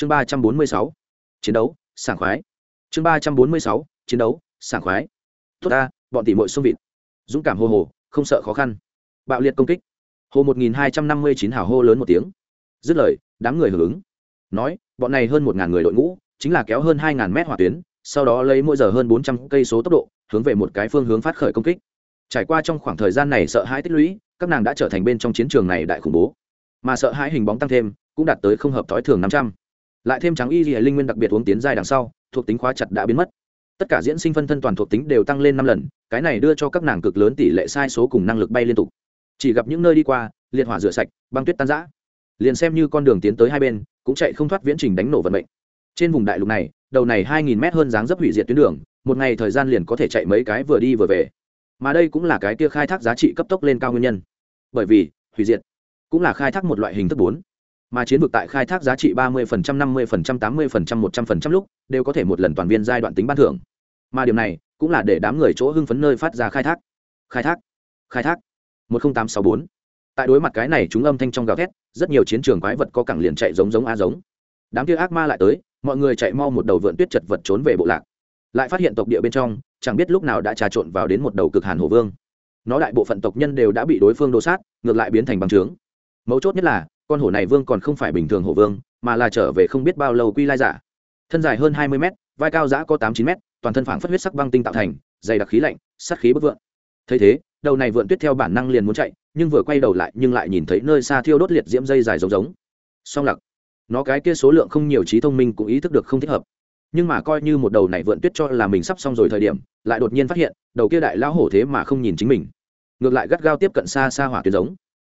chương ba trăm bốn mươi sáu, chiến đấu, sảng khoái. Chương ba trăm bốn mươi sáu, chiến đấu, sảng khoái. Tốt ta, bọn tỷ mội xung vịt. Dũng cảm hô hồ, không sợ khó khăn. Bạo liệt công kích. Hồ một nghìn hai trăm năm mươi chín hào hô lớn một tiếng. Dứt lời, đám người hưởng ứng. Nói, bọn này hơn một ngàn người đội ngũ, chính là kéo hơn hai ngàn mét hỏa tuyến, sau đó lấy mỗi giờ hơn bốn trăm cây số tốc độ, hướng về một cái phương hướng phát khởi công kích. Trải qua trong khoảng thời gian này sợ hãi tích lũy, các nàng đã trở thành bên trong chiến trường này đại khủng bố. Mà sợ hãi hình bóng tăng thêm, cũng đạt tới không hợp thói thường năm trăm lại thêm trắng y lìa linh nguyên đặc biệt uống tiến giai đằng sau, thuộc tính khóa chặt đã biến mất. Tất cả diễn sinh phân thân toàn thuộc tính đều tăng lên năm lần, cái này đưa cho các nàng cực lớn tỷ lệ sai số cùng năng lực bay liên tục. Chỉ gặp những nơi đi qua, liệt hỏa rửa sạch, băng tuyết tan giã liền xem như con đường tiến tới hai bên, cũng chạy không thoát viễn trình đánh nổ vận mệnh. Trên vùng đại lục này, đầu này hai nghìn mét hơn dáng dấp hủy diệt tuyến đường, một ngày thời gian liền có thể chạy mấy cái vừa đi vừa về. Mà đây cũng là cái kia khai thác giá trị cấp tốc lên cao nguyên nhân. Bởi vì, hủy diệt cũng là khai thác một loại hình thức bốn mà chiến vực tại khai thác giá trị ba mươi phần trăm, năm mươi phần trăm, tám mươi phần trăm, một trăm phần trăm lúc, đều có thể một lần toàn viên giai đoạn tính ban thưởng. Mà điều này cũng là để đám người chỗ hưng phấn nơi phát ra khai thác. Khai thác khai thác. một nghìn tám sáu bốn. Tại đối mặt cái này chúng âm thanh trong gào thét, rất nhiều chiến trường quái vật có cẳng liền chạy giống giống a giống. Đám kia ác ma lại tới, mọi người chạy mau một đầu vượn tuyết chật vật trốn về bộ lạc. Lại phát hiện tộc địa bên trong, chẳng biết lúc nào đã trà trộn vào đến một đầu cực hàn hồ vương. Nó đại bộ phận tộc nhân đều đã bị đối phương đồ sát, ngược lại biến thành bằng trướng. Mấu chốt nhất là con hổ này vương còn không phải bình thường hổ vương, mà là trở về không biết bao lâu quy lai giả. Thân dài hơn hai mươi mét, vai cao giã có tám chín mét, toàn thân phảng phất huyết sắc băng tinh tạo thành, dày đặc khí lạnh sắt khí bất vượng. Thấy thế, đầu này vượn tuyết theo bản năng liền muốn chạy, nhưng vừa quay đầu lại nhưng lại nhìn thấy nơi xa thiêu đốt liệt diễm dây dài giống giống. Song lặc nó cái kia số lượng không nhiều trí thông minh cũng ý thức được không thích hợp. Nhưng mà coi như một đầu này vượn tuyết cho là mình sắp xong rồi thời điểm, lại đột nhiên phát hiện, đầu kia đại lão hổ thế mà không nhìn chính mình. Ngược lại gắt gao tiếp cận xa xa hỏa tuyến giống.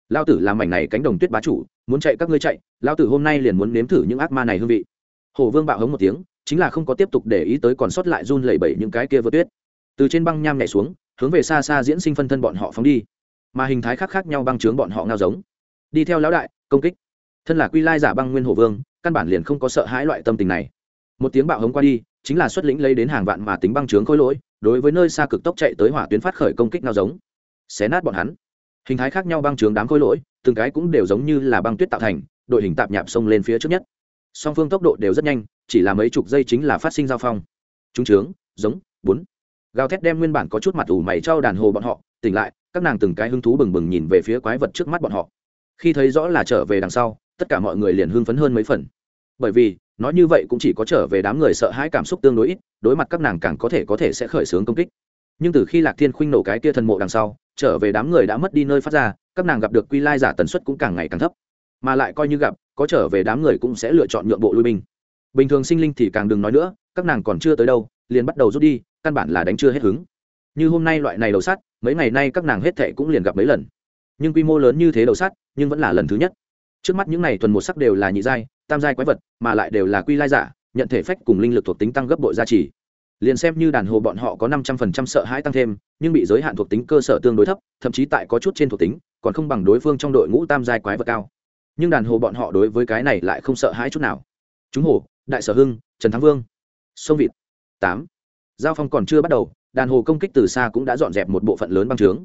Lao tử làm mảnh này cánh đồng tuyết bá chủ muốn chạy các ngươi chạy lao tử hôm nay liền muốn nếm thử những ác ma này hương vị. Hồ vương bạo hống một tiếng, chính là không có tiếp tục để ý tới còn sót lại run lẩy bẩy những cái kia vượt tuyết. Từ trên băng nham nhảy xuống, hướng về xa xa diễn sinh phân thân bọn họ phóng đi. Mà hình thái khác khác nhau băng trướng bọn họ ngao giống. Đi theo lão đại, công kích. Thân là quy lai giả băng nguyên hổ vương, căn bản liền không có sợ hãi loại tâm tình này. Một tiếng bạo hống qua đi, chính là xuất lĩnh lấy đến hàng vạn mà tính băng trướng khối lỗi, đối với nơi xa cực tốc chạy tới hỏa tuyến phát khởi công kích ngao giống. Xé nát bọn hắn. Hình thái khác nhau băng trướng đám khối lỗi từng cái cũng đều giống như là băng tuyết tạo thành, đội hình tạp nhạp xông lên phía trước nhất. Song phương tốc độ đều rất nhanh, chỉ là mấy chục giây chính là phát sinh giao phong. Trung trướng, giống, bốn. Gào thét đem nguyên bản có chút mặt ủ mày cho đàn hồ bọn họ, tỉnh lại, các nàng từng cái hứng thú bừng bừng nhìn về phía quái vật trước mắt bọn họ. Khi thấy rõ là trở về đằng sau, tất cả mọi người liền hưng phấn hơn mấy phần. Bởi vì, nói như vậy cũng chỉ có trở về đám người sợ hãi cảm xúc tương đối ít, đối mặt các nàng càng có thể có thể sẽ khởi xướng công kích. Nhưng từ khi lạc thiên khuynh nổ cái kia thần mộ đằng sau trở về đám người đã mất đi nơi phát ra, các nàng gặp được quy lai giả tần suất cũng càng ngày càng thấp. Mà lại coi như gặp, có trở về đám người cũng sẽ lựa chọn nhượng bộ lui binh. Bình thường sinh linh thì càng đừng nói nữa, các nàng còn chưa tới đâu, liền bắt đầu rút đi, căn bản là đánh chưa hết hứng. Như hôm nay loại này đầu sắt mấy ngày nay các nàng hết thệ cũng liền gặp mấy lần. Nhưng quy mô lớn như thế đầu sắt nhưng vẫn là lần thứ nhất. Trước mắt những này thuần một sắc đều là nhị giai, tam giai quái vật, mà lại đều là quy lai giả, nhận thể phách cùng linh lực thuộc tính tăng gấp bội gia trì liền xem như đàn hồ bọn họ có năm trăm phần trăm sợ hãi tăng thêm, nhưng bị giới hạn thuộc tính cơ sở tương đối thấp, thậm chí tại có chút trên thuộc tính, còn không bằng đối phương trong đội ngũ tam giai quái vật cao. Nhưng đàn hồ bọn họ đối với cái này lại không sợ hãi chút nào. Chúng hồ, đại sở hưng, trần thắng vương, sông vịt, tám. Giao phong còn chưa bắt đầu, đàn hồ công kích từ xa cũng đã dọn dẹp một bộ phận lớn băng trướng.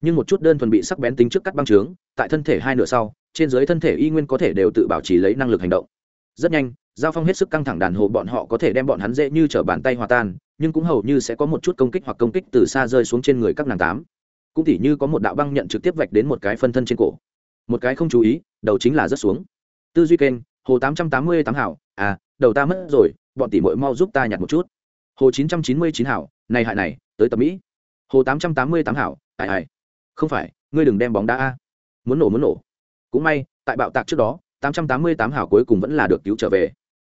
Nhưng một chút đơn thuần bị sắc bén tính trước cắt băng trướng, tại thân thể hai nửa sau, trên dưới thân thể y nguyên có thể đều tự bảo trì lấy năng lực hành động. Rất nhanh giao phong hết sức căng thẳng đàn hồ, bọn họ có thể đem bọn hắn dễ như trở bàn tay hòa tan, nhưng cũng hầu như sẽ có một chút công kích hoặc công kích từ xa rơi xuống trên người các nàng tám. Cũng tỉ như có một đạo băng nhận trực tiếp vạch đến một cái phân thân trên cổ. Một cái không chú ý, đầu chính là rớt xuống. Tư duy kênh, hồ tám trăm tám mươi tám hảo à đầu ta mất rồi, bọn tỷ mội mau giúp ta nhặt một chút. Hồ chín trăm chín mươi chín hảo, này hại này, tới tập mỹ. Hồ tám trăm tám mươi tám hảo, ai ai. Không phải, ngươi đừng đem bóng đá a. Muốn nổ muốn nổ. Cũng may, tại bạo tạc trước đó, tám trăm tám mươi tám hảo cuối cùng vẫn là được cứu trở về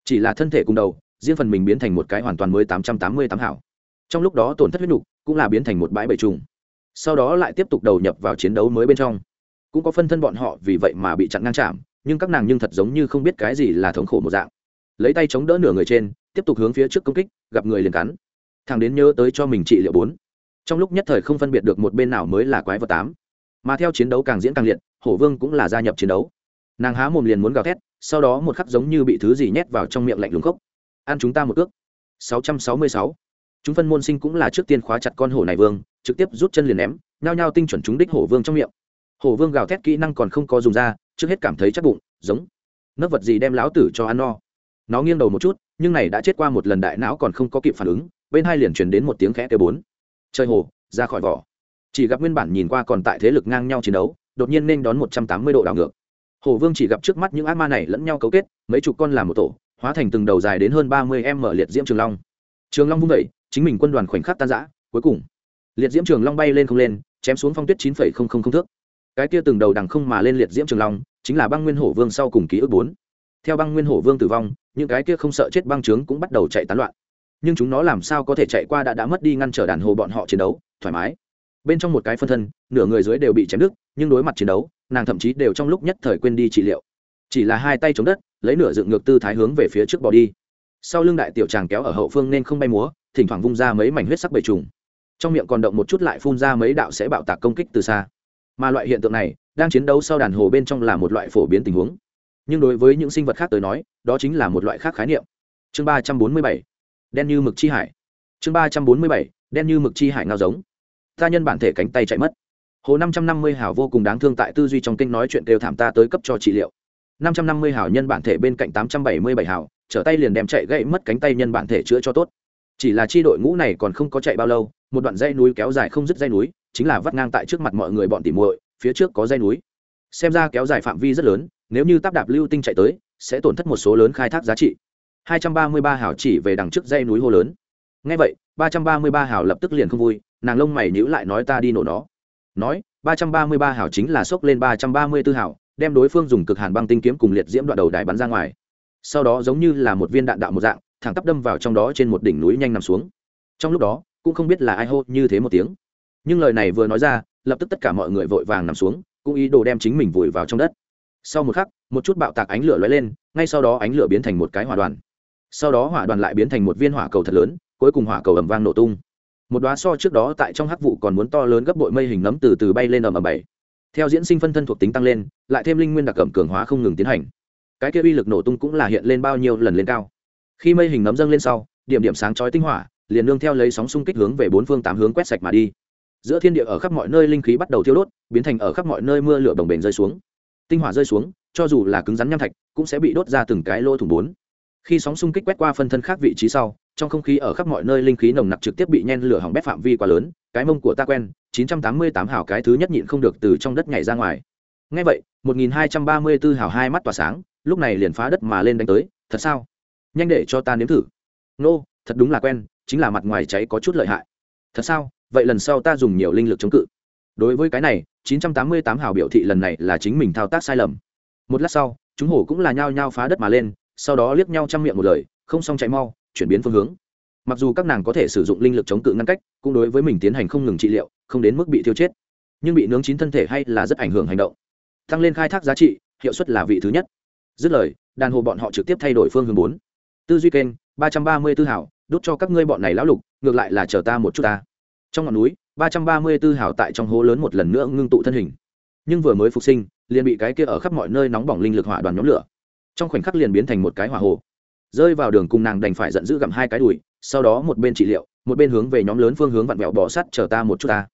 chỉ là thân thể cùng đầu, riêng phần mình biến thành một cái hoàn toàn mới tám trăm tám mươi tám hảo. Trong lúc đó tổn thất huyết nục cũng là biến thành một bãi bầy trùng. Sau đó lại tiếp tục đầu nhập vào chiến đấu mới bên trong. Cũng có phân thân bọn họ vì vậy mà bị chặn ngang chạm, nhưng các nàng nhưng thật giống như không biết cái gì là thống khổ một dạng. Lấy tay chống đỡ nửa người trên, tiếp tục hướng phía trước công kích, gặp người liền cắn. Thằng đến nhớ tới cho mình trị liệu bốn. Trong lúc nhất thời không phân biệt được một bên nào mới là quái vật tám. Mà theo chiến đấu càng diễn càng liệt, hổ vương cũng là gia nhập chiến đấu. Nàng há mồm liền muốn gào thét sau đó một khắc giống như bị thứ gì nhét vào trong miệng lạnh lùng cốc, ăn chúng ta một cước 666. chúng phân môn sinh cũng là trước tiên khóa chặt con hổ này vương trực tiếp rút chân liền ném nhao nhao tinh chuẩn chúng đích hổ vương trong miệng. Hổ vương gào thét kỹ năng còn không có dùng ra trước hết cảm thấy chắc bụng giống nấc vật gì đem lão tử cho ăn no. Nó nghiêng đầu một chút nhưng này đã chết qua một lần đại não còn không có kịp phản ứng bên hai liền truyền đến một tiếng khẽ kêu bốn. Chơi hồ ra khỏi vỏ. Chỉ gặp nguyên bản nhìn qua còn tại thế lực ngang nhau chiến đấu đột nhiên nên đón một trăm tám mươi độ đảo ngược hồ vương chỉ gặp trước mắt những ác ma này lẫn nhau cấu kết, mấy chục con làm một tổ, hóa thành từng đầu dài đến hơn ba mươi m liệt diễm trường long. Trường long vung vẩy chính mình quân đoàn khoảnh khắc tan giã cuối cùng, liệt diễm trường long bay lên không lên, chém xuống phong tuyết chín phẩy không không không thước. Cái kia từng đầu đằng không mà lên liệt diễm trường long, chính là băng nguyên hổ vương sau cùng ký ức bốn. Theo băng nguyên hổ vương tử vong, những cái kia không sợ chết băng trướng cũng bắt đầu chạy tán loạn. Nhưng chúng nó làm sao có thể chạy qua đã đã mất đi ngăn trở đàn hồ bọn họ chiến đấu, thoải mái. Bên trong một cái phân thân, nửa người dưới đều bị chém đứt, nhưng đối mặt chiến đấu nàng thậm chí đều trong lúc nhất thời quên đi trị liệu. Chỉ là hai tay chống đất, lấy nửa dựng ngược tư thái hướng về phía trước bỏ đi. Sau lưng đại tiểu tràng kéo ở hậu phương nên không bay múa, thỉnh thoảng vung ra mấy mảnh huyết sắc bầy trùng. Trong miệng còn động một chút lại phun ra mấy đạo sẽ bạo tạc công kích từ xa. Mà loại hiện tượng này, đang chiến đấu sau đàn hồ bên trong là một loại phổ biến tình huống. Nhưng đối với những sinh vật khác tới nói, đó chính là một loại khác khái niệm. Chương ba trăm bốn mươi bảy, đen như mực chi hải. Chương ba trăm bốn mươi bảy, đen như mực chi hải ngao giống. Ta nhân bản thể cánh tay chạy mất hồ năm trăm năm mươi hảo vô cùng đáng thương tại tư duy trong kinh nói chuyện kêu thảm ta tới cấp cho trị liệu. năm trăm năm mươi hảo nhân bản thể bên cạnh tám trăm bảy mươi bảy hảo trở tay liền đem chạy gãy mất cánh tay nhân bản thể chữa cho tốt. Chỉ là chi đội ngũ này còn không có chạy bao lâu, một đoạn dây núi kéo dài không dứt dây núi, chính là vắt ngang tại trước mặt mọi người bọn tỉ muội, phía trước có dây núi. Xem ra kéo dài phạm vi rất lớn, nếu như táp đạp lưu tinh chạy tới, sẽ tổn thất một số lớn khai thác giá trị. 233 hảo chỉ về đằng trước dây núi hô lớn. Ngay vậy 333 hảo lập tức liền không vui, nàng lông mày nhíu lại nói ta đi nổ nó nói 333 hảo chính là sốc lên 334 hảo đem đối phương dùng cực hàn băng tinh kiếm cùng liệt diễm đoạn đầu đài bắn ra ngoài. Sau đó giống như là một viên đạn đạo một dạng, thẳng tắp đâm vào trong đó trên một đỉnh núi nhanh nằm xuống. Trong lúc đó, cũng không biết là ai hô như thế một tiếng. Nhưng lời này vừa nói ra, lập tức tất cả mọi người vội vàng nằm xuống, cũng ý đồ đem chính mình vùi vào trong đất. Sau một khắc, một chút bạo tạc ánh lửa lóe lên, ngay sau đó ánh lửa biến thành một cái hỏa đoàn. Sau đó hỏa đoàn lại biến thành một viên hỏa cầu thật lớn, cuối cùng hỏa cầu ầm vang nổ tung một đoá so trước đó tại trong hắc vụ còn muốn to lớn gấp bội mây hình nấm từ từ bay lên ầm ầm bảy. Theo diễn sinh phân thân thuộc tính tăng lên, lại thêm linh nguyên đặc cẩm cường hóa không ngừng tiến hành. Cái kia uy lực nổ tung cũng là hiện lên bao nhiêu lần lên cao. Khi mây hình nấm dâng lên sau, điểm điểm sáng chói tinh hỏa, liền nương theo lấy sóng xung kích hướng về bốn phương tám hướng quét sạch mà đi. Giữa thiên địa ở khắp mọi nơi linh khí bắt đầu thiêu đốt, biến thành ở khắp mọi nơi mưa lửa đồng bền rơi xuống. Tinh hỏa rơi xuống, cho dù là cứng rắn nham thạch, cũng sẽ bị đốt ra từng cái lỗ thủng bốn. Khi sóng xung kích quét qua phân thân khác vị trí sau trong không khí ở khắp mọi nơi linh khí nồng nặc trực tiếp bị nhen lửa hỏng bét phạm vi quá lớn cái mông của ta quen 988 hào cái thứ nhất nhịn không được từ trong đất nhảy ra ngoài. Ngay vậy 1234 hào hai mắt tỏa sáng lúc này liền phá đất mà lên đánh tới thật sao? Nhanh để cho ta nếm thử. Nô、no, thật đúng là quen chính là mặt ngoài cháy có chút lợi hại. Thật sao? Vậy lần sau ta dùng nhiều linh lực chống cự. Đối với cái này 988 hào biểu thị lần này là chính mình thao tác sai lầm. Một lát sau chúng hổ cũng là nhao nhao phá đất mà lên sau đó liếc nhau chăm miệng một lời không xong chạy mau chuyển biến phương hướng. Mặc dù các nàng có thể sử dụng linh lực chống cự ngăn cách, cũng đối với mình tiến hành không ngừng trị liệu, không đến mức bị thiêu chết. Nhưng bị nướng chín thân thể hay là rất ảnh hưởng hành động. Tăng lên khai thác giá trị, hiệu suất là vị thứ nhất. Dứt lời, đàn hồ bọn họ trực tiếp thay đổi phương hướng bốn. Tư duy kênh, ba trăm ba mươi tư hảo đốt cho các ngươi bọn này lão lục, ngược lại là chờ ta một chút ta. Trong ngọn núi, ba trăm ba mươi tư hảo tại trong hố lớn một lần nữa ngưng tụ thân hình. Nhưng vừa mới phục sinh, liền bị cái kia ở khắp mọi nơi nóng bỏng linh lực hỏa đoàn nhóm lửa. Trong khoảnh khắc liền biến thành một cái hỏa hồ rơi vào đường cùng nàng đành phải giận dữ gặm hai cái đùi, sau đó một bên trị liệu, một bên hướng về nhóm lớn phương hướng vặn vẹo bỏ sắt chờ ta một chút ta.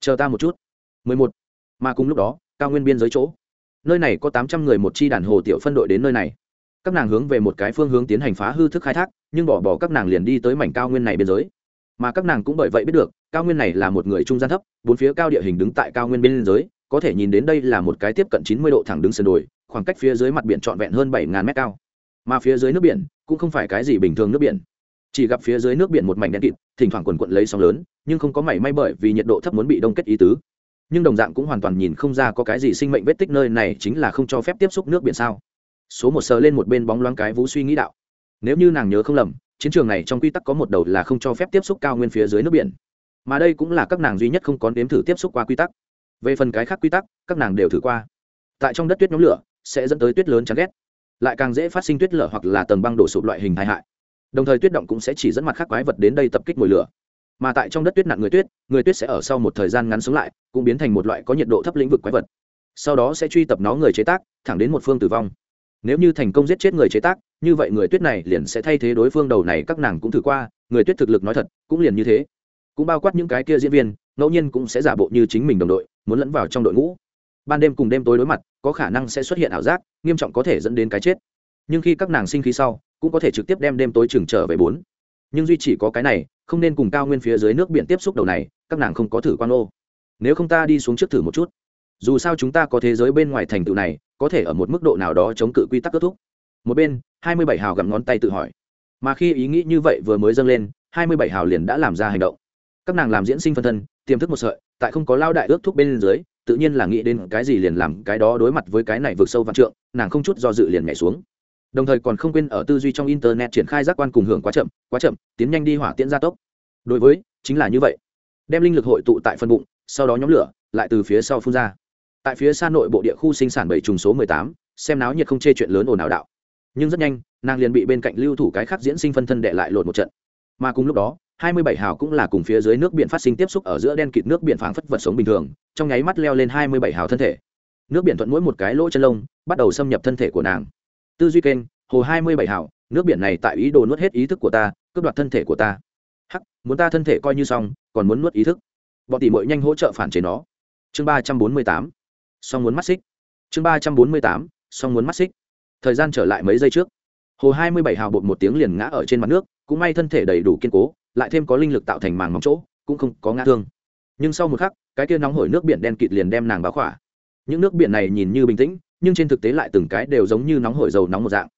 Chờ ta một chút. Mười một. Mà cùng lúc đó, cao nguyên biên giới chỗ. Nơi này có tám trăm người một chi đàn hồ tiểu phân đội đến nơi này. Các nàng hướng về một cái phương hướng tiến hành phá hư thức khai thác, nhưng bỏ bỏ các nàng liền đi tới mảnh cao nguyên này biên giới. Mà các nàng cũng bởi vậy biết được, cao nguyên này là một người trung gian thấp, bốn phía cao địa hình đứng tại cao nguyên biên giới, có thể nhìn đến đây là một cái tiếp cận chín mươi độ thẳng đứng sườn đồi, khoảng cách phía dưới mặt biển trọn vẹn hơn bảy ngàn mét cao mà phía dưới nước biển cũng không phải cái gì bình thường nước biển. Chỉ gặp phía dưới nước biển một mảnh đen kịt, thỉnh thoảng quần quận lấy sóng lớn, nhưng không có mảy may bởi vì nhiệt độ thấp muốn bị đông kết ý tứ. Nhưng đồng dạng cũng hoàn toàn nhìn không ra có cái gì sinh mệnh vết tích nơi này chính là không cho phép tiếp xúc nước biển sao. Số một sờ lên một bên bóng loáng cái vũ suy nghĩ đạo. Nếu như nàng nhớ không lầm, chiến trường này trong quy tắc có một đầu là không cho phép tiếp xúc cao nguyên phía dưới nước biển. Mà đây cũng là các nàng duy nhất không có nếm thử tiếp xúc qua quy tắc. Về phần cái khác quy tắc, các nàng đều thử qua. Tại trong đất tuyết nhóm lửa, sẽ dẫn tới tuyết lớn chán ghét lại càng dễ phát sinh tuyết lở hoặc là tầng băng đổ sụp loại hình tai hại. Đồng thời tuyết động cũng sẽ chỉ dẫn mặt khác quái vật đến đây tập kích mồi lửa. Mà tại trong đất tuyết nặng người tuyết người tuyết sẽ ở sau một thời gian ngắn sống lại, cũng biến thành một loại có nhiệt độ thấp lĩnh vực quái vật. Sau đó sẽ truy tập nó người chế tác, thẳng đến một phương tử vong. Nếu như thành công giết chết người chế tác, như vậy người tuyết này liền sẽ thay thế đối phương đầu này, các nàng cũng thử qua, người tuyết thực lực nói thật, cũng liền như thế. Cũng bao quát những cái kia diễn viên, ngẫu nhiên cũng sẽ giả bộ như chính mình đồng đội, muốn lẫn vào trong đội ngũ. Ban đêm cùng đêm tối đối mặt, có khả năng sẽ xuất hiện ảo giác nghiêm trọng có thể dẫn đến cái chết. Nhưng khi các nàng sinh khí sau, cũng có thể trực tiếp đem đêm tối chừng trở về bốn. Nhưng duy chỉ có cái này, không nên cùng cao nguyên phía dưới nước biển tiếp xúc đầu này, các nàng không có thử quan ô. Nếu không ta đi xuống trước thử một chút. Dù sao chúng ta có thế giới bên ngoài thành tựu này, có thể ở một mức độ nào đó chống cự quy tắc kết thúc. Một bên, hai mươi bảy hào gặm ngón tay tự hỏi. Mà khi ý nghĩ như vậy vừa mới dâng lên, hai mươi bảy hào liền đã làm ra hành động. Các nàng làm diễn sinh phân thân, tiềm thức một sợi, tại không có lao đại ước thúc bên dưới tự nhiên là nghĩ đến cái gì liền làm cái đó đối mặt với cái này vượt sâu vạn trượng, nàng không chút do dự liền nhảy xuống. Đồng thời còn không quên ở tư duy trong internet triển khai giác quan cùng hưởng quá chậm quá chậm, tiến nhanh đi hỏa tiễn gia tốc. Đối với, chính là như vậy. Đem linh lực hội tụ tại phân bụng, sau đó nhóm lửa, lại từ phía sau phun ra. Tại phía xa nội bộ địa khu sinh sản bảy trùng số mười tám, xem náo nhiệt không chê chuyện lớn ồn ào đạo. Nhưng rất nhanh, nàng liền bị bên cạnh lưu thủ cái khác diễn sinh phân thân đệ lại lột một trận. Mà cùng lúc đó hai mươi bảy hào cũng là cùng phía dưới nước biển phát sinh tiếp xúc ở giữa đen kịt nước biển phảng phất vật sống bình thường, trong nháy mắt leo lên hai mươi bảy hào thân thể. Nước biển thuận mỗi một cái lỗ chân lông, bắt đầu xâm nhập thân thể của nàng. Tư duy kênh, hồ hai mươi bảy hào, nước biển này tại ý đồ nuốt hết ý thức của ta, cướp đoạt thân thể của ta. Hắc, muốn ta thân thể coi như xong, còn muốn nuốt ý thức. Bọn tỷ muội nhanh hỗ trợ phản chế nó. Chương ba trăm bốn mươi tám. Song muốn mắt xích. Chương ba trăm bốn mươi tám. Song muốn mắt xích. Thời gian trở lại mấy giây trước. Hồ hai mươi bảy hào bột một tiếng liền ngã ở trên mặt nước, cũng may thân thể đầy đủ kiên cố lại thêm có linh lực tạo thành màng móng chỗ, cũng không có ngã thương. Nhưng sau một khắc, cái kia nóng hổi nước biển đen kịt liền đem nàng báo khỏa. Những nước biển này nhìn như bình tĩnh, nhưng trên thực tế lại từng cái đều giống như nóng hổi dầu nóng một dạng.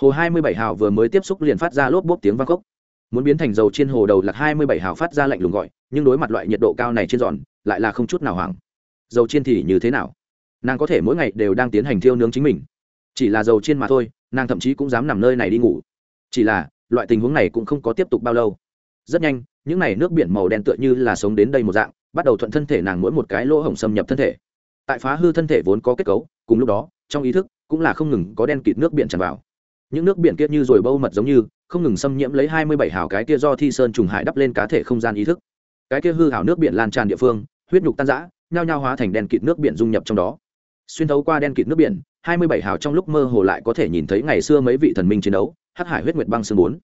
Hồ hai mươi bảy hào vừa mới tiếp xúc liền phát ra lốp bốp tiếng vang cốc muốn biến thành dầu trên hồ đầu lạc hai mươi bảy hào phát ra lạnh lùng gọi, nhưng đối mặt loại nhiệt độ cao này trên giòn, lại là không chút nào hoảng. Dầu chiên thì như thế nào? Nàng có thể mỗi ngày đều đang tiến hành thiêu nướng chính mình. Chỉ là dầu chiên mà thôi, nàng thậm chí cũng dám nằm nơi này đi ngủ. Chỉ là, loại tình huống này cũng không có tiếp tục bao lâu rất nhanh, những n à y nước biển màu đen tựa như là sống đến đây một dạng, bắt đầu thuận thân thể nàng mỗi một cái lỗ hổng xâm nhập thân thể. Tại phá hư thân thể vốn có kết cấu, cùng lúc đó, trong ý thức cũng là không ngừng có đen kịt nước biển tràn vào. Những nước biển kia như rồi bâu mật giống như, không ngừng xâm nhiễm lấy hai mươi bảy hào cái kia do thi sơn trùng hải đắp lên cá thể không gian ý thức. Cái kia hư hào nước biển lan tràn địa phương, huyết nhục tan giã nhao nhao hóa thành đen kịt nước biển dung nhập trong đó. Xuyên thấu qua đen kịt nước biển, hai mươi bảy hào trong lúc mơ hồ lại có thể nhìn thấy ngày xưa mấy vị thần minh chiến đấu, hắc hải huyết nguyệt băng sương bốn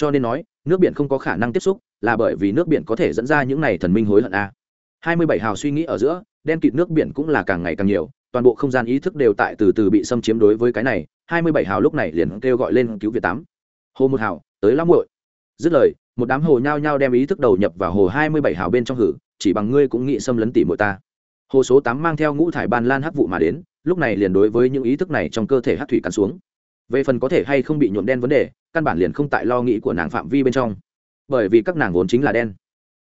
cho nên nói, nước biển không có khả năng tiếp xúc, là bởi vì nước biển có thể dẫn ra những này thần minh hối hận a. Hai mươi bảy hào suy nghĩ ở giữa, đen kịt nước biển cũng là càng ngày càng nhiều, toàn bộ không gian ý thức đều tại từ từ bị xâm chiếm đối với cái này. Hai mươi bảy hào lúc này liền kêu gọi lên cứu việt tám. Hồ một hào, tới lắm muội. Dứt lời, một đám hồ nhao nhao đem ý thức đầu nhập vào hồ hai mươi bảy hào bên trong hử, chỉ bằng ngươi cũng nghĩ xâm lấn tỉ muội ta. Hồ số tám mang theo ngũ thải ban lan hắc vụ mà đến, lúc này liền đối với những ý thức này trong cơ thể hắc thủy cắn xuống về phần có thể hay không bị nhuộm đen vấn đề, căn bản liền không tại lo nghĩ của nàng phạm vi bên trong. Bởi vì các nàng vốn chính là đen.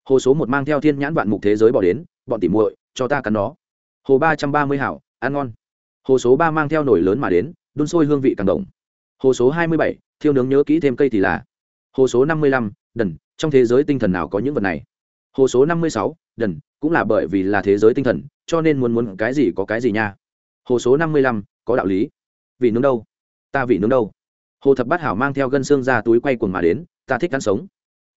Hồ số một mang theo thiên nhãn vạn mục thế giới bỏ đến, bọn tỉ muội, cho ta cắn nó. Hồ ba trăm ba mươi hảo, ăn ngon. Hồ số ba mang theo nổi lớn mà đến, đun sôi hương vị càng đồng hồ số hai mươi bảy, thiêu nướng nhớ kỹ thêm cây thì là. Hồ số năm mươi lăm, đần, trong thế giới tinh thần nào có những vật này? Hồ số năm mươi sáu, đần, cũng là bởi vì là thế giới tinh thần, cho nên muốn muốn cái gì có cái gì nha. Hồ số năm mươi lăm, có đạo lý. Vì nướng đâu? Ta vị nướng đâu? Hồ thập bát hảo mang theo gân xương ra túi quay cuồng mà đến, ta thích ăn sống.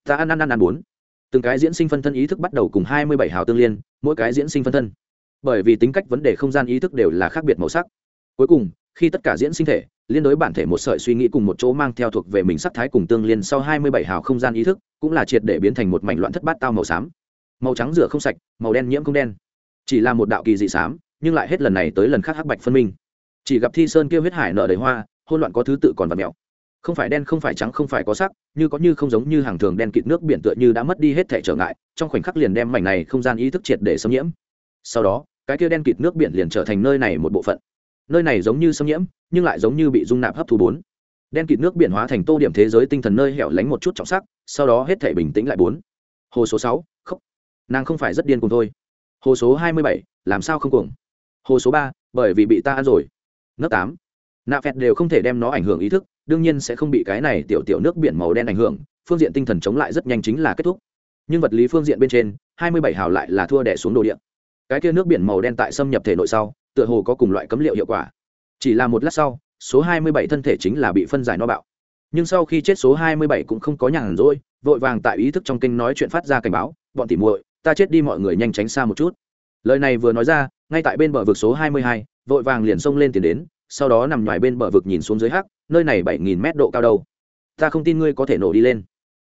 Ta ăn ăn ăn ăn bốn. Từng cái diễn sinh phân thân ý thức bắt đầu cùng hai mươi bảy hào tương liên, mỗi cái diễn sinh phân thân. Bởi vì tính cách vấn đề không gian ý thức đều là khác biệt màu sắc. Cuối cùng, khi tất cả diễn sinh thể, liên đối bản thể một sợi suy nghĩ cùng một chỗ mang theo thuộc về mình sắc thái cùng tương liên sau hai mươi bảy hào không gian ý thức, cũng là triệt để biến thành một mảnh loạn thất bát tao màu xám. Màu trắng rửa không sạch, màu đen nhiễm không đen. Chỉ là một đạo kỳ dị xám, nhưng lại hết lần này tới lần khác hắc bạch phân minh. Chỉ gặp thi sơn kêu huyết hải nở đầy hoa hỗn loạn có thứ tự còn vật mèo không phải đen, không phải trắng, không phải có sắc, như có như không giống như hàng thường đen kịt nước biển tựa như đã mất đi hết thể trở ngại, trong khoảnh khắc liền đem mảnh này không gian ý thức triệt để xâm nhiễm. Sau đó, cái kia đen kịt nước biển liền trở thành nơi này một bộ phận. Nơi này giống như xâm nhiễm, nhưng lại giống như bị dung nạp hấp thu bốn. Đen kịt nước biển hóa thành tô điểm thế giới tinh thần nơi hẻo lánh một chút trọng sắc, sau đó hết thể bình tĩnh lại bốn. Hồ số sáu, khóc. Nàng không phải rất điên cùng thôi. Hồ số hai mươi bảy, làm sao không cùng hồ số ba, bởi vì bị ta ăn rồi. Nấc tám nạ phẹt đều không thể đem nó ảnh hưởng ý thức, đương nhiên sẽ không bị cái này tiểu tiểu nước biển màu đen ảnh hưởng, phương diện tinh thần chống lại rất nhanh chính là kết thúc. Nhưng vật lý phương diện bên trên, hai mươi bảy hào lại là thua đẻ xuống đồ điện cái kia nước biển màu đen tại xâm nhập thể nội sau, tựa hồ có cùng loại cấm liệu hiệu quả. Chỉ là một lát sau, số hai mươi bảy thân thể chính là bị phân giải no bạo. Nhưng sau khi chết số hai mươi bảy cũng không có nhàn rỗi, vội vàng tại ý thức trong kinh nói chuyện phát ra cảnh báo, bọn tỉ muội, ta chết đi mọi người nhanh tránh xa một chút. Lời này vừa nói ra, ngay tại bên bờ vực số hai mươi hai, vội vàng liền xông lên tiền đến sau đó nằm ngoài bên bờ vực nhìn xuống dưới hắc, nơi này bảy nghìn mét độ cao đâu. Ta không tin ngươi có thể nổ đi lên.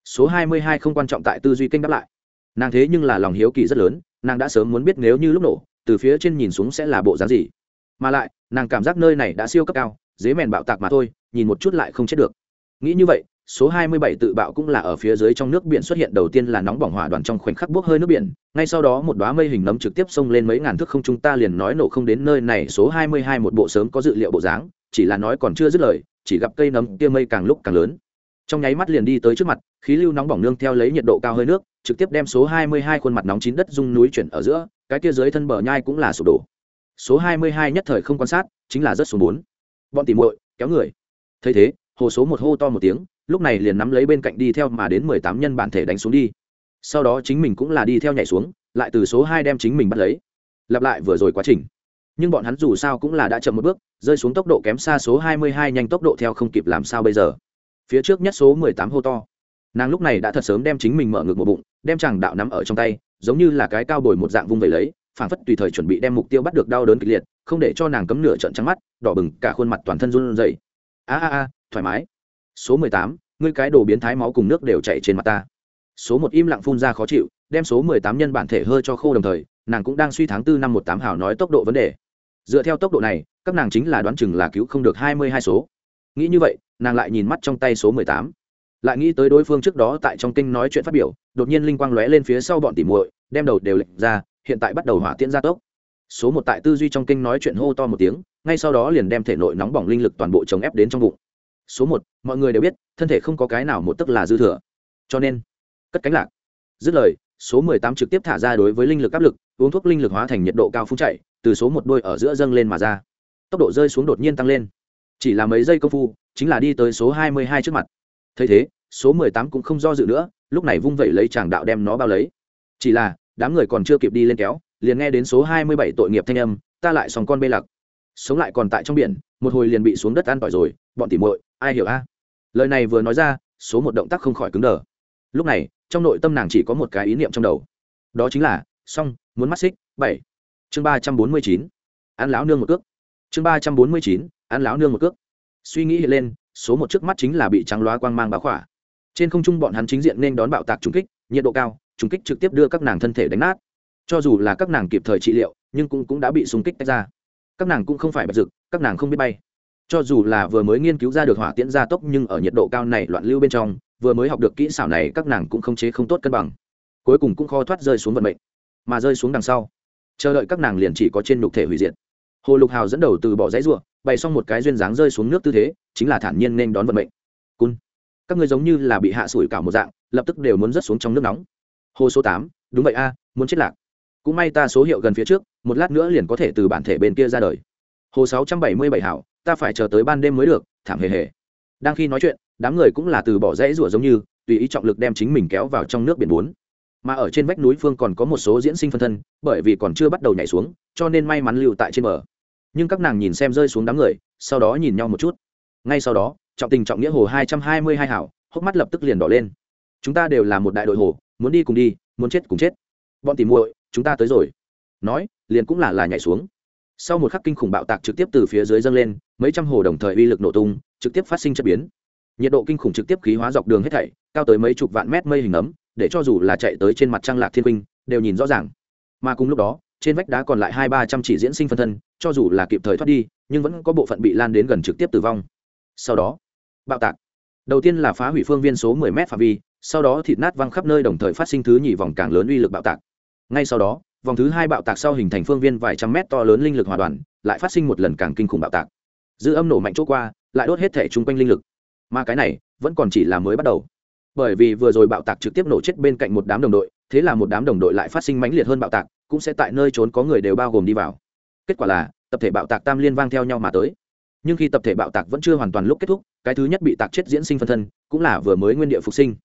Số hai mươi hai không quan trọng tại tư duy kênh đáp lại. Nàng thế nhưng là lòng hiếu kỳ rất lớn, nàng đã sớm muốn biết nếu như lúc nổ, từ phía trên nhìn xuống sẽ là bộ dáng gì. Mà lại, nàng cảm giác nơi này đã siêu cấp cao, dế mèn bạo tạc mà thôi, nhìn một chút lại không chết được. Nghĩ như vậy số 27 tự bạo cũng là ở phía dưới trong nước biển xuất hiện, đầu tiên là nóng bỏng hỏa đoàn trong khoảnh khắc bốc hơi nước biển, ngay sau đó một đóa mây hình nấm trực tiếp xông lên mấy ngàn thước không chúng ta liền nói nổ không đến nơi này, số 22 một bộ sớm có dự liệu bộ dáng, chỉ là nói còn chưa dứt lời, chỉ gặp cây nấm kia mây càng lúc càng lớn. Trong nháy mắt liền đi tới trước mặt, khí lưu nóng bỏng nương theo lấy nhiệt độ cao hơi nước, trực tiếp đem số 22 khuôn mặt nóng chín đất rung núi chuyển ở giữa, cái kia dưới thân bờ nhai cũng là sụp đổ. Số 22 nhất thời không quan sát, chính là rất số bốn. Bọn tỉ muội, kéo người. Thấy thế, hồ số một hô to một tiếng lúc này liền nắm lấy bên cạnh đi theo mà đến mười tám nhân bản thể đánh xuống đi. Sau đó chính mình cũng là đi theo nhảy xuống, lại từ số hai đem chính mình bắt lấy. Lặp lại vừa rồi quá trình. Nhưng bọn hắn dù sao cũng là đã chậm một bước, rơi xuống tốc độ kém xa số hai mươi hai nhanh tốc độ theo không kịp làm sao bây giờ. Phía trước nhất số mười tám hô to. Nàng lúc này đã thật sớm đem chính mình mở ngực một bụng, đem chàng đạo nắm ở trong tay, giống như là cái cao bồi một dạng vung về lấy, phảng phất tùy thời chuẩn bị đem mục tiêu bắt được đau đớn kịch liệt, không để cho nàng cấm nửa trận trắng mắt, đỏ bừng cả khuôn mặt toàn thân run rẩy. A a a, thoải mái số mười tám, ngươi cái đồ biến thái máu cùng nước đều chảy trên mặt ta. Số một, im lặng phun ra khó chịu, đem số mười tám nhân bản thể hơi cho khô đồng thời, nàng cũng đang suy tháng tư năm một tám hào nói tốc độ vấn đề. Dựa theo tốc độ này, các nàng chính là đoán chừng là cứu không được hai mươi hai số. Nghĩ như vậy, nàng lại nhìn mắt trong tay số mười tám. Lại nghĩ tới đối phương trước đó tại trong kinh nói chuyện phát biểu, đột nhiên linh quang lóe lên phía sau bọn tỉ muội, đem đầu đều lệch ra, hiện tại bắt đầu hỏa tiễn gia tốc. Số một tại tư duy trong kinh nói chuyện hô to một tiếng, ngay sau đó liền đem thể nội nóng bỏng linh lực toàn bộ chống ép đến trong bụng số một, mọi người đều biết, thân thể không có cái nào một tức là dư thừa. Cho nên, cất cánh lạc. Dứt lời, số mười tám trực tiếp thả ra đối với linh lực áp lực, uống thuốc linh lực hóa thành nhiệt độ cao phun chạy từ số một đôi ở giữa dâng lên mà ra. Tốc độ rơi xuống đột nhiên tăng lên. Chỉ là mấy giây công phu, chính là đi tới số hai mươi hai trước mặt. Thấy thế, số mười tám cũng không do dự nữa, lúc này vung vẩy lấy chàng đạo đem nó bao lấy. Chỉ là, đám người còn chưa kịp đi lên kéo, liền nghe đến số hai mươi bảy tội nghiệp thanh âm, ta lại sòng con bê lặc sống lại còn tại trong biển, một hồi liền bị xuống đất ăn tỏi rồi bọn tỉ muội ai hiểu a? Lời này vừa nói ra số một động tác không khỏi cứng đờ. Lúc này trong nội tâm nàng chỉ có một cái ý niệm trong đầu. Đó chính là xong muốn mắt xích bảy. Chương ba trăm bốn mươi chín. Ăn lão nương một cước. Chương ba trăm bốn mươi chín ăn lão nương một cước. Suy nghĩ hiện lên số một trước mắt chính là bị trắng loá quang mang bá khỏa. Trên không trung bọn hắn chính diện nên đón bạo tạc trùng kích nhiệt độ cao trùng kích trực tiếp đưa các nàng thân thể đánh nát. Cho dù là các nàng kịp thời trị liệu nhưng cũng, cũng đã bị xung kích tách ra. Các nàng cũng không phải bạch dực các nàng không biết bay cho dù là vừa mới nghiên cứu ra được hỏa tiễn gia tốc nhưng ở nhiệt độ cao này loạn lưu bên trong, vừa mới học được kỹ xảo này các nàng cũng không chế không tốt cân bằng. Cuối cùng cũng kho thoát rơi xuống vận mệnh, mà rơi xuống đằng sau. Chờ đợi các nàng liền chỉ có trên nhục thể hủy diệt. Hồ lục hào dẫn đầu từ bỏ giấy ruộng bày xong một cái duyên dáng rơi xuống nước tư thế, chính là thản nhiên nên đón vận mệnh. Cun, các người giống như là bị hạ sủi cả một dạng, lập tức đều muốn rớt xuống trong nước nóng. Hồ số tám, đúng vậy a, muốn chết lạc. Cũng may ta số hiệu gần phía trước, một lát nữa liền có thể từ bản thể bên kia ra đời. Hồ sáu trăm bảy mươi bảy hảo ta phải chờ tới ban đêm mới được, thảm hề hề. Đang khi nói chuyện, đám người cũng là từ bỏ rẽ rủa giống như, tùy ý trọng lực đem chính mình kéo vào trong nước biển bốn. Mà ở trên vách núi phương còn có một số diễn sinh phân thân, bởi vì còn chưa bắt đầu nhảy xuống, cho nên may mắn lưu tại trên bờ. Nhưng các nàng nhìn xem rơi xuống đám người, sau đó nhìn nhau một chút. Ngay sau đó, trọng tình trọng nghĩa hồ hai trăm hai mươi hai hảo, hốc mắt lập tức liền đỏ lên. Chúng ta đều là một đại đội hồ, muốn đi cùng đi, muốn chết cùng chết. Bọn tìm muội, chúng ta tới rồi. Nói, liền cũng là là nhảy xuống sau một khắc kinh khủng bạo tạc trực tiếp từ phía dưới dâng lên, mấy trăm hồ đồng thời uy lực nổ tung, trực tiếp phát sinh chất biến. Nhiệt độ kinh khủng trực tiếp khí hóa dọc đường hết thảy, cao tới mấy chục vạn mét mây hình ấm, để cho dù là chạy tới trên mặt trăng lạc thiên huynh đều nhìn rõ ràng. Mà cùng lúc đó, trên vách đá còn lại hai ba trăm chỉ diễn sinh phân thân, cho dù là kịp thời thoát đi, nhưng vẫn có bộ phận bị lan đến gần trực tiếp tử vong. Sau đó, bạo tạc. Đầu tiên là phá hủy phương viên số 10 m phạm vi, sau đó thịt nát văng khắp nơi đồng thời phát sinh thứ nhì vòng càng lớn uy lực bạo tạc. Ngay sau đó vòng thứ hai bạo tạc sau hình thành phương viên vài trăm mét to lớn linh lực hòa đoàn, lại phát sinh một lần càng kinh khủng bạo tạc. Dư âm nổ mạnh chỗ qua, lại đốt hết thể chung quanh linh lực. Mà cái này, vẫn còn chỉ là mới bắt đầu. Bởi vì vừa rồi bạo tạc trực tiếp nổ chết bên cạnh một đám đồng đội, thế là một đám đồng đội lại phát sinh mãnh liệt hơn bạo tạc, cũng sẽ tại nơi trốn có người đều bao gồm đi vào. Kết quả là, tập thể bạo tạc tam liên vang theo nhau mà tới. Nhưng khi tập thể bạo tạc vẫn chưa hoàn toàn lúc kết thúc, cái thứ nhất bị tạc chết diễn sinh phân thân, cũng là vừa mới nguyên địa phục sinh.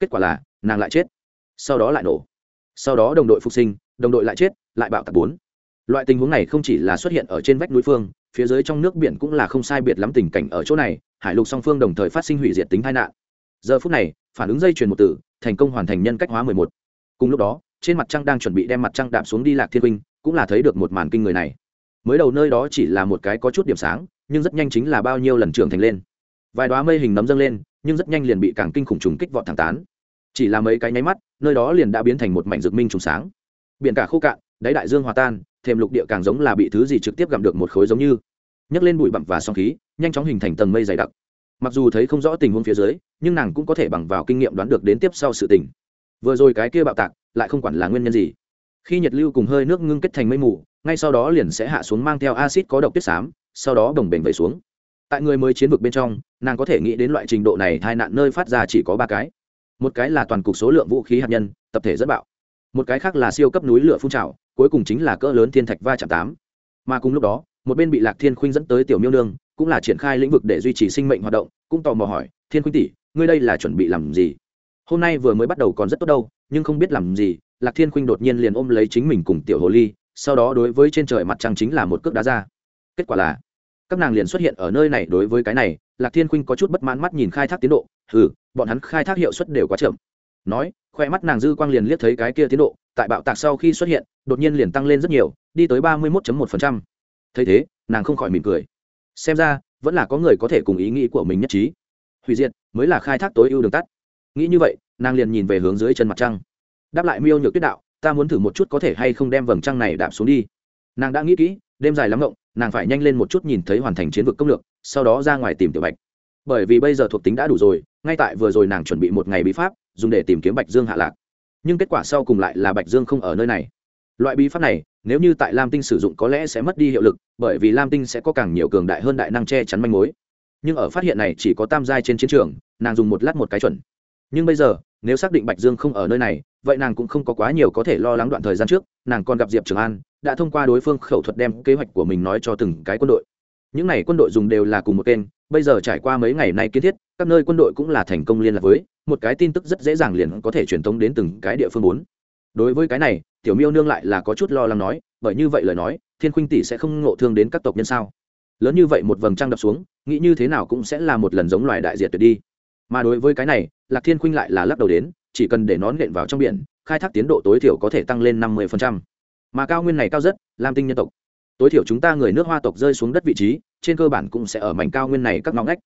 Kết quả là, nàng lại chết. Sau đó lại nổ. Sau đó đồng đội phục sinh đồng đội lại chết, lại bạo tạc bốn. Loại tình huống này không chỉ là xuất hiện ở trên vách núi phương, phía dưới trong nước biển cũng là không sai biệt lắm tình cảnh ở chỗ này, hải lục song phương đồng thời phát sinh hủy diệt tính tai nạn. Giờ phút này, phản ứng dây chuyền một tử, thành công hoàn thành nhân cách hóa mười một. Cùng lúc đó, trên mặt trăng đang chuẩn bị đem mặt trăng đạp xuống đi lạc thiên huynh, cũng là thấy được một màn kinh người này. Mới đầu nơi đó chỉ là một cái có chút điểm sáng, nhưng rất nhanh chính là bao nhiêu lần trưởng thành lên. Vài đoá mây hình nấm dâng lên, nhưng rất nhanh liền bị càng kinh khủng trùng kích vọt thẳng tán. Chỉ là mấy cái nháy mắt, nơi đó liền đã biến thành một mảnh rực minh trùng sáng biển cả khô cạn, đáy đại dương hòa tan thêm lục địa càng giống là bị thứ gì trực tiếp gặm được một khối giống như. Nhấc lên bụi bặm và song khí, nhanh chóng hình thành tầng mây dày đặc. Mặc dù thấy không rõ tình huống phía dưới, nhưng nàng cũng có thể bằng vào kinh nghiệm đoán được đến tiếp sau sự tình. Vừa rồi cái kia bạo tạc, lại không quản là nguyên nhân gì. Khi nhiệt lưu cùng hơi nước ngưng kết thành mây mù, ngay sau đó liền sẽ hạ xuống mang theo acid có độc tiết xám, sau đó đồng bền vẩy xuống. Tại người mới chiến vực bên trong, nàng có thể nghĩ đến loại trình độ này hai nạn nơi phát ra chỉ có ba cái. Một cái là toàn cục số lượng vũ khí hạt nhân, tập thể dẫn bạo một cái khác là siêu cấp núi lửa phun trào, cuối cùng chính là cỡ lớn thiên thạch va chạm tám. Mà cùng lúc đó, một bên bị lạc thiên khuynh dẫn tới tiểu miêu nương, cũng là triển khai lĩnh vực để duy trì sinh mệnh hoạt động, cũng tò mò hỏi, thiên khuynh tỷ, ngươi đây là chuẩn bị làm gì? Hôm nay vừa mới bắt đầu còn rất tốt đâu, nhưng không biết làm gì, lạc thiên khuynh đột nhiên liền ôm lấy chính mình cùng tiểu hồ ly, sau đó đối với trên trời mặt trăng chính là một cước đá ra. Kết quả là, các nàng liền xuất hiện ở nơi này đối với cái này, lạc thiên khuynh có chút bất mãn mắt nhìn khai thác tiến độ ừ bọn hắn khai thác hiệu suất đều quá chậm nói khoe mắt nàng dư quang liền liếc thấy cái kia tiến độ, tại bạo tạc sau khi xuất hiện, đột nhiên liền tăng lên rất nhiều, đi tới ba mươi một một thấy thế, nàng không khỏi mỉm cười. Xem ra, vẫn là có người có thể cùng ý nghĩ của mình nhất trí. Hủy diệt, mới là khai thác tối ưu đường tắt. Nghĩ như vậy, nàng liền nhìn về hướng dưới chân mặt trăng. Đáp lại miêu nhược tuyết đạo, ta muốn thử một chút có thể hay không đem vầng trăng này đạp xuống đi. Nàng đã nghĩ kỹ, đêm dài lắm ngộng, nàng phải nhanh lên một chút nhìn thấy hoàn thành chiến vực công lược, sau đó ra ngoài tìm tiểu bạch bởi vì bây giờ thuộc tính đã đủ rồi, ngay tại vừa rồi nàng chuẩn bị một ngày bí pháp, dùng để tìm kiếm bạch dương hạ lạc. Nhưng kết quả sau cùng lại là bạch dương không ở nơi này. Loại bí pháp này, nếu như tại lam tinh sử dụng có lẽ sẽ mất đi hiệu lực, bởi vì lam tinh sẽ có càng nhiều cường đại hơn đại năng che chắn manh mối. Nhưng ở phát hiện này chỉ có tam giai trên chiến trường, nàng dùng một lát một cái chuẩn. Nhưng bây giờ, nếu xác định bạch dương không ở nơi này, vậy nàng cũng không có quá nhiều có thể lo lắng đoạn thời gian trước, nàng còn gặp diệp trường an, đã thông qua đối phương khẩu thuật đem kế hoạch của mình nói cho từng cái quân đội những này quân đội dùng đều là cùng một kênh, bây giờ trải qua mấy ngày nay kiến thiết, các nơi quân đội cũng là thành công liên lạc với, một cái tin tức rất dễ dàng liền có thể truyền tống đến từng cái địa phương bốn. Đối với cái này, tiểu miêu nương lại là có chút lo lắng nói, bởi như vậy lời nói, thiên khuynh tỷ sẽ không ngộ thương đến các tộc nhân sao? Lớn như vậy một vầng trăng đập xuống, nghĩ như thế nào cũng sẽ là một lần giống loài đại diệt tuyệt đi. Mà đối với cái này, lạc thiên khuynh lại là lắc đầu đến, chỉ cần để nón nện vào trong biển, khai thác tiến độ tối thiểu có thể tăng lên năm mươi mà cao nguyên này cao rất lam tinh nhân tộc tối thiểu chúng ta người nước hoa tộc rơi xuống đất vị trí, trên cơ bản cũng sẽ ở mảnh cao nguyên này các ngõ ngách.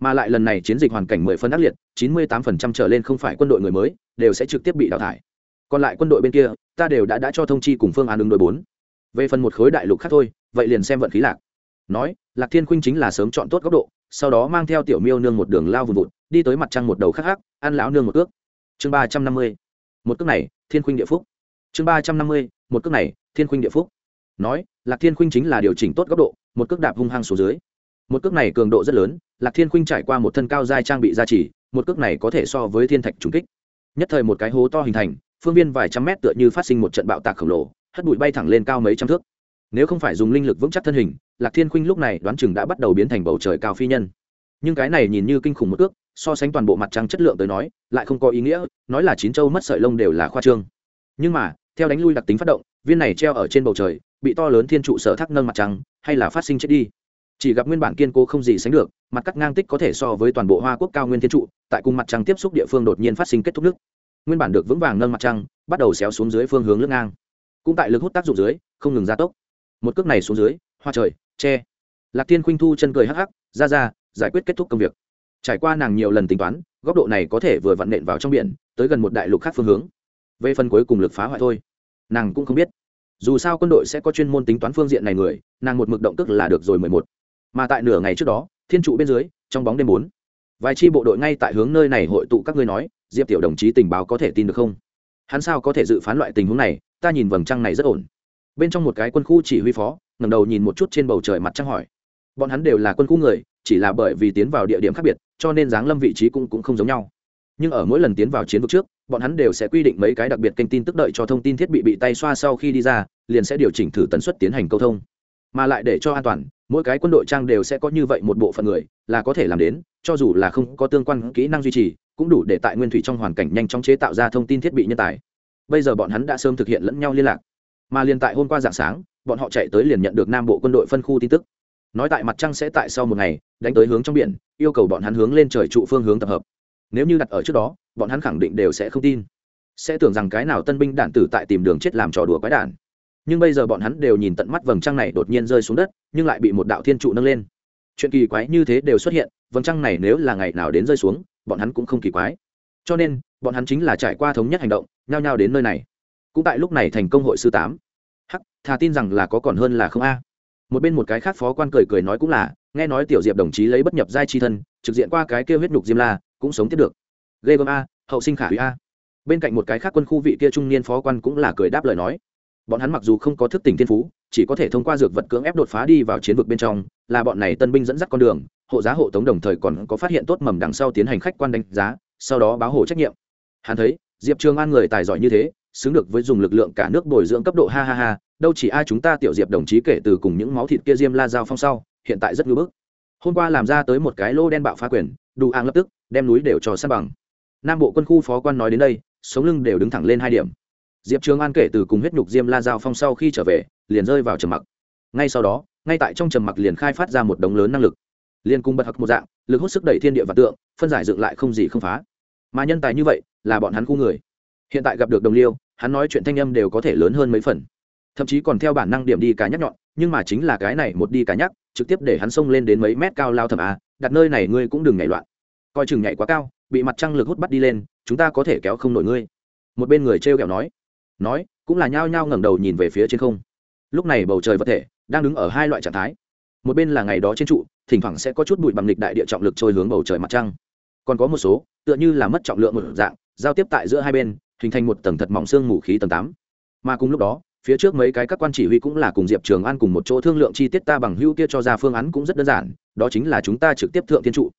Mà lại lần này chiến dịch hoàn cảnh mười phân ác liệt, chín mươi tám phần trăm trở lên không phải quân đội người mới, đều sẽ trực tiếp bị đào thải. Còn lại quân đội bên kia, ta đều đã đã cho thông chi cùng phương án ứng đội bốn. Về phần một khối đại lục khác thôi, vậy liền xem vận khí lạc. Nói, lạc thiên khuynh chính là sớm chọn tốt góc độ, sau đó mang theo tiểu miêu nương một đường lao vùn vụt, đi tới mặt trăng một đầu khắc khắc, ăn lão nương một ước. Chương ba trăm năm mươi. Một cước này, thiên khuynh địa phúc. Chương ba trăm năm mươi. Một cước này, thiên khuynh địa phúc nói, lạc thiên khuynh chính là điều chỉnh tốt góc độ, một cước đạp hung hăng xuống dưới. Một cước này cường độ rất lớn, lạc thiên khuynh trải qua một thân cao giai trang bị gia trì, một cước này có thể so với thiên thạch trùng kích. Nhất thời một cái hố to hình thành, phương viên vài trăm mét tựa như phát sinh một trận bạo tạc khổng lồ, hất bụi bay thẳng lên cao mấy trăm thước. Nếu không phải dùng linh lực vững chắc thân hình, lạc thiên khuynh lúc này đoán chừng đã bắt đầu biến thành bầu trời cao phi nhân. Nhưng cái này nhìn như kinh khủng một cước, so sánh toàn bộ mặt trăng chất lượng tới nói, lại không có ý nghĩa, nói là chín châu mất sợi lông đều là khoa trương. Nhưng mà, theo đánh lui đặc tính phát động, viên này treo ở trên bầu trời bị to lớn thiên trụ sở thác nâng mặt trăng, hay là phát sinh chết đi. Chỉ gặp nguyên bản kiên cố không gì sánh được, mặt cắt ngang tích có thể so với toàn bộ hoa quốc cao nguyên thiên trụ, tại cùng mặt trăng tiếp xúc địa phương đột nhiên phát sinh kết thúc nước. Nguyên bản được vững vàng nâng mặt trăng, bắt đầu xéo xuống dưới phương hướng nước ngang. Cũng tại lực hút tác dụng dưới, không ngừng gia tốc. Một cước này xuống dưới, hoa trời, che. Lạc thiên khuynh thu chân cười hắc hắc, ra ra, giải quyết kết thúc công việc. Trải qua nàng nhiều lần tính toán, góc độ này có thể vừa vặn nện vào trong biển, tới gần một đại lục khác phương hướng. Về phần cuối cùng lực phá hoại thôi, nàng cũng không biết dù sao quân đội sẽ có chuyên môn tính toán phương diện này người nàng một mực động tức là được rồi mười một. Mà tại nửa ngày trước đó thiên trụ bên dưới trong bóng đêm bốn. Vài chi bộ đội ngay tại hướng nơi này hội tụ các ngươi nói diệp tiểu đồng chí tình báo có thể tin được không? Hắn sao có thể dự phán loại tình huống này ta nhìn vầng trăng này rất ổn. Bên trong một cái quân khu chỉ huy phó ngẩng đầu nhìn một chút trên bầu trời mặt trăng hỏi. Bọn hắn đều là quân khu người chỉ là bởi vì tiến vào địa điểm khác biệt cho nên dáng lâm vị trí cũng, cũng không giống nhau nhưng ở mỗi lần tiến vào chiến vực trước, bọn hắn đều sẽ quy định mấy cái đặc biệt kênh tin tức đợi cho thông tin thiết bị bị tay xoa sau khi đi ra, liền sẽ điều chỉnh thử tần suất tiến hành câu thông. Mà lại để cho an toàn, mỗi cái quân đội trang đều sẽ có như vậy một bộ phận người, là có thể làm đến, cho dù là không có tương quan kỹ năng duy trì, cũng đủ để tại nguyên thủy trong hoàn cảnh nhanh chóng chế tạo ra thông tin thiết bị nhân tài. Bây giờ bọn hắn đã sớm thực hiện lẫn nhau liên lạc. Mà liền tại hôm qua dạng sáng, bọn họ chạy tới liền nhận được nam bộ quân đội phân khu tin tức. Nói tại mặt trăng sẽ tại sau một ngày, đánh tới hướng trong biển, yêu cầu bọn hắn hướng lên trời trụ phương hướng tập hợp nếu như đặt ở trước đó, bọn hắn khẳng định đều sẽ không tin. Sẽ tưởng rằng cái nào tân binh đạn tử tại tìm đường chết làm trò đùa quái đản. Nhưng bây giờ bọn hắn đều nhìn tận mắt vầng trăng này đột nhiên rơi xuống đất, nhưng lại bị một đạo thiên trụ nâng lên. Chuyện kỳ quái như thế đều xuất hiện, vầng trăng này nếu là ngày nào đến rơi xuống, bọn hắn cũng không kỳ quái. Cho nên, bọn hắn chính là trải qua thống nhất hành động, nhao nhao đến nơi này. Cũng tại lúc này thành công hội sư tám. Hắc, thà tin rằng là có còn hơn là không a. Một bên một cái khác phó quan cười cười nói cũng là, nghe nói tiểu diệp đồng chí lấy bất nhập giai chi thân, trực diện qua cái kia huyết nhục diêm la cũng sống tiếp được. Ghê gớm a, hậu sinh khả hủy a. Bên cạnh một cái khác quân khu vị kia trung niên phó quan cũng là cười đáp lời nói. Bọn hắn mặc dù không có thức tỉnh thiên phú, chỉ có thể thông qua dược vật cưỡng ép đột phá đi vào chiến vực bên trong, là bọn này tân binh dẫn dắt con đường, hộ giá hộ tống đồng thời còn có phát hiện tốt mầm đằng sau tiến hành khách quan đánh giá, sau đó báo hồ trách nhiệm. Hắn thấy, diệp trường an người tài giỏi như thế, xứng được với dùng lực lượng cả nước bồi dưỡng cấp độ ha ha ha, đâu chỉ ai chúng ta tiểu diệp đồng chí kể từ cùng những máu thịt kia diêm la giao phong sau, hiện tại rất ngưỡng bức. Hôm qua làm ra tới một cái lô đen bạo phá quyền đủ an lập tức đem núi đều cho sát bằng. Nam bộ quân khu phó quan nói đến đây, sống lưng đều đứng thẳng lên hai điểm. Diệp trường an kể từ cùng huyết nhục diêm la giao phong sau khi trở về, liền rơi vào trầm mặc. Ngay sau đó, ngay tại trong trầm mặc liền khai phát ra một đống lớn năng lực. Liền cùng bật hặc một dạng, lực hút sức đẩy thiên địa và tượng, phân giải dựng lại không gì không phá. Mà nhân tài như vậy, là bọn hắn khu người. Hiện tại gặp được đồng liêu, hắn nói chuyện thanh âm đều có thể lớn hơn mấy phần. Thậm chí còn theo bản năng điểm đi cá nhắc nhọn, nhưng mà chính là cái này một đi cá nhắc, trực tiếp để hắn xông lên đến mấy mét cao lao thầm a đặt nơi này ngươi cũng đừng nhảy loạn. Coi chừng nhảy quá cao, bị mặt trăng lực hút bắt đi lên, chúng ta có thể kéo không nổi ngươi. Một bên người t r kẹo nói. Nói, cũng là nhao nhao ngẩng đầu nhìn về phía trên không. Lúc này bầu trời vật thể đang đứng ở hai loại trạng thái. Một bên là ngày đó trên trụ, thỉnh thoảng sẽ có chút bụi bằng lịch đại địa trọng lực trôi hướng bầu trời mặt trăng. Còn có một số, tựa như là mất trọng lượng một dạng, giao tiếp tại giữa hai bên, hình thành một tầng thật mỏng xương mù khí tầng tám. Mà cùng lúc đó, phía trước mấy cái các quan chỉ huy cũng là cùng diệp trường an cùng một chỗ thương lượng chi tiết ta bằng hữu kia cho ra phương án cũng rất đơn giản đó chính là chúng ta trực tiếp thượng thiên trụ.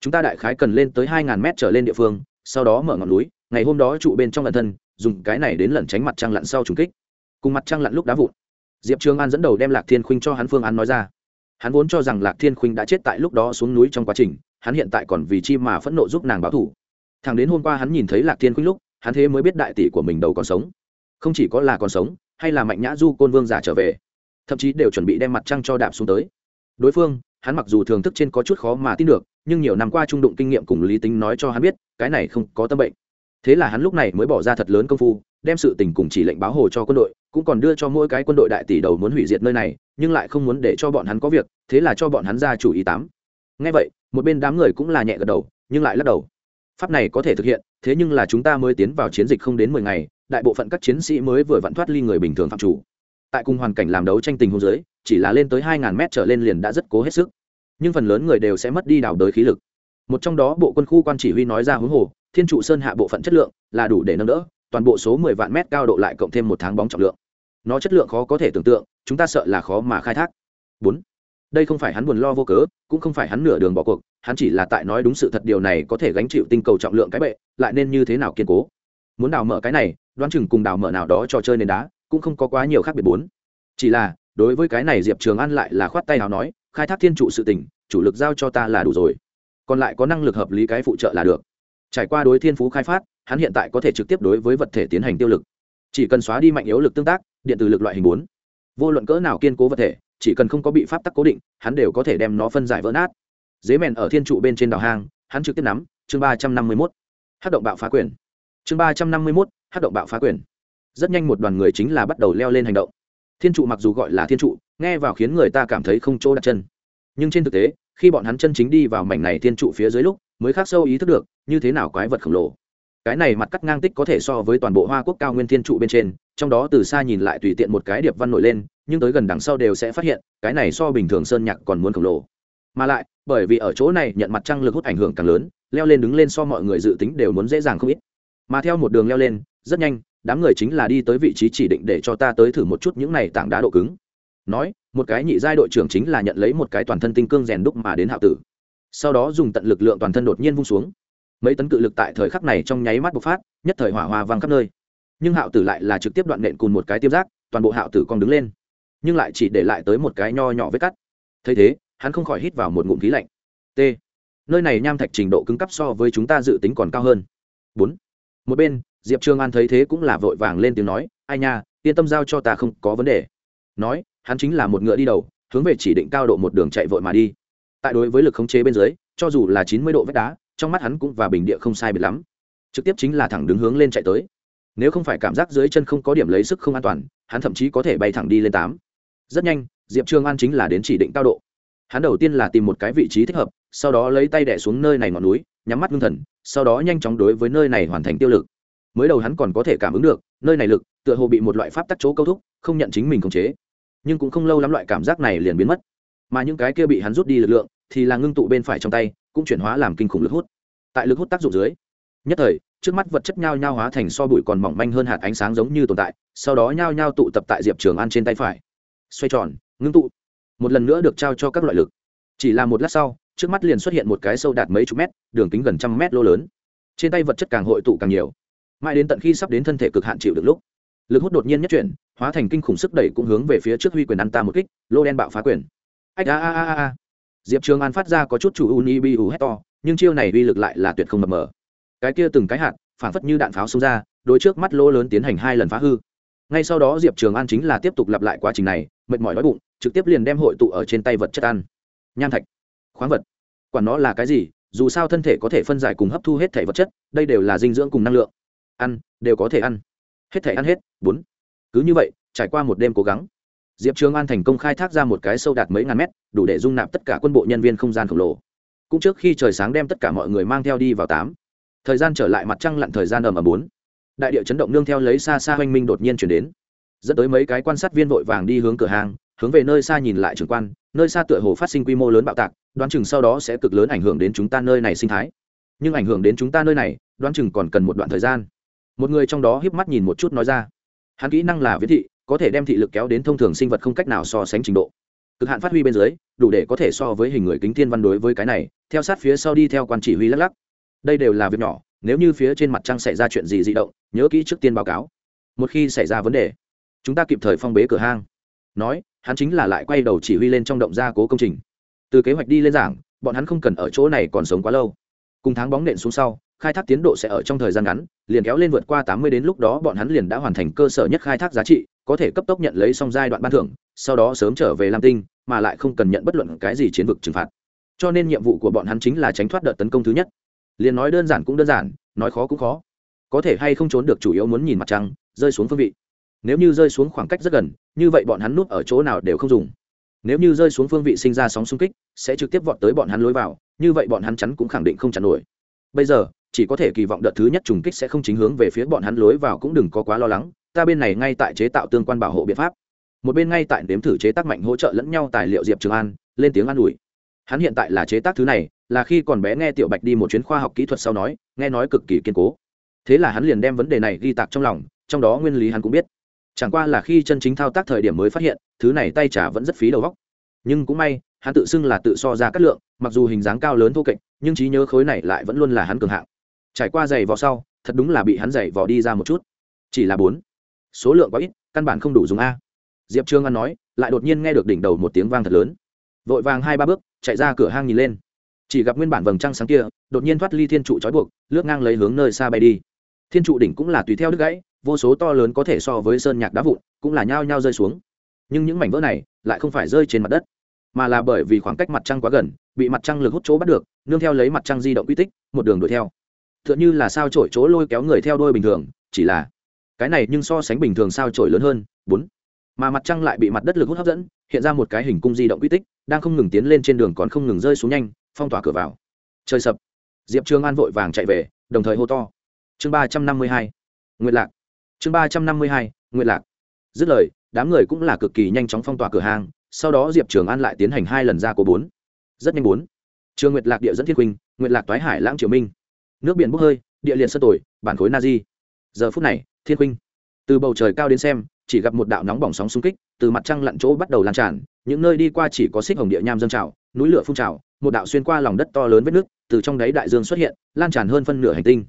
Chúng ta đại khái cần lên tới hai ngàn mét trở lên địa phương, sau đó mở ngọn núi, ngày hôm đó trụ bên trong lần thân, dùng cái này đến lần tránh mặt trăng lặn sau trùng kích. Cùng mặt trăng lặn lúc đá vụn. Diệp trường an dẫn đầu đem lạc thiên khuynh cho hắn phương án nói ra. Hắn vốn cho rằng lạc thiên khuynh đã chết tại lúc đó xuống núi trong quá trình, hắn hiện tại còn vì chi mà phẫn nộ giúp nàng báo thủ thằng đến hôm qua hắn nhìn thấy lạc thiên khuynh lúc, hắn thế mới biết đại tỷ của mình đầu còn sống. Không chỉ có là còn sống, hay là mạnh nhã du côn vương giả trở về. Thậm chí đều chuẩn bị đem mặt trăng cho đạp xuống tới. Đối phương hắn mặc dù thường thức trên có chút khó mà tin được, nhưng nhiều năm qua trung đụng kinh nghiệm cùng lý tính nói cho hắn biết, cái này không có tâm bệnh. Thế là hắn lúc này mới bỏ ra thật lớn công phu, đem sự tình cùng chỉ lệnh báo hồ cho quân đội, cũng còn đưa cho mỗi cái quân đội đại tỷ đầu muốn hủy diệt nơi này, nhưng lại không muốn để cho bọn hắn có việc, thế là cho bọn hắn ra chủ ý tám. Ngay vậy, một bên đám người cũng là nhẹ gật đầu, nhưng lại lắc đầu. Pháp này có thể thực hiện, thế nhưng là chúng ta mới tiến vào chiến dịch không đến mười ngày, đại bộ phận các chiến sĩ mới vừa vặn thoát ly người bình thường phạm chủ. Tại cùng hoàn cảnh làm đấu tranh tình hôn giới chỉ là lên tới hai ngàn mét trở lên liền đã rất cố hết sức. Nhưng phần lớn người đều sẽ mất đi đào đới khí lực. Một trong đó bộ quân khu quan chỉ huy nói ra huống hồ, thiên trụ sơn hạ bộ phận chất lượng là đủ để nâng đỡ, toàn bộ số mười vạn mét cao độ lại cộng thêm một tháng bóng trọng lượng. Nó chất lượng khó có thể tưởng tượng, chúng ta sợ là khó mà khai thác. Bốn, đây không phải hắn buồn lo vô cớ, cũng không phải hắn nửa đường bỏ cuộc, hắn chỉ là tại nói đúng sự thật điều này có thể gánh chịu tinh cầu trọng lượng cái bệ, lại nên như thế nào kiên cố? Muốn đào mở cái này, đoán chừng cùng đào mở nào đó trò chơi nền đá, cũng không có quá nhiều khác biệt bốn. Chỉ là đối với cái này diệp trường an lại là khoát tay nào nói, khai thác thiên trụ sự tỉnh chủ lực giao cho ta là đủ rồi. Còn lại có năng lực hợp lý cái phụ trợ là được. Trải qua đối thiên phú khai phát, hắn hiện tại có thể trực tiếp đối với vật thể tiến hành tiêu lực. Chỉ cần xóa đi mạnh yếu lực tương tác, điện từ lực loại hình bốn. Vô luận cỡ nào kiên cố vật thể, chỉ cần không có bị pháp tắc cố định, hắn đều có thể đem nó phân giải vỡ nát. Dế mèn ở thiên trụ bên trên đảo hang, hắn trực tiếp nắm, chương ba trăm năm mươi mốt. Hát động bạo phá quyền. Chương ba trăm năm mươi mốt hát động bạo phá quyền. Rất nhanh một đoàn người chính là bắt đầu leo lên hành động thiên trụ mặc dù gọi là thiên trụ, nghe vào khiến người ta cảm thấy không chỗ đặt chân. Nhưng trên thực tế, khi bọn hắn chân chính đi vào mảnh này thiên trụ phía dưới lúc, mới khác sâu ý thức được, như thế nào quái vật khổng lồ. Cái này mặt cắt ngang tích có thể so với toàn bộ hoa quốc cao nguyên thiên trụ bên trên, trong đó từ xa nhìn lại tùy tiện một cái điệp văn nổi lên, nhưng tới gần đằng sau đều sẽ phát hiện, cái này so bình thường sơn nhạc còn muốn khổng lồ. Mà lại, bởi vì ở chỗ này nhận mặt trăng lực hút ảnh hưởng càng lớn, leo lên đứng lên so mọi người dự tính đều muốn dễ dàng không ít. Mà theo một đường leo lên, rất nhanh đám người chính là đi tới vị trí chỉ định để cho ta tới thử một chút những này tảng đá độ cứng. Nói, một cái nhị giai đội trưởng chính là nhận lấy một cái toàn thân tinh cương rèn đúc mà đến hạo tử. Sau đó dùng tận lực lượng toàn thân đột nhiên vung xuống. Mấy tấn cự lực tại thời khắc này trong nháy mắt bộc phát, nhất thời hỏa hoa vang khắp nơi. Nhưng hạo tử lại là trực tiếp đoạn nện cùng một cái tiêm giác toàn bộ hạo tử còn đứng lên. Nhưng lại chỉ để lại tới một cái nho nhỏ vết cắt. Thấy thế, hắn không khỏi hít vào một ngụm khí lạnh. T. Nơi này nham thạch trình độ cứng cấp so với chúng ta dự tính còn cao hơn. Bốn. Một bên diệp trương an thấy thế cũng là vội vàng lên tiếng nói, ai nha, yên tâm giao cho ta không có vấn đề. Nói, hắn chính là một ngựa đi đầu, hướng về chỉ định cao độ một đường chạy vội mà đi. Tại đối với lực khống chế bên dưới, cho dù là chín mươi độ vách đá, trong mắt hắn cũng và bình địa không sai biệt lắm. Trực tiếp chính là thẳng đứng hướng lên chạy tới. Nếu không phải cảm giác dưới chân không có điểm lấy sức không an toàn, hắn thậm chí có thể bay thẳng đi lên tám. Rất nhanh, diệp trương an chính là đến chỉ định cao độ. Hắn đầu tiên là tìm một cái vị trí thích hợp, sau đó lấy tay đẻ xuống nơi này ngọn núi, nhắm mắt ngưng thần, sau đó nhanh chóng đối với nơi này hoàn thành tiêu lực mới đầu hắn còn có thể cảm ứng được, nơi này lực, tựa hồ bị một loại pháp tắc chỗ câu thúc, không nhận chính mình khống chế. Nhưng cũng không lâu lắm loại cảm giác này liền biến mất. Mà những cái kia bị hắn rút đi lực lượng, thì là ngưng tụ bên phải trong tay, cũng chuyển hóa làm kinh khủng lực hút. Tại lực hút tác dụng dưới, nhất thời, trước mắt vật chất nhao nhao hóa thành so bụi còn mỏng manh hơn hạt ánh sáng giống như tồn tại, sau đó nhao nhao tụ tập tại diệp trường an trên tay phải. Xoay tròn, ngưng tụ. Một lần nữa được trao cho các loại lực. Chỉ là một lát sau, trước mắt liền xuất hiện một cái sâu đạt mấy chục mét, đường kính gần trăm mét lô lớn. Trên tay vật chất càng hội tụ càng nhiều mãi đến tận khi sắp đến thân thể cực hạn chịu được lúc, lực hút đột nhiên nhất chuyển, hóa thành kinh khủng sức đẩy cũng hướng về phía trước huy quyền ăn ta một kích, lô đen bạo phá quyền. Ách, a a a a diệp trường an phát ra có chút chủ uni bi u hét to, nhưng chiêu này uy lực lại là tuyệt không mập mờ. Cái kia từng cái hạt phản phất như đạn pháo xông ra đôi trước mắt lô lớn tiến hành hai lần phá hư. Ngay sau đó diệp trường an chính là tiếp tục lặp lại quá trình này, mệt mỏi đói bụng, trực tiếp liền đem hội tụ ở trên tay vật chất ăn. Nham thạch, khoáng vật. Quản nó là cái gì, dù sao thân thể có thể phân giải cùng hấp thu hết thể vật chất, đây đều là dinh dưỡng cùng năng lượng ăn, đều có thể ăn. Hết thể ăn hết, bốn. Cứ như vậy, trải qua một đêm cố gắng, diệp trường an thành công khai thác ra một cái sâu đạt mấy ngàn mét, đủ để dung nạp tất cả quân bộ nhân viên không gian khổng lồ. Cũng trước khi trời sáng đem tất cả mọi người mang theo đi vào tám. Thời gian trở lại mặt trăng lặn thời gian ầm ầm bốn. Đại địa chấn động nương theo lấy xa xa hoanh minh đột nhiên chuyển đến. Dẫn tới mấy cái quan sát viên vội vàng đi hướng cửa hàng, hướng về nơi xa nhìn lại trường quan, nơi xa tựa hồ phát sinh quy mô lớn bạo tạc, đoán chừng sau đó sẽ cực lớn ảnh hưởng đến chúng ta nơi này sinh thái. Nhưng ảnh hưởng đến chúng ta nơi này, đoán chừng còn cần một đoạn thời gian một người trong đó hiếp mắt nhìn một chút nói ra, hắn kỹ năng là viễn thị, có thể đem thị lực kéo đến thông thường sinh vật không cách nào so sánh trình độ. Cực hạn phát huy bên dưới, đủ để có thể so với hình người kính thiên văn đối với cái này, theo sát phía sau đi theo quan chỉ huy lắc lắc. Đây đều là việc nhỏ, nếu như phía trên mặt trăng xảy ra chuyện gì di động, nhớ kỹ trước tiên báo cáo. Một khi xảy ra vấn đề, chúng ta kịp thời phong bế cửa hang. Nói, hắn chính là lại quay đầu chỉ huy lên trong động gia cố công trình. Từ kế hoạch đi lên giảng, bọn hắn không cần ở chỗ này còn sống quá lâu. Cùng tháng bóng nện xuống sau khai thác tiến độ sẽ ở trong thời gian ngắn, liền kéo lên vượt qua tám mươi đến lúc đó bọn hắn liền đã hoàn thành cơ sở nhất khai thác giá trị, có thể cấp tốc nhận lấy xong giai đoạn ban thưởng, sau đó sớm trở về lam tinh, mà lại không cần nhận bất luận cái gì chiến vực trừng phạt. Cho nên nhiệm vụ của bọn hắn chính là tránh thoát đợt tấn công thứ nhất. Liền nói đơn giản cũng đơn giản, nói khó cũng khó. Có thể hay không trốn được chủ yếu muốn nhìn mặt trăng, rơi xuống phương vị. Nếu như rơi xuống khoảng cách rất gần, như vậy bọn hắn núp ở chỗ nào đều không dùng. Nếu như rơi xuống phương vị sinh ra sóng xung kích, sẽ trực tiếp vọt tới bọn hắn lối vào, như vậy bọn hắn chắn cũng khẳng định không chặn nổi. Bây giờ chỉ có thể kỳ vọng đợt thứ nhất trùng kích sẽ không chính hướng về phía bọn hắn lối vào cũng đừng có quá lo lắng, ta bên này ngay tại chế tạo tương quan bảo hộ biện pháp. Một bên ngay tại nếm thử chế tác mạnh hỗ trợ lẫn nhau tài liệu diệp trường an, lên tiếng an ủi. Hắn hiện tại là chế tác thứ này, là khi còn bé nghe tiểu bạch đi một chuyến khoa học kỹ thuật sau nói, nghe nói cực kỳ kiên cố. Thế là hắn liền đem vấn đề này ghi tạc trong lòng, trong đó nguyên lý hắn cũng biết. Chẳng qua là khi chân chính thao tác thời điểm mới phát hiện, thứ này tay trả vẫn rất phí đầu góc nhưng cũng may, hắn tự xưng là tự so ra cát lượng, mặc dù hình dáng cao lớn thô kệch, nhưng trí nhớ khối này lại vẫn luôn là hắn cường hạng trải qua giày vò sau, thật đúng là bị hắn giày vò đi ra một chút. Chỉ là bốn. Số lượng quá ít, căn bản không đủ dùng a. Diệp trương an nói, lại đột nhiên nghe được đỉnh đầu một tiếng vang thật lớn. Vội vàng hai ba bước, chạy ra cửa hang nhìn lên. Chỉ gặp nguyên bản vầng trăng sáng kia, đột nhiên thoát ly thiên trụ trói buộc, lướt ngang lấy hướng nơi xa bay đi. Thiên trụ đỉnh cũng là tùy theo đứt gãy, vô số to lớn có thể so với sơn nhạc đá vụn, cũng là nhao nhao rơi xuống. Nhưng những mảnh vỡ này, lại không phải rơi trên mặt đất, mà là bởi vì khoảng cách mặt trăng quá gần, bị mặt trăng lực hút chỗ bắt được, nương theo lấy mặt trăng di động quy tích, một đường đuổi theo. Tựa như là sao trổi chỗ lôi kéo người theo đôi bình thường, chỉ là cái này nhưng so sánh bình thường sao trổi lớn hơn, bốn. Mà mặt trăng lại bị mặt đất lực hút hấp dẫn, hiện ra một cái hình cung di động quy tích, đang không ngừng tiến lên trên đường còn không ngừng rơi xuống nhanh, phong tỏa cửa vào. Trời sập. Diệp trường an vội vàng chạy về, đồng thời hô to. Chương ba trăm năm mươi hai nguyện lạc. Chương ba trăm năm mươi hai nguyện lạc. Dứt lời, đám người cũng là cực kỳ nhanh chóng phong tỏa cửa hàng, sau đó diệp trường an lại tiến hành hai lần ra cố bốn. Rất nhanh bốn. Trường nguyệt lạc địa dẫn thiên huynh nguyệt lạc toái hải lãng triều minh nước biển bốc hơi, địa liệt sơ tồi, bản khối na di giờ phút này, thiên huynh từ bầu trời cao đến xem, chỉ gặp một đạo nóng bỏng sóng xung kích, từ mặt trăng lặn chỗ bắt đầu lan tràn, những nơi đi qua chỉ có xích hồng địa nham dâng trào, núi lửa phun trào, một đạo xuyên qua lòng đất to lớn vết nước, từ trong đáy đại dương xuất hiện, lan tràn hơn phân nửa hành tinh.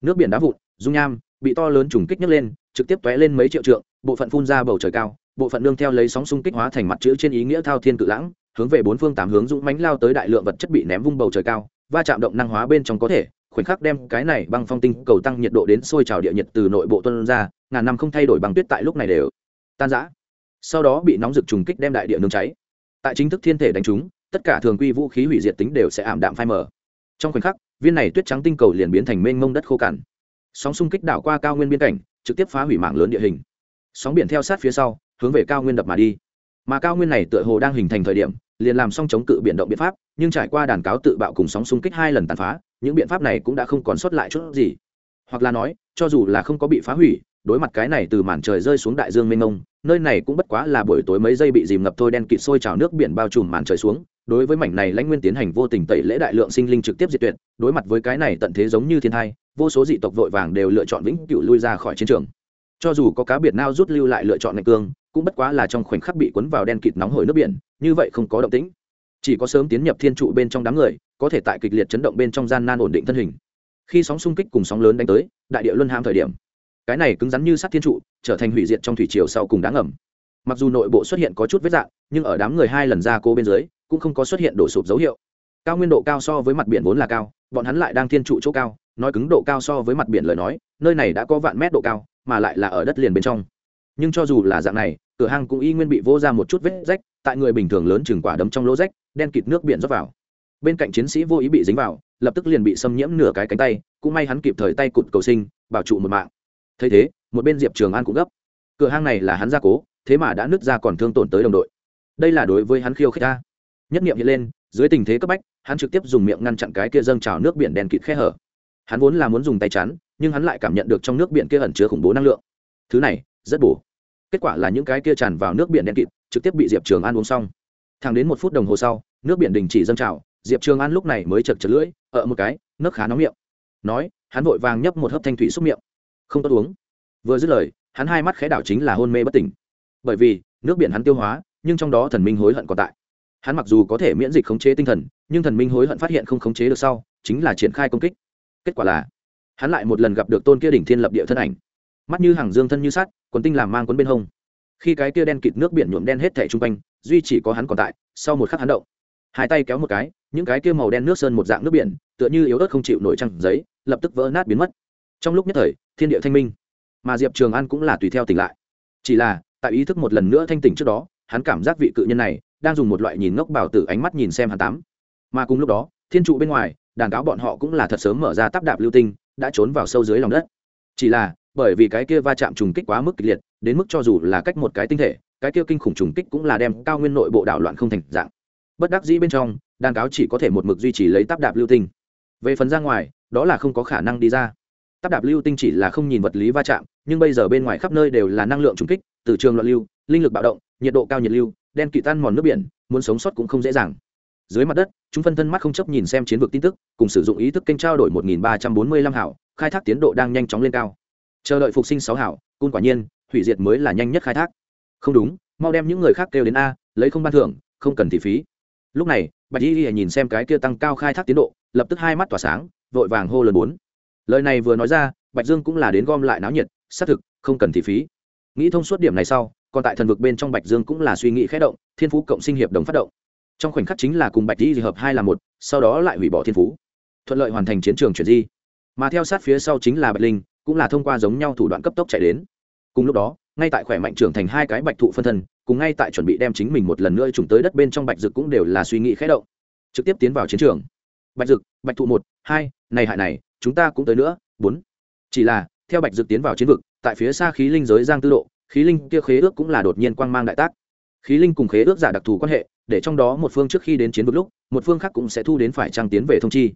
Nước biển đá vụn, dung nham, bị to lớn trùng kích nhấc lên, trực tiếp tóe lên mấy triệu trượng, bộ phận phun ra bầu trời cao, bộ phận nương theo lấy sóng xung kích hóa thành mặt chữ trên ý nghĩa thao thiên cự lãng, hướng về bốn phương tám hướng dũng mánh lao tới đại lượng vật chất bị ném vung bầu trời cao, va chạm động năng hóa bên trong có thể khoảnh khắc đem cái này băng phong tinh cầu tăng nhiệt độ đến sôi trào địa nhiệt từ nội bộ tuân ra, ngàn năm không thay đổi bằng tuyết tại lúc này đều tan rã. Sau đó bị nóng rực trùng kích đem đại địa nương cháy. Tại chính thức thiên thể đánh trúng tất cả thường quy vũ khí hủy diệt tính đều sẽ ảm đạm phai mờ. Trong khoảnh khắc, viên này tuyết trắng tinh cầu liền biến thành mênh mông đất khô cằn. Sóng xung kích đảo qua cao nguyên biên cảnh, trực tiếp phá hủy mạng lớn địa hình. Sóng biển theo sát phía sau, hướng về cao nguyên đập mà đi. Mà cao nguyên này tựa hồ đang hình thành thời điểm, liền làm xong chống cự biển động biện pháp, nhưng trải qua đàn cáo tự bạo cùng sóng xung kích hai lần tàn phá những biện pháp này cũng đã không còn sót lại chút gì. Hoặc là nói, cho dù là không có bị phá hủy, đối mặt cái này từ màn trời rơi xuống đại dương mênh mông, nơi này cũng bất quá là buổi tối mấy giây bị dìm ngập thôi đen kịt sôi trào nước biển bao trùm màn trời xuống, đối với mảnh này lãnh nguyên tiến hành vô tình tẩy lễ đại lượng sinh linh trực tiếp diệt tuyệt, đối mặt với cái này tận thế giống như thiên thai, vô số dị tộc vội vàng đều lựa chọn vĩnh cửu lui ra khỏi chiến trường. Cho dù có cá biệt nao rút lưu lại lựa chọn ngạch cương, cũng bất quá là trong khoảnh khắc bị cuốn vào đen kịt nóng hổi nước biển, như vậy không có động tĩnh. Chỉ có sớm tiến nhập thiên trụ bên trong đám người có thể tại kịch liệt chấn động bên trong gian nan ổn định thân hình. Khi sóng xung kích cùng sóng lớn đánh tới, đại địa luân ham thời điểm, cái này cứng rắn như sắt thiên trụ, trở thành hủy diệt trong thủy triều sau cùng đáng ẩm mặc dù nội bộ xuất hiện có chút vết dạng, nhưng ở đám người hai lần ra cô bên dưới, cũng không có xuất hiện đổ sụp dấu hiệu. Cao nguyên độ cao so với mặt biển vốn là cao, bọn hắn lại đang thiên trụ chỗ cao, nói cứng độ cao so với mặt biển lời nói, nơi này đã có vạn mét độ cao, mà lại là ở đất liền bên trong. Nhưng cho dù là dạng này, cửa hang cũng y nguyên bị vô ra một chút vết rách, tại người bình thường lớn chừng quả đấm trong lỗ rách, đen kịt nước biển rót vào bên cạnh chiến sĩ vô ý bị dính vào, lập tức liền bị xâm nhiễm nửa cái cánh tay, cũng may hắn kịp thời tay cụt cầu sinh, bảo trụ một mạng. Thấy thế, một bên diệp trường an cũng gấp. Cửa hang này là hắn gia cố, thế mà đã nứt ra còn thương tổn tới đồng đội. Đây là đối với hắn khiêu khích ta. Nhất nghiệm hiện lên, dưới tình thế cấp bách, hắn trực tiếp dùng miệng ngăn chặn cái kia dâng trào nước biển đen kịt khe hở. Hắn vốn là muốn dùng tay chắn, nhưng hắn lại cảm nhận được trong nước biển kia ẩn chứa khủng bố năng lượng. Thứ này, rất bổ. Kết quả là những cái kia tràn vào nước biển đen kịt, trực tiếp bị diệp trường an uống xong. Thẳng đến một phút đồng hồ sau, nước biển đình chỉ dâng trào diệp trường an lúc này mới chật chật lưỡi ở một cái nước khá nóng miệng. Nói, hắn vội vàng nhấp một hớp thanh thủy xúc miệng. Không tốt uống. Vừa dứt lời, hắn hai mắt khẽ đảo chính là hôn mê bất tỉnh. Bởi vì, nước biển hắn tiêu hóa, nhưng trong đó thần minh hối hận còn tại. Hắn mặc dù có thể miễn dịch khống chế tinh thần, nhưng thần minh hối hận phát hiện không khống chế được sau, chính là triển khai công kích. Kết quả là, hắn lại một lần gặp được tôn kia đỉnh thiên lập địa thân ảnh. Mắt như hàng dương thân như sát quần tinh làm mang quấn bên hông. Khi cái kia đen kịt nước biển nhuộm đen hết thẻ chung quanh, duy chỉ có hắn còn tại, sau một khắc hắn động. Hai tay kéo một cái những cái kia màu đen nước sơn một dạng nước biển, tựa như yếu ớt không chịu nổi trăng giấy, lập tức vỡ nát biến mất. Trong lúc nhất thời, thiên địa thanh minh, mà diệp trường an cũng là tùy theo tỉnh lại. Chỉ là, tại ý thức một lần nữa thanh tỉnh trước đó, hắn cảm giác vị cự nhân này đang dùng một loại nhìn ngốc bảo tử ánh mắt nhìn xem hắn tám. Mà cùng lúc đó, thiên trụ bên ngoài, đàn cáo bọn họ cũng là thật sớm mở ra tắp đạp lưu tinh, đã trốn vào sâu dưới lòng đất. Chỉ là, bởi vì cái kia va chạm trùng kích quá mức kịch liệt, đến mức cho dù là cách một cái tinh thể, cái kia kinh khủng trùng kích cũng là đem cao nguyên nội bộ đảo loạn không thành dạng. Bất đắc dĩ bên trong đàn cáo chỉ có thể một mực duy trì lấy tắp đạp lưu tinh. Về phần ra ngoài, đó là không có khả năng đi ra. Tắp đạp lưu tinh chỉ là không nhìn vật lý va chạm, nhưng bây giờ bên ngoài khắp nơi đều là năng lượng trung kích, từ trường loạn lưu, linh lực bạo động, nhiệt độ cao nhiệt lưu, đen kỵ tan mòn nước biển, muốn sống sót cũng không dễ dàng. Dưới mặt đất, chúng phân thân mắt không chấp nhìn xem chiến vực tin tức, cùng sử dụng ý thức kênh trao đổi một nghìn ba trăm bốn mươi lăm hảo, khai thác tiến độ đang nhanh chóng lên cao. Chờ đợi phục sinh sáu hảo cung quả nhiên, hủy diệt mới là nhanh nhất khai thác. Không đúng, mau đem những người khác kêu đến a, lấy không ban thưởng, không cần thị phí lúc này, bạch y nhìn xem cái kia tăng cao khai thác tiến độ, lập tức hai mắt tỏa sáng, vội vàng hô lớn bốn. Lời này vừa nói ra, bạch dương cũng là đến gom lại náo nhiệt, xác thực, không cần thị phí. Nghĩ thông suốt điểm này sau, còn tại thần vực bên trong bạch dương cũng là suy nghĩ khẽ động, thiên phú cộng sinh hiệp đồng phát động. Trong khoảnh khắc chính là cùng bạch di hợp hai là một, sau đó lại hủy bỏ thiên phú. Thuận lợi hoàn thành chiến trường chuyển di. Mà theo sát phía sau chính là bạch linh, cũng là thông qua giống nhau thủ đoạn cấp tốc chạy đến. Cùng lúc đó, ngay tại khỏe mạnh trưởng thành hai cái bạch thụ phân thân cùng ngay tại chuẩn bị đem chính mình một lần nữa trùng tới đất bên trong bạch dực cũng đều là suy nghĩ khẽ động. Trực tiếp tiến vào chiến trường. Bạch dực, bạch thụ một, hai, này hại này, chúng ta cũng tới nữa, bốn. Chỉ là, theo bạch dực tiến vào chiến vực, tại phía xa khí linh giới giang tư độ, khí linh kia khế ước cũng là đột nhiên quang mang đại tác. Khí linh cùng khế ước giả đặc thù quan hệ, để trong đó một phương trước khi đến chiến vực lúc, một phương khác cũng sẽ thu đến phải trang tiến về thông chi.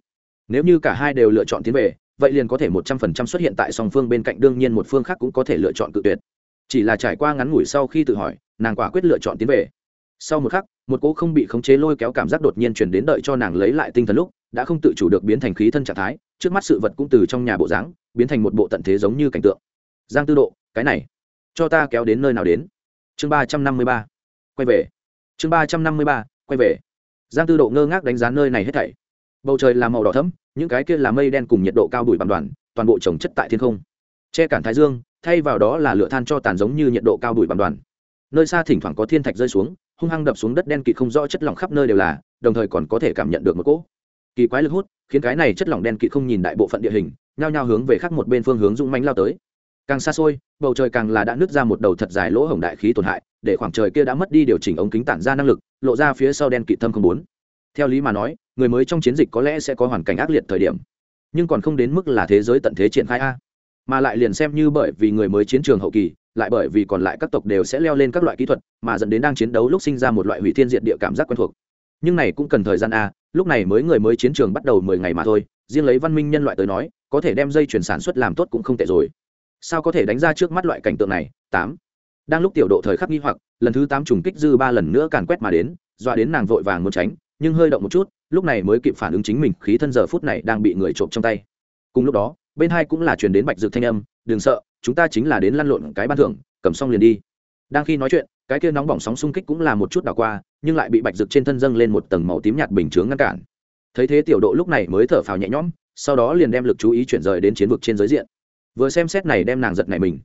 Nếu như cả hai đều lựa chọn tiến về, vậy liền có thể một trăm phần trăm xuất hiện tại song phương bên cạnh, đương nhiên một phương khác cũng có thể lựa chọn tự tuyệt. Chỉ là trải qua ngắn ngủi sau khi tự hỏi nàng quả quyết lựa chọn tiến về. Sau một khắc, một cỗ không bị khống chế lôi kéo cảm giác đột nhiên chuyển đến đợi cho nàng lấy lại tinh thần lúc, đã không tự chủ được biến thành khí thân trạng thái, trước mắt sự vật cũng từ trong nhà bộ dáng, biến thành một bộ tận thế giống như cảnh tượng. Giang tư độ, cái này, cho ta kéo đến nơi nào đến? Chương ba trăm năm mươi ba, quay về. Chương ba trăm năm mươi ba, quay về. Giang tư độ ngơ ngác đánh giá nơi này hết thảy. Bầu trời là màu đỏ thấm những cái kia là mây đen cùng nhiệt độ cao đùi bằng đoàn, toàn bộ trồng chất tại thiên không. Che cản thái dương, thay vào đó là lửa than cho tàn giống như nhiệt độ cao đùi bằng đoàn nơi xa thỉnh thoảng có thiên thạch rơi xuống, hung hăng đập xuống đất đen kịt không rõ chất lỏng khắp nơi đều là, đồng thời còn có thể cảm nhận được một cỗ kỳ quái lực hút, khiến cái này chất lỏng đen kịt không nhìn đại bộ phận địa hình, nhao nhao hướng về khác một bên phương hướng dũng mánh lao tới. Càng xa xôi, bầu trời càng là đã nứt ra một đầu thật dài lỗ hổng đại khí tổn hại, để khoảng trời kia đã mất đi điều chỉnh ống kính tản ra năng lực, lộ ra phía sau đen kịt thâm không bốn. Theo lý mà nói, người mới trong chiến dịch có lẽ sẽ có hoàn cảnh ác liệt thời điểm, nhưng còn không đến mức là thế giới tận thế triển khai a. Mà lại liền xem như bởi vì người mới chiến trường hậu kỳ lại bởi vì còn lại các tộc đều sẽ leo lên các loại kỹ thuật, mà dẫn đến đang chiến đấu lúc sinh ra một loại hủy thiên diện địa cảm giác quen thuộc. Nhưng này cũng cần thời gian a lúc này mới người mới chiến trường bắt đầu mười ngày mà thôi, riêng lấy văn minh nhân loại tới nói, có thể đem dây chuyển sản xuất làm tốt cũng không tệ rồi. Sao có thể đánh ra trước mắt loại cảnh tượng này? Tám. Đang lúc tiểu độ thời khắc nghi hoặc, lần thứ tám trùng kích dư ba lần nữa càn quét mà đến, dọa đến nàng vội vàng muốn tránh, nhưng hơi động một chút, lúc này mới kịp phản ứng chính mình, khí thân giờ phút này đang bị người trộm trong tay. Cùng lúc đó, bên hai cũng là truyền đến bạch dược thanh âm, đừng sợ chúng ta chính là đến lăn lộn cái ban thưởng, cầm xong liền đi. Đang khi nói chuyện, cái kia nóng bỏng sóng xung kích cũng là một chút đảo qua, nhưng lại bị bạch dược trên thân dâng lên một tầng màu tím nhạt bình chướng ngăn cản. Thấy thế tiểu độ lúc này mới thở phào nhẹ nhõm, sau đó liền đem lực chú ý chuyển rời đến chiến vực trên giới diện. Vừa xem xét này đem nàng giật này mình.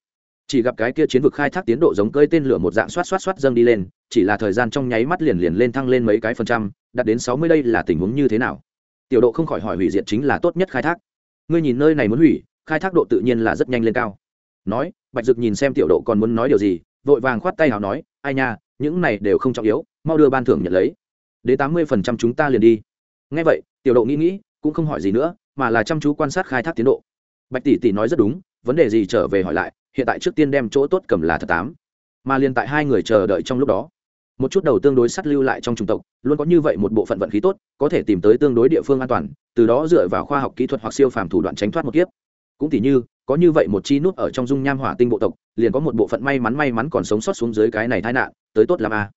Chỉ gặp cái kia chiến vực khai thác tiến độ giống cơi tên lửa một dạng xoát xoát xoát dâng đi lên, chỉ là thời gian trong nháy mắt liền liền lên thăng lên mấy cái phần trăm, đạt đến sáu mươi đây là tình huống như thế nào? Tiểu độ không khỏi hỏi hủy diệt chính là tốt nhất khai thác. Ngươi nhìn nơi này muốn hủy, khai thác độ tự nhiên là rất nhanh lên cao nói, bạch dực nhìn xem tiểu độ còn muốn nói điều gì, vội vàng khoát tay nào nói, ai nha, những này đều không trọng yếu, mau đưa ban thưởng nhận lấy. Đến tám mươi phần trăm chúng ta liền đi. Ngay vậy, tiểu độ nghĩ nghĩ, cũng không hỏi gì nữa, mà là chăm chú quan sát khai thác tiến độ. Bạch tỷ tỷ nói rất đúng, vấn đề gì trở về hỏi lại, hiện tại trước tiên đem chỗ tốt cầm là thật tám. Mà liền tại hai người chờ đợi trong lúc đó, một chút đầu tương đối sắt lưu lại trong chủng tộc, luôn có như vậy một bộ phận vận khí tốt, có thể tìm tới tương đối địa phương an toàn, từ đó dựa vào khoa học kỹ thuật hoặc siêu phàm thủ đoạn tránh thoát một kiếp cũng tỉ như, có như vậy một chi nút ở trong dung nham hỏa tinh bộ tộc, liền có một bộ phận may mắn may mắn còn sống sót xuống dưới cái này tai nạn, tới tốt làm a à.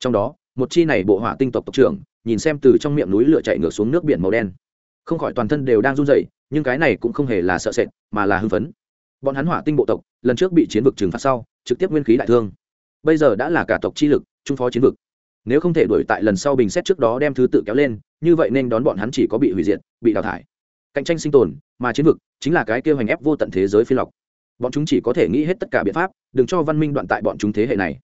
trong đó, một chi này bộ hỏa tinh tộc tộc trưởng, nhìn xem từ trong miệng núi lửa chạy ngược xuống nước biển màu đen. Không khỏi toàn thân đều đang run rẩy, nhưng cái này cũng không hề là sợ sệt, mà là hưng phấn. Bọn hắn hỏa tinh bộ tộc, lần trước bị chiến vực trừng phạt sau, trực tiếp nguyên khí đại thương. Bây giờ đã là cả tộc chi lực, trung phó chiến vực. Nếu không thể đuổi tại lần sau bình xét trước đó đem thứ tự kéo lên, như vậy nên đón bọn hắn chỉ có bị hủy diệt, bị đào thải cạnh tranh sinh tồn, mà chiến vực chính là cái kêu hành ép vô tận thế giới phi lọc. Bọn chúng chỉ có thể nghĩ hết tất cả biện pháp, đừng cho văn minh đoạn tại bọn chúng thế hệ này.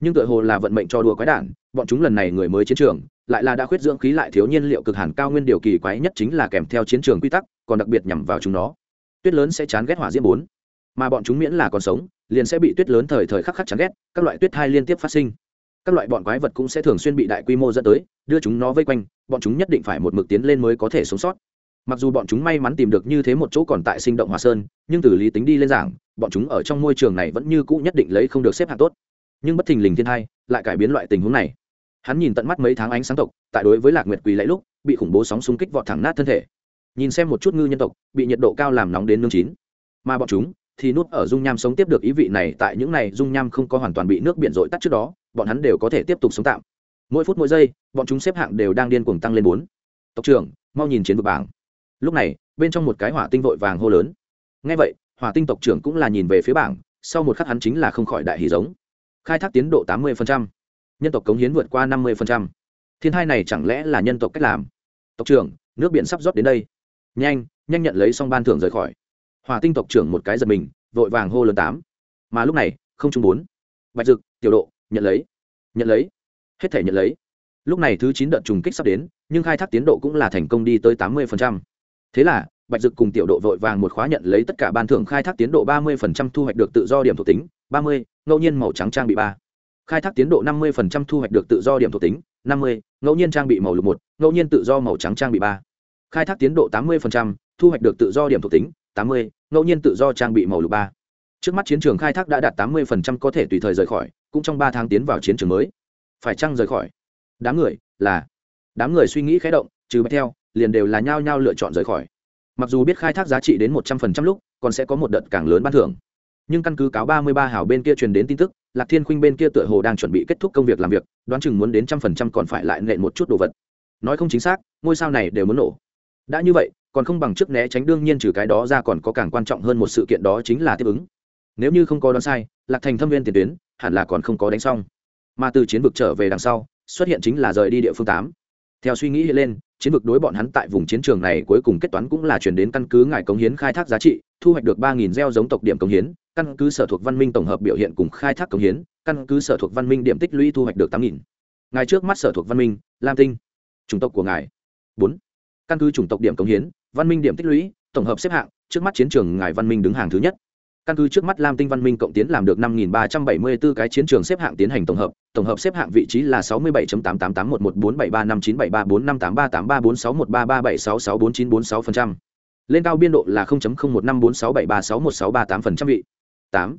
Nhưng tựa hồ là vận mệnh cho đùa quái đản, bọn chúng lần này người mới chiến trường, lại là đã khuyết dưỡng khí lại thiếu nhiên liệu cực hẳn cao nguyên điều kỳ quái nhất chính là kèm theo chiến trường quy tắc, còn đặc biệt nhằm vào chúng nó. Tuyết lớn sẽ chán ghét hỏa diễm bốn, mà bọn chúng miễn là còn sống, liền sẽ bị tuyết lớn thời thời khắc khắc chán ghét, các loại tuyết thai liên tiếp phát sinh. Các loại bọn quái vật cũng sẽ thường xuyên bị đại quy mô dẫn tới, đưa chúng nó vây quanh, bọn chúng nhất định phải một mực tiến lên mới có thể sống sót mặc dù bọn chúng may mắn tìm được như thế một chỗ còn tại sinh động hòa sơn, nhưng từ lý tính đi lên giảng, bọn chúng ở trong môi trường này vẫn như cũ nhất định lấy không được xếp hạng tốt. Nhưng bất thình lình thiên hai lại cải biến loại tình huống này. Hắn nhìn tận mắt mấy tháng ánh sáng tộc, tại đối với lạc nguyệt quỳ lẫy lúc, bị khủng bố sóng xung kích vọt thẳng nát thân thể. Nhìn xem một chút ngư nhân tộc, bị nhiệt độ cao làm nóng đến nương chín. Mà bọn chúng, thì nút ở dung nham sống tiếp được ý vị này, tại những này dung nham không có hoàn toàn bị nước biển dội tắt trước đó, bọn hắn đều có thể tiếp tục sống tạm. Mỗi phút mỗi giây, bọn chúng xếp hạng đều đang điên cuồng tăng lên bốn. Tộc trưởng, mau nhìn chiến vực bảng lúc này, bên trong một cái hỏa tinh vội vàng hô lớn. Ngay vậy, hỏa tinh tộc trưởng cũng là nhìn về phía bảng, sau một khắc hắn chính là không khỏi đại hỷ giống. Khai thác tiến độ tám mươi nhân tộc cống hiến vượt qua năm mươi thiên hai này chẳng lẽ là nhân tộc cách làm? Tộc trưởng, nước biển sắp rót đến đây. Nhanh nhanh nhận lấy xong ban thưởng rời khỏi. Hỏa tinh tộc trưởng một cái giật mình, vội vàng hô lớn tám. Mà lúc này, không chung bốn. Bạch dực, tiểu độ, nhận lấy. Nhận lấy. Hết thể nhận lấy. Lúc này thứ chín đợt trùng kích sắp đến, nhưng khai thác tiến độ cũng là thành công đi tới tám mươi thế là, bạch dực cùng tiểu độ vội vàng một khóa nhận lấy tất cả ban thưởng khai thác tiến độ ba mươi thu hoạch được tự do điểm thuộc tính, ba mươi, ngẫu nhiên màu trắng trang bị ba. Khai thác tiến độ năm mươi thu hoạch được tự do điểm thuộc tính, năm mươi, ngẫu nhiên trang bị màu lục một, ngẫu nhiên tự do màu trắng trang bị ba. Khai thác tiến độ tám mươi thu hoạch được tự do điểm thuộc tính, tám mươi, ngẫu nhiên tự do trang bị màu lục ba. Trước mắt chiến trường khai thác đã đạt tám mươi có thể tùy thời rời khỏi, cũng trong ba tháng tiến vào chiến trường mới. Phải chăng rời khỏi? Đám người, là. Đám người suy nghĩ khé động, trừ bạch theo liền đều là nhao nhao lựa chọn rời khỏi. Mặc dù biết khai thác giá trị đến một trăm phần trăm lúc, còn sẽ có một đợt càng lớn ban thưởng. Nhưng căn cứ cáo ba mươi ba hào bên kia truyền đến tin tức, lạc thiên khuynh bên kia tựa hồ đang chuẩn bị kết thúc công việc làm việc, đoán chừng muốn đến trăm phần trăm còn phải lại nện một chút đồ vật. Nói không chính xác, ngôi sao này đều muốn nổ. Đã như vậy, còn không bằng trước né tránh đương nhiên trừ cái đó ra còn có càng quan trọng hơn một sự kiện đó chính là tiếp ứng. Nếu như không có đoán sai, lạc thành thâm viên tiền tuyến, hẳn là còn không có đánh xong. Mà từ chiến vực trở về đằng sau, xuất hiện chính là rời đi địa phương tám. Theo suy nghĩ hiện lên chiến vực đối bọn hắn tại vùng chiến trường này cuối cùng kết toán cũng là chuyển đến căn cứ ngài cống hiến khai thác giá trị, thu hoạch được ba nghìn gieo giống tộc điểm cống hiến, căn cứ sở thuộc văn minh tổng hợp biểu hiện cùng khai thác cống hiến, căn cứ sở thuộc văn minh điểm tích lũy thu hoạch được tám nghìn. Ngài trước mắt sở thuộc văn minh, lam tinh, chủng tộc của ngài. Bốn. Căn cứ chủng tộc điểm cống hiến, văn minh điểm tích lũy, tổng hợp xếp hạng, trước mắt chiến trường ngài văn minh đứng hàng thứ nhất. Căn cứ trước mắt lam tinh văn minh cộng tiến làm được năm nghìn ba trăm bảy mươi 5374 cái chiến trường xếp hạng tiến hành tổng hợp tổng hợp xếp hạng vị trí là 67.888114735973458383461337664946%. lên cao biên độ là một năm bốn sáu bảy ba sáu một sáu ba tám phần trăm vị 8.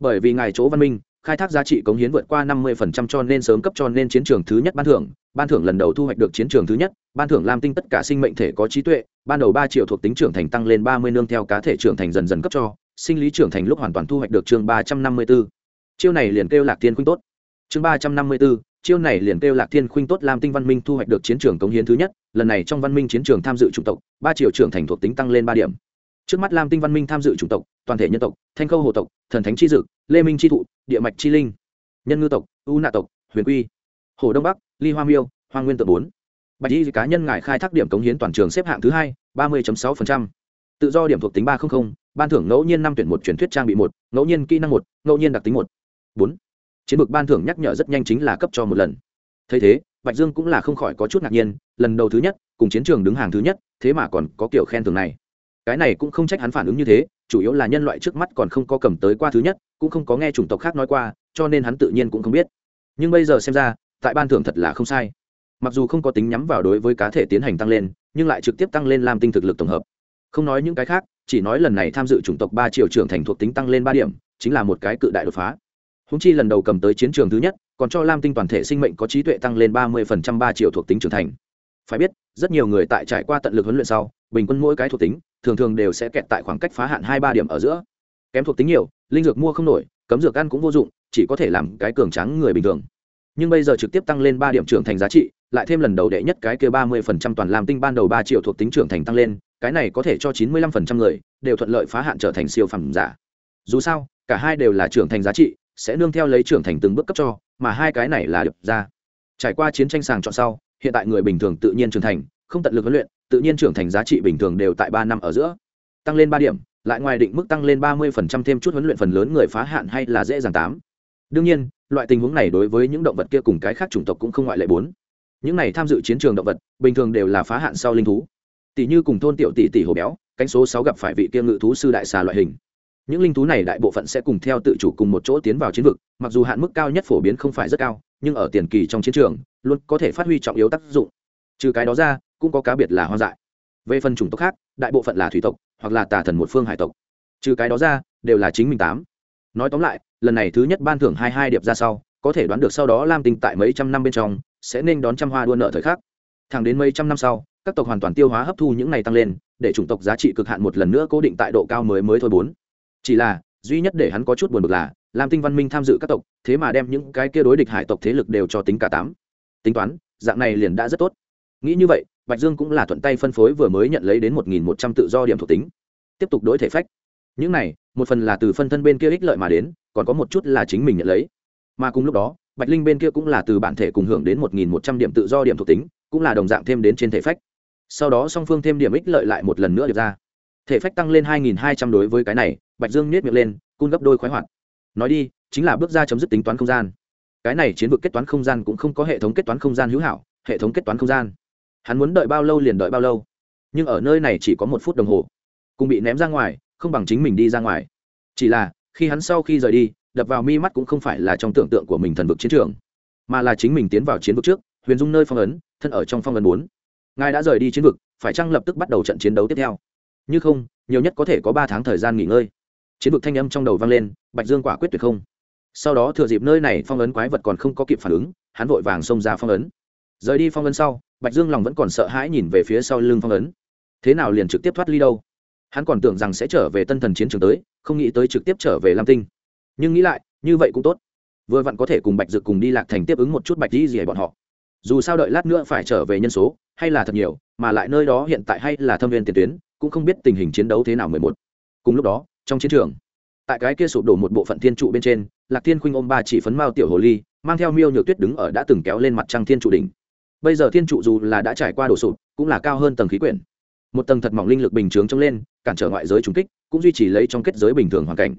bởi vì ngài chỗ văn minh, khai thác giá trị cống hiến vượt qua năm mươi phần trăm cho nên sớm cấp cho nên chiến trường thứ nhất ban thưởng ban thưởng lần đầu thu hoạch được chiến trường thứ nhất, ban thưởng làm tinh tất cả sinh mệnh thể có trí tuệ, ban đầu ba triệu thuộc tính trưởng thành tăng lên ba mươi nương theo cá thể trưởng thành dần dần cấp cho, sinh lý trưởng thành lúc hoàn toàn thu hoạch được chương ba trăm năm mươi b ố chiêu này liền kêu lạc tiên khuynh tốt chương ba trăm năm mươi b ố chiêu này liền kêu lạc thiên khuynh tốt làm tinh văn minh thu hoạch được chiến trường cống hiến thứ nhất, lần này trong văn minh chiến trường tham dự chủng tộc, ba triệu trưởng thành thuộc tính tăng lên ba điểm. Trước mắt lam tinh văn minh tham dự chủng tộc, toàn thể nhân tộc, thanh khâu hồ tộc, thần thánh chi dực, lê minh chi thụ, địa mạch chi linh, nhân ngư tộc, u nạ tộc, huyền quy, hồ đông bắc, ly hoa miêu, hoa nguyên tự bốn. Bạch y cá nhân ngài khai thác điểm cống hiến toàn trường xếp hạng thứ hai, ba mươi sáu tự do điểm thuộc tính ba trăm linh ban thưởng ngẫu nhiên năm tuyển một truyền thuyết trang bị một, ngẫu nhiên kỹ năng một, ngẫu nhiên đặc tính một. Bốn chiến vực ban thưởng nhắc nhở rất nhanh chính là cấp cho một lần. Thấy thế, bạch dương cũng là không khỏi có chút ngạc nhiên, lần đầu thứ nhất, cùng chiến trường đứng hàng thứ nhất, thế mà còn có kiểu khen thưởng này. Cái này cũng không trách hắn phản ứng như thế, chủ yếu là nhân loại trước mắt còn không có cầm tới qua thứ nhất, cũng không có nghe chủng tộc khác nói qua, cho nên hắn tự nhiên cũng không biết. Nhưng bây giờ xem ra, tại ban thưởng thật là không sai. Mặc dù không có tính nhắm vào đối với cá thể tiến hành tăng lên, nhưng lại trực tiếp tăng lên làm tinh thực lực tổng hợp. Không nói những cái khác, chỉ nói lần này tham dự chủng tộc ba triệu trưởng thành thuộc tính tăng lên ba điểm, chính là một cái cự đại đột phá húng chi lần đầu cầm tới chiến trường thứ nhất, còn cho lam tinh toàn thể sinh mệnh có trí tuệ tăng lên ba mươi phần trăm ba triệu thuộc tính trưởng thành. Phải biết, rất nhiều người tại trải qua tận lực huấn luyện sau, bình quân mỗi cái thuộc tính, thường thường đều sẽ kẹt tại khoảng cách phá hạn hai ba điểm ở giữa. Kém thuộc tính nhiều, linh dược mua không nổi, cấm dược ăn cũng vô dụng, chỉ có thể làm cái cường trắng người bình thường. Nhưng bây giờ trực tiếp tăng lên ba điểm trưởng thành giá trị, lại thêm lần đầu đệ nhất cái kia ba mươi phần trăm toàn làm tinh ban đầu ba triệu thuộc tính trưởng thành tăng lên, cái này có thể cho chín mươi lăm phần trăm người đều thuận lợi phá hạn trở thành siêu phẩm giả. Dù sao, cả hai đều là trưởng thành giá trị sẽ nương theo lấy trưởng thành từng bước cấp cho, mà hai cái này là được ra. Trải qua chiến tranh sàng chọn sau, hiện tại người bình thường tự nhiên trưởng thành, không tận lực huấn luyện, tự nhiên trưởng thành giá trị bình thường đều tại ba năm ở giữa. Tăng lên ba điểm, lại ngoài định mức tăng lên ba mươi phần trăm thêm chút huấn luyện phần lớn người phá hạn hay là dễ dàng tám. Đương nhiên, loại tình huống này đối với những động vật kia cùng cái khác chủng tộc cũng không ngoại lệ bốn. Những này tham dự chiến trường động vật, bình thường đều là phá hạn sau linh thú. Tỷ như cùng thôn tiểu tỷ tỷ hồ béo, cánh số sáu gặp phải vị kia ngự thú sư đại xà loại hình những linh thú này đại bộ phận sẽ cùng theo tự chủ cùng một chỗ tiến vào chiến vực, mặc dù hạn mức cao nhất phổ biến không phải rất cao, nhưng ở tiền kỳ trong chiến trường, luôn có thể phát huy trọng yếu tác dụng. Trừ cái đó ra, cũng có cá biệt là hoang dại. Về phần chủng tộc khác, đại bộ phận là thủy tộc, hoặc là tà thần một phương hải tộc. Trừ cái đó ra, đều là chính mình tám. Nói tóm lại, lần này thứ nhất ban thưởng hai hai điệp ra sau, có thể đoán được sau đó lam tinh tại mấy trăm năm bên trong, sẽ nên đón trăm hoa đua nợ thời khắc. Thẳng đến mấy trăm năm sau, các tộc hoàn toàn tiêu hóa hấp thu những này tăng lên, để chủng tộc giá trị cực hạn một lần nữa cố định tại độ cao mới mới thôi bốn chỉ là, duy nhất để hắn có chút buồn bực là, lam tinh văn minh tham dự các tộc, thế mà đem những cái kia đối địch hải tộc thế lực đều cho tính cả tám. Tính toán, dạng này liền đã rất tốt. Nghĩ như vậy, bạch dương cũng là thuận tay phân phối vừa mới nhận lấy đến một nghìn một trăm tự do điểm thuộc tính. Tiếp tục đối thể phách. Những này, một phần là từ phân thân bên kia ích lợi mà đến, còn có một chút là chính mình nhận lấy. Mà cùng lúc đó, bạch linh bên kia cũng là từ bản thể cùng hưởng đến một nghìn một trăm điểm tự do điểm thuộc tính, cũng là đồng dạng thêm đến trên thể phách. Sau đó song phương thêm điểm ích lợi lại một lần nữa được ra. Thể phách tăng lên hai nghìn hai trăm đối với cái này bạch dương nhét miệng lên cung gấp đôi khoái hoạt. Nói đi, chính là bước ra chấm dứt tính toán không gian. Cái này chiến vực kết toán không gian cũng không có hệ thống kết toán không gian hữu hảo, hệ thống kết toán không gian. Hắn muốn đợi bao lâu liền đợi bao lâu. Nhưng ở nơi này chỉ có một phút đồng hồ. Cùng bị ném ra ngoài, không bằng chính mình đi ra ngoài. Chỉ là, khi hắn sau khi rời đi, đập vào mi mắt cũng không phải là trong tưởng tượng của mình thần vực chiến trường, mà là chính mình tiến vào chiến vực trước, huyền dung nơi phong ấn, thân ở trong phong ấn bốn. Ngài đã rời đi chiến vực, phải chăng lập tức bắt đầu trận chiến đấu tiếp theo? Như không, nhiều nhất có thể có ba tháng thời gian nghỉ ngơi chiến vực thanh âm trong đầu vang lên, bạch dương quả quyết tuyệt không. Sau đó thừa dịp nơi này phong ấn quái vật còn không có kịp phản ứng, hắn vội vàng xông ra phong ấn. Rời đi phong ấn sau, bạch dương lòng vẫn còn sợ hãi nhìn về phía sau lưng phong ấn. Thế nào liền trực tiếp thoát ly đâu? Hắn còn tưởng rằng sẽ trở về tân thần chiến trường tới, không nghĩ tới trực tiếp trở về lam tinh. Nhưng nghĩ lại, như vậy cũng tốt. Vừa vặn có thể cùng bạch dực cùng đi lạc thành tiếp ứng một chút bạch di gì bọn họ. Dù sao đợi lát nữa phải trở về nhân số, hay là thật nhiều, mà lại nơi đó hiện tại hay là thâm viên tiền tuyến, cũng không biết tình hình chiến đấu thế nào mười một. Cùng lúc đó trong chiến trường. Tại cái kia sụp đổ một bộ phận thiên trụ bên trên, lạc thiên khuynh ôm ba chỉ phấn mao tiểu hồ ly, mang theo miêu nhược tuyết đứng ở đã từng kéo lên mặt trăng thiên trụ đỉnh. Bây giờ thiên trụ dù là đã trải qua đổ sụp, cũng là cao hơn tầng khí quyển. Một tầng thật mỏng linh lực bình chướng trông lên, cản trở ngoại giới trùng kích, cũng duy trì lấy trong kết giới bình thường hoàn cảnh.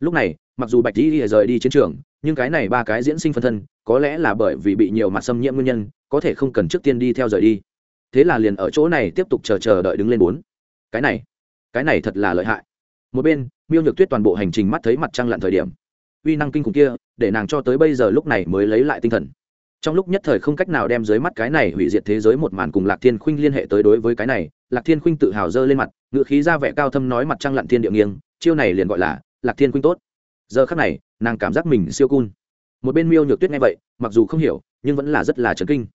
Lúc này, mặc dù bạch dĩ rời đi chiến trường, nhưng cái này ba cái diễn sinh phân thân, có lẽ là bởi vì bị nhiều mặt xâm nhiễm nguyên nhân, có thể không cần trước tiên đi theo rời đi. Thế là liền ở chỗ này tiếp tục chờ chờ đợi đứng lên bốn. Cái này cái này thật là lợi hại một bên, miêu nhược tuyết toàn bộ hành trình mắt thấy mặt trăng lặn thời điểm. Uy năng kinh khủng kia, để nàng cho tới bây giờ lúc này mới lấy lại tinh thần. Trong lúc nhất thời không cách nào đem dưới mắt cái này hủy diệt thế giới một màn cùng lạc thiên khuynh liên hệ tới đối với cái này, lạc thiên khuynh tự hào dơ lên mặt, ngựa khí ra vẻ cao thâm nói mặt trăng lặn thiên địa nghiêng, chiêu này liền gọi là lạc thiên khuynh tốt. Giờ khắc này, nàng cảm giác mình siêu cun. Một bên miêu nhược tuyết nghe vậy, mặc dù không hiểu, nhưng vẫn là rất là trấn kinh.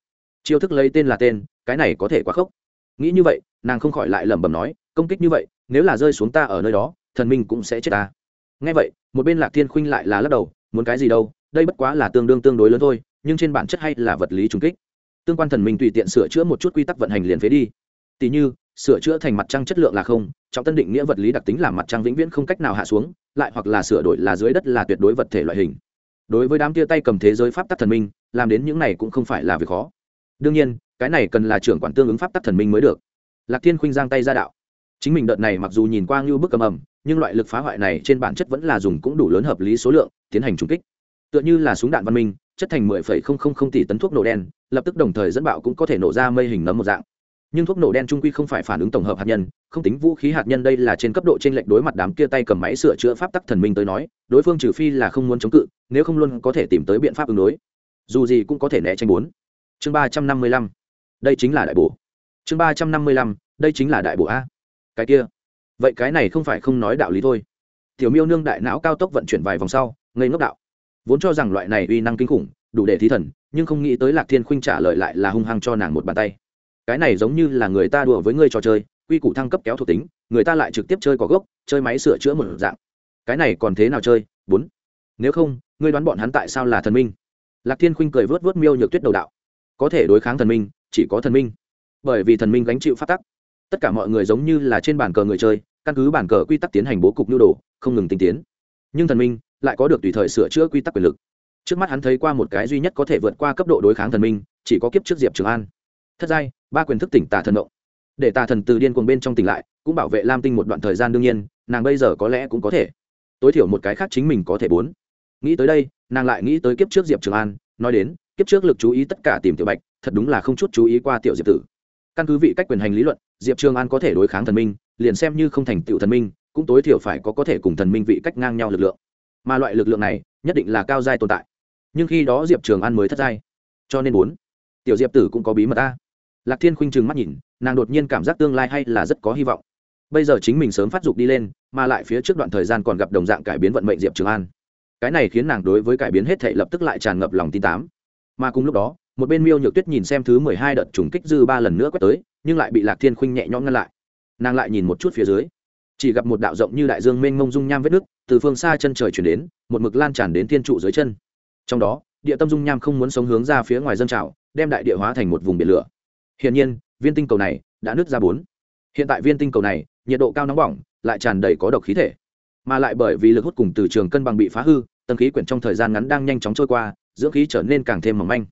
Chiêu thức lấy tên là tên, cái này có thể quá khốc. Nghĩ như vậy, nàng không khỏi lại lẩm bẩm nói, công kích như vậy, nếu là rơi xuống ta ở nơi đó thần minh cũng sẽ chết ta. Ngay vậy, một bên lạc thiên khuynh lại là lắc đầu, muốn cái gì đâu, đây bất quá là tương đương tương đối lớn thôi, nhưng trên bản chất hay là vật lý trung kích. Tương quan thần minh tùy tiện sửa chữa một chút quy tắc vận hành liền phế đi. Tỷ như, sửa chữa thành mặt trăng chất lượng là không, trọng tân định nghĩa vật lý đặc tính là mặt trăng vĩnh viễn không cách nào hạ xuống, lại hoặc là sửa đổi là dưới đất là tuyệt đối vật thể loại hình. Đối với đám tia tay cầm thế giới pháp tắc thần minh, làm đến những này cũng không phải là việc khó. Đương nhiên, cái này cần là trưởng quản tương ứng pháp tắc thần minh mới được. Lạc thiên khuynh giang tay ra đạo. Chính mình đợt này mặc dù nhìn qua như bức cầm ẩm nhưng loại lực phá hoại này trên bản chất vẫn là dùng cũng đủ lớn hợp lý số lượng tiến hành trùng kích. Tựa như là súng đạn văn minh chất thành 10,000 tỷ tấn thuốc nổ đen lập tức đồng thời dẫn bạo cũng có thể nổ ra mây hình nấm một dạng. Nhưng thuốc nổ đen trung quy không phải phản ứng tổng hợp hạt nhân không tính vũ khí hạt nhân đây là trên cấp độ trên lệnh đối mặt đám kia tay cầm máy sửa chữa pháp tắc thần minh tới nói đối phương trừ phi là không muốn chống cự nếu không luôn có thể tìm tới biện pháp ứng đối. Dù gì cũng có thể né tranh bốn. Chương ba trăm năm mươi lăm. Đây chính là đại bổ. Chương ba trăm năm mươi lăm. Đây chính là đại bổ a. Cái kia vậy cái này không phải không nói đạo lý thôi. Tiểu miêu nương đại não cao tốc vận chuyển vài vòng sau, ngây ngốc đạo. Vốn cho rằng loại này uy năng kinh khủng, đủ để thí thần, nhưng không nghĩ tới lạc thiên khuynh trả lời lại là hung hăng cho nàng một bàn tay. Cái này giống như là người ta đùa với ngươi trò chơi, quy củ thăng cấp kéo thuộc tính, người ta lại trực tiếp chơi có gốc, chơi máy sửa chữa một dạng. Cái này còn thế nào chơi? Bốn. Nếu không, ngươi đoán bọn hắn tại sao là thần minh? Lạc thiên khuynh cười vớt vớt miêu nhược tuyết đầu đạo. Có thể đối kháng thần minh, chỉ có thần minh. Bởi vì thần minh gánh chịu phát tắc tất cả mọi người giống như là trên bàn cờ người chơi, căn cứ bàn cờ quy tắc tiến hành bố cục nhu đồ, không ngừng tinh tiến. Nhưng thần minh lại có được tùy thời sửa chữa quy tắc quyền lực. Trước mắt hắn thấy qua một cái duy nhất có thể vượt qua cấp độ đối kháng thần minh, chỉ có kiếp trước diệp trường an. Thất giai, ba quyền thức tỉnh tà thần động để tà thần từ điên cuồng bên trong tỉnh lại, cũng bảo vệ lam tinh một đoạn thời gian đương nhiên, nàng bây giờ có lẽ cũng có thể tối thiểu một cái khác chính mình có thể bốn. Nghĩ tới đây, nàng lại nghĩ tới kiếp trước diệp trường an, nói đến, kiếp trước lực chú ý tất cả tìm tiểu bạch, thật đúng là không chút chú ý qua tiểu diệp tử. Căn cứ vị cách quyền hành lý luận diệp trường an có thể đối kháng thần minh, liền xem như không thành tựu thần minh, cũng tối thiểu phải có có thể cùng thần minh vị cách ngang nhau lực lượng. Mà loại lực lượng này, nhất định là cao giai tồn tại. Nhưng khi đó diệp trường an mới thất giai. Cho nên bốn, tiểu diệp tử cũng có bí mật ta lạc thiên khuynh trừng mắt nhìn, nàng đột nhiên cảm giác tương lai hay là rất có hy vọng. Bây giờ chính mình sớm phát dục đi lên, mà lại phía trước đoạn thời gian còn gặp đồng dạng cải biến vận mệnh diệp trường an. Cái này khiến nàng đối với cải biến hết thệ lập tức lại tràn ngập lòng tin tám. Mà cùng lúc đó, một bên miêu nhược tuyết nhìn xem thứ mười hai đợt trùng kích dư ba lần nữa quét tới nhưng lại bị lạc thiên khuynh nhẹ nhõm ngăn lại nàng lại nhìn một chút phía dưới chỉ gặp một đạo rộng như đại dương mênh mông dung nham vết nước từ phương xa chân trời chuyển đến một mực lan tràn đến thiên trụ dưới chân trong đó địa tâm dung nham không muốn sống hướng ra phía ngoài dân trào đem đại địa hóa thành một vùng biển lửa Hiển nhiên, viên tinh cầu này đã nứt ra bốn. Hiện tại viên tinh cầu này, nhiệt độ cao nóng bỏng, lại tràn đầy có độc khí thể, mà lại bởi vì lực hút cùng từ trường cân bằng bị phá hư, tầng khí quyển trong thời gian ngắn đang nhanh chóng trôi qua, dưỡng khí trở nên càng thêm mỏng manh.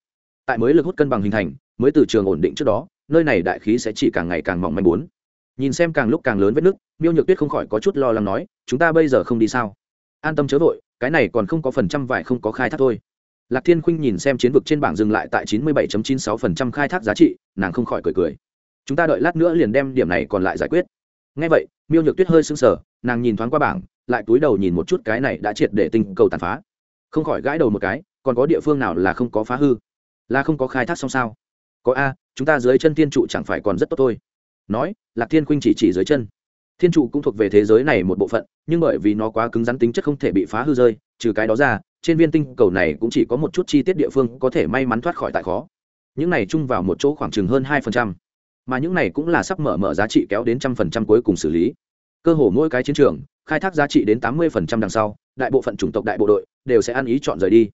Tại mới lực hút cân bằng hình thành, mới từ trường ổn định trước đó, nơi này đại khí sẽ chỉ càng ngày càng mỏng manh bốn. Nhìn xem càng lúc càng lớn vết nứt, Miêu Nhược Tuyết không khỏi có chút lo lắng nói, chúng ta bây giờ không đi sao? An tâm chớ vội, cái này còn không có phần trăm vải không có khai thác thôi. Lạc thiên khuynh nhìn xem chiến vực trên bảng dừng lại tại chín mươi 97.96% khai thác giá trị nàng không khỏi cười cười. Chúng ta đợi lát nữa liền đem điểm này còn lại giải quyết. Ngay vậy miêu nhược tuyết hơi sững sờ nàng nhìn thoáng qua bảng lại túi đầu nhìn một chút cái này đã triệt để tinh cầu tàn phá. Không khỏi gãi đầu một cái còn có địa phương nào là không có phá hư? Là không có khai thác xong sao? Có a, chúng ta dưới chân thiên trụ chẳng phải còn rất tốt thôi. Nói, lạc thiên khuynh chỉ chỉ dưới chân. Thiên trụ cũng thuộc về thế giới này một bộ phận, nhưng bởi vì nó quá cứng rắn tính chất không thể bị phá hư rơi, trừ cái đó ra, trên viên tinh cầu này cũng chỉ có một chút chi tiết địa phương có thể may mắn thoát khỏi tại khó. Những này chung vào một chỗ khoảng chừng hơn hai phần trăm. Mà những này cũng là sắp mở mở giá trị kéo đến trăm phần trăm cuối cùng xử lý. Cơ hồ mỗi cái chiến trường, khai thác giá trị đến tám mươi phần trăm đằng sau, đại bộ phận chủng tộc đại bộ đội đều sẽ ăn ý chọn rời đi.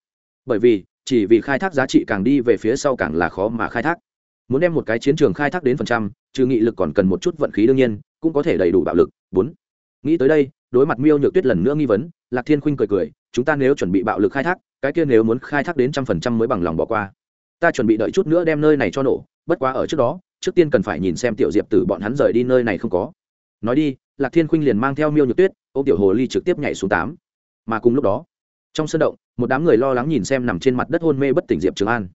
Bởi vì chỉ vì khai thác giá trị càng đi về phía sau càng là khó mà khai thác. Muốn đem một cái chiến trường khai thác đến phần trăm, trừ nghị lực còn cần một chút vận khí đương nhiên, cũng có thể đầy đủ bạo lực. Bốn, nghĩ tới đây, đối mặt miêu nhược tuyết lần nữa nghi vấn, lạc thiên khuynh cười cười, chúng ta nếu chuẩn bị bạo lực khai thác, cái kia nếu muốn khai thác đến trăm phần trăm mới bằng lòng bỏ qua. Ta chuẩn bị đợi chút nữa đem nơi này cho nổ, bất quá ở trước đó, trước tiên cần phải nhìn xem tiểu diệp tử bọn hắn rời đi nơi này không có. Nói đi, lạc thiên khuynh liền mang theo miêu nhược tuyết ô tiểu hồ ly trực tiếp nhảy xuống tám. Mà cùng lúc đó trong sân động, một đám người lo lắng nhìn xem nằm trên mặt đất hôn mê bất tỉnh diệp trường an.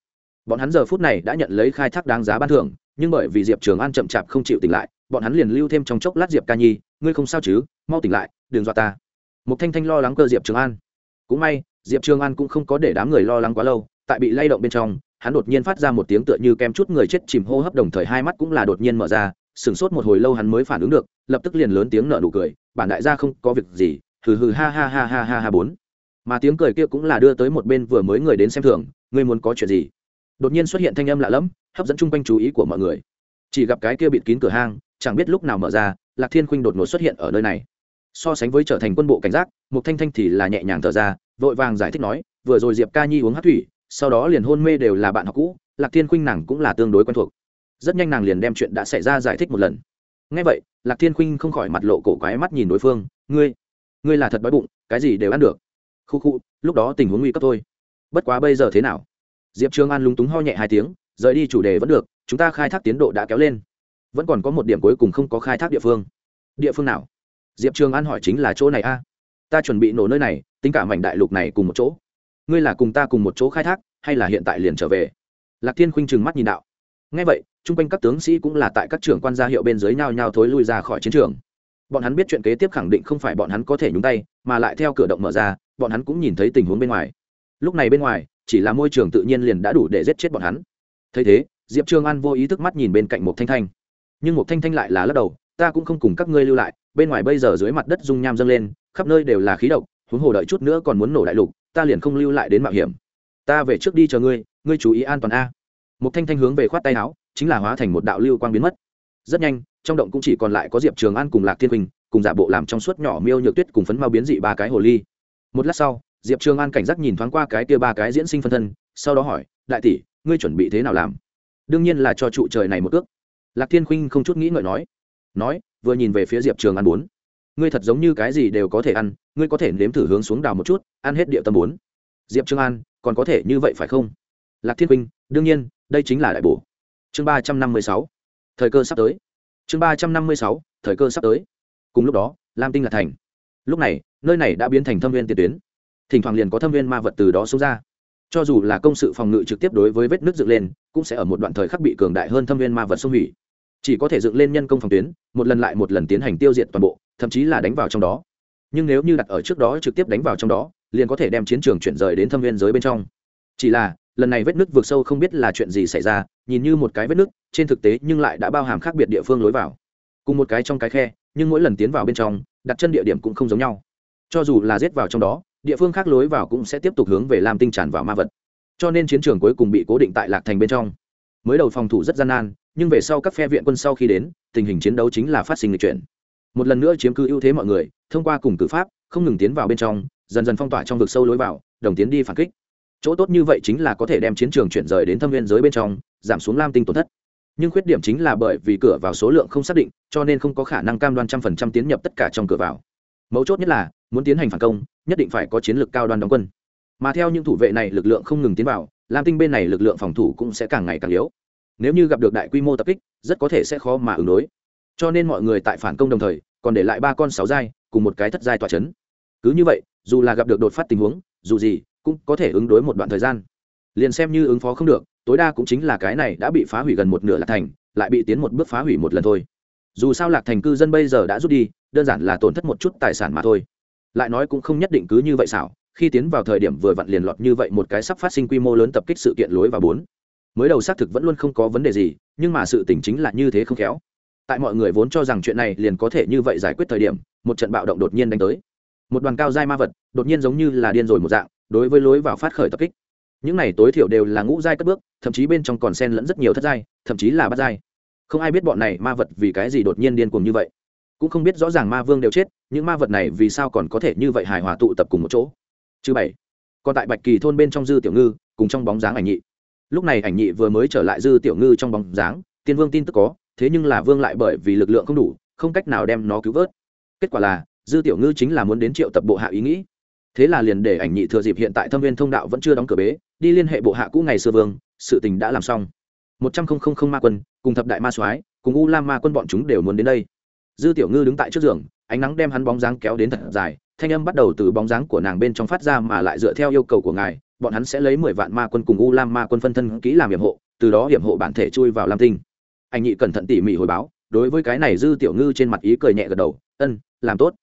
Bọn hắn giờ phút này đã nhận lấy khai thác đáng giá ban thưởng, nhưng bởi vì diệp trường an chậm chạp không chịu tỉnh lại, bọn hắn liền lưu thêm trong chốc lát diệp ca nhi, ngươi không sao chứ? Mau tỉnh lại, đừng dọa ta. Một thanh thanh lo lắng cơ diệp trường an. Cũng may, diệp trường an cũng không có để đám người lo lắng quá lâu, tại bị lay động bên trong, hắn đột nhiên phát ra một tiếng tựa như kem chút người chết chìm hô hấp đồng thời hai mắt cũng là đột nhiên mở ra, sửng sốt một hồi lâu hắn mới phản ứng được, lập tức liền lớn tiếng nở nụ cười, bản đại gia không có việc gì, hừ hừ ha ha ha ha ha ha bốn mà tiếng cười kia cũng là đưa tới một bên vừa mới người đến xem thường, ngươi muốn có chuyện gì? Đột nhiên xuất hiện thanh âm lạ lẫm, hấp dẫn chung quanh chú ý của mọi người. Chỉ gặp cái kia bịt kín cửa hang, chẳng biết lúc nào mở ra, lạc thiên khuynh đột ngột xuất hiện ở nơi này. So sánh với trở thành quân bộ cảnh giác một thanh thanh thì là nhẹ nhàng thở ra, vội vàng giải thích nói, vừa rồi diệp ca nhi uống hát thủy, sau đó liền hôn mê đều là bạn học cũ, lạc thiên khuynh nàng cũng là tương đối quen thuộc. Rất nhanh nàng liền đem chuyện đã xảy ra giải thích một lần. Ngay vậy, lạc thiên khuynh không khỏi mặt lộ cổ quái mắt nhìn đối phương, ngươi ngươi là thật đói bụng, cái gì đều ăn được khu khu, lúc đó tình huống nguy cấp thôi. Bất quá bây giờ thế nào? Diệp trường an lúng túng ho nhẹ hai tiếng, rời đi chủ đề vẫn được, chúng ta khai thác tiến độ đã kéo lên. Vẫn còn có một điểm cuối cùng không có khai thác địa phương. Địa phương nào? Diệp trường an hỏi chính là chỗ này a. Ta chuẩn bị nổ nơi này, tính cả mảnh đại lục này cùng một chỗ. Ngươi là cùng ta cùng một chỗ khai thác, hay là hiện tại liền trở về? Lạc thiên khuynh trừng mắt nhìn đạo. Ngay vậy, chung quanh các tướng sĩ cũng là tại các trưởng quan gia hiệu bên dưới nhao nhao thối lui ra khỏi chiến trường. Bọn hắn biết chuyện kế tiếp khẳng định không phải bọn hắn có thể nhúng tay, mà lại theo cửa động mở ra bọn hắn cũng nhìn thấy tình huống bên ngoài. Lúc này bên ngoài, chỉ là môi trường tự nhiên liền đã đủ để giết chết bọn hắn. Thấy thế, diệp trương an vô ý thức mắt nhìn bên cạnh một thanh thanh. Nhưng một thanh thanh lại là lắc đầu, ta cũng không cùng các ngươi lưu lại, bên ngoài bây giờ dưới mặt đất dung nham dâng lên, khắp nơi đều là khí độc, huống hồ đợi chút nữa còn muốn nổ đại lục, ta liền không lưu lại đến mạo hiểm. Ta về trước đi chờ ngươi ngươi chú ý an toàn a. Một thanh thanh hướng về khoát tay áo, chính là hóa thành một đạo lưu quang biến mất. Rất nhanh, trong động cũng chỉ còn lại có diệp trường an cùng lạc thiên quỳnh, cùng giả bộ làm trong suốt nhỏ miêu nhược tuyết cùng phấn mau biến dị ba cái hồ ly một lát sau, diệp trường an cảnh giác nhìn thoáng qua cái kia ba cái diễn sinh phân thân, sau đó hỏi, đại tỷ, ngươi chuẩn bị thế nào làm? Đương nhiên là cho trụ trời này một ước. Lạc thiên khuynh không chút nghĩ ngợi nói. Nói, vừa nhìn về phía diệp trường an bốn. Ngươi thật giống như cái gì đều có thể ăn, ngươi có thể nếm thử hướng xuống đào một chút, ăn hết địa tâm bốn. Diệp trường an, còn có thể như vậy phải không? Lạc thiên khuynh, đương nhiên, đây chính là đại bổ. Chương ba trăm năm mươi sáu. Thời cơ sắp tới. Chương ba trăm năm mươi sáu, thời cơ sắp tới. Cùng lúc đó, lam tinh là thành lúc này, nơi này đã biến thành thâm viên tiền tuyến. Thỉnh thoảng liền có thâm viên ma vật từ đó xông ra. Cho dù là công sự phòng ngự trực tiếp đối với vết nước dựng lên, cũng sẽ ở một đoạn thời khắc bị cường đại hơn thâm viên ma vật xông hủy. Chỉ có thể dựng lên nhân công phòng tuyến, một lần lại một lần tiến hành tiêu diệt toàn bộ, thậm chí là đánh vào trong đó. Nhưng nếu như đặt ở trước đó trực tiếp đánh vào trong đó, liền có thể đem chiến trường chuyển rời đến thâm viên giới bên trong. Chỉ là, lần này vết nứt vượt sâu không biết là chuyện gì xảy ra, nhìn như một cái vết nứt, trên thực tế nhưng lại đã bao hàm khác biệt địa phương lối vào. Cùng một cái trong cái khe, nhưng mỗi lần tiến vào bên trong đặt chân địa điểm cũng không giống nhau. Cho dù là giết vào trong đó, địa phương khác lối vào cũng sẽ tiếp tục hướng về lam tinh tràn vào ma vật. Cho nên chiến trường cuối cùng bị cố định tại lạc thành bên trong. Mới đầu phòng thủ rất gian nan, nhưng về sau các phe viện quân sau khi đến, tình hình chiến đấu chính là phát sinh lịch chuyển. Một lần nữa chiếm cứ ưu thế mọi người, thông qua cùng cử pháp, không ngừng tiến vào bên trong, dần dần phong tỏa trong vực sâu lối vào, đồng tiến đi phản kích. Chỗ tốt như vậy chính là có thể đem chiến trường chuyển rời đến thâm viên giới bên trong, giảm xuống lam tinh tổn thất nhưng khuyết điểm chính là bởi vì cửa vào số lượng không xác định, cho nên không có khả năng cam đoan trăm phần trăm tiến nhập tất cả trong cửa vào. Mấu chốt nhất là, muốn tiến hành phản công, nhất định phải có chiến lược cao đoan đóng quân. Mà theo những thủ vệ này lực lượng không ngừng tiến vào, lam tinh bên này lực lượng phòng thủ cũng sẽ càng ngày càng yếu. Nếu như gặp được đại quy mô tập kích, rất có thể sẽ khó mà ứng đối. Cho nên mọi người tại phản công đồng thời, còn để lại ba con sáu giai, cùng một cái thất giai tỏa chấn. Cứ như vậy, dù là gặp được đột phát tình huống, dù gì, cũng có thể ứng đối một đoạn thời gian. Liền xem như ứng phó không được tối đa cũng chính là cái này đã bị phá hủy gần một nửa lạc thành, lại bị tiến một bước phá hủy một lần thôi. Dù sao lạc thành cư dân bây giờ đã rút đi, đơn giản là tổn thất một chút tài sản mà thôi. Lại nói cũng không nhất định cứ như vậy xảo, khi tiến vào thời điểm vừa vặn liền lọt như vậy một cái sắp phát sinh quy mô lớn tập kích sự kiện lối vào bốn. Mới đầu xác thực vẫn luôn không có vấn đề gì, nhưng mà sự tình chính là như thế không khéo. Tại mọi người vốn cho rằng chuyện này liền có thể như vậy giải quyết thời điểm, một trận bạo động đột nhiên đánh tới. Một đoàn cao giai ma vật, đột nhiên giống như là điên rồi một dạng, đối với lối vào phát khởi tập kích những này tối thiểu đều là ngũ giai cất bước, thậm chí bên trong còn sen lẫn rất nhiều thất giai, thậm chí là bát giai. Không ai biết bọn này ma vật vì cái gì đột nhiên điên cuồng như vậy. Cũng không biết rõ ràng ma vương đều chết, những ma vật này vì sao còn có thể như vậy hài hòa tụ tập cùng một chỗ. Chứ bảy. Còn tại bạch kỳ thôn bên trong dư tiểu ngư, cùng trong bóng dáng ảnh nhị. Lúc này ảnh nhị vừa mới trở lại dư tiểu ngư trong bóng dáng, tiên vương tin tức có, thế nhưng là vương lại bởi vì lực lượng không đủ, không cách nào đem nó cứu vớt. Kết quả là, dư tiểu ngư chính là muốn đến triệu tập bộ hạ ý nghĩ. Thế là liền để ảnh nhị thừa dịp hiện tại thâm viên thông đạo vẫn chưa đóng cửa bế đi liên hệ bộ hạ cũ ngày xưa vương, sự tình đã làm xong. Một trăm không không không ma quân, cùng thập đại ma soái, cùng u lam ma quân bọn chúng đều muốn đến đây. Dư tiểu ngư đứng tại trước giường, ánh nắng đem hắn bóng dáng kéo đến thật dài, thanh âm bắt đầu từ bóng dáng của nàng bên trong phát ra mà lại dựa theo yêu cầu của ngài, bọn hắn sẽ lấy mười vạn ma quân cùng u lam ma quân phân thân kỹ làm hiểm hộ, từ đó hiểm hộ bản thể chui vào lam tinh. Anh nhị cẩn thận tỉ mỉ hồi báo, đối với cái này dư tiểu ngư trên mặt ý cười nhẹ gật đầu, ân, làm tốt.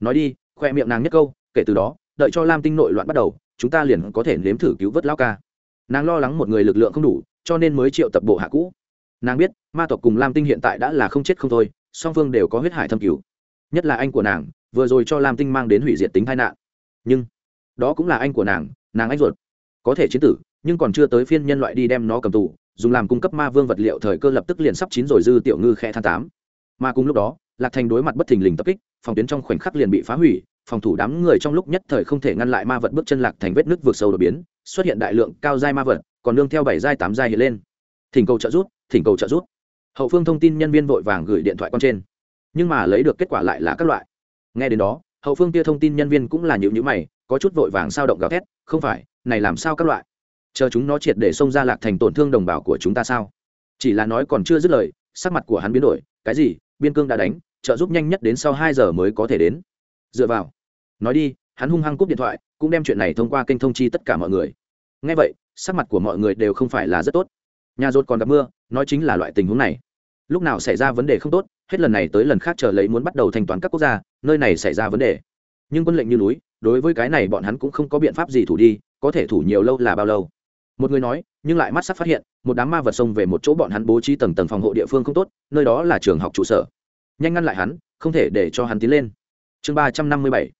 Nói đi, khoe miệng nàng nhất câu, kể từ đó, đợi cho lam tinh nội loạn bắt đầu chúng ta liền có thể nếm thử cứu vớt lao ca. Nàng lo lắng một người lực lượng không đủ, cho nên mới triệu tập bộ hạ cũ. Nàng biết, ma tộc cùng lam tinh hiện tại đã là không chết không thôi, song phương đều có huyết hải thâm cứu nhất là anh của nàng, vừa rồi cho lam tinh mang đến hủy diệt tính tai nạn. Nhưng, đó cũng là anh của nàng nàng anh ruột. Có thể chiến tử, nhưng còn chưa tới phiên nhân loại đi đem nó cầm tù, dùng làm cung cấp ma vương vật liệu thời cơ lập tức liền sắp chín rồi dư tiểu ngư khe than tám. Mà cùng lúc đó, lạc thành đối mặt bất thình lình tập kích, phòng tuyến trong khoảnh khắc liền bị phá hủy phòng thủ đám người trong lúc nhất thời không thể ngăn lại ma vật bước chân lạc thành vết nước vượt sâu đột biến, xuất hiện đại lượng cao giai ma vật, còn nương theo bảy giai, tám giai hiện lên. Thỉnh cầu trợ giúp, thỉnh cầu trợ giúp. Hậu phương thông tin nhân viên vội vàng gửi điện thoại con trên. Nhưng mà lấy được kết quả lại là các loại. Nghe đến đó, hậu phương kia thông tin nhân viên cũng là nhịu nhữ mày, có chút vội vàng sao động gào thét, không phải, này làm sao các loại? Chờ chúng nó triệt để xông ra lạc thành tổn thương đồng bào của chúng ta sao? Chỉ là nói còn chưa dứt lời, sắc mặt của hắn biến đổi, cái gì? Biên cương đã đánh, trợ giúp nhanh nhất đến sau hai giờ mới có thể đến dựa vào. Nói đi, hắn hung hăng cúp điện thoại, cũng đem chuyện này thông qua kênh thông chi tất cả mọi người. Ngay vậy, sắc mặt của mọi người đều không phải là rất tốt. Nhà rột còn gặp mưa, nói chính là loại tình huống này. Lúc nào xảy ra vấn đề không tốt, hết lần này tới lần khác chờ lấy muốn bắt đầu thanh toán các quốc gia, nơi này xảy ra vấn đề. Nhưng quân lệnh như núi, đối với cái này bọn hắn cũng không có biện pháp gì thủ đi, có thể thủ nhiều lâu là bao lâu? Một người nói, nhưng lại mắt sắc phát hiện, một đám ma vật xông về một chỗ bọn hắn bố trí tầng tầng phòng hộ địa phương không tốt, nơi đó là trường học trụ sở. Nhanh ngăn lại hắn, không thể để cho hắn tiến lên chương ba trăm năm mươi bảy,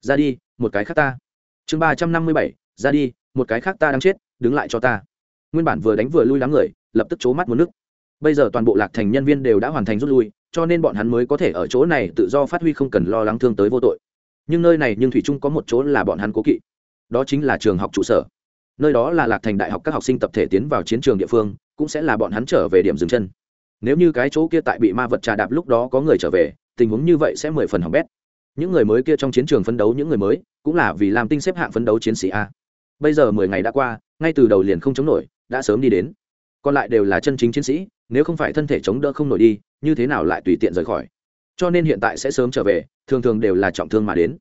ra đi, một cái khác ta. Chương ba trăm năm mươi bảy, ra đi, một cái khác ta đang chết, đứng lại cho ta. Nguyên bản vừa đánh vừa lui lắng người, lập tức c mắt một nước bây giờ toàn bộ lạc thành nhân viên đều đã hoàn thành rút lui, cho nên bọn hắn mới có thể ở chỗ này tự do phát huy không cần lo lắng thương tới vô tội. Nhưng nơi này nhưng thủy Trung có một chỗ là bọn hắn cố kỵ. Đó chính là trường học trụ sở. Nơi đó là lạc thành đại học các học sinh tập thể tiến vào chiến trường địa phương, cũng sẽ là bọn hắn trở về điểm dừng chân. Nếu như cái chỗ kia tại bị ma vật trà đạp lúc đó có người trở về, tình huống như vậy sẽ mười phần hỏng bét những người mới kia trong chiến trường phấn đấu những người mới, cũng là vì làm tinh xếp hạng phấn đấu chiến sĩ a. Bây giờ mười ngày đã qua, ngay từ đầu liền không chống nổi, đã sớm đi đến. Còn lại đều là chân chính chiến sĩ, nếu không phải thân thể chống đỡ không nổi đi, như thế nào lại tùy tiện rời khỏi? Cho nên hiện tại sẽ sớm trở về, thường thường đều là trọng thương mà đến.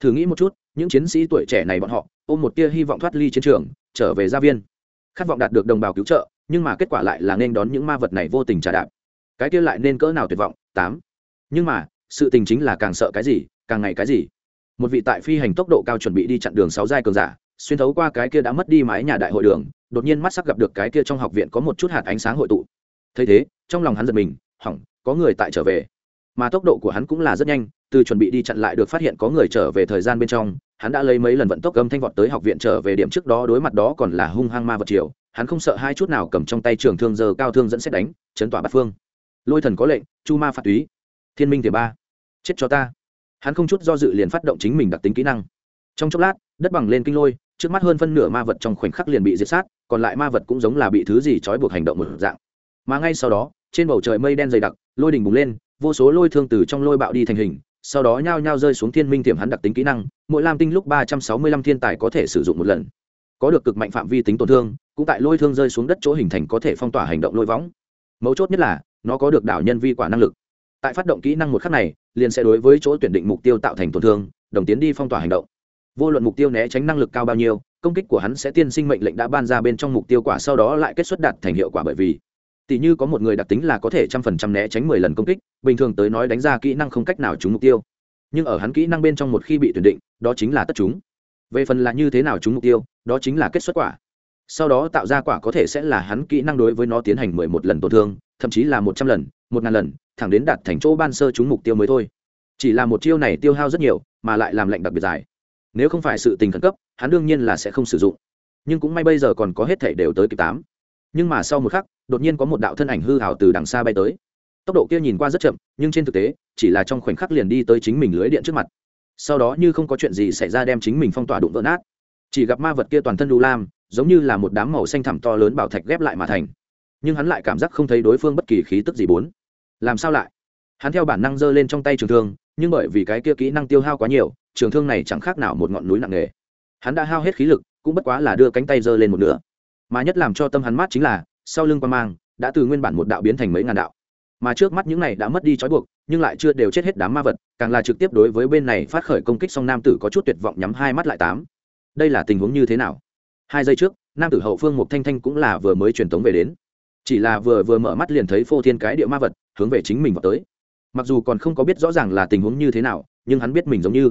Thử nghĩ một chút, những chiến sĩ tuổi trẻ này bọn họ, ôm một tia hy vọng thoát ly chiến trường, trở về gia viên. Khát vọng đạt được đồng bào cứu trợ, nhưng mà kết quả lại là nên đón những ma vật này vô tình trả đạp. Cái kia lại nên cỡ nào tuyệt vọng? Tám. Nhưng mà sự tình chính là càng sợ cái gì, càng ngày cái gì. Một vị tại phi hành tốc độ cao chuẩn bị đi chặn đường sáu giai cường giả, xuyên thấu qua cái kia đã mất đi mái nhà đại hội đường, đột nhiên mắt sắc gặp được cái kia trong học viện có một chút hạt ánh sáng hội tụ. Thấy thế, trong lòng hắn giật mình, hỏng, có người tại trở về. Mà tốc độ của hắn cũng là rất nhanh, từ chuẩn bị đi chặn lại được phát hiện có người trở về thời gian bên trong, hắn đã lấy mấy lần vận tốc âm thanh vọt tới học viện trở về điểm trước đó đối mặt đó còn là hung hăng ma vật chiều hắn không sợ hai chút nào cầm trong tay trường thương giờ cao thương dẫn xét đánh, chấn tỏa bát phương. Lôi thần có lệnh, chu ma phạt túy. Thiên minh thứ ba chết cho ta. Hắn không chút do dự liền phát động chính mình đặc tính kỹ năng. Trong chốc lát, đất bằng lên kinh lôi, trước mắt hơn phân nửa ma vật trong khoảnh khắc liền bị diệt sát, còn lại ma vật cũng giống là bị thứ gì trói buộc hành động một dạng. Mà ngay sau đó, trên bầu trời mây đen dày đặc, lôi đình bùng lên, vô số lôi thương từ trong lôi bạo đi thành hình, sau đó nhao nhao rơi xuống thiên minh tiềm hắn đặc tính kỹ năng, mỗi lam tinh lúc ba trăm sáu mươi lăm thiên tài có thể sử dụng một lần. Có được cực mạnh phạm vi tính tổn thương, cũng tại lôi thương rơi xuống đất chỗ hình thành có thể phong tỏa hành động lôi võng. Mấu chốt nhất là, nó có được đảo nhân vi quả năng lực tại phát động kỹ năng một khắc này, liền sẽ đối với chỗ tuyển định mục tiêu tạo thành tổn thương, đồng tiến đi phong tỏa hành động. Vô luận mục tiêu né tránh năng lực cao bao nhiêu, công kích của hắn sẽ tiên sinh mệnh lệnh đã ban ra bên trong mục tiêu quả sau đó lại kết xuất đạt thành hiệu quả bởi vì tỷ như có một người đặc tính là có thể trăm phần trăm né tránh mười lần công kích, bình thường tới nói đánh ra kỹ năng không cách nào trúng mục tiêu. Nhưng ở hắn kỹ năng bên trong một khi bị tuyển định, đó chính là tất chúng. Về phần là như thế nào trúng mục tiêu, đó chính là kết xuất quả. Sau đó tạo ra quả có thể sẽ là hắn kỹ năng đối với nó tiến hành mười một lần tổn thương, thậm chí là một trăm lần, một ngàn lần thẳng đến đạt thành chỗ ban sơ chúng mục tiêu mới thôi. Chỉ là một chiêu này tiêu hao rất nhiều, mà lại làm lệnh đặc biệt dài. Nếu không phải sự tình khẩn cấp, hắn đương nhiên là sẽ không sử dụng. Nhưng cũng may bây giờ còn có hết thể đều tới kịp tám. Nhưng mà sau một khắc, đột nhiên có một đạo thân ảnh hư hào từ đằng xa bay tới. Tốc độ kia nhìn qua rất chậm, nhưng trên thực tế, chỉ là trong khoảnh khắc liền đi tới chính mình lưới điện trước mặt. Sau đó như không có chuyện gì xảy ra đem chính mình phong tỏa đụng vỡ nát. Chỉ gặp ma vật kia toàn thân đu lam, giống như là một đám màu xanh thẳm to lớn bảo thạch ghép lại mà thành. Nhưng hắn lại cảm giác không thấy đối phương bất kỳ khí tức gì bốn làm sao lại? Hắn theo bản năng giơ lên trong tay trường thương, nhưng bởi vì cái kia kỹ năng tiêu hao quá nhiều, trường thương này chẳng khác nào một ngọn núi nặng nề. Hắn đã hao hết khí lực, cũng bất quá là đưa cánh tay giơ lên một nửa. Mà nhất làm cho tâm hắn mát chính là, sau lưng quan mang, đã từ nguyên bản một đạo biến thành mấy ngàn đạo. Mà trước mắt những này đã mất đi trói buộc, nhưng lại chưa đều chết hết đám ma vật, càng là trực tiếp đối với bên này phát khởi công kích song nam tử có chút tuyệt vọng nhắm hai mắt lại tám. Đây là tình huống như thế nào? Hai giây trước, nam tử hậu phương một thanh thanh cũng là vừa mới truyền tống về đến. Chỉ là vừa vừa mở mắt liền thấy phô thiên cái địa ma vật hướng về chính mình vào tới. Mặc dù còn không có biết rõ ràng là tình huống như thế nào, nhưng hắn biết mình giống như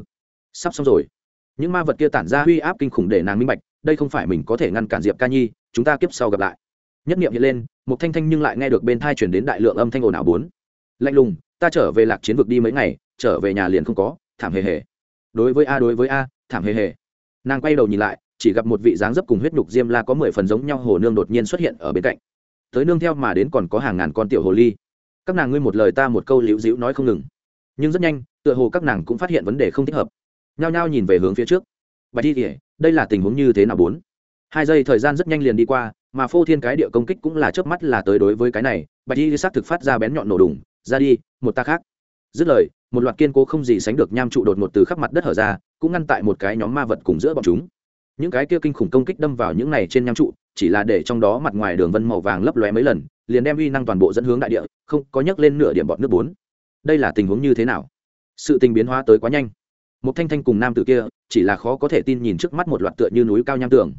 sắp xong rồi. Những ma vật kia tản ra uy áp kinh khủng để nàng minh bạch, đây không phải mình có thể ngăn cản diệp ca nhi, chúng ta kiếp sau gặp lại. Nhất niệm hiện lên, một thanh thanh nhưng lại nghe được bên thai chuyển đến đại lượng âm thanh ồn ào bốn. Lạnh lùng, ta trở về lạc chiến vực đi mấy ngày, trở về nhà liền không có, thảm hề hề. Đối với a, đối với a, thảm hề hề. Nàng quay đầu nhìn lại, chỉ gặp một vị dáng dấp cùng huyết nhục diêm la có mười phần giống nhau hồ nương đột nhiên xuất hiện ở bên cạnh. Tới nương theo mà đến còn có hàng ngàn con tiểu hồ ly các nàng ngươi một lời ta một câu liễu dĩu nói không ngừng. Nhưng rất nhanh, tựa hồ các nàng cũng phát hiện vấn đề không thích hợp. Nhao nhao nhìn về hướng phía trước. Bạch đi kể đây là tình huống như thế nào bốn? Hai giây thời gian rất nhanh liền đi qua, mà phô thiên cái địa công kích cũng là chớp mắt là tới đối với cái này. Bạch đi xác thực phát ra bén nhọn nổ đùng, ra đi, một ta khác. Dứt lời, một loạt kiên cố không gì sánh được nham trụ đột ngột từ khắp mặt đất hở ra, cũng ngăn tại một cái nhóm ma vật cùng giữa bọn chúng những cái kia kinh khủng công kích đâm vào những này trên nham trụ, chỉ là để trong đó mặt ngoài đường vân màu vàng lấp lóe mấy lần, liền đem uy năng toàn bộ dẫn hướng đại địa, không có nhấc lên nửa điểm bọt nước bốn. Đây là tình huống như thế nào? Sự tình biến hóa tới quá nhanh. Một thanh thanh cùng nam tử kia, chỉ là khó có thể tin nhìn trước mắt một loạt tựa như núi cao nham tường.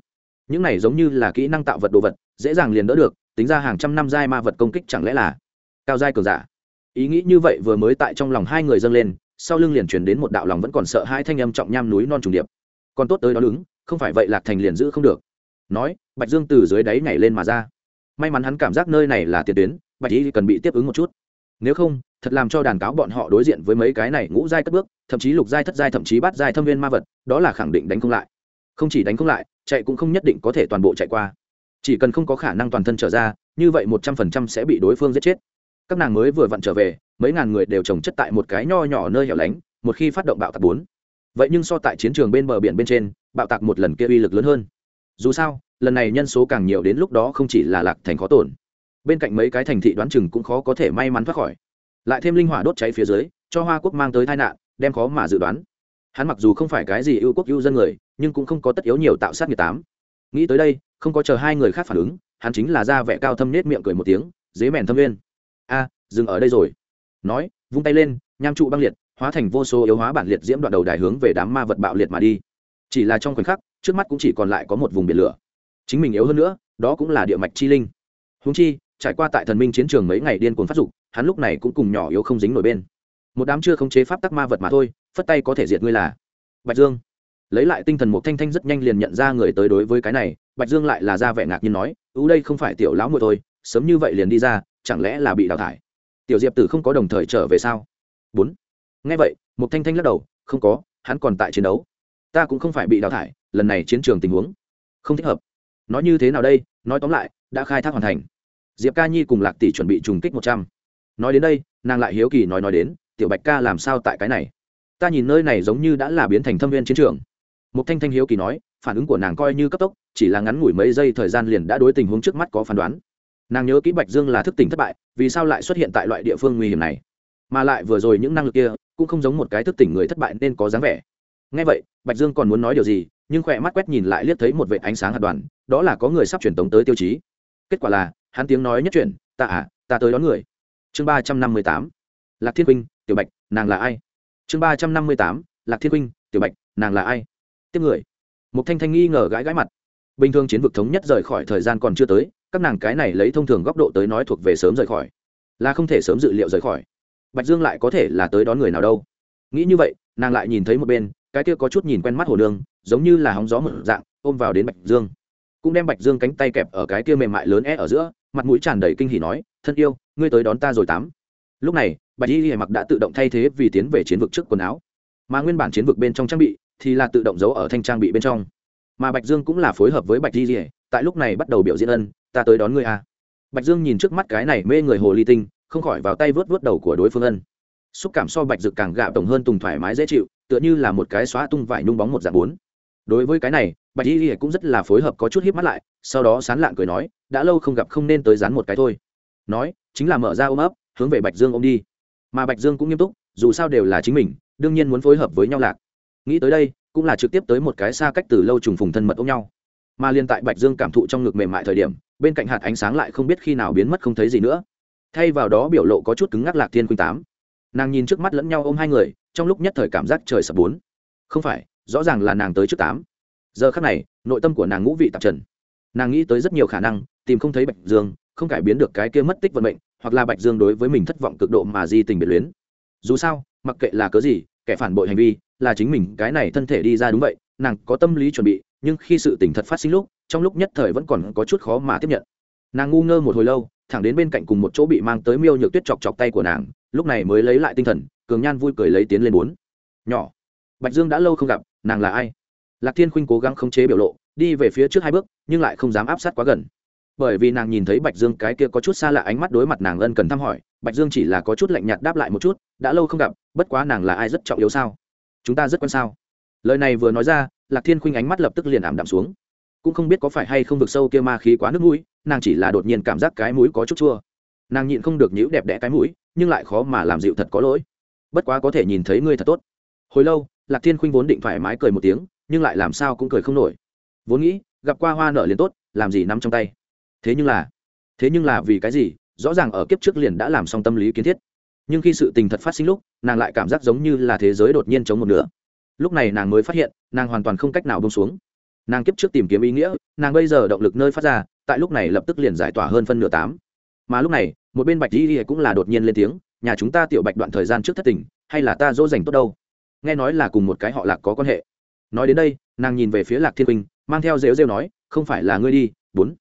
Những này giống như là kỹ năng tạo vật đồ vật, dễ dàng liền đỡ được, tính ra hàng trăm năm giai ma vật công kích chẳng lẽ là cao giai cường giả? Ý nghĩ như vậy vừa mới tại trong lòng hai người dâng lên, sau lưng liền chuyển đến một đạo lòng vẫn còn sợ hai thanh âm trọng nham núi non trùng điệp. Còn tốt tới đó đứng không phải vậy lạc thành liền giữ không được. Nói, bạch dương từ dưới đáy nhảy lên mà ra. May mắn hắn cảm giác nơi này là tiền tuyến, bạch y cần bị tiếp ứng một chút. Nếu không, thật làm cho đàn cáo bọn họ đối diện với mấy cái này ngũ giai cất bước, thậm chí lục giai, thất giai, thậm chí bát giai thâm viên ma vật, đó là khẳng định đánh không lại. Không chỉ đánh không lại, chạy cũng không nhất định có thể toàn bộ chạy qua. Chỉ cần không có khả năng toàn thân trở ra, như vậy một trăm phần trăm sẽ bị đối phương giết chết. Các nàng mới vừa vặn trở về, mấy ngàn người đều trồng chất tại một cái nho nhỏ nơi hẻo lánh, một khi phát động bạo tạc bốn vậy nhưng so tại chiến trường bên bờ biển bên trên, bạo tạc một lần kia uy lực lớn hơn. Dù sao, lần này nhân số càng nhiều đến lúc đó không chỉ là lạc thành khó tổn. Bên cạnh mấy cái thành thị đoán chừng cũng khó có thể may mắn thoát khỏi. Lại thêm linh hỏa đốt cháy phía dưới, cho hoa quốc mang tới tai nạn, đem khó mà dự đoán. Hắn mặc dù không phải cái gì ưu quốc ưu dân người, nhưng cũng không có tất yếu nhiều tạo sát người tám. Nghĩ tới đây, không có chờ hai người khác phản ứng, hắn chính là ra vẻ cao thâm nết miệng cười một tiếng, dế mèn thâm nguyên. a, dừng ở đây rồi. Nói, vung tay lên, nham trụ băng liệt hóa thành vô số yếu hóa bản liệt diễm đoạn đầu đài hướng về đám ma vật bạo liệt mà đi. Chỉ là trong khoảnh khắc, trước mắt cũng chỉ còn lại có một vùng biển lửa. Chính mình yếu hơn nữa, đó cũng là địa mạch chi linh. Húng chi, trải qua tại thần minh chiến trường mấy ngày điên cuồng phát dục, hắn lúc này cũng cùng nhỏ yếu không dính nổi bên. Một đám chưa khống chế pháp tắc ma vật mà thôi, phất tay có thể diệt ngươi là. Bạch dương. Lấy lại tinh thần một thanh thanh rất nhanh liền nhận ra người tới đối với cái này, bạch dương lại là ra vẻ ngạc nhiên nói ưu đây không phải tiểu lão muội thôi, sớm như vậy liền đi ra, chẳng lẽ là bị đào thải? Tiểu diệp tử không có đồng thời trở về sao? Bốn nghe vậy một thanh thanh lắc đầu, không có, hắn còn tại chiến đấu. Ta cũng không phải bị đào thải, lần này chiến trường tình huống không thích hợp. Nói như thế nào đây? Nói tóm lại, đã khai thác hoàn thành. Diệp ca nhi cùng lạc tỷ chuẩn bị trùng kích một trăm. Nói đến đây, nàng lại hiếu kỳ nói nói đến, tiểu bạch ca làm sao tại cái này? Ta nhìn nơi này giống như đã là biến thành thâm viên chiến trường. Một thanh thanh hiếu kỳ nói, phản ứng của nàng coi như cấp tốc, chỉ là ngắn ngủi mấy giây thời gian liền đã đối tình huống trước mắt có phán đoán. Nàng nhớ kỹ bạch dương là thức tỉnh thất bại, vì sao lại xuất hiện tại loại địa phương nguy hiểm này? Mà lại vừa rồi những năng lực kia cũng không giống một cái thức tỉnh người thất bại nên có dáng vẻ. Ngay vậy, bạch dương còn muốn nói điều gì, nhưng khỏe mắt quét nhìn lại liếc thấy một vệ ánh sáng hạt đoàn, đó là có người sắp truyền tống tới tiêu chí. Kết quả là, hắn tiếng nói nhất chuyển, ta à ta tới đón người. Chương ba trăm năm mươi tám, lạc thiên huynh tiểu bạch, nàng là ai? Chương ba trăm năm mươi tám, lạc thiên huynh tiểu bạch, nàng là ai? Tiếp người. Một thanh thanh nghi ngờ gãi gãi mặt. Bình thường chiến vực thống nhất rời khỏi thời gian còn chưa tới, các nàng cái này lấy thông thường góc độ tới nói thuộc về sớm rời khỏi, là không thể sớm dự liệu rời khỏi bạch dương lại có thể là tới đón người nào đâu. Nghĩ như vậy, nàng lại nhìn thấy một bên, cái kia có chút nhìn quen mắt hồ đường giống như là hóng gió một dạng, ôm vào đến bạch dương. Cũng đem bạch dương cánh tay kẹp ở cái kia mềm mại lớn é ở giữa, mặt mũi tràn đầy kinh hỉ nói, thân yêu, ngươi tới đón ta rồi tám. Lúc này, bạch y hề mặc đã tự động thay thế vì tiến về chiến vực trước quần áo. Mà nguyên bản chiến vực bên trong trang bị thì là tự động giấu ở thanh trang bị bên trong. Mà bạch dương cũng là phối hợp với bạch y hề tại lúc này bắt đầu biểu diễn ân, ta tới đón ngươi à? bạch dương nhìn trước mắt cái này mê người hồ ly tinh không khỏi vào tay vớt vớt đầu của đối phương ân. Xúc cảm so bạch dực càng gạo tổng hơn tùng thoải mái dễ chịu, tựa như là một cái xóa tung vải nung bóng một dạng bốn. Đối với cái này, bạch y y cũng rất là phối hợp có chút hiếp mắt lại, sau đó sán lạng cười nói, đã lâu không gặp không nên tới dán một cái thôi. Nói, chính là mở ra ôm ấp, hướng về bạch dương ôm đi. Mà bạch dương cũng nghiêm túc, dù sao đều là chính mình, đương nhiên muốn phối hợp với nhau lạc. Nghĩ tới đây, cũng là trực tiếp tới một cái xa cách từ lâu trùng phùng thân mật ôm nhau. Mà liên tại bạch dương cảm thụ trong ngực mềm mại thời điểm, bên cạnh hạt ánh sáng lại không biết khi nào biến mất không thấy gì nữa thay vào đó biểu lộ có chút cứng ngắc lạc thiên khuynh tám. Nàng nhìn trước mắt lẫn nhau ôm hai người, trong lúc nhất thời cảm giác trời sập bốn. Không phải, rõ ràng là nàng tới trước tám. Giờ khắc này, nội tâm của nàng ngũ vị tạp trần. Nàng nghĩ tới rất nhiều khả năng, tìm không thấy bạch dương, không cải biến được cái kia mất tích vận mệnh, hoặc là bạch dương đối với mình thất vọng cực độ mà di tình biệt luyến. Dù sao, mặc kệ là cớ gì, kẻ phản bội hành vi, là chính mình, cái này thân thể đi ra đúng vậy, nàng có tâm lý chuẩn bị, nhưng khi sự tình thật phát sinh lúc, trong lúc nhất thời vẫn còn có chút khó mà tiếp nhận. Nàng ngu ngơ một hồi lâu thẳng đến bên cạnh cùng một chỗ bị mang tới miêu nhược tuyết chọc chọc tay của nàng, lúc này mới lấy lại tinh thần, cường nhan vui cười lấy tiến lên bốn. Nhỏ, bạch dương đã lâu không gặp, nàng là ai? Lạc thiên khuynh cố gắng khống chế biểu lộ, đi về phía trước hai bước, nhưng lại không dám áp sát quá gần. Bởi vì nàng nhìn thấy bạch dương cái kia có chút xa lạ ánh mắt đối mặt nàng ân cần thăm hỏi, bạch dương chỉ là có chút lạnh nhạt đáp lại một chút, đã lâu không gặp, bất quá nàng là ai rất trọng yếu sao? Chúng ta rất quan sao? Lời này vừa nói ra, lạc thiên khuynh ánh mắt lập tức liền ảm đạm xuống. Cũng không biết có phải hay không vực sâu kia ma khí quá nước mũi nàng chỉ là đột nhiên cảm giác cái mũi có chút chua. Nàng nhịn không được nhữ đẹp đẽ cái mũi, nhưng lại khó mà làm dịu thật có lỗi. Bất quá có thể nhìn thấy ngươi thật tốt. Hồi lâu, lạc thiên khuynh vốn định thoải mái cười một tiếng, nhưng lại làm sao cũng cười không nổi. Vốn nghĩ, gặp qua hoa nở liền tốt, làm gì nắm trong tay. Thế nhưng là, thế nhưng là vì cái gì, rõ ràng ở kiếp trước liền đã làm xong tâm lý kiến thiết. Nhưng khi sự tình thật phát sinh lúc, nàng lại cảm giác giống như là thế giới đột nhiên chống một nửa. Lúc này nàng mới phát hiện, nàng hoàn toàn không cách nào bông xuống nàng kiếp trước tìm kiếm ý nghĩa, nàng bây giờ động lực nơi phát ra, tại lúc này lập tức liền giải tỏa hơn phân nửa tám. Mà lúc này, một bên bạch di cũng là đột nhiên lên tiếng, nhà chúng ta tiểu bạch đoạn thời gian trước thất tình, hay là ta dỗ dành tốt đâu? Nghe nói là cùng một cái họ lạc có quan hệ. Nói đến đây, nàng nhìn về phía lạc thiên huynh mang theo rêu rêu nói, không phải là ngươi đi, bốn.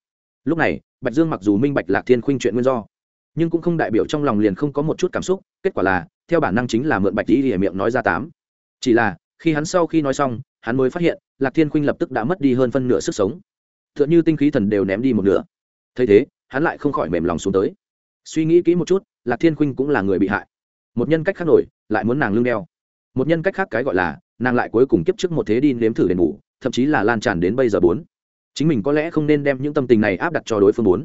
Lúc này, bạch dương mặc dù minh bạch lạc thiên khuynh chuyện nguyên do, nhưng cũng không đại biểu trong lòng liền không có một chút cảm xúc, kết quả là, theo bản năng chính là mượn bạch di lìa miệng nói ra tám. Chỉ là, khi hắn sau khi nói xong, hắn mới phát hiện lạc thiên khuynh lập tức đã mất đi hơn phân nửa sức sống. T h ư ợ n tinh khí thần đều ném đi một nửa. Thấy thế hắn lại không khỏi mềm lòng xuống tới. Suy nghĩ kỹ một chút lạc thiên khuynh cũng là người bị hại. Một nhân cách khác nổi lại muốn nàng lương đeo. Một nhân cách khác cái gọi là nàng lại cuối cùng kiếp trước một thế đi nếm thử đền ngủ, thậm chí là lan tràn đến bây giờ bốn. Chính mình có lẽ không nên đem những tâm tình này áp đặt cho đối phương bốn.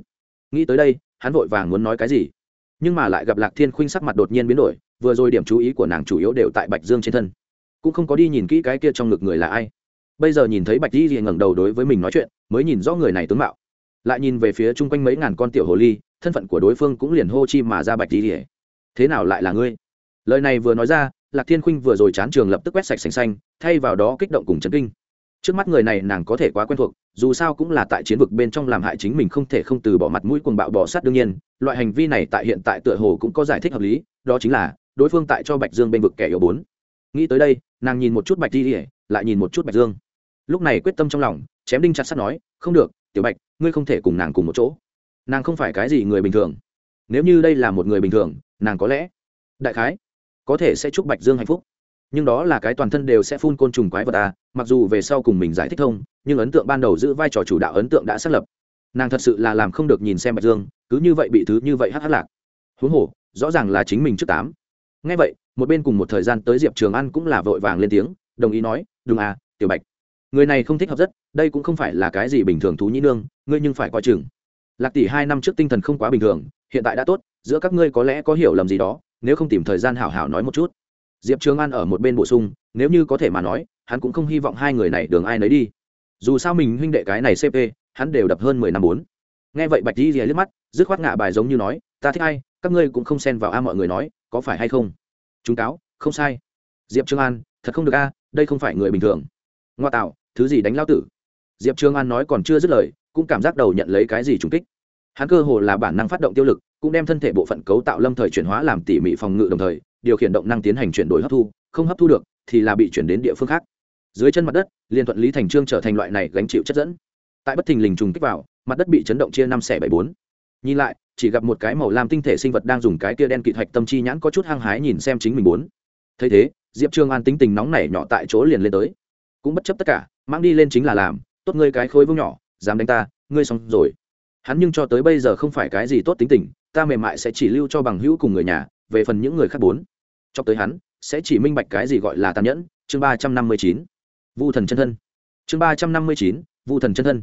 Nghĩ tới đây hắn vội vàng muốn nói cái gì. Nhưng mà lại gặp lạc thiên khuynh sắc mặt đột nhiên biến đổi vừa rồi điểm chú ý của nàng chủ yếu đều tại bạch dương trên thân. Cũng không có đi nhìn kỹ cái kia trong ngực người là ai bây giờ nhìn thấy bạch di rìa ngẩng đầu đối với mình nói chuyện, mới nhìn rõ người này tướng mạo. Lại nhìn về phía chung quanh mấy ngàn con tiểu hồ ly, thân phận của đối phương cũng liền hô chi mà ra bạch di rìa thế nào lại là ngươi? Lời này vừa nói ra, lạc thiên khuynh vừa rồi chán trường lập tức quét sạch sành xanh, thay vào đó kích động cùng chấn kinh. Trước mắt người này nàng có thể quá quen thuộc, dù sao cũng là tại chiến vực bên trong làm hại chính mình không thể không từ bỏ mặt mũi cuồng bạo bỏ sát đương nhiên, loại hành vi này tại hiện tại tựa hồ cũng có giải thích hợp lý, đó chính là, đối phương tại cho bạch dương bên vực kẻ yếu bốn. Nghĩ tới đây, nàng nhìn một chút bạch di lại nhìn một chút bạch dương lúc này quyết tâm trong lòng, chém đinh chặt sắt nói, không được, tiểu bạch, ngươi không thể cùng nàng cùng một chỗ. Nàng không phải cái gì người bình thường. Nếu như đây là một người bình thường, nàng có lẽ, đại khái, có thể sẽ chúc bạch dương hạnh phúc. Nhưng đó là cái toàn thân đều sẽ phun côn trùng quái vật à mặc dù về sau cùng mình giải thích thông, nhưng ấn tượng ban đầu giữ vai trò chủ đạo ấn tượng đã xác lập. Nàng thật sự là làm không được nhìn xem bạch dương, cứ như vậy bị thứ như vậy hắc hắc lạc. Huống hồ, rõ ràng là chính mình trước tám. Ngay vậy, một bên cùng một thời gian tới diệp trường ăn cũng là vội vàng lên tiếng, đồng ý nói đừng à tiểu bạch người này không thích hợp rất, đây cũng không phải là cái gì bình thường thú nhĩ nương, ngươi nhưng phải coi chừng. Lạc tỷ hai năm trước tinh thần không quá bình thường, hiện tại đã tốt, giữa các ngươi có lẽ có hiểu lầm gì đó, nếu không tìm thời gian hảo hảo nói một chút. Diệp trường an ở một bên bổ sung, nếu như có thể mà nói, hắn cũng không hy vọng hai người này đường ai nấy đi. Dù sao mình huynh đệ cái này cp hắn đều đập hơn mười năm bốn. Nghe vậy bạch di rìa liếc mắt, dứt khoát ngạ bài giống như nói, ta thích ai, các ngươi cũng không xen vào a mọi người nói, có phải hay không? Chúng cáo, không sai. Diệp trương an, thật không được a, đây không phải người bình thường. Ngoa tạo thứ gì đánh lao tử? Diệp trương an nói còn chưa dứt lời, cũng cảm giác đầu nhận lấy cái gì trùng kích. Hắn cơ hồ là bản năng phát động tiêu lực, cũng đem thân thể bộ phận cấu tạo lâm thời chuyển hóa làm tỉ mỉ phòng ngự đồng thời, điều khiển động năng tiến hành chuyển đổi hấp thu, không hấp thu được thì là bị chuyển đến địa phương khác. Dưới chân mặt đất, liên thuận lý thành trương trở thành loại này gánh chịu chất dẫn. Tại bất thình lình trùng kích vào, mặt đất bị chấn động chia năm xẻ bảy bốn. Nhìn lại, chỉ gặp một cái màu lam tinh thể sinh vật đang dùng cái tia đen kịt thạch tâm chi nhãn có chút hăng hái nhìn xem chính mình muốn thấy thế, diệp trương an tính tình nóng nảy nhỏ tại chỗ liền lên tới. Cũng bất chấp tất cả mang đi lên chính là làm, tốt ngươi cái khối vương nhỏ, dám đánh ta, ngươi xong rồi. Hắn nhưng cho tới bây giờ không phải cái gì tốt tính tình, ta mềm mại sẽ chỉ lưu cho bằng hữu cùng người nhà, về phần những người khác bốn. Cho tới hắn, sẽ chỉ minh bạch cái gì gọi là tàn nhẫn, chương ba trăm năm mươi chín. Vu thần chân thân. Chương ba trăm năm mươi chín, vu thần chân thân.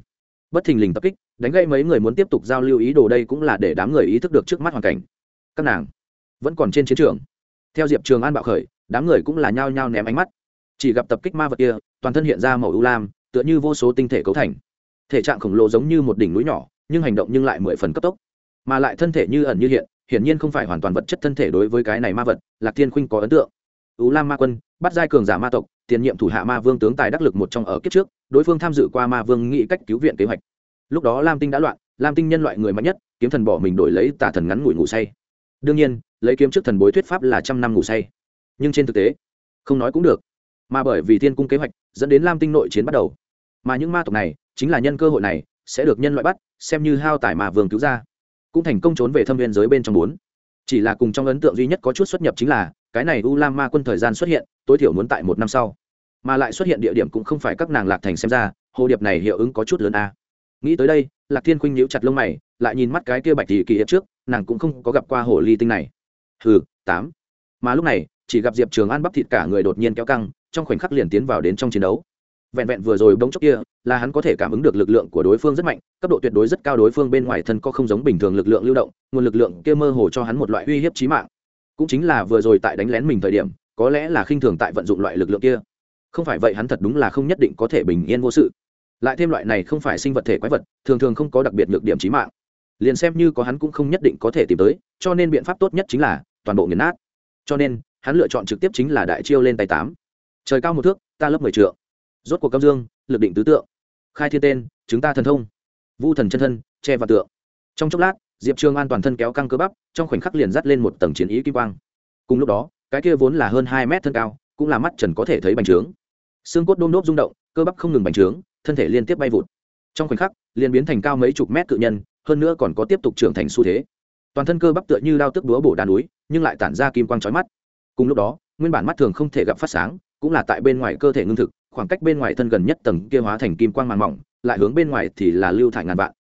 Bất thình lình tập kích, đánh gây mấy người muốn tiếp tục giao lưu ý đồ đây cũng là để đám người ý thức được trước mắt hoàn cảnh. Các nàng vẫn còn trên chiến trường. Theo diệp trường an bạo khởi, đám người cũng là nhao nhao ném ánh mắt. Chỉ gặp tập kích ma vật kia toàn thân hiện ra màu ưu lam, tựa như vô số tinh thể cấu thành. Thể trạng khổng lồ giống như một đỉnh núi nhỏ, nhưng hành động nhưng lại mười phần cấp tốc. Mà lại thân thể như ẩn như hiện, hiển nhiên không phải hoàn toàn vật chất thân thể đối với cái này ma vật, lạc thiên khuynh có ấn tượng. Ưu lam ma quân, bắt giai cường giả ma tộc, tiền nhiệm thủ hạ ma vương tướng tài đắc lực một trong ở kiếp trước, đối phương tham dự qua ma vương nghị cách cứu viện kế hoạch. Lúc đó lam tinh đã loạn, lam tinh nhân loại người mạnh nhất, kiếm thần bỏ mình đổi lấy tà thần ngắn ngủi ngủ say. Đương nhiên, lấy kiếm trước thần bối thuyết pháp là trăm năm ngủ say. Nhưng trên thực tế, không nói cũng được mà bởi vì thiên cung kế hoạch, dẫn đến lam tinh nội chiến bắt đầu. Mà những ma tộc này, chính là nhân cơ hội này, sẽ được nhân loại bắt, xem như hao tải mà vương cứu ra. Cũng thành công trốn về thâm viên giới bên trong bốn. Chỉ là cùng trong ấn tượng duy nhất có chút xuất nhập chính là, cái này u lam ma quân thời gian xuất hiện, tối thiểu muốn tại một năm sau. Mà lại xuất hiện địa điểm cũng không phải các nàng lạc thành xem ra, hồ điệp này hiệu ứng có chút lớn a. Nghĩ tới đây, lạc thiên khuynh nhíu chặt lông mày, lại nhìn mắt cái kia bạch tỷ kỳ hiệp trước, nàng cũng không có gặp qua hồ ly tinh này. Hừ, tám. Mà lúc này, chỉ gặp diệp trường an bắp thịt cả người đột nhiên kéo căng trong khoảnh khắc liền tiến vào đến trong chiến đấu. Vẹn vẹn vừa rồi bóng chốc kia, là hắn có thể cảm ứng được lực lượng của đối phương rất mạnh, cấp độ tuyệt đối rất cao đối phương bên ngoài thân có không giống bình thường lực lượng lưu động, nguồn lực lượng kia mơ hồ cho hắn một loại uy hiếp trí mạng. Cũng chính là vừa rồi tại đánh lén mình thời điểm, có lẽ là khinh thường tại vận dụng loại lực lượng kia. Không phải vậy hắn thật đúng là không nhất định có thể bình yên vô sự. Lại thêm loại này không phải sinh vật thể quái vật, thường thường không có đặc biệt nhược điểm trí mạng. Liền xem như có hắn cũng không nhất định có thể tìm tới, cho nên biện pháp tốt nhất chính là toàn bộ nghiền nát. Cho nên, hắn lựa chọn trực tiếp chính là đại chiêu lên tay tám trời cao một thước, ta lớp mười trượng. Rốt cuộc cấp dương, lực định tứ tượng. Khai thiên tên chúng ta thần thông. Vu thần chân thân, che và tượng. Trong chốc lát, diệp trường an toàn thân kéo căng cơ bắp, trong khoảnh khắc liền dắt lên một tầng chiến ý kim quang. Cùng lúc đó, cái kia vốn là hơn hai mét thân cao, cũng là mắt trần có thể thấy bành trướng. Xương cốt đôm đốp rung động, cơ bắp không ngừng bành trướng, thân thể liên tiếp bay vụt. Trong khoảnh khắc, liền biến thành cao mấy chục mét cự nhân, hơn nữa còn có tiếp tục trưởng thành xu thế. Toàn thân cơ bắp tựa như đao tức đúa bổ đàn núi, nhưng lại tản ra kim quang trói mắt. Cùng lúc đó, nguyên bản mắt thường không thể gặp phát sáng cũng là tại bên ngoài cơ thể ngưng thực, khoảng cách bên ngoài thân gần nhất tầng kia hóa thành kim quang màng mỏng, lại hướng bên ngoài thì là lưu thải ngàn vạn.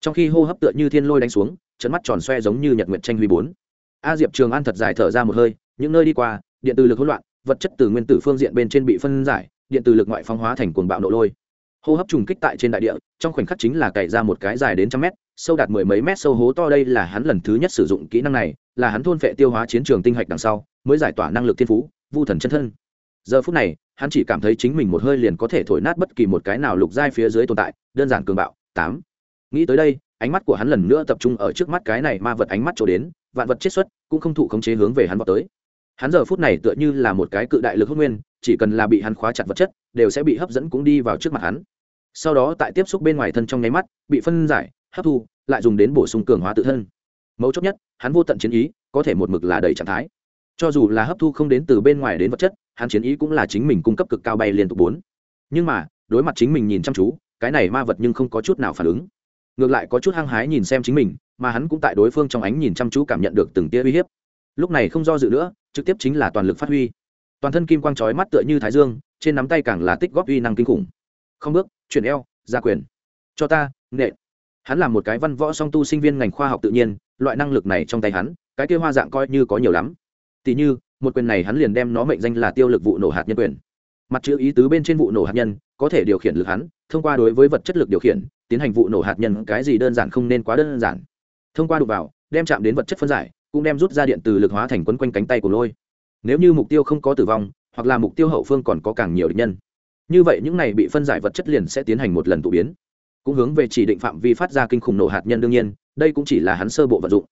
Trong khi hô hấp tựa như thiên lôi đánh xuống, trận mắt tròn xoe giống như nhật nguyện tranh huy bốn. A diệp trường an thật dài thở ra một hơi, những nơi đi qua, điện từ lực hỗn loạn, vật chất từ nguyên tử phương diện bên trên bị phân giải, điện từ lực ngoại phong hóa thành cuồng bạo nổ lôi. Hô hấp trùng kích tại trên đại địa, trong khoảnh khắc chính là cày ra một cái dài đến trăm mét, sâu đạt mười mấy mét sâu hố to đây là hắn lần thứ nhất sử dụng kỹ năng này, là hắn thôn phệ tiêu hóa chiến trường tinh hạch đằng sau, mới giải tỏa năng lực thiên phú, vu thần chân thân giờ phút này, hắn chỉ cảm thấy chính mình một hơi liền có thể thổi nát bất kỳ một cái nào lục giai phía dưới tồn tại, đơn giản cường bạo. Tám. Nghĩ tới đây, ánh mắt của hắn lần nữa tập trung ở trước mắt cái này ma vật ánh mắt trổ đến, vạn vật chết xuất, cũng không thụ khống chế hướng về hắn vào tới. Hắn giờ phút này tựa như là một cái cự đại lực hút nguyên, chỉ cần là bị hắn khóa chặt vật chất, đều sẽ bị hấp dẫn cũng đi vào trước mặt hắn. Sau đó tại tiếp xúc bên ngoài thân trong nháy mắt, bị phân giải, hấp thu, lại dùng đến bổ sung cường hóa tự thân. Mấu chốt nhất, hắn vô tận chiến ý, có thể một mực là đầy trạng thái cho dù là hấp thu không đến từ bên ngoài đến vật chất, hắn chiến ý cũng là chính mình cung cấp cực cao bay liên tục bốn. Nhưng mà, đối mặt chính mình nhìn chăm chú, cái này ma vật nhưng không có chút nào phản ứng. Ngược lại có chút hăng hái nhìn xem chính mình, mà hắn cũng tại đối phương trong ánh nhìn chăm chú cảm nhận được từng tia uy hiếp. Lúc này không do dự nữa, trực tiếp chính là toàn lực phát huy. Toàn thân kim quang trói mắt tựa như thái dương, trên nắm tay càng là tích góp uy năng kinh khủng. Không bước, chuyển eo, ra quyền. Cho ta nệ hắn là một cái văn võ song tu sinh viên ngành khoa học tự nhiên, loại năng lực này trong tay hắn, cái kia hoa dạng coi như có nhiều lắm tỉ như, một quyền này hắn liền đem nó mệnh danh là tiêu lực vụ nổ hạt nhân quyền. Mặt chữ ý tứ bên trên vụ nổ hạt nhân, có thể điều khiển lực hắn, thông qua đối với vật chất lực điều khiển, tiến hành vụ nổ hạt nhân cái gì đơn giản không nên quá đơn giản. Thông qua đục vào, đem chạm đến vật chất phân giải, cũng đem rút ra điện từ lực hóa thành quấn quanh cánh tay của lôi. Nếu như mục tiêu không có tử vong, hoặc là mục tiêu hậu phương còn có càng nhiều địch nhân. Như vậy những này bị phân giải vật chất liền sẽ tiến hành một lần tụ biến. Cũng hướng về chỉ định phạm vi phát ra kinh khủng nổ hạt nhân đương nhiên, đây cũng chỉ là hắn sơ bộ vận dụng.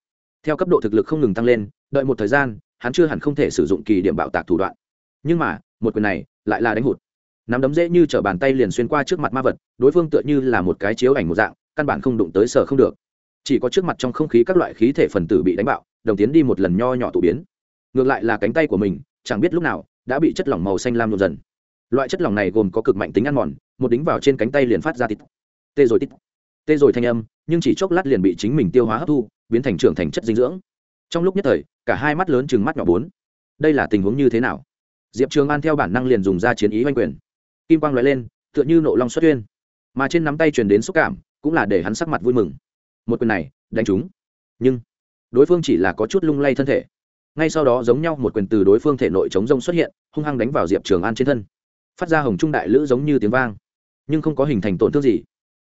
Theo cấp độ thực lực không ngừng tăng lên, đợi một thời gian hắn chưa hẳn không thể sử dụng kỳ điểm bạo tạc thủ đoạn. Nhưng mà, một quyền này lại là đánh hụt. Nắm đấm dễ như t r ở bàn tay liền xuyên qua trước mặt ma vật, đối phương tựa như là một cái chiếu ảnh một dạng, căn bản không đụng tới sở không được. Chỉ có trước mặt trong không khí các loại khí thể phần tử bị đánh bạo, đồng tiến đi một lần nho nhỏ tụ biến. Ngược lại là cánh tay của mình, chẳng biết lúc nào, đã bị chất lỏng màu xanh lam nhộn dần. Loại chất lỏng này gồm có cực mạnh tính ăn mòn, một đính vào trên cánh tay liền phát ra tít, tê rồi tít. Tê rồi thanh âm, nhưng chỉ chốc lát liền bị chính mình tiêu hóa hấp thu, biến thành trưởng thành chất dinh dưỡng trong lúc nhất thời, cả hai mắt lớn chừng mắt nhỏ bốn. Đây là tình huống như thế nào? Diệp trường an theo bản năng liền dùng ra chiến ý oanh quyền. Kim quang l lên, tựa như nộ long xuất tuyên mà trên nắm tay truyền đến xúc cảm, cũng là để hắn sắc mặt vui mừng. Một quyền này, đánh trúng. nhưng, đối phương chỉ là có chút lung lay thân thể. Ngay sau đó giống nhau một quyền từ đối phương thể nội chống rông xuất hiện, hung hăng đánh vào diệp trường an trên thân. Phát ra hồng trung đại lữ giống như tiếng vang. Nhưng không có hình thành tổn thương gì.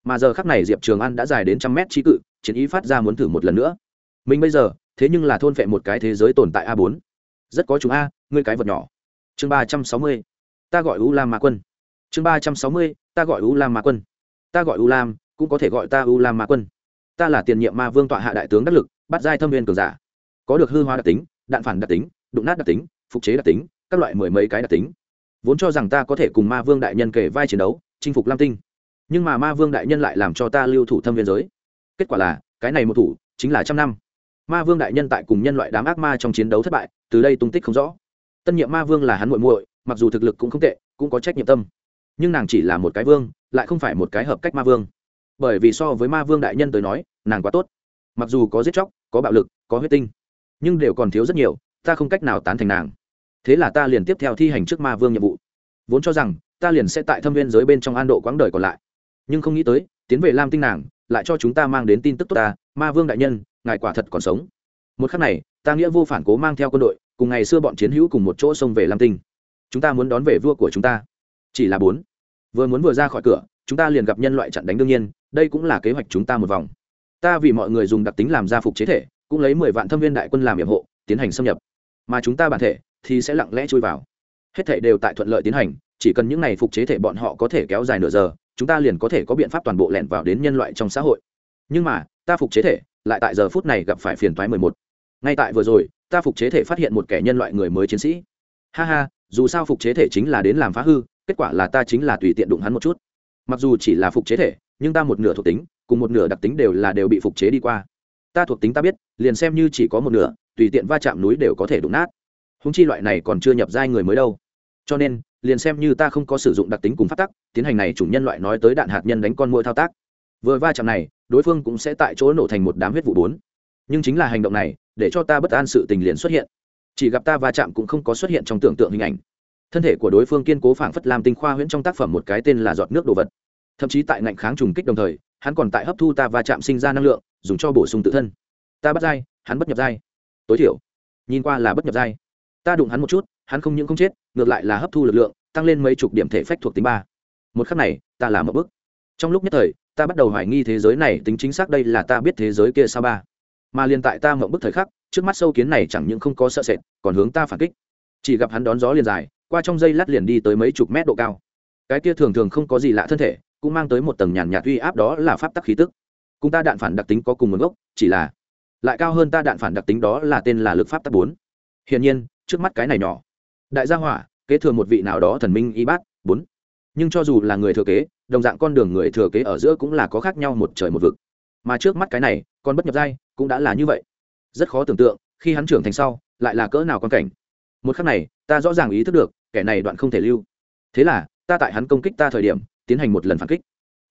Mà giờ khắc này diệp trường an đã dài đến trăm mét trí cự, chiến ý phát ra muốn thử một lần nữa. Mình bây giờ thế nhưng là thôn phệ một cái thế giới tồn tại a bốn. Rất có chúng a, ngươi cái vật nhỏ. Chương ba trăm sáu mươi. Ta gọi u lam ma quân. Chương ba trăm sáu mươi, ta gọi u lam ma quân. Ta gọi u lam, cũng có thể gọi ta u lam ma quân. Ta là tiền nhiệm ma vương tọa hạ đại tướng đắc lực, bắt giai thâm viên cường giả. Có được hư hóa đặc tính, đạn phản đặc tính, đụng nát đặc tính, phục chế đặc tính, các loại mười mấy cái đặc tính. Vốn cho rằng ta có thể cùng ma vương đại nhân kể vai chiến đấu, chinh phục lam tinh. Nhưng mà ma vương đại nhân lại làm cho ta lưu thủ thâm viên giới. Kết quả là, cái này một thủ, chính là trăm năm ma vương đại nhân tại cùng nhân loại đám ác ma trong chiến đấu thất bại, từ đây tung tích không rõ. Tân nhiệm ma vương là hắn muội muội, mặc dù thực lực cũng không tệ, cũng có trách nhiệm tâm. Nhưng nàng chỉ là một cái vương, lại không phải một cái hợp cách ma vương. Bởi vì so với ma vương đại nhân tới nói, nàng quá tốt. Mặc dù có giết chóc, có bạo lực, có huyết tinh, nhưng đều còn thiếu rất nhiều, ta không cách nào tán thành nàng. Thế là ta liền tiếp theo thi hành trước ma vương nhiệm vụ. Vốn cho rằng, ta liền sẽ tại thâm viên giới bên trong an độ quãng đời còn lại. Nhưng không nghĩ tới, tiến về lam tinh nàng, lại cho chúng ta mang đến tin tức tốt ta, ma vương đại nhân ngài quả thật còn sống. Một khắc này, ta nghĩa vô phản cố mang theo quân đội, cùng ngày xưa bọn chiến hữu cùng một chỗ xông về lam tinh. Chúng ta muốn đón về vua của chúng ta. Chỉ là bốn. Vừa muốn vừa ra khỏi cửa, chúng ta liền gặp nhân loại chặn đánh đương nhiên, đây cũng là kế hoạch chúng ta một vòng. Ta vì mọi người dùng đặc tính làm gia phục chế thể, cũng lấy mười vạn thâm viên đại quân làm nhiệm hộ, tiến hành xâm nhập. Mà chúng ta bản thể thì sẽ lặng lẽ chui vào. Hết thể đều tại thuận lợi tiến hành, chỉ cần những này phục chế thể bọn họ có thể kéo dài nửa giờ, chúng ta liền có thể có biện pháp toàn bộ lẻn vào đến nhân loại trong xã hội. Nhưng mà, ta phục chế thể lại tại giờ phút này gặp phải phiền toái mười một. Ngay tại vừa rồi, ta phục chế thể phát hiện một kẻ nhân loại người mới chiến sĩ. Ha ha, dù sao phục chế thể chính là đến làm phá hư, kết quả là ta chính là tùy tiện đụng hắn một chút. Mặc dù chỉ là phục chế thể, nhưng ta một nửa thuộc tính, cùng một nửa đặc tính đều là đều bị phục chế đi qua. Ta thuộc tính ta biết, liền xem như chỉ có một nửa, tùy tiện va chạm núi đều có thể đụng nát. Húng chi loại này còn chưa nhập giai người mới đâu. Cho nên, liền xem như ta không có sử dụng đặc tính cùng phát tắc, tiến hành này chủng nhân loại nói tới đạn hạt nhân đánh con mũi thao tác. Vừa va chạm này đối phương cũng sẽ tại chỗ nổ thành một đám huyết vụ bốn. Nhưng chính là hành động này, để cho ta bất an sự tình liền xuất hiện. Chỉ gặp ta va chạm cũng không có xuất hiện trong tưởng tượng hình ảnh. Thân thể của đối phương kiên cố phảng phất làm tinh khoa huyễn trong tác phẩm một cái tên là giọt nước đồ vật. Thậm chí tại ngạnh kháng trùng kích đồng thời, hắn còn tại hấp thu ta va chạm sinh ra năng lượng, dùng cho bổ sung tự thân. Ta bắt dai, hắn bất nhập dai. Tối thiểu, nhìn qua là bất nhập dai. Ta đụng hắn một chút, hắn không những không chết, ngược lại là hấp thu lực lượng, tăng lên mấy chục điểm thể phách thuộc tính ba. Một khắc này, ta làm một bước. Trong lúc nhất thời ta bắt đầu hoài nghi thế giới này tính chính xác đây là ta biết thế giới kia sao ba. Mà liền tại ta mộng bức thời khắc, trước mắt sâu kiến này chẳng những không có sợ sệt, còn hướng ta phản kích. Chỉ gặp hắn đón gió liền dài, qua trong dây lát liền đi tới mấy chục mét độ cao. Cái kia thường thường không có gì lạ thân thể, cũng mang tới một tầng nhàn nhạt uy áp đó là pháp tắc khí tức. Cùng ta đạn phản đặc tính có cùng nguồn gốc, chỉ là lại cao hơn ta đạn phản đặc tính đó là tên là lực pháp tắc bốn. Hiển nhiên, trước mắt cái này nhỏ. Đại gia hỏa, kế thừa một vị nào đó thần minh y bát, bốn. Nhưng cho dù là người thừa kế đồng dạng con đường người thừa kế ở giữa cũng là có khác nhau một trời một vực. Mà trước mắt cái này, con bất nhập giai cũng đã là như vậy. Rất khó tưởng tượng, khi hắn trưởng thành sau, lại là cỡ nào con cảnh. Một khắc này, ta rõ ràng ý thức được, kẻ này đoạn không thể lưu. Thế là, ta tại hắn công kích ta thời điểm, tiến hành một lần phản kích.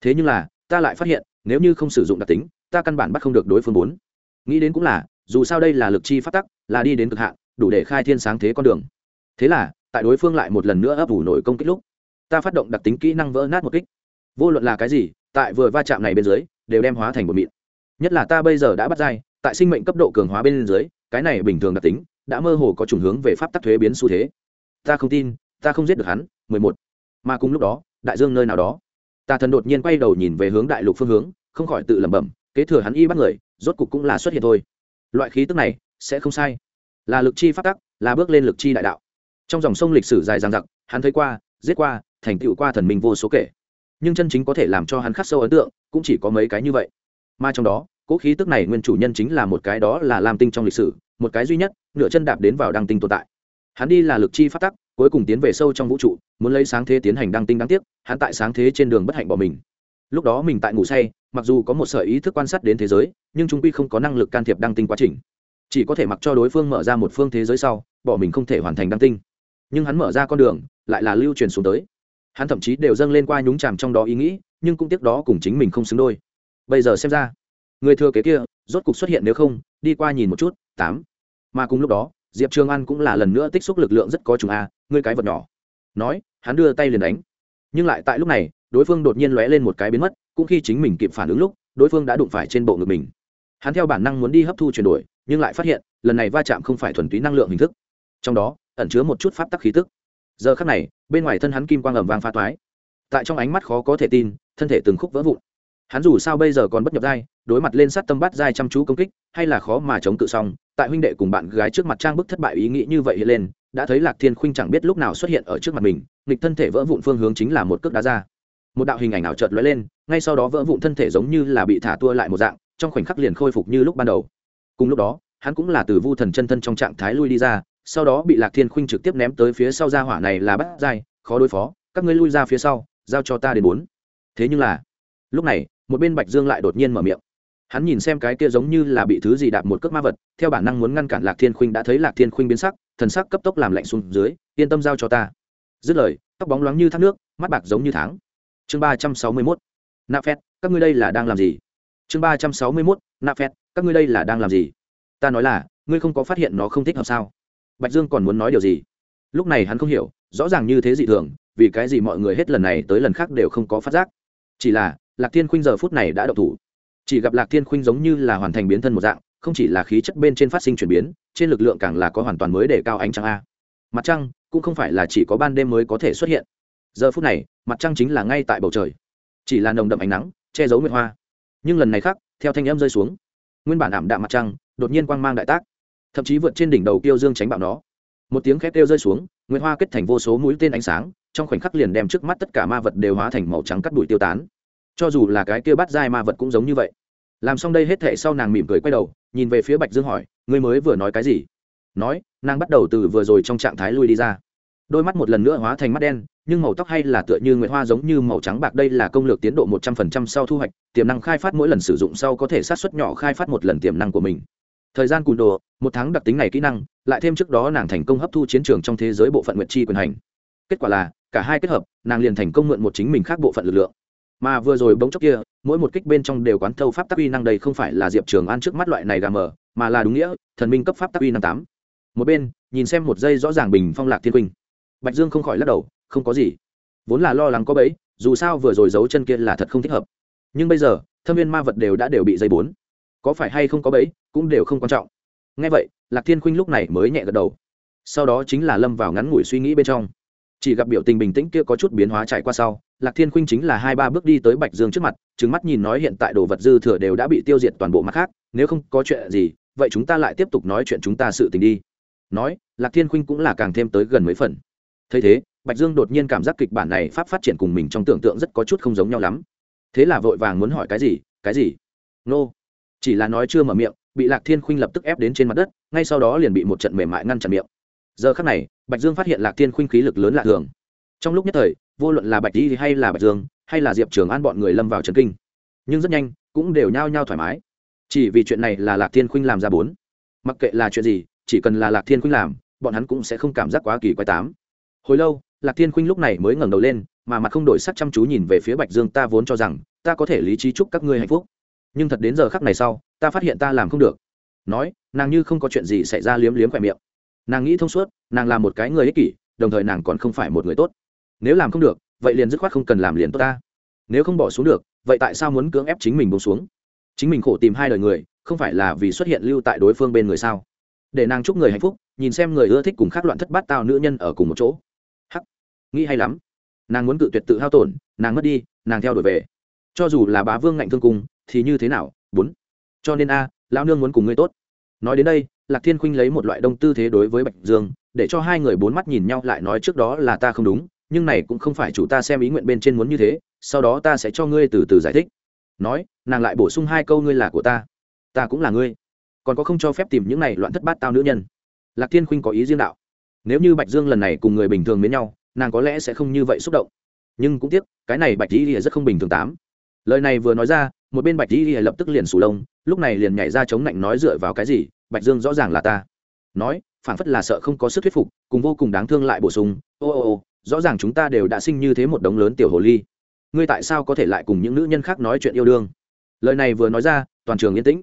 Thế nhưng là, ta lại phát hiện, nếu như không sử dụng đặc tính, ta căn bản bắt không được đối phương bốn. Nghĩ đến cũng là, dù sao đây là lực chi phát tắc, là đi đến cực hạn, đủ để khai thiên sáng thế con đường. Thế là, tại đối phương lại một lần nữa ấp ủ nổi công kích lúc, ta phát động đặc tính kỹ năng vỡ nát một kích vô luận là cái gì, tại vừa va chạm này bên dưới, đều đem hóa thành một mịn. Nhất là ta bây giờ đã bắt dai, tại sinh mệnh cấp độ cường hóa bên dưới, cái này bình thường đặc tính, đã mơ hồ có chủng hướng về pháp tắc thuế biến xu thế. Ta không tin, ta không giết được hắn, mười một. Mà cùng lúc đó, đại dương nơi nào đó. Ta thần đột nhiên quay đầu nhìn về hướng đại lục phương hướng, không khỏi tự lẩm bẩm, kế thừa hắn y bắt người, rốt cục cũng là xuất hiện thôi. Loại khí tức này, sẽ không sai. Là lực chi pháp tắc, là bước lên lực chi đại đạo. Trong dòng sông lịch sử dài dằng dặc, hắn thấy qua, giết qua, thành tựu qua thần minh vô số kể nhưng chân chính có thể làm cho hắn khắc sâu ấn tượng cũng chỉ có mấy cái như vậy. Mà trong đó cỗ khí tức này nguyên chủ nhân chính là một cái đó là lam tinh trong lịch sử, một cái duy nhất, nửa chân đạp đến vào đăng tinh tồn tại. Hắn đi là lực chi phát tắc, cuối cùng tiến về sâu trong vũ trụ, muốn lấy sáng thế tiến hành đăng tinh đáng tiếc, hắn tại sáng thế trên đường bất hạnh bỏ mình. Lúc đó mình tại ngủ say, mặc dù có một sở ý thức quan sát đến thế giới, nhưng chúng quy không có năng lực can thiệp đăng tinh quá trình. Chỉ có thể mặc cho đối phương mở ra một phương thế giới sau, bỏ mình không thể hoàn thành đăng tinh. Nhưng hắn mở ra con đường, lại là lưu truyền xuống tới hắn thậm chí đều dâng lên qua nhúng chàm trong đó ý nghĩ, nhưng cũng tiếc đó cùng chính mình không xứng đôi. Bây giờ xem ra, người thừa kế kia, rốt cục xuất hiện nếu không, đi qua nhìn một chút, tám. Mà cùng lúc đó, diệp trường an cũng là lần nữa tích xúc lực lượng rất có chủng a, ngươi cái vật nhỏ. Nói, hắn đưa tay liền đánh. Nhưng lại tại lúc này, đối phương đột nhiên lóe lên một cái biến mất, cũng khi chính mình kịp phản ứng lúc, đối phương đã đụng phải trên bộ ngực mình. Hắn theo bản năng muốn đi hấp thu chuyển đổi, nhưng lại phát hiện, lần này va chạm không phải thuần túy năng lượng hình thức. Trong đó, ẩn chứa một chút pháp tắc khí tức giờ khắc này, bên ngoài thân hắn kim quang ẩm vàng pha toái tại trong ánh mắt khó có thể tin, thân thể từng khúc vỡ vụn. Hắn dù sao bây giờ còn bất nhập giai, đối mặt lên sát tâm bắt giai chăm chú công kích, hay là khó mà chống cự xong, tại huynh đệ cùng bạn gái trước mặt trang bức thất bại ý nghĩ như vậy hiện lên, đã thấy lạc thiên khuynh chẳng biết lúc nào xuất hiện ở trước mặt mình, nghịch thân thể vỡ vụn phương hướng chính là một cước đá ra. Một đạo hình ảnh ảo chợt lóe lên, ngay sau đó vỡ vụn thân thể giống như là bị thả tua lại một dạng, trong khoảnh khắc liền khôi phục như lúc ban đầu. Cùng lúc đó, hắn cũng là từ vu thần chân thân trong trạng thái lui đi ra sau đó bị lạc thiên khuynh trực tiếp ném tới phía sau gia hỏa này là bắt dai, khó đối phó, các ngươi lui ra phía sau, giao cho ta đến bốn. Thế nhưng là, lúc này, một bên bạch dương lại đột nhiên mở miệng. Hắn nhìn xem cái kia giống như là bị thứ gì đạp một cước ma vật, theo bản năng muốn ngăn cản lạc thiên khuynh đã thấy lạc thiên khuynh biến sắc, thần sắc cấp tốc làm lạnh xuống dưới, yên tâm giao cho ta. Dứt lời, tóc bóng loáng như thác nước, mắt bạc giống như tháng. Chương ba trăm sáu mươi mốt. Nạ phét các ngươi đây là đang làm gì? Chương ba trăm sáu mươi mốt, nạ phét các ngươi đây là đang làm gì? Ta nói là, ngươi không có phát hiện nó không thích hợp sao? Bạch dương còn muốn nói điều gì? Lúc này hắn không hiểu, rõ ràng như thế dị thường, vì cái gì mọi người hết lần này tới lần khác đều không có phát giác. Chỉ là, lạc thiên khuynh giờ phút này đã đậu thủ. Chỉ gặp lạc thiên khuynh giống như là hoàn thành biến thân một dạng, không chỉ là khí chất bên trên phát sinh chuyển biến, trên lực lượng càng là có hoàn toàn mới để cao ánh trăng a. Mặt trăng cũng không phải là chỉ có ban đêm mới có thể xuất hiện. Giờ phút này, mặt trăng chính là ngay tại bầu trời. Chỉ là nồng đậm ánh nắng, che giấu nguyệt hoa. Nhưng lần này khác, theo thanh âm rơi xuống, nguyên bản ảm đạm mặt trăng đột nhiên quang mang đại tác thậm chí vượt trên đỉnh đầu kiêu dương tránh bạo nó. Một tiếng khét kêu rơi xuống, nguyệt hoa kết thành vô số mũi tên ánh sáng, trong khoảnh khắc liền đem trước mắt tất cả ma vật đều hóa thành màu trắng cắt đuổi tiêu tán. Cho dù là cái kia bắt dai ma vật cũng giống như vậy. Làm xong đây hết thệ sau nàng mỉm cười quay đầu, nhìn về phía bạch dương hỏi, ngươi mới vừa nói cái gì? Nói, nàng bắt đầu từ vừa rồi trong trạng thái lui đi ra. Đôi mắt một lần nữa hóa thành mắt đen, nhưng màu tóc hay là tựa như nguyệt hoa giống như màu trắng bạc, đây là công lược tiến độ một trăm phần trăm sau thu hoạch, tiềm năng khai phát mỗi lần sử dụng sau có thể sát xuất nhỏ khai phát một lần tiềm năng của mình thời gian cùn đồ, một tháng đặc tính này kỹ năng, lại thêm trước đó nàng thành công hấp thu chiến trường trong thế giới bộ phận nguyện chi quyền hành. Kết quả là, cả hai kết hợp, nàng liền thành công mượn một chính mình khác bộ phận lực lượng. Mà vừa rồi bỗng chốc kia, mỗi một kích bên trong đều quán thâu pháp tắc uy năng đây không phải là diệp trường an trước mắt loại này gà mờ, mà là đúng nghĩa, thần minh cấp pháp tắc uy năm tám. Một bên, nhìn xem một giây rõ ràng bình phong lạc thiên quỳnh. Bạch dương không khỏi lắc đầu, không có gì. Vốn là lo lắng có bẫy, dù sao vừa rồi giấu chân kia là thật không thích hợp. Nhưng bây giờ, thâm viên ma vật đều đã đều bị dây bốn có phải hay không có bẫy, cũng đều không quan trọng. Ngay vậy, lạc thiên khuynh lúc này mới nhẹ gật đầu. Sau đó chính là lâm vào ngắn ngủi suy nghĩ bên trong. Chỉ gặp biểu tình bình tĩnh kia có chút biến hóa chạy qua sau, lạc thiên khuynh chính là hai ba bước đi tới bạch dương trước mặt trứng mắt nhìn nói hiện tại đồ vật dư thừa đều đã bị tiêu diệt toàn bộ mặt khác, nếu không có chuyện gì, vậy chúng ta lại tiếp tục nói chuyện chúng ta sự tình đi. Nói, lạc thiên khuynh cũng là càng thêm tới gần mấy phần. Thấy thế, bạch dương đột nhiên cảm giác kịch bản này pháp phát triển cùng mình trong tưởng tượng rất có chút không giống nhau lắm. Thế là vội vàng muốn hỏi cái gì cái gì? Nô chỉ là nói chưa mở miệng, bị lạc thiên khuynh lập tức ép đến trên mặt đất, ngay sau đó liền bị một trận mềm mại ngăn chặn miệng. Giờ khắc này, bạch dương phát hiện lạc thiên khuynh khí lực lớn lạ thường. Trong lúc nhất thời, vô luận là bạch di hay là bạch dương, hay là diệp trường an bọn người lâm vào trần kinh. Nhưng rất nhanh, cũng đều nhao nhao thoải mái. Chỉ vì chuyện này là lạc thiên khuynh làm ra bốn. Mặc kệ là chuyện gì, chỉ cần là lạc thiên khuynh làm, bọn hắn cũng sẽ không cảm giác quá kỳ quái tám. Hồi lâu, lạc thiên khuynh lúc này mới ngẩng đầu lên, mà mặt không đổi sắc chăm chú nhìn về phía bạch dương, ta vốn cho rằng, ta có thể lý trí chúc các ngươi hạnh phúc nhưng thật đến giờ khắc này sau, ta phát hiện ta làm không được. Nói, nàng như không có chuyện gì xảy ra liếm liếm khỏe miệng. Nàng nghĩ thông suốt, nàng là một cái người ích kỷ, đồng thời nàng còn không phải một người tốt. Nếu làm không được, vậy liền dứt khoát không cần làm liền tốt ta. Nếu không bỏ xuống được, vậy tại sao muốn cưỡng ép chính mình bông xuống? Chính mình khổ tìm hai đời người, không phải là vì xuất hiện lưu tại đối phương bên người sao? Để nàng chúc người hạnh phúc, nhìn xem người ưa thích cùng khác loạn thất bát tao nữ nhân ở cùng một chỗ. Hắc, nghĩ hay lắm. Nàng muốn cự tuyệt tự hao tổn, nàng mất đi, nàng theo đuổi về. Cho dù là bá vương ngạnh thương cung thì như thế nào? Bốn. Cho nên a, lão nương muốn cùng ngươi tốt. Nói đến đây, lạc thiên khuynh lấy một loại đông tư thế đối với bạch dương, để cho hai người bốn mắt nhìn nhau lại nói trước đó là ta không đúng, nhưng này cũng không phải chủ ta xem ý nguyện bên trên muốn như thế, sau đó ta sẽ cho ngươi từ từ giải thích. Nói, nàng lại bổ sung hai câu ngươi là của ta ta cũng là ngươi. Còn có không cho phép tìm những này loạn thất bát tao nữ nhân. Lạc thiên khuynh có ý riêng đạo. Nếu như bạch dương lần này cùng người bình thường mến nhau, nàng có lẽ sẽ không như vậy xúc động. Nhưng cũng tiếc, cái này bạch di rất không bình thường tám. Lời này vừa nói ra một bên bạch di lập tức liền sù lông, lúc này liền nhảy ra chống lạnh nói dựa vào cái gì, bạch dương rõ ràng là ta. Nói phản phất là sợ không có sức thuyết phục, cùng vô cùng đáng thương lại bổ sung, ô ô ô, rõ ràng chúng ta đều đã sinh như thế một đống lớn tiểu hồ ly. Ngươi tại sao có thể lại cùng những nữ nhân khác nói chuyện yêu đương? Lời này vừa nói ra, toàn trường yên tĩnh.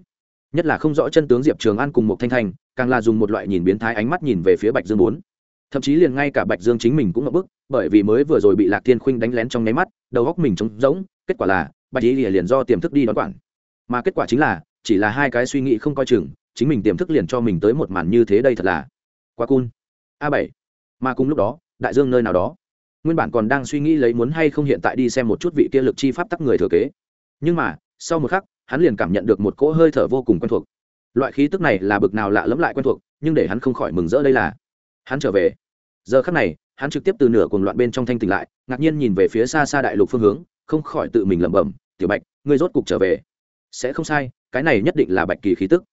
Nhất là không rõ chân tướng diệp trường an cùng một thanh thanh càng là dùng một loại nhìn biến thái ánh mắt nhìn về phía bạch dương bốn. Thậm chí liền ngay cả bạch dương chính mình cũng ngập bức, bởi vì mới vừa rồi bị lạc thiên khuynh đánh lén trong nháy mắt, đầu góc mình trống rỗng, kết quả là bạch ý lìa liền do tiềm thức đi đón quản. Mà kết quả chính là, chỉ là hai cái suy nghĩ không coi chừng, chính mình tiềm thức liền cho mình tới một màn như thế đây thật là quá cool. A bảy. Mà cùng lúc đó, đại dương nơi nào đó. Nguyên bản còn đang suy nghĩ lấy muốn hay không hiện tại đi xem một chút vị kia lực chi pháp tắc người thừa kế. Nhưng mà, sau một khắc, hắn liền cảm nhận được một cỗ hơi thở vô cùng quen thuộc. Loại khí tức này là bực nào lạ lẫm lại quen thuộc, nhưng để hắn không khỏi mừng rỡ đây là, hắn trở về. Giờ khắc này, hắn trực tiếp từ nửa cuồng loạn bên trong thanh tỉnh lại, ngạc nhiên nhìn về phía xa xa đại lục phương hướng không khỏi tự mình lẩm bẩm, tiểu bạch, ngươi rốt cục trở về. Sẽ không sai, cái này nhất định là bạch kỳ khí tức.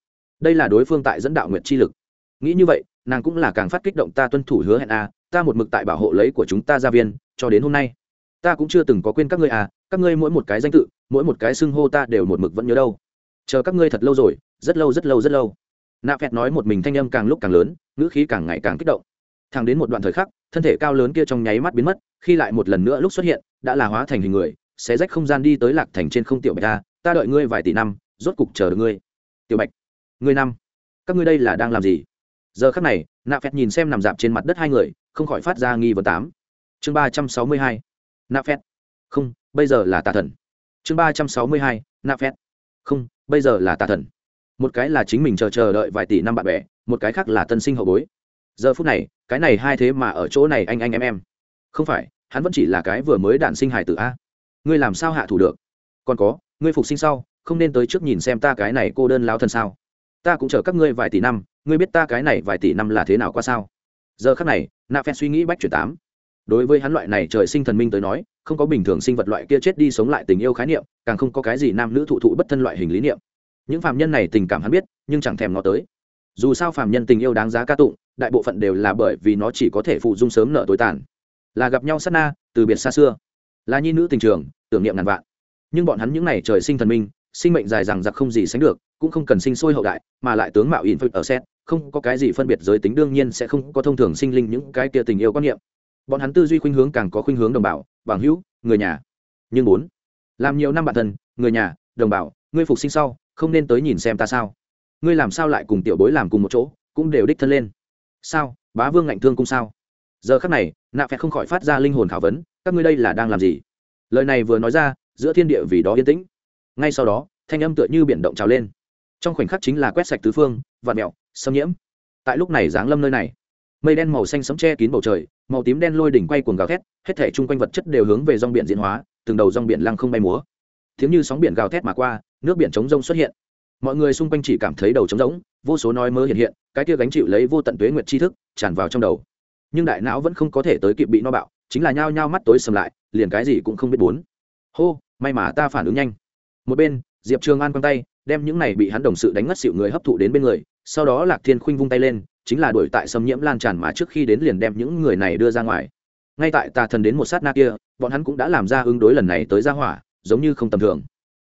Đây là đối phương tại dẫn đạo nguyện chi lực. Nghĩ như vậy, nàng cũng là càng phát kích động ta tuân thủ hứa hẹn a, ta một mực tại bảo hộ lấy của chúng ta gia viên, cho đến hôm nay. Ta cũng chưa từng có quên các ngươi à các ngươi mỗi một cái danh tự, mỗi một cái xưng hô ta đều một mực vẫn nhớ đâu. Chờ các ngươi thật lâu rồi, rất lâu rất lâu rất lâu. Nạ phẹt nói một mình thanh âm càng lúc càng lớn, ngữ khí càng ngày càng kích động. Thẳng đến một đoạn thời khắc, thân thể cao lớn kia trong nháy mắt biến mất, khi lại một lần nữa lúc xuất hiện, đã là hóa thành hình người sẽ rách không gian đi tới lạc thành trên không tiểu bạch ta ta đợi ngươi vài tỷ năm, rốt cục chờ được ngươi. Tiểu bạch, ngươi năm, các ngươi đây là đang làm gì? Giờ khắc này, nạ phẹt nhìn xem nằm dạp trên mặt đất hai người, không khỏi phát ra nghi vấn tám. Chương ba trăm sáu mươi hai, nạ phẹt. Không, bây giờ là tà thần. Chương ba trăm sáu mươi hai, nạ phẹt. Không, bây giờ là tà thần. Một cái là chính mình chờ chờ đợi vài tỷ năm bạn bè, một cái khác là tân sinh hậu bối. Giờ phút này, cái này hai thế mà ở chỗ này anh anh em em. Không phải, hắn vẫn chỉ là cái vừa mới đản sinh hài tử a ngươi làm sao hạ thủ được? Còn có, ngươi phục sinh sau, không nên tới trước nhìn xem ta cái này cô đơn lao thân sao. Ta cũng chờ các ngươi vài tỷ năm, ngươi biết ta cái này vài tỷ năm là thế nào qua sao? Giờ khắc này nạ phen suy nghĩ bách chuyển tám. Đối với hắn loại này trời sinh thần minh tới nói, không có bình thường sinh vật loại kia chết đi sống lại tình yêu khái niệm, càng không có cái gì nam nữ thụ thụ bất thân loại hình lý niệm. Những phạm nhân này tình cảm hắn biết, nhưng chẳng thèm nó tới. Dù sao phạm nhân tình yêu đáng giá ca tụng, đại bộ phận đều là bởi vì nó chỉ có thể phụ dung sớm nợ tối tàn. Là gặp nhau sát na, từ biệt xa xưa là nhi nữ tình trường, tưởng niệm ngàn vạn. Nhưng bọn hắn những n à y trời sinh thần minh, sinh mệnh dài rằng giặc không gì sánh được, cũng không cần sinh sôi hậu đại, mà lại tướng mạo in phật ở xét, không có cái gì phân biệt giới tính đương nhiên sẽ không có thông thường sinh linh những cái kia tình yêu quan niệm. Bọn hắn tư duy khuynh hướng càng có khuynh hướng đồng bào, bằng hữu, người nhà. Nhưng bốn làm nhiều năm bản thân, người nhà, đồng bào, ngươi phục sinh sau, không nên tới nhìn xem ta sao. Ngươi làm sao lại cùng tiểu bối làm cùng một chỗ, cũng đều đích thân lên. Sao, bá vương ngạnh thương cung sao? Giờ khắc này nạ phẹt không khỏi phát ra linh hồn khảo vấn, các ngươi đây là đang làm gì? Lời này vừa nói ra, giữa thiên địa vì đó yên tĩnh. Ngay sau đó, thanh âm tựa như biển động trào lên. Trong khoảnh khắc chính là quét sạch tứ phương vạt mẹo, xâm nhiễm. Tại lúc này giáng lâm nơi này, mây đen màu xanh sấm che kín bầu trời, màu tím đen lôi đỉnh quay cuồng gào thét, hết thể chung quanh vật chất đều hướng về dòng biển diễn hóa, từng đầu dòng biển lăng không bay múa. Tiếng như sóng biển gào thét mà qua, nước biển trống rông xuất hiện. Mọi người xung quanh chỉ cảm thấy đầu trống rỗng, vô số nói mơ hiện hiện, cái kia gánh chịu lấy vô tận tuế nguyệt tri thức tràn vào trong đầu nhưng đại não vẫn không có thể tới kịp bị no bạo chính là nhao nhao mắt tối sầm lại liền cái gì cũng không biết bốn. Hô may mà ta phản ứng nhanh. Một bên diệp trường an quăng tay đem những này bị hắn đồng sự đánh ngất xịu người hấp thụ đến bên người sau đó lạc thiên khuynh vung tay lên chính là đuổi tại xâm nhiễm lan tràn mà trước khi đến liền đem những người này đưa ra ngoài. Ngay tại tà thần đến một sát na kia bọn hắn cũng đã làm ra ứng đối lần này tới ra hỏa giống như không tầm thường.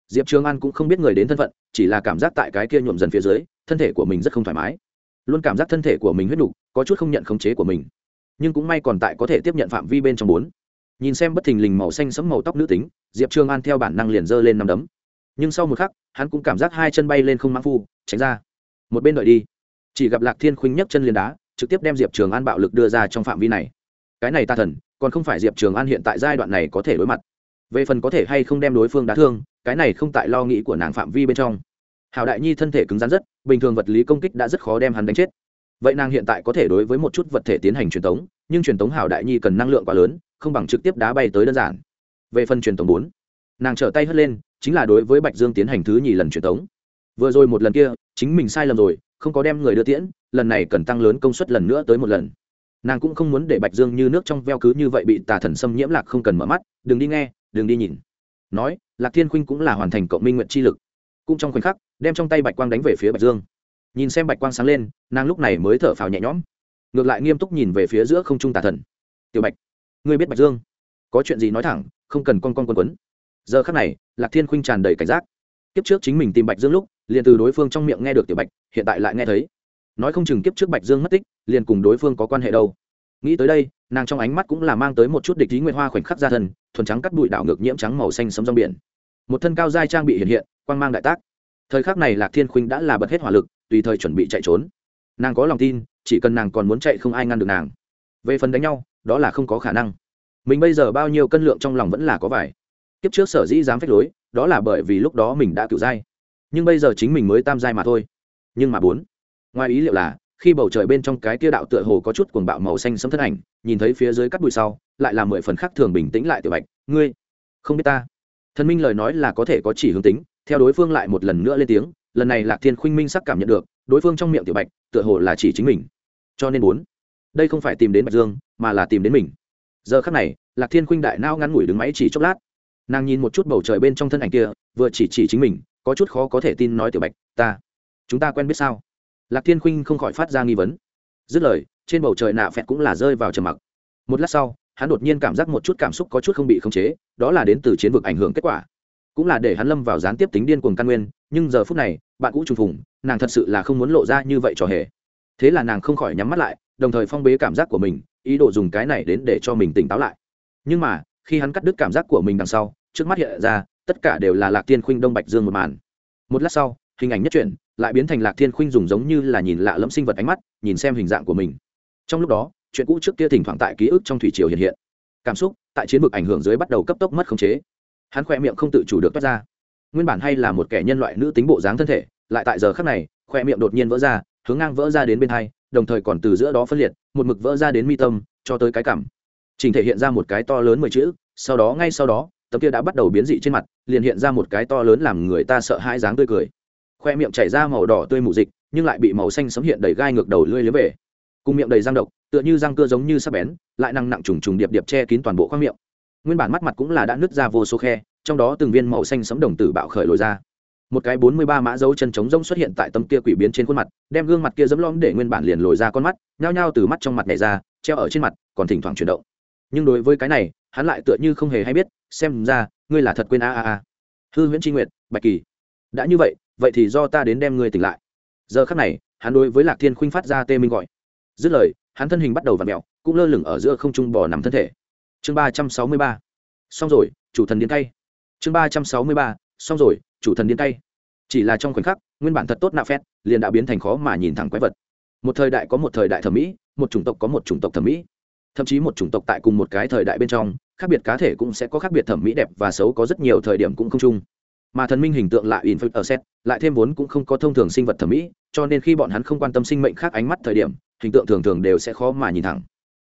Diệp trường an cũng không biết người đến thân phận chỉ là cảm giác tại cái kia nhuộm dần phía dưới thân thể của mình rất không thoải mái. Luôn cảm giác thân thể của mình huyết đủ, có chút không nhận khống chế của mình nhưng cũng may còn tại có thể tiếp nhận phạm vi bên trong bốn. Nhìn xem bất thình lình màu xanh sẫm màu tóc nữ tính, diệp trường an theo bản năng liền giơ lên nằm đấm. Nhưng sau một khắc, hắn cũng cảm giác hai chân bay lên không mang phu, tránh ra. Một bên đợi đi. Chỉ gặp lạc thiên khuynh nhấc chân liền đá, trực tiếp đem diệp trường an bạo lực đưa ra trong phạm vi này. Cái này ta thần, còn không phải diệp trường an hiện tại giai đoạn này có thể đối mặt. Về phần có thể hay không đem đối phương đá thương, cái này không tại lo nghĩ của nàng phạm vi bên trong. Hảo đại nhi thân thể cứng rắn rất, bình thường vật lý công kích đã rất khó đem hắn đánh chết vậy nàng hiện tại có thể đối với một chút vật thể tiến hành truyền tống, nhưng truyền tống hảo đại nhi cần năng lượng quá lớn, không bằng trực tiếp đá bay tới đơn giản. Về phần truyền tống bốn, nàng trở tay hất lên, chính là đối với bạch dương tiến hành thứ nhì lần truyền tống. Vừa rồi một lần kia, chính mình sai lầm rồi, không có đem người đưa tiễn, lần này cần tăng lớn công suất lần nữa tới một lần. Nàng cũng không muốn để bạch dương như nước trong veo cứ như vậy bị tà thần xâm nhiễm lạc không cần mở mắt, đừng đi nghe, đừng đi nhìn. Nói, lạc thiên khuynh cũng là hoàn thành cộng minh nguyện chi lực. Cũng trong khoảnh khắc, đem trong tay bạch quang đánh về phía bạch dương nhìn xem bạch quang sáng lên, nàng lúc này mới thở phào nhẹ nhõm. Ngược lại nghiêm túc nhìn về phía giữa không trung tà thần. Tiểu bạch, ngươi biết bạch dương? Có chuyện gì nói thẳng, không cần con con quần quấn. Giờ khắc này, lạc thiên khuynh tràn đầy cảnh giác. Kiếp trước chính mình tìm bạch dương lúc, liền từ đối phương trong miệng nghe được tiểu bạch, hiện tại lại nghe thấy. Nói không chừng kiếp trước bạch dương mất tích, liền cùng đối phương có quan hệ đâu. Nghĩ tới đây, nàng trong ánh mắt cũng là mang tới một chút địch ý nguyệt hoa khoảnh khắc ra thân, thuần trắng cắt bụi đảo ngược nhiễm trắng màu xanh sấm rong biển. Một thân cao giai trang bị hiện hiện, quang mang đại tác. Thời khắc này lạc thiên khuynh đã là bật hết hỏa lực tùy thời chuẩn bị chạy trốn. Nàng có lòng tin, chỉ cần nàng còn muốn chạy không ai ngăn được nàng. Về phần đánh nhau, đó là không có khả năng. Mình bây giờ bao nhiêu cân lượng trong lòng vẫn là có vài. Kiếp trước sở dĩ dám phách lối, đó là bởi vì lúc đó mình đã cựu giai. Nhưng bây giờ chính mình mới tam giai mà thôi. Nhưng mà bốn. Ngoài ý liệu là, khi bầu trời bên trong cái tia đạo tựa hồ có chút cuồng bạo màu xanh sấm thân ảnh, nhìn thấy phía dưới cắt bụi sau, lại là mười phần khác thường bình tĩnh lại tiểu bạch, ngươi, không biết ta. Thần minh lời nói là có thể có chỉ hướng tính, theo đối phương lại một lần nữa lên tiếng lần này lạc thiên khuynh minh sắc cảm nhận được đối phương trong miệng tiểu bạch tựa hồ là chỉ chính mình cho nên bốn đây không phải tìm đến bạch dương mà là tìm đến mình giờ khắc này lạc thiên khuynh đại nao ngắn ngủi đứng máy chỉ chốc lát nàng nhìn một chút bầu trời bên trong thân ảnh kia vừa chỉ chỉ chính mình có chút khó có thể tin nói tiểu bạch ta chúng ta quen biết sao lạc thiên khuynh không khỏi phát ra nghi vấn dứt lời trên bầu trời nạ phẹt cũng là rơi vào trầm mặc một lát sau hắn đột nhiên cảm giác một chút cảm xúc có chút không bị khống chế đó là đến từ chiến vực ảnh hưởng kết quả cũng là để hắn lâm vào gián tiếp tính điên cuồng căn nguyên, nhưng giờ phút này, bạn cũ trùng phùng, nàng thật sự là không muốn lộ ra như vậy cho hề. Thế là nàng không khỏi nhắm mắt lại, đồng thời phong bế cảm giác của mình, ý đồ dùng cái này đến để cho mình tỉnh táo lại. Nhưng mà, khi hắn cắt đứt cảm giác của mình đằng sau, trước mắt hiện ra, tất cả đều là lạc tiên khuynh đông bạch dương một màn. Một lát sau, hình ảnh nhất chuyển, lại biến thành lạc thiên khuynh dùng giống như là nhìn lạ lẫm sinh vật ánh mắt, nhìn xem hình dạng của mình. Trong lúc đó, chuyện cũ trước kia thỉnh thoảng tại ký ức trong thủy triều hiện hiện. Cảm xúc tại chiến vực ảnh hưởng dưới bắt đầu cấp tốc mất khống chế hắn khỏe miệng không tự chủ được toát ra. Nguyên bản hay là một kẻ nhân loại nữ tính bộ dáng thân thể, lại tại giờ khắc này khoe miệng đột nhiên vỡ ra, hướng ngang vỡ ra đến bên hai, đồng thời còn từ giữa đó phân liệt, một mực vỡ ra đến mi tâm, cho tới cái cảm trình thể hiện ra một cái to lớn mười chữ, sau đó ngay sau đó, tấm kia đã bắt đầu biến dị trên mặt, liền hiện ra một cái to lớn làm người ta sợ hãi dáng tươi cười. Khoe miệng chảy ra màu đỏ tươi mù dịch, nhưng lại bị màu xanh sấm hiện đầy gai ngược đầu lưỡi liếm về. Cùng miệng đầy răng độc, tựa như răng cưa giống như sắp bén, lại năng nặng trùng trùng điệp điệp che kín toàn bộ khoang miệng nguyên bản mắt mặt cũng là đã nứt ra vô số khe, trong đó từng viên màu xanh sấm đồng tử bạo khởi lồi ra. Một cái bốn mươi ba mã dấu chân trống rỗng xuất hiện tại tấm kia quỷ biến trên khuôn mặt, đem gương mặt kia dấm lom để nguyên bản liền lồi ra con mắt, nhao nhao từ mắt trong mặt này ra, treo ở trên mặt, còn thỉnh thoảng chuyển động. Nhưng đối với cái này, hắn lại tựa như không hề hay biết, xem ra, ngươi là thật quên a a a. Hư huyễn tri nguyệt, bạch kỳ. Đã như vậy vậy thì do ta đến đem ngươi tỉnh lại. Giờ khắc này, hắn đối với lạc thiên khuynh phát ra tê minh gọi. Dứt lời, hắn thân hình bắt đầu v ặ mẹo cũng lơ lửng ở giữa không trung bò nằm thân thể chương ba trăm sáu mươi ba. Xong rồi, chủ thần điên tay chương ba trăm sáu mươi ba, xong rồi, chủ thần điên tay chỉ là trong khoảnh khắc, nguyên bản thật tốt nạ phét, liền đã biến thành khó mà nhìn thẳng quái vật. Một thời đại có một thời đại thẩm mỹ, một chủng tộc có một chủng tộc thẩm mỹ. Thậm chí một chủng tộc tại cùng một cái thời đại bên trong, khác biệt cá thể cũng sẽ có khác biệt thẩm mỹ đẹp và xấu có rất nhiều thời điểm cũng không chung. Mà thần minh hình tượng lại in ở set, lại thêm vốn cũng không có thông thường sinh vật thẩm mỹ, cho nên khi bọn hắn không quan tâm sinh mệnh khác ánh mắt thời điểm, hình tượng thường thường đều sẽ khó mà nhìn thẳng.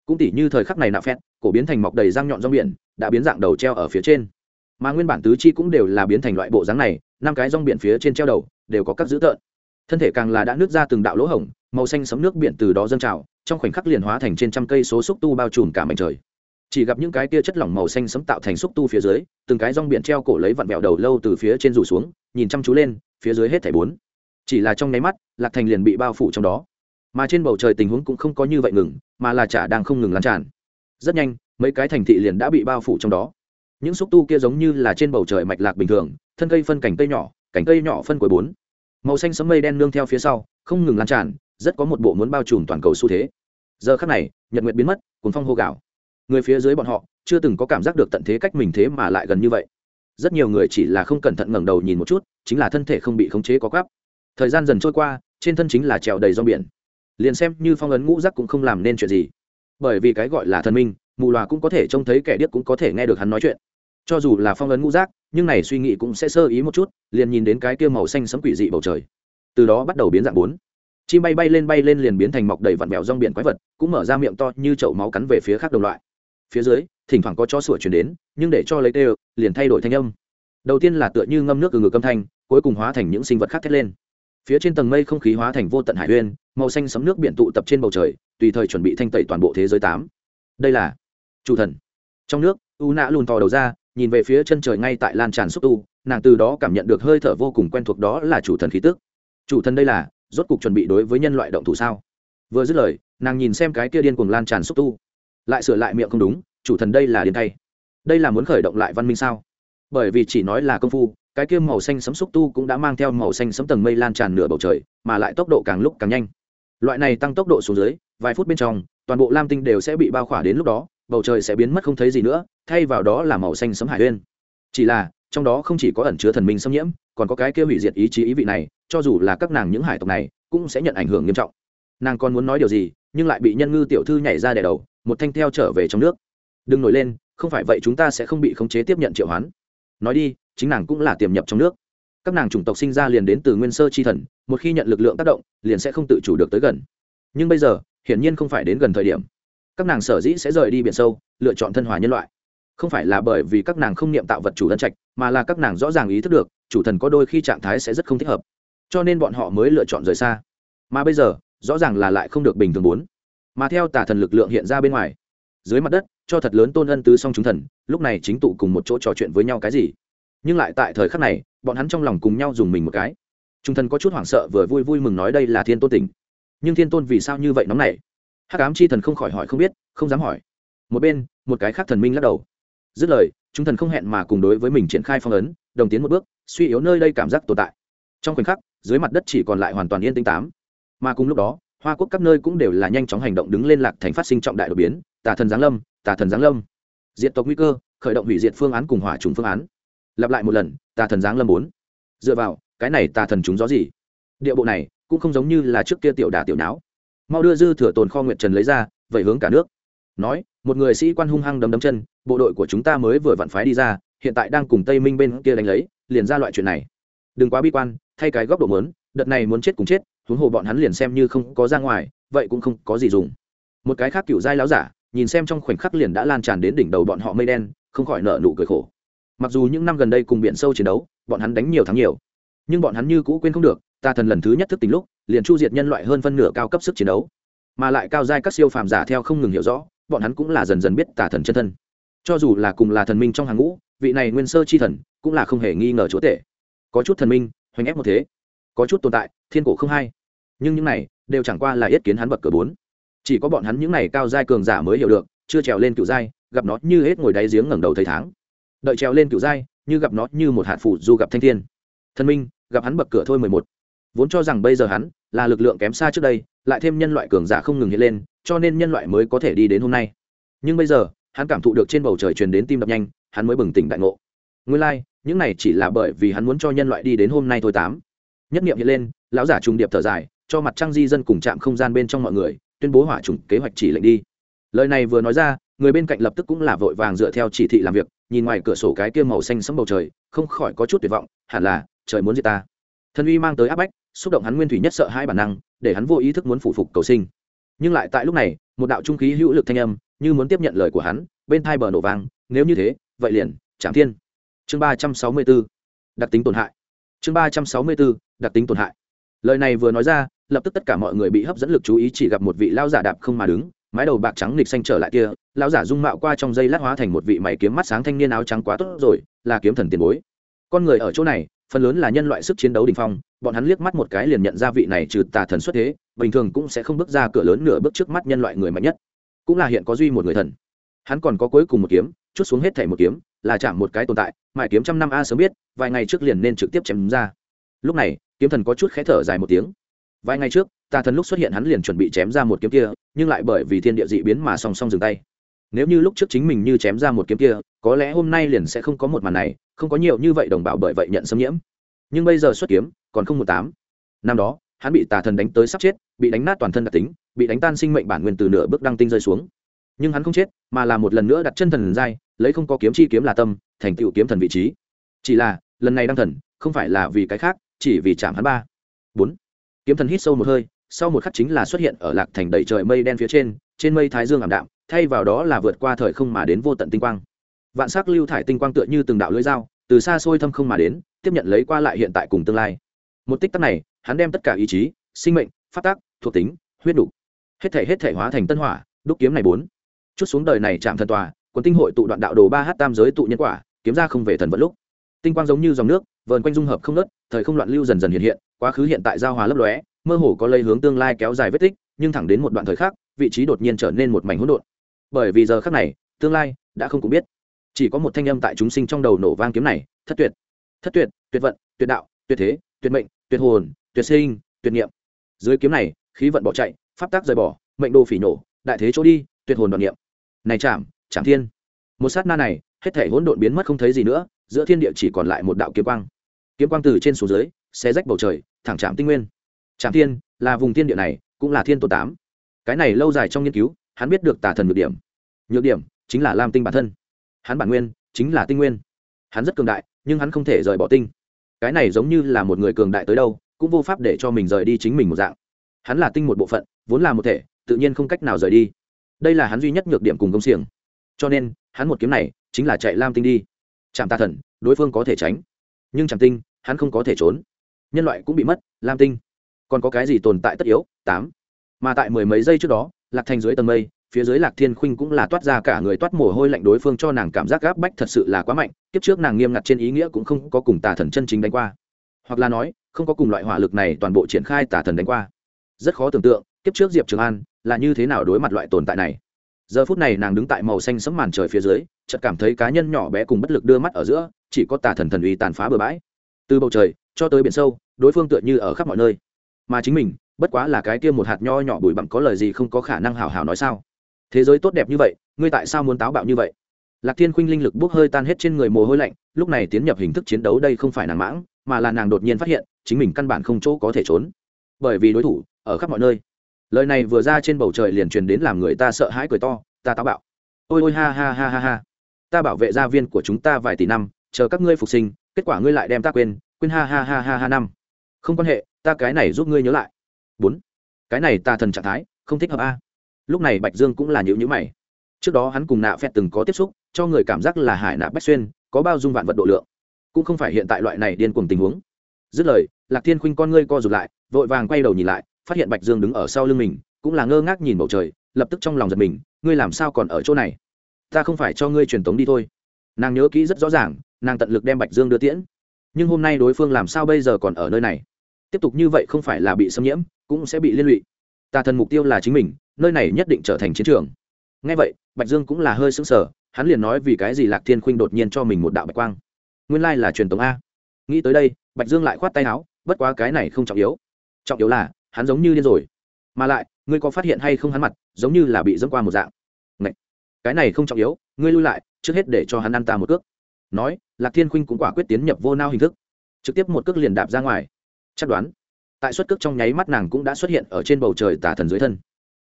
Cũng tỉ như thời khắc này nạ phét cổ biến thành mọc đầy răng nhọn rong biển, đã biến dạng đầu treo ở phía trên. Mà nguyên bản tứ chi cũng đều là biến thành loại bộ dáng này, năm cái rong biển phía trên treo đầu, đều có các dữ tợn. Thân thể càng là đã nứt ra từng đạo lỗ hổng, màu xanh sấm nước biển từ đó dâng trào, trong khoảnh khắc liền hóa thành trên trăm cây số xúc tu bao trùm cả mảnh trời. Chỉ gặp những cái tia chất lỏng màu xanh sấm tạo thành xúc tu phía dưới, từng cái rong biển treo cổ lấy vặn vẹo đầu lâu từ phía trên rủ xuống, nhìn chăm chú lên, phía dưới hết thảy bốn. Chỉ là trong nháy mắt, lạc thành liền bị bao phủ trong đó. Mà trên bầu trời tình huống cũng không có như vậy ngừng, mà là chả đang không ngừng lan tràn rất nhanh, mấy cái thành thị liền đã bị bao phủ trong đó. Những xúc tu kia giống như là trên bầu trời mạch lạc bình thường, thân cây phân cành cây nhỏ, cành cây nhỏ phân cuối bốn. Màu xanh sấm mây đen nương theo phía sau, không ngừng lan tràn, rất có một bộ muốn bao trùm toàn cầu xu thế. Giờ khắc này, nhật nguyệt biến mất cuốn phong hô gạo người phía dưới bọn họ, chưa từng có cảm giác được tận thế cách mình thế mà lại gần như vậy. Rất nhiều người chỉ là không cẩn thận ngẩng đầu nhìn một chút, chính là thân thể không bị khống chế có gắp thời gian dần trôi qua, trên thân chính là trèo đầy rong biển. Liền xem như phong ấn ngũ giác cũng không làm nên chuyện gì bởi vì cái gọi là thần minh, mù loà cũng có thể trông thấy kẻ điếc cũng có thể nghe được hắn nói chuyện. Cho dù là phong ấn ngũ giác, nhưng này suy nghĩ cũng sẽ sơ ý một chút, liền nhìn đến cái kia màu xanh sấm quỷ dị bầu trời. Từ đó bắt đầu biến dạng bốn. Chim bay bay lên bay lên liền biến thành mọc đầy vặn vẹo rong biển quái vật, cũng mở ra miệng to như chậu máu cắn về phía khác đồng loại. Phía dưới, thỉnh thoảng có cho sủa chuyển đến, nhưng để cho lấy tê, liền thay đổi thanh âm. Đầu tiên là tựa như ngâm nước từ ngực âm thanh, cuối cùng hóa thành những sinh vật khác thét lên phía trên tầng mây không khí hóa thành vô tận hải uyên màu xanh sấm nước biển tụ tập trên bầu trời, tùy thời chuẩn bị thanh tẩy toàn bộ thế giới tám. Đây là chủ thần. Trong nước, u nạ lùn tò đầu ra, nhìn về phía chân trời ngay tại lan tràn xúc tu, nàng từ đó cảm nhận được hơi thở vô cùng quen thuộc đó là chủ thần khí tức. Chủ thần đây là, rốt cục chuẩn bị đối với nhân loại động thủ sao? Vừa dứt lời, nàng nhìn xem cái kia điên cuồng lan tràn xúc tu. Lại sửa lại miệng không đúng, chủ thần đây là điên tay đây là muốn khởi động lại văn minh sao? Bởi vì chỉ nói là công phu cái kia màu xanh sấm xúc tu cũng đã mang theo màu xanh sấm tầng mây lan tràn nửa bầu trời, mà lại tốc độ càng lúc càng nhanh. Loại này tăng tốc độ xuống dưới, vài phút bên trong, toàn bộ lam tinh đều sẽ bị bao khỏa đến lúc đó, bầu trời sẽ biến mất không thấy gì nữa, thay vào đó là màu xanh sấm hải uyên chỉ là, trong đó không chỉ có ẩn chứa thần minh xâm nhiễm, còn có cái kia hủy diệt ý chí ý vị này, cho dù là các nàng những hải tộc này, cũng sẽ nhận ảnh hưởng nghiêm trọng. Nàng còn muốn nói điều gì, nhưng lại bị nhân ngư tiểu thư nhảy ra đè đầu, một thanh theo trở về trong nước. Đừng nổi lên, không phải vậy chúng ta sẽ không bị khống chế tiếp nhận triệu hoán nói đi, chính nàng cũng là tiềm nhập trong nước. Các nàng chủng tộc sinh ra liền đến từ nguyên sơ chi thần, một khi nhận lực lượng tác động, liền sẽ không tự chủ được tới gần. Nhưng bây giờ, hiển nhiên không phải đến gần thời điểm. Các nàng sở dĩ sẽ rời đi biển sâu, lựa chọn thân hòa nhân loại. Không phải là bởi vì các nàng không niệm tạo vật chủ thân trạch, mà là các nàng rõ ràng ý thức được, chủ thần có đôi khi trạng thái sẽ rất không thích hợp. Cho nên bọn họ mới lựa chọn rời xa. Mà bây giờ, rõ ràng là lại không được bình thường muốn mà theo tà thần lực lượng hiện ra bên ngoài, dưới mặt đất cho thật lớn tôn ân tứ song chúng thần, lúc này chính tụ cùng một chỗ trò chuyện với nhau cái gì? Nhưng lại tại thời khắc này, bọn hắn trong lòng cùng nhau dùng mình một cái. Chúng thần có chút hoảng sợ vừa vui vui mừng nói đây là thiên tôn tình nhưng thiên tôn vì sao như vậy nóng này hắc ám chi thần không khỏi hỏi không biết, không dám hỏi. Một bên, một cái khác thần minh lắc đầu. Dứt lời, chúng thần không hẹn mà cùng đối với mình triển khai phong ấn, đồng tiến một bước, suy yếu nơi đây cảm giác tồn tại. Trong khoảnh khắc, dưới mặt đất chỉ còn lại hoàn toàn yên tĩnh tám. Mà cùng lúc đó, hoa quốc các nơi cũng đều là nhanh chóng hành động đứng lên lạc thành phát sinh trọng đại đột biến, tà thần giáng lâm tà thần giáng lâm. Diện tộc nguy cơ, khởi động hủy diệt phương án cùng hỏa trùng phương án. Lặp lại một lần, tà thần giáng lâm bốn. Dựa vào, cái này tà thần chúng gió gì? Địa bộ này, cũng không giống như là trước kia tiểu đà tiểu não mau đưa dư thừa tồn kho nguyệt trần lấy ra vậy hướng cả nước. Nói, một người sĩ quan hung hăng đấm đấm chân, bộ đội của chúng ta mới vừa vặn phái đi ra, hiện tại đang cùng tây minh bên kia đánh lấy, liền ra loại chuyện này. Đừng quá bi quan, thay cái góc độ mớn đợt này muốn chết cùng chết, huống hồ bọn hắn liền xem như không có ra ngoài, vậy cũng không có gì dùng. Một cái khác cựu giai láo giả nhìn xem trong khoảnh khắc liền đã lan tràn đến đỉnh đầu bọn họ mây đen, không khỏi nợ nụ cười khổ. Mặc dù những năm gần đây cùng biển sâu chiến đấu, bọn hắn đánh nhiều thắng nhiều, nhưng bọn hắn như cũ quên không được, ta thần lần thứ nhất thức tính lúc, liền chu diệt nhân loại hơn phân nửa cao cấp sức chiến đấu. Mà lại cao giai các siêu phàm giả theo không ngừng hiểu rõ, bọn hắn cũng là dần dần biết tà thần chân thân. Cho dù là cùng là thần minh trong hàng ngũ, vị này nguyên sơ chi thần cũng là không hề nghi ngờ chúa tể. Có chút thần minh, hoành ép một thế. Có chút tồn tại, thiên cổ không hay. Nhưng những này đều chẳng qua là yết kiến hắn bậc cửa bốn chỉ có bọn hắn những này cao giai cường giả mới hiểu được chưa trèo lên cựu giai gặp nó như hết ngồi đáy giếng ngẩng đầu thấy tháng. Đợi trèo lên cựu giai như gặp nó như một hạt phụ du gặp thanh thiên. Thân minh gặp hắn bậc cửa thôi mười một. Vốn cho rằng bây giờ hắn là lực lượng kém xa trước đây lại thêm nhân loại cường giả không ngừng hiện lên cho nên nhân loại mới có thể đi đến hôm nay. Nhưng bây giờ hắn cảm thụ được trên bầu trời truyền đến tim đập nhanh hắn mới bừng tỉnh đại ngộ. Nguyên lai、like, những này chỉ là bởi vì hắn muốn cho nhân loại đi đến hôm nay thôi tám. Nhất nghiệm hiện lên lão giả trùng điệp thở dài cho mặt trăng di dân cùng chạm không gian bên trong mọi người tuyên bố hỏa trùng kế hoạch chỉ lệnh đi. Lời này vừa nói ra, người bên cạnh lập tức cũng là vội vàng dựa theo chỉ thị làm việc, nhìn ngoài cửa sổ cái kia màu xanh sẫm bầu trời, không khỏi có chút tuyệt vọng, hẳn là, trời muốn giết ta. Thần uy mang tới áp bách, xúc động hắn nguyên thủy nhất sợ hai bản năng, để hắn vô ý thức muốn phụ phục cầu sinh. Nhưng lại tại lúc này, một đạo trung khí hữu lực thanh âm, như muốn tiếp nhận lời của hắn, bên thai bờ nổ vang, nếu như thế, vậy liền chạm thiên. Chương ba trăm sáu mươi b ố đặc tính tổn hại. Chương ba trăm sáu mươi b ố đặc tính tổn hại. Lời này vừa nói ra lập tức tất cả mọi người bị hấp dẫn lực chú ý chỉ gặp một vị lao giả đạp không mà đứng, mái đầu bạc trắng lịch xanh trở lại kia lao giả dung mạo qua trong dây lát hóa thành một vị mày kiếm mắt sáng thanh niên áo trắng quá tốt rồi, là kiếm thần tiền bối. Con người ở chỗ này, phần lớn là nhân loại sức chiến đấu đ ỉ n h phong, bọn hắn liếc mắt một cái liền nhận ra vị này trừ tà thần xuất thế, bình thường cũng sẽ không bước ra cửa lớn nửa bước trước mắt nhân loại người mạnh nhất. Cũng là hiện có duy một người thần. Hắn còn có cuối cùng một kiếm, chút xuống hết thẻ một kiếm, là chạm một cái tồn tại mãi kiếm trăm năm a sớm biết, vài ngày trước liền nên trực tiếp chém ra. Lúc này, kiếm thần có chút khé thở dài một tiếng vài ngày trước, tà thần lúc xuất hiện hắn liền chuẩn bị chém ra một kiếm kia, nhưng lại bởi vì thiên địa dị biến mà song song dừng tay. Nếu như lúc trước chính mình như chém ra một kiếm kia, có lẽ hôm nay liền sẽ không có một màn này, không có nhiều như vậy đồng bào bởi vậy nhận xâm nhiễm. Nhưng bây giờ xuất kiếm, còn không một tám. Năm đó, hắn bị tà thần đánh tới sắp chết, bị đánh nát toàn thân đặc tính, bị đánh tan sinh mệnh bản nguyên từ nửa bước đăng tinh rơi xuống. Nhưng hắn không chết, mà là một lần nữa đặt chân thần giai, lấy không có kiếm chi kiếm là tâm, thành tựu kiếm thần vị trí. Chỉ là, lần này đăng thần, không phải là vì cái khác, chỉ vì chạm hắn ba. Bốn kiếm thần hít sâu một hơi, sau một khắc chính là xuất hiện ở lạc thành đầy trời mây đen phía trên trên mây thái dương ảm đạm, thay vào đó là vượt qua thời không mà đến vô tận tinh quang. Vạn sắc lưu thải tinh quang tựa như từng đạo lưỡi dao, từ xa xôi thâm không mà đến, tiếp nhận lấy qua lại hiện tại cùng tương lai. Một tích tắc này, hắn đem tất cả ý chí, sinh mệnh phát tác thuộc tính, huyết đủ, hết thể hết thể hóa thành tân hỏa, đúc kiếm này bốn. Chút xuống đời này chạm thần tòa quân tinh hội tụ đoạn đạo đồ ba h tam giới tụ nhân quả, kiếm ra không về thần vận lúc tinh quang giống như dòng nước vờn quanh dung hợp không nớt thời không loạn lưu dần dần hiện hiện quá khứ hiện tại giao hòa lấp lóe mơ hồ có lây hướng tương lai kéo dài vết tích nhưng thẳng đến một đoạn thời khác, vị trí đột nhiên trở nên một mảnh hỗn độn. Bởi vì giờ khắc này tương lai đã không cũng biết. Chỉ có một thanh âm tại chúng sinh trong đầu nổ vang kiếm này thất tuyệt thất tuyệt tuyệt vận tuyệt đạo tuyệt thế tuyệt mệnh tuyệt hồn tuyệt sinh tuyệt niệm. Dưới kiếm này khí vận bỏ chạy pháp tác rời bỏ mệnh đồ phỉ nổ đại thế chỗ đi tuyệt hồn đoạn niệm. Này chạm chạm thiên. Một sát na này hết thể hỗn độn biến mất không thấy gì nữa giữa thiên địa chỉ còn lại một đạo kiếm quang. Kiếm quang từ trên xuống dưới, xé rách bầu trời, thẳng chạm tinh nguyên. Chạm thiên, là vùng thiên địa này, cũng là thiên tổ tám. Cái này lâu dài trong nghiên cứu, hắn biết được tà thần nhược điểm. Nhược điểm chính là lam tinh bản thân. Hắn bản nguyên chính là tinh nguyên. Hắn rất cường đại, nhưng hắn không thể rời bỏ tinh. Cái này giống như là một người cường đại tới đâu, cũng vô pháp để cho mình rời đi chính mình một dạng. Hắn là tinh một bộ phận, vốn là một thể, tự nhiên không cách nào rời đi. Đây là hắn duy nhất nhược điểm cùng công xiềng. Cho nên, hắn một kiếm này chính là chạy lam tinh đi chạm tà thần, đối phương có thể tránh, nhưng chạm tinh, hắn không có thể trốn. Nhân loại cũng bị mất, lam tinh. Còn có cái gì tồn tại tất yếu? Tám. Mà tại mười mấy giây trước đó, lạc thành dưới tầng mây, phía dưới lạc thiên khuynh cũng là toát ra cả người toát mồ hôi lạnh đối phương cho nàng cảm giác gáp bách thật sự là quá mạnh, kiếp trước nàng nghiêm ngặt trên ý nghĩa cũng không có cùng tà thần chân chính đánh qua. Hoặc là nói, không có cùng loại hỏa lực này toàn bộ triển khai tà thần đánh qua. Rất khó tưởng tượng, kiếp trước diệp trường an là như thế nào đối mặt loại tồn tại này giờ phút này nàng đứng tại màu xanh sấm màn trời phía dưới, chợt cảm thấy cá nhân nhỏ bé cùng bất lực đưa mắt ở giữa, chỉ có tà thần thần uy tàn phá bừa bãi. Từ bầu trời cho tới biển sâu, đối phương tựa như ở khắp mọi nơi. Mà chính mình, bất quá là cái kia một hạt nho nhỏ bụi bặm có lời gì không có khả năng hào hào nói sao? Thế giới tốt đẹp như vậy, ngươi tại sao muốn táo bạo như vậy? Lạc thiên khuynh linh lực bốc hơi tan hết trên người mồ hôi lạnh, lúc này tiến nhập hình thức chiến đấu đây không phải nàng mãng, mà là nàng đột nhiên phát hiện, chính mình căn bản không chỗ có thể trốn. Bởi vì đối thủ, ở khắp mọi nơi lời này vừa ra trên bầu trời liền truyền đến làm người ta sợ hãi cười to, ta táo bạo. Ôi ôi, ha ha ha ha ha. Ta bảo vệ gia viên của chúng ta vài tỷ năm, chờ các ngươi phục sinh, kết quả ngươi lại đem ta quên quên ha ha ha ha ha năm. Không quan hệ, ta cái này giúp ngươi nhớ lại. Bốn. Cái này ta thần trạng thái, không thích hợp a. Lúc này bạch dương cũng là nhữ nhữ mày. Trước đó hắn cùng nạ phẹt từng có tiếp xúc, cho người cảm giác là hải nạ bách xuyên, có bao dung vạn vật độ lượng. Cũng không phải hiện tại loại này điên cuồng tình huống. Dứt lời, lạc thiên khuynh con ngươi co rụt lại, vội vàng quay đầu nhìn lại phát hiện bạch dương đứng ở sau lưng mình, cũng là ngơ ngác nhìn bầu trời, lập tức trong lòng giật mình, ngươi làm sao còn ở chỗ này? Ta không phải cho ngươi truyền tống đi thôi. Nàng nhớ kỹ rất rõ ràng, nàng tận lực đem bạch dương đưa tiễn. Nhưng hôm nay đối phương làm sao bây giờ còn ở nơi này? Tiếp tục như vậy không phải là bị xâm nhiễm, cũng sẽ bị liên lụy. Tà thần mục tiêu là chính mình, nơi này nhất định trở thành chiến trường. Ngay vậy, bạch dương cũng là hơi sững sờ, hắn liền nói vì cái gì lạc thiên khuynh đột nhiên cho mình một đạo bạch quang. Nguyên lai là truyền tống a. Nghĩ tới đây, bạch dương lại khoát tay áo, bất quá cái này không trọng yếu. Trọng yếu là hắn giống như điên rồi. Mà lại, ngươi có phát hiện hay không hắn mặt, giống như là bị dẫm qua một dạng. Ngậy! cái này không trọng yếu, ngươi lui lại, trước hết để cho hắn ăn ta một cước. Nói, lạc thiên khuynh cũng quả quyết tiến nhập vô nao hình thức. Trực tiếp một cước liền đạp ra ngoài. Chắc đoán, tại xuất cước trong nháy mắt nàng cũng đã xuất hiện ở trên bầu trời tà thần dưới thân.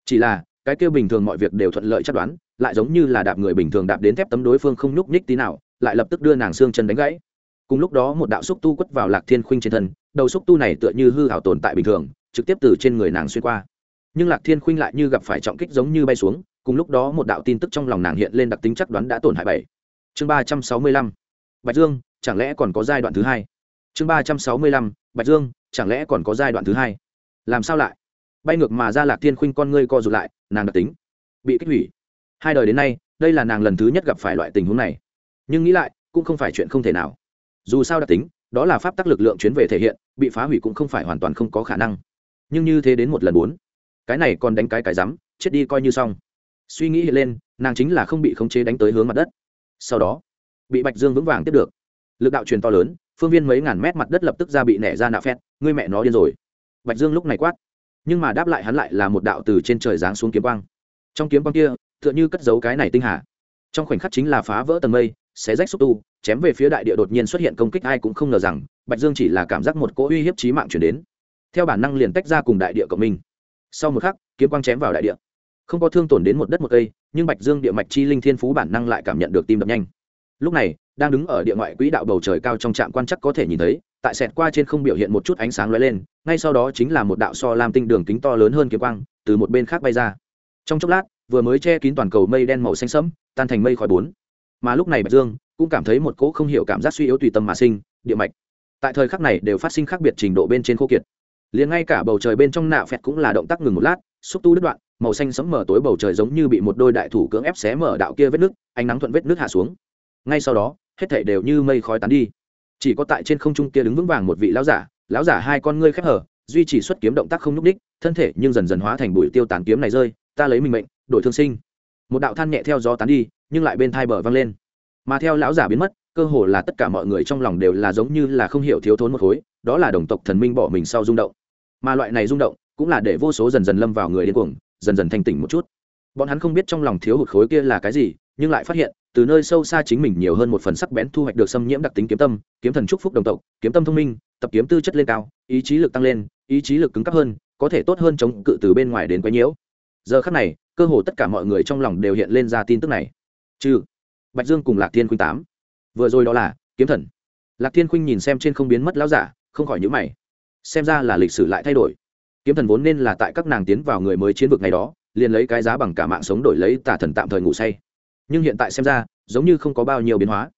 Chỉ là, cái kêu bình thường mọi việc đều thuận lợi chắc đoán, lại giống như là đạp người bình thường đạp đến thép tấm đối phương không nhúc nhích tí nào, lại lập tức đưa nàng xương chân đánh gãy. Cùng lúc đó một đạo xúc tu quất vào lạc thiên khuynh trên thân, đầu xúc tu này tựa như hư hảo tồn tại bình thường trực tiếp từ trên người nàng xuyên qua. Nhưng lạc thiên khuynh lại như gặp phải trọng kích giống như bay xuống, cùng lúc đó một đạo tin tức trong lòng nàng hiện lên đặc tính chắc đoán đã tổn hại bảy. Chương ba trăm sáu mươi lăm. Bạch dương, chẳng lẽ còn có giai đoạn thứ hai? Chương ba trăm sáu mươi lăm. Bạch dương, chẳng lẽ còn có giai đoạn thứ hai? Làm sao lại? Bay ngược mà ra lạc thiên khuynh con ngươi co rụt lại, nàng đặc tính bị kích hủy. Hai đời đến nay, đây là nàng lần thứ nhất gặp phải loại tình huống này. Nhưng nghĩ lại, cũng không phải chuyện không thể nào. Dù sao đặc tính, đó là pháp tắc lực lượng chuyến về thể hiện, bị phá hủy cũng không phải hoàn toàn không có khả năng nhưng như thế đến một lần bốn. Cái này còn đánh cái cái rắm, chết đi coi như xong. Suy nghĩ hiện lên, nàng chính là không bị khống chế đánh tới hướng mặt đất. Sau đó, bị bạch dương vững vàng tiếp được. Lực đạo truyền to lớn, phương viên mấy ngàn mét mặt đất lập tức ra bị nẻ ra nạ phét ngươi mẹ nó điên rồi. Bạch dương lúc này quát. Nhưng mà đáp lại hắn lại là một đạo từ trên trời giáng xuống kiếm quang. Trong kiếm quang kia, tựa như cất giấu cái này tinh hà. Trong khoảnh khắc chính là phá vỡ tầng mây, xé rách xúc tu, chém về phía đại địa đột nhiên xuất hiện công kích, ai cũng không ngờ rằng bạch dương chỉ là cảm giác một cỗ uy hiếp trí mạng chuyển đến theo bản năng liền tách ra cùng đại địa cộng minh sau một khắc, kiếm quang chém vào đại địa. Không có thương tổn đến một đất một cây, nhưng bạch dương, địa mạch chi linh thiên phú bản năng lại cảm nhận được tim đập nhanh. Lúc này, đang đứng ở địa ngoại quỹ đạo bầu trời cao trong trạm quan chắc có thể nhìn thấy, tại sẹt qua trên không biểu hiện một chút ánh sáng lóe lên, ngay sau đó chính là một đạo so làm tinh đường kính to lớn hơn kiếm quang, từ một bên khác bay ra. Trong chốc lát, vừa mới che kín toàn cầu mây đen màu xanh sẫm, tan thành mây khói bốn. Mà lúc này bạch dương cũng cảm thấy một cỗ không hiểu cảm giác suy yếu tùy tâm mà sinh, địa mạch. Tại thời khắc này đều phát sinh khác biệt trình độ bên trên khô kiệt liền ngay cả bầu trời bên trong nạ phẹt cũng là động tác ngừng một lát, xúc tu đứt đoạn, màu xanh sẫm mở tối bầu trời giống như bị một đôi đại thủ cưỡng ép xé mở đạo kia vết nước, ánh nắng thuận vết nước hạ xuống. Ngay sau đó, hết thảy đều như mây khói tán đi. Chỉ có tại trên không trung kia đứng vững vàng một vị lão giả lão giả hai con ngươi khép hở, duy trì xuất kiếm động tác không nhúc đích thân thể nhưng dần dần hóa thành bụi tiêu tán kiếm này rơi, ta lấy mình mệnh, đổi thương sinh. Một đạo than nhẹ theo gió tán đi, nhưng lại bên thai bờ văng lên. Mà theo lão giả biến mất, cơ hồ là tất cả mọi người trong lòng đều là giống như là không hiểu thiếu thốn một khối, đó là đồng tộc thần minh bỏ mình sau rung động mà loại này rung động cũng là để vô số dần dần lâm vào người điên cuồng, dần dần thanh tỉnh một chút. Bọn hắn không biết trong lòng thiếu hụt khối kia là cái gì, nhưng lại phát hiện, từ nơi sâu xa chính mình nhiều hơn một phần sắc bén thu hoạch được xâm nhiễm đặc tính kiếm tâm, kiếm thần trúc phúc đồng tộc, kiếm tâm thông minh, tập kiếm tư chất lên cao, ý chí lực tăng lên, ý chí lực cứng cấp hơn, có thể tốt hơn chống cự từ bên ngoài đến quấy nhiễu. Giờ khắc này, cơ hồ tất cả mọi người trong lòng đều hiện lên ra tin tức này. Trừ bạch dương cùng lạc thiên khuynh tám. Vừa rồi đó là kiếm thần. Lạc thiên khuynh nhìn xem trên không biến mất lão giả, không khỏi nhữ mày xem ra là lịch sử lại thay đổi. Kiếm thần vốn nên là tại các nàng tiến vào người mới chiến vực ngày đó, liền lấy cái giá bằng cả mạng sống đổi lấy tà thần tạm thời ngủ say. Nhưng hiện tại xem ra, giống như không có bao nhiêu biến hóa.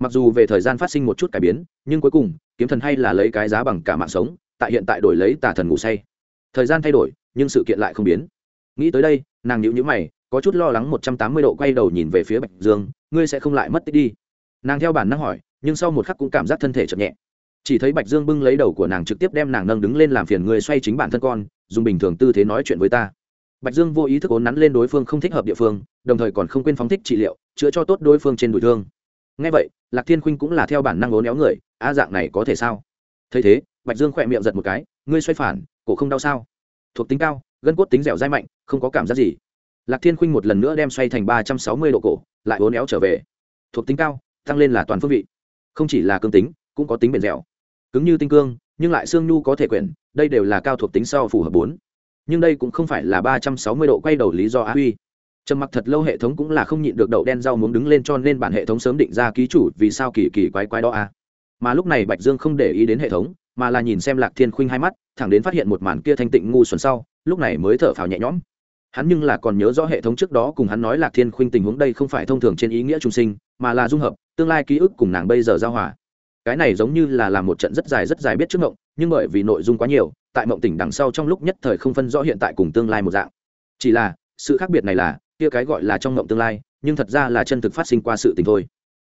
Mặc dù về thời gian phát sinh một chút cải biến, nhưng cuối cùng, kiếm thần hay là lấy cái giá bằng cả mạng sống, tại hiện tại đổi lấy tà thần ngủ say. Thời gian thay đổi, nhưng sự kiện lại không biến. Nghĩ tới đây, nàng nhịu nhữ mày, có chút lo lắng một trăm tám mươi độ quay đầu nhìn về phía bạch dương, ngươi sẽ không lại mất tích đi? Nàng theo bản năng hỏi, nhưng sau một khắc cũng cảm giác thân thể chậm nhẹ chỉ thấy bạch dương bưng lấy đầu của nàng trực tiếp đem nàng nâng đứng lên làm phiền người xoay chính bản thân con, dùng bình thường tư thế nói chuyện với ta. Bạch dương vô ý thức ốn nắn lên đối phương không thích hợp địa phương, đồng thời còn không quên phóng thích trị liệu, chữa cho tốt đối phương trên đùi thương. Ngay vậy, lạc thiên khuynh cũng là theo bản năng ốn éo người, a, dạng này có thể sao? Thấy thế, bạch dương khỏe miệng giật một cái, ngươi xoay phản, cổ không đau sao? Thuộc tính cao, gân cốt tính dẻo dai mạnh, không có cảm giác gì. Lạc thiên khuynh một lần nữa đem xoay thành ba trăm sáu mươi độ cổ, lại ốn éo trở về. Thuộc tính cao, tăng lên là toàn phương vị. Không chỉ là cương tính, cũng có tính bền dẻo cứng như tinh cương, nhưng lại xương nhu có thể quyển, đây đều là cao thuộc tính sau phù hợp bốn. Nhưng đây cũng không phải là ba trăm sáu mươi độ quay đầu lý do á huy. Trầm mặc thật lâu hệ thống cũng là không nhịn được đậu đen rau muốn đứng lên cho nên bản hệ thống sớm định ra ký chủ vì sao kỳ kỳ quái quái đó a. Mà lúc này bạch dương không để ý đến hệ thống, mà là nhìn xem lạc thiên khuynh hai mắt, thẳng đến phát hiện một màn kia thanh tịnh ngu xuẩn sau, lúc này mới thở phào nhẹ nhõm. Hắn nhưng là còn nhớ rõ hệ thống trước đó cùng hắn nói lạc thiên khuynh tình huống đây không phải thông thường trên ý nghĩa trung sinh, mà là dung hợp, tương lai ký ức cùng nàng bây giờ giao hòa cái này giống như là làm một trận rất dài rất dài biết trước mộng, nhưng bởi vì nội dung quá nhiều, tại mộng tỉnh đằng sau trong lúc nhất thời không phân rõ hiện tại cùng tương lai một dạng. Chỉ là, sự khác biệt này là, kia cái gọi là trong mộng tương lai, nhưng thật ra là chân thực phát sinh qua sự tình thôi.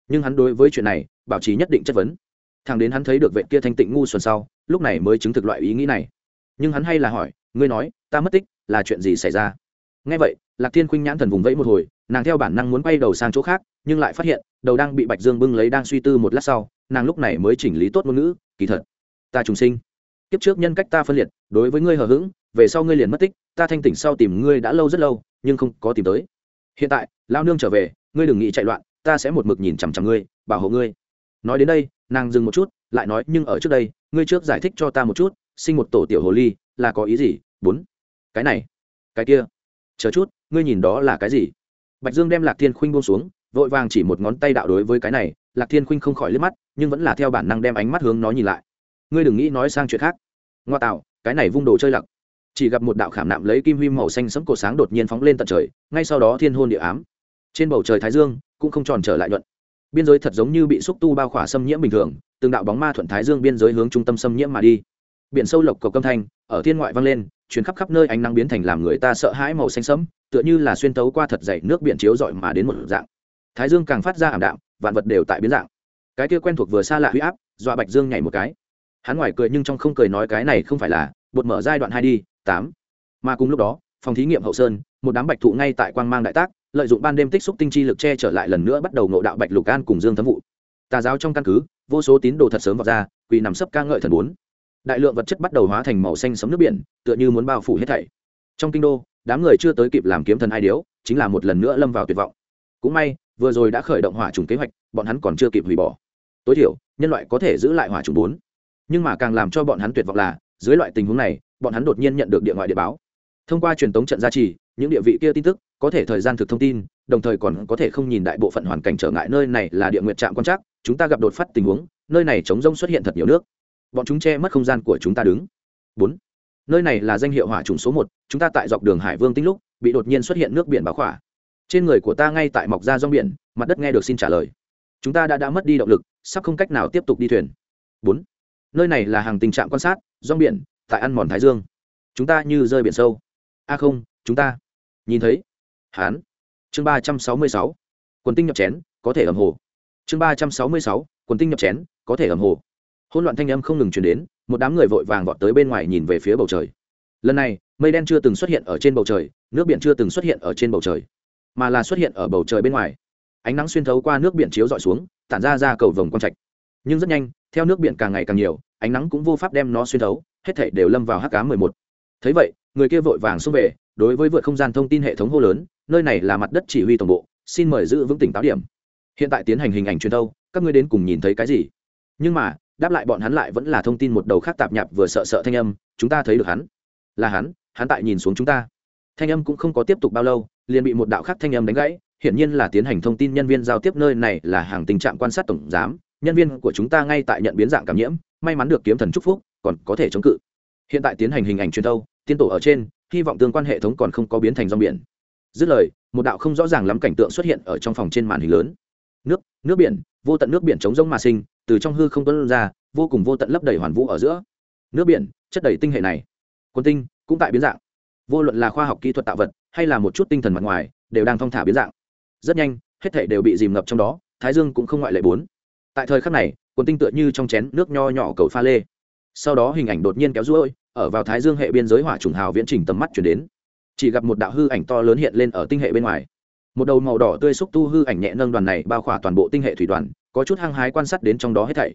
Nhưng hắn đối với chuyện này, bảo trì nhất định chất vấn. Thằng đến hắn thấy được vệ kia thanh tịnh ngu xuẩn sau, lúc này mới chứng thực loại ý nghĩ này. Nhưng hắn hay là hỏi, ngươi nói, ta mất tích, là chuyện gì xảy ra? Ngay vậy, lạc thiên khuynh nhãn thần vùng vẫy một hồi, nàng theo bản năng muốn quay đầu sang chỗ khác, nhưng lại phát hiện, đầu đang bị bạch dương bưng lấy đang suy tư một lát sau nàng lúc này mới chỉnh lý tốt ngôn ngữ, kỳ thật, ta trùng sinh. Kiếp trước nhân cách ta phân liệt, đối với ngươi hờ hững, về sau ngươi liền mất tích, ta thanh tỉnh sau tìm ngươi đã lâu rất lâu, nhưng không có tìm tới. Hiện tại, lao nương trở về, ngươi đừng nghĩ chạy loạn, ta sẽ một mực nhìn chằm chằm ngươi, bảo hộ ngươi. Nói đến đây, nàng dừng một chút, lại nói, nhưng ở trước đây, ngươi trước giải thích cho ta một chút, sinh một tổ tiểu hồ ly là có ý gì? Bốn. Cái này, cái kia. Chờ chút, ngươi nhìn đó là cái gì? Bạch dương đem lạc thiên khuynh buông xuống, vội vàng chỉ một ngón tay đạo đối với cái này lạc thiên khuynh không khỏi liếc mắt, nhưng vẫn là theo bản năng đem ánh mắt hướng nó nhìn lại. Ngươi đừng nghĩ nói sang chuyện khác. Ngoa tạo, cái này vung đồ chơi lặc. Chỉ gặp một đạo khảm nạm lấy kim huy màu xanh sẫm cổ sáng đột nhiên phóng lên tận trời, ngay sau đó thiên hôn địa ám. Trên bầu trời thái dương cũng không tròn trở lại nhuận. Biên giới thật giống như bị xúc tu bao khỏa xâm nhiễm bình thường, từng đạo bóng ma thuận thái dương biên giới hướng trung tâm xâm nhiễm mà đi. Biển sâu lộc cầu câm thanh, ở thiên ngoại vang lên chuyến khắp khắp nơi ánh nắng biến thành làm người ta sợ hãi màu xanh sẫm, tựa như là xuyên tấu qua thật dày nước biển chiếu rọi mà đến một dạng thái dương càng phát ra ảm đạm, vạn vật đều tại biến dạng. Cái kia quen thuộc vừa xa lạ huy áp, dọa bạch dương nhảy một cái. Hắn ngoài cười nhưng trong không cười nói cái này không phải là bột mở giai đoạn hai đi, tám. Mà cùng lúc đó, phòng thí nghiệm hậu sơn, một đám bạch thụ ngay tại quang mang đại tác, lợi dụng ban đêm tích xúc tinh chi lực che trở lại lần nữa bắt đầu ngộ đạo bạch lục an cùng dương thấm vụ. Tà giáo trong căn cứ, vô số tín đồ thật sớm vào ra, quỳ nằm sấp ca ngợi thần bốn. Đại lượng vật chất bắt đầu hóa thành màu xanh sấm nước biển, tựa như muốn bao phủ hết thảy. Trong kinh đô, đám người chưa tới kịp làm kiếm thần ai điếu, chính là một lần nữa lâm vào tuyệt vọng. Cũng may vừa rồi đã khởi động hỏa trùng kế hoạch, bọn hắn còn chưa kịp hủy bỏ. Tối thiểu, nhân loại có thể giữ lại hỏa trùng bốn. Nhưng mà càng làm cho bọn hắn tuyệt vọng là, dưới loại tình huống này, bọn hắn đột nhiên nhận được điện ngoại địa báo. Thông qua truyền tống trận gia trì, những địa vị kia tin tức, có thể thời gian thực thông tin, đồng thời còn có thể không nhìn đại bộ phận hoàn cảnh trở ngại nơi này là địa nguyện trạm quan trắc, chúng ta gặp đột phát tình huống, nơi này chống rông xuất hiện thật nhiều nước. Bọn chúng che mất không gian của chúng ta đứng. Bốn. Nơi này là danh hiệu hỏa trùng số một, chúng ta tại dọc đường hải vương tinh lúc, bị đột nhiên xuất hiện nước biển báo khỏa trên người của ta ngay tại mọc ra rong biển, mặt đất nghe được xin trả lời. Chúng ta đã đã mất đi động lực, sắp không cách nào tiếp tục đi thuyền. Bốn. Nơi này là hàng tình trạng quan sát, rong biển, tại ăn mòn thái dương. Chúng ta như rơi biển sâu. A không, chúng ta. Nhìn thấy. Hán. Chương ba trăm sáu mươi sáu. Quần tinh nhập chén, có thể ẩm hồ. Chương ba trăm sáu mươi sáu. Quần tinh nhập chén, có thể ẩm hồ. Hỗn loạn thanh âm không ngừng chuyển đến, một đám người vội vàng vọt tới bên ngoài nhìn về phía bầu trời. Lần này, mây đen chưa từng xuất hiện ở trên bầu trời, nước biển chưa từng xuất hiện ở trên bầu trời mà là xuất hiện ở bầu trời bên ngoài. Ánh nắng xuyên thấu qua nước biển chiếu dọi xuống, tản ra ra cầu vồng quang trạch. Nhưng rất nhanh, theo nước biển càng ngày càng nhiều, ánh nắng cũng vô pháp đem nó xuyên thấu, hết thể đều lâm vào hắc cá mười một. Thấy vậy, người kia vội vàng xông về, đối với vượt không gian thông tin hệ thống hô lớn, nơi này là mặt đất chỉ huy tổng bộ, xin mời giữ vững tỉnh táo điểm. Hiện tại tiến hành hình ảnh truyền thâu các ngươi đến cùng nhìn thấy cái gì? Nhưng mà, đáp lại bọn hắn lại vẫn là thông tin một đầu khác tạp nhạp vừa sợ sợ thanh âm, chúng ta thấy được hắn. Là hắn hắn tại nhìn xuống chúng ta thanh âm cũng không có tiếp tục bao lâu, liền bị một đạo khác thanh âm đánh gãy, hiển nhiên là tiến hành thông tin nhân viên giao tiếp nơi này là hàng tình trạng quan sát tổng giám, nhân viên của chúng ta ngay tại nhận biến dạng cảm nhiễm, may mắn được kiếm thần chúc phúc, còn có thể chống cự. Hiện tại tiến hành hình ảnh truyền thâu, tiên tổ ở trên, hy vọng tương quan hệ thống còn không có biến thành rong biển. Dứt lời, một đạo không rõ ràng lắm cảnh tượng xuất hiện ở trong phòng trên màn hình lớn. Nước nước biển, vô tận nước biển chống rông mà sinh, từ trong hư không tuân ra, vô cùng vô tận lấp đầy hoàn vũ ở giữa. Nước biển, chất đầy tinh hệ này. Quân tinh, cũng tại biến dạng vô luận là khoa học kỹ thuật tạo vật hay là một chút tinh thần mặt ngoài, đều đang thong thả biến dạng. Rất nhanh, hết thể đều bị dìm ngập trong đó, thái dương cũng không ngoại lệ bốn. Tại thời khắc này, quần tinh tựa như trong chén nước nho nhỏ cầu pha lê. Sau đó hình ảnh đột nhiên kéo ruôi, ở vào thái dương hệ biên giới hỏa trùng hào viễn trình tầm mắt chuyển đến. Chỉ gặp một đạo hư ảnh to lớn hiện lên ở tinh hệ bên ngoài. Một đầu màu đỏ tươi xúc tu hư ảnh nhẹ nâng đoàn này bao khỏa toàn bộ tinh hệ thủy đoàn, có chút hăng hái quan sát đến trong đó hết thảy.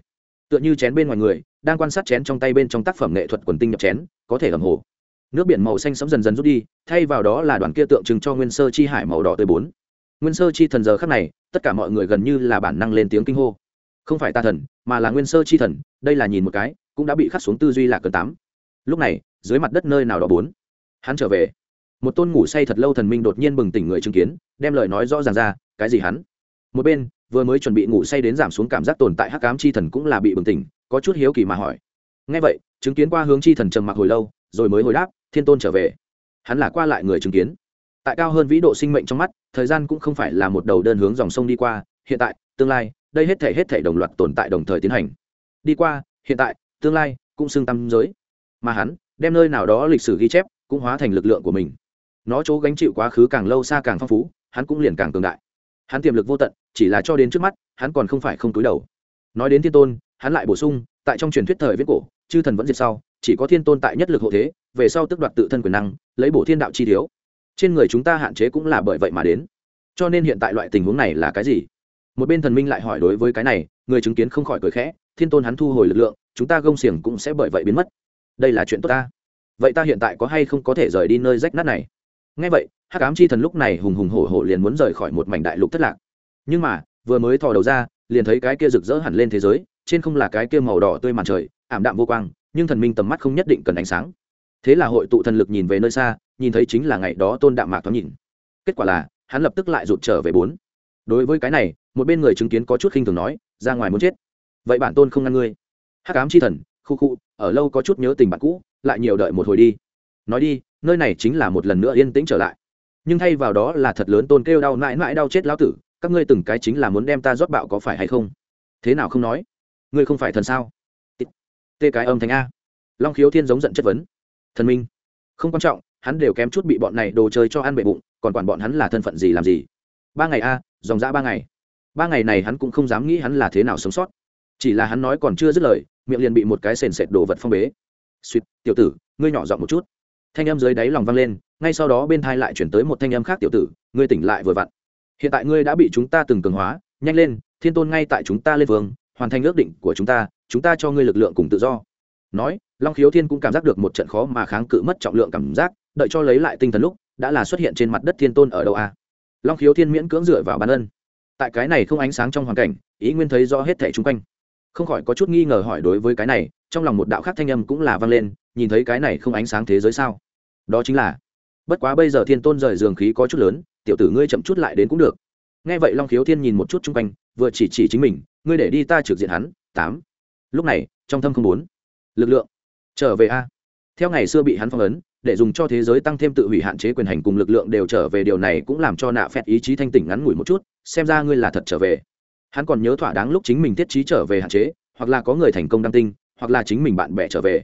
Tựa như chén bên ngoài người, đang quan sát chén trong tay bên trong tác phẩm nghệ thuật quần tinh nhập chén, có thể ẩm hồ nước biển màu xanh sẫm dần dần rút đi, thay vào đó là đoàn kia tượng trưng cho nguyên sơ chi hải màu đỏ tươi bốn. Nguyên sơ chi thần giờ khắc này, tất cả mọi người gần như là bản năng lên tiếng kinh hô. Không phải ta thần, mà là nguyên sơ chi thần, đây là nhìn một cái, cũng đã bị khắc xuống tư duy là cơn tám. Lúc này, dưới mặt đất nơi nào đó bốn. Hắn trở về. Một tôn ngủ say thật lâu thần minh đột nhiên bừng tỉnh người chứng kiến, đem lời nói rõ ràng ra, cái gì hắn? Một bên, vừa mới chuẩn bị ngủ say đến giảm xuống cảm giác tồn tại hắc ám chi thần cũng là bị bừng tỉnh, có chút hiếu kỳ mà hỏi. Ngay vậy, chứng kiến qua hướng chi thần trầm mặc hồi lâu rồi mới hồi đáp, thiên tôn trở về. Hắn là qua lại người chứng kiến. Tại cao hơn vĩ độ sinh mệnh trong mắt, thời gian cũng không phải là một đầu đơn hướng dòng sông đi qua, hiện tại, tương lai, đây hết thể hết thể đồng loạt tồn tại đồng thời tiến hành. Đi qua, hiện tại, tương lai cũng xưng tâm giới. Mà hắn, đem nơi nào đó lịch sử ghi chép, cũng hóa thành lực lượng của mình. Nó chỗ gánh chịu quá khứ càng lâu xa càng phong phú, hắn cũng liền càng cường đại. Hắn tiềm lực vô tận, chỉ là cho đến trước mắt, hắn còn không phải không túi đầu. Nói đến thiên tôn, hắn lại bổ sung, tại trong truyền thuyết thời viết cổ, chư thần vẫn diệt sau chỉ có thiên tôn tại nhất lực hộ thế, về sau tức đoạt tự thân quyền năng, lấy bổ thiên đạo chi thiếu. Trên người chúng ta hạn chế cũng là bởi vậy mà đến. Cho nên hiện tại loại tình huống này là cái gì? Một bên thần minh lại hỏi đối với cái này, người chứng kiến không khỏi cười khẽ, thiên tôn hắn thu hồi lực lượng, chúng ta gông xiềng cũng sẽ bởi vậy biến mất. Đây là chuyện tốt ta. Vậy ta hiện tại có hay không có thể rời đi nơi rách nát này? Ngay vậy, hắc ám chi thần lúc này hùng hùng hổ hổ liền muốn rời khỏi một mảnh đại lục thất lạc. Nhưng mà, vừa mới thò đầu ra, liền thấy cái kia rực rỡ hẳn lên thế giới, trên không là cái kia màu đỏ tươi màn trời, ảm đạm vô quang nhưng thần minh tầm mắt không nhất định cần ánh sáng. Thế là hội tụ thần lực nhìn về nơi xa, nhìn thấy chính là ngày đó tôn đạm mạc thoáng nhìn. Kết quả là, hắn lập tức lại rụt trở về bốn. Đối với cái này, một bên người chứng kiến có chút khinh thường nói, ra ngoài muốn chết. Vậy bản tôn không ngăn ngươi. Hắc ám chi thần, khu khu, ở lâu có chút nhớ tình bạn cũ, lại nhiều đợi một hồi đi. Nói đi, nơi này chính là một lần nữa yên tĩnh trở lại. Nhưng thay vào đó là thật lớn tôn kêu đau mãi mãi đau chết lão tử, các ngươi từng cái chính là muốn đem ta rót bạo có phải hay không? Thế nào không nói? Ngươi không phải thần sao? Tê cái âm thanh a. Long khiếu thiên giống giận chất vấn. Thần minh, không quan trọng, hắn đều kém chút bị bọn này đồ chơi cho ăn bệ bụng, còn quản bọn hắn là thân phận gì làm gì. Ba ngày a, dòng dã ba ngày. Ba ngày này hắn cũng không dám nghĩ hắn là thế nào sống sót. Chỉ là hắn nói còn chưa dứt lời, miệng liền bị một cái sền sệt đồ vật phong bế. Suýt, tiểu tử, ngươi nhỏ giọng một chút. Thanh âm dưới đáy lòng vang lên, ngay sau đó bên thai lại chuyển tới một thanh âm khác tiểu tử, ngươi tỉnh lại vừa vặn. Hiện tại ngươi đã bị chúng ta từng cường hóa, nhanh lên, thiên tôn ngay tại chúng ta lên vương, hoàn thành ước định của chúng ta chúng ta cho ngươi lực lượng cùng tự do. Nói, long khiếu thiên cũng cảm giác được một trận khó mà kháng cự mất trọng lượng cảm giác, đợi cho lấy lại tinh thần lúc, đã là xuất hiện trên mặt đất thiên tôn ở đâu a long khiếu thiên miễn cưỡng dựa vào bàn ân. Tại cái này không ánh sáng trong hoàn cảnh, ý nguyên thấy rõ hết thẻ chung quanh. Không khỏi có chút nghi ngờ hỏi đối với cái này, trong lòng một đạo khác thanh âm cũng là vang lên, nhìn thấy cái này không ánh sáng thế giới sao? Đó chính là, bất quá bây giờ thiên tôn rời giường khí có chút lớn, tiểu tử ngươi chậm chút lại đến cũng được. Nghe vậy long khiếu thiên nhìn một chút chung quanh, vừa chỉ chỉ chính mình, ngươi để đi ta trực diện hắn, tám lúc này, trong thâm không bốn, lực lượng trở về a. Theo ngày xưa bị hắn phong ấn, để dùng cho thế giới tăng thêm tự hủy hạn chế quyền hành cùng lực lượng đều trở về, điều này cũng làm cho nạ phẹt ý chí thanh tỉnh ngắn ngủi một chút, xem ra ngươi là thật trở về. Hắn còn nhớ thỏa đáng lúc chính mình tiết trí trở về hạn chế, hoặc là có người thành công đăng tinh, hoặc là chính mình bạn bè trở về.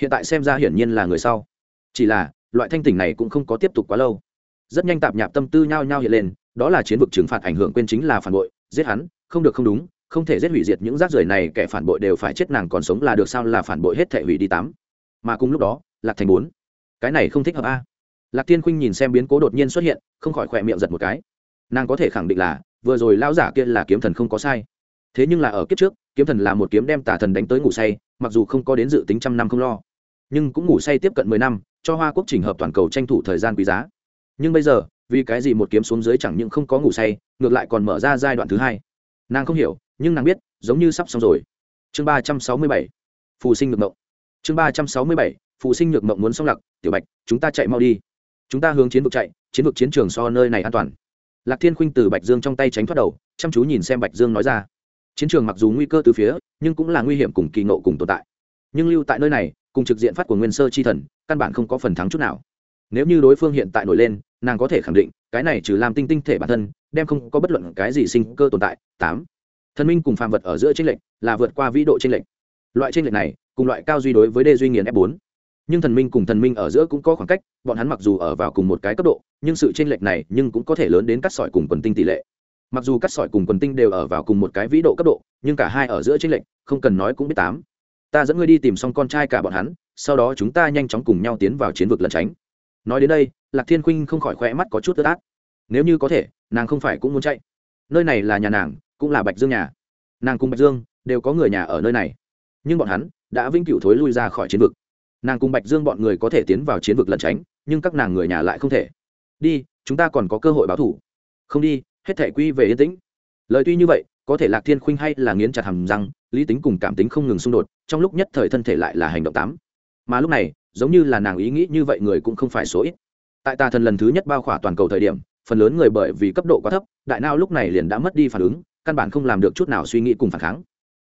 Hiện tại xem ra hiển nhiên là người sau. Chỉ là, loại thanh tỉnh này cũng không có tiếp tục quá lâu. Rất nhanh tạp nhạp tâm tư nhao nhao hiện lên, đó là chiến vực trừng phạt ảnh hưởng quên chính là phản bội, giết hắn, không được không đúng không thể giết hủy diệt những rác rưởi này, kẻ phản bội đều phải chết, nàng còn sống là được sao? Là phản bội hết thể hủy đi tám. Mà cùng lúc đó, lạc thành bốn. Cái này không thích hợp a. Lạc tiên khuynh nhìn xem biến cố đột nhiên xuất hiện, không khỏi khỏe miệng giật một cái. Nàng có thể khẳng định là, vừa rồi lão giả kia là kiếm thần không có sai. Thế nhưng là ở kiếp trước, kiếm thần là một kiếm đem tà thần đánh tới ngủ say, mặc dù không có đến dự tính trăm năm không lo, nhưng cũng ngủ say tiếp cận mười năm, cho hoa quốc trình hợp toàn cầu tranh thủ thời gian quý giá. Nhưng bây giờ, vì cái gì một kiếm xuống dưới chẳng những không có ngủ say, ngược lại còn mở ra giai đoạn thứ hai. Nàng không hiểu nhưng nàng biết, giống như sắp xong rồi. Chương ba trăm sáu mươi bảy, phù sinh ngược mộng. Chương ba trăm sáu mươi bảy, phù sinh ngược mộng muốn xong lặc tiểu bạch, chúng ta chạy mau đi. Chúng ta hướng chiến vực chạy, chiến vực chiến trường so nơi này an toàn. Lạc thiên khuynh từ bạch dương trong tay tránh thoát đầu, chăm chú nhìn xem bạch dương nói ra. Chiến trường mặc dù nguy cơ từ phía, nhưng cũng là nguy hiểm cùng kỳ nộ cùng tồn tại. Nhưng lưu tại nơi này, cùng trực diện phát của nguyên sơ chi thần, căn bản không có phần thắng chút nào. Nếu như đối phương hiện tại nổi lên, nàng có thể khẳng định, cái này trừ làm tinh tinh thể bản thân, đem không có bất luận cái gì sinh cơ tồn tại. Tám thần minh cùng phạm vật ở giữa tranh lệch, là vượt qua vĩ độ tranh lệch. Loại tranh lệch này, cùng loại cao duy đối với đê duy nghiền f bốn. Nhưng thần minh cùng thần minh ở giữa cũng có khoảng cách, bọn hắn mặc dù ở vào cùng một cái cấp độ, nhưng sự tranh lệch này nhưng cũng có thể lớn đến cắt sỏi cùng quần tinh tỷ lệ. Mặc dù cắt sỏi cùng quần tinh đều ở vào cùng một cái vĩ độ cấp độ, nhưng cả hai ở giữa tranh lệch, không cần nói cũng biết tám. Ta dẫn ngươi đi tìm xong con trai cả bọn hắn, sau đó chúng ta nhanh chóng cùng nhau tiến vào chiến vực lẩn tránh. Nói đến đây, lạc thiên khuynh không khỏi khỏe mắt có chút ướt át. Nếu như có thể, nàng không phải cũng muốn chạy. Nơi này là nhà nàng cũng là bạch dương nhà. Nàng cùng bạch dương đều có người nhà ở nơi này. Nhưng bọn hắn đã vĩnh cửu thối lui ra khỏi chiến vực. Nàng cùng bạch dương bọn người có thể tiến vào chiến vực lẩn tránh, nhưng các nàng người nhà lại không thể. Đi, chúng ta còn có cơ hội báo thủ. Không đi, hết thể quy về yên tĩnh. Lời tuy như vậy, có thể lạc thiên khuynh hay là nghiến chặt hầm răng, lý tính cùng cảm tính không ngừng xung đột, trong lúc nhất thời thân thể lại là hành động tám. Mà lúc này, giống như là nàng ý nghĩ như vậy người cũng không phải số ít. Tại tà thần lần thứ nhất bao khỏa toàn cầu thời điểm, phần lớn người bởi vì cấp độ quá thấp, đại nao lúc này liền đã mất đi phản ứng căn bản không làm được chút nào suy nghĩ cùng phản kháng.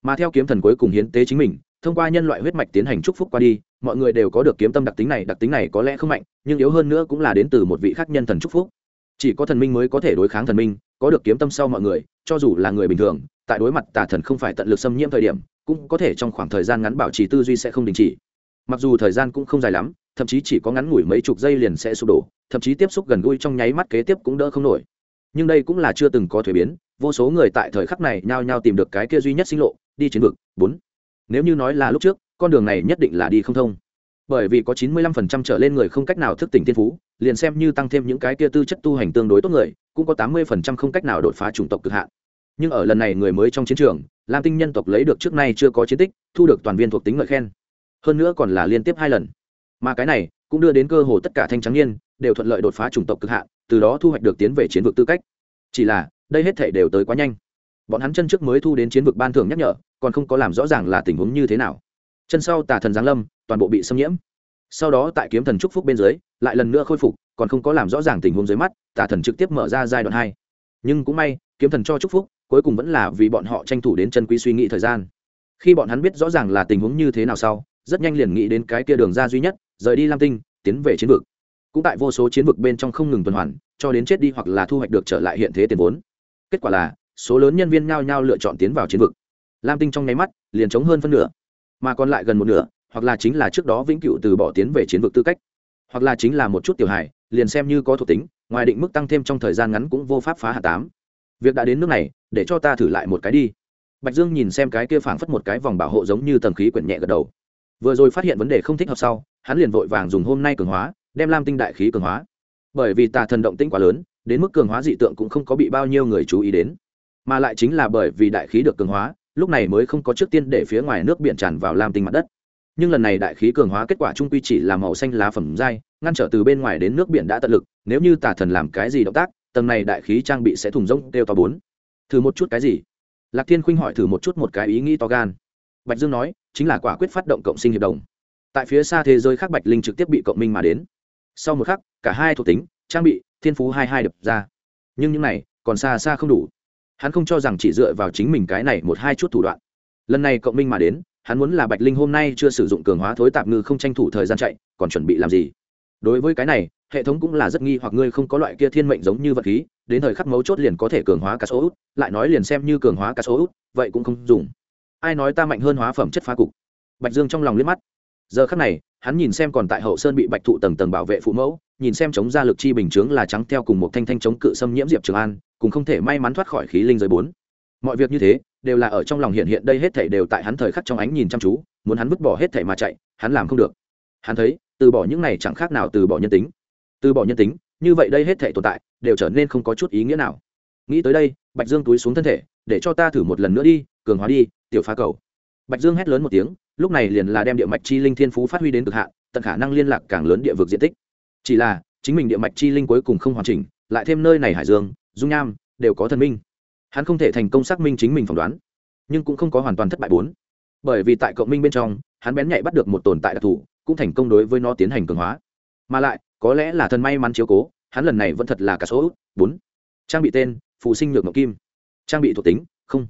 Mà theo kiếm thần cuối cùng hiến tế chính mình, thông qua nhân loại huyết mạch tiến hành chúc phúc qua đi, mọi người đều có được kiếm tâm đặc tính này, đặc tính này có lẽ không mạnh, nhưng yếu hơn nữa cũng là đến từ một vị khác nhân thần chúc phúc. Chỉ có thần minh mới có thể đối kháng thần minh, có được kiếm tâm sau mọi người, cho dù là người bình thường, tại đối mặt tà thần không phải tận lực xâm nhiễm thời điểm, cũng có thể trong khoảng thời gian ngắn bảo trì tư duy sẽ không đình chỉ. Mặc dù thời gian cũng không dài lắm, thậm chí chỉ có ngắn ngủi mấy chục giây liền sẽ sụp đổ, thậm chí tiếp xúc gần gũi trong nháy mắt kế tiếp cũng đỡ không nổi. Nhưng đây cũng là chưa từng có thuế biến vô số người tại thời khắc này nhao nhao tìm được cái kia duy nhất sinh lộ, đi chiến vực, bốn. Nếu như nói là lúc trước, con đường này nhất định là đi không thông. Bởi vì có chín mươi lăm phần trăm trở lên người không cách nào thức tỉnh thiên phú, liền xem như tăng thêm những cái kia tư chất tu hành tương đối tốt người, cũng có tám mươi phần trăm không cách nào đột phá chủng tộc cực hạn. Nhưng ở lần này người mới trong chiến trường, lam tinh nhân tộc lấy được trước nay chưa có chiến tích, thu được toàn viên thuộc tính ngợi khen. Hơn nữa còn là liên tiếp hai lần. Mà cái này, cũng đưa đến cơ hồ tất cả thanh trắng niên, đều thuận lợi đột phá chủng tộc cực hạn, từ đó thu hoạch được tiến về chiến vực tư cách. Chỉ là đây hết thể đều tới quá nhanh. Bọn hắn chân trước mới thu đến chiến vực ban thưởng nhắc nhở, còn không có làm rõ ràng là tình huống như thế nào. Chân sau tà thần giáng lâm, toàn bộ bị xâm nhiễm. Sau đó tại kiếm thần trúc phúc bên dưới, lại lần nữa khôi phục, còn không có làm rõ ràng tình huống dưới mắt, tà thần trực tiếp mở ra giai đoạn hai. Nhưng cũng may, kiếm thần cho trúc phúc, cuối cùng vẫn là vì bọn họ tranh thủ đến chân quý suy nghĩ thời gian. Khi bọn hắn biết rõ ràng là tình huống như thế nào sau, rất nhanh liền nghĩ đến cái kia đường ra duy nhất, rời đi lam tinh, tiến về chiến vực. Cũng tại vô số chiến vực bên trong không ngừng tuần hoàn, cho đến chết đi hoặc là thu hoạch được trở lại hiện thế tiền vốn kết quả là, số lớn nhân viên nhao nhao lựa chọn tiến vào chiến vực. Lam tinh trong nháy mắt, liền chống hơn phân nửa, mà còn lại gần một nửa, hoặc là chính là trước đó vĩnh cựu từ bỏ tiến về chiến vực tư cách, hoặc là chính là một chút tiểu hài, liền xem như có thuộc tính, ngoài định mức tăng thêm trong thời gian ngắn cũng vô pháp phá hạ tám. Việc đã đến nước này, để cho ta thử lại một cái đi. Bạch dương nhìn xem cái kia phảng phất một cái vòng bảo hộ giống như tầng khí quyển nhẹ gật đầu. Vừa rồi phát hiện vấn đề không thích hợp sau, hắn liền vội vàng dùng hôm nay cường hóa, đem lam tinh đại khí cường hóa. Bởi vì tà thần động tĩnh quá lớn đến mức cường hóa dị tượng cũng không có bị bao nhiêu người chú ý đến. Mà lại chính là bởi vì đại khí được cường hóa, lúc này mới không có trước tiên để phía ngoài nước biển tràn vào lam tinh mặt đất. Nhưng lần này đại khí cường hóa kết quả trung quy chỉ là màu xanh lá phẩm dai ngăn trở từ bên ngoài đến nước biển đã tận lực, nếu như tà thần làm cái gì động tác, tầng này đại khí trang bị sẽ thùng rỗng đều to bốn. Thử một chút cái gì? Lạc thiên khuynh hỏi thử một chút một cái ý nghĩ to gan. Bạch dương nói, chính là quả quyết phát động cộng sinh hiệp đồng. Tại phía xa thế giới khác bạch linh trực tiếp bị cộng minh mà đến. Sau một khắc, cả hai thuộc tính, trang bị thiên phú hai hai đập ra. Nhưng những này còn xa xa không đủ. Hắn không cho rằng chỉ dựa vào chính mình cái này một hai chút thủ đoạn. Lần này cộng minh mà đến, hắn muốn là bạch linh hôm nay chưa sử dụng cường hóa thối tạp ngư không tranh thủ thời gian chạy, còn chuẩn bị làm gì? Đối với cái này, hệ thống cũng là rất nghi hoặc ngươi không có loại kia thiên mệnh giống như vật khí, đến thời khắc mấu chốt liền có thể cường hóa cá số út, lại nói liền xem như cường hóa cá số út, vậy cũng không dùng. Ai nói ta mạnh hơn hóa phẩm chất phá cục? Bạch dương trong lòng liếc mắt. Giờ khắc này, hắn nhìn xem còn tại hậu sơn bị bạch thụ tầng tầng bảo vệ phụ mẫu nhìn xem chống gia lực chi bình chướng là trắng theo cùng một thanh thanh chống cự xâm nhiễm diệp trường an cũng không thể may mắn thoát khỏi khí linh giới bốn. Mọi việc như thế, đều là ở trong lòng hiện hiện đây hết thảy đều tại hắn thời khắc trong ánh nhìn chăm chú, muốn hắn vứt bỏ hết thảy mà chạy, hắn làm không được. Hắn thấy, từ bỏ những này chẳng khác nào từ bỏ nhân tính. Từ bỏ nhân tính, như vậy đây hết thảy tồn tại, đều trở nên không có chút ý nghĩa nào. Nghĩ tới đây, bạch dương túi xuống thân thể, để cho ta thử một lần nữa đi, cường hóa đi, tiểu phá cầu. Bạch dương hét lớn một tiếng, lúc này liền là đem địa mạch chi linh thiên phú phát huy đến cực hạn, tận khả năng liên lạc càng lớn địa vực diện tích chỉ là, chính mình địa mạch chi linh cuối cùng không hoàn chỉnh, lại thêm nơi này hải dương, dung nham, đều có thần minh. Hắn không thể thành công xác minh chính mình phỏng đoán, nhưng cũng không có hoàn toàn thất bại bốn. Bởi vì tại cộng minh bên trong, hắn bén nhạy bắt được một tồn tại đặc thù, cũng thành công đối với nó tiến hành cường hóa. Mà lại, có lẽ là thần may mắn chiếu cố, hắn lần này vẫn thật là cả số bốn. Trang bị tên phụ sinh nhược ngọc kim. Trang bị thuộc tính, không.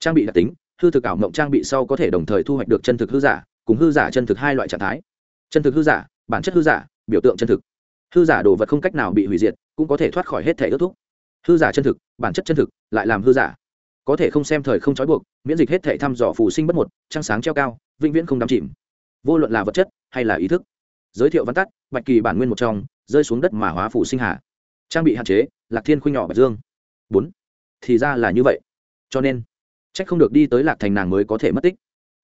Trang bị đặc tính, hư thực ảo ngộng trang bị sau có thể đồng thời thu hoạch được chân thực hư giả, cùng hư giả chân thực hai loại trạng thái. Chân thực hư giả, bản chất hư giả, biểu tượng chân thực hư giả đồ vật không cách nào bị hủy diệt, cũng có thể thoát khỏi hết thể ước thúc. Hư giả chân thực, bản chất chân thực, lại làm hư giả. Có thể không xem thời không trói buộc, miễn dịch hết thể thăm dò phù sinh bất một, trăng sáng treo cao, vĩnh viễn không đắm chìm. Vô luận là vật chất, hay là ý thức. Giới thiệu văn tắt, bạch kỳ bản nguyên một trong, rơi xuống đất mà hóa phù sinh hạ trang bị hạn chế, lạc thiên khuynh nhỏ bạch dương. Bốn. Thì ra là như vậy. Cho nên c h ắ c không được đi tới lạc thành nàng mới có thể mất tích.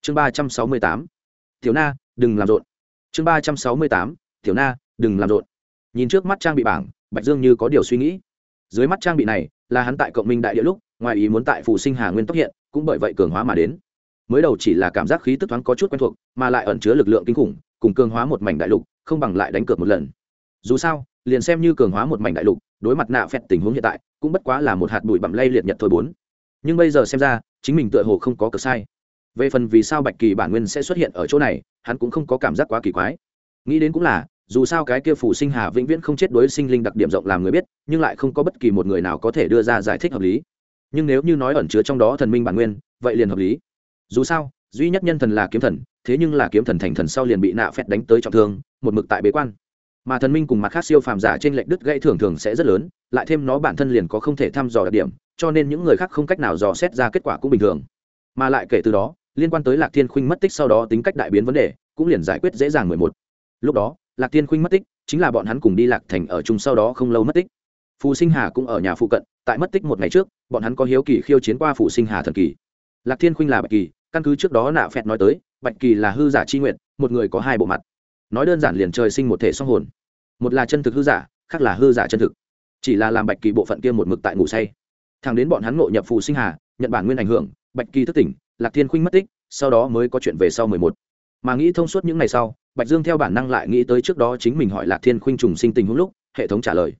Chương ba trăm sáu mươi tám. Tiểu na, đừng làm rộn. Chương ba trăm sáu mươi tám. Tiểu na, đừng làm rộn nhìn trước mắt trang bị bảng, bạch dương như có điều suy nghĩ. Dưới mắt trang bị này, là hắn tại cộng minh đại địa lúc, ngoài ý muốn tại phù sinh hà nguyên tốc hiện, cũng bởi vậy cường hóa mà đến. Mới đầu chỉ là cảm giác khí tức thoáng có chút quen thuộc, mà lại ẩn chứa lực lượng kinh khủng, cùng cường hóa một mảnh đại lục, không bằng lại đánh cược một lần. Dù sao, liền xem như cường hóa một mảnh đại lục, đối mặt nạ phẹt tình huống hiện tại, cũng bất quá là một hạt bụi bặm lay liệt nhật thôi bốn. Nhưng bây giờ xem ra, chính mình tựa hồ không có cực sai. Về phần vì sao bạch kỳ bản nguyên sẽ xuất hiện ở chỗ này, hắn cũng không có cảm giác quá kỳ quái. Nghĩ đến cũng là dù sao cái kia phủ sinh hà vĩnh viễn không chết đối sinh linh đặc điểm rộng làm người biết, nhưng lại không có bất kỳ một người nào có thể đưa ra giải thích hợp lý. Nhưng nếu như nói ẩn chứa trong đó thần minh bản nguyên, vậy liền hợp lý. Dù sao, duy nhất nhân thần là kiếm thần, thế nhưng là kiếm thần thành thần sau liền bị nạ phẹt đánh tới trọng thương, một mực tại bế quan. Mà thần minh cùng mặt khác siêu phàm giả trên lệnh đứt gãy thường thường sẽ rất lớn, lại thêm nó bản thân liền có không thể thăm dò đặc điểm, cho nên những người khác không cách nào dò xét ra kết quả cũng bình thường. Mà lại kể từ đó, liên quan tới lạc thiên khuynh mất tích sau đó tính cách đại biến vấn đề, cũng liền giải quyết dễ dàng mười một. Lúc đó lạc thiên khuynh mất tích, chính là bọn hắn cùng đi lạc thành ở chung sau đó không lâu mất tích. Phù sinh hà cũng ở nhà phụ cận, tại mất tích một ngày trước, bọn hắn có hiếu kỳ khiêu chiến qua phù sinh hà thần kỳ. Lạc thiên khuynh là bạch kỳ, căn cứ trước đó nạ phẹt nói tới, bạch kỳ là hư giả chi nguyện, một người có hai bộ mặt. Nói đơn giản liền trời sinh một thể song hồn. Một là chân thực hư giả, khác là hư giả chân thực. Chỉ là làm bạch kỳ bộ phận kia một mực tại ngủ say. Thằng đến bọn hắn ngộ nhập phù sinh hà, nhận bản nguyên ảnh hưởng, bạch kỳ thức tỉnh, lạc thiên khuynh mất tích, sau đó mới có chuyện về sau mười một. Mà nghĩ thông suốt những ngày sau bạch dương theo bản năng lại nghĩ tới trước đó chính mình hỏi lạc thiên khuynh trùng sinh tình huống lúc, hệ thống trả lời.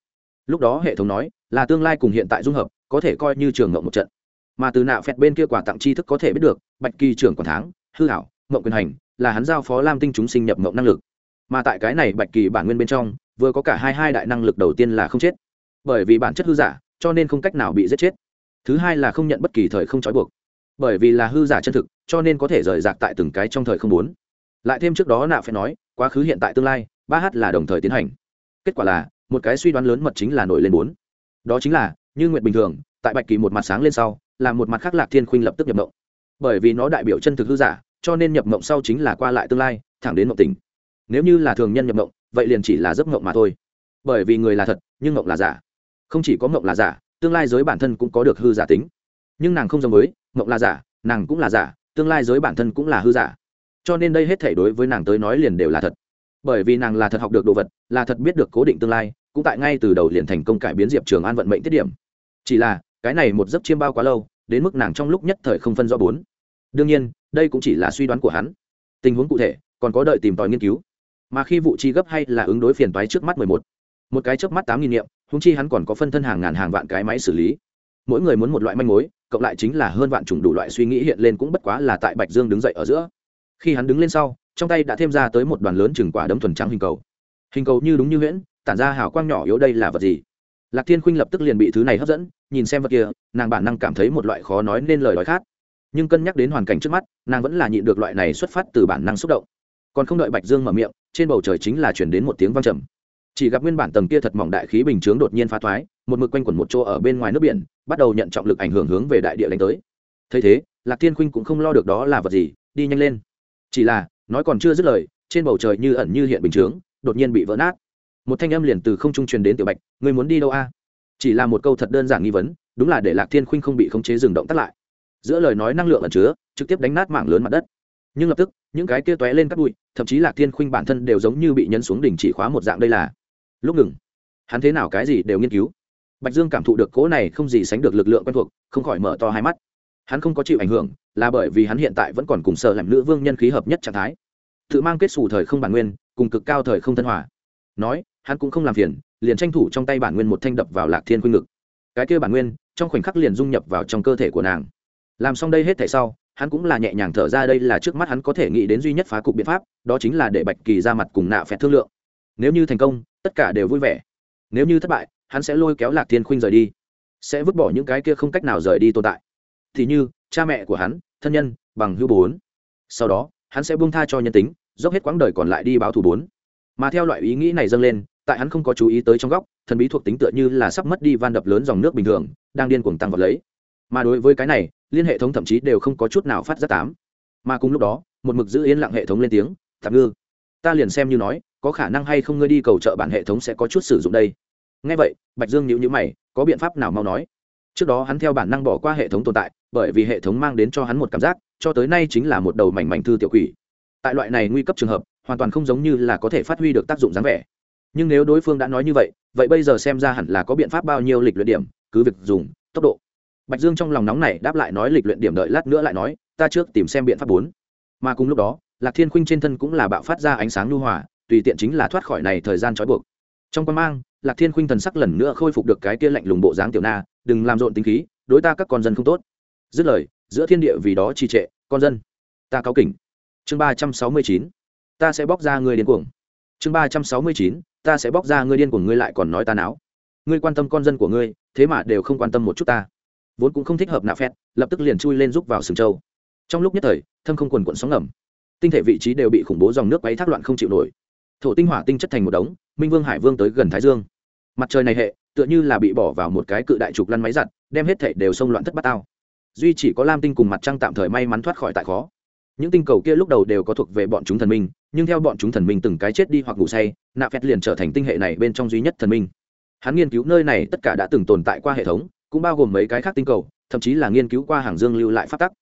Lúc đó hệ thống nói, là tương lai cùng hiện tại dung hợp, có thể coi như trường ngộng một trận. Mà từ nạo phẹt bên kia quả tặng tri thức có thể biết được, bạch kỳ trưởng quản tháng hư hảo ngộng quyền hành, là hắn giao phó lam tinh chúng sinh nhập ngộng năng lực. Mà tại cái này bạch kỳ bản nguyên bên trong, vừa có cả hai hai đại năng lực đầu tiên là không chết. Bởi vì bản chất hư giả, cho nên không cách nào bị giết chết. Thứ hai là không nhận bất kỳ thời không trói buộc. Bởi vì là hư giả chân thực, cho nên có thể rời rạc tại từng cái trong thời không bốn lại thêm trước đó nạ phải nói, quá khứ hiện tại tương lai, ba h là đồng thời tiến hành. Kết quả là, một cái suy đoán lớn mật chính là nổi lên bốn. Đó chính là, như nguyện bình thường, tại bạch kỳ một mặt sáng lên sau, là một mặt khác lạc thiên khuynh lập tức nhập mộng. Bởi vì nó đại biểu chân thực hư giả, cho nên nhập mộng sau chính là qua lại tương lai, thẳng đến mộng tình nếu như là thường nhân nhập mộng, vậy liền chỉ là giấc mộng mà thôi. Bởi vì người là thật, nhưng mộng là giả. Không chỉ có mộng là giả, tương lai giới bản thân cũng có được hư giả tính. Nhưng nàng không giống với, mộng là giả, nàng cũng là giả, tương lai giới bản thân cũng là hư giả cho nên đây hết thể đối với nàng tới nói liền đều là thật. Bởi vì nàng là thật học được đồ vật, là thật biết được cố định tương lai, cũng tại ngay từ đầu liền thành công cải biến diệp trường an vận mệnh tiết điểm. Chỉ là, cái này một giấc chiêm bao quá lâu, đến mức nàng trong lúc nhất thời không phân rõ bốn. Đương nhiên, đây cũng chỉ là suy đoán của hắn. Tình huống cụ thể, còn có đợi tìm tòi nghiên cứu. Mà khi vụ chi gấp hay là ứng đối phiền toái trước mắt mười một. Một cái chớp mắt tám nghìn niệm húng chi hắn còn có phân thân hàng ngàn hàng vạn cái máy xử lý. Mỗi người muốn một loại manh mối, cộng lại chính là hơn vạn chủng đủ loại suy nghĩ hiện lên cũng bất quá là tại bạch dương đứng dậy ở giữa khi hắn đứng lên sau, trong tay đã thêm ra tới một đoàn lớn chừng quả đấm thuần trắng hình cầu. Hình cầu như đúng như huyễn, tản ra hào quang nhỏ yếu đây là vật gì? Lạc thiên khuynh lập tức liền bị thứ này hấp dẫn, nhìn xem vật kia, nàng bản năng cảm thấy một loại khó nói nên lời đói khát. Nhưng cân nhắc đến hoàn cảnh trước mắt, nàng vẫn là nhịn được loại này xuất phát từ bản năng xúc động. Còn không đợi bạch dương mở miệng, trên bầu trời chính là chuyển đến một tiếng vang trầm. Chỉ gặp nguyên bản tầng kia thật mỏng đại khí bình chướng đột nhiên phá thoái, một mực quanh quẩn một chỗ ở bên ngoài nước biển, bắt đầu nhận trọng lực ảnh hưởng hướng về đại địa đánh tới. Thấy thế, lạc thiên khuynh cũng không lo được đó là vật gì, đi nhanh lên chỉ là, nói còn chưa dứt lời, trên bầu trời như ẩn như hiện bình chướng, đột nhiên bị vỡ nát. Một thanh âm liền từ không trung truyền đến tiểu bạch người muốn đi đâu a? Chỉ là một câu thật đơn giản nghi vấn, đúng là để lạc thiên khuynh không bị khống chế dừng động tắt lại. Giữa lời nói năng lượng ẩn chứa, trực tiếp đánh nát mảng lớn mặt đất. Nhưng lập tức, những cái kia tóe lên cắt bụi, thậm chí lạc thiên khuynh bản thân đều giống như bị nhấn xuống đỉnh chỉ khóa một dạng đây là. Lúc ngừng, hắn thế nào cái gì đều nghiên cứu. Bạch dương cảm thụ được cỗ này không gì sánh được lực lượng quen thuộc, không khỏi mở to hai mắt. Hắn không có chịu ảnh hưởng là bởi vì hắn hiện tại vẫn còn cùng sợ làm nữ vương nhân khí hợp nhất trạng thái. Tự mang kết xù thời không bản nguyên, cùng cực cao thời không thân hòa. Nói, hắn cũng không làm phiền, liền tranh thủ trong tay bản nguyên một thanh đập vào lạc thiên khuynh ngực. Cái kia bản nguyên, trong khoảnh khắc liền dung nhập vào trong cơ thể của nàng. Làm xong đây hết thể sau, hắn cũng là nhẹ nhàng thở ra đây là trước mắt hắn có thể nghĩ đến duy nhất phá cục biện pháp, đó chính là để bạch kỳ ra mặt cùng nạ phẹt thương lượng. Nếu như thành công, tất cả đều vui vẻ. Nếu như thất bại, hắn sẽ lôi kéo lạc thiên khuynh rời đi, sẽ vứt bỏ những cái kia không cách nào rời đi tồn tại. Thì như, cha mẹ của hắn thân nhân, bằng hữu bốn. Sau đó, hắn sẽ buông tha cho nhân tính, dốc hết quãng đời còn lại đi báo thù bốn. Mà theo loại ý nghĩ này dâng lên, tại hắn không có chú ý tới trong góc, thần bí thuộc tính tựa như là sắp mất đi van đập lớn dòng nước bình thường, đang điên cuồng tăng vật lấy. Mà đối với cái này, liên hệ thống thậm chí đều không có chút nào phát ra tám. Mà cùng lúc đó, một mực giữ yên lặng hệ thống lên tiếng, tạm ngư, ta liền xem như nói, có khả năng hay không ngươi đi cầu trợ bản hệ thống sẽ có chút sử dụng đây. Ngay vậy, bạch dương nhữ nhữ mày, có biện pháp nào mau nói? Trước đó hắn theo bản năng bỏ qua hệ thống tồn tại, bởi vì hệ thống mang đến cho hắn một cảm giác, cho tới nay chính là một đầu mảnh mảnh thư tiểu quỷ. Tại loại này nguy cấp trường hợp, hoàn toàn không giống như là có thể phát huy được tác dụng dáng vẻ. Nhưng nếu đối phương đã nói như vậy vậy bây giờ xem ra hẳn là có biện pháp bao nhiêu lịch luyện điểm, cứ việc dùng, tốc độ. Bạch dương trong lòng nóng này đáp lại nói lịch luyện điểm đợi lát nữa lại nói, ta trước tìm xem biện pháp bốn. Mà cùng lúc đó, lạc thiên khuynh trên thân cũng là bạo phát ra ánh sáng lưu hòa, tùy tiện chính là thoát khỏi này thời gian trói buộc. Trong quan mang lạc thiên khuynh thần sắc lần nữa khôi phục được cái kia lạnh lùng bộ dáng tiểu na, đừng làm rộn tính khí, đối ta các con dân không tốt. Dứt lời, giữa thiên địa vì đó trì trệ, con dân, ta cáo kỉnh. Chương ba trăm sáu mươi chín, ta sẽ bóc ra người điên cuồng. Chương ba trăm sáu mươi chín, ta sẽ bóc ra ngươi điên của ngươi lại còn nói ta não ngươi quan tâm con dân của ngươi, thế mà đều không quan tâm một chút ta. Vốn cũng không thích hợp nạ phét lập tức liền chui lên rúc vào sừng châu trong lúc nhất thời, thâm không quần quận sóng ngầm. Tinh thể vị trí đều bị khủng bố dòng nước quấy thác loạn không chịu nổi. Thổ tinh hỏa tinh chất thành một đống minh vương hải vương tới gần thái dương mặt trời này hệ tựa như là bị bỏ vào một cái cự đại trục lăn máy giặt đem hết thể đều xông loạn thất bát tao duy chỉ có lam tinh cùng mặt trăng tạm thời may mắn thoát khỏi tại khó những tinh cầu kia lúc đầu đều có thuộc về bọn chúng thần minh nhưng theo bọn chúng thần minh từng cái chết đi hoặc ngủ say nạ phét liền trở thành tinh hệ này bên trong duy nhất thần minh hắn nghiên cứu nơi này tất cả đã từng tồn tại qua hệ thống cũng bao gồm mấy cái khác tinh cầu thậm chí là nghiên cứu qua hàng dương lưu lại phát tắc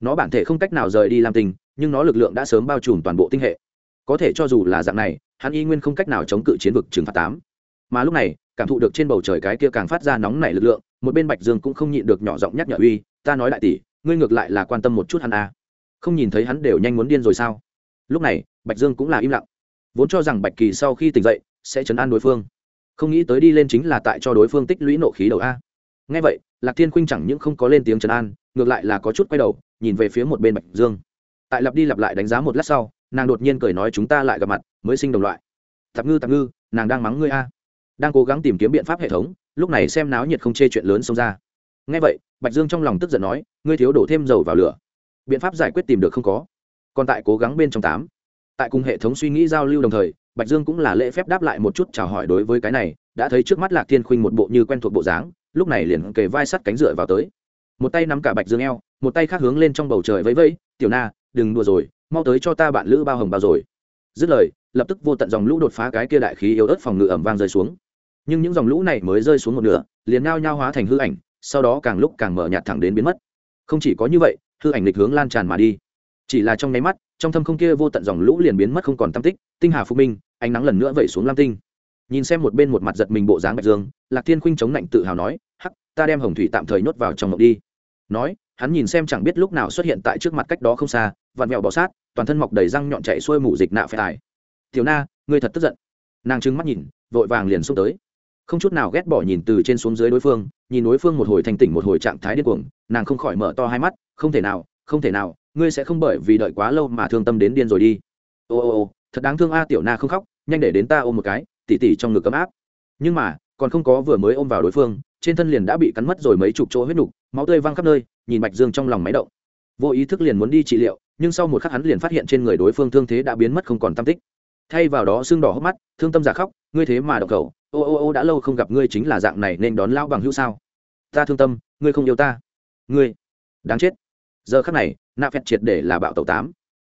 nó bản thể không cách nào rời đi lam tinh nhưng nó lực lượng đã sớm bao trùm toàn bộ tinh hệ có thể cho dù là dạng này hắn y nguyên không cách nào chống cự chiến vực trừng phạt tám. Mà lúc này, cảm thụ được trên bầu trời cái kia càng phát ra nóng nảy lực lượng, một bên bạch dương cũng không nhịn được nhỏ giọng nhắc nhở uy, ta nói đại tỷ, ngươi ngược lại là quan tâm một chút hắn à. không nhìn thấy hắn đều nhanh muốn điên rồi sao? Lúc này, bạch dương cũng là im lặng. Vốn cho rằng bạch kỳ sau khi tỉnh dậy, sẽ chấn an đối phương. Không nghĩ tới đi lên chính là tại cho đối phương tích lũy nộ khí đầu a. Ngay vậy, lạc thiên khuynh chẳng những không có lên tiếng chấn an, ngược lại là có chút quay đầu, nhìn về phía một bên bạch dương. Tại lặp đi lặp lại đánh giá một lát sau nàng đột nhiên cười nói chúng ta lại gặp mặt, mới sinh đồng loại. Tạp ngư tạp ngư, nàng đang mắng ngươi a. Đang cố gắng tìm kiếm biện pháp hệ thống, lúc này xem náo nhiệt không chê chuyện lớn xông ra. Ngay vậy, bạch dương trong lòng tức giận nói, ngươi thiếu đổ thêm dầu vào lửa. Biện pháp giải quyết tìm được không có. Còn tại cố gắng bên trong tám. Tại cùng hệ thống suy nghĩ giao lưu đồng thời, bạch dương cũng là lễ phép đáp lại một chút chào hỏi đối với cái này, đã thấy trước mắt lạc thiên khuynh một bộ như quen thuộc bộ dáng, lúc này liền kề vai sắt cánh dựa vào tới. Một tay nắm cả bạch dương eo, một tay khác hướng lên trong bầu trời vẫy vẫy, tiểu na, đừng đùa rồi mau tới cho ta bạn lữ bao hồng bao rồi. Dứt lời, lập tức vô tận dòng lũ đột phá cái kia đại khí yếu ớt phòng ngự ẩm vang rơi xuống. Nhưng những dòng lũ này mới rơi xuống một nửa, liền ngao nhao hóa thành hư ảnh, sau đó càng lúc càng mở nhạt thẳng đến biến mất. Không chỉ có như vậy, hư ảnh lịch hướng lan tràn mà đi. Chỉ là trong nháy mắt, trong thâm không kia vô tận dòng lũ liền biến mất không còn tam tích, tinh hà phục minh, ánh nắng lần nữa vẩy xuống lam tinh. Nhìn xem một bên một mặt giật mình bộ dáng bạch dương, lạc thiên khuynh chống lạnh tự hào nói, hắc, ta đem hồng thủy tạm thời nhốt vào trong mộng đi. Nói, hắn nhìn xem chẳng biết lúc nào xuất hiện tại trước mặt cách đó không xa vặn vẹo bỏ sát, toàn thân mọc đầy răng nhọn chạy xuôi mủ dịch nạ phải tài. Tiểu na, ngươi thật tức giận. Nàng trừng mắt nhìn, vội vàng liền xông tới. Không chút nào ghét bỏ nhìn từ trên xuống dưới đối phương, nhìn đối phương một hồi thành tỉnh một hồi trạng thái điên cuồng, nàng không khỏi mở to hai mắt, không thể nào, không thể nào, ngươi sẽ không bởi vì đợi quá lâu mà thương tâm đến điên rồi đi. Ô ô ô, thật đáng thương a, tiểu na không khóc, nhanh để đến ta ôm một cái. Tỉ tỉ trong ngực ấm áp. Nhưng mà, còn không có vừa mới ôm vào đối phương, trên thân liền đã bị cắn mất rồi mấy chục chỗ huyết nục, máu tươi văng khắp nơi, nhìn bạch dương trong lòng máy động vô ý thức liền muốn đi trị liệu, nhưng sau một khắc hắn liền phát hiện trên người đối phương thương thế đã biến mất không còn tam tích. Thay vào đó xương đỏ hốc mắt, thương tâm giả khóc, ngươi thế mà đậu cầu ô ô ô đã lâu không gặp ngươi chính là dạng này nên đón lão bằng hữu sao? Ta thương tâm, ngươi không yêu ta. Ngươi, đáng chết. Giờ khắc này nạ phẹt triệt để là bạo tàu tám.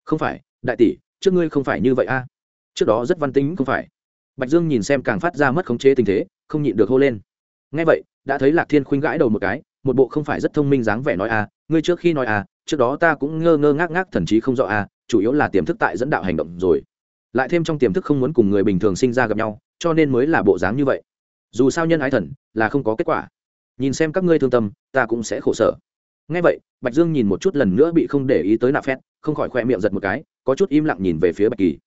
Không phải, đại tỷ, trước ngươi không phải như vậy a. Trước đó rất văn tính không phải. Bạch dương nhìn xem càng phát ra mất khống chế tình thế, không nhịn được hô lên. Ngay vậy, đã thấy lạc thiên khuynh gãi đầu một cái, một bộ không phải rất thông minh dáng vẻ nói a ngươi trước khi nói à, trước đó ta cũng ngơ ngơ ngác ngác thần chí không rõ à, chủ yếu là tiềm thức tại dẫn đạo hành động rồi. Lại thêm trong tiềm thức không muốn cùng người bình thường sinh ra gặp nhau cho nên mới là bộ dáng như vậy. Dù sao nhân ái thần là không có kết quả. Nhìn xem các ngươi thương tâm ta cũng sẽ khổ sở. Ngay vậy bạch dương nhìn một chút lần nữa bị không để ý tới nạ phét không khỏi khoe miệng giật một cái có chút im lặng nhìn về phía bạch kỳ.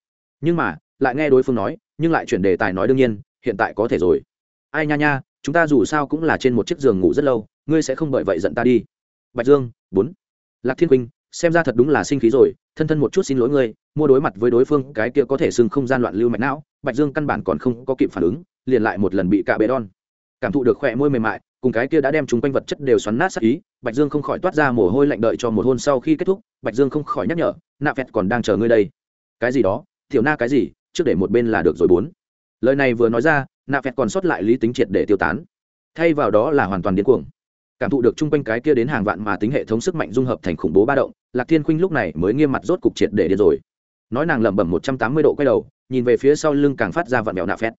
Nhưng mà lại nghe đối phương nói nhưng lại chuyển đề tài nói đương nhiên hiện tại có thể rồi. Ai nha nha chúng ta dù sao cũng là trên một chiếc giường ngủ rất lâu ngươi sẽ không bởi vậy giận ta đi bạch dương, bốn. Lạc thiên huynh xem ra thật đúng là sinh khí rồi, thân thân một chút xin lỗi ngươi, mua đối mặt với đối phương, cái kia có thể xưng không gian loạn lưu mạch não, bạch dương căn bản còn không có kịp phản ứng, liền lại một lần bị cạ bê đon cảm thụ được khỏe môi mềm mại, cùng cái kia đã đem chúng quanh vật chất đều xoắn nát sắc ý, bạch dương không khỏi toát ra mồ hôi lạnh đợi cho một hôn sau khi kết thúc, bạch dương không khỏi nhắc nhở, nạ Vẹt còn đang chờ ngươi đây. Cái gì đó? Thiểu na cái gì? Trước để một bên là được rồi, bốn. Lời này vừa nói ra, nạ Vẹt còn sót lại lý tính triệt để tiêu tán. Thay vào đó là hoàn toàn điên cuồng cảm thụ được chung quanh cái kia đến hàng vạn mà tính hệ thống sức mạnh dung hợp thành khủng bố ba động, lạc thiên khuynh lúc này mới nghiêm mặt rốt cục triệt để điên rồi. Nói nàng lẩm bẩm một trăm tám mươi độ quay đầu, nhìn về phía sau lưng càng phát ra vặn mèo nạ phét.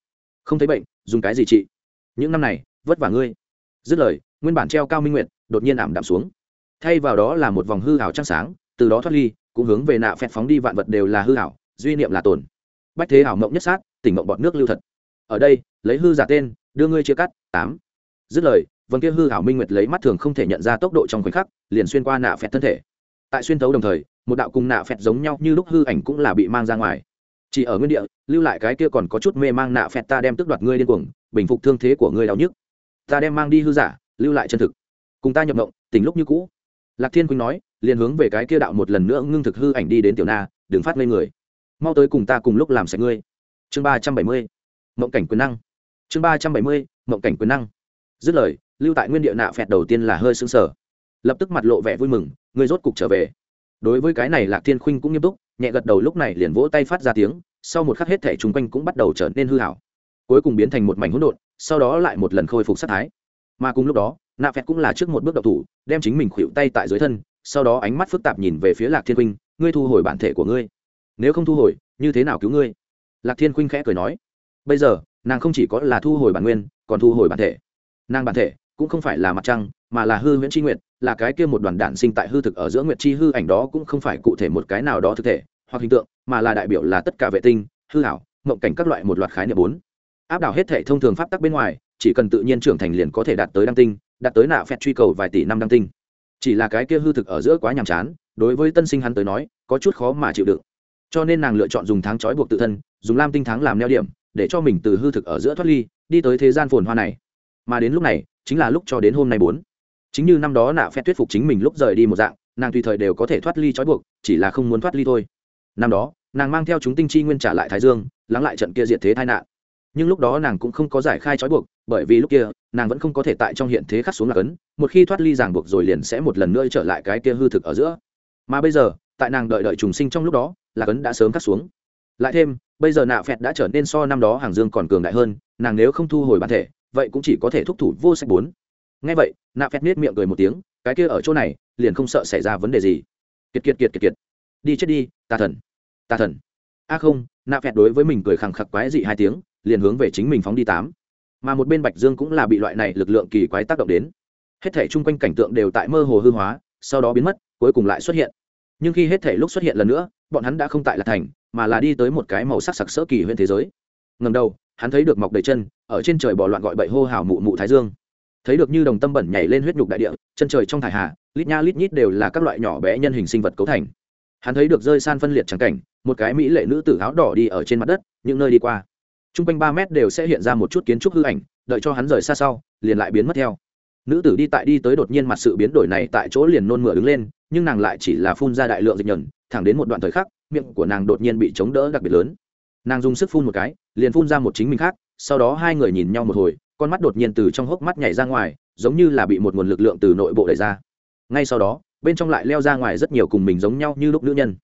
Không thấy bệnh, dùng cái gì chị? Những năm này, vất vả ngươi. Dứt lời, nguyên bản treo cao minh nguyện đột nhiên ảm đạm xuống. Thay vào đó là một vòng hư hảo trăng sáng, từ đó thoát ly, cũng hướng về nạ phét phóng đi vạn vật đều là hư hảo duy niệm là tồn. Bách thế hảo mộng nhất sát, tỉnh mộng bọt nước lưu thật. Ở đây, lấy hư giả tên, đưa ngươi chia cắt, tám. Dứt lời vầng kia hư hảo minh nguyệt lấy mắt thường không thể nhận ra tốc độ trong khoảnh khắc, liền xuyên qua nạ phẹt thân thể. Tại xuyên thấu đồng thời, một đạo cùng nạ phẹt giống nhau như lúc hư ảnh cũng là bị mang ra ngoài. Chỉ ở nguyên địa, lưu lại cái kia còn có chút mê mang nạ phẹt ta đem tức đoạt ngươi điên cuồng, bình phục thương thế của ngươi đau nhức. Ta đem mang đi hư giả, lưu lại chân thực. Cùng ta nhập mộng, tình lúc như cũ. Lạc thiên quỳnh nói, liền hướng về cái kia đạo một lần nữa ngưng thực hư ảnh đi đến tiểu na, đừng phát ngây người. Mau tới cùng ta cùng lúc làm sạch ngươi. Chương ba trăm bảy mươi, mộng cảnh quyền năng. Chương ba trăm bảy mươi, mộng cảnh quyền năng. Dứt lời lưu tại nguyên địa nạ phẹt đầu tiên là hơi sững sờ. Lập tức mặt lộ vẻ vui mừng ngươi rốt cục trở về. Đối với cái này lạc thiên khuynh cũng nghiêm túc, nhẹ gật đầu lúc này liền vỗ tay phát ra tiếng, sau một khắc hết thể chung quanh cũng bắt đầu trở nên hư hảo cuối cùng biến thành một mảnh hỗn độn, sau đó lại một lần khôi phục sát thái. Mà cùng lúc đó, nạ phẹt cũng là trước một bước độc thủ, đem chính mình khuỵu tay tại dưới thân, sau đó ánh mắt phức tạp nhìn về phía lạc thiên khuynh, ngươi thu hồi bản thể của ngươi. Nếu không thu hồi, như thế nào cứu ngươi? Lạc thiên khuynh khẽ cười nói. Bây giờ, nàng không chỉ có là thu hồi bản nguyên, còn thu hồi bản thể. Nàng bản thể cũng không phải là mặt trăng, mà là hư huyễn tri nguyện là cái kia một đoàn đản sinh tại hư thực ở giữa nguyệt chi hư ảnh đó cũng không phải cụ thể một cái nào đó thực thể, hoặc hình tượng, mà là đại biểu là tất cả vệ tinh, hư hảo mộng cảnh các loại một loạt khái niệm bốn. Áp đảo hết thể thông thường pháp tắc bên ngoài, chỉ cần tự nhiên trưởng thành liền có thể đạt tới đăng tinh, đạt tới nạ phép truy cầu vài tỷ năm đăng tinh. Chỉ là cái kia hư thực ở giữa quá nhàm chán, đối với tân sinh hắn tới nói, có chút khó mà chịu đựng. Cho nên nàng lựa chọn dùng tháng trói buộc tự thân, dùng lam tinh tháng làm neo điểm, để cho mình từ hư thực ở giữa thoát ly, đi tới thế gian phồn hoa này mà đến lúc này, chính là lúc cho đến hôm nay bốn. Chính như năm đó nạ phép thuyết phục chính mình lúc rời đi một dạng, nàng tùy thời đều có thể thoát ly trói buộc, chỉ là không muốn thoát ly thôi. Năm đó, nàng mang theo chúng tinh chi nguyên trả lại thái dương, lắng lại trận kia diệt thế tai nạn. Nhưng lúc đó nàng cũng không có giải khai trói buộc, bởi vì lúc kia, nàng vẫn không có thể tại trong hiện thế khắc xuống là cấn một khi thoát ly ràng buộc rồi liền sẽ một lần nữa trở lại cái kia hư thực ở giữa. Mà bây giờ, tại nàng đợi đợi trùng sinh trong lúc đó là cấn đã sớm khắc xuống. Lại thêm, bây giờ nạ phẹt đã trở nên so năm đó hàng dương còn cường đại hơn, nàng nếu không thu hồi bản thể vậy cũng chỉ có thể thúc thủ vô sách bốn. Ngay vậy, nạ phét nết miệng cười một tiếng, cái kia ở chỗ này, liền không sợ xảy ra vấn đề gì. Kiệt kiệt kiệt kiệt kiệt. Đi chết đi, tà thần. Tà thần. A không, nạ phẹt đối với mình cười khẳng khặc quái dị hai tiếng, liền hướng về chính mình phóng đi tám. Mà một bên bạch dương cũng là bị loại này lực lượng kỳ quái tác động đến. Hết thể chung quanh cảnh tượng đều tại mơ hồ hư hóa, sau đó biến mất, cuối cùng lại xuất hiện. Nhưng khi hết thể lúc xuất hiện lần nữa, bọn hắn đã không tại là thành, mà là đi tới một cái màu sắc sặc sỡ kỳ huyện thế giới. Ngầm đầu hắn thấy được mọc đầy chân, ở trên trời bỏ loạn gọi bậy hô hào mụ mụ thái dương. Thấy được như đồng tâm bẩn nhảy lên huyết nhục đại địa, chân trời trong thải hà, lít nha lít nhít đều là các loại nhỏ bé nhân hình sinh vật cấu thành. Hắn thấy được rơi san phân liệt trắng cảnh, một cái mỹ lệ nữ tử áo đỏ đi ở trên mặt đất, những nơi đi qua. T r u n g quanh ba mét đều sẽ hiện ra một chút kiến trúc hư ảnh, đợi cho hắn rời xa sau, liền lại biến mất theo. Nữ tử đi tại đi tới đột nhiên mặt sự biến đổi này tại chỗ liền nôn mửa đứng lên, nhưng nàng lại chỉ là phun ra đại lượng dịch nhẩn thẳng đến một đoạn thời khắc, miệng của nàng đột nhiên bị chống đỡ đặc biệt lớn nàng dùng sức phun một cái, liền phun ra một chính mình khác, sau đó hai người nhìn nhau một hồi, con mắt đột nhiên từ trong hốc mắt nhảy ra ngoài, giống như là bị một nguồn lực lượng từ nội bộ đẩy ra. Ngay sau đó, bên trong lại leo ra ngoài rất nhiều cùng mình giống nhau như lúc nữ nhân.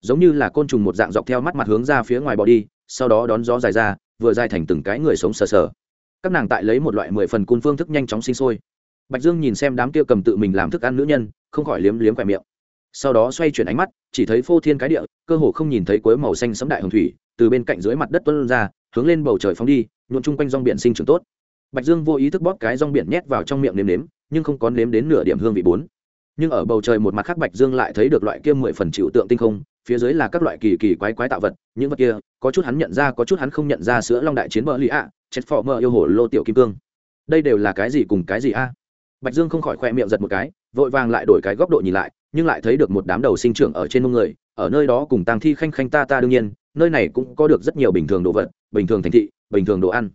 Giống như là côn trùng một dạng dọc theo mắt mặt hướng ra phía ngoài bỏ đi, sau đó đón gió dài ra, vừa dài thành từng cái người sống sờ sờ. Các nàng tại lấy một loại mười phần cun phương thức nhanh chóng sinh sôi. Bạch dương nhìn xem đám kia cầm tự mình làm thức ăn nữ nhân, không khỏi liếm liếm khỏe miệng. Sau đó xoay chuyển ánh mắt, chỉ thấy phô thiên cái địa, cơ hồ không nhìn thấy cuối màu xanh sấm đại hồng thủy từ bên cạnh dưới mặt đất tuân ra, hướng lên bầu trời phóng đi nhuộn chung quanh rong biển sinh trưởng tốt. Bạch dương vô ý thức bóp cái rong biển nhét vào trong miệng nếm nếm, nhưng không có nếm đến nửa điểm hương vị bốn. Nhưng ở bầu trời một mặt khác bạch dương lại thấy được loại kia mười phần chịu tượng tinh không, phía dưới là các loại kỳ kỳ quái quái tạo vật, những vật kia, có chút hắn nhận ra, có chút hắn không nhận ra sữa long đại chiến bờ lì ạ chết phò mờ yêu hồ lô tiểu kim cương. Đây đều là cái gì cùng cái gì a? Bạch dương không khỏi khoe miệng giật một cái, vội vàng lại đổi cái góc độ nhìn lại, nhưng lại thấy được một đám đầu sinh trưởng ở trên mông người, ở nơi đó cùng tàng thi khanh khanh ta ta đương nhiên nơi này cũng có được rất nhiều bình thường đồ vật, bình thường thành thị, bình thường đồ ăn.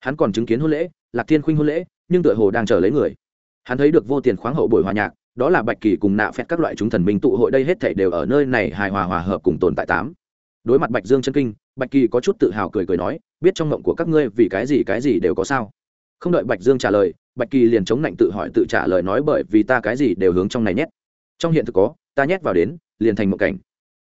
Hắn còn chứng kiến hôn lễ, lạc thiên khuynh hôn lễ, nhưng tựa hồ đang chờ lấy người. Hắn thấy được vô tiền khoáng hậu buổi hòa nhạc, đó là bạch kỳ cùng nạ phét các loại chúng thần minh tụ hội đây hết thảy đều ở nơi này hài hòa hòa hợp cùng tồn tại tám. Đối mặt bạch dương chân kinh, bạch kỳ có chút tự hào cười cười nói, biết trong mộng của các ngươi vì cái gì cái gì đều có sao? Không đợi bạch dương trả lời, bạch kỳ liền chống lạnh tự hỏi tự trả lời nói, bởi vì ta cái gì đều hướng trong này nhét. Trong hiện thực có, ta nhét vào đến, liền thành một cảnh.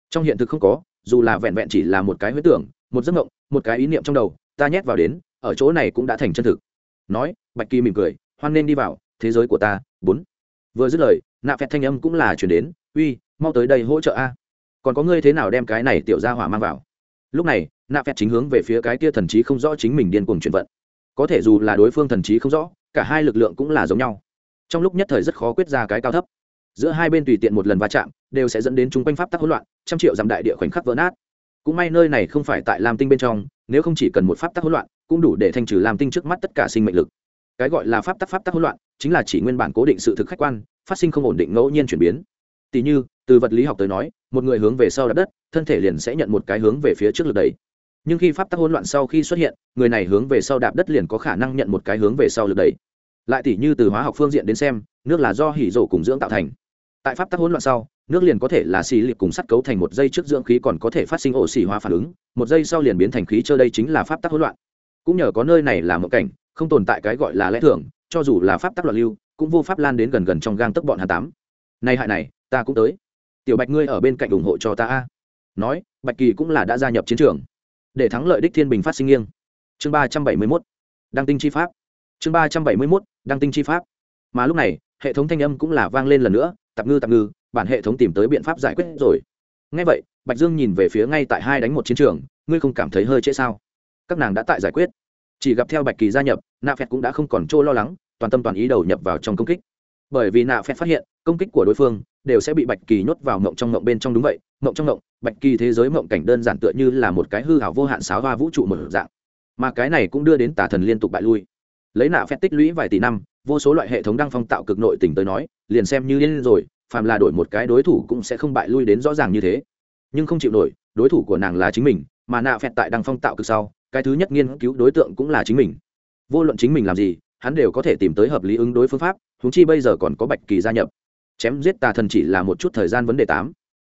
Trong hiện thực không có dù là vẹn vẹn chỉ là một cái huyết tưởng, một giấc mộng, một cái ý niệm trong đầu, ta nhét vào đến, ở chỗ này cũng đã thành chân thực. Nói, bạch kỳ mỉm cười, hoan nên đi vào, thế giới của ta, bốn. Vừa dứt lời, nạ phẹt thanh âm cũng là chuyển đến, uy, mau tới đây hỗ trợ a. Còn có ngươi thế nào đem cái này tiểu ra hỏa mang vào? Lúc này, nạ phẹt chính hướng về phía cái kia thần trí không rõ chính mình điên cuồng chuyển vận. Có thể dù là đối phương thần trí không rõ, cả hai lực lượng cũng là giống nhau. Trong lúc nhất thời rất khó quyết ra cái cao thấp giữa hai bên tùy tiện một lần va chạm, đều sẽ dẫn đến chúng quanh pháp tắc hỗn loạn, trăm triệu dặm đại địa khoảnh khắc vỡ nát. Cũng may nơi này không phải tại lam tinh bên trong, nếu không chỉ cần một pháp tắc hỗn loạn, cũng đủ để thanh trừ lam tinh trước mắt tất cả sinh mệnh lực. Cái gọi là pháp tắc pháp tắc hỗn loạn, chính là chỉ nguyên bản cố định sự thực khách quan, phát sinh không ổn định ngẫu nhiên chuyển biến. Tỷ như, từ vật lý học tới nói, một người hướng về sau đặt đất, thân thể liền sẽ nhận một cái hướng về phía trước lực đẩy. Nhưng khi pháp tắc hỗn loạn sau khi xuất hiện, người này hướng về sau đạp đất liền có khả năng nhận một cái hướng về sau lực đẩy. Lại tỷ như từ hóa học phương diện đến xem, nước là do hỉ rổ cùng dưỡng tạo thành tại pháp tắc hỗn loạn sau, nước liền có thể là xì liệt cùng sắt cấu thành một dây trước dưỡng khí còn có thể phát sinh ổ xì hóa phản ứng, một dây sau liền biến thành khí chơi đây chính là pháp tắc hỗn loạn. Cũng nhờ có nơi này là một cảnh, không tồn tại cái gọi là lẽ thường, cho dù là pháp tắc loạn lưu, cũng vô pháp lan đến gần gần trong gang tức bọn hà tám. Này hại này, ta cũng tới. Tiểu bạch ngươi ở bên cạnh ủng hộ cho ta a. Nói, bạch kỳ cũng là đã gia nhập chiến trường. Để thắng lợi đích thiên bình phát sinh nghiêng. Chương ba trăm bảy mươi mốt. Đăng tinh chi pháp. Chương ba trăm bảy mươi mốt, đăng tinh chi pháp. Mà lúc này, hệ thống thanh âm cũng là vang lên lần nữa tạp ngư tạp ngư, bản hệ thống tìm tới biện pháp giải quyết rồi. Ngay vậy, bạch dương nhìn về phía ngay tại hai đánh một chiến trường, ngươi không cảm thấy hơi trễ sao? Các nàng đã tại giải quyết. Chỉ gặp theo bạch kỳ gia nhập, nạ phẹt cũng đã không còn chỗ lo lắng, toàn tâm toàn ý đầu nhập vào trong công kích. Bởi vì nạ phẹt phát hiện, công kích của đối phương đều sẽ bị bạch kỳ nhốt vào mộng trong mộng bên trong đúng vậy, mộng trong mộng, bạch kỳ thế giới mộng cảnh đơn giản tựa như là một cái hư hảo vô hạn sáo hoa vũ trụ một dạng. Mà cái này cũng đưa đến tà thần liên tục bại lui. Lấy nạ phép tích lũy vài tỷ năm vô số loại hệ thống đăng phong tạo cực nội tỉnh tới nói, liền xem như điên rồi, phàm là đổi một cái đối thủ cũng sẽ không bại lui đến rõ ràng như thế. Nhưng không chịu nổi, đối thủ của nàng là chính mình, mà nạ phẹt tại đăng phong tạo cực sau, cái thứ nhất nghiên cứu đối tượng cũng là chính mình. Vô luận chính mình làm gì, hắn đều có thể tìm tới hợp lý ứng đối phương pháp húng chi bây giờ còn có bạch kỳ gia nhập. Chém giết tà thần chỉ là một chút thời gian vấn đề tám.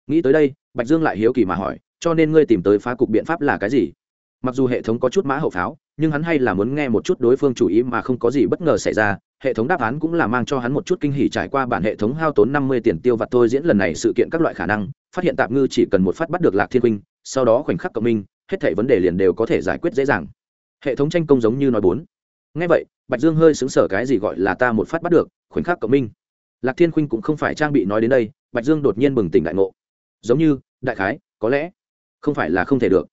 Nghĩ tới đây, bạch dương lại hiếu kỳ mà hỏi, cho nên ngươi tìm tới phá cục biện pháp là cái gì? Mặc dù hệ thống có chút mã hậu pháo, nhưng hắn hay là muốn nghe một chút đối phương chủ ý mà không có gì bất ngờ xảy ra. Hệ thống đáp án cũng là mang cho hắn một chút kinh hỉ trải qua bản hệ thống hao tốn năm mươi tiền tiêu vặt thôi diễn lần này sự kiện các loại khả năng, phát hiện tạm ngư chỉ cần một phát bắt được lạc thiên huynh sau đó khoảnh khắc cộng minh, hết thảy vấn đề liền đều có thể giải quyết dễ dàng. Hệ thống tranh công giống như nói bốn. Nghe vậy, bạch dương hơi xứng sở cái gì gọi là ta một phát bắt được, khoảnh khắc cộng minh. Lạc thiên khuynh cũng không phải trang bị nói đến đây, bạch dương đột nhiên bừng tỉnh đại ngộ. Giống như, đại khái, có lẽ, không phải là không thể được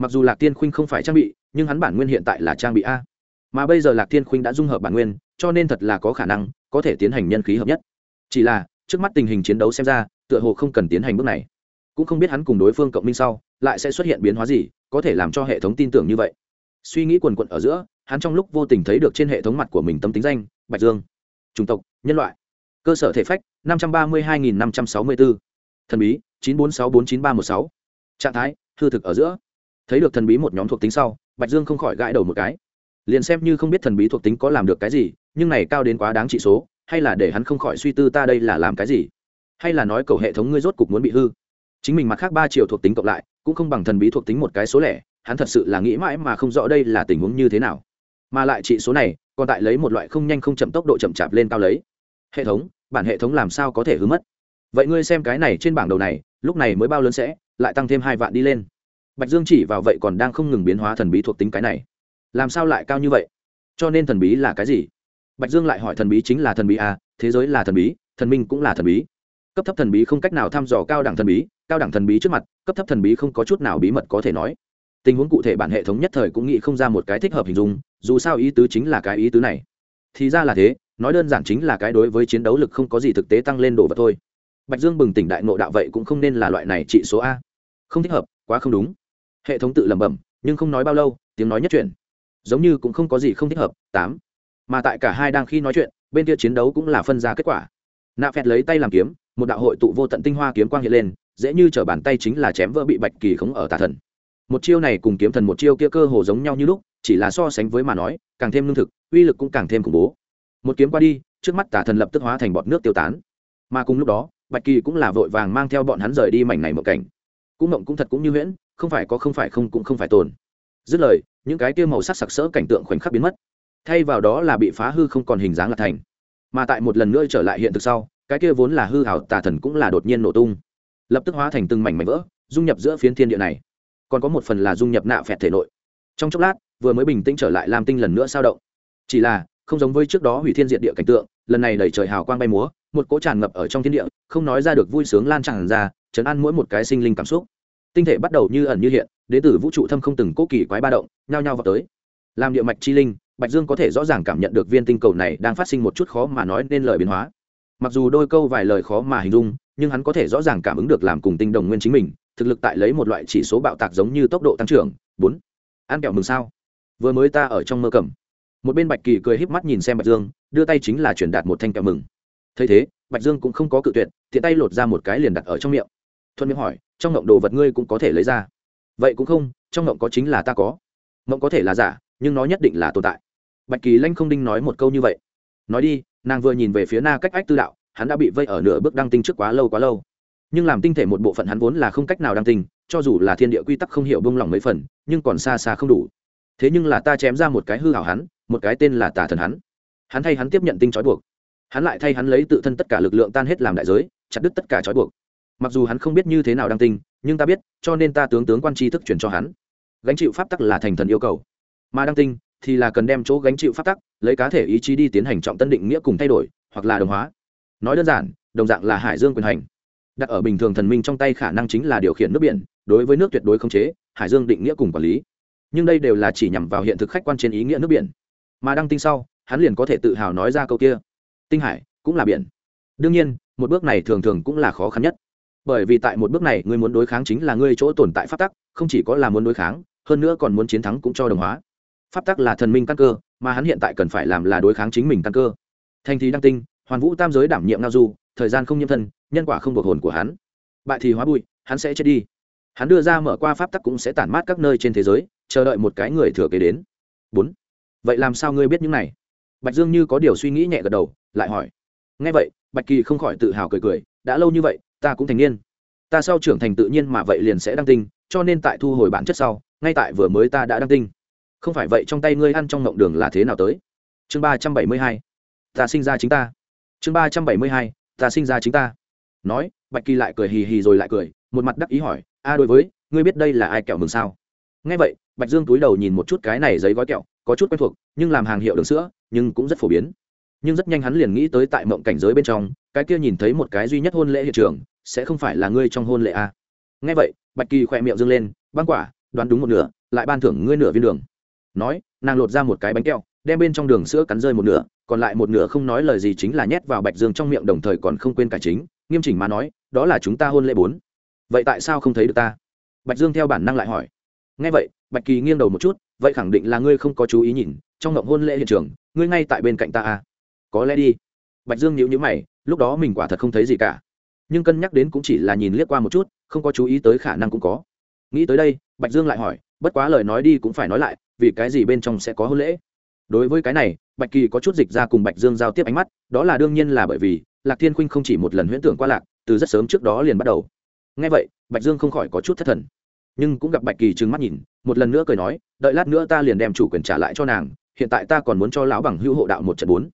mặc dù lạc thiên khuynh không phải trang bị, nhưng hắn bản nguyên hiện tại là trang bị a. Mà bây giờ lạc thiên khuynh đã dung hợp bản nguyên, cho nên thật là có khả năng có thể tiến hành nhân khí hợp nhất. Chỉ là, trước mắt tình hình chiến đấu xem ra, tựa hồ không cần tiến hành bước này. Cũng không biết hắn cùng đối phương cộng minh sau, lại sẽ xuất hiện biến hóa gì, có thể làm cho hệ thống tin tưởng như vậy. Suy nghĩ quần quận ở giữa, hắn trong lúc vô tình thấy được trên hệ thống mặt của mình tâm tính danh, bạch dương. Chủng tộc, nhân loại. Cơ sở thể phách, năm trăm ba mươi hai nghìn năm trăm sáu mươi bốn. Thần bí, chín bốn sáu bốn chín ba một sáu. Trạng thái, hư thực ở giữa thấy được thần bí một nhóm thuộc tính sau, bạch dương không khỏi gãi đầu một cái. Liền xem như không biết thần bí thuộc tính có làm được cái gì, nhưng này cao đến quá đáng trị số, hay là để hắn không khỏi suy tư ta đây là làm cái gì? Hay là nói cầu hệ thống ngươi rốt cục muốn bị hư? Chính mình mặt khác ba triệu thuộc tính cộng lại, cũng không bằng thần bí thuộc tính một cái số lẻ, hắn thật sự là nghĩ mãi mà không rõ đây là tình huống như thế nào. Mà lại trị số này, còn tại lấy một loại không nhanh không chậm tốc độ chậm chạp lên cao lấy. Hệ thống, bản hệ thống làm sao có thể hứa mất? Vậy ngươi xem cái này trên bảng đầu này, lúc này mới bao lớn sẽ, lại tăng thêm hai vạn đi lên bạch dương chỉ vào vậy còn đang không ngừng biến hóa thần bí thuộc tính cái này. Làm sao lại cao như vậy? Cho nên thần bí là cái gì? Bạch dương lại hỏi thần bí chính là thần bí à, thế giới là thần bí thần minh cũng là thần bí. Cấp thấp thần bí không cách nào thăm dò cao đẳng thần bí cao đẳng thần bí trước mặt cấp thấp thần bí không có chút nào bí mật có thể nói. Tình huống cụ thể bản hệ thống nhất thời cũng nghĩ không ra một cái thích hợp hình dung dù sao ý tứ chính là cái ý tứ này. Thì ra là thế nói đơn giản chính là cái đối với chiến đấu lực không có gì thực tế tăng lên đồ vật thôi. Bạch dương bừng tỉnh đại ngộ đạo vậy cũng không nên là loại này trị số a. Không thích hợp quá không đúng hệ thống tự lẩm bẩm, nhưng không nói bao lâu, tiếng nói nhất chuyển. Giống như cũng không có gì không thích hợp, tám. Mà tại cả hai đang khi nói chuyện, bên kia chiến đấu cũng là phân ra kết quả. Nạ phẹt lấy tay làm kiếm, một đạo hội tụ vô tận tinh hoa kiếm quang hiện lên, dễ như t bàn tay chính là chém vỡ bị bạch kỳ khống ở tà thần. Một chiêu này cùng kiếm thần một chiêu kia cơ hồ giống nhau như lúc, chỉ là so sánh với mà nói, càng thêm lương thực, uy lực cũng càng thêm khủng bố. Một kiếm qua đi, trước mắt tà thần lập tức hóa thành bọt nước tiêu tán. Mà cùng lúc đó, bạch kỳ cũng là vội vàng mang theo bọn hắn rời đi mảnh này một cảnh. Cũng mộng cũng thật cũng như huyễn không phải có không phải không cũng không phải tồn. Dứt lời, những cái kia màu sắc sặc sỡ cảnh tượng khoảnh khắc biến mất. Thay vào đó là bị phá hư không còn hình dáng là thành. Mà tại một lần nữa trở lại hiện thực sau, cái kia vốn là hư hảo tà thần cũng là đột nhiên nổ tung. Lập tức hóa thành từng mảnh mảnh vỡ, dung nhập giữa phiến thiên địa này. Còn có một phần là dung nhập nạ phẹt thể nội. Trong chốc lát, vừa mới bình tĩnh trở lại lam tinh lần nữa sao động. Chỉ là, không giống với trước đó hủy thiên diệt địa cảnh tượng, lần này đẩy trời hào quang bay múa, một cỗ tràn ngập ở trong thiên địa, không nói ra được vui sướng lan tràn ra, chấn an mỗi một cái sinh linh cảm xúc tinh thể bắt đầu như ẩn như hiện đến từ vũ trụ thâm không từng cố kỳ quái ba động, nhao nhao vào tới. Làm địa mạch chi linh, bạch dương có thể rõ ràng cảm nhận được viên tinh cầu này đang phát sinh một chút khó mà nói nên lời biến hóa. Mặc dù đôi câu vài lời khó mà hình dung, nhưng hắn có thể rõ ràng cảm ứng được làm cùng tinh đồng nguyên chính mình, thực lực tại lấy một loại chỉ số bạo tạc giống như tốc độ tăng trưởng. Bốn. Ăn kẹo mừng sao? Vừa mới ta ở trong mơ cầm. Một bên bạch kỳ cười híp mắt nhìn xem bạch dương, đưa tay chính là truyền đạt một thanh kẹo mừng. Thấy thế, bạch dương cũng không có cự tuyệt thiện tay lột ra một cái liền đặt ở trong miệng thuận miệng hỏi, trong ngộng đồ vật ngươi cũng có thể lấy ra. Vậy cũng không, trong ngộng có chính là ta có. Ngộng có thể là giả, nhưng nó nhất định là tồn tại. Bạch kỳ lanh không đinh nói một câu như vậy. Nói đi, nàng vừa nhìn về phía na cách ách tư đạo, hắn đã bị vây ở nửa bước đăng tinh trước quá lâu quá lâu. Nhưng làm tinh thể một bộ phận hắn vốn là không cách nào đăng tinh, cho dù là thiên địa quy tắc không hiểu bông lỏng mấy phần, nhưng còn xa xa không đủ. Thế nhưng là ta chém ra một cái hư hảo hắn, một cái tên là tà thần hắn. Hắn thay hắn tiếp nhận tinh trói buộc. Hắn lại thay hắn lấy tự thân tất cả lực lượng tan hết làm đại giới, chặt đứt tất cả trói buộc mặc dù hắn không biết như thế nào đăng tinh, nhưng ta biết, cho nên ta tướng tướng quan tri thức chuyển cho hắn. Gánh chịu pháp tắc là thành thần yêu cầu. Mà đăng tinh thì là cần đem chỗ gánh chịu pháp tắc, lấy cá thể ý chí đi tiến hành trọng tân định nghĩa cùng thay đổi, hoặc là đồng hóa. Nói đơn giản, đồng dạng là hải dương quyền hành. Đặt ở bình thường thần minh trong tay khả năng chính là điều khiển nước biển, đối với nước tuyệt đối khống chế, hải dương định nghĩa cùng quản lý. Nhưng đây đều là chỉ nhằm vào hiện thực khách quan trên ý nghĩa nước biển. Mà đăng tinh sau, hắn liền có thể tự hào nói ra câu kia. Tinh hải cũng là biển. Đương nhiên, một bước này thường thường cũng là khó khăn nhất bởi vì tại một bước này ngươi muốn đối kháng chính là ngươi chỗ tồn tại pháp tắc, không chỉ có là muốn đối kháng, hơn nữa còn muốn chiến thắng cũng cho đồng hóa. Pháp tắc là thần minh căn cơ, mà hắn hiện tại cần phải làm là đối kháng chính mình căn cơ. Thành thì đăng tinh, hoàn vũ tam giới đảm nhiệm ngao du, thời gian không nhiễm thân, nhân quả không buộc hồn của hắn. Bại thì hóa bụi, hắn sẽ chết đi. Hắn đưa ra mở qua pháp tắc cũng sẽ tản mát các nơi trên thế giới, chờ đợi một cái người thừa kế đến. Bốn. Vậy làm sao ngươi biết những này? Bạch dương như có điều suy nghĩ nhẹ gật đầu, lại hỏi. Ngay vậy, bạch kỳ không khỏi tự hào cười cười, đã lâu như vậy ta cũng thành niên. Ta sau trưởng thành tự nhiên mà vậy liền sẽ đăng tinh, cho nên tại thu hồi bản chất sau, ngay tại vừa mới ta đã đăng tinh. Không phải vậy trong tay ngươi ăn trong ngộng đường là thế nào tới? Chương ba trăm bảy mươi hai, ta sinh ra chính ta. Chương ba trăm bảy mươi hai, ta sinh ra chính ta. Nói, bạch kỳ lại cười hì hì rồi lại cười, một mặt đắc ý hỏi, a, đối với, ngươi biết đây là ai kẹo mừng sao? Ngay vậy, bạch dương túi đầu nhìn một chút cái này giấy gói kẹo, có chút quen thuộc, nhưng làm hàng hiệu đường sữa, nhưng cũng rất phổ biến. Nhưng rất nhanh hắn liền nghĩ tới tại mộng cảnh giới bên trong, cái kia nhìn thấy một cái duy nhất hôn lễ hiện trường sẽ không phải là ngươi trong hôn lễ a Nghe vậy, bạch kỳ khỏe miệng dâng lên, băng quả, đoán đúng một nửa, lại ban thưởng ngươi nửa viên đường. Nói, nàng lột ra một cái bánh kẹo, đem bên trong đường sữa cắn rơi một nửa, còn lại một nửa không nói lời gì chính là nhét vào bạch dương trong miệng đồng thời còn không quên cả chính, nghiêm chỉnh mà nói, đó là chúng ta hôn lễ bốn. Vậy tại sao không thấy được ta? Bạch dương theo bản năng lại hỏi. Ngay vậy, bạch kỳ nghiêng đầu một chút, vậy khẳng định là ngươi không có chú ý nhìn, trong ngộng hôn lễ hiện trường, ngươi ngay tại bên cạnh ta à? Có lẽ đi. Bạch dương nhíu nhíu mày, lúc đó mình quả thật không thấy gì cả nhưng cân nhắc đến cũng chỉ là nhìn liếc qua một chút, không có chú ý tới khả năng cũng có. Nghĩ tới đây, bạch dương lại hỏi, bất quá lời nói đi cũng phải nói lại, vì cái gì bên trong sẽ có hôn lễ? Đối với cái này, bạch kỳ có chút dịch ra cùng bạch dương giao tiếp ánh mắt, đó là đương nhiên là bởi vì, lạc thiên khuynh không chỉ một lần huyễn tưởng qua lạc, từ rất sớm trước đó liền bắt đầu. Ngay vậy, bạch dương không khỏi có chút thất thần. Nhưng cũng gặp bạch kỳ trừng mắt nhìn, một lần nữa cười nói, đợi lát nữa ta liền đem chủ quyền trả lại cho nàng, hiện tại ta còn muốn cho lão bằng hữu hộ đạo một trận bốn.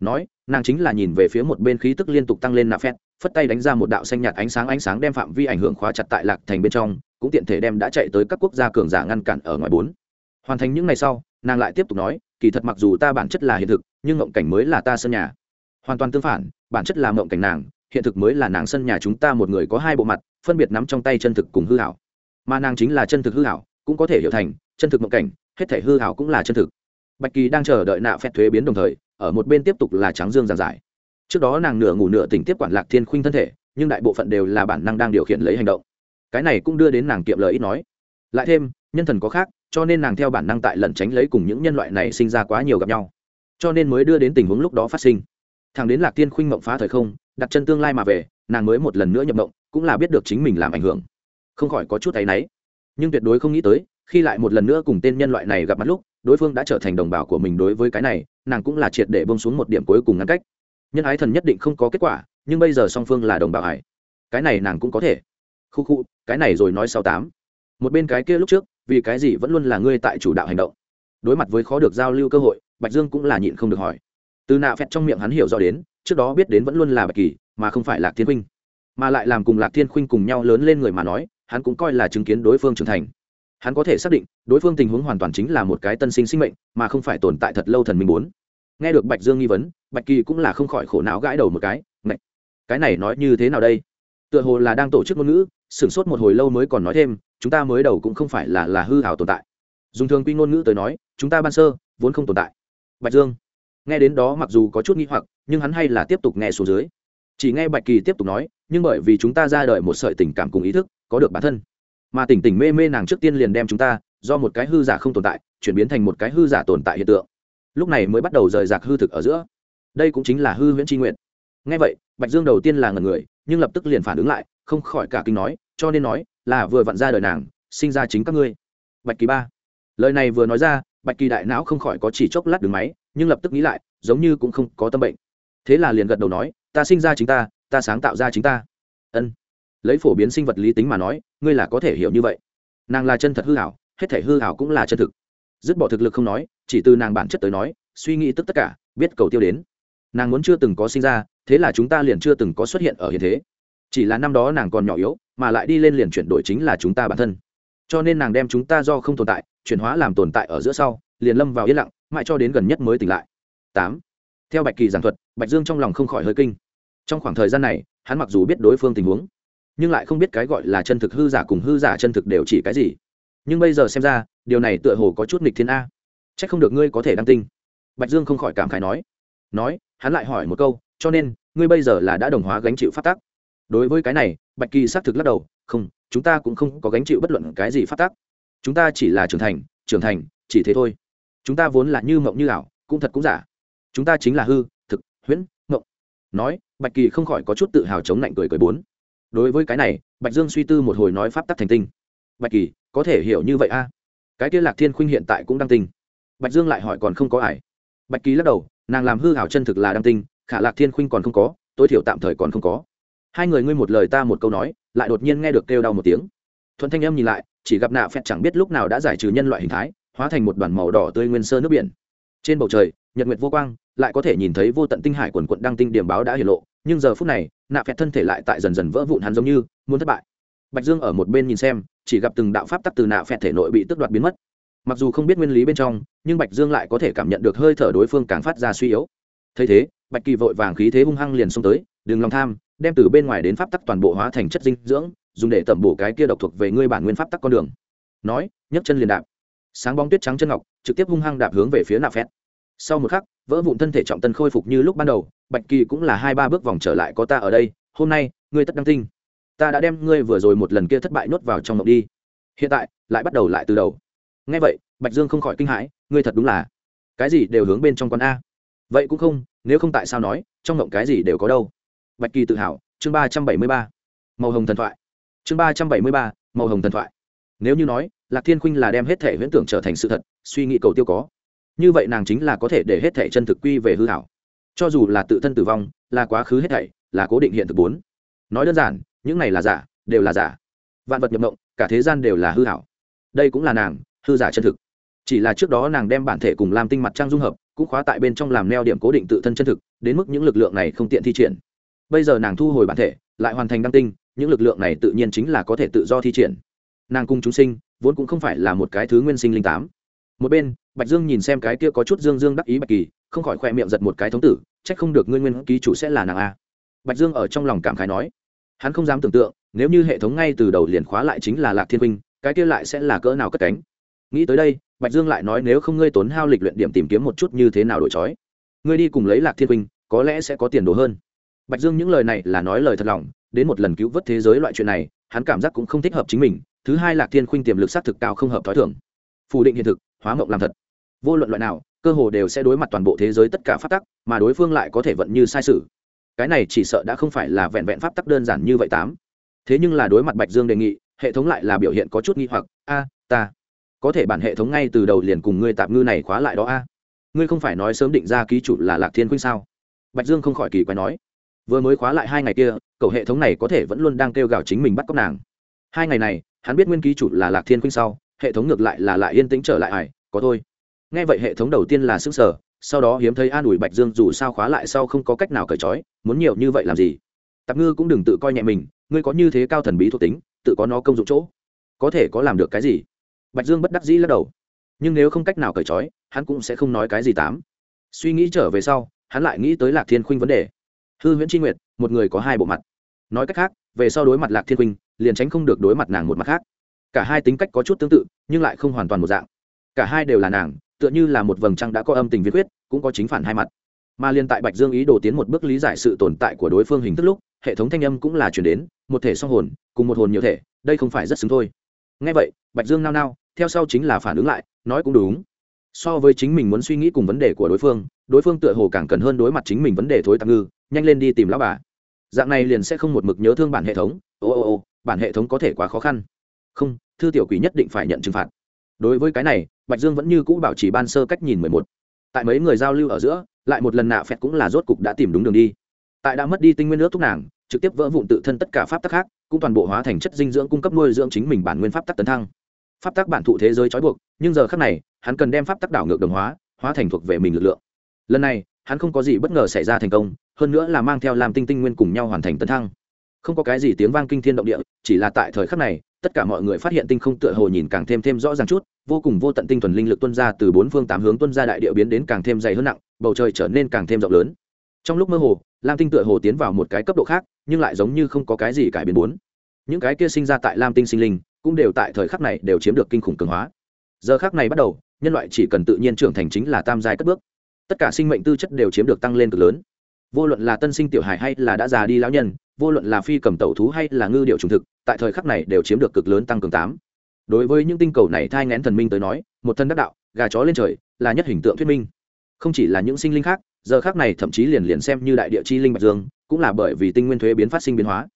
Nói, nàng chính là nhìn về phía một bên khí tức liên tục tăng lên nạ phét phất tay đánh ra một đạo xanh nhạt ánh sáng ánh sáng đem phạm vi ảnh hưởng khóa chặt tại lạc thành bên trong, cũng tiện thể đem đã chạy tới các quốc gia cường giả ngăn cản ở ngoài bốn. Hoàn thành những ngày sau, nàng lại tiếp tục nói, kỳ thật mặc dù ta bản chất là hiện thực, nhưng ngộng cảnh mới là ta sân nhà. Hoàn toàn tương phản, bản chất là ngộng cảnh nàng, hiện thực mới là nàng sân nhà chúng ta một người có hai bộ mặt, phân biệt nắm trong tay chân thực cùng hư hảo. Mà nàng chính là chân thực hư hảo, cũng có thể hiểu thành, chân thực ngộng cảnh, hết thể hư hảo cũng là chân thực. Bạch kỳ đang chờ đợi nạ phép thuế biến đồng thời, ở một bên tiếp tục là trắng dương giàn giải trước đó nàng nửa ngủ nửa tỉnh tiếp quản lạc thiên khuynh thân thể, nhưng đại bộ phận đều là bản năng đang điều khiển lấy hành động. Cái này cũng đưa đến nàng kiệm lời ít nói. Lại thêm, nhân thần có khác, cho nên nàng theo bản năng tại lẩn tránh lấy cùng những nhân loại này sinh ra quá nhiều gặp nhau. Cho nên mới đưa đến tình huống lúc đó phát sinh. Thằng đến lạc tiên khuynh mộng phá thời không, đặt chân tương lai mà về, nàng mới một lần nữa nhập mộng, cũng là biết được chính mình làm ảnh hưởng. Không khỏi có chút áy náy. Nhưng tuyệt đối không nghĩ tới, khi lại một lần nữa cùng tên nhân loại này gặp mặt lúc, đối phương đã trở thành đồng bào của mình đối với cái này, nàng cũng là triệt để bông xuống một điểm cuối cùng ngăn cách nhân ái thần nhất định không có kết quả, nhưng bây giờ song phương là đồng bào hải. Cái này nàng cũng có thể. Khu khu, cái này rồi nói sáu tám. Một bên cái kia lúc trước, vì cái gì vẫn luôn là ngươi tại chủ đạo hành động? Đối mặt với khó được giao lưu cơ hội, bạch dương cũng là nhịn không được hỏi. Từ nạ phẹt trong miệng hắn hiểu rõ đến, trước đó biết đến vẫn luôn là bạch kỳ, mà không phải lạc thiên huynh mà lại làm cùng lạc thiên khuynh cùng nhau lớn lên người mà nói, hắn cũng coi là chứng kiến đối phương trưởng thành. Hắn có thể xác định, đối phương tình huống hoàn toàn chính là một cái tân sinh sinh mệnh, mà không phải tồn tại thật lâu thần minh bốn nghe được bạch dương nghi vấn, bạch kỳ cũng là không khỏi khổ não gãi đầu một cái Ngậy! cái này nói như thế nào đây? Tựa hồ là đang tổ chức ngôn ngữ, sửng sốt một hồi lâu mới còn nói thêm, chúng ta mới đầu cũng không phải là là hư hảo tồn tại. Dùng thường quy ngôn ngữ tới nói, chúng ta ban sơ, vốn không tồn tại. Bạch dương, nghe đến đó mặc dù có chút nghi hoặc, nhưng hắn hay là tiếp tục nghe xuống dưới. Chỉ nghe bạch kỳ tiếp tục nói, nhưng bởi vì chúng ta ra đời một sợi tình cảm cùng ý thức, có được bản thân. Mà tỉnh tỉnh mê mê nàng trước tiên liền đem chúng ta do một cái hư giả không tồn tại, chuyển biến thành một cái hư giả tồn tại hiện tượng lúc này mới bắt đầu rời rạc hư thực ở giữa. Đây cũng chính là hư huyễn tri nguyện. Ngay vậy, bạch dương đầu tiên là ngần người, nhưng lập tức liền phản ứng lại, không khỏi cả kinh nói, cho nên nói là vừa vặn ra đời nàng, sinh ra chính các ngươi. Bạch kỳ ba. Lời này vừa nói ra, bạch kỳ đại não không khỏi có chỉ chốc lát đường máy, nhưng lập tức nghĩ lại, giống như cũng không có tâm bệnh. Thế là liền gật đầu nói, ta sinh ra chính ta ta sáng tạo ra chính ta. Ân. Lấy phổ biến sinh vật lý tính mà nói, ngươi là có thể hiểu như vậy. Nàng là chân thật hư hảo hết thể hư hảo cũng là chân thực dứt bỏ thực lực không nói, chỉ từ nàng bản chất tới nói, suy nghĩ tức tất cả, biết cầu tiêu đến. Nàng muốn chưa từng có sinh ra, thế là chúng ta liền chưa từng có xuất hiện ở hiện thế. Chỉ là năm đó nàng còn nhỏ yếu, mà lại đi lên liền chuyển đổi chính là chúng ta bản thân. Cho nên nàng đem chúng ta do không tồn tại, chuyển hóa làm tồn tại ở giữa sau, liền lâm vào yên lặng, mãi cho đến gần nhất mới tỉnh lại. Tám. Theo bạch kỳ giảng thuật, bạch dương trong lòng không khỏi hơi kinh. Trong khoảng thời gian này, hắn mặc dù biết đối phương tình huống, nhưng lại không biết cái gọi là chân thực hư giả cùng hư giả chân thực đều chỉ cái gì nhưng bây giờ xem ra, điều này tựa hồ có chút nghịch thiên a. C h ắ c không được ngươi có thể đăng tinh bạch dương không khỏi cảm khái nói. Nói, hắn lại hỏi một câu, cho nên, ngươi bây giờ là đã đồng hóa gánh chịu phát tác đối với cái này, bạch kỳ xác thực lắc đầu, không, chúng ta cũng không có gánh chịu bất luận cái gì phát tác chúng ta chỉ là trưởng thành trưởng thành, chỉ thế thôi. Chúng ta vốn là như mộng như ảo, cũng thật cũng giả. Chúng ta chính là hư, thực, huyễn, mộng. Nói, bạch kỳ không khỏi có chút tự hào chống lạnh cười cười bốn. Đối với cái này, bạch dương suy tư một hồi nói pháp tắc thành tinh. Bạch kỳ có thể hiểu như vậy a. Cái kia lạc thiên khuynh hiện tại cũng đăng tinh. Bạch dương lại hỏi còn không có ải bạch ký lắc đầu, nàng làm hư hảo chân thực là đăng tinh, khả lạc thiên khuynh còn không có, tối thiểu tạm thời còn không có. Hai người ngươi một lời ta một câu nói, lại đột nhiên nghe được kêu đau một tiếng. Thuận thanh âm nhìn lại, chỉ gặp nạ phẹt chẳng biết lúc nào đã giải trừ nhân loại hình thái, hóa thành một đoàn màu đỏ tươi nguyên sơ nước biển. Trên bầu trời, nhật nguyệt vô quang, lại có thể nhìn thấy vô tận tinh hải quần quận đăng tinh điểm báo đã hiển lộ, nhưng giờ phút này, nạ phẹt thân thể lại tại dần dần vỡ vụn hắn giống như muốn thất bại bạch dương ở một bên nhìn xem, chỉ gặp từng đạo pháp tắc từ nạ phẹt thể nội bị tước đoạt biến mất. Mặc dù không biết nguyên lý bên trong, nhưng bạch dương lại có thể cảm nhận được hơi thở đối phương càng phát ra suy yếu. Thấy thế, bạch kỳ vội vàng khí thế hung hăng liền xông tới đừng lòng tham, đem từ bên ngoài đến pháp tắc toàn bộ hóa thành chất dinh dưỡng, dùng để tẩm bổ cái kia độc thuộc về ngươi bản nguyên pháp tắc con đường. Nói, nhấc chân liền đạp. Sáng bóng tuyết trắng chân ngọc, trực tiếp hung hăng đạp hướng về phía nạ phét sau một khắc, vỡ vụn thân thể trọng tân khôi phục như lúc ban đầu, bạch kỳ cũng là hai ba bước vòng trở lại, có ta ở đây, hôm nay, ngươi tất đăng tinh ta đã đem ngươi vừa rồi một lần kia thất bại nuốt vào trong mộng đi. Hiện tại, lại bắt đầu lại từ đầu. Ngay vậy, bạch dương không khỏi kinh hãi, ngươi thật đúng là cái gì đều hướng bên trong con a. Vậy cũng không, nếu không tại sao nói, trong mộng cái gì đều có đâu. Bạch kỳ tự hào, chương ba trăm bảy mươi ba, màu hồng thần thoại. Chương ba trăm bảy mươi ba, màu hồng thần thoại. Nếu như nói, lạc thiên khuynh là đem hết thể huyễn tưởng trở thành sự thật, suy nghĩ cầu tiêu có. Như vậy nàng chính là có thể để hết thể chân thực quy về hư hảo. Cho dù là tự thân tử vong, là quá khứ hết thảy, là cố định hiện thực bốn. Nói đơn giản những này là giả, đều là giả. Vạn vật nhập mộng, cả thế gian đều là hư hảo. Đây cũng là nàng, hư giả chân thực. Chỉ là trước đó nàng đem bản thể cùng làm tinh mặt trăng dung hợp, cũng khóa tại bên trong làm neo điểm cố định tự thân chân thực, đến mức những lực lượng này không tiện thi triển. Bây giờ nàng thu hồi bản thể, lại hoàn thành đăng tinh, những lực lượng này tự nhiên chính là có thể tự do thi triển. Nàng cung chúng sinh, vốn cũng không phải là một cái thứ nguyên sinh linh tám. Một bên, bạch dương nhìn xem cái kia có chút dương dương đắc ý bạch kỳ, không khỏi khoe miệng giật một cái thống tử trách không được ngươi nguyên ký chủ sẽ là nàng a. Bạch dương ở trong lòng cảm khái nói hắn không dám tưởng tượng, nếu như hệ thống ngay từ đầu liền khóa lại chính là lạc thiên huynh, cái kia lại sẽ là cỡ nào cất cánh? Nghĩ tới đây, bạch dương lại nói nếu không ngươi tốn hao lịch luyện điểm tìm kiếm một chút như thế nào đổi trói? Ngươi đi cùng lấy lạc thiên huynh, có lẽ sẽ có tiền đồ hơn. Bạch dương những lời này là nói lời thật lòng, đến một lần cứu vớt thế giới loại chuyện này, hắn cảm giác cũng không thích hợp chính mình, thứ hai lạc thiên khuynh tiềm lực xác thực cao không hợp t h ó i thưởng phủ định hiện thực, hóa mộng làm thật. Vô luận loại nào, cơ hồ đều sẽ đối mặt toàn bộ thế giới tất cả phát tắc, mà đối phương lại có thể vận như sai sự cái này chỉ sợ đã không phải là vẹn vẹn pháp tắc đơn giản như vậy tám. Thế nhưng là đối mặt bạch dương đề nghị, hệ thống lại là biểu hiện có chút nghi hoặc, a, ta, có thể bản hệ thống ngay từ đầu liền cùng ngươi tạm ngư này khóa lại đó a? Ngươi không phải nói sớm định ra ký chủ là lạc thiên khuynh sao? Bạch dương không khỏi kỳ quái nói, vừa mới khóa lại hai ngày kia, cậu hệ thống này có thể vẫn luôn đang kêu gào chính mình bắt cóc nàng. Hai ngày này, hắn biết nguyên ký chủ là lạc thiên khuynh sau, hệ thống ngược lại là lại yên tĩnh trở lại ải, có thôi. Nghe vậy hệ thống đầu tiên là xứng sở sau đó hiếm thấy an ủi bạch dương dù sao khóa lại sau không có cách nào cởi trói, muốn nhiều như vậy làm gì? Tạp ngư cũng đừng tự coi nhẹ mình, ngươi có như thế cao thần bí thuộc tính, tự có nó công dụng chỗ. Có thể có làm được cái gì? Bạch dương bất đắc dĩ lắc đầu. Nhưng nếu không cách nào cởi trói, hắn cũng sẽ không nói cái gì tám. Suy nghĩ trở về sau, hắn lại nghĩ tới lạc thiên khuynh vấn đề. Hư huyễn tri nguyệt, một người có hai bộ mặt. Nói cách khác, về sau đối mặt lạc thiên khuynh, liền tránh không được đối mặt nàng một mặt khác. Cả hai tính cách có chút tương tự, nhưng lại không hoàn toàn một dạng. Cả hai đều là nàng tựa như là một vầng trăng đã có âm tình viết quyết cũng có chính phản hai mặt. Mà liên tại bạch dương ý đồ tiến một bước lý giải sự tồn tại của đối phương hình thức lúc, hệ thống thanh âm cũng là chuyển đến, một thể song hồn, cùng một hồn nhiều thể, đây không phải rất xứng thôi. Ngay vậy, bạch dương nao nao, theo sau chính là phản ứng lại, nói cũng đúng. So với chính mình muốn suy nghĩ cùng vấn đề của đối phương đối phương tựa hồ càng cần hơn đối mặt chính mình vấn đề thối tạm ngư, nhanh lên đi tìm lão bà. Dạng này liền sẽ không một mực nhớ thương bản hệ thống. Ô ô ô, bản hệ thống có thể quá khó khăn. Không, thư tiểu quỷ nhất định phải nhận trừng phạt. Đối với cái này bạch dương vẫn như cũ bảo trì ban sơ cách nhìn mười một. Tại mấy người giao lưu ở giữa, lại một lần nạ phẹt cũng là rốt cục đã tìm đúng đường đi. Tại đã mất đi tinh nguyên nước thúc nàng, trực tiếp vỡ vụn tự thân tất cả pháp tắc khác, cũng toàn bộ hóa thành chất dinh dưỡng cung cấp nuôi dưỡng chính mình bản nguyên pháp tắc tấn thăng. Pháp tắc bản thụ thế giới trói buộc, nhưng giờ khác này, hắn cần đem pháp tắc đảo ngược đồng hóa hóa thành thuộc về mình lực lượng. Lần này, hắn không có gì bất ngờ xảy ra thành công, hơn nữa là mang theo làm tinh tinh nguyên cùng nhau hoàn thành tấn thăng. Không có cái gì tiếng vang kinh thiên động địa, chỉ là tại thời khắc này tất cả mọi người phát hiện tinh không tựa hồ nhìn càng thêm thêm rõ ràng chút, vô cùng vô tận tinh thuần linh lực tuân ra từ bốn phương tám hướng tuân ra đại địa biến đến càng thêm dày hơn nặng, bầu trời trở nên càng thêm rộng lớn. Trong lúc mơ hồ, lam tinh tựa hồ tiến vào một cái cấp độ khác, nhưng lại giống như không có cái gì cải biến bốn. Những cái kia sinh ra tại lam tinh sinh linh, cũng đều tại thời khắc này đều chiếm được kinh khủng cường hóa. Giờ khắc này bắt đầu, nhân loại chỉ cần tự nhiên trưởng thành chính là tam giai cất bước. Tất cả sinh mệnh tư chất đều chiếm được tăng lên cực lớn. Vô luận là tân sinh tiểu hài hay là đã già đi lão nhân vô luận là phi cầm tẩu thú hay là ngư điệu trùng thực, tại thời khắc này đều chiếm được cực lớn tăng cường tám. Đối với những tinh cầu này thai ngén thần minh tới nói, một thân đắc đạo, gà chó lên trời, là nhất hình tượng thuyết minh. Không chỉ là những sinh linh khác, giờ khác này thậm chí liền liền xem như đại địa chi linh bạch dương, cũng là bởi vì tinh nguyên thuế biến phát sinh biến hóa.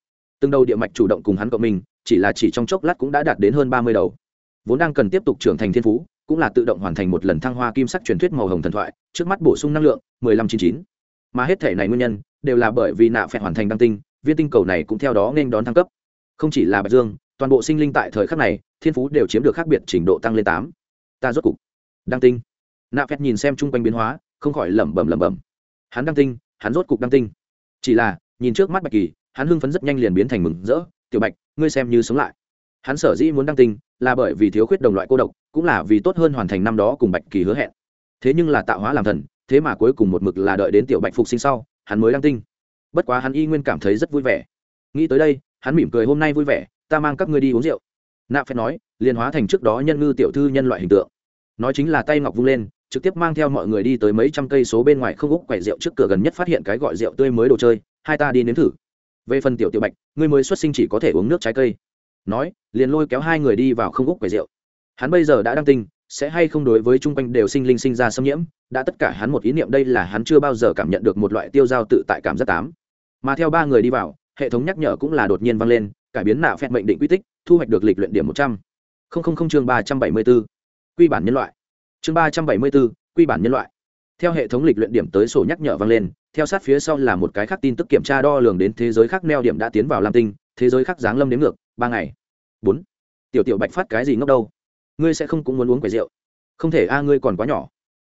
Từng đầu địa mạch chủ động cùng hắn cộng mình chỉ là chỉ trong chốc lát cũng đã đạt đến hơn ba mươi đầu. Vốn đang cần tiếp tục trưởng thành thiên phú, cũng là tự động hoàn thành một lần thăng hoa kim sắc truyền thuyết màu hồng thần thoại, trước mắt bổ sung năng lượng mười lăm chín chín. Mà hết thể này nguyên nhân, đều là bởi vì nạ phẹt hoàn thành đăng tinh viên tinh cầu này cũng theo đó nên đón thăng cấp. Không chỉ là bạch dương, toàn bộ sinh linh tại thời khắc này, thiên phú đều chiếm được khác biệt trình độ tăng lên tám. Ta rốt cục. Đăng tinh. Nạ phẹt nhìn xem chung quanh biến hóa, không khỏi lẩm bẩm lẩm bẩm. Hắn đăng tinh, hắn rốt cục đăng tinh. Chỉ là, nhìn trước mắt bạch kỳ, hắn hưng phấn rất nhanh liền biến thành mừng rỡ. Tiểu bạch, ngươi xem như sống lại. Hắn sở dĩ muốn đăng tinh, là bởi vì thiếu khuyết đồng loại cô độc, cũng là vì tốt hơn hoàn thành năm đó cùng bạch kỳ hứa hẹn. Thế nhưng là tạo hóa làm thần, thế mà cuối cùng một mực là đợi đến tiểu bạch phục sinh sau, hắn mới đăng tinh bất quá hắn y nguyên cảm thấy rất vui vẻ. Nghĩ tới đây, hắn mỉm cười hôm nay vui vẻ, ta mang các ngươi đi uống rượu. Nạ phép nói, liền hóa thành trước đó nhân ngư tiểu thư nhân loại hình tượng. Nói chính là tay ngọc vung lên, trực tiếp mang theo mọi người đi tới mấy trăm cây số bên ngoài không úc quẻ rượu trước cửa gần nhất phát hiện cái gọi rượu tươi mới đồ chơi, hai ta đi nếm thử. Về phần tiểu tiểu bạch người mới xuất sinh chỉ có thể uống nước trái cây. Nói, liền lôi kéo hai người đi vào không úc quầy rượu. Hắn bây giờ đã đăng tinh sẽ hay không đối với chung quanh đều sinh linh sinh ra xâm nhiễm, đã tất cả hắn một ý niệm đây là hắn chưa bao giờ cảm nhận được một loại tiêu dao tự tại cảm giác tám mà theo ba người đi vào, hệ thống nhắc nhở cũng là đột nhiên vang lên, cải biến nạ phép mệnh định quy tích, thu hoạch được lịch luyện điểm một trăm. Linh chương ba trăm bảy mươi bốn. Quy bản nhân loại. Chương ba trăm bảy mươi bốn, quy bản nhân loại. Theo hệ thống lịch luyện điểm tới sổ nhắc nhở vang lên, theo sát phía sau là một cái khác tin tức kiểm tra đo lường đến thế giới khác neo điểm đã tiến vào lam tinh, thế giới khác giáng lâm đến ngược, ba ngày. Bốn. Tiểu tiểu bạch phát cái gì ngốc đâu? Ngươi sẽ không cũng muốn uống quầy rượu. Không thể, a, ngươi còn quá nhỏ.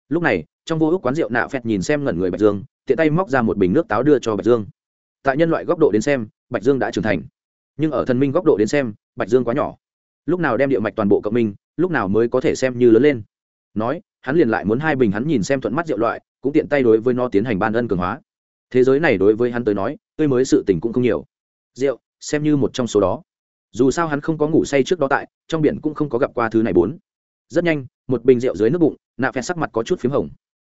Lúc này, trong vô ước quán rượu nạ phẹt nhìn xem ngẩn người bạch dương, tiện tay móc ra một bình nước táo đưa cho bạch dương tại nhân loại góc độ đến xem, bạch dương đã trưởng thành. Nhưng ở thần minh góc độ đến xem, bạch dương quá nhỏ. Lúc nào đem địa mạch toàn bộ cộng minh, lúc nào mới có thể xem như lớn lên. Nói, hắn liền lại muốn hai bình hắn nhìn xem thuận mắt rượu loại, cũng tiện tay đối với nó tiến hành ban ân cường hóa. Thế giới này đối với hắn tới nói, tươi mới sự tình cũng không nhiều. Rượu, xem như một trong số đó. Dù sao hắn không có ngủ say trước đó tại, trong biển cũng không có gặp qua thứ này bốn. Rất nhanh, một bình rượu dưới nước bụng, nạ phen sắc mặt có chút p h í m hồng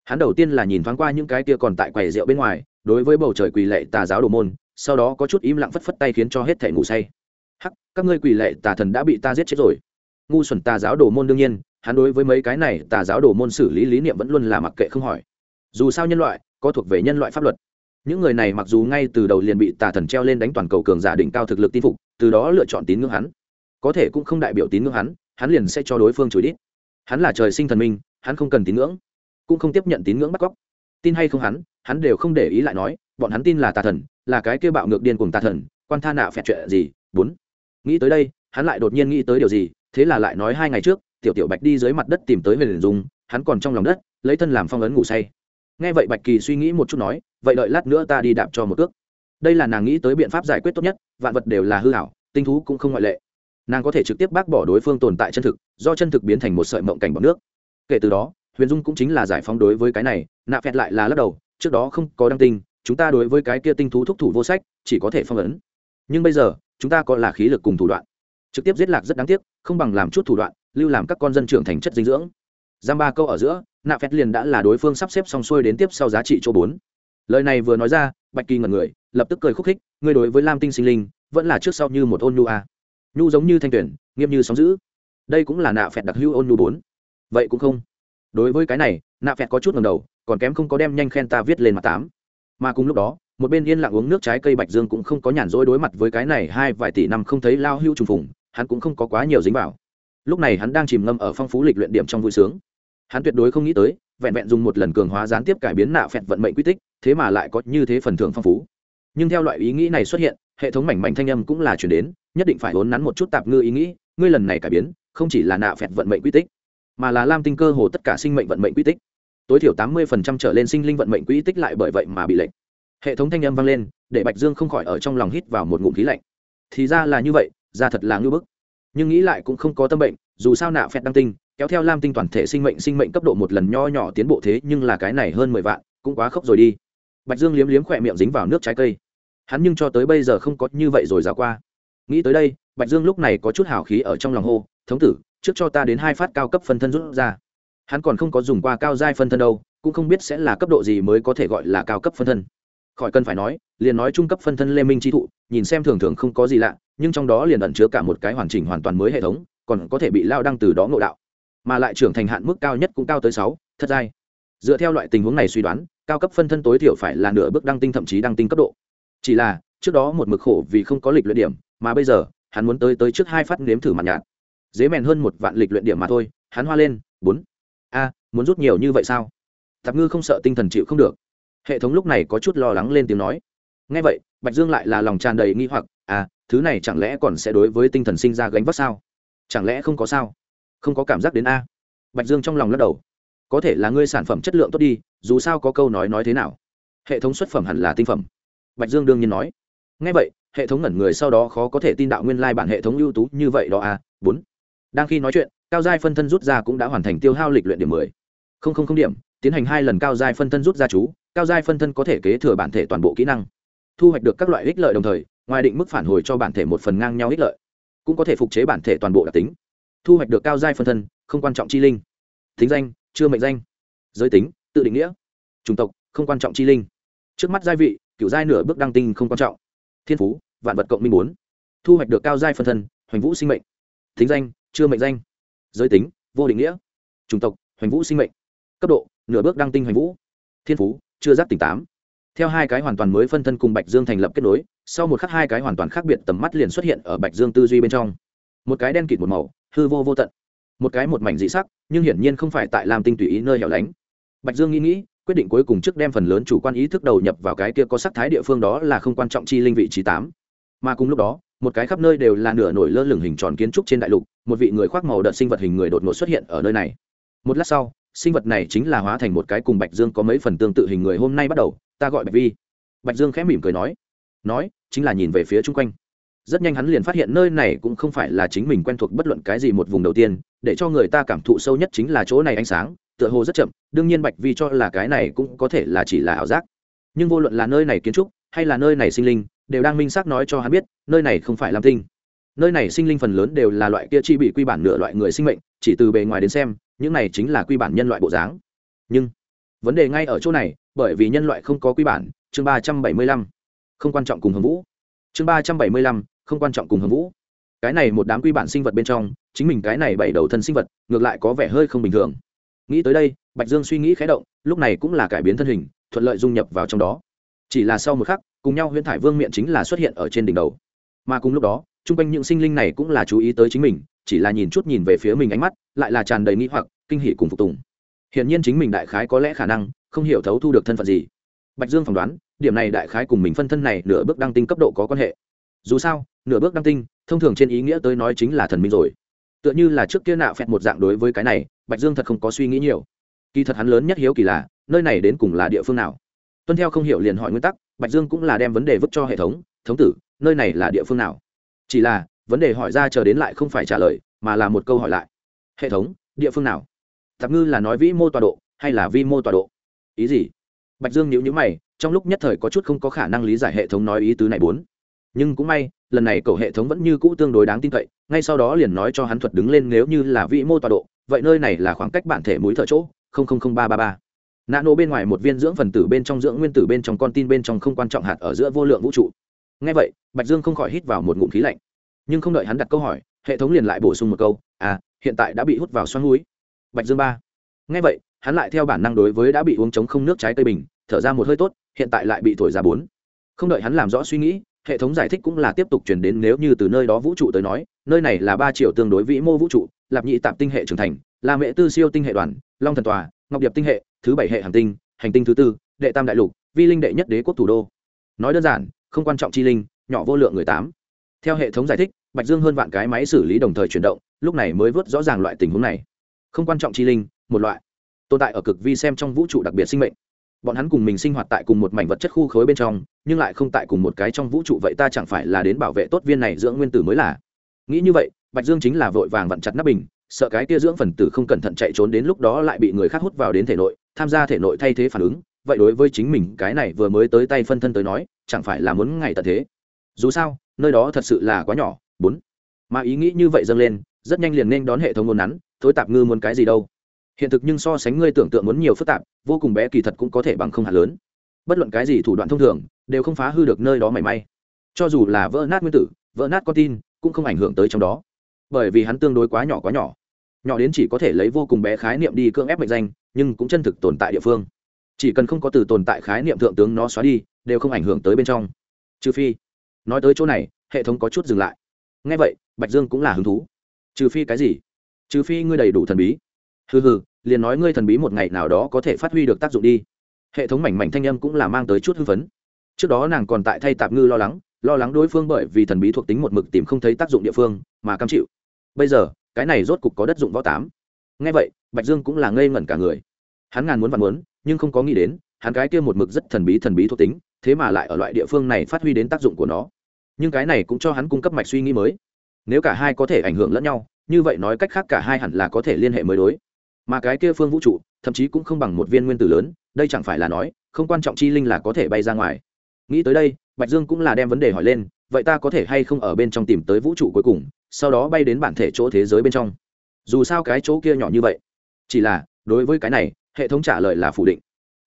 hắn đầu tiên là nhìn thoáng qua những cái kia còn tại quầy rượu bên ngoài, đối với bầu trời quỳ lệ tà giáo đồ môn, sau đó có chút im lặng phất phất tay khiến cho hết thể ngủ say. Hắc, các ngươi quỳ lệ tà thần đã bị ta giết chết rồi. Ngu xuẩn tà giáo đồ môn đương nhiên, hắn đối với mấy cái này tà giáo đồ môn xử lý lý niệm vẫn luôn là mặc kệ không hỏi. Dù sao nhân loại, có thuộc về nhân loại pháp luật. Những người này mặc dù ngay từ đầu liền bị tà thần treo lên đánh toàn cầu cường giả đỉnh cao thực lực tin phục, từ đó lựa chọn tín ngưỡng hắn. Có thể cũng không đại biểu tín ngưỡng hắn hắn liền sẽ cho đối phương chửi đít. Hắn là trời sinh thần minh, hắn không cần tín ngưỡng cũng không tiếp nhận tín ngưỡng bắt cóc. Tin hay không hắn hắn đều không để ý lại nói, bọn hắn tin là tà thần, là cái kêu bạo ngược điên cùng tà thần, quan tha nạ phẹt chuyện gì, bốn. Nghĩ tới đây, hắn lại đột nhiên nghĩ tới điều gì, thế là lại nói hai ngày trước, tiểu tiểu bạch đi dưới mặt đất tìm tới huyền dùng hắn còn trong lòng đất, lấy thân làm phong ấn ngủ say. Nghe vậy bạch kỳ suy nghĩ một chút nói, vậy đợi lát nữa ta đi đạp cho một cước đây là nàng nghĩ tới biện pháp giải quyết tốt nhất, vạn vật đều là hư hảo, tinh thú cũng không ngoại lệ. Nàng có thể trực tiếp bác bỏ đối phương tồn tại chân thực, do chân thực biến thành một sợi mộng cảnh bọc nước. Kể từ đó huyền dung cũng chính là giải phóng đối với cái này, nạ phẹt lại là lắc đầu, trước đó không có đăng tinh chúng ta đối với cái kia tinh thú thúc thủ vô sách, chỉ có thể phong ấn. Nhưng bây giờ, chúng ta có là khí lực cùng thủ đoạn. Trực tiếp giết lạc rất đáng tiếc, không bằng làm chút thủ đoạn, lưu làm các con dân trưởng thành chất dinh dưỡng. Giam ba câu ở giữa, nạ phét liền đã là đối phương sắp xếp xong xuôi đến tiếp sau giá trị chỗ bốn. Lời này vừa nói ra, bạch kỳ ngẩn người, lập tức cười khúc khích, ngươi đối với lam tinh sinh linh, vẫn là trước sau như một ôn nhu a nhu giống như thanh tuyển, nghiêm như sóng giữ đây cũng là nạ phẹt đặc hữu ôn nhu bốn. Vậy cũng không đối với cái này, nạ phẹt có chút ngầm đầu, còn kém không có đem nhanh khen ta viết lên mặt tám. Mà cùng lúc đó, một bên yên lặng uống nước trái cây bạch dương cũng không có nhàn rỗi đối mặt với cái này hai vài tỷ năm không thấy lao hưu trùng phùng, hắn cũng không có quá nhiều dính vào. Lúc này hắn đang chìm ngâm ở phong phú lịch luyện điểm trong vui sướng. Hắn tuyệt đối không nghĩ tới, vẹn vẹn dùng một lần cường hóa gián tiếp cải biến nạ phẹt vận mệnh quy tích, thế mà lại có như thế phần thưởng phong phú. Nhưng theo loại ý nghĩ này xuất hiện, hệ thống mảnh mảnh thanh âm cũng là chuyển đến, nhất định phải vốn nắn một chút tạp ngư ý nghĩ, ngươi lần này cải biến, không chỉ là nạ phẹt vận mệnh quy tích mà là lam tinh cơ hồ tất cả sinh mệnh vận mệnh quy tích. Tối thiểu tám mươi phần trăm trở lên sinh linh vận mệnh quy tích lại bởi vậy mà bị lệnh hệ thống thanh âm vang lên, để bạch dương không khỏi ở trong lòng hít vào một ngụm khí lạnh. Thì ra là như vậy, ra thật là ngưỡng bức. Nhưng nghĩ lại cũng không có tâm bệnh, dù sao nạ phẹt đăng tinh, kéo theo lam tinh toàn thể sinh mệnh sinh mệnh cấp độ một lần nho nhỏ tiến bộ thế, nhưng là cái này hơn mười vạn, cũng quá khốc rồi đi. Bạch dương liếm liếm khỏe miệng dính vào nước trái cây. Hắn nhưng cho tới bây giờ không có như vậy rồi ra qua. Nghĩ tới đây, bạch dương lúc này có chút hào khí ở trong lòng hô, thống tử trước cho ta đến hai phát cao cấp phân thân rút ra. Hắn còn không có dùng qua cao giai phân thân đâu, cũng không biết sẽ là cấp độ gì mới có thể gọi là cao cấp phân thân. Khỏi cần phải nói, liền nói trung cấp phân thân lê minh chi thụ, nhìn xem thường thường không có gì lạ, nhưng trong đó liền ẩn chứa cả một cái hoàn chỉnh hoàn toàn mới hệ thống, còn có thể bị lao đăng từ đó ngộ đạo. Mà lại trưởng thành hạn mức cao nhất cũng cao tới sáu, thất giai. Dựa theo loại tình huống này suy đoán, cao cấp phân thân tối thiểu phải là nửa bước đăng tinh thậm chí đăng tinh cấp độ. Chỉ là, trước đó một mực khổ vì không có lịch luyện điểm, mà bây giờ, hắn muốn tới tới trước hai phát nếm thử mặt nhạt dế mèn hơn một vạn lịch luyện điểm mà thôi, hắn hoa lên, bốn. A, muốn rút nhiều như vậy sao? Tạp ngư không sợ tinh thần chịu không được. Hệ thống lúc này có chút lo lắng lên tiếng nói. Ngay vậy, bạch dương lại là lòng tràn đầy nghi hoặc à thứ này chẳng lẽ còn sẽ đối với tinh thần sinh ra gánh vác sao? Chẳng lẽ không có sao? Không có cảm giác đến a? Bạch dương trong lòng lắc đầu. Có thể là ngươi sản phẩm chất lượng tốt đi, dù sao có câu nói nói thế nào. Hệ thống xuất phẩm hẳn là tinh phẩm. Bạch dương đương nhiên nói. Ngay vậy, hệ thống ngẩn người sau đó khó có thể tin đạo nguyên lai、like、bản hệ thống ưu tú như vậy đó a, bốn đang khi nói chuyện, cao giai phân thân rút ra cũng đã hoàn thành tiêu hao lịch luyện điểm mười. Không không không điểm, tiến hành hai lần cao giai phân thân rút ra chú, cao giai phân thân có thể kế thừa bản thể toàn bộ kỹ năng. Thu hoạch được các loại ích lợi đồng thời, ngoài định mức phản hồi cho bản thể một phần ngang nhau ích lợi, cũng có thể phục chế bản thể toàn bộ đặc tính. Thu hoạch được cao giai phân thân, không quan trọng chi linh. Thính danh, chưa mệnh danh. Giới tính, tự định nghĩa. Chủng tộc, không quan trọng chi linh. Trước mắt giai vị cựu giai nửa bước đăng tinh không quan trọng. Thiên phú, vạn vật cộng minh bốn. Thu hoạch được cao giai phân thân, hoành vũ sinh mệnh. Thính danh chưa mệnh danh. Giới tính, vô định nghĩa. Chủng tộc, hoành vũ sinh mệnh. Cấp độ, nửa bước đăng tinh hoành vũ. Thiên phú, chưa giác tỉnh tám. Theo hai cái hoàn toàn mới phân thân cùng bạch dương thành lập kết nối, sau một khắc hai cái hoàn toàn khác biệt tầm mắt liền xuất hiện ở bạch dương tư duy bên trong. Một cái đen kịt một màu, hư vô vô tận. Một cái một mảnh dị sắc, nhưng hiển nhiên không phải tại làm tinh tùy ý nơi hẻo lánh. Bạch dương nghĩ nghĩ, quyết định cuối cùng trước đem phần lớn chủ quan ý thức đầu nhập vào cái kia có sắc thái địa phương đó là không quan trọng chi linh vị trí tám. Mà cùng lúc đó, một cái khắp nơi đều là nửa nổi lơ lửng hình tròn kiến trúc trên đại lục một vị người khoác màu đợt sinh vật hình người đột ngột xuất hiện ở nơi này. Một lát sau, sinh vật này chính là hóa thành một cái cùng bạch dương có mấy phần tương tự hình người hôm nay bắt đầu, ta gọi bạch vi. Bạch dương khẽ mỉm cười nói nói, chính là nhìn về phía chung quanh. Rất nhanh hắn liền phát hiện nơi này cũng không phải là chính mình quen thuộc bất luận cái gì một vùng đầu tiên, để cho người ta cảm thụ sâu nhất chính là chỗ này ánh sáng, tựa hồ rất chậm, đương nhiên bạch vi cho là cái này cũng có thể là chỉ là ảo giác. Nhưng vô luận là nơi này kiến trúc, hay là nơi này sinh linh, đều đang minh xác nói cho hắn biết, nơi này không phải lam tinh nơi này sinh linh phần lớn đều là loại kia chi bị quy bản nửa loại người sinh mệnh, chỉ từ bề ngoài đến xem, những này chính là quy bản nhân loại bộ dáng. Nhưng, vấn đề ngay ở chỗ này, bởi vì nhân loại không có quy bản, chương ba trăm bảy mươi lăm, không quan trọng cùng hầm vũ. Chương ba trăm bảy mươi lăm, không quan trọng cùng hầm vũ. Cái này một đám quy bản sinh vật bên trong, chính mình cái này bảy đầu thân sinh vật, ngược lại có vẻ hơi không bình thường. Nghĩ tới đây, bạch dương suy nghĩ khé động, lúc này cũng là cải biến thân hình, thuận lợi dung nhập vào trong đó. Chỉ là sau một khắc, cùng nhau huyễn thải vương miệng chính là xuất hiện ở trên đỉnh đầu mà cùng lúc đó, chung quanh những sinh linh này cũng là chú ý tới chính mình, chỉ là nhìn chút nhìn về phía mình ánh mắt, lại là tràn đầy nghĩ hoặc, kinh hỉ cùng phục tùng. Hiển nhiên chính mình đại khái có lẽ khả năng, không hiểu thấu thu được thân phận gì. Bạch dương phỏng đoán, điểm này đại khái cùng mình phân thân này nửa bước đăng tinh cấp độ có quan hệ. Dù sao, nửa bước đăng tinh, thông thường trên ý nghĩa tới nói chính là thần minh rồi. Tựa như là trước kia nạo phẹt một dạng đối với cái này, bạch dương thật không có suy nghĩ nhiều. Kỳ thật hắn lớn nhất hiếu kỳ là, nơi này đến cùng là địa phương nào? Tuân theo không hiểu liền hỏi nguyên tắc, bạch dương cũng là đem vấn đề vứt cho hệ thống thống tử, nơi này là địa phương nào? Chỉ là, vấn đề hỏi ra chờ đến lại không phải trả lời, mà là một câu hỏi lại. Hệ thống, địa phương nào? Tạp ngư là nói vĩ mô tọa độ, hay là vi mô tọa độ? Ý gì? Bạch dương nhíu nhíu mày, trong lúc nhất thời có chút không có khả năng lý giải hệ thống nói ý tứ này bốn. Nhưng cũng may, lần này cầu hệ thống vẫn như cũ tương đối đáng tin cậy, ngay sau đó liền nói cho hắn thuật đứng lên nếu như là vĩ mô tọa độ, vậy nơi này là khoảng cách bản thể mũi thợ chỗ ba ba ba. Nano bên ngoài một viên dưỡng phần tử bên trong dưỡng nguyên tử bên trong con tin bên trong không quan trọng hạt ở giữa vô lượng vũ trụ ngay vậy, bạch dương không khỏi hít vào một ngụm khí lạnh. Nhưng không đợi hắn đặt câu hỏi, hệ thống liền lại bổ sung một câu à hiện tại đã bị hút vào xoắn núi. Bạch dương ba. Ngay vậy, hắn lại theo bản năng đối với đã bị uống chống không nước trái cây bình, thở ra một hơi tốt, hiện tại lại bị thổi ra bốn. Không đợi hắn làm rõ suy nghĩ, hệ thống giải thích cũng là tiếp tục chuyển đến nếu như từ nơi đó vũ trụ tới nói, nơi này là ba triệu tương đối vĩ mô vũ trụ, lạp nhị tạp tinh hệ trưởng thành là mẹ tư siêu tinh hệ đoàn, long thần tòa, ngọc điệp tinh hệ, thứ bảy hệ hành tinh hành tinh thứ tư, đệ tam đại lục, vi linh đệ nhất đế quốc thủ đô. Nói đơn giản không quan trọng chi linh, nhỏ vô lượng người tám. Theo hệ thống giải thích, bạch dương hơn vạn cái máy xử lý đồng thời chuyển động, lúc này mới vớt rõ ràng loại tình huống này. Không quan trọng chi linh, một loại. Tồn tại ở cực vi xem trong vũ trụ đặc biệt sinh mệnh. Bọn hắn cùng mình sinh hoạt tại cùng một mảnh vật chất khu khối bên trong, nhưng lại không tại cùng một cái trong vũ trụ, vậy ta chẳng phải là đến bảo vệ tốt viên này dưỡng nguyên tử mới là. Nghĩ như vậy, bạch dương chính là vội vàng vặn chặt nắp bình, sợ cái kia dưỡng phần tử không cẩn thận chạy trốn đến lúc đó lại bị người khác hút vào đến thể nội, tham gia thể nội thay thế phản ứng vậy đối với chính mình cái này vừa mới tới tay phân thân tới nói, chẳng phải là muốn ngày tận thế. Dù sao, nơi đó thật sự là quá nhỏ, bốn. Mà ý nghĩ như vậy dâng lên, rất nhanh liền nên đón hệ thống ngôn ngắn, thối tạp ngư muốn cái gì đâu? Hiện thực nhưng so sánh ngươi tưởng tượng muốn nhiều phức tạp, vô cùng bé kỳ thật cũng có thể bằng không hạt lớn. Bất luận cái gì thủ đoạn thông thường, đều không phá hư được nơi đó mảy may. Cho dù là vỡ nát nguyên tử, vỡ nát con tin, cũng không ảnh hưởng tới trong đó. Bởi vì hắn tương đối quá nhỏ quá nhỏ. Nhỏ đến chỉ có thể lấy vô cùng bé khái niệm đi cưỡng ép mệnh danh, nhưng cũng chân thực tồn tại địa phương chỉ cần không có từ tồn tại khái niệm thượng tướng nó xóa đi, đều không ảnh hưởng tới bên trong. Trừ phi, nói tới chỗ này, hệ thống có chút dừng lại. Ngay vậy, bạch dương cũng là hứng thú. Trừ phi cái gì? Trừ phi ngươi đầy đủ thần bí. Hừ hừ, liền nói ngươi thần bí một ngày nào đó có thể phát huy được tác dụng đi. Hệ thống mảnh mảnh thanh âm cũng là mang tới chút hưng phấn. Trước đó nàng còn tại thay tạp ngư lo lắng lo lắng đối phương bởi vì thần bí thuộc tính một mực tìm không thấy tác dụng địa phương mà cam chịu. Bây giờ, cái này rốt cục có đất dụng võ tám. Ngay vậy, bạch dương cũng là ngây ngẩn cả người. Hắn ngàn muốn vạn muốn nhưng không có nghĩ đến, hắn cái kia một mực rất thần bí thần bí thuộc tính, thế mà lại ở loại địa phương này phát huy đến tác dụng của nó. Nhưng cái này cũng cho hắn cung cấp mạch suy nghĩ mới. Nếu cả hai có thể ảnh hưởng lẫn nhau, như vậy nói cách khác cả hai hẳn là có thể liên hệ mới đối. Mà cái kia phương vũ trụ, thậm chí cũng không bằng một viên nguyên tử lớn, đây chẳng phải là nói, không quan trọng chi linh là có thể bay ra ngoài. Nghĩ tới đây, bạch dương cũng là đem vấn đề hỏi lên, vậy ta có thể hay không ở bên trong tìm tới vũ trụ cuối cùng, sau đó bay đến bản thể chỗ thế giới bên trong? Dù sao cái chỗ kia nhỏ như vậy, chỉ là, đối với cái này hệ thống trả lời là phủ định.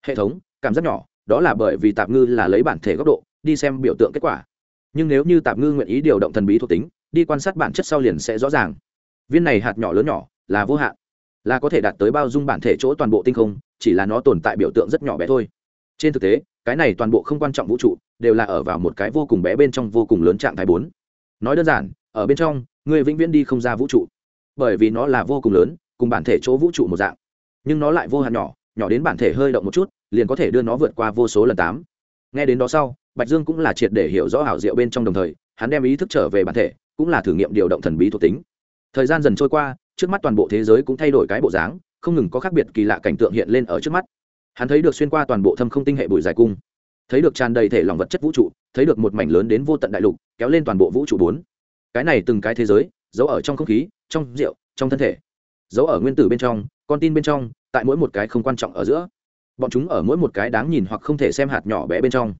Hệ thống, cảm giác nhỏ, đó là bởi vì tạp ngư là lấy bản thể góc độ, đi xem biểu tượng kết quả. Nhưng nếu như tạp ngư nguyện ý điều động thần bí thuộc tính, đi quan sát bản chất sau liền sẽ rõ ràng. Viên này hạt nhỏ lớn nhỏ, là vô hạn. Là có thể đạt tới bao dung bản thể chỗ toàn bộ tinh không, chỉ là nó tồn tại biểu tượng rất nhỏ bé thôi. Trên thực tế, cái này toàn bộ không quan trọng vũ trụ, đều là ở vào một cái vô cùng bé bên trong vô cùng lớn trạng thái bốn. Nói đơn giản, ở bên trong người vĩnh viễn đi không ra vũ trụ. Bởi vì nó là vô cùng lớn, cùng bản thể chỗ vũ trụ một dạng nhưng nó lại vô hạn nhỏ nhỏ đến bản thể hơi động một chút, liền có thể đưa nó vượt qua vô số lần tám. Nghe đến đó sau, bạch dương cũng là triệt để hiểu rõ hảo diệu bên trong đồng thời, hắn đem ý thức trở về bản thể, cũng là thử nghiệm điều động thần bí thuộc tính. Thời gian dần trôi qua, trước mắt toàn bộ thế giới cũng thay đổi cái bộ dáng, không ngừng có khác biệt kỳ lạ cảnh tượng hiện lên ở trước mắt. Hắn thấy được xuyên qua toàn bộ thâm không tinh hệ bụi dài cung, thấy được tràn đầy thể lòng vật chất vũ trụ, thấy được một mảnh lớn đến vô tận đại lục, kéo lên toàn bộ vũ trụ bốn. Cái này từng cái thế giới, giấu ở trong không khí, trong rượu, trong thân thể, giấu ở nguyên tử bên trong con tin bên trong, tại mỗi một cái không quan trọng ở giữa. Bọn chúng ở mỗi một cái đáng nhìn hoặc không thể xem hạt nhỏ bé bên trong.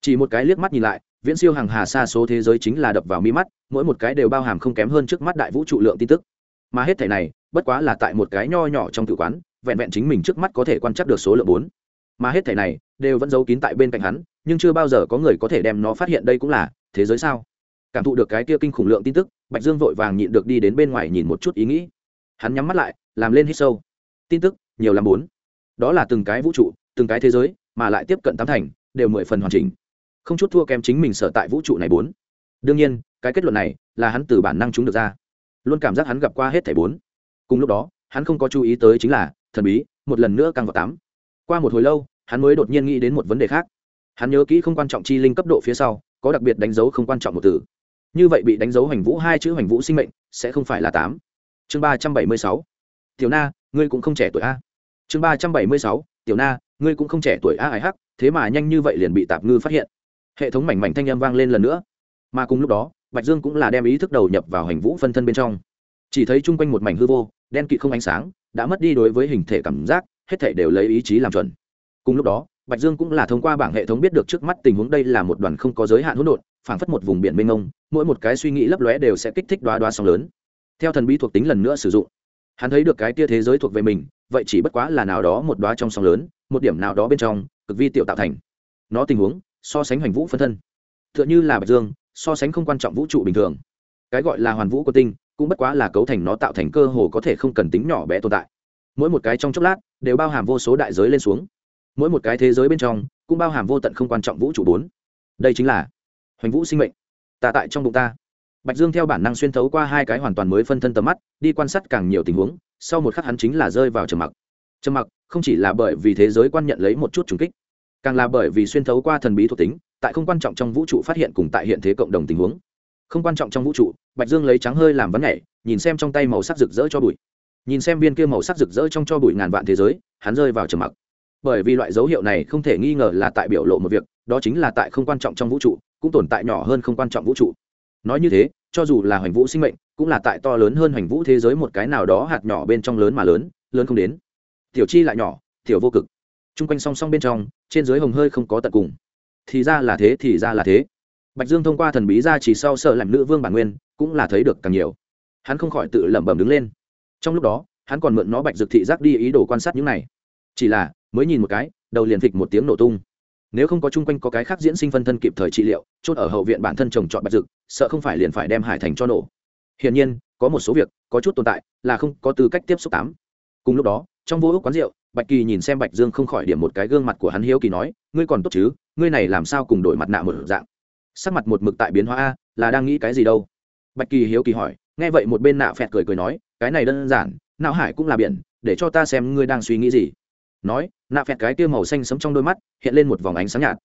Chỉ một cái liếc mắt nhìn lại, viễn siêu hàng hà xa số thế giới chính là đập vào mi mắt, mỗi một cái đều bao hàm không kém hơn trước mắt đại vũ trụ lượng tin tức. Mà hết thể này, bất quá là tại một cái nho nhỏ trong tự quán, vẹn vẹn chính mình trước mắt có thể quan trắc được số lượng bốn. Mà hết thể này, đều vẫn giấu kín tại bên cạnh hắn, nhưng chưa bao giờ có người có thể đem nó phát hiện đây cũng là thế giới sao? Cảm thụ được cái kia kinh khủng lượng tin tức, bạch dương vội vàng nhịn được đi đến bên ngoài nhìn một chút ý nghĩ. Hắn nhắm mắt lại, làm lên hít sâu tin tức, nhiều làm bốn. Đó là từng cái vũ trụ, từng cái thế giới, mà lại tiếp cận tám thành, đều mười phần hoàn chỉnh. Không chút thua kém chính mình sở tại vũ trụ này bốn. Đương nhiên, cái kết luận này là hắn từ bản năng chúng được ra. Luôn cảm giác hắn gặp qua hết thẻ bốn. Cùng lúc đó, hắn không có chú ý tới chính là thần bí, một lần nữa căng vào tám. Qua một hồi lâu, hắn mới đột nhiên nghĩ đến một vấn đề khác. Hắn nhớ kỹ không quan trọng chi linh cấp độ phía sau, có đặc biệt đánh dấu không quan trọng một từ. Như vậy bị đánh dấu hành vũ hai chữ hành vũ sinh mệnh, sẽ không phải là tám. Chương ba trăm bảy mươi sáu. Tiểu na ngươi cũng không trẻ tuổi a. Chương ba trăm bảy mươi sáu, tiểu na, ngươi cũng không trẻ tuổi a, ai hắc, thế mà nhanh như vậy liền bị tạp ngư phát hiện. Hệ thống mảnh mảnh thanh âm vang lên lần nữa. Mà cùng lúc đó, bạch dương cũng là đem ý thức đầu nhập vào hành vũ phân thân bên trong. Chỉ thấy chung quanh một mảnh hư vô, đen kịt không ánh sáng, đã mất đi đối với hình thể cảm giác, hết thể đều lấy ý chí làm chuẩn. Cùng lúc đó, bạch dương cũng là thông qua bảng hệ thống biết được trước mắt tình huống đây là một đoàn không có giới hạn hỗn độn, phảng phất một vùng biển mênh mông, mỗi một cái suy nghĩ lấp lóe đều sẽ kích thích đoá đoá sóng lớn. Theo thần bí thuộc tính lần nữa sử dụng hắn thấy được cái tia thế giới thuộc về mình, vậy chỉ bất quá là nào đó một đoá trong sóng lớn, một điểm nào đó bên trong, cực vi tiểu tạo thành. Nó tình huống, so sánh hoành vũ phân thân. T h ư ợ n h ư là bạch dương, so sánh không quan trọng vũ trụ bình thường. Cái gọi là hoàn vũ của tinh, cũng bất quá là cấu thành nó tạo thành cơ hồ có thể không cần tính nhỏ bé tồn tại. Mỗi một cái trong chốc lát, đều bao hàm vô số đại giới lên xuống. Mỗi một cái thế giới bên trong, cũng bao hàm vô tận không quan trọng vũ trụ bốn. Đây chính là hoành vũ sinh mệnh. Tạ tại trong bụng ta bạch dương theo bản năng xuyên thấu qua hai cái hoàn toàn mới phân thân tầm mắt, đi quan sát càng nhiều tình huống, sau một khắc hắn chính là rơi vào trầm mặc. Trầm mặc không chỉ là bởi vì thế giới quan nhận lấy một chút trùng kích, càng là bởi vì xuyên thấu qua thần bí thuộc tính, tại không quan trọng trong vũ trụ phát hiện cùng tại hiện thế cộng đồng tình huống. Không quan trọng trong vũ trụ, bạch dương lấy trắng hơi làm vấn nhảy, nhìn xem trong tay màu sắc rực rỡ cho bụi. Nhìn xem viên kia màu sắc rực rỡ trong cho bụi ngàn vạn thế giới, hắn rơi vào trầm mặc. Bởi vì loại dấu hiệu này không thể nghi ngờ là tại biểu lộ một việc, đó chính là tại không quan trọng trong vũ trụ, cũng tồn tại nhỏ hơn không quan trọng vũ trụ nói như thế, cho dù là hoành vũ sinh mệnh, cũng là tại to lớn hơn hoành vũ thế giới một cái nào đó hạt nhỏ bên trong lớn mà lớn lớn không đến. Tiểu chi lại nhỏ, tiểu vô cực. T r u n g quanh song song bên trong, trên dưới hồng hơi không có tận cùng. Thì ra là thế, thì ra là thế. Bạch dương thông qua thần bí ra chỉ sau sợ làm nữ vương bản nguyên, cũng là thấy được càng nhiều. Hắn không khỏi tự lẩm bẩm đứng lên. Trong lúc đó, hắn còn mượn nó bạch dược thị giác đi ý đồ quan sát những này. Chỉ là, mới nhìn một cái, đầu liền thịt một tiếng nổ tung nếu không có chung quanh có cái khác diễn sinh phân thân kịp thời trị liệu chốt ở hậu viện bản thân trồng trọt bạch dực sợ không phải liền phải đem hải thành cho nổ. Hiển nhiên, có một số việc, có chút tồn tại, là không có tư cách tiếp xúc tám. Cùng lúc đó, trong vô ước quán rượu, bạch kỳ nhìn xem bạch dương không khỏi điểm một cái gương mặt của hắn hiếu kỳ nói, ngươi còn tốt chứ? Ngươi này làm sao cùng đổi mặt nạ một dạng? Sắc mặt một mực tại biến hóa a, là đang nghĩ cái gì đâu? Bạch kỳ hiếu kỳ hỏi, nghe vậy một bên nạ phẹt cười cười nói, cái này đơn giản, não hải cũng là biển, để cho ta xem ngươi đang suy nghĩ gì. Nói nạ phẹt cái kia màu xanh sấm trong đôi mắt hiện lên một vòng ánh sáng nhạt.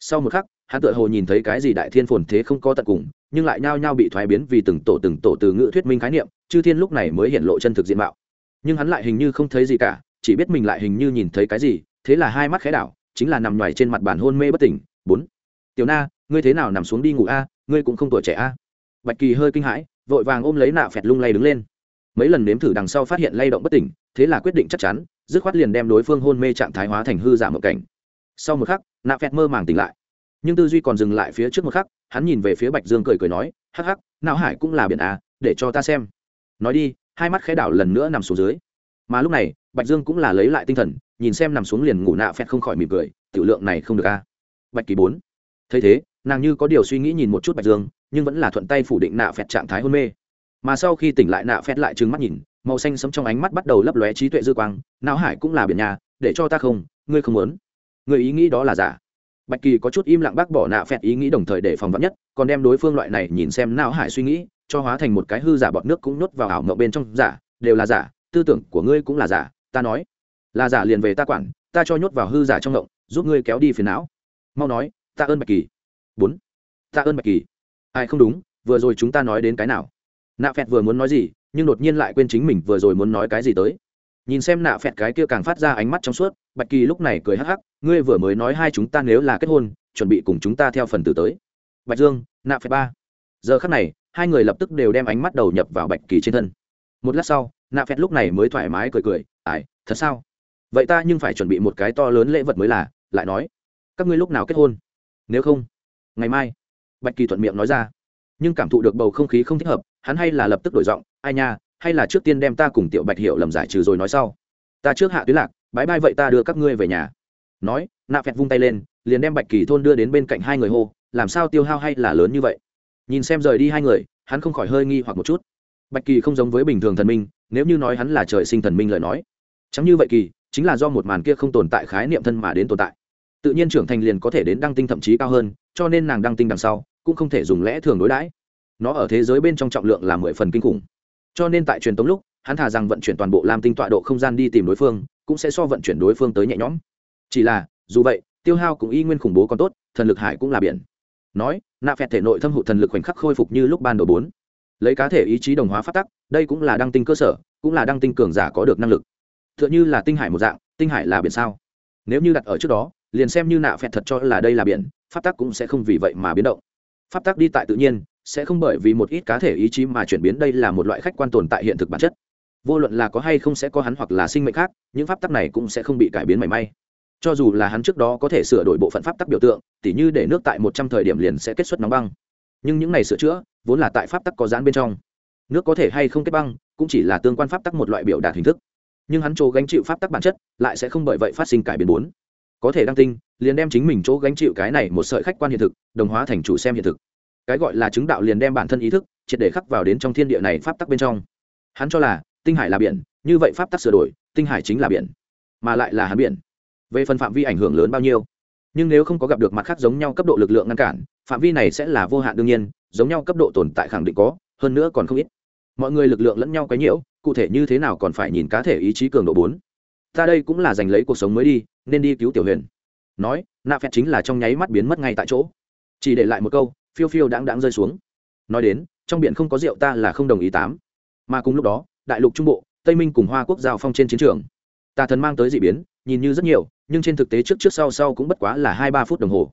Sau một khắc, hắn tựa hồ nhìn thấy cái gì đại thiên phồn thế không có tận cùng, nhưng lại nhao nhao bị thoái biến vì từng tổ từng tổ từ ngữ thuyết minh khái niệm, chư thiên lúc này mới hiện lộ chân thực diện mạo. Nhưng hắn lại hình như không thấy gì cả, chỉ biết mình lại hình như nhìn thấy cái gì, thế là hai mắt khẽ đảo, chính là nằm nhoài trên mặt bàn hôn mê bất tỉnh. Bốn, tiểu na, ngươi thế nào nằm xuống đi ngủ a? Ngươi cũng không tuổi trẻ a. Bạch kỳ hơi kinh hãi, vội vàng ôm lấy nạ phẹt lung lay đứng lên. Mấy lần nếm thử đằng sau phát hiện lay động bất tỉnh, thế là quyết định chắc chắn dứt khoát liền đem đối phương hôn mê trạng thái hóa thành hư giả một cảnh. Sau một khắc, nạ phẹt mơ màng tỉnh lại. Nhưng tư duy còn dừng lại phía trước một khắc, hắn nhìn về phía bạch dương cười cười nói, hắc hắc não hải cũng là biển à để cho ta xem. Nói đi, hai mắt khẽ đảo lần nữa nằm xuống dưới. Mà lúc này, bạch dương cũng là lấy lại tinh thần, nhìn xem nằm xuống liền ngủ nạ phẹt không khỏi mỉm cười, tiểu lượng này không được a à. bạch kỳ bốn. Thấy thế, nàng như có điều suy nghĩ nhìn một chút bạch dương, nhưng vẫn là thuận tay phủ định nạ phẹt trạng thái hôn mê. Mà sau khi tỉnh lại, nạ phẹt lại trừng mắt nhìn màu xanh sẫm trong ánh mắt bắt đầu lấp lóe trí tuệ dư quang, não hải cũng là biển nhà, để cho ta không, ngươi không muốn. Người ý nghĩ đó là giả. Bạch kỳ có chút im lặng bác bỏ nạ phẹt ý nghĩ đồng thời để phòng vắn nhất, còn đem đối phương loại này nhìn xem não hải suy nghĩ, cho hóa thành một cái hư giả bọt nước cũng nhốt vào ảo mộng bên trong giả, đều là giả, tư tưởng của ngươi cũng là giả, ta nói. Là giả liền về ta quản, ta cho nhốt vào hư giả trong mộng, giúp ngươi kéo đi phiền não. Mau nói, ta ơn bạch kỳ. Bốn. Ta ơn bạch kỳ. Ai không đúng, vừa rồi chúng ta nói đến cái nào? Nạ phẹt vừa muốn nói gì nhưng đột nhiên lại quên chính mình vừa rồi muốn nói cái gì tới. Nhìn xem nạ phẹt cái kia càng phát ra ánh mắt trong suốt, bạch kỳ lúc này cười hắc hắc, ngươi vừa mới nói hai chúng ta nếu là kết hôn, chuẩn bị cùng chúng ta theo phần từ tới. Bạch dương, nạ phẹt ba. Giờ khắc này, hai người lập tức đều đem ánh mắt đầu nhập vào bạch kỳ trên thân. Một lát sau, nạ phẹt lúc này mới thoải mái cười cười ải thật sao? Vậy ta nhưng phải chuẩn bị một cái to lớn lễ vật mới là, lại nói. Các ngươi lúc nào kết hôn? Nếu không, ngày mai. Bạch kỳ thuận miệng nói ra. Nhưng cảm thụ được bầu không khí không thích hợp hắn hay là lập tức đổi giọng, ai nha, hay là trước tiên đem ta cùng tiểu bạch hiệu lầm giải trừ rồi nói sau. Ta trước hạ tuyến lạc bãi bai vậy ta đưa các ngươi về nhà. Nói, nạ phẹt vung tay lên, liền đem bạch kỳ thôn đưa đến bên cạnh hai người hô, làm sao tiêu hao hay là lớn như vậy? Nhìn xem rời đi hai người, hắn không khỏi hơi nghi hoặc một chút. Bạch kỳ không giống với bình thường thần minh, nếu như nói hắn là trời sinh thần minh lời nói, chẳng như vậy kỳ, chính là do một màn kia không tồn tại khái niệm thân mà đến tồn tại. Tự nhiên trưởng thành liền có thể đến đăng tinh thậm chí cao hơn, cho nên nàng đăng tinh đằng sau, cũng không thể dùng lẽ thường đối đãi nó ở thế giới bên trong trọng lượng là mười phần kinh khủng. Cho nên tại truyền tống lúc, hắn thà rằng vận chuyển toàn bộ lam tinh tọa độ không gian đi tìm đối phương, cũng sẽ so vận chuyển đối phương tới nhẹ nhõm. Chỉ là, dù vậy, tiêu hao cũng y nguyên khủng bố còn tốt, thần lực hải cũng là biển. Nói, nạ phẹt thể nội thâm hụt thần lực khoảnh khắc khôi phục như lúc ban đầu bốn. Lấy cá thể ý chí đồng hóa phát tắc, đây cũng là đăng tinh cơ sở, cũng là đăng tinh cường giả có được năng lực. T h ư ợ n h ư là tinh hải một dạng, tinh hải là biển sao? Nếu như đặt ở trước đó, liền xem như nạ phẹt thật cho là đây là biển, phát tắc cũng sẽ không vì vậy mà biến động. Pháp tắc đi tại tự nhiên sẽ không bởi vì một ít cá thể ý chí mà chuyển biến đây là một loại khách quan tồn tại hiện thực bản chất. Vô luận là có hay không sẽ có hắn hoặc là sinh mệnh khác, những pháp tắc này cũng sẽ không bị cải biến mảy may. Cho dù là hắn trước đó có thể sửa đổi bộ phận pháp tắc biểu tượng, tỉ như để nước tại một trăm thời điểm liền sẽ kết xuất nóng băng. Nhưng những này sửa chữa, vốn là tại pháp tắc có dán bên trong. Nước có thể hay không kết băng, cũng chỉ là tương quan pháp tắc một loại biểu đạt hình thức. Nhưng hắn chỗ gánh chịu pháp tắc bản chất, lại sẽ không bởi vậy phát sinh cải biến bốn. Có thể đăng tinh liền đem chính mình chỗ gánh chịu cái này một sợi khách quan hiện thực, đồng hóa thành chủ xem hiện thực cái gọi là chứng đạo liền đem bản thân ý thức triệt để khắc vào đến trong thiên địa này pháp tắc bên trong. Hắn cho là, tinh hải là biển, như vậy pháp tắc sửa đổi, tinh hải chính là biển, mà lại là hắn biển. Về phần phạm vi ảnh hưởng lớn bao nhiêu, nhưng nếu không có gặp được mặt khác giống nhau cấp độ lực lượng ngăn cản, phạm vi này sẽ là vô hạn đương nhiên, giống nhau cấp độ tồn tại khẳng định có, hơn nữa còn không ít. Mọi người lực lượng lẫn nhau cái nhiễu, cụ thể như thế nào còn phải nhìn cá thể ý chí cường độ bốn. Ta đây cũng là giành lấy cuộc sống mới đi, nên đi cứu tiểu huyền. Nói, nạ phẹt chính là trong nháy mắt biến mất ngay tại chỗ. Chỉ để lại một câu phiêu phiêu đáng đáng rơi xuống. Nói đến, trong biển không có rượu ta là không đồng ý tám. Mà cùng lúc đó, đại lục trung bộ, tây minh cùng hoa quốc giao phong trên chiến trường. Tà thần mang tới d ị biến, nhìn như rất nhiều, nhưng trên thực tế trước trước sau sau cũng bất quá là hai ba phút đồng hồ.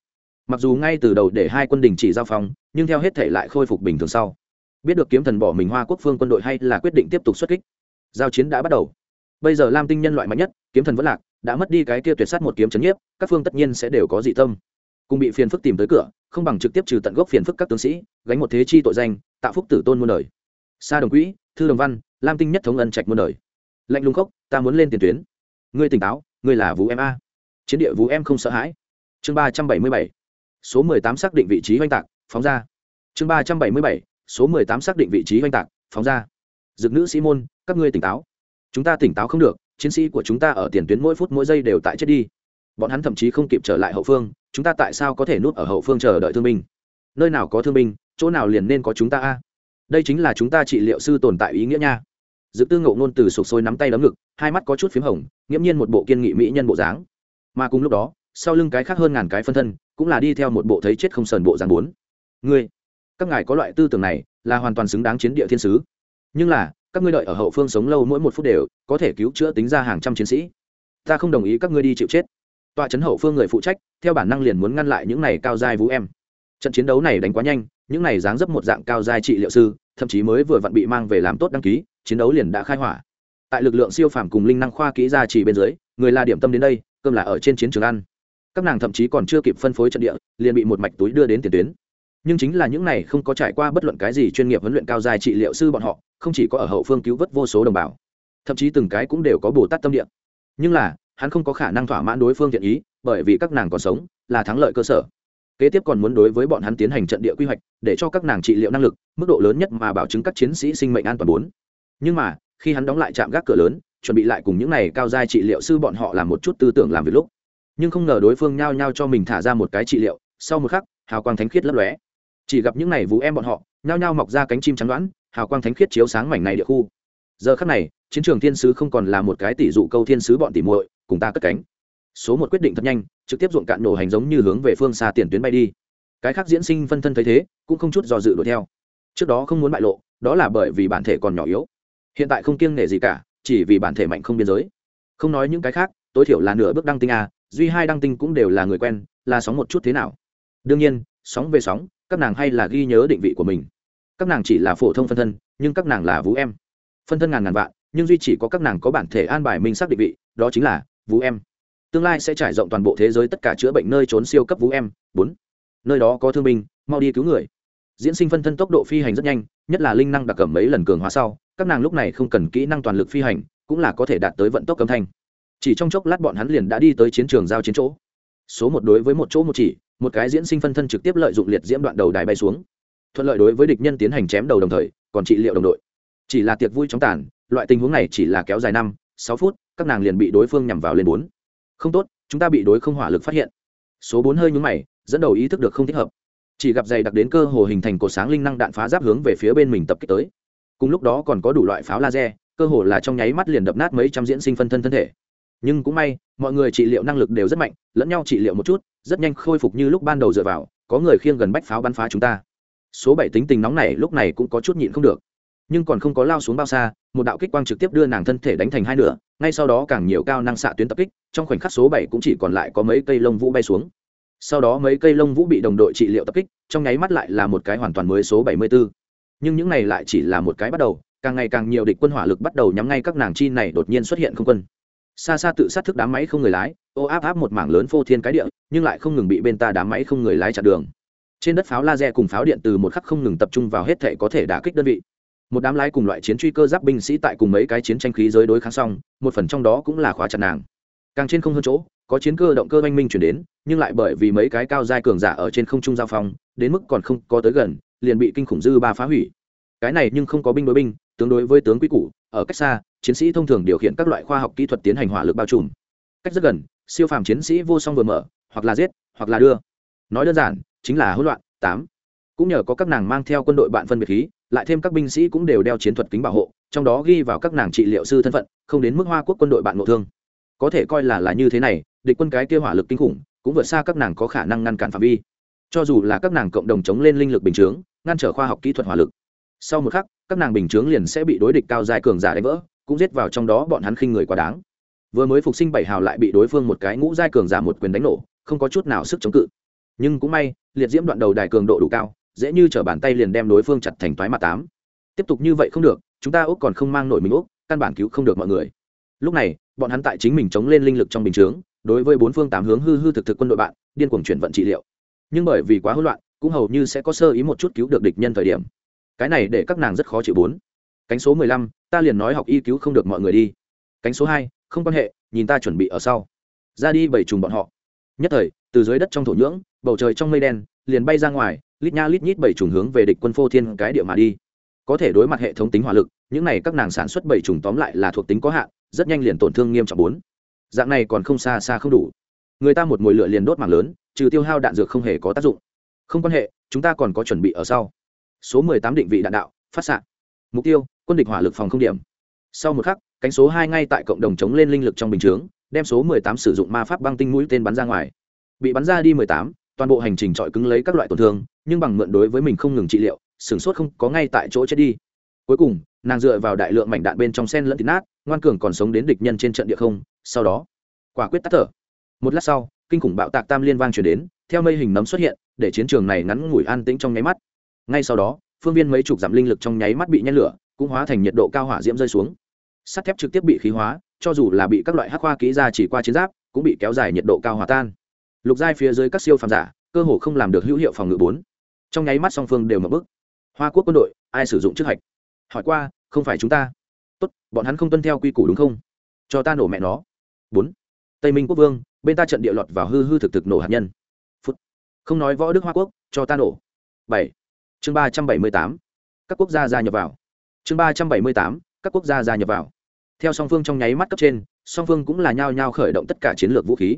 Mặc dù ngay từ đầu để hai quân đình chỉ giao phong, nhưng theo hết thể lại khôi phục bình thường sau. Biết được kiếm thần bỏ mình hoa quốc phương quân đội hay là quyết định tiếp tục xuất kích. Giao chiến đã bắt đầu. Bây giờ lam tinh nhân loại mạnh nhất, kiếm thần vẫn lạc, đã mất đi cái kia tuyệt sát một kiếm chấn nhiếp, các phương tất nhiên sẽ đều có dị tâm cùng bị phiền phức tìm tới cửa, không bằng trực tiếp trừ tận gốc phiền phức các tướng sĩ, gánh một thế chi tội danh, tạo phúc tử tôn muôn đời. Sa đồng quỹ, thư đồng văn, lam tinh nhất thống ân trạch muôn đời. Lạnh lùng khốc, ta muốn lên tiền tuyến. Ngươi tỉnh táo, ngươi là vũ em a. Chiến địa vũ em không sợ hãi. Chương ba trăm bảy mươi bảy. Số mười tám xác định vị trí oanh tạc, phóng ra. Chương ba trăm bảy mươi bảy. Số mười tám xác định vị trí oanh tạc, phóng ra. Dực nữ sĩ môn, các ngươi tỉnh táo. Chúng ta tỉnh táo không được, chiến sĩ của chúng ta ở tiền tuyến mỗi phút mỗi giây đều tại chết đi bọn hắn thậm chí không kịp trở lại hậu phương, chúng ta tại sao có thể núp ở hậu phương chờ đợi thương binh? Nơi nào có thương binh, chỗ nào liền nên có chúng ta a? Đây chính là chúng ta trị liệu sư tồn tại ý nghĩa nha. Dự tư ngộ ngôn từ sụp sôi nắm tay đấm ngực, hai mắt có chút p h í m hồng, nghiễm nhiên một bộ kiên nghị mỹ nhân bộ dáng. Mà cùng lúc đó, sau lưng cái khác hơn ngàn cái phân thân, cũng là đi theo một bộ thấy chết không sờn bộ dáng bốn. Ngươi, các ngài có loại tư tưởng này, là hoàn toàn xứng đáng chiến địa thiên sứ. Nhưng là, các ngươi đợi ở hậu phương sống lâu mỗi một phút đều, có thể cứu chữa tính ra hàng trăm chiến sĩ. Ta không đồng ý các ngươi đi chịu chết tọa trấn hậu phương người phụ trách, theo bản năng liền muốn ngăn lại những này cao giai vũ em. Trận chiến đấu này đánh quá nhanh, những này dáng dấp một dạng cao giai trị liệu sư, thậm chí mới vừa vặn bị mang về làm tốt đăng ký, chiến đấu liền đã khai hỏa. Tại lực lượng siêu phàm cùng linh năng khoa kỹ ra chỉ bên dưới, người là điểm tâm đến đây, cơm là ở trên chiến trường ăn. Các nàng thậm chí còn chưa kịp phân phối trận địa, liền bị một mạch túi đưa đến tiền tuyến. Nhưng chính là những này không có trải qua bất luận cái gì chuyên nghiệp huấn luyện cao dài trị liệu sư bọn họ, không chỉ có ở hậu phương cứu vớt vô số đồng bào, thậm chí từng cái cũng đều có bồ tát tâm địa. Nhưng là hắn không có khả năng thỏa mãn đối phương thiện ý, bởi vì các nàng còn sống, là thắng lợi cơ sở. Kế tiếp còn muốn đối với bọn hắn tiến hành trận địa quy hoạch, để cho các nàng trị liệu năng lực, mức độ lớn nhất mà bảo chứng các chiến sĩ sinh mệnh an toàn bốn. Nhưng mà, khi hắn đóng lại trạm gác cửa lớn, chuẩn bị lại cùng những này cao giai trị liệu sư bọn họ làm một chút tư tưởng làm việc lúc. Nhưng không ngờ đối phương nhao nhao cho mình thả ra một cái trị liệu, sau một khắc, hào quang thánh khiết lấp lóe. Chỉ gặp những này vũ em bọn họ, nhao nhao mọc ra cánh chim trắng đoán, hào quang thánh khiết chiếu sáng mảnh này địa khu. Giờ khắc này, chiến trường thiên sứ không còn là một cái tỷ dụ câu thiên sứ bọn tỉ muội cùng ta cất cánh. Số một quyết định thật nhanh, trực tiếp ruộng cạn nổ hành giống như hướng về phương xa tiền tuyến bay đi. Cái khác diễn sinh phân thân thấy thế, cũng không chút do dự đuổi theo. Trước đó không muốn bại lộ, đó là bởi vì bản thể còn nhỏ yếu. Hiện tại không kiêng nể gì cả, chỉ vì bản thể mạnh không biên giới. Không nói những cái khác, tối thiểu là nửa bước đăng tinh a duy hai đăng tinh cũng đều là người quen, là sóng một chút thế nào? Đương nhiên, sóng về sóng, các nàng hay là ghi nhớ định vị của mình. Các nàng chỉ là phổ thông phân thân, nhưng các nàng là vũ em. Phân thân ngàn ngàn vạn, nhưng duy chỉ có các nàng có bản thể an bài minh xác định vị, đó chính là vũ em. Tương lai sẽ trải rộng toàn bộ thế giới tất cả chữa bệnh nơi trốn siêu cấp vũ em. Bốn. Nơi đó có thương binh, mau đi cứu người. Diễn sinh phân thân tốc độ phi hành rất nhanh, nhất là linh năng đặc cẩm mấy lần cường hóa sau, các nàng lúc này không cần kỹ năng toàn lực phi hành, cũng là có thể đạt tới vận tốc âm thanh. Chỉ trong chốc lát bọn hắn liền đã đi tới chiến trường giao chiến chỗ. Số một đối với một chỗ một chỉ, một cái diễn sinh phân thân trực tiếp lợi dụng liệt diễm đoạn đầu đài bay xuống. Thuận lợi đối với địch nhân tiến hành chém đầu đồng thời, còn trị liệu đồng đội. Chỉ là tiệc vui chóng tàn, loại tình huống này chỉ là kéo dài năm, sáu phút các nàng liền bị đối phương nhằm vào lên bốn. Không tốt, chúng ta bị đối không hỏa lực phát hiện. Số bốn hơi nhúng mày, dẫn đầu ý thức được không thích hợp. Chỉ gặp dày đặc đến cơ hồ hình thành cột sáng linh năng đạn phá giáp hướng về phía bên mình tập kích tới. Cùng lúc đó còn có đủ loại pháo laser, cơ hồ là trong nháy mắt liền đập nát mấy trăm diễn sinh phân thân thân thể. Nhưng cũng may, mọi người trị liệu năng lực đều rất mạnh, lẫn nhau trị liệu một chút, rất nhanh khôi phục như lúc ban đầu dựa vào, có người khiêng gần bách pháo bắn phá chúng ta. Số bảy tính tình nóng này lúc này cũng có chút nhịn không được nhưng còn không có lao xuống bao xa, một đạo kích quang trực tiếp đưa nàng thân thể đánh thành hai nửa, ngay sau đó càng nhiều cao năng xạ tuyến tập kích, trong khoảnh khắc số bảy cũng chỉ còn lại có mấy cây lông vũ bay xuống. Sau đó mấy cây lông vũ bị đồng đội trị liệu tập kích, trong nháy mắt lại là một cái hoàn toàn mới số bảy mươi bốn. nhưng những này lại chỉ là một cái bắt đầu, càng ngày càng nhiều địch quân hỏa lực bắt đầu nhắm ngay các nàng chi này đột nhiên xuất hiện không quân. Xa xa tự sát thức đám máy không người lái, ô áp áp một mảng lớn phô thiên cái địa, nhưng lại không ngừng bị bên ta đám máy không người lái chặn đường. Trên đất pháo laser cùng pháo điện từ một khắc không ngừng tập trung vào hết thể có thể đả kích đơn vị một đám lái cùng loại chiến truy cơ giáp binh sĩ tại cùng mấy cái chiến tranh khí giới đối kháng xong, một phần trong đó cũng là khóa chặt nàng. Càng trên không hơn chỗ, có chiến cơ động cơ oanh minh chuyển đến, nhưng lại bởi vì mấy cái cao giai cường giả ở trên không trung giao phong, đến mức còn không có tới gần, liền bị kinh khủng dư ba phá hủy. Cái này nhưng không có binh đối binh, tương đối với tướng quý cũ, ở cách xa, chiến sĩ thông thường điều khiển các loại khoa học kỹ thuật tiến hành hỏa lực bao trùm. Cách rất gần, siêu phàm chiến sĩ vô song vừa mở, hoặc là giết, hoặc là đưa. Nói đơn giản, chính là hỗn loạn, tám. Cũng nhờ có các nàng mang theo quân đội bạn phân biệt khí lại thêm các binh sĩ cũng đều đeo chiến thuật kính bảo hộ, trong đó ghi vào các nàng trị liệu sư thân phận, không đến mức hoa quốc quân đội bạn nội thương. Có thể coi là là như thế này, địch quân cái kia hỏa lực kinh khủng, cũng vượt xa các nàng có khả năng ngăn cản phạm vi. Cho dù là các nàng cộng đồng chống lên linh lực bình chướng, ngăn trở khoa học kỹ thuật hỏa lực. Sau một khắc, các nàng bình chướng liền sẽ bị đối địch cao dài cường giả đánh vỡ, cũng giết vào trong đó bọn hắn khinh người quá đáng. Vừa mới phục sinh bảy hào lại bị đối phương một cái ngũ giai cường giả một quyền đánh nổ, không có chút nào sức chống cự. Nhưng cũng may, liệt diễm đoạn đầu đài cường độ đủ cao dễ như t bàn tay liền đem đối phương chặt thành toái mặt tám. Tiếp tục như vậy không được, chúng ta úc còn không mang nổi mình úc, căn bản cứu không được mọi người. Lúc này, bọn hắn tại chính mình chống lên linh lực trong bình chướng, đối với bốn phương tám hướng hư hư thực thực quân đội bạn, điên cuồng chuyển vận trị liệu. Nhưng bởi vì quá hỗn loạn, cũng hầu như sẽ có sơ ý một chút cứu được địch nhân thời điểm. Cái này để các nàng rất khó chịu bốn. Cánh số mười lăm, ta liền nói học y cứu không được mọi người đi. Cánh số hai, không quan hệ, nhìn ta chuẩn bị ở sau. Ra đi bảy trùng bọn họ. Nhất thời, từ dưới đất trong thổ nhưỡng, bầu trời trong mây đen, liền bay ra ngoài lít nha lít nhít bảy trùng hướng về địch quân phô thiên cái địa mà đi. Có thể đối mặt hệ thống tính hỏa lực, những này các nàng sản xuất bảy trùng tóm lại là thuộc tính có hạn, rất nhanh liền tổn thương nghiêm trọng bốn. Dạng này còn không xa xa không đủ. Người ta một mồi lửa liền đốt mạng lớn, trừ tiêu hao đạn dược không hề có tác dụng. Không quan hệ, chúng ta còn có chuẩn bị ở sau. Số mười tám định vị đạn đạo, phát xạ. Mục tiêu, quân địch hỏa lực phòng không điểm. Sau một khắc, cánh số hai ngay tại cộng đồng chống lên linh lực trong bình chướng, đem số mười tám sử dụng ma pháp băng tinh mũi tên bắn ra ngoài. Bị bắn ra đi mười tám toàn bộ hành trình trọi cứng lấy các loại tổn thương, nhưng bằng mượn đối với mình không ngừng trị liệu, sửng sốt không có ngay tại chỗ chết đi. Cuối cùng, nàng dựa vào đại lượng mảnh đạn bên trong sen lẫn thịt nát, ngoan cường còn sống đến địch nhân trên trận địa không, sau đó, quả quyết tắt thở. Một lát sau, kinh khủng bạo tạc tam liên vang chuyển đến, theo mây hình nấm xuất hiện, để chiến trường này ngắn ngủi an tĩnh trong nháy mắt. Ngay sau đó, phương viên mấy chục giảm linh lực trong nháy mắt bị nhen lửa, cũng hóa thành nhiệt độ cao hỏa diễm rơi xuống. Sắt thép trực tiếp bị khí hóa, cho dù là bị các loại hắc hoa kỹ ra chỉ qua chiến giáp, cũng bị kéo dài nhiệt độ cao hòa tan lục giai phía dưới các siêu phàm giả, cơ hồ không làm được hữu hiệu phòng ngự bốn. Trong nháy mắt song phương đều mở bức hoa quốc quân đội, ai sử dụng chức hạch? Hỏi qua, không phải chúng ta. Tốt, bọn hắn không tuân theo quy củ đúng không? Cho ta nổ mẹ nó. Bốn. Tây minh quốc vương, bên ta trận địa lọt vào hư hư thực thực nổ hạt nhân. Phút. Không nói võ đức hoa quốc, cho ta nổ. Bảy. Chương ba trăm bảy mươi tám. Các quốc gia gia nhập vào. Chương ba trăm bảy mươi tám. Các quốc gia gia nhập vào. Theo song phương trong nháy mắt cấp trên, song phương cũng là nhao nhao khởi động tất cả chiến lược vũ khí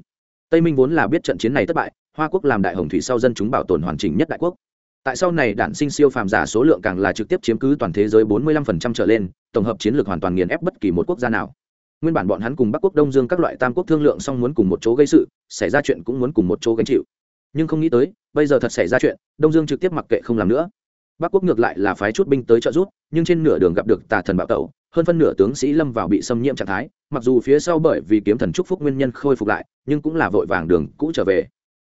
tây minh vốn là biết trận chiến này thất bại, hoa quốc làm đại hồng thủy sau dân chúng bảo tồn hoàn chỉnh nhất đại quốc. Tại sau này đản sinh siêu phàm giả số lượng càng là trực tiếp chiếm cứ toàn thế giới 45% trở lên, tổng hợp chiến lược hoàn toàn nghiền ép bất kỳ một quốc gia nào. Nguyên bản bọn hắn cùng bắc quốc, đông dương các loại tam quốc thương lượng xong muốn cùng một chỗ gây sự, xảy ra chuyện cũng muốn cùng một chỗ gánh chịu. Nhưng không nghĩ tới, bây giờ thật xảy ra chuyện, đông dương trực tiếp mặc kệ không làm nữa. Bắc quốc ngược lại là phái chút binh tới trợ giúp, nhưng trên nửa đường gặp được tà thần bạo tẩu hơn phân nửa tướng sĩ lâm vào bị xâm nhiễm trạng thái, mặc dù phía sau bởi vì kiếm thần trúc phúc nguyên nhân khôi phục lại, nhưng cũng là vội vàng đường cũ trở về.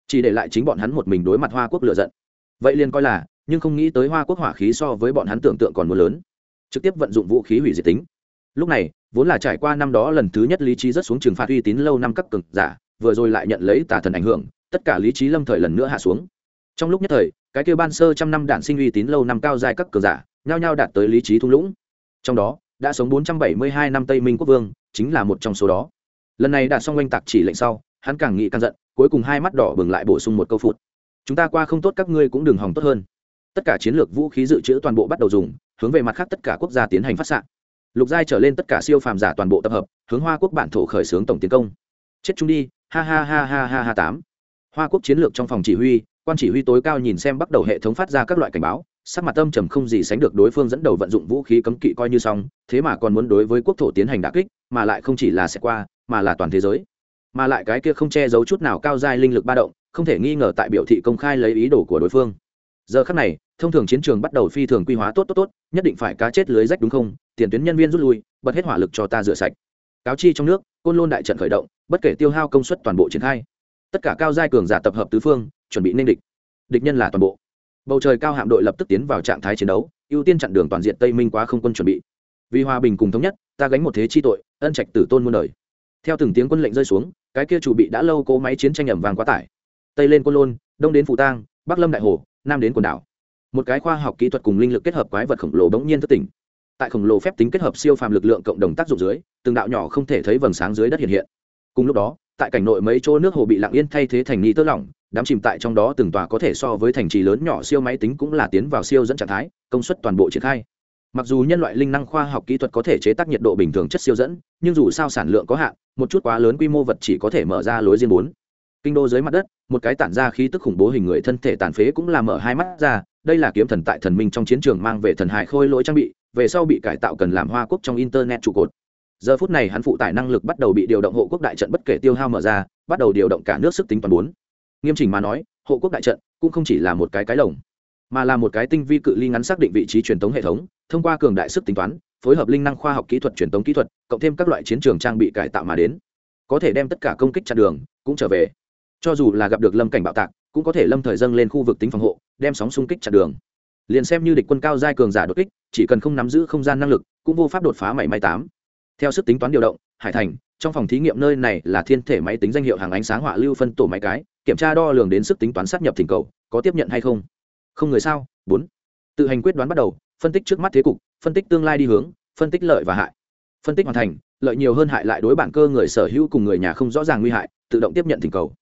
Chỉ để lại chính bọn hắn một mình đối mặt hoa quốc lựa giận. Vậy liền coi là, nhưng không nghĩ tới hoa quốc hỏa khí so với bọn hắn tưởng tượng còn mưa lớn. Trực tiếp vận dụng vũ khí hủy diệt tính. Lúc này, vốn là trải qua năm đó lần thứ nhất lý trí rất xuống trường phạt uy tín lâu năm các cực giả, vừa rồi lại nhận lấy tà thần ảnh hưởng, tất cả lý trí lâm thời lần nữa hạ xuống. Trong lúc nhất thời, cái kêu ban sơ trăm năm đạn sinh uy tín lâu năm cao dài các cờ giả, nhao nhao đạt tới lý trí thung lũng. Trong đó đã sống 472 năm tây minh quốc vương, chính là một trong số đó. Lần này đạt xong oanh tạc chỉ lệnh sau, hắn càng nghĩ càng giận, cuối cùng hai mắt đỏ bừng lại bổ sung một câu phụt. Chúng ta qua không tốt, các ngươi cũng đừng hỏng tốt hơn. Tất cả chiến lược vũ khí dự trữ toàn bộ bắt đầu dùng, hướng về mặt khác tất cả quốc gia tiến hành phát xạ. Lục giai trở lên tất cả siêu phàm giả toàn bộ tập hợp, hướng hoa quốc bản thổ khởi xướng tổng tiến công. Chết chúng đi, ha ha ha ha ha ha tám. Hoa quốc chiến lược trong phòng chỉ huy, quan chỉ huy tối cao nhìn xem bắt đầu hệ thống phát ra các loại cảnh báo sắc mặt âm trầm không gì sánh được đối phương dẫn đầu vận dụng vũ khí cấm kỵ coi như xong, thế mà còn muốn đối với quốc thổ tiến hành đà kích, mà lại không chỉ là sẽ qua, mà là toàn thế giới. Mà lại cái kia không che giấu chút nào cao giai linh lực ba động, không thể nghi ngờ tại biểu thị công khai lấy ý đồ của đối phương. Giờ khắc này, thông thường chiến trường bắt đầu phi thường quy hóa tốt tốt tốt, nhất định phải cá chết lưới rách đúng không? Tiền tuyến nhân viên rút lui, bật hết hỏa lực cho ta rửa sạch. Cáo chi trong nước, côn lôn đại trận khởi động, bất kể tiêu hao công suất toàn bộ triển khai. Tất cả cao giai cường giả tập hợp tứ phương, chuẩn bị nên địch. Địch nhân là toàn bộ bầu trời cao hạm đội lập tức tiến vào trạng thái chiến đấu, ưu tiên chặn đường toàn diện tây minh quá không quân chuẩn bị. Vì hòa bình cùng thống nhất, ta gánh một thế chi tội, ân trạch tử tôn muôn đời. Theo từng tiếng quân lệnh rơi xuống, cái kia chủ bị đã lâu cố máy chiến tranh ẩm vàng quá tải. Tây lên côn lôn, đông đến phủ tang, bắc lâm đại hồ, nam đến quần đảo. Một cái khoa học kỹ thuật cùng linh lực kết hợp quái vật khổng lồ bỗng nhiên thất tỉnh. Tại khổng lồ phép tính kết hợp siêu phàm lực lượng cộng đồng tác dụng dưới, từng đạo nhỏ không thể thấy vầng sáng dưới đất hiện hiện. Cùng lúc đó, tại cảnh nội mấy chỗ nước hồ bị lặng yên thay thế thành ni tơ lỏng đám chìm tại trong đó từng tòa có thể so với thành trì lớn nhỏ siêu máy tính cũng là tiến vào siêu dẫn trạng thái, công suất toàn bộ triển khai. Mặc dù nhân loại linh năng khoa học kỹ thuật có thể chế tác nhiệt độ bình thường chất siêu dẫn, nhưng dù sao sản lượng có hạn, một chút quá lớn quy mô vật chỉ có thể mở ra lối riêng bốn. Kinh đô dưới mặt đất, một cái tản ra khí tức khủng bố hình người thân thể tàn phế cũng là mở hai mắt ra, đây là kiếm thần tại thần minh trong chiến trường mang về thần hải khôi lỗi trang bị, về sau bị cải tạo cần làm hoa quốc trong internet trụ cột. Giờ phút này hắn phụ tải năng lực bắt đầu bị điều động hộ quốc đại trận bất kể tiêu hao mở ra, bắt đầu điều động cả nước sức tính toàn bốn nghiêm chỉnh mà nói, hộ quốc đại trận cũng không chỉ là một cái cái lồng, mà là một cái tinh vi cự ly ngắn xác định vị trí truyền thống hệ thống, thông qua cường đại sức tính toán, phối hợp linh năng khoa học kỹ thuật truyền thống kỹ thuật, cộng thêm các loại chiến trường trang bị cải tạo mà đến. Có thể đem tất cả công kích chặn đường, cũng trở về. Cho dù là gặp được lâm cảnh bạo tạc, cũng có thể lâm thời dâng lên khu vực tính phòng hộ, đem sóng xung kích chặn đường. Liền xem như địch quân cao giai cường giả đột kích, chỉ cần không nắm giữ không gian năng lực, cũng vô pháp đột phá mảy may tám. Theo sức tính toán điều động, hải thành trong phòng thí nghiệm nơi này là thiên thể máy tính danh hiệu hàng ánh sáng hỏa lưu phân tổ máy cái, kiểm tra đo lường đến sức tính toán sát nhập thỉnh cầu, có tiếp nhận hay không? Không người sao? Bốn. Tự hành quyết đoán bắt đầu, phân tích trước mắt thế cục, phân tích tương lai đi hướng, phân tích lợi và hại. Phân tích hoàn thành, lợi nhiều hơn hại lại đối bản cơ người sở hữu cùng người nhà không rõ ràng nguy hại, tự động tiếp nhận thỉnh cầu.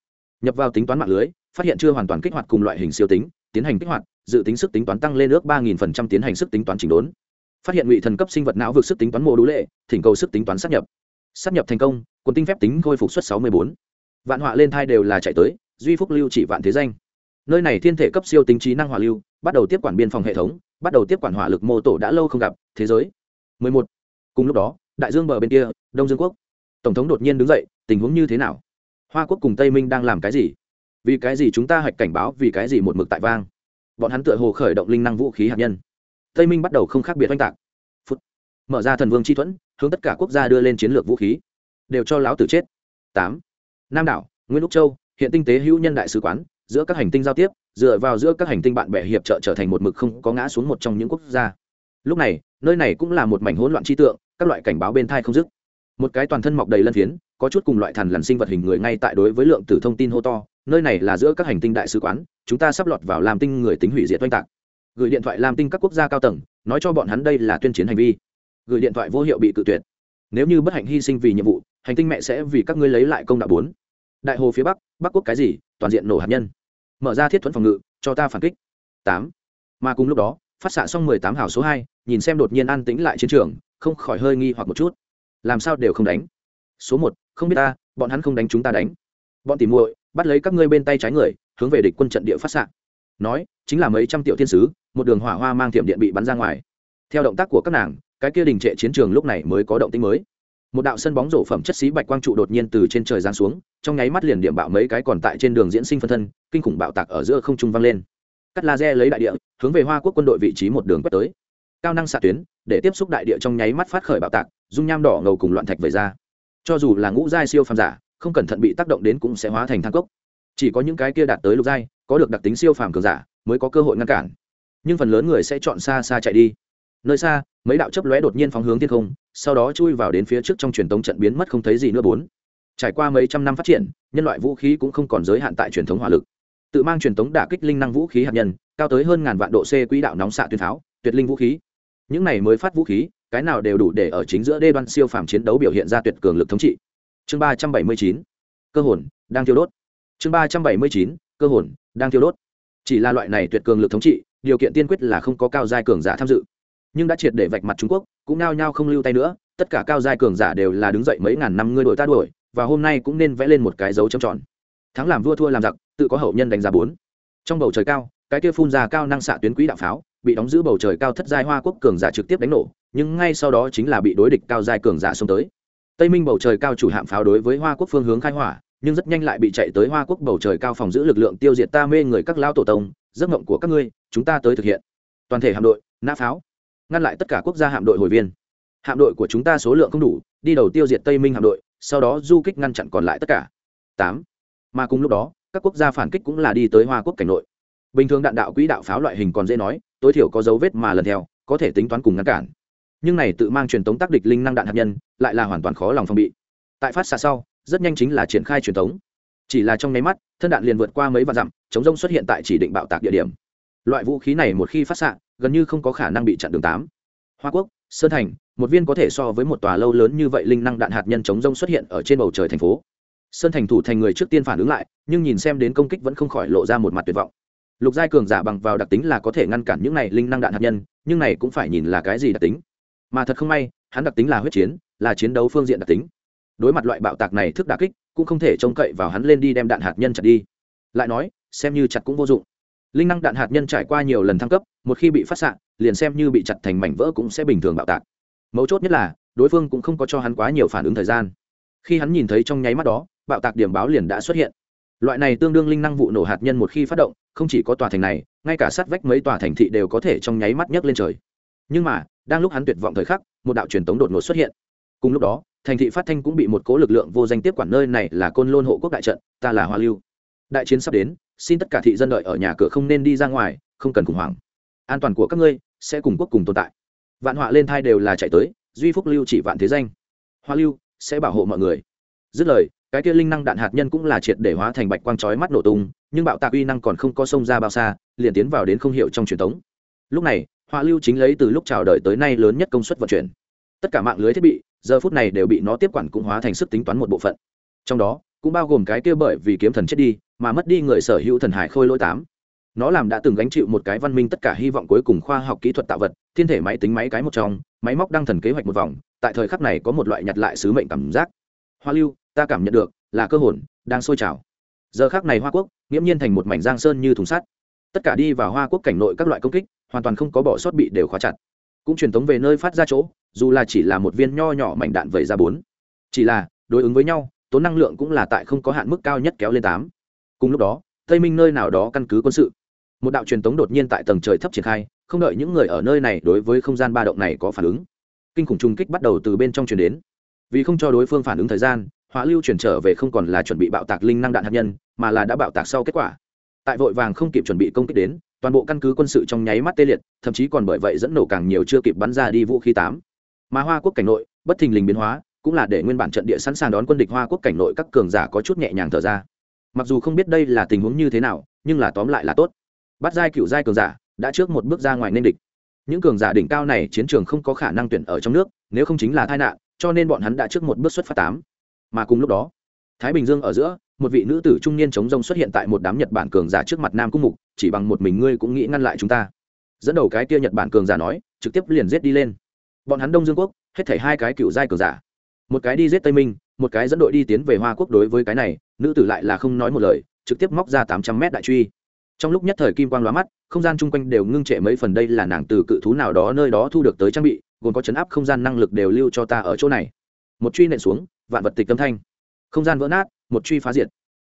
Nhập vào tính toán mạng lưới, phát hiện chưa hoàn toàn kích hoạt cùng loại hình siêu tính, tiến hành kích hoạt, dự tính sức tính toán tăng lên ước ba nghìn phần trăm tiến hành sức tính toán chỉnh đốn. Phát hiện ngụy thần cấp sinh vật não vượt sức tính toán mô đũ lệ, thỉnh cầu sức tính toán sát nhập sát nhập thành công quân tinh phép tính khôi phục suất sáu mươi bốn. Vạn họa lên thai đều là chạy tới, duy phúc lưu chỉ vạn thế danh. Nơi này thiên thể cấp siêu tính trí năng hỏa lưu, bắt đầu tiếp quản biên phòng hệ thống, bắt đầu tiếp quản hỏa lực mô tổ đã lâu không gặp, thế giới. 11. cùng lúc đó, đại dương bờ bên kia, đông dương quốc. Tổng thống đột nhiên đứng dậy, tình huống như thế nào? Hoa quốc cùng tây minh đang làm cái gì? Vì cái gì chúng ta hạch cảnh báo, vì cái gì một mực tại vang? Bọn hắn tựa hồ khởi động linh năng vũ khí hạt nhân. Tây minh bắt đầu không khác biệt oanh tạc mở ra thần vương chi thuẫn, hướng tất cả quốc gia đưa lên chiến lược vũ khí. Đều cho lão tử chết. Tám. Nam đảo nguyễn úc châu, hiện tinh tế hữu nhân đại sứ quán, giữa các hành tinh giao tiếp, dựa vào giữa các hành tinh bạn bè hiệp trợ trở thành một mực không có ngã xuống một trong những quốc gia. Lúc này, nơi này cũng là một mảnh hỗn loạn chi tượng, các loại cảnh báo bên thai không dứt. Một cái toàn thân mọc đầy lân phiến, có chút cùng loại thần lằn sinh vật hình người ngay tại đối với lượng tử thông tin hô to, nơi này là giữa các hành tinh đại sứ quán, chúng ta sắp lọt vào làm tinh người tính hủy diệt oanh tạc. Gửi điện thoại làm tinh các quốc gia cao tầng, nói cho bọn hắn đây là tuyên chiến hành vi gửi điện thoại vô hiệu bị cự tuyệt. Nếu như bất hạnh hy sinh vì nhiệm vụ, hành tinh mẹ sẽ vì các ngươi lấy lại công đạo bốn. Đại hồ phía bắc bắc quốc cái gì, toàn diện nổ hạt nhân. Mở ra thiết thuẫn phòng ngự, cho ta phản kích. Tám. Mà cùng lúc đó, phát xạ xong mười tám hào số hai, nhìn xem đột nhiên an tĩnh lại chiến trường, không khỏi hơi nghi hoặc một chút. Làm sao đều không đánh? Số một, không biết ta, bọn hắn không đánh chúng ta đánh. Bọn tìm muội, bắt lấy các ngươi bên tay trái người, hướng về địch quân trận địa phát xạ. Nói, chính là mấy trăm tiểu thiên sứ, một đường hỏa hoa mang thiểm điện bị bắn ra ngoài. Theo động tác của các nàng cái kia đình trệ chiến trường lúc này mới có động tĩnh mới. Một đạo sân bóng rổ phẩm chất xí bạch quang trụ đột nhiên từ trên trời giáng xuống, trong nháy mắt liền điểm bạo mấy cái còn tại trên đường diễn sinh phân thân, kinh khủng bạo tạc ở giữa không trung vang lên. Cắt laser lấy đại địa, hướng về hoa quốc quân đội vị trí một đường quét tới. Cao năng xạ tuyến, để tiếp xúc đại địa trong nháy mắt phát khởi bạo tạc, dung nham đỏ ngầu cùng loạn thạch về ra. Cho dù là ngũ giai siêu phàm giả, không cẩn thận bị tác động đến cũng sẽ hóa thành thang cốc. Chỉ có những cái kia đạt tới lục giai, có được đặc tính siêu phàm cường giả, mới có cơ hội ngăn cản. Nhưng phần lớn người sẽ chọn xa xa chạy đi. Nơi xa mấy đạo chấp lóe đột nhiên phóng hướng thiên không sau đó chui vào đến phía trước trong truyền thống trận biến mất không thấy gì nữa bốn. Trải qua mấy trăm năm phát triển nhân loại vũ khí cũng không còn giới hạn tại truyền thống hỏa lực. Tự mang truyền thống đả kích linh năng vũ khí hạt nhân cao tới hơn ngàn vạn độ c quỹ đạo nóng xạ tuyên tháo, tuyệt linh vũ khí. Những này mới phát vũ khí cái nào đều đủ để ở chính giữa đê đoan siêu phàm chiến đấu biểu hiện ra tuyệt cường lực thống trị. Chương ba trăm bảy mươi chín cơ hồn đang thiêu đốt. Chương ba trăm bảy mươi chín cơ hồn đang thiêu đốt. Chỉ là loại này tuyệt cường lực thống trị điều kiện tiên quyết là không có cao giai cường giả tham dự nhưng đã triệt để vạch mặt trung quốc, cũng nao nhao không lưu tay nữa, tất cả cao giai cường giả đều là đứng dậy mấy ngàn năm ngươi đổi ta đuổi, và hôm nay cũng nên vẽ lên một cái dấu trầm tròn. Thắng làm vua thua làm giặc, tự có hậu nhân đánh giá bốn. Trong bầu trời cao, cái kia phun ra cao năng xạ tuyến quỹ đạo pháo, bị đóng giữ bầu trời cao thất giai hoa quốc cường giả trực tiếp đánh nổ, nhưng ngay sau đó chính là bị đối địch cao giai cường giả xông tới. Tây minh bầu trời cao chủ hạm pháo đối với hoa quốc phương hướng khai hỏa, nhưng rất nhanh lại bị chạy tới hoa quốc bầu trời cao phòng giữ lực lượng tiêu diệt ta mê người các lao tổ tông, giấc mộng của các ngươi, chúng ta tới thực hiện. Toàn thể hạm đội, nã pháo ngăn lại tất cả quốc gia hạm đội hồi viên. Hạm đội của chúng ta số lượng không đủ, đi đầu tiêu diệt tây minh hạm đội, sau đó du kích ngăn chặn còn lại tất cả. Tám. Mà cùng lúc đó, các quốc gia phản kích cũng là đi tới hoa quốc cảnh nội. Bình thường đạn đạo quỹ đạo pháo loại hình còn dễ nói, tối thiểu có dấu vết mà lần theo, có thể tính toán cùng ngăn cản. Nhưng này tự mang truyền thống tác địch linh năng đạn hạt nhân, lại là hoàn toàn khó lòng phòng bị. Tại phát xạ sau, rất nhanh chính là triển khai truyền thống. chỉ là trong nháy mắt, thân đạn liền vượt qua mấy vạn dặm, chống rông xuất hiện tại chỉ định bạo tạc địa điểm. Loại vũ khí này một khi phát xạ gần như không có khả năng bị chặn đường tám. Hoa quốc, sơn thành, một viên có thể so với một tòa lâu lớn như vậy linh năng đạn hạt nhân chống rông xuất hiện ở trên bầu trời thành phố. Sơn thành thủ thành người trước tiên phản ứng lại, nhưng nhìn xem đến công kích vẫn không khỏi lộ ra một mặt tuyệt vọng. Lục giai cường giả bằng vào đặc tính là có thể ngăn cản những này linh năng đạn hạt nhân, nhưng này cũng phải nhìn là cái gì đặc tính. Mà thật không may, hắn đặc tính là huyết chiến, là chiến đấu phương diện đặc tính. Đối mặt loại bạo tạc này thức đà kích, cũng không thể trông cậy vào hắn lên đi đem đạn hạt nhân chặt đi. Lại nói, xem như chặt cũng vô dụng linh năng đạn hạt nhân trải qua nhiều lần thăng cấp, một khi bị phát xạ, liền xem như bị chặt thành mảnh vỡ cũng sẽ bình thường bạo tạc. Mấu chốt nhất là, đối phương cũng không có cho hắn quá nhiều phản ứng thời gian. Khi hắn nhìn thấy trong nháy mắt đó, bạo tạc điểm báo liền đã xuất hiện. Loại này tương đương linh năng vụ nổ hạt nhân một khi phát động, không chỉ có tòa thành này, ngay cả sát vách mấy tòa thành thị đều có thể trong nháy mắt nhấc lên trời. Nhưng mà, đang lúc hắn tuyệt vọng thời khắc, một đạo truyền tống đột ngột xuất hiện. Cùng lúc đó, thành thị phát thanh cũng bị một cố lực lượng vô danh tiếp quản nơi này là côn lôn hộ quốc đại trận, ta là hoa lưu. Đại chiến sắp đến xin tất cả thị dân đợi ở nhà cửa không nên đi ra ngoài, không cần khủng hoảng. An toàn của các ngươi sẽ cùng quốc cùng tồn tại. Vạn họa lên thai đều là chạy tới, duy phúc lưu chỉ vạn thế danh. Hoa lưu sẽ bảo hộ mọi người. Dứt lời, cái kia linh năng đạn hạt nhân cũng là triệt để hóa thành bạch quang chói mắt nổ tung, nhưng bạo tạc uy năng còn không có sông ra bao xa, liền tiến vào đến không hiệu trong truyền thống. Lúc này, hoa lưu chính lấy từ lúc chào đời tới nay lớn nhất công suất vận chuyển. Tất cả mạng lưới thiết bị, giờ phút này đều bị nó tiếp quản cũng hóa thành sức tính toán một bộ phận. Trong đó cũng bao gồm cái kia bởi vì kiếm thần chết đi, mà mất đi người sở hữu thần hải khôi lỗi tám. Nó làm đã từng gánh chịu một cái văn minh tất cả hy vọng cuối cùng khoa học kỹ thuật tạo vật, thiên thể máy tính máy cái một trong, máy móc đăng thần kế hoạch một vòng, tại thời khắc này có một loại nhặt lại sứ mệnh cảm giác. Hoa lưu, ta cảm nhận được, là cơ hồn, đang sôi trào. Giờ khác này hoa quốc, nghiễm nhiên thành một mảnh giang sơn như thùng sắt. Tất cả đi vào hoa quốc cảnh nội các loại công kích, hoàn toàn không có bỏ sót bị đều khóa chặt. Cũng truyền thống về nơi phát ra chỗ, dù là chỉ là một viên nho nhỏ mảnh đạn vẩy ra bốn. Chỉ là, đối ứng với nhau tốn năng lượng cũng là tại không có hạn mức cao nhất kéo lên tám. Cùng lúc đó, tây minh nơi nào đó căn cứ quân sự. Một đạo truyền tống đột nhiên tại tầng trời thấp triển khai, không đợi những người ở nơi này đối với không gian ba động này có phản ứng. Kinh khủng trung kích bắt đầu từ bên trong truyền đến. Vì không cho đối phương phản ứng thời gian, hỏa lưu chuyển trở về không còn là chuẩn bị bạo tạc linh năng đạn hạt nhân, mà là đã bạo tạc sau kết quả. Tại vội vàng không kịp chuẩn bị công kích đến, toàn bộ căn cứ quân sự trong nháy mắt tê liệt, thậm chí còn bởi vậy dẫn nổ càng nhiều chưa kịp bắn ra đi vũ khí tám. Mà hoa quốc cảnh nội, bất thình lình biến hóa cũng là để nguyên bản trận địa sẵn sàng đón quân địch hoa quốc cảnh nội các cường giả có chút nhẹ nhàng thở ra. Mặc dù không biết đây là tình huống như thế nào, nhưng là tóm lại là tốt. Bắt giai cựu giai cường giả đã trước một bước ra ngoài nên địch. Những cường giả đỉnh cao này chiến trường không có khả năng tuyển ở trong nước, nếu không chính là tai nạn, cho nên bọn hắn đã trước một bước xuất phát tám. Mà cùng lúc đó, thái bình dương ở giữa, một vị nữ tử trung niên chống rông xuất hiện tại một đám nhật bản cường giả trước mặt nam cung mục, chỉ bằng một mình ngươi cũng nghĩ ngăn lại chúng ta. Dẫn đầu cái kia nhật bản cường giả nói, trực tiếp liền giết đi lên. Bọn hắn đông dương quốc, hết thảy hai cái cựu giai cường giả một cái đi giết tây minh, một cái dẫn đội đi tiến về hoa quốc đối với cái này, nữ tử lại là không nói một lời, trực tiếp móc ra tám trăm mét đại truy. Trong lúc nhất thời kim quang lóa mắt, không gian chung quanh đều ngưng trệ mấy phần đây là nàng từ cự thú nào đó nơi đó thu được tới trang bị, gồm có chấn áp không gian năng lực đều lưu cho ta ở chỗ này. Một truy nện xuống, vạn vật tịch tâm thanh. Không gian vỡ nát, một truy phá diệt.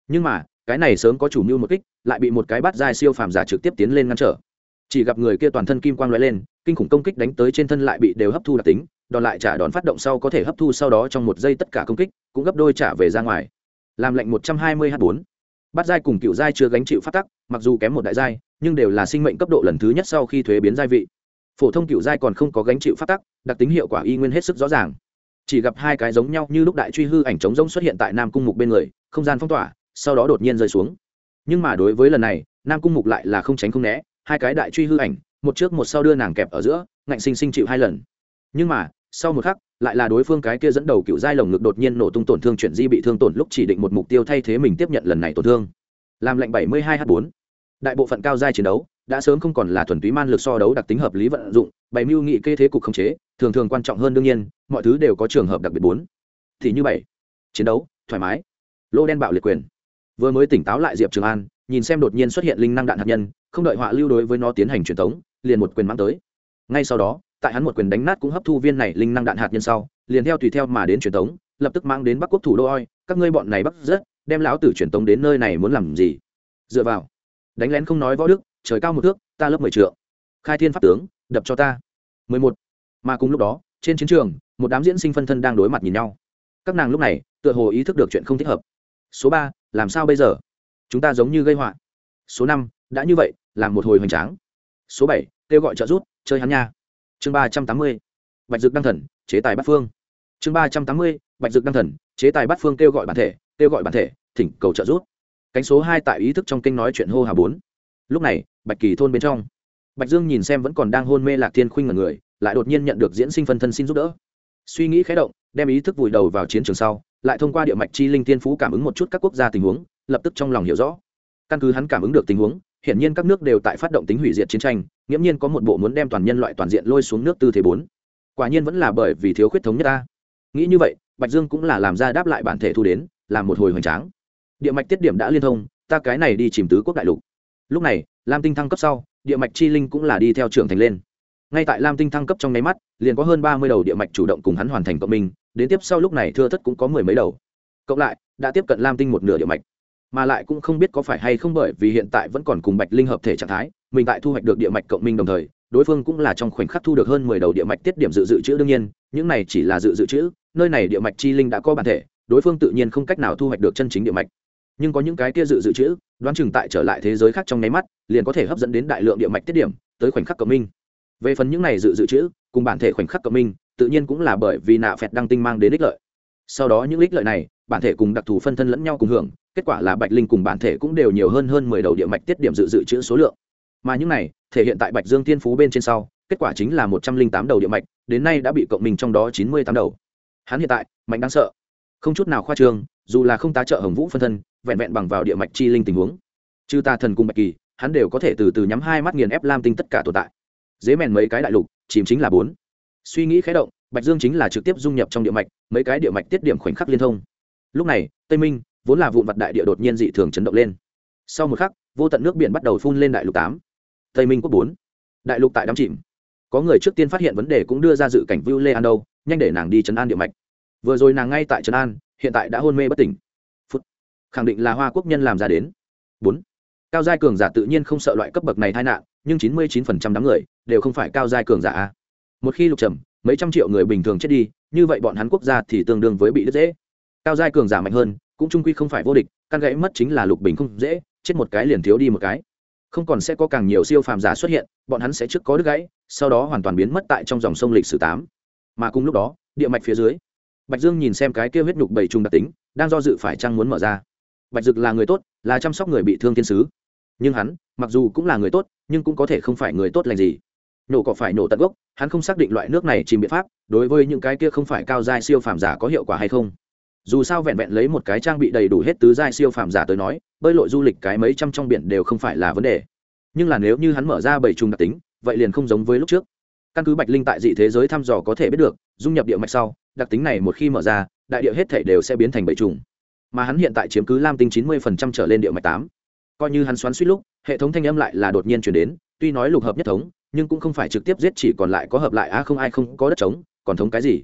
Nhưng mà, cái này sớm có chủ mưu một kích, lại bị một cái bắt dai siêu phàm giả trực tiếp tiến lên ngăn trở. Chỉ gặp người kia toàn thân kim quang lóe lên, kinh khủng công kích đánh tới trên thân lại bị đều hấp thu đặc tính đòn lại trả đòn phát động sau có thể hấp thu sau đó trong một giây tất cả công kích, cũng gấp đôi trả về ra ngoài. Làm lệnh một trăm hai mươi h bốn. Bắt giai cùng cựu giai chưa gánh chịu phát tắc, mặc dù kém một đại giai, nhưng đều là sinh mệnh cấp độ lần thứ nhất sau khi thuế biến giai vị. Phổ thông cựu giai còn không có gánh chịu phát tắc, đặc tính hiệu quả y nguyên hết sức rõ ràng. Chỉ gặp hai cái giống nhau như lúc đại truy hư ảnh trống rỗng xuất hiện tại nam cung mục bên người, không gian phong tỏa, sau đó đột nhiên rơi xuống. Nhưng mà đối với lần này, nam cung mục lại là không tránh không né, hai cái đại truy hư ảnh, một trước một sau đưa nàng kẹp ở giữa, ngạnh sinh sinh chịu hai lần. Nhưng mà sau một khắc, lại là đối phương cái kia dẫn đầu cựu giai lồng ngực đột nhiên nổ tung tổn thương chuyển di bị thương tổn lúc chỉ định một mục tiêu thay thế mình tiếp nhận lần này tổn thương. Làm lệnh 72h4. đại bộ phận cao giai chiến đấu, đã sớm không còn là thuần túy man lực so đấu đặc tính hợp lý vận dụng, bảy mưu nghị kê thế cục khống chế, thường thường quan trọng hơn đương nhiên, mọi thứ đều có trường hợp đặc biệt bốn. Thì như bảy. Chiến đấu, thoải mái. Lô đen bạo liệt quyền. Vừa mới tỉnh táo lại diệp trường an, nhìn xem đột nhiên xuất hiện linh năng đạn hạt nhân, không đợi họa lưu đối với nó tiến hành truyền thống liền một quyền mang tới. Ngay sau đó tại hắn một quyền đánh nát cũng hấp thu viên này linh năng đạn hạt nhân sau, liền theo tùy theo mà đến truyền thống lập tức mang đến bắc quốc thủ đô oi, các ngươi bọn này bắt rất, đem lão tử truyền thống đến nơi này muốn làm gì? Dựa vào, đánh lén không nói võ đức, trời cao một thước, ta lớp mười trượng. Khai thiên pháp tướng, đập cho ta. Mười một. Mà cùng lúc đó, trên chiến trường, một đám diễn sinh phân thân đang đối mặt nhìn nhau. Các nàng lúc này, tựa hồ ý thức được chuyện không thích hợp. Số ba, làm sao bây giờ? Chúng ta giống như gây họa. Số năm, đã như vậy, làm một hồi hoành tráng. Số bảy, kêu gọi trợ rút chơi hắn nha chương ba trăm tám mươi, bạch dược đăng thần, chế tài bắt phương. Chương ba trăm tám mươi, bạch dược đăng thần, chế tài bắt phương kêu gọi bản thể, kêu gọi bản thể, thỉnh cầu trợ giúp. Cánh số hai tại ý thức trong kinh nói chuyện hô hà bốn. Lúc này, bạch kỳ thôn bên trong, bạch dương nhìn xem vẫn còn đang hôn mê lạc thiên khuynh ngần người, lại đột nhiên nhận được diễn sinh phân thân xin giúp đỡ. Suy nghĩ khé động, đem ý thức vùi đầu vào chiến trường sau, lại thông qua địa mạch chi linh tiên phú cảm ứng một chút các quốc gia tình huống, lập tức trong lòng hiểu rõ. Căn cứ hắn cảm ứng được tình huống hiển nhiên các nước đều tại phát động tính hủy diệt chiến tranh, nghiễm nhiên có một bộ muốn đem toàn nhân loại toàn diện lôi xuống nước tư thế bốn. Quả nhiên vẫn là bởi vì thiếu khuyết thống nhất ta. Nghĩ như vậy, bạch dương cũng là làm ra đáp lại bản thể thu đến, làm một hồi hoành tráng. Địa mạch tiết điểm đã liên thông, ta cái này đi chìm tứ quốc đại lục. Lúc này, lam tinh thăng cấp sau, địa mạch chi linh cũng là đi theo trưởng thành lên. Ngay tại lam tinh thăng cấp trong nháy mắt, liền có hơn ba mươi đầu địa mạch chủ động cùng hắn hoàn thành cộng minh, đến tiếp sau lúc này thưa thất cũng có mười mấy đầu. Cộng lại, đã tiếp cận lam tinh một nửa địa mạch mà lại cũng không biết có phải hay không bởi vì hiện tại vẫn còn cùng bạch linh hợp thể trạng thái, mình tại thu hoạch được địa mạch cộng minh đồng thời, đối phương cũng là trong khoảnh khắc thu được hơn mười đầu địa mạch tiết điểm dự dự trữ đương nhiên, những này chỉ là dự dự trữ, nơi này địa mạch chi linh đã có bản thể, đối phương tự nhiên không cách nào thu hoạch được chân chính địa mạch. Nhưng có những cái kia dự dự trữ, đoán chừng tại trở lại thế giới khác trong nháy mắt, liền có thể hấp dẫn đến đại lượng địa mạch tiết điểm tới khoảnh khắc cộng minh. Về phần những này dự dự trữ, cùng bản thể khoảnh khắc cộng minh, tự nhiên cũng là bởi vì nạ phẹt đăng tinh mang đến ích lợi. Sau đó những ích lợi này bản thể cùng đặc thù phân thân lẫn nhau cùng hưởng, kết quả là bạch linh cùng bản thể cũng đều nhiều hơn hơn mười đầu địa mạch tiết điểm dự dự trữ số lượng. Mà những này, thể hiện tại bạch dương thiên phú bên trên sau, kết quả chính là một trăm linh tám đầu địa mạch, đến nay đã bị cộng minh trong đó chín mươi tám đầu. Hắn hiện tại, mạnh đáng sợ. Không chút nào khoa trương, dù là không tá trợ hồng vũ phân thân, vẹn vẹn bằng vào địa mạch chi linh tình huống. Chư ta thần cùng bạch kỳ, hắn đều có thể từ từ nhắm hai mắt nghiền ép lam tinh tất cả tồn tại. Dế mèn mấy cái đại lục, chìm chính là bốn. Suy nghĩ khé động, bạch dương chính là trực tiếp dung nhập trong địa mạch, mấy cái địa mạch tiết điểm khoảnh khắc liên thông lúc này, tây minh, vốn là vụn vặt đại địa đột nhiên dị thường chấn động lên. Sau một khắc, vô tận nước biển bắt đầu phun lên đại lục tám. Tây minh quốc bốn. Đại lục tại đám chìm. Có người trước tiên phát hiện vấn đề cũng đưa ra dự cảnh vưu lê an đâu, nhanh để nàng đi chấn an địa mạch. Vừa rồi nàng ngay tại trấn an, hiện tại đã hôn mê bất tỉnh. Phút. Khẳng định là hoa quốc nhân làm ra đến. Bốn. Cao giai cường giả tự nhiên không sợ loại cấp bậc này tai nạn, nhưng chín mươi chín phần trăm đám người đều không phải cao giai cường giả một khi lục trầm, mấy trăm triệu người bình thường chết đi, như vậy bọn hắn quốc gia thì tương đương với bị đứt dễ cao giai cường giả mạnh hơn, cũng trung quy không phải vô địch, căn gãy mất chính là lục bình không dễ, chết một cái liền thiếu đi một cái. Không còn sẽ có càng nhiều siêu phàm giả xuất hiện, bọn hắn sẽ trước có đứt gãy, sau đó hoàn toàn biến mất tại trong dòng sông lịch sử tám. Mà cùng lúc đó, địa mạch phía dưới, bạch dương nhìn xem cái kia huyết nhục bảy trùng đặc tính, đang do dự phải chăng muốn mở ra. Bạch dực là người tốt, là chăm sóc người bị thương thiên sứ. Nhưng hắn, mặc dù cũng là người tốt, nhưng cũng có thể không phải người tốt lành gì. Nổ cỏ phải nổ tận gốc, hắn không xác định loại nước này chìm biện pháp, đối với những cái kia không phải cao giai siêu phàm giả có hiệu quả hay không dù sao vẹn vẹn lấy một cái trang bị đầy đủ hết tứ giai siêu phàm giả tới nói, bơi lội du lịch cái mấy trăm trong biển đều không phải là vấn đề. Nhưng là nếu như hắn mở ra bảy trùng đặc tính, vậy liền không giống với lúc trước. Căn cứ bạch linh tại dị thế giới thăm dò có thể biết được, dung nhập địa mạch sau, đặc tính này một khi mở ra, đại địa hết thể đều sẽ biến thành bảy trùng. Mà hắn hiện tại chiếm cứ lam tinh chín mươi phần trăm trở lên địa mạch tám. Coi như hắn xoắn suýt lúc, hệ thống thanh âm lại là đột nhiên chuyển đến, tuy nói lục hợp nhất thống, nhưng cũng không phải trực tiếp giết chỉ còn lại có hợp lại a không ai không có đất trống, còn thống cái gì?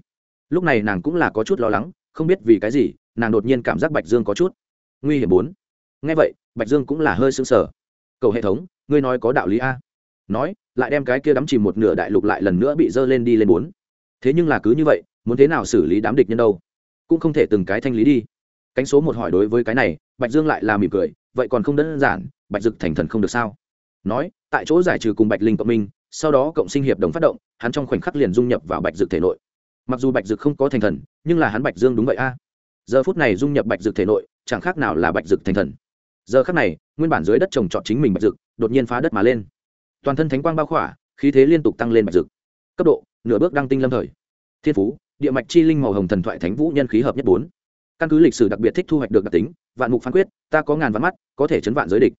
Lúc này nàng cũng là có chút lo lắng không biết vì cái gì, nàng đột nhiên cảm giác bạch dương có chút nguy hiểm bốn. Ngay vậy, bạch dương cũng là hơi sững sờ. Cầu hệ thống, ngươi nói có đạo lý a? Nói, lại đem cái kia đắm chìm một nửa đại lục lại lần nữa bị dơ lên đi lên bốn. Thế nhưng là cứ như vậy, muốn thế nào xử lý đám địch nhân đâu? Cũng không thể từng cái thanh lý đi. Cánh số một hỏi đối với cái này, bạch dương lại là mỉm cười, vậy còn không đơn giản, bạch dực thành thần không được sao? Nói, tại chỗ giải trừ cùng bạch linh cộng minh, sau đó cộng sinh hiệp đồng phát động, hắn trong khoảnh khắc liền dung nhập vào bạch dực thể nội mặc dù bạch dực không có thành thần, nhưng là hắn bạch dương đúng vậy a. Giờ phút này dung nhập bạch dực thể nội, chẳng khác nào là bạch dực thành thần. Giờ khắc này, nguyên bản dưới đất trồng trọt chính mình bạch dực, đột nhiên phá đất mà lên. Toàn thân thánh quang bao khỏa, khí thế liên tục tăng lên bạch dực. Cấp độ, nửa bước đăng tinh lâm thời. Thiên phú, địa mạch chi linh màu hồng thần thoại thánh vũ nhân khí hợp nhất bốn. Căn cứ lịch sử đặc biệt thích thu hoạch được đặc tính, vạn mục phán quyết, ta có ngàn vạn mắt, có thể chấn vạn giới địch.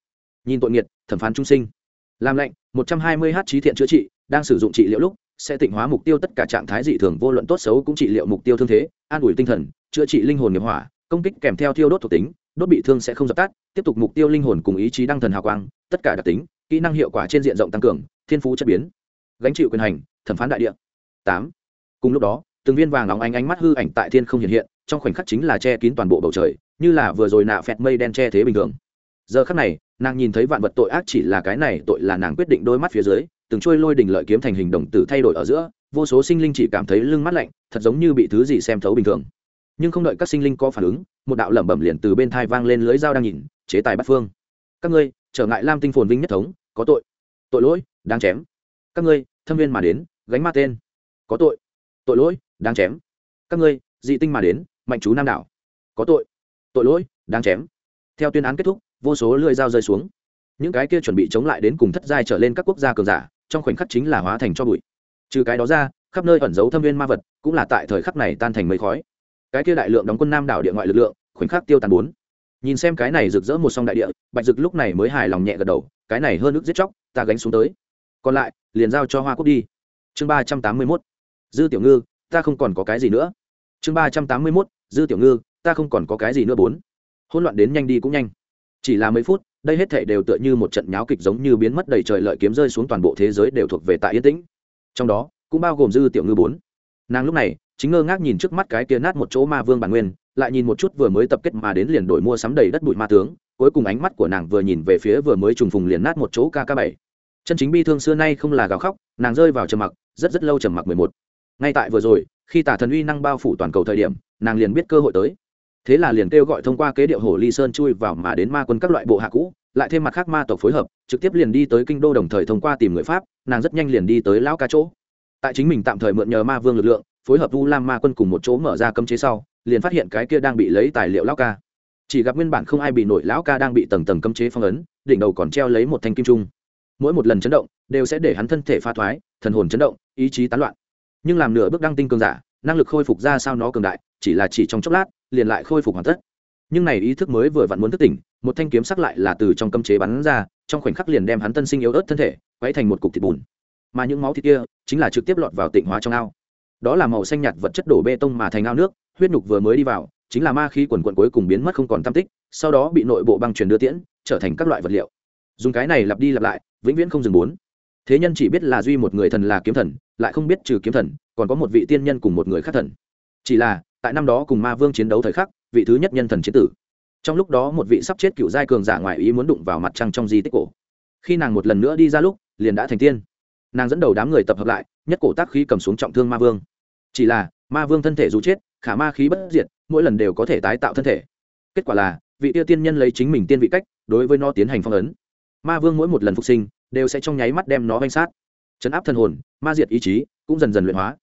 Nhìn tội nghiệt, thẩm phán trung sinh. Làm lệnh, một trăm hai mươi h trí thiện chữa trị, đang sử dụng trị liệu lúc sẽ tịnh hóa mục tiêu tất cả trạng thái dị thường vô luận tốt xấu cũng trị liệu mục tiêu thương thế, an ủi tinh thần, chữa trị linh hồn nghiệp hỏa, công kích kèm theo thiêu đốt thuộc tính, đốt bị thương sẽ không dập tắt, tiếp tục mục tiêu linh hồn cùng ý chí đăng thần hào quang, tất cả đặc tính, kỹ năng hiệu quả trên diện rộng tăng cường, thiên phú chất biến. Gánh chịu quyền hành, thẩm phán đại địa. Tám. Cùng lúc đó, từng viên vàng nóng ánh ánh mắt hư ảnh tại thiên không hiện hiện, trong khoảnh khắc chính là che kín toàn bộ bầu trời, như là vừa rồi nạ phẹt mây đen che thế bình thường. Giờ khắc này, nàng nhìn thấy vạn vật tội ác chỉ là cái này, tội là nàng quyết định đôi mắt phía dưới từng trôi lôi đỉnh lợi kiếm thành hình đồng tử thay đổi ở giữa, vô số sinh linh chỉ cảm thấy lưng mắt lạnh, thật giống như bị thứ gì xem thấu bình thường. Nhưng không đợi các sinh linh có phản ứng, một đạo lẩm bẩm liền từ bên thai vang lên lưới dao đang nhìn, chế tài bắt phương. Các ngươi, trở ngại lam tinh phồn vinh nhất thống, có tội. Tội lỗi đang chém. Các ngươi, thâm viên mà đến, gánh ma tên. Có tội. Tội lỗi đang chém. Các ngươi, dị tinh mà đến, mạnh chú nam đảo. Có tội. Tội lỗi đang chém. Theo tuyên án kết thúc, vô số lưỡi dao rơi xuống. Những cái kia chuẩn bị chống lại đến cùng thất giai trở lên các quốc gia cường giả trong khoảnh khắc chính là hóa thành cho bụi. Trừ cái đó ra, khắp nơi ẩn giấu thâm viên ma vật cũng là tại thời khắc này tan thành mây khói. Cái kia đại lượng đóng quân nam đảo địa ngoại lực lượng, khoảnh khắc tiêu tàn bốn. Nhìn xem cái này rực rỡ một song đại địa, bạch rực lúc này mới hài lòng nhẹ gật đầu, cái này hơn ức giết chóc, ta gánh xuống tới. Còn lại, liền giao cho hoa quốc đi. Chương ba trăm tám mươi mốt. Dư tiểu ngư, ta không còn có cái gì nữa. Chương ba trăm tám mươi mốt, dư tiểu ngư, ta không còn có cái gì nữa bốn. Hỗn loạn đến nhanh đi cũng nhanh. Chỉ là mấy phút đây hết thể đều tựa như một trận nháo kịch giống như biến mất đầy trời lợi kiếm rơi xuống toàn bộ thế giới đều thuộc về tại yên tĩnh. Trong đó, cũng bao gồm dư tiểu ngư bốn. Nàng lúc này, chính ngơ ngác nhìn trước mắt cái kia nát một chỗ ma vương bản nguyên, lại nhìn một chút vừa mới tập kết mà đến liền đổi mua sắm đầy đất bụi ma tướng, cuối cùng ánh mắt của nàng vừa nhìn về phía vừa mới trùng phùng liền nát một chỗ kk bảy. Chân chính bi thương xưa nay không là gào khóc, nàng rơi vào trầm mặc, rất rất lâu trầm mặc mười một. Ngay tại vừa rồi, khi tả thần uy năng bao phủ toàn cầu thời điểm, nàng liền biết cơ hội tới thế là liền kêu gọi thông qua kế điệu hồ ly sơn chui vào mà đến ma quân các loại bộ hạ cũ, lại thêm mặt khác ma tộc phối hợp, trực tiếp liền đi tới kinh đô đồng thời thông qua tìm người pháp, nàng rất nhanh liền đi tới lão ca chỗ. Tại chính mình tạm thời mượn nhờ ma vương lực lượng, phối hợp vu lam ma quân cùng một chỗ mở ra cấm chế sau, liền phát hiện cái kia đang bị lấy tài liệu lão ca. Chỉ gặp nguyên bản không ai bị nổi lão ca đang bị tầng tầng cấm chế phong ấn, đỉnh đầu còn treo lấy một thanh kim trung. Mỗi một lần chấn động, đều sẽ để hắn thân thể pha thoái, thần hồn chấn động, ý chí tán loạn. Nhưng làm nửa bước đăng tinh cường giả, năng lực khôi phục ra sao nó cường đại, chỉ là chỉ trong chốc lát liền lại khôi phục hoàn tất. Nhưng này ý thức mới vừa vặn muốn thức tỉnh, một thanh kiếm sắc lại là từ trong cấm chế bắn ra, trong khoảnh khắc liền đem hắn tân sinh yếu ớt thân thể, quấy thành một cục thịt bùn. Mà những máu thịt kia, chính là trực tiếp lọt vào tịnh hóa trong ao. Đó là màu xanh nhạt vật chất đổ bê tông mà thành ao nước, huyết nhục vừa mới đi vào, chính là ma khí quần quận cuối cùng biến mất không còn tam tích, sau đó bị nội bộ băng truyền đưa tiễn, trở thành các loại vật liệu. Dùng cái này lặp đi lặp lại, vĩnh viễn không dừng bốn. Thế nhân chỉ biết là duy một người thần là kiếm thần, lại không biết trừ kiếm thần, còn có một vị tiên nhân cùng một người khác thần. Chỉ là tại năm đó cùng ma vương chiến đấu thời khắc, vị thứ nhất nhân thần chiến tử. Trong lúc đó một vị sắp chết cựu giai cường giả ngoài ý muốn đụng vào mặt trăng trong di tích cổ. Khi nàng một lần nữa đi ra lúc, liền đã thành tiên. Nàng dẫn đầu đám người tập hợp lại, nhất cổ tác khí cầm xuống trọng thương ma vương. Chỉ là, ma vương thân thể dù chết, khả ma khí bất diệt, mỗi lần đều có thể tái tạo thân thể. Kết quả là, vị tiêu tiên nhân lấy chính mình tiên vị cách, đối với nó tiến hành phong ấn. Ma vương mỗi một lần phục sinh, đều sẽ trong nháy mắt đem nó vanh sát. Chấn áp thân hồn, ma diệt ý chí, cũng dần dần luyện hóa.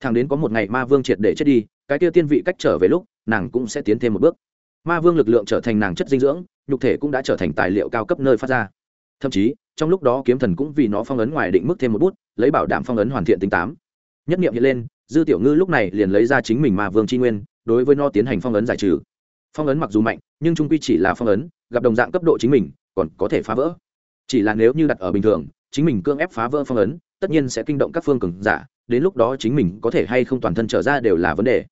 Thẳng đến có một ngày ma vương triệt để chết đi cái kia tiên vị cách trở về lúc, nàng cũng sẽ tiến thêm một bước. Ma vương lực lượng trở thành nàng chất dinh dưỡng, nhục thể cũng đã trở thành tài liệu cao cấp nơi phát ra. Thậm chí, trong lúc đó kiếm thần cũng vì nó phong ấn ngoài định mức thêm một bút, lấy bảo đảm phong ấn hoàn thiện tính tám. Nhất nghiệm hiện lên, dư tiểu ngư lúc này liền lấy ra chính mình ma vương tri nguyên, đối với nó tiến hành phong ấn giải trừ. Phong ấn mặc dù mạnh, nhưng trung quy chỉ là phong ấn, gặp đồng dạng cấp độ chính mình, còn có thể phá vỡ. Chỉ là nếu như đặt ở bình thường, chính mình cưỡng ép phá vỡ phong ấn, tất nhiên sẽ kinh động các phương cường giả, đến lúc đó chính mình có thể hay không toàn thân trở ra đều là vấn đề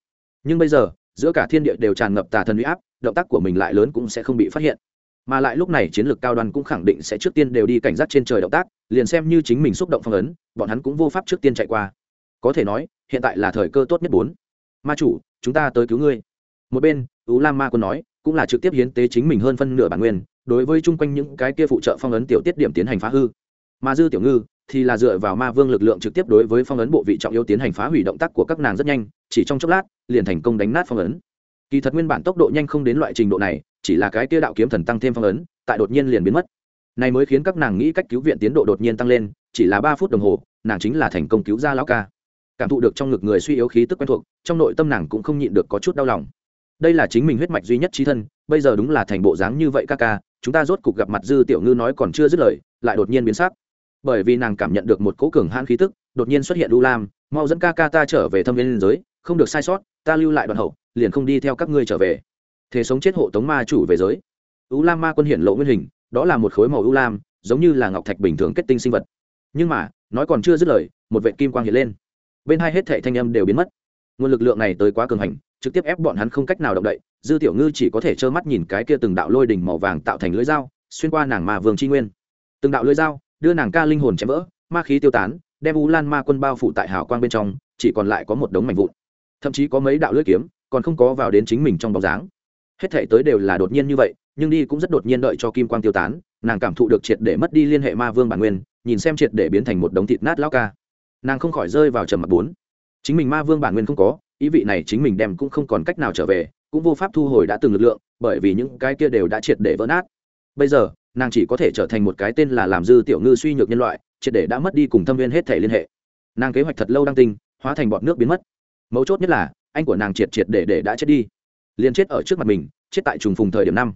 nhưng bây giờ, giữa cả thiên địa đều tràn ngập tà thần uy áp, động tác của mình lại lớn cũng sẽ không bị phát hiện. Mà lại lúc này chiến lược cao đoan cũng khẳng định sẽ trước tiên đều đi cảnh giác trên trời động tác, liền xem như chính mình xúc động phong ấn, bọn hắn cũng vô pháp trước tiên chạy qua. Có thể nói, hiện tại là thời cơ tốt nhất bốn. Ma chủ, chúng ta tới cứu ngươi. Một bên, ú lam ma quân nói, cũng là trực tiếp hiến tế chính mình hơn phân nửa bản nguyên, đối với chung quanh những cái kia phụ trợ phong ấn tiểu tiết điểm tiến hành phá hư. Mà dư tiểu ngư thì là dựa vào ma vương lực lượng trực tiếp đối với phong ấn bộ vị trọng yếu tiến hành phá hủy động tác của các nàng rất nhanh, chỉ trong chốc lát, liền thành công đánh nát phong ấn. Kỳ thật nguyên bản tốc độ nhanh không đến loại trình độ này, chỉ là cái kia đạo kiếm thần tăng thêm phong ấn, tại đột nhiên liền biến mất. Này mới khiến các nàng nghĩ cách cứu viện tiến độ đột nhiên tăng lên, chỉ là ba phút đồng hồ, nàng chính là thành công cứu ra lão ca. Cảm thụ được trong ngực người suy yếu khí tức quen thuộc, trong nội tâm nàng cũng không nhịn được có chút đau lòng. Đây là chính mình huyết mạch duy nhất trí thân, bây giờ đúng là thành bộ dáng như vậy ca ca, chúng ta rốt cục gặp mặt dư tiểu ngư nói còn chưa dứt lời, lại đột nhiên biến sắc bởi vì nàng cảm nhận được một cỗ cường hãn khí tức, đột nhiên xuất hiện u lam, mau dẫn ca ca ta trở về thâm viên liên giới, không được sai sót, ta lưu lại đoàn hậu, liền không đi theo các ngươi trở về. Thế sống chết hộ tống ma chủ về giới. U lam ma quân hiện lộ nguyên hình, đó là một khối màu u lam, giống như là ngọc thạch bình thường kết tinh sinh vật. Nhưng mà, nói còn chưa dứt lời, một vệ kim quang hiện lên. Bên hai hết thệ thanh âm đều biến mất. Nguồn lực lượng này tới quá cường hành, trực tiếp ép bọn hắn không cách nào động đậy, dư tiểu ngư chỉ có thể trơ mắt nhìn cái kia từng đạo lôi đỉnh màu vàng tạo thành lưỡi dao, xuyên qua nàng ma vương tri nguyên. Từng đạo lưỡi dao đưa nàng ca linh hồn chém vỡ, ma khí tiêu tán, đem u lan ma quân bao phủ tại hào quang bên trong, chỉ còn lại có một đống mảnh vụn. Thậm chí có mấy đạo lưỡi kiếm, còn không có vào đến chính mình trong bóng dáng. Hết thể tới đều là đột nhiên như vậy, nhưng đi cũng rất đột nhiên đợi cho kim quang tiêu tán, nàng cảm thụ được triệt để mất đi liên hệ ma vương bản nguyên, nhìn xem triệt để biến thành một đống thịt nát lao ca. Nàng không khỏi rơi vào trầm mặt bốn. Chính mình ma vương bản nguyên không có, ý vị này chính mình đem cũng không còn cách nào trở về, cũng vô pháp thu hồi đã từng lực lượng, bởi vì những cái kia đều đã triệt để vỡ nát. Bây giờ nàng chỉ có thể trở thành một cái tên là làm dư tiểu ngư suy nhược nhân loại, triệt để đã mất đi cùng thâm viên hết thể liên hệ. Nàng kế hoạch thật lâu đăng tinh, hóa thành bọn nước biến mất. Mấu chốt nhất là, anh của nàng triệt triệt để để đã chết đi. Liền chết ở trước mặt mình, chết tại trùng phùng thời điểm năm.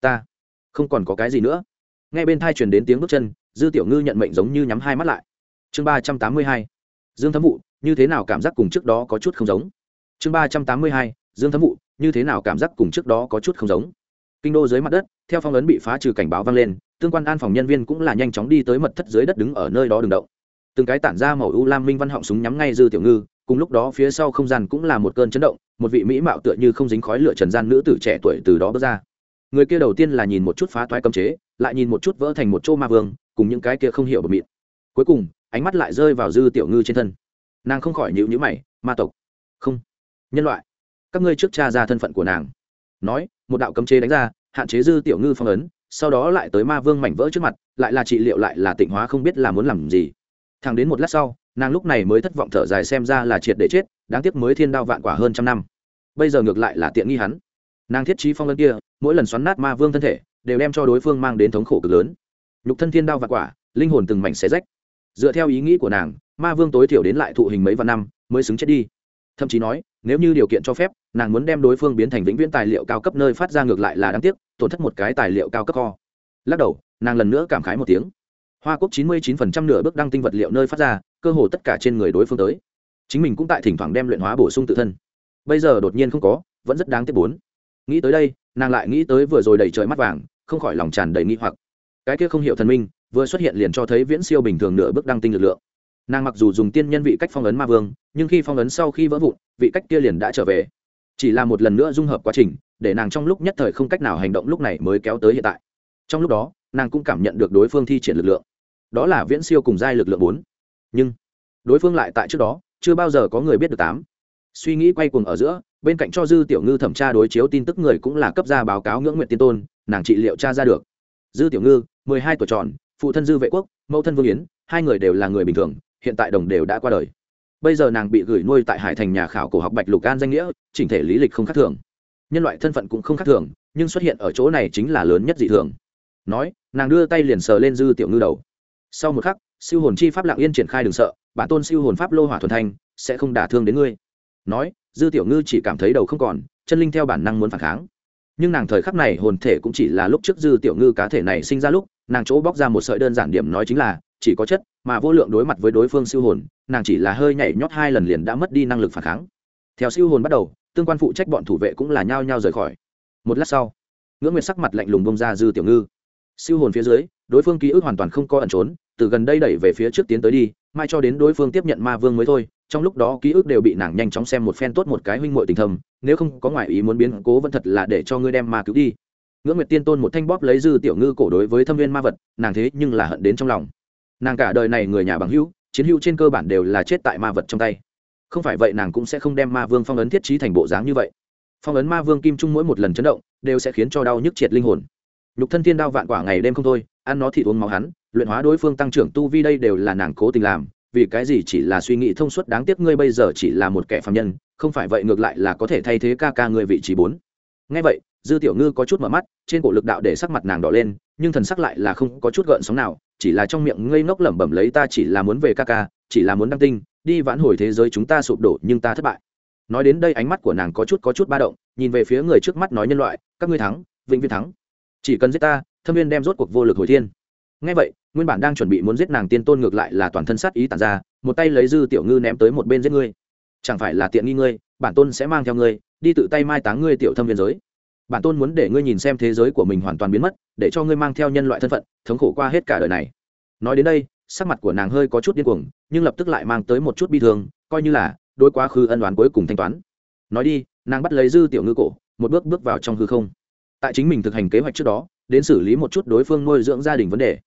Ta, không còn có cái gì nữa. Ngay bên thai truyền đến tiếng bước chân, dư tiểu ngư nhận mệnh giống như nhắm hai mắt lại. Chương ba trăm tám mươi hai, dương thấm vụ, như thế nào cảm giác cùng trước đó có chút không giống? Chương ba trăm tám mươi hai, dương thấm vụ, như thế nào cảm giác cùng trước đó có chút không giống? Kinh đô dưới mặt đất, theo phong ấn bị phá trừ cảnh báo vang lên, tương quan an phòng nhân viên cũng là nhanh chóng đi tới mật thất dưới đất đứng ở nơi đó đường động. Từng cái tản ra màu u lam minh văn họng súng nhắm ngay dư tiểu ngư, cùng lúc đó phía sau không gian cũng là một cơn chấn động, một vị mỹ mạo tựa như không dính khói lửa trần gian nữ tử trẻ tuổi từ đó bước ra. Người kia đầu tiên là nhìn một chút phá toái cấm chế, lại nhìn một chút vỡ thành một chỗ ma vương, cùng những cái kia không hiểu bờ mịn cuối cùng, ánh mắt lại rơi vào dư tiểu ngư trên thân. Nàng không khỏi nhịu nhữ mày, ma tộc. Không, nhân loại. Các ngươi trước cha ra thân phận của nàng nói, một đạo cấm chế đánh ra, hạn chế dư tiểu ngư phong ấn, sau đó lại tới ma vương mảnh vỡ trước mặt, lại là trị liệu lại là tịnh hóa không biết là muốn làm gì. Thẳng đến một lát sau, nàng lúc này mới thất vọng thở dài xem ra là triệt để chết, đáng tiếc mới thiên đao vạn quả hơn trăm năm. Bây giờ ngược lại là tiện nghi hắn. Nàng thiết trí phong ấn kia, mỗi lần xoắn nát ma vương thân thể, đều đem cho đối phương mang đến thống khổ cực lớn. Nhục thân thiên đao vạn quả, linh hồn từng mảnh xé rách. Dựa theo ý nghĩ của nàng, ma vương tối thiểu đến lại thụ hình mấy vạn năm, mới xứng chết đi. Thậm chí nói nếu như điều kiện cho phép, nàng muốn đem đối phương biến thành vĩnh viễn tài liệu cao cấp nơi phát ra ngược lại là đáng tiếc, tổn thất một cái tài liệu cao cấp kho. Lắc đầu, nàng lần nữa cảm khái một tiếng. Hoa quốc chín mươi chín phần trăm nửa bước đăng tinh vật liệu nơi phát ra, cơ hồ tất cả trên người đối phương tới. Chính mình cũng tại thỉnh thoảng đem luyện hóa bổ sung tự thân. Bây giờ đột nhiên không có, vẫn rất đáng tiếc bốn. Nghĩ tới đây, nàng lại nghĩ tới vừa rồi đầy trời mắt vàng, không khỏi lòng tràn đầy nghi hoặc. Cái kia không hiểu thần minh, vừa xuất hiện liền cho thấy viễn siêu bình thường nửa bước đăng tinh lực lượng nàng mặc dù dùng tiên nhân vị cách phong ấn ma vương, nhưng khi phong ấn sau khi vỡ vụn, vị cách kia liền đã trở về. Chỉ là một lần nữa dung hợp quá trình, để nàng trong lúc nhất thời không cách nào hành động lúc này mới kéo tới hiện tại. Trong lúc đó, nàng cũng cảm nhận được đối phương thi triển lực lượng. Đó là viễn siêu cùng giai lực lượng bốn. Nhưng, đối phương lại tại trước đó, chưa bao giờ có người biết được tám. Suy nghĩ quay cuồng ở giữa, bên cạnh cho dư tiểu ngư thẩm tra đối chiếu tin tức người cũng là cấp ra báo cáo ngưỡng nguyện tiên tôn, nàng trị liệu tra ra được. Dư tiểu ngư, mười hai tuổi tròn, phụ thân dư vệ quốc, mẫu thân vương yến, hai người đều là người bình thường hiện tại đồng đều đã qua đời. Bây giờ nàng bị gửi nuôi tại hải thành nhà khảo cổ học bạch lục an danh nghĩa, chỉnh thể lý lịch không khác thường. Nhân loại thân phận cũng không khác thường, nhưng xuất hiện ở chỗ này chính là lớn nhất dị thường. Nói, nàng đưa tay liền sờ lên dư tiểu ngư đầu. Sau một khắc, siêu hồn chi pháp lạng yên triển khai đừng sợ, bản tôn siêu hồn pháp lô hỏa thuần thanh, sẽ không đả thương đến ngươi. Nói, dư tiểu ngư chỉ cảm thấy đầu không còn, chân linh theo bản năng muốn phản kháng. Nhưng nàng thời khắc này hồn thể cũng chỉ là lúc trước dư tiểu ngư cá thể này sinh ra lúc, nàng chỗ bóc ra một sợi đơn giản điểm nói chính là, chỉ có chất mà vô lượng đối mặt với đối phương siêu hồn, nàng chỉ là hơi nhảy nhót hai lần liền đã mất đi năng lực phản kháng. Theo siêu hồn bắt đầu, tương quan phụ trách bọn thủ vệ cũng là nhao nhao rời khỏi. Một lát sau, ngưỡng nguyệt sắc mặt lạnh lùng bông ra dư tiểu ngư. Siêu hồn phía dưới, đối phương ký ức hoàn toàn không có ẩn trốn, từ gần đây đẩy về phía trước tiến tới đi, mai cho đến đối phương tiếp nhận ma vương mới thôi, trong lúc đó ký ức đều bị nàng nhanh chóng xem một phen tốt một cái huynh muội tình thầm nếu không có ngoại ý muốn biến cố vẫn thật là để cho ngươi đem ma cứu đi. Ngưỡng nguyệt tiên tôn một thanh bóp lấy dư tiểu ngư cổ đối với thâm viên ma vật, nàng thế nhưng là hận đến trong lòng nàng cả đời này người nhà bằng hữu, chiến hữu trên cơ bản đều là chết tại ma vật trong tay. Không phải vậy nàng cũng sẽ không đem ma vương phong ấn thiết trí thành bộ dáng như vậy. Phong ấn ma vương kim trung mỗi một lần chấn động, đều sẽ khiến cho đau nhức triệt linh hồn. Nhục thân thiên đao vạn quả ngày đêm không thôi, ăn nó thì uống máu hắn, luyện hóa đối phương tăng trưởng tu vi đây đều là nàng cố tình làm, vì cái gì chỉ là suy nghĩ thông suốt đáng tiếc ngươi bây giờ chỉ là một kẻ phạm nhân, không phải vậy ngược lại là có thể thay thế ca ca ngươi vị trí bốn ngay vậy, dư tiểu ngư có chút mở mắt, trên cổ lực đạo để sắc mặt nàng đỏ lên, nhưng thần sắc lại là không có chút gợn sóng nào, chỉ là trong miệng ngây ngốc lẩm bẩm lấy ta chỉ là muốn về ca ca, chỉ là muốn đăng tinh, đi vãn hồi thế giới chúng ta sụp đổ nhưng ta thất bại. Nói đến đây ánh mắt của nàng có chút có chút ba động, nhìn về phía người trước mắt nói nhân loại, các ngươi thắng, vĩnh viễn thắng. Chỉ cần giết ta, thâm viên đem rốt cuộc vô lực hồi thiên. Ngay vậy, nguyên bản đang chuẩn bị muốn giết nàng tiên tôn ngược lại là toàn thân sát ý tàn ra, một tay lấy dư tiểu ngư ném tới một bên giết ngươi chẳng phải là tiện nghi ngươi, bản tôn sẽ mang theo ngươi, đi tự tay mai táng ngươi tiểu thâm viên giới. Bản tôn muốn để ngươi nhìn xem thế giới của mình hoàn toàn biến mất, để cho ngươi mang theo nhân loại thân phận, thống khổ qua hết cả đời này. Nói đến đây, sắc mặt của nàng hơi có chút điên cuồng, nhưng lập tức lại mang tới một chút bi thương, coi như là đôi quá khứ ân đoán cuối cùng thanh toán. Nói đi, nàng bắt lấy dư tiểu ngư cổ, một bước bước vào trong hư không. Tại chính mình thực hành kế hoạch trước đó, đến xử lý một chút đối phương nuôi dưỡng gia đình vấn đề.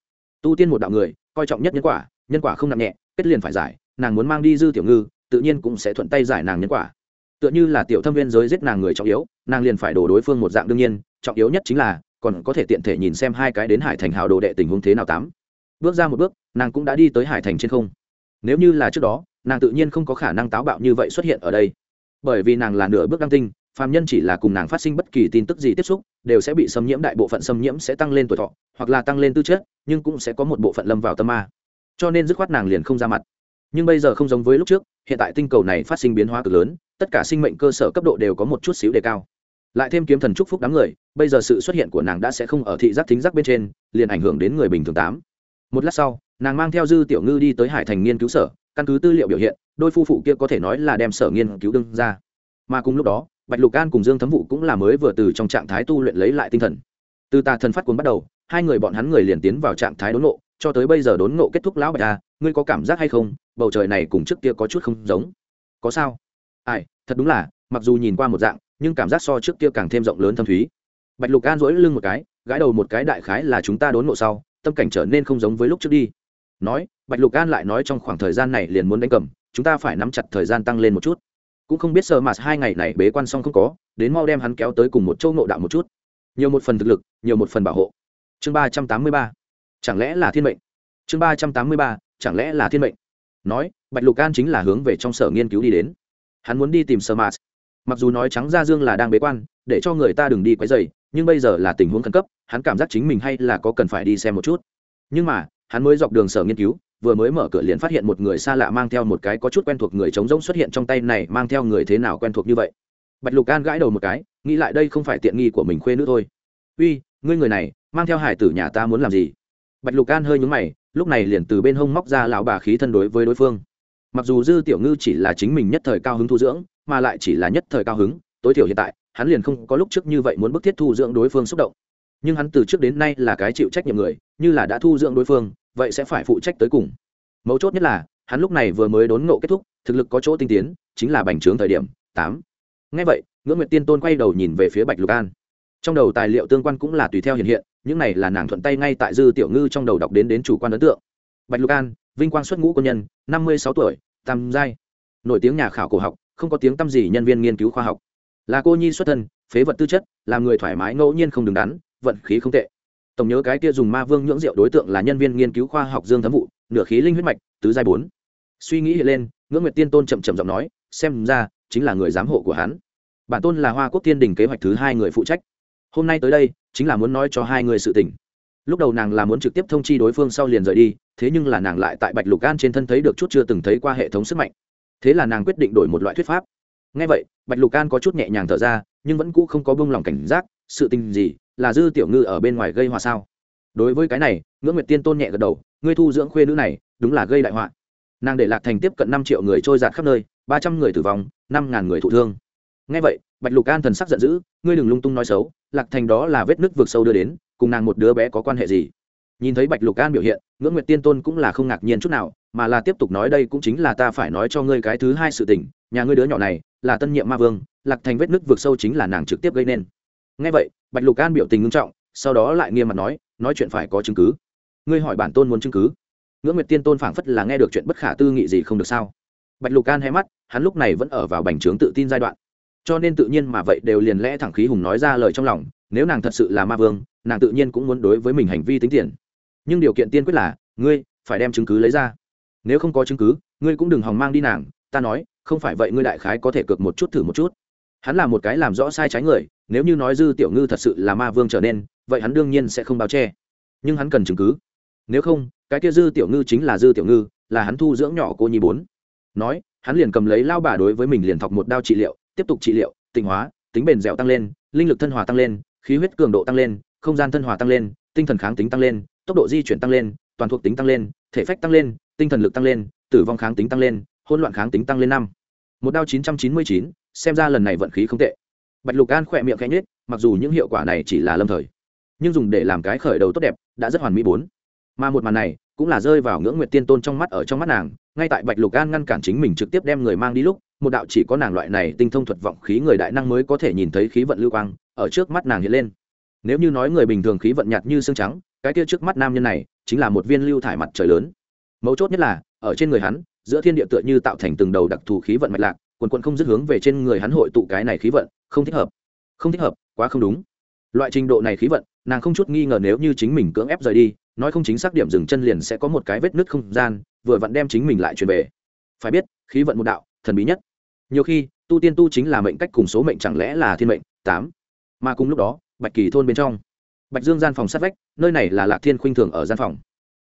Tu tiên một đạo người, coi trọng nhất nhân quả nhân quả không nặng nhẹ, kết liền phải giải, nàng muốn mang đi dư tiểu ngư tự nhiên cũng sẽ thuận tay giải nàng nhân quả. Tựa như là tiểu thâm viên giới giết nàng người trọng yếu, nàng liền phải đổ đối phương một dạng đương nhiên, trọng yếu nhất chính là, còn có thể tiện thể nhìn xem hai cái đến hải thành hào đồ đệ tình huống thế nào tám. Bước ra một bước, nàng cũng đã đi tới hải thành trên không. Nếu như là trước đó, nàng tự nhiên không có khả năng táo bạo như vậy xuất hiện ở đây. Bởi vì nàng là nửa bước đăng tinh, phàm nhân chỉ là cùng nàng phát sinh bất kỳ tin tức gì tiếp xúc, đều sẽ bị xâm nhiễm, đại bộ phận xâm nhiễm sẽ tăng lên tuổi thọ, hoặc là tăng lên tư chất, nhưng cũng sẽ có một bộ phận lâm vào tâm ma. Cho nên dứt khoát nàng liền không ra mặt. Nhưng bây giờ không giống với lúc trước hiện tại tinh cầu này phát sinh biến hóa cực lớn, tất cả sinh mệnh cơ sở cấp độ đều có một chút xíu đề cao. Lại thêm kiếm thần chúc phúc đám người, bây giờ sự xuất hiện của nàng đã sẽ không ở thị giác thính giác bên trên, liền ảnh hưởng đến người bình thường tám. Một lát sau, nàng mang theo dư tiểu ngư đi tới hải thành nghiên cứu sở, căn cứ tư liệu biểu hiện, đôi phu phụ kia có thể nói là đem sở nghiên cứu đương ra. Mà cùng lúc đó, bạch lục an cùng dương thấm vụ cũng là mới vừa từ trong trạng thái tu luyện lấy lại tinh thần. Từ tà thần phát cuốn bắt đầu, hai người bọn hắn người liền tiến vào trạng thái đốn ngộ cho tới bây giờ đốn ngộ kết thúc lão bạch à ngươi có cảm giác hay không? Bầu trời này cùng trước kia có chút không giống. Có sao? Ai, thật đúng là, mặc dù nhìn qua một dạng, nhưng cảm giác so trước kia càng thêm rộng lớn thâm thúy. Bạch lục an rỗi lưng một cái, gãi đầu một cái đại khái là chúng ta đốn ngộ sau, tâm cảnh trở nên không giống với lúc trước đi. Nói, bạch lục an lại nói trong khoảng thời gian này liền muốn đánh cầm, chúng ta phải nắm chặt thời gian tăng lên một chút. Cũng không biết sơ mạt hai ngày này bế quan xong không có, đến mau đem hắn kéo tới cùng một châu ngộ đạo một chút. Nhiều một phần thực lực, nhiều một phần bảo hộ. Chương ba trăm tám mươi ba chẳng lẽ là thiên mệnh? Chương ba trăm tám mươi ba, chẳng lẽ là thiên mệnh? Nói, bạch lục an chính là hướng về trong sở nghiên cứu đi đến. Hắn muốn đi tìm sơ mạt mặc dù nói trắng ra dương là đang bế quan, để cho người ta đừng đi quấy dày nhưng bây giờ là tình huống khẩn cấp, hắn cảm giác chính mình hay là có cần phải đi xem một chút. Nhưng mà, hắn mới dọc đường sở nghiên cứu, vừa mới mở cửa liền phát hiện một người xa lạ mang theo một cái có chút quen thuộc người trống rỗng xuất hiện trong tay này, mang theo người thế nào quen thuộc như vậy? Bạch lục an gãi đầu một cái, nghĩ lại đây không phải tiện nghi của mình khuê nữ thôi. Uy, ngươi người này, mang theo hải tử nhà ta muốn làm gì? Bạch lục an hơi nhúng mày, lúc này liền từ bên hông móc ra lão bà khí thân đối với đối phương. Mặc dù dư tiểu ngư chỉ là chính mình nhất thời cao hứng thu dưỡng, mà lại chỉ là nhất thời cao hứng, tối thiểu hiện tại, hắn liền không có lúc trước như vậy muốn bức thiết thu dưỡng đối phương xúc động. Nhưng hắn từ trước đến nay là cái chịu trách nhiệm người, như là đã thu dưỡng đối phương, vậy sẽ phải phụ trách tới cùng. Mấu chốt nhất là, hắn lúc này vừa mới đốn ngộ kết thúc, thực lực có chỗ tinh tiến, chính là bành trướng thời điểm, tám. Ngay vậy, ngưỡng nguyệt tiên tôn quay đầu nhìn về phía bạch lục an. Trong đầu tài liệu tương quan cũng là tùy theo hiện hiện những này là nàng thuận tay ngay tại dư tiểu ngư trong đầu đọc đến đến chủ quan ấn tượng. Bạch lục an, vinh quang xuất ngũ quân nhân, năm mươi sáu tuổi, tam giai. Nổi tiếng nhà khảo cổ học, không có tiếng tăm gì nhân viên nghiên cứu khoa học. Là cô nhi xuất thân, phế vật tư chất làm người thoải mái ngẫu nhiên không đứng đắn, vận khí không tệ. Tổng nhớ cái kia dùng ma vương nhưỡng rượu đối tượng là nhân viên nghiên cứu khoa học dương thấm vụ, nửa khí linh huyết mạch, tứ giai bốn. Suy nghĩ hiện lên, ngưỡng nguyệt tiên tôn chậm chậm giọng nói, xem ra, chính là người giám hộ của hắn. Bản tôn là hoa quốc tiên đình kế hoạch thứ hai người phụ trách hôm nay tới đây, chính là muốn nói cho hai người sự tình. Lúc đầu nàng là muốn trực tiếp thông chi đối phương sau liền rời đi, thế nhưng là nàng lại tại bạch lục gan trên thân thấy được chút chưa từng thấy qua hệ thống sức mạnh. Thế là nàng quyết định đổi một loại thuyết pháp. Ngay vậy, bạch lục gan có chút nhẹ nhàng thở ra, nhưng vẫn cũ không có bông lòng cảnh giác, sự tình gì? Là dư tiểu ngư ở bên ngoài gây họa sao? Đối với cái này, ngưỡng nguyệt tiên tôn nhẹ gật đầu, ngươi thu dưỡng khuê nữ này, đúng là gây đại họa. Nàng để lạc thành tiếp cận năm triệu người trôi giạt khắp nơi, ba trăm người tử vong, năm ngàn người thụ thương. Ngay vậy, bạch lục an thần sắc giận dữ, ngươi đừng lung tung nói xấu lạc thành đó là vết nứt vượt sâu đưa đến, cùng nàng một đứa bé có quan hệ gì? Nhìn thấy bạch lục an biểu hiện, ngưỡng nguyệt tiên tôn cũng là không ngạc nhiên chút nào, mà là tiếp tục nói đây cũng chính là ta phải nói cho ngươi cái thứ hai sự tình, nhà ngươi đứa nhỏ này là tân nhiệm ma vương, lạc thành vết nứt vượt sâu chính là nàng trực tiếp gây nên. Ngay vậy, bạch lục an biểu tình nghiêm trọng, sau đó lại nghiêm mặt nói nói chuyện phải có chứng cứ. Ngươi hỏi bản tôn muốn chứng cứ. Ngưỡng nguyệt tiên tôn phảng phất là nghe được chuyện bất khả tư nghị gì không được sao? Bạch lục an hay mắt, hắn lúc này vẫn ở vào bành trướng tự tin giai đoạn cho nên tự nhiên mà vậy đều liền lẽ thẳng khí hùng nói ra lời trong lòng, nếu nàng thật sự là ma vương, nàng tự nhiên cũng muốn đối với mình hành vi tính tiền. Nhưng điều kiện tiên quyết là, ngươi phải đem chứng cứ lấy ra. Nếu không có chứng cứ, ngươi cũng đừng hòng mang đi nàng, ta nói, không phải vậy ngươi đại khái có thể cược một chút thử một chút. Hắn là một cái làm rõ sai trái người, nếu như nói dư tiểu ngư thật sự là ma vương trở nên, vậy hắn đương nhiên sẽ không bao che. Nhưng hắn cần chứng cứ. Nếu không, cái kia dư tiểu ngư chính là dư tiểu ngư, là hắn thu dưỡng nhỏ cô nhi bốn. Nói, hắn liền cầm lấy lao bà đối với mình liền thọc một đao trị liệu tiếp tục trị liệu tỉnh hóa tính bền dẻo tăng lên linh lực thân hòa tăng lên khí huyết cường độ tăng lên không gian thân hòa tăng lên tinh thần kháng tính tăng lên tốc độ di chuyển tăng lên toàn thuộc tính tăng lên thể phách tăng lên tinh thần lực tăng lên tử vong kháng tính tăng lên hỗn loạn kháng tính tăng lên năm một đao chín trăm chín mươi chín xem ra lần này vận khí không tệ bạch lục an khỏe miệng khẽ nhết mặc dù những hiệu quả này chỉ là lâm thời nhưng dùng để làm cái khởi đầu tốt đẹp đã rất hoàn mỹ bốn mà một màn này cũng là rơi vào ngưỡng nguyệt tiên tôn trong mắt ở trong mắt nàng ngay tại bạch lục an ngăn cản chính mình trực tiếp đem người mang đi lúc một đạo chỉ có nàng loại này tinh thông thuật vọng khí người đại năng mới có thể nhìn thấy khí vận lưu quang ở trước mắt nàng hiện lên. Nếu như nói người bình thường khí vận nhạt như xương trắng, cái kia trước mắt nam nhân này chính là một viên lưu thải mặt trời lớn. Mấu chốt nhất là, ở trên người hắn, giữa thiên địa tựa như tạo thành từng đầu đặc thù khí vận mạch lạc, quần quần không dứt hướng về trên người hắn hội tụ cái này khí vận, không thích hợp. Không thích hợp, quá không đúng. Loại trình độ này khí vận, nàng không chút nghi ngờ nếu như chính mình cưỡng ép rời đi, nói không chính xác điểm dừng chân liền sẽ có một cái vết nứt không gian, vừa vặn đem chính mình lại truyền về. Phải biết, khí vận một đạo, thần bí nhất nhiều khi, tu tiên tu chính là mệnh cách cùng số mệnh chẳng lẽ là thiên mệnh? Tám. Mà cùng lúc đó, bạch kỳ thôn bên trong. Bạch dương gian phòng sát vách, nơi này là lạc thiên khuynh thường ở gian phòng.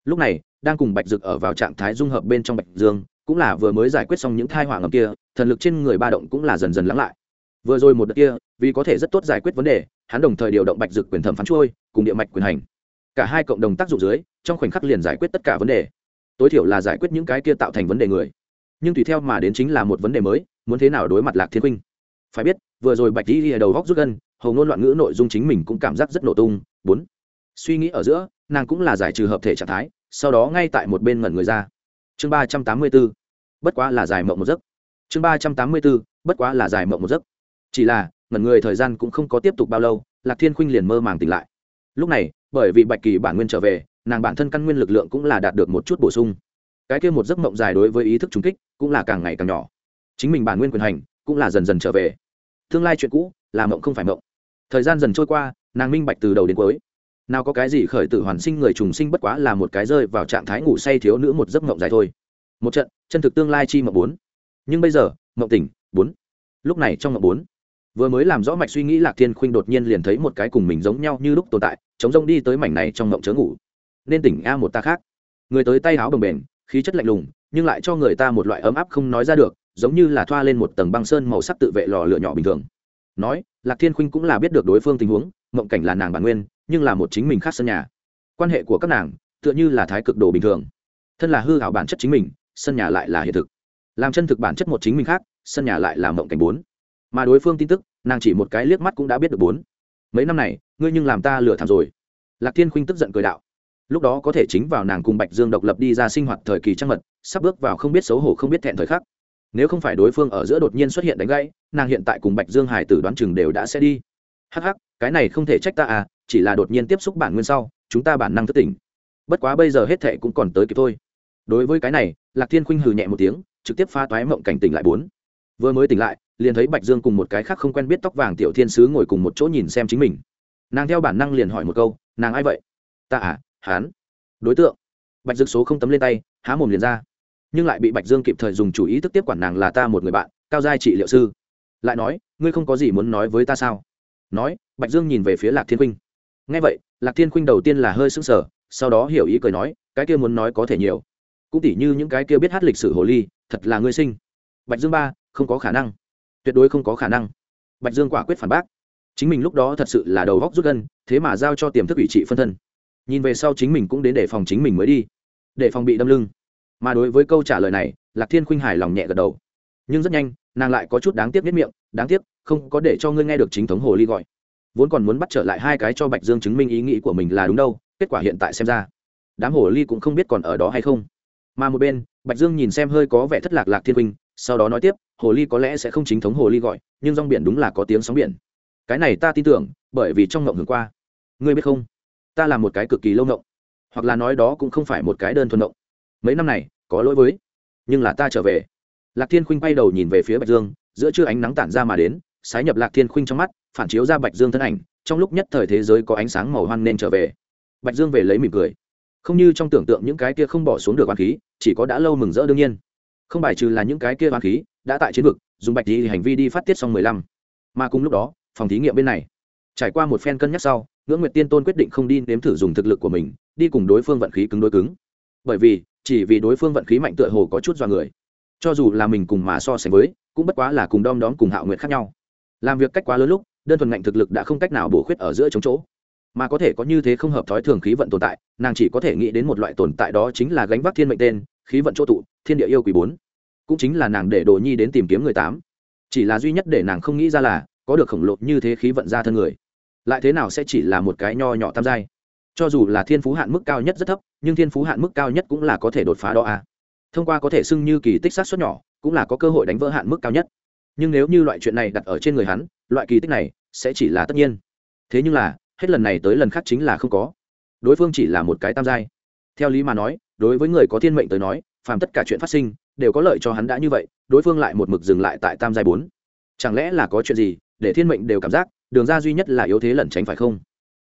Lúc này, đang cùng bạch dực ở vào trạng thái dung hợp bên trong bạch dương, cũng là vừa mới giải quyết xong những thai họa ngầm kia, thần lực trên người ba động cũng là dần dần lắng lại. Vừa rồi một đợt kia, vì có thể rất tốt giải quyết vấn đề, hắn đồng thời điều động bạch dực quyền thẩm phán trôi cùng địa mạch quyền hành. Cả hai cộng đồng tác dụng dưới, trong khoảnh khắc liền giải quyết tất cả vấn đề. Tối thiểu là giải quyết những cái kia tạo thành vấn đề người nhưng tùy theo mà đến chính là một vấn đề mới, muốn thế nào đối mặt lạc thiên huynh phải biết, vừa rồi bạch đi đầu góc rút gân, hầu ngôn loạn ngữ nội dung chính mình cũng cảm giác rất nổ tung. Bốn, suy nghĩ ở giữa, nàng cũng là giải trừ hợp thể trạng thái, sau đó ngay tại một bên ngẩn người ra. Chương ba trăm tám mươi b ố bất quá là giải mộng một giấc. Chương ba trăm tám mươi b ố bất quá là giải mộng một giấc. Chỉ là, ngẩn người thời gian cũng không có tiếp tục bao lâu, lạc thiên khuynh liền mơ màng tỉnh lại. Lúc này, bởi vì bạch kỳ bản nguyên trở về, nàng bản thân căn nguyên lực lượng cũng là đạt được một chút bổ sung. Cái kia một giấc mộng dài đối với ý thức trùng kích cũng là càng ngày càng nhỏ. Chính mình bản nguyên quyền hành cũng là dần dần trở về. Tương lai chuyện cũ là mộng không phải mộng. Thời gian dần trôi qua, nàng minh bạch từ đầu đến cuối. Nào có cái gì khởi tử hoàn sinh người trùng sinh bất quá là một cái rơi vào trạng thái ngủ say thiếu nữ một giấc mộng dài thôi. Một trận, chân thực tương lai chi mộng bốn. Nhưng bây giờ, mộng tỉnh, bốn. Lúc này trong mộng bốn, vừa mới làm rõ mạch suy nghĩ lạc thiên khuynh đột nhiên liền thấy một cái cùng mình giống nhau như lúc tồn tại, chống rông đi tới mảnh này trong mộng chớ ngủ. Nên tỉnh a một ta khác. Người tới tay áo đồng bền khí chất lạnh lùng nhưng lại cho người ta một loại ấm áp không nói ra được, giống như là thoa lên một tầng băng sơn màu sắc tự vệ lò lửa nhỏ bình thường. Nói, lạc thiên khuynh cũng là biết được đối phương tình huống, mộng cảnh là nàng bản nguyên, nhưng là một chính mình khác sân nhà. Quan hệ của các nàng, tựa như là thái cực đồ bình thường. Thân là hư hảo bản chất chính mình, sân nhà lại là hiện thực. Làm chân thực bản chất một chính mình khác, sân nhà lại là mộng cảnh bốn. Mà đối phương tin tức, nàng chỉ một cái liếc mắt cũng đã biết được bốn. Mấy năm này, ngươi nhưng làm ta lừa thảm rồi. Lạc thiên khuynh tức giận cười đạo lúc đó có thể chính vào nàng cùng bạch dương độc lập đi ra sinh hoạt thời kỳ trăng mật, sắp bước vào không biết xấu hổ không biết thẹn thời khắc. Nếu không phải đối phương ở giữa đột nhiên xuất hiện đánh gãy, nàng hiện tại cùng bạch dương hải tử đoán chừng đều đã sẽ đi. Hắc hắc, cái này không thể trách ta à chỉ là đột nhiên tiếp xúc bản nguyên sau, chúng ta bản năng thất tỉnh. Bất quá bây giờ hết thệ cũng còn tới kịp thôi. Đối với cái này, lạc thiên khuynh hừ nhẹ một tiếng, trực tiếp pha toái mộng cảnh tỉnh lại bốn. Vừa mới tỉnh lại, liền thấy bạch dương cùng một cái khác không quen biết tóc vàng tiểu thiên sứ ngồi cùng một chỗ nhìn xem chính mình. Nàng theo bản năng liền hỏi một câu, nàng ai vậy? Ta à hán. Đối tượng. Bạch dương số không tấm lên tay, há mồm liền ra. Nhưng lại bị bạch dương kịp thời dùng chủ ý thức tiếp quản nàng là ta một người bạn, cao giai trị liệu sư. Lại nói, ngươi không có gì muốn nói với ta sao? Nói, bạch dương nhìn về phía lạc thiên khuynh. Ngay vậy, lạc thiên khuynh đầu tiên là hơi sững sờ, sau đó hiểu ý cười nói, cái kia muốn nói có thể nhiều. Cũng tỉ như những cái kia biết hát lịch sử hồ ly, thật là ngươi sinh. Bạch dương ba, không có khả năng. Tuyệt đối không có khả năng. Bạch dương quả quyết phản bác. Chính mình lúc đó thật sự là đầu góc rút gân, thế mà giao cho tiềm thức ủy trị phân thân nhìn về sau chính mình cũng đến để phòng chính mình mới đi. Để phòng bị đâm lưng. Mà đối với câu trả lời này, lạc thiên khuynh hài lòng nhẹ gật đầu. Nhưng rất nhanh, nàng lại có chút đáng tiếc nhất miệng, đáng tiếc, không có để cho ngươi nghe được chính thống hồ ly gọi. Vốn còn muốn bắt trở lại hai cái cho bạch dương chứng minh ý nghĩ của mình là đúng đâu, kết quả hiện tại xem ra, đám hồ ly cũng không biết còn ở đó hay không. Mà một bên, bạch dương nhìn xem hơi có vẻ thất lạc lạc thiên huynh sau đó nói tiếp, hồ ly có lẽ sẽ không chính thống hồ ly gọi, nhưng rong biển đúng là có tiếng sóng biển. Cái này ta tin tưởng, bởi vì trong ngộng hưởng qua. Ngươi biết không? Ta là một cái cực kỳ lâu ngộng, hoặc là nói đó cũng không phải một cái đơn thuần ngộng. Mấy năm này, có lỗi với, nhưng là ta trở về. Lạc thiên khuynh quay đầu nhìn về phía bạch dương, giữa trưa ánh nắng tản ra mà đến, sái nhập lạc thiên khuynh trong mắt, phản chiếu ra bạch dương thân ảnh, trong lúc nhất thời thế giới có ánh sáng màu hoan nên trở về. Bạch dương về lấy mỉm cười. Không như trong tưởng tượng những cái kia không bỏ xuống được hoàn khí, chỉ có đã lâu mừng rỡ đương nhiên. Không bài trừ là những cái kia hoàn khí đã tại chiến vực, dùng bạch đi hành vi đi phát tiết xong mười lăm. Mà cùng lúc đó, phòng thí nghiệm bên này, trải qua một phen cân nhắc sau ngưỡng nguyệt tiên tôn quyết định không đi nếm thử dùng thực lực của mình, đi cùng đối phương vận khí cứng đối cứng. Bởi vì, chỉ vì đối phương vận khí mạnh tựa hồ có chút do người. Cho dù là mình cùng mà so sánh với, cũng bất quá là cùng đom đóm cùng hạo nguyệt khác nhau. Làm việc cách quá lớn lúc, đơn thuần ngạnh thực lực đã không cách nào bổ khuyết ở giữa chống chỗ. Mà có thể có như thế không hợp thói thường khí vận tồn tại, nàng chỉ có thể nghĩ đến một loại tồn tại đó chính là gánh vác thiên mệnh tên, khí vận chỗ tụ, thiên địa yêu quý bốn. Cũng chính là nàng để đồ nhi đến tìm kiếm người tám. Chỉ là duy nhất để nàng không nghĩ ra là, có được khổng lồ như thế khí vận ra thân người lại thế nào sẽ chỉ là một cái nho nhỏ tam giai? Cho dù là thiên phú hạn mức cao nhất rất thấp, nhưng thiên phú hạn mức cao nhất cũng là có thể đột phá đó a à. thông qua có thể xưng như kỳ tích sát xuất nhỏ, cũng là có cơ hội đánh vỡ hạn mức cao nhất. Nhưng nếu như loại chuyện này đặt ở trên người hắn, loại kỳ tích này sẽ chỉ là tất nhiên. Thế nhưng là, hết lần này tới lần khác chính là không có. Đối phương chỉ là một cái tam giai. Theo lý mà nói, đối với người có thiên mệnh tới nói, phàm tất cả chuyện phát sinh, đều có lợi cho hắn đã như vậy, đối phương lại một mực dừng lại tại tam giai bốn. Chẳng lẽ là có chuyện gì để thiên mệnh đều cảm giác, đường ra duy nhất là yếu thế lẩn tránh phải không?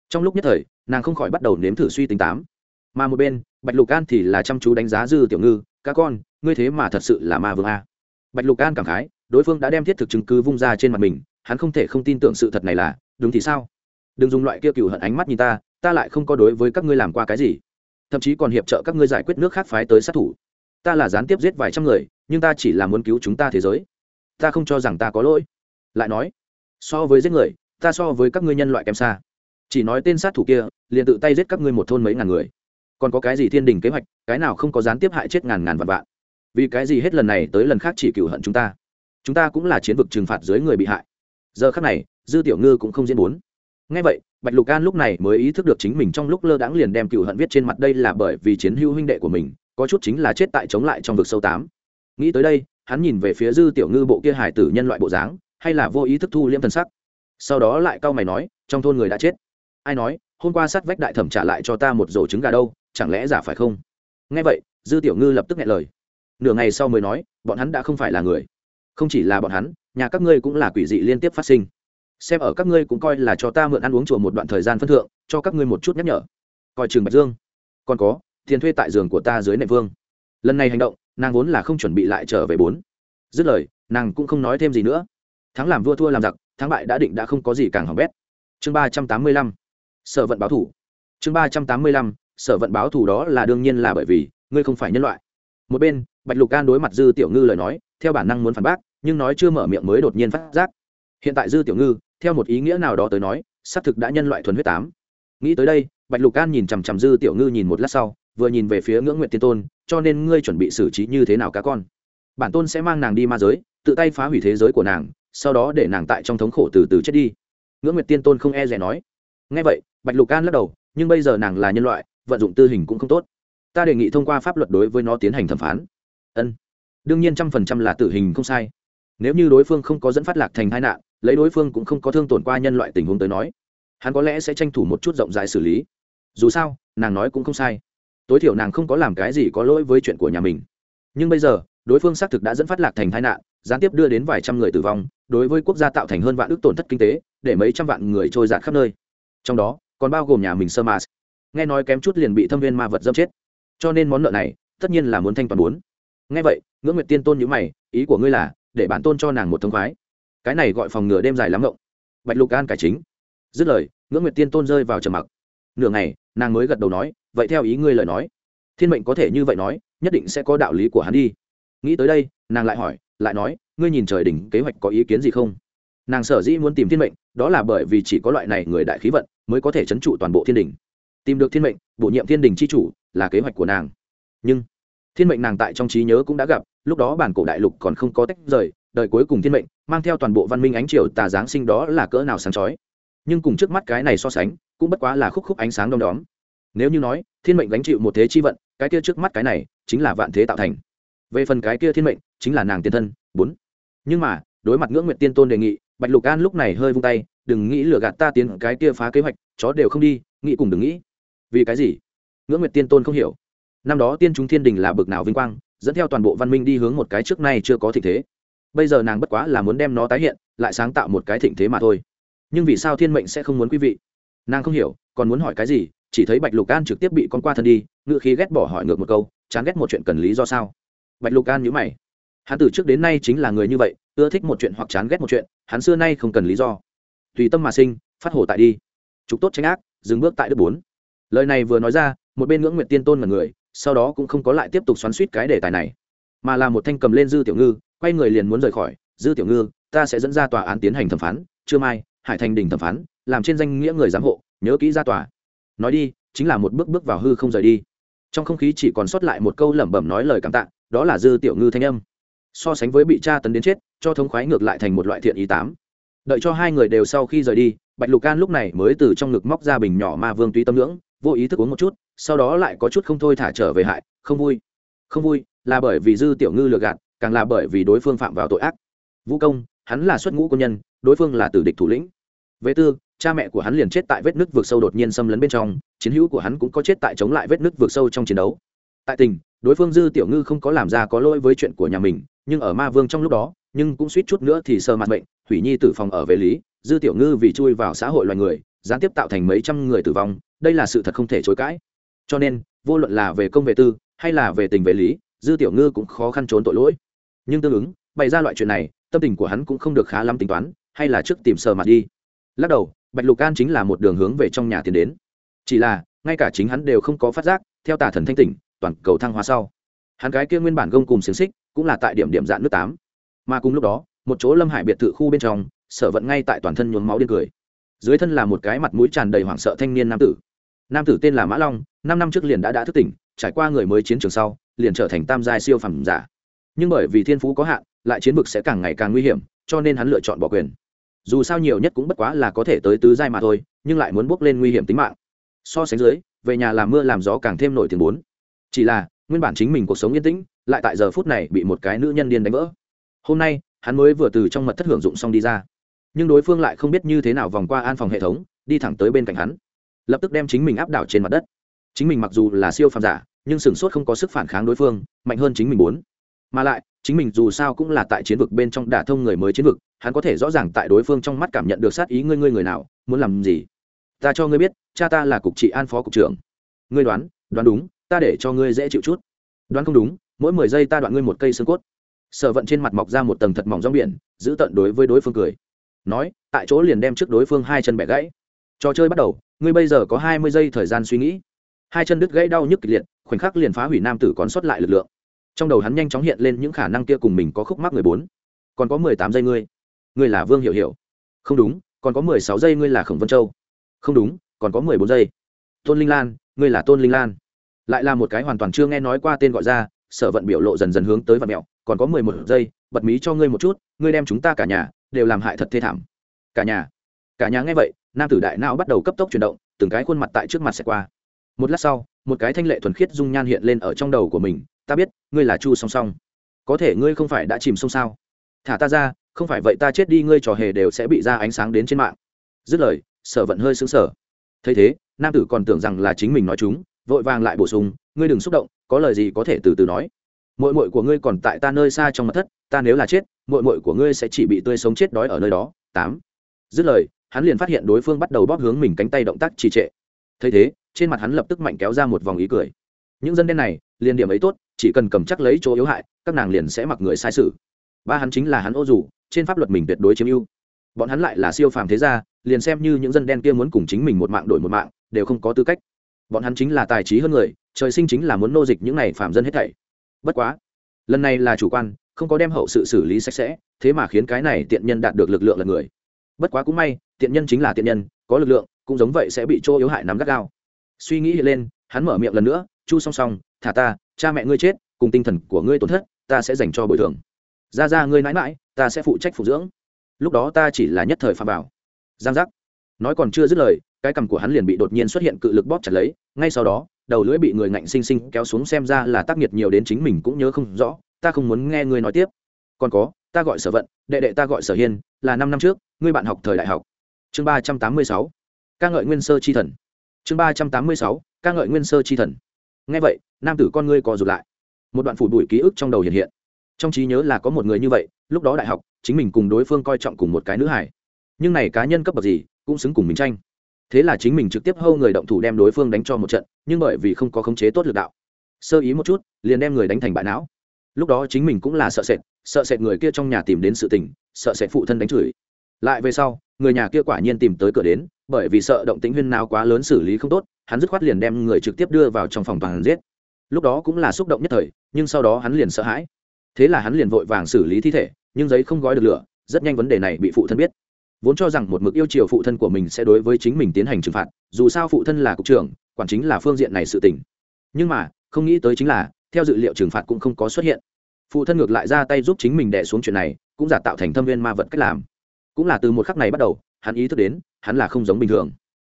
Trong lúc nhất thời, nàng không khỏi bắt đầu nếm thử suy tính tám. Mà một bên, bạch lục an thì là chăm chú đánh giá dư tiểu ngư các con, ngươi thế mà thật sự là ma vương a. Bạch lục an cảm khái, đối phương đã đem thiết thực chứng cứ vung ra trên mặt mình, hắn không thể không tin tưởng sự thật này là, đúng thì sao? Đừng dùng loại kia cựu hận ánh mắt nhìn ta ta lại không có đối với các ngươi làm qua cái gì. Thậm chí còn hiệp trợ các ngươi giải quyết nước khác phái tới sát thủ. Ta là gián tiếp giết vài trăm người, nhưng ta chỉ là muốn cứu chúng ta thế giới. Ta không cho rằng ta có lỗi. Lại nói so với giết người, ta so với các ngươi nhân loại kém xa. Chỉ nói tên sát thủ kia, liền tự tay giết các ngươi một thôn mấy ngàn người. Còn có cái gì thiên đình kế hoạch, cái nào không có gián tiếp hại chết ngàn ngàn vạn vạn. Vì cái gì hết lần này tới lần khác chỉ cựu hận chúng ta? Chúng ta cũng là chiến vực trừng phạt dưới người bị hại. Giờ khác này, dư tiểu ngư cũng không diễn bốn. Ngay vậy, bạch lục an lúc này mới ý thức được chính mình trong lúc lơ đãng liền đem cựu hận viết trên mặt đây là bởi vì chiến hữu huynh đệ của mình, có chút chính là chết tại chống lại trong vực sâu tám. Nghĩ tới đây, hắn nhìn về phía dư tiểu ngư bộ kia hải tử nhân loại bộ dáng hay là vô ý thức thu liễm thần sắc? Sau đó lại cau mày nói, trong thôn người đã chết. Ai nói, hôm qua sát vách đại thẩm trả lại cho ta một rổ trứng gà đâu, chẳng lẽ giả phải không? Nghe vậy, dư tiểu ngư lập tức nghe lời. Nửa ngày sau mới nói, bọn hắn đã không phải là người. Không chỉ là bọn hắn, nhà các ngươi cũng là quỷ dị liên tiếp phát sinh. Xem ở các ngươi cũng coi là cho ta mượn ăn uống chùa một đoạn thời gian phân thượng, cho các ngươi một chút nhắc nhở. Coi trường bạch dương. Còn có, tiền thuê tại giường của ta dưới nệ vương. Lần này hành động, nàng vốn là không chuẩn bị lại trở về bốn. Dứt lời, nàng cũng không nói thêm gì nữa thắng làm vua thua làm giặc, thắng bại đã định đã không có gì càng hỏng bét. Chương ba trăm tám mươi lăm, sở vận báo thủ. Chương ba trăm tám mươi lăm, sở vận báo thủ đó là đương nhiên là bởi vì, ngươi không phải nhân loại. Một bên, bạch lục can đối mặt dư tiểu ngư lời nói, theo bản năng muốn phản bác, nhưng nói chưa mở miệng mới đột nhiên phát giác. Hiện tại dư tiểu ngư, theo một ý nghĩa nào đó tới nói, xác thực đã nhân loại thuần huyết tám. Nghĩ tới đây, bạch lục can nhìn chằm chằm dư tiểu ngư nhìn một lát sau, vừa nhìn về phía ngưỡng nguyện tiên tôn, cho nên ngươi chuẩn bị xử trí như thế nào cá con? Bản tôn sẽ mang nàng đi ma giới, tự tay phá hủy thế giới của nàng sau đó để nàng tại trong thống khổ từ từ chết đi. Ngưỡng nguyệt tiên tôn không e rẻ nói. Ngay vậy, bạch lục can lắc đầu, nhưng bây giờ nàng là nhân loại, vận dụng tư hình cũng không tốt. Ta đề nghị thông qua pháp luật đối với nó tiến hành thẩm phán. Ân. Đương nhiên trăm phần trăm là tử hình không sai. Nếu như đối phương không có dẫn phát lạc thành tai nạn, lấy đối phương cũng không có thương tổn qua nhân loại tình huống tới nói, hắn có lẽ sẽ tranh thủ một chút rộng rãi xử lý. Dù sao, nàng nói cũng không sai. Tối thiểu nàng không có làm cái gì có lỗi với chuyện của nhà mình. Nhưng bây giờ, đối phương xác thực đã dẫn phát lạc thành tai nạn, gián tiếp đưa đến vài trăm người tử vong đối với quốc gia tạo thành hơn vạn ước tổn thất kinh tế, để mấy trăm vạn người trôi giạt khắp nơi. Trong đó, còn bao gồm nhà mình sơ mars. Nghe nói kém chút liền bị thâm viên ma vật dâm chết. Cho nên món nợ này, tất nhiên là muốn thanh toàn bốn. Nghe vậy, ngưỡng nguyệt tiên tôn nhữ mày, ý của ngươi là, để bản tôn cho nàng một thông khoái. Cái này gọi phòng ngừa đêm dài lắm ngộng. Bạch lục an cải chính. Dứt lời, ngưỡng nguyệt tiên tôn rơi vào trầm mặc. Nửa ngày, nàng mới gật đầu nói, vậy theo ý ngươi lời nói, thiên mệnh có thể như vậy nói, nhất định sẽ có đạo lý của hắn đi. Nghĩ tới đây, nàng lại hỏi, lại nói ngươi nhìn trời đỉnh kế hoạch có ý kiến gì không? Nàng sở dĩ muốn tìm thiên mệnh, đó là bởi vì chỉ có loại này người đại khí vận mới có thể c h ấ n trụ toàn bộ thiên đình tìm được thiên mệnh, bổ nhiệm thiên đình c h i chủ là kế hoạch của nàng. Nhưng, thiên mệnh nàng tại trong trí nhớ cũng đã gặp, lúc đó bản cổ đại lục còn không có tách rời, đời cuối cùng thiên mệnh mang theo toàn bộ văn minh ánh triều tà giáng sinh đó là cỡ nào sáng chói. Nhưng cùng trước mắt cái này so sánh, cũng bất quá là khúc khúc ánh sáng đom đóm. Nếu như nói, thiên mệnh gánh chịu một thế chi vận, cái kia trước mắt cái này chính là vạn thế tạo thành. Về phần cái kia thiên mệnh, chính là nàng tiên thân. Bốn nhưng mà, đối mặt ngưỡng nguyện tiên tôn đề nghị, bạch lục an lúc này hơi vung tay, đừng nghĩ lừa gạt ta tiến cái kia phá kế hoạch, chó đều không đi, nghĩ cùng đừng nghĩ. Vì cái gì? Ngưỡng nguyệt tiên tôn không hiểu. Năm đó tiên chúng thiên đình là bực nào vinh quang, dẫn theo toàn bộ văn minh đi hướng một cái trước nay chưa có thịnh thế. Bây giờ nàng bất quá là muốn đem nó tái hiện, lại sáng tạo một cái thịnh thế mà thôi. Nhưng vì sao thiên mệnh sẽ không muốn quý vị? Nàng không hiểu, còn muốn hỏi cái gì, chỉ thấy bạch lục an trực tiếp bị con qua thân đi, ngựa khí ghét bỏ hỏi ngược một câu, chán ghét một chuyện cần lý do sao? Bạch lục an nhữ mày hắn từ trước đến nay chính là người như vậy, ưa thích một chuyện hoặc chán ghét một chuyện, hắn xưa nay không cần lý do. Tùy tâm mà sinh, phát hổ tại đi. Trục tốt tránh ác, dừng bước tại đất bốn. Lời này vừa nói ra, một bên ngưỡng nguyện tiên tôn là người, sau đó cũng không có lại tiếp tục xoắn suýt cái đề tài này. Mà là một thanh cầm lên dư tiểu ngư, quay người liền muốn rời khỏi, dư tiểu ngư, ta sẽ dẫn ra tòa án tiến hành thẩm phán, trưa mai, hải thành đình thẩm phán, làm trên danh nghĩa người giám hộ, nhớ kỹ ra tòa. Nói đi, chính là một bước bước vào hư không rời đi. Trong không khí chỉ còn sót lại một câu lẩm bẩm nói lời cảm tạ, đó là dư tiểu ngư thanh âm so sánh với bị tra tấn đến chết, cho thống khoái ngược lại thành một loại thiện ý tám. Đợi cho hai người đều sau khi rời đi, bạch lục can lúc này mới từ trong ngực móc ra bình nhỏ ma vương túy tâm ngưỡng, vô ý thức uống một chút, sau đó lại có chút không thôi thả trở về hại, không vui. Không vui là bởi vì dư tiểu ngư lừa gạt, càng là bởi vì đối phương phạm vào tội ác. Vũ công, hắn là xuất ngũ quân nhân, đối phương là tử địch thủ lĩnh. Vệ tư, cha mẹ của hắn liền chết tại vết nứt vượt sâu đột nhiên xâm lấn bên trong, chiến hữu của hắn cũng có chết tại chống lại vết nứt vượt sâu trong chiến đấu. Tại tình, đối phương dư tiểu ngư không có làm ra có lỗi với chuyện của nhà mình nhưng ở ma vương trong lúc đó, nhưng cũng suýt chút nữa thì sơ mặt bệnh hủy nhi tử phòng ở về lý, dư tiểu ngư vì chui vào xã hội loài người, gián tiếp tạo thành mấy trăm người tử vong, đây là sự thật không thể chối cãi. Cho nên, vô luận là về công về tư, hay là về tình về lý, dư tiểu ngư cũng khó khăn trốn tội lỗi. Nhưng tương ứng, bày ra loại chuyện này, tâm tình của hắn cũng không được khá lắm tính toán, hay là trước tìm sờ mặt đi. Lắc đầu, bạch lục Can chính là một đường hướng về trong nhà tiến đến. Chỉ là, ngay cả chính hắn đều không có phát giác, theo tà thần thanh tỉnh, toàn cầu thăng hoa sau hắn cái kia nguyên bản gông cùng xiềng xích cũng là tại điểm điểm dạn nước tám. Mà cùng lúc đó, một chỗ lâm hải biệt thự khu bên trong, sở vận ngay tại toàn thân nhuốm máu điên cười. Dưới thân là một cái mặt mũi tràn đầy hoảng sợ thanh niên nam tử. Nam tử tên là mã long, năm năm trước liền đã đã thức tỉnh, trải qua người mới chiến trường sau, liền trở thành tam giai siêu phẩm giả. Nhưng bởi vì thiên phú có hạn, lại chiến vực sẽ càng ngày càng nguy hiểm, cho nên hắn lựa chọn bỏ quyền. Dù sao nhiều nhất cũng bất quá là có thể tới tứ giai mà thôi, nhưng lại muốn bước lên nguy hiểm tính mạng. So sánh dưới, về nhà làm mưa làm gió càng thêm nổi tiếng bốn. Chỉ là nguyên bản chính mình cuộc sống yên tĩnh, lại tại giờ phút này bị một cái nữ nhân điên đánh vỡ. Hôm nay, hắn mới vừa từ trong mật thất hưởng dụng xong đi ra. Nhưng đối phương lại không biết như thế nào vòng qua an phòng hệ thống, đi thẳng tới bên cạnh hắn. Lập tức đem chính mình áp đảo trên mặt đất. Chính mình mặc dù là siêu phàm giả, nhưng sửng sốt không có sức phản kháng đối phương, mạnh hơn chính mình muốn. Mà lại, chính mình dù sao cũng là tại chiến vực bên trong đả thông người mới chiến vực, hắn có thể rõ ràng tại đối phương trong mắt cảm nhận được sát ý ngươi ngươi người nào, muốn làm gì? Ta cho ngươi biết, cha ta là cục trị an phó cục trưởng. Ngươi đoán đoán đúng ta để cho ngươi dễ chịu chút. Đoán không đúng, mỗi mười giây ta đoạn ngươi một cây xương cốt. Sở vận trên mặt mọc ra một tầng thật mỏng rong biển, giữ tận đối với đối phương cười. Nói, tại chỗ liền đem trước đối phương hai chân bẻ gãy. Trò chơi bắt đầu, ngươi bây giờ có hai mươi giây thời gian suy nghĩ. Hai chân đứt gãy đau nhức kịch liệt, khoảnh khắc liền phá hủy nam tử còn sót lại lực lượng. Trong đầu hắn nhanh chóng hiện lên những khả năng kia cùng mình có khúc mắc người bốn. Còn có mười tám giây ngươi. Ngươi là vương hiểu hiểu. Không đúng, còn có mười sáu giây ngươi là khổng vân châu. Không đúng, còn có mười bốn giây. Tôn linh lan, ngươi là tôn linh lan lại là một cái hoàn toàn chưa nghe nói qua tên gọi ra, sở vận biểu lộ dần dần hướng tới vật mẹo, còn có mười một giây, bật mí cho ngươi một chút, ngươi đem chúng ta cả nhà đều làm hại thật thê thảm. Cả nhà? Cả nhà nghe vậy, nam tử đại não bắt đầu cấp tốc chuyển động, từng cái khuôn mặt tại trước mặt sẽ qua. Một lát sau, một cái thanh lệ thuần khiết dung nhan hiện lên ở trong đầu của mình, ta biết, ngươi là chu song song. Có thể ngươi không phải đã chìm sông sao? Thả ta ra, không phải vậy ta chết đi, ngươi trò hề đều sẽ bị ra ánh sáng đến trên mạng. Dứt lời, sở vận hơi xứng sở thấy thế, nam tử còn tưởng rằng là chính mình nói chúng vội vàng lại bổ sung, ngươi đừng xúc động, có lời gì có thể từ từ nói. Mội mội của ngươi còn tại ta nơi xa trong mặt thất, ta nếu là chết mội mội của ngươi sẽ chỉ bị tươi sống chết đói ở nơi đó. Tám. Dứt lời, hắn liền phát hiện đối phương bắt đầu bóp hướng mình cánh tay động tác trì trệ. Thấy thế, trên mặt hắn lập tức mạnh kéo ra một vòng ý cười. Những dân đen này, liền điểm ấy tốt, chỉ cần cầm chắc lấy chỗ yếu hại, các nàng liền sẽ mặc người sai sự. Ba hắn chính là hắn ô dù, trên pháp luật mình tuyệt đối chiếm ưu. Bọn hắn lại là siêu phàm thế gia, liền xem như những dân đen kia muốn cùng chính mình một mạng đổi một mạng, đều không có tư cách bọn hắn chính là tài trí hơn người, trời sinh chính là muốn nô dịch những này phạm dân hết thảy. Bất quá, lần này là chủ quan, không có đem hậu sự xử lý sạch sẽ, thế mà khiến cái này tiện nhân đạt được lực lượng là người. Bất quá cũng may, tiện nhân chính là tiện nhân, có lực lượng, cũng giống vậy sẽ bị chỗ yếu hại nắm gắt gao. Suy nghĩ lên, hắn mở miệng lần nữa, chu song song, thả ta, cha mẹ ngươi chết, cùng tinh thần của ngươi tổn thất, ta sẽ dành cho bồi thường. Ra ra ngươi mãi mãi ta sẽ phụ trách phụ dưỡng. Lúc đó ta chỉ là nhất thời phạm bảo giang giác. Nói còn chưa dứt lời cái cằm của hắn liền bị đột nhiên xuất hiện cự lực bóp chặt lấy, ngay sau đó, đầu lưỡi bị người ngạnh xinh xinh kéo xuống xem ra là tác nghiệt nhiều đến chính mình cũng nhớ không rõ, ta không muốn nghe ngươi nói tiếp. Còn có, ta gọi sở vận, đệ đệ ta gọi sở hiên, là năm năm trước, ngươi bạn học thời đại học. Chương ba trăm tám mươi sáu, ca ngợi nguyên sơ chi thần. Chương ba trăm tám mươi sáu, ca ngợi nguyên sơ chi thần. Nghe vậy, nam tử con ngươi co rụt lại. Một đoạn phủ đuổi ký ức trong đầu hiện hiện. Trong trí nhớ là có một người như vậy, lúc đó đại học, chính mình cùng đối phương coi trọng cùng một cái nữ hải nhưng này cá nhân cấp bậc gì, cũng xứng cùng mình tranh thế là chính mình trực tiếp hâu người động thủ đem đối phương đánh cho một trận, nhưng bởi vì không có khống chế tốt lực đạo. Sơ ý một chút, liền đem người đánh thành bại não. Lúc đó chính mình cũng là sợ sệt sợ sệt người kia trong nhà tìm đến sự tình, sợ sệt phụ thân đánh chửi. Lại về sau, người nhà kia quả nhiên tìm tới cửa đến, bởi vì sợ động tĩnh huyên nào quá lớn xử lý không tốt, hắn dứt khoát liền đem người trực tiếp đưa vào trong phòng toàn giết. Lúc đó cũng là xúc động nhất thời, nhưng sau đó hắn liền sợ hãi. Thế là hắn liền vội vàng xử lý thi thể, nhưng giấy không gói được lửa, rất nhanh vấn đề này bị phụ thân biết vốn cho rằng một mực yêu chiều phụ thân của mình sẽ đối với chính mình tiến hành trừng phạt, dù sao phụ thân là cục trưởng, quản chính là phương diện này sự tình. Nhưng mà, không nghĩ tới chính là, theo dự liệu trừng phạt cũng không có xuất hiện. Phụ thân ngược lại ra tay giúp chính mình đẻ xuống chuyện này, cũng giả tạo thành thâm viên ma vật cách làm. Cũng là từ một khắc này bắt đầu, hắn ý thức đến, hắn là không giống bình thường.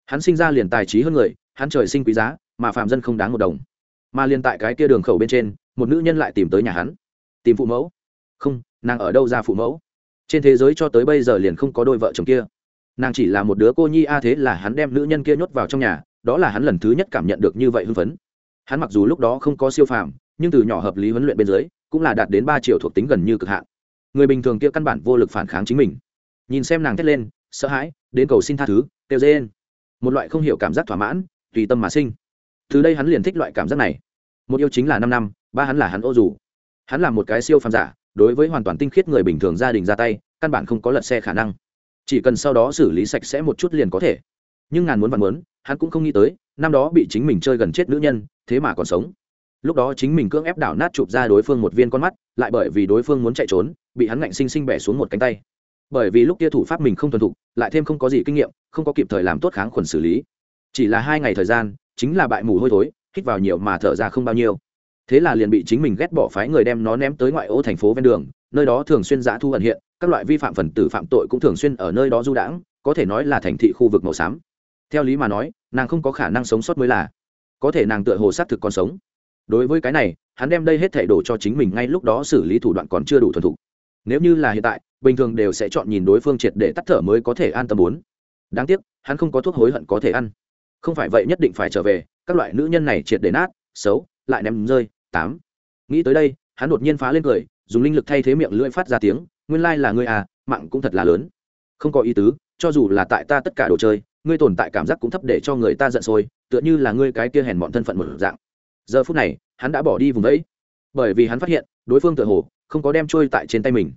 Hắn sinh ra liền tài trí hơn người, hắn trời sinh quý giá, mà phạm dân không đáng một đồng. Mà liền tại cái kia đường khẩu bên trên, một nữ nhân lại tìm tới nhà hắn. Tìm phụ mẫu. Không, nàng ở đâu ra phụ mẫu? Trên thế giới cho tới bây giờ liền không có đôi vợ chồng kia. Nàng chỉ là một đứa cô nhi, a, thế là hắn đem nữ nhân kia nhốt vào trong nhà, đó là hắn lần thứ nhất cảm nhận được như vậy hưng phấn. Hắn mặc dù lúc đó không có siêu phàm, nhưng từ nhỏ hợp lý huấn luyện bên dưới, cũng là đạt đến ba triệu thuộc tính gần như cực hạn. Người bình thường kia căn bản vô lực phản kháng chính mình. Nhìn xem nàng thét lên, sợ hãi, đến cầu xin tha thứ, kêu dê một loại không hiểu cảm giác thỏa mãn, tùy tâm mà sinh. Từ đây hắn liền thích loại cảm giác này. Một yêu chính là năm năm, ba hắn là hắn ô dù. Hắn là một cái siêu phàm giả đối với hoàn toàn tinh khiết người bình thường gia đình ra tay, căn bản không có lật xe khả năng. Chỉ cần sau đó xử lý sạch sẽ một chút liền có thể. Nhưng ngàn muốn vạn muốn, hắn cũng không nghĩ tới, năm đó bị chính mình chơi gần chết nữ nhân, thế mà còn sống. Lúc đó chính mình cưỡng ép đảo nát chụp ra đối phương một viên con mắt, lại bởi vì đối phương muốn chạy trốn, bị hắn ngạnh sinh sinh bẻ xuống một cánh tay. Bởi vì lúc kia thủ pháp mình không thuần thục, lại thêm không có gì kinh nghiệm, không có kịp thời làm tốt kháng khuẩn xử lý. Chỉ là hai ngày thời gian, chính là bại mù hôi thối, hít vào nhiều mà thở ra không bao nhiêu thế là liền bị chính mình ghét bỏ phái người đem nó ném tới ngoại ô thành phố ven đường, nơi đó thường xuyên giã thu ẩn hiện, các loại vi phạm phần tử phạm tội cũng thường xuyên ở nơi đó du đãng, có thể nói là thành thị khu vực màu xám. Theo lý mà nói, nàng không có khả năng sống sót mới là. Có thể nàng tựa hồ xác thực còn sống. Đối với cái này, hắn đem đây hết thể đổ cho chính mình ngay lúc đó xử lý thủ đoạn còn chưa đủ thuần thục. Nếu như là hiện tại, bình thường đều sẽ chọn nhìn đối phương triệt để tắt thở mới có thể an tâm bốn đáng tiếc, hắn không có thuốc hối hận có thể ăn. Không phải vậy nhất định phải trở về, các loại nữ nhân này triệt để nát, xấu, lại ném rơi tám. Nghĩ tới đây, hắn đột nhiên phá lên cười, dùng linh lực thay thế miệng lưỡi phát ra tiếng, nguyên lai là ngươi à mạng cũng thật là lớn. Không có ý tứ, cho dù là tại ta tất cả đồ chơi, ngươi tồn tại cảm giác cũng thấp để cho người ta giận sôi, tựa như là ngươi cái kia hèn bọn thân phận một dạng. Giờ phút này, hắn đã bỏ đi vùng đấy bởi vì hắn phát hiện, đối phương tựa hồ không có đem trôi tại trên tay mình.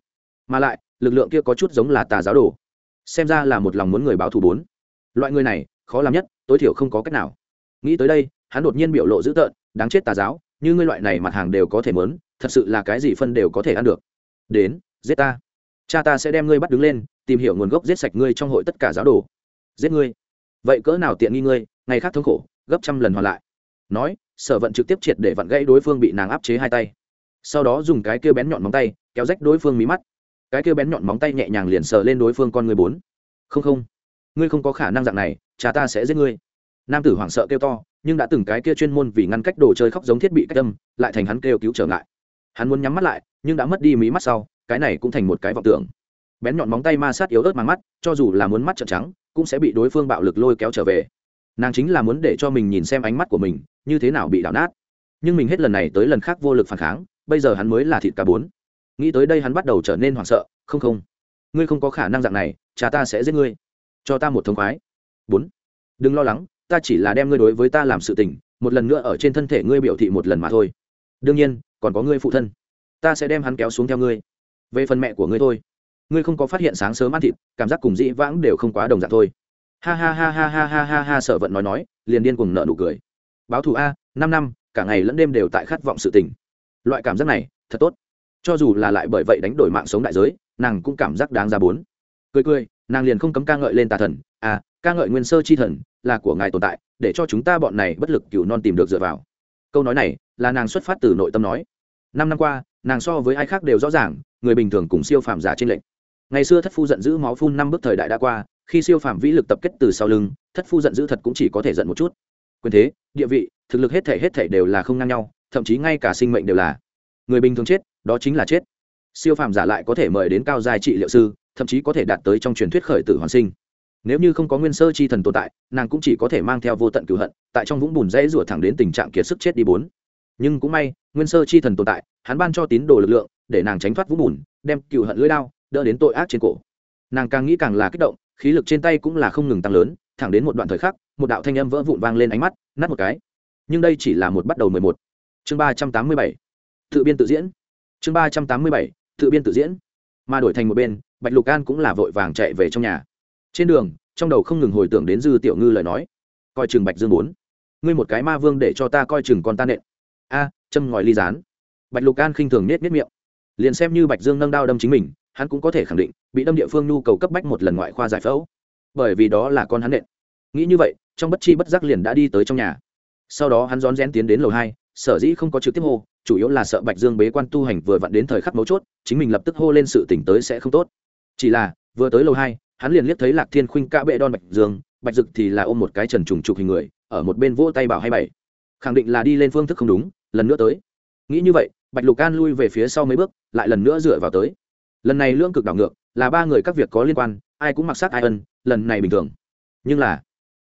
Mà lại, lực lượng kia có chút giống là tà giáo đồ. Xem ra là một lòng muốn người báo thù bốn. Loại người này, khó làm nhất, tối thiểu không có cách nào. Nghĩ tới đây, hắn đột nhiên biểu lộ dữ tợn, đáng chết tà giáo như ngươi loại này mặt hàng đều có thể mớn, thật sự là cái gì phân đều có thể ăn được. Đến, giết ta. Cha ta sẽ đem ngươi bắt đứng lên, tìm hiểu nguồn gốc giết sạch ngươi trong hội tất cả giáo đồ. Giết ngươi. Vậy cỡ nào tiện nghi ngươi, ngày khác thống khổ, gấp trăm lần hoàn lại. Nói, sở vận trực tiếp triệt để vặn gãy đối phương bị nàng áp chế hai tay. Sau đó dùng cái kia bén nhọn móng tay, kéo rách đối phương mí mắt. Cái kia bén nhọn móng tay nhẹ nhàng liền sờ lên đối phương con người bốn. Không không. Ngươi không có khả năng dạng này, cha ta sẽ giết ngươi. Nam tử hoảng sợ kêu to nhưng đã từng cái kia chuyên môn vì ngăn cách đồ chơi khóc giống thiết bị cách tâm lại thành hắn kêu cứu trở ngại. Hắn muốn nhắm mắt lại, nhưng đã mất đi mí mắt sau, cái này cũng thành một cái vọng tưởng. Bén nhọn móng tay ma sát yếu ớt mang mắt, cho dù là muốn mắt trợn trắng, cũng sẽ bị đối phương bạo lực lôi kéo trở về. Nàng chính là muốn để cho mình nhìn xem ánh mắt của mình, như thế nào bị đảo nát. Nhưng mình hết lần này tới lần khác vô lực phản kháng, bây giờ hắn mới là thịt cá bốn. Nghĩ tới đây hắn bắt đầu trở nên hoảng sợ, không không, ngươi không có khả năng dạng này, cha ta sẽ giết ngươi. Cho ta một thông khoái. Bốn. Đừng lo lắng ta chỉ là đem ngươi đối với ta làm sự tình, một lần nữa ở trên thân thể ngươi biểu thị một lần mà thôi. Đương nhiên, còn có ngươi phụ thân. Ta sẽ đem hắn kéo xuống theo ngươi. Về phần mẹ của ngươi thôi. Ngươi không có phát hiện sáng sớm ăn thịt, cảm giác cùng dĩ vãng đều không quá đồng dạng thôi. Ha ha ha ha ha ha ha ha, sợ vận nói nói, liền điên cùng nợ nụ cười. Báo thù a, năm năm, cả ngày lẫn đêm đều tại khát vọng sự tình. Loại cảm giác này, thật tốt. Cho dù là lại bởi vậy đánh đổi mạng sống đại giới, nàng cũng cảm giác đáng ra bốn. Cười cười nàng liền không cấm ca ngợi lên tà thần à ca ngợi nguyên sơ chi thần là của ngài tồn tại, để cho chúng ta bọn này bất lực cựu non tìm được dựa vào. Câu nói này là nàng xuất phát từ nội tâm nói. Năm năm qua, nàng so với ai khác đều rõ ràng, người bình thường cùng siêu phàm giả trên lệnh ngày xưa thất phu giận dữ máu phun năm bước thời đại đã qua, khi siêu phàm vĩ lực tập kết từ sau lưng, thất phu giận dữ thật cũng chỉ có thể giận một chút. Quyền thế, địa vị, thực lực hết thể hết thể đều là không ngang nhau, thậm chí ngay cả sinh mệnh đều là. Người bình thường chết, đó chính là chết. Siêu phàm giả lại có thể mời đến cao giai trị liệu sư thậm chí có thể đạt tới trong truyền thuyết khởi tử hoàn sinh. Nếu như không có nguyên sơ chi thần tồn tại, nàng cũng chỉ có thể mang theo vô tận cửu hận, tại trong vũng bùn dãy rủa thẳng đến tình trạng kiệt sức chết đi bốn. Nhưng cũng may, nguyên sơ chi thần tồn tại, hắn ban cho tín đồ lực lượng, để nàng tránh thoát vũng bùn, đem cửu hận lưỡi đao, đỡ đến tội ác trên cổ. Nàng càng nghĩ càng là kích động, khí lực trên tay cũng là không ngừng tăng lớn, thẳng đến một đoạn thời khắc, một đạo thanh âm vỡ vụn vang lên ánh mắt, nát một cái. Nhưng đây chỉ là một bắt đầu mười một. Chương ba trăm tám mươi bảy. Tự biên tự diễn. Chương ba trăm tám mươi bảy. Tự biên tự diễn mà đổi thành một bên, bạch lục an cũng là vội vàng chạy về trong nhà. Trên đường, trong đầu không ngừng hồi tưởng đến dư tiểu ngư lời nói. Coi chừng bạch dương bốn ngươi một cái ma vương để cho ta coi chừng con ta nện. A, châm ngòi ly rán bạch lục an khinh thường nết nết miệng. Liền xem như bạch dương nâng đao đâm chính mình, hắn cũng có thể khẳng định, bị đâm địa phương nhu cầu cấp bách một lần ngoại khoa giải phẫu. Bởi vì đó là con hắn nện. Nghĩ như vậy, trong bất chi bất giác liền đã đi tới trong nhà. Sau đó hắn rón rén tiến đến lầu hai, sở dĩ không có trực tiếp hô chủ yếu là sợ bạch dương bế quan tu hành vừa vặn đến thời khắc mấu chốt, chính mình lập tức hô lên sự tỉnh tới sẽ không tốt. Chỉ là, vừa tới lầu hai, hắn liền liếc thấy lạc thiên khuynh ca bệ đon bạch dương, bạch dực thì là ôm một cái trần trùng trục hình người, ở một bên vỗ tay bảo hay bảy khẳng định là đi lên phương thức không đúng, lần nữa tới. Nghĩ như vậy, bạch lục an lui về phía sau mấy bước, lại lần nữa dựa vào tới. Lần này lương cực đảo ngược, là ba người các việc có liên quan, ai cũng mặc sát ai ân, lần này bình thường. Nhưng là,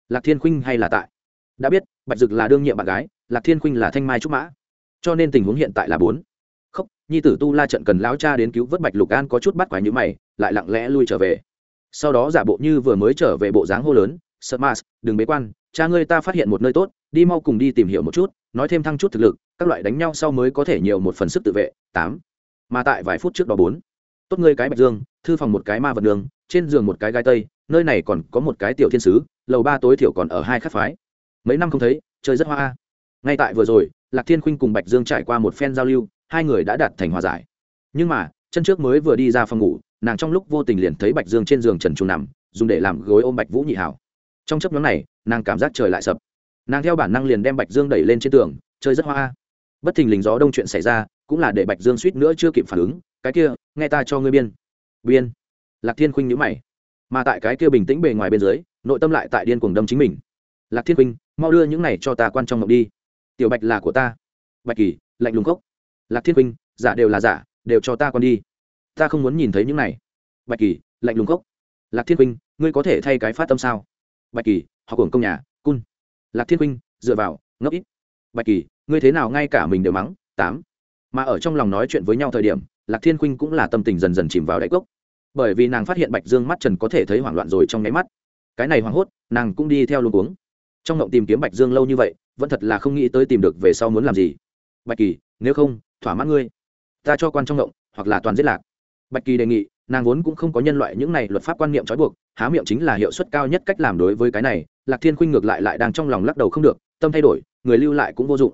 lạc thiên khuynh hay là tại? Đã biết, bạch dực là đương nhiệm bạn gái, lạc thiên khuynh là thanh mai trúc mã cho nên tình huống hiện tại là bốn. Khóc, nhi tử tu la trận cần lao cha đến cứu vớt bạch lục an có chút bắt quái như mày, lại lặng lẽ lui trở về. Sau đó giả bộ như vừa mới trở về bộ dáng hô lớn, sợ mars, đừng bế quan, cha ngươi ta phát hiện một nơi tốt, đi mau cùng đi tìm hiểu một chút, nói thêm thăng chút thực lực, các loại đánh nhau sau mới có thể nhiều một phần sức tự vệ, tám. Mà tại vài phút trước đó bốn. Tốt ngươi cái bạch dương, thư phòng một cái ma vật đường, trên giường một cái gai tây, nơi này còn có một cái tiểu thiên sứ, lầu ba tối thiểu còn ở hai khắc phái. Mấy năm không thấy chơi rất hoa ngay tại vừa rồi, lạc thiên khuynh cùng bạch dương trải qua một phen giao lưu, hai người đã đạt thành hòa giải. Nhưng mà, chân trước mới vừa đi ra phòng ngủ, nàng trong lúc vô tình liền thấy bạch dương trên giường trần trùng nằm, dùng để làm gối ôm bạch vũ nhị hảo. Trong chấp nhóm này, nàng cảm giác trời lại sập. Nàng theo bản năng liền đem bạch dương đẩy lên trên tường, chơi rất hoa. Bất thình lình gió đông chuyện xảy ra, cũng là để bạch dương suýt nữa chưa kịp phản ứng, cái kia, nghe ta cho ngươi biên. Biên? Lạc thiên khuynh nhữ mày. Mà tại cái kia bình tĩnh bề ngoài bên dưới, nội tâm lại tại điên cuồng đâm chính mình. Lạc thiên khuynh, mau đưa những này cho ta quan trong ngọc đi tiểu bạch là của ta. Bạch kỳ, lạnh lùng cốc lạc thiên huynh giả đều là giả, đều cho ta con đi. Ta không muốn nhìn thấy những này. Bạch kỳ, lạnh lùng cốc lạc thiên huynh ngươi có thể thay cái phát tâm sao? Bạch kỳ họ hưởng công nhà, cun. Lạc thiên huynh dựa vào, ngốc ít. Bạch kỳ, ngươi thế nào ngay cả mình đều mắng, tám. Mà ở trong lòng nói chuyện với nhau thời điểm, lạc thiên khuynh cũng là tâm tình dần dần chìm vào đáy cốc. Bởi vì nàng phát hiện bạch dương mắt trần có thể thấy hoảng loạn rồi trong nháy mắt. Cái này hoảng hốt, nàng cũng đi theo luôn uống trong ngộng tìm kiếm bạch dương lâu như vậy vẫn thật là không nghĩ tới tìm được về sau muốn làm gì. Bạch kỳ, nếu không, thỏa mãn ngươi. Ta cho quan trong ngộng, hoặc là toàn giết lạc. Bạch kỳ đề nghị, nàng vốn cũng không có nhân loại những này luật pháp quan niệm trói buộc, há miệng chính là hiệu suất cao nhất cách làm đối với cái này, lạc thiên khuynh ngược lại lại đang trong lòng lắc đầu không được, tâm thay đổi, người lưu lại cũng vô dụng.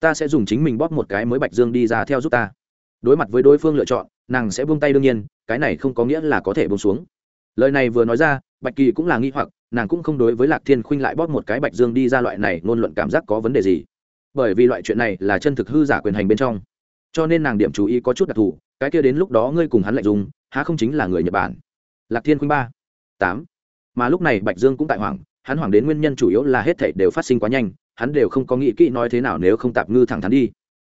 Ta sẽ dùng chính mình bóp một cái mới bạch dương đi ra theo giúp ta. Đối mặt với đối phương lựa chọn, nàng sẽ buông tay đương nhiên, cái này không có nghĩa là có thể buông xuống. Lời này vừa nói ra, bạch kỳ cũng là nghi hoặc nàng cũng không đối với lạc thiên khuynh lại bóp một cái bạch dương đi ra loại này, ngôn luận cảm giác có vấn đề gì? Bởi vì loại chuyện này là chân thực hư giả quyền hành bên trong. Cho nên nàng điểm chú ý có chút đặc thù, cái kia đến lúc đó ngươi cùng hắn lạnh dùng, há không chính là người nhật bản? Lạc thiên khuynh ba, tám. Mà lúc này bạch dương cũng tại hoảng, hắn hoảng đến nguyên nhân chủ yếu là hết thảy đều phát sinh quá nhanh, hắn đều không có nghĩ kỹ nói thế nào nếu không tạp ngư thẳng thắn đi.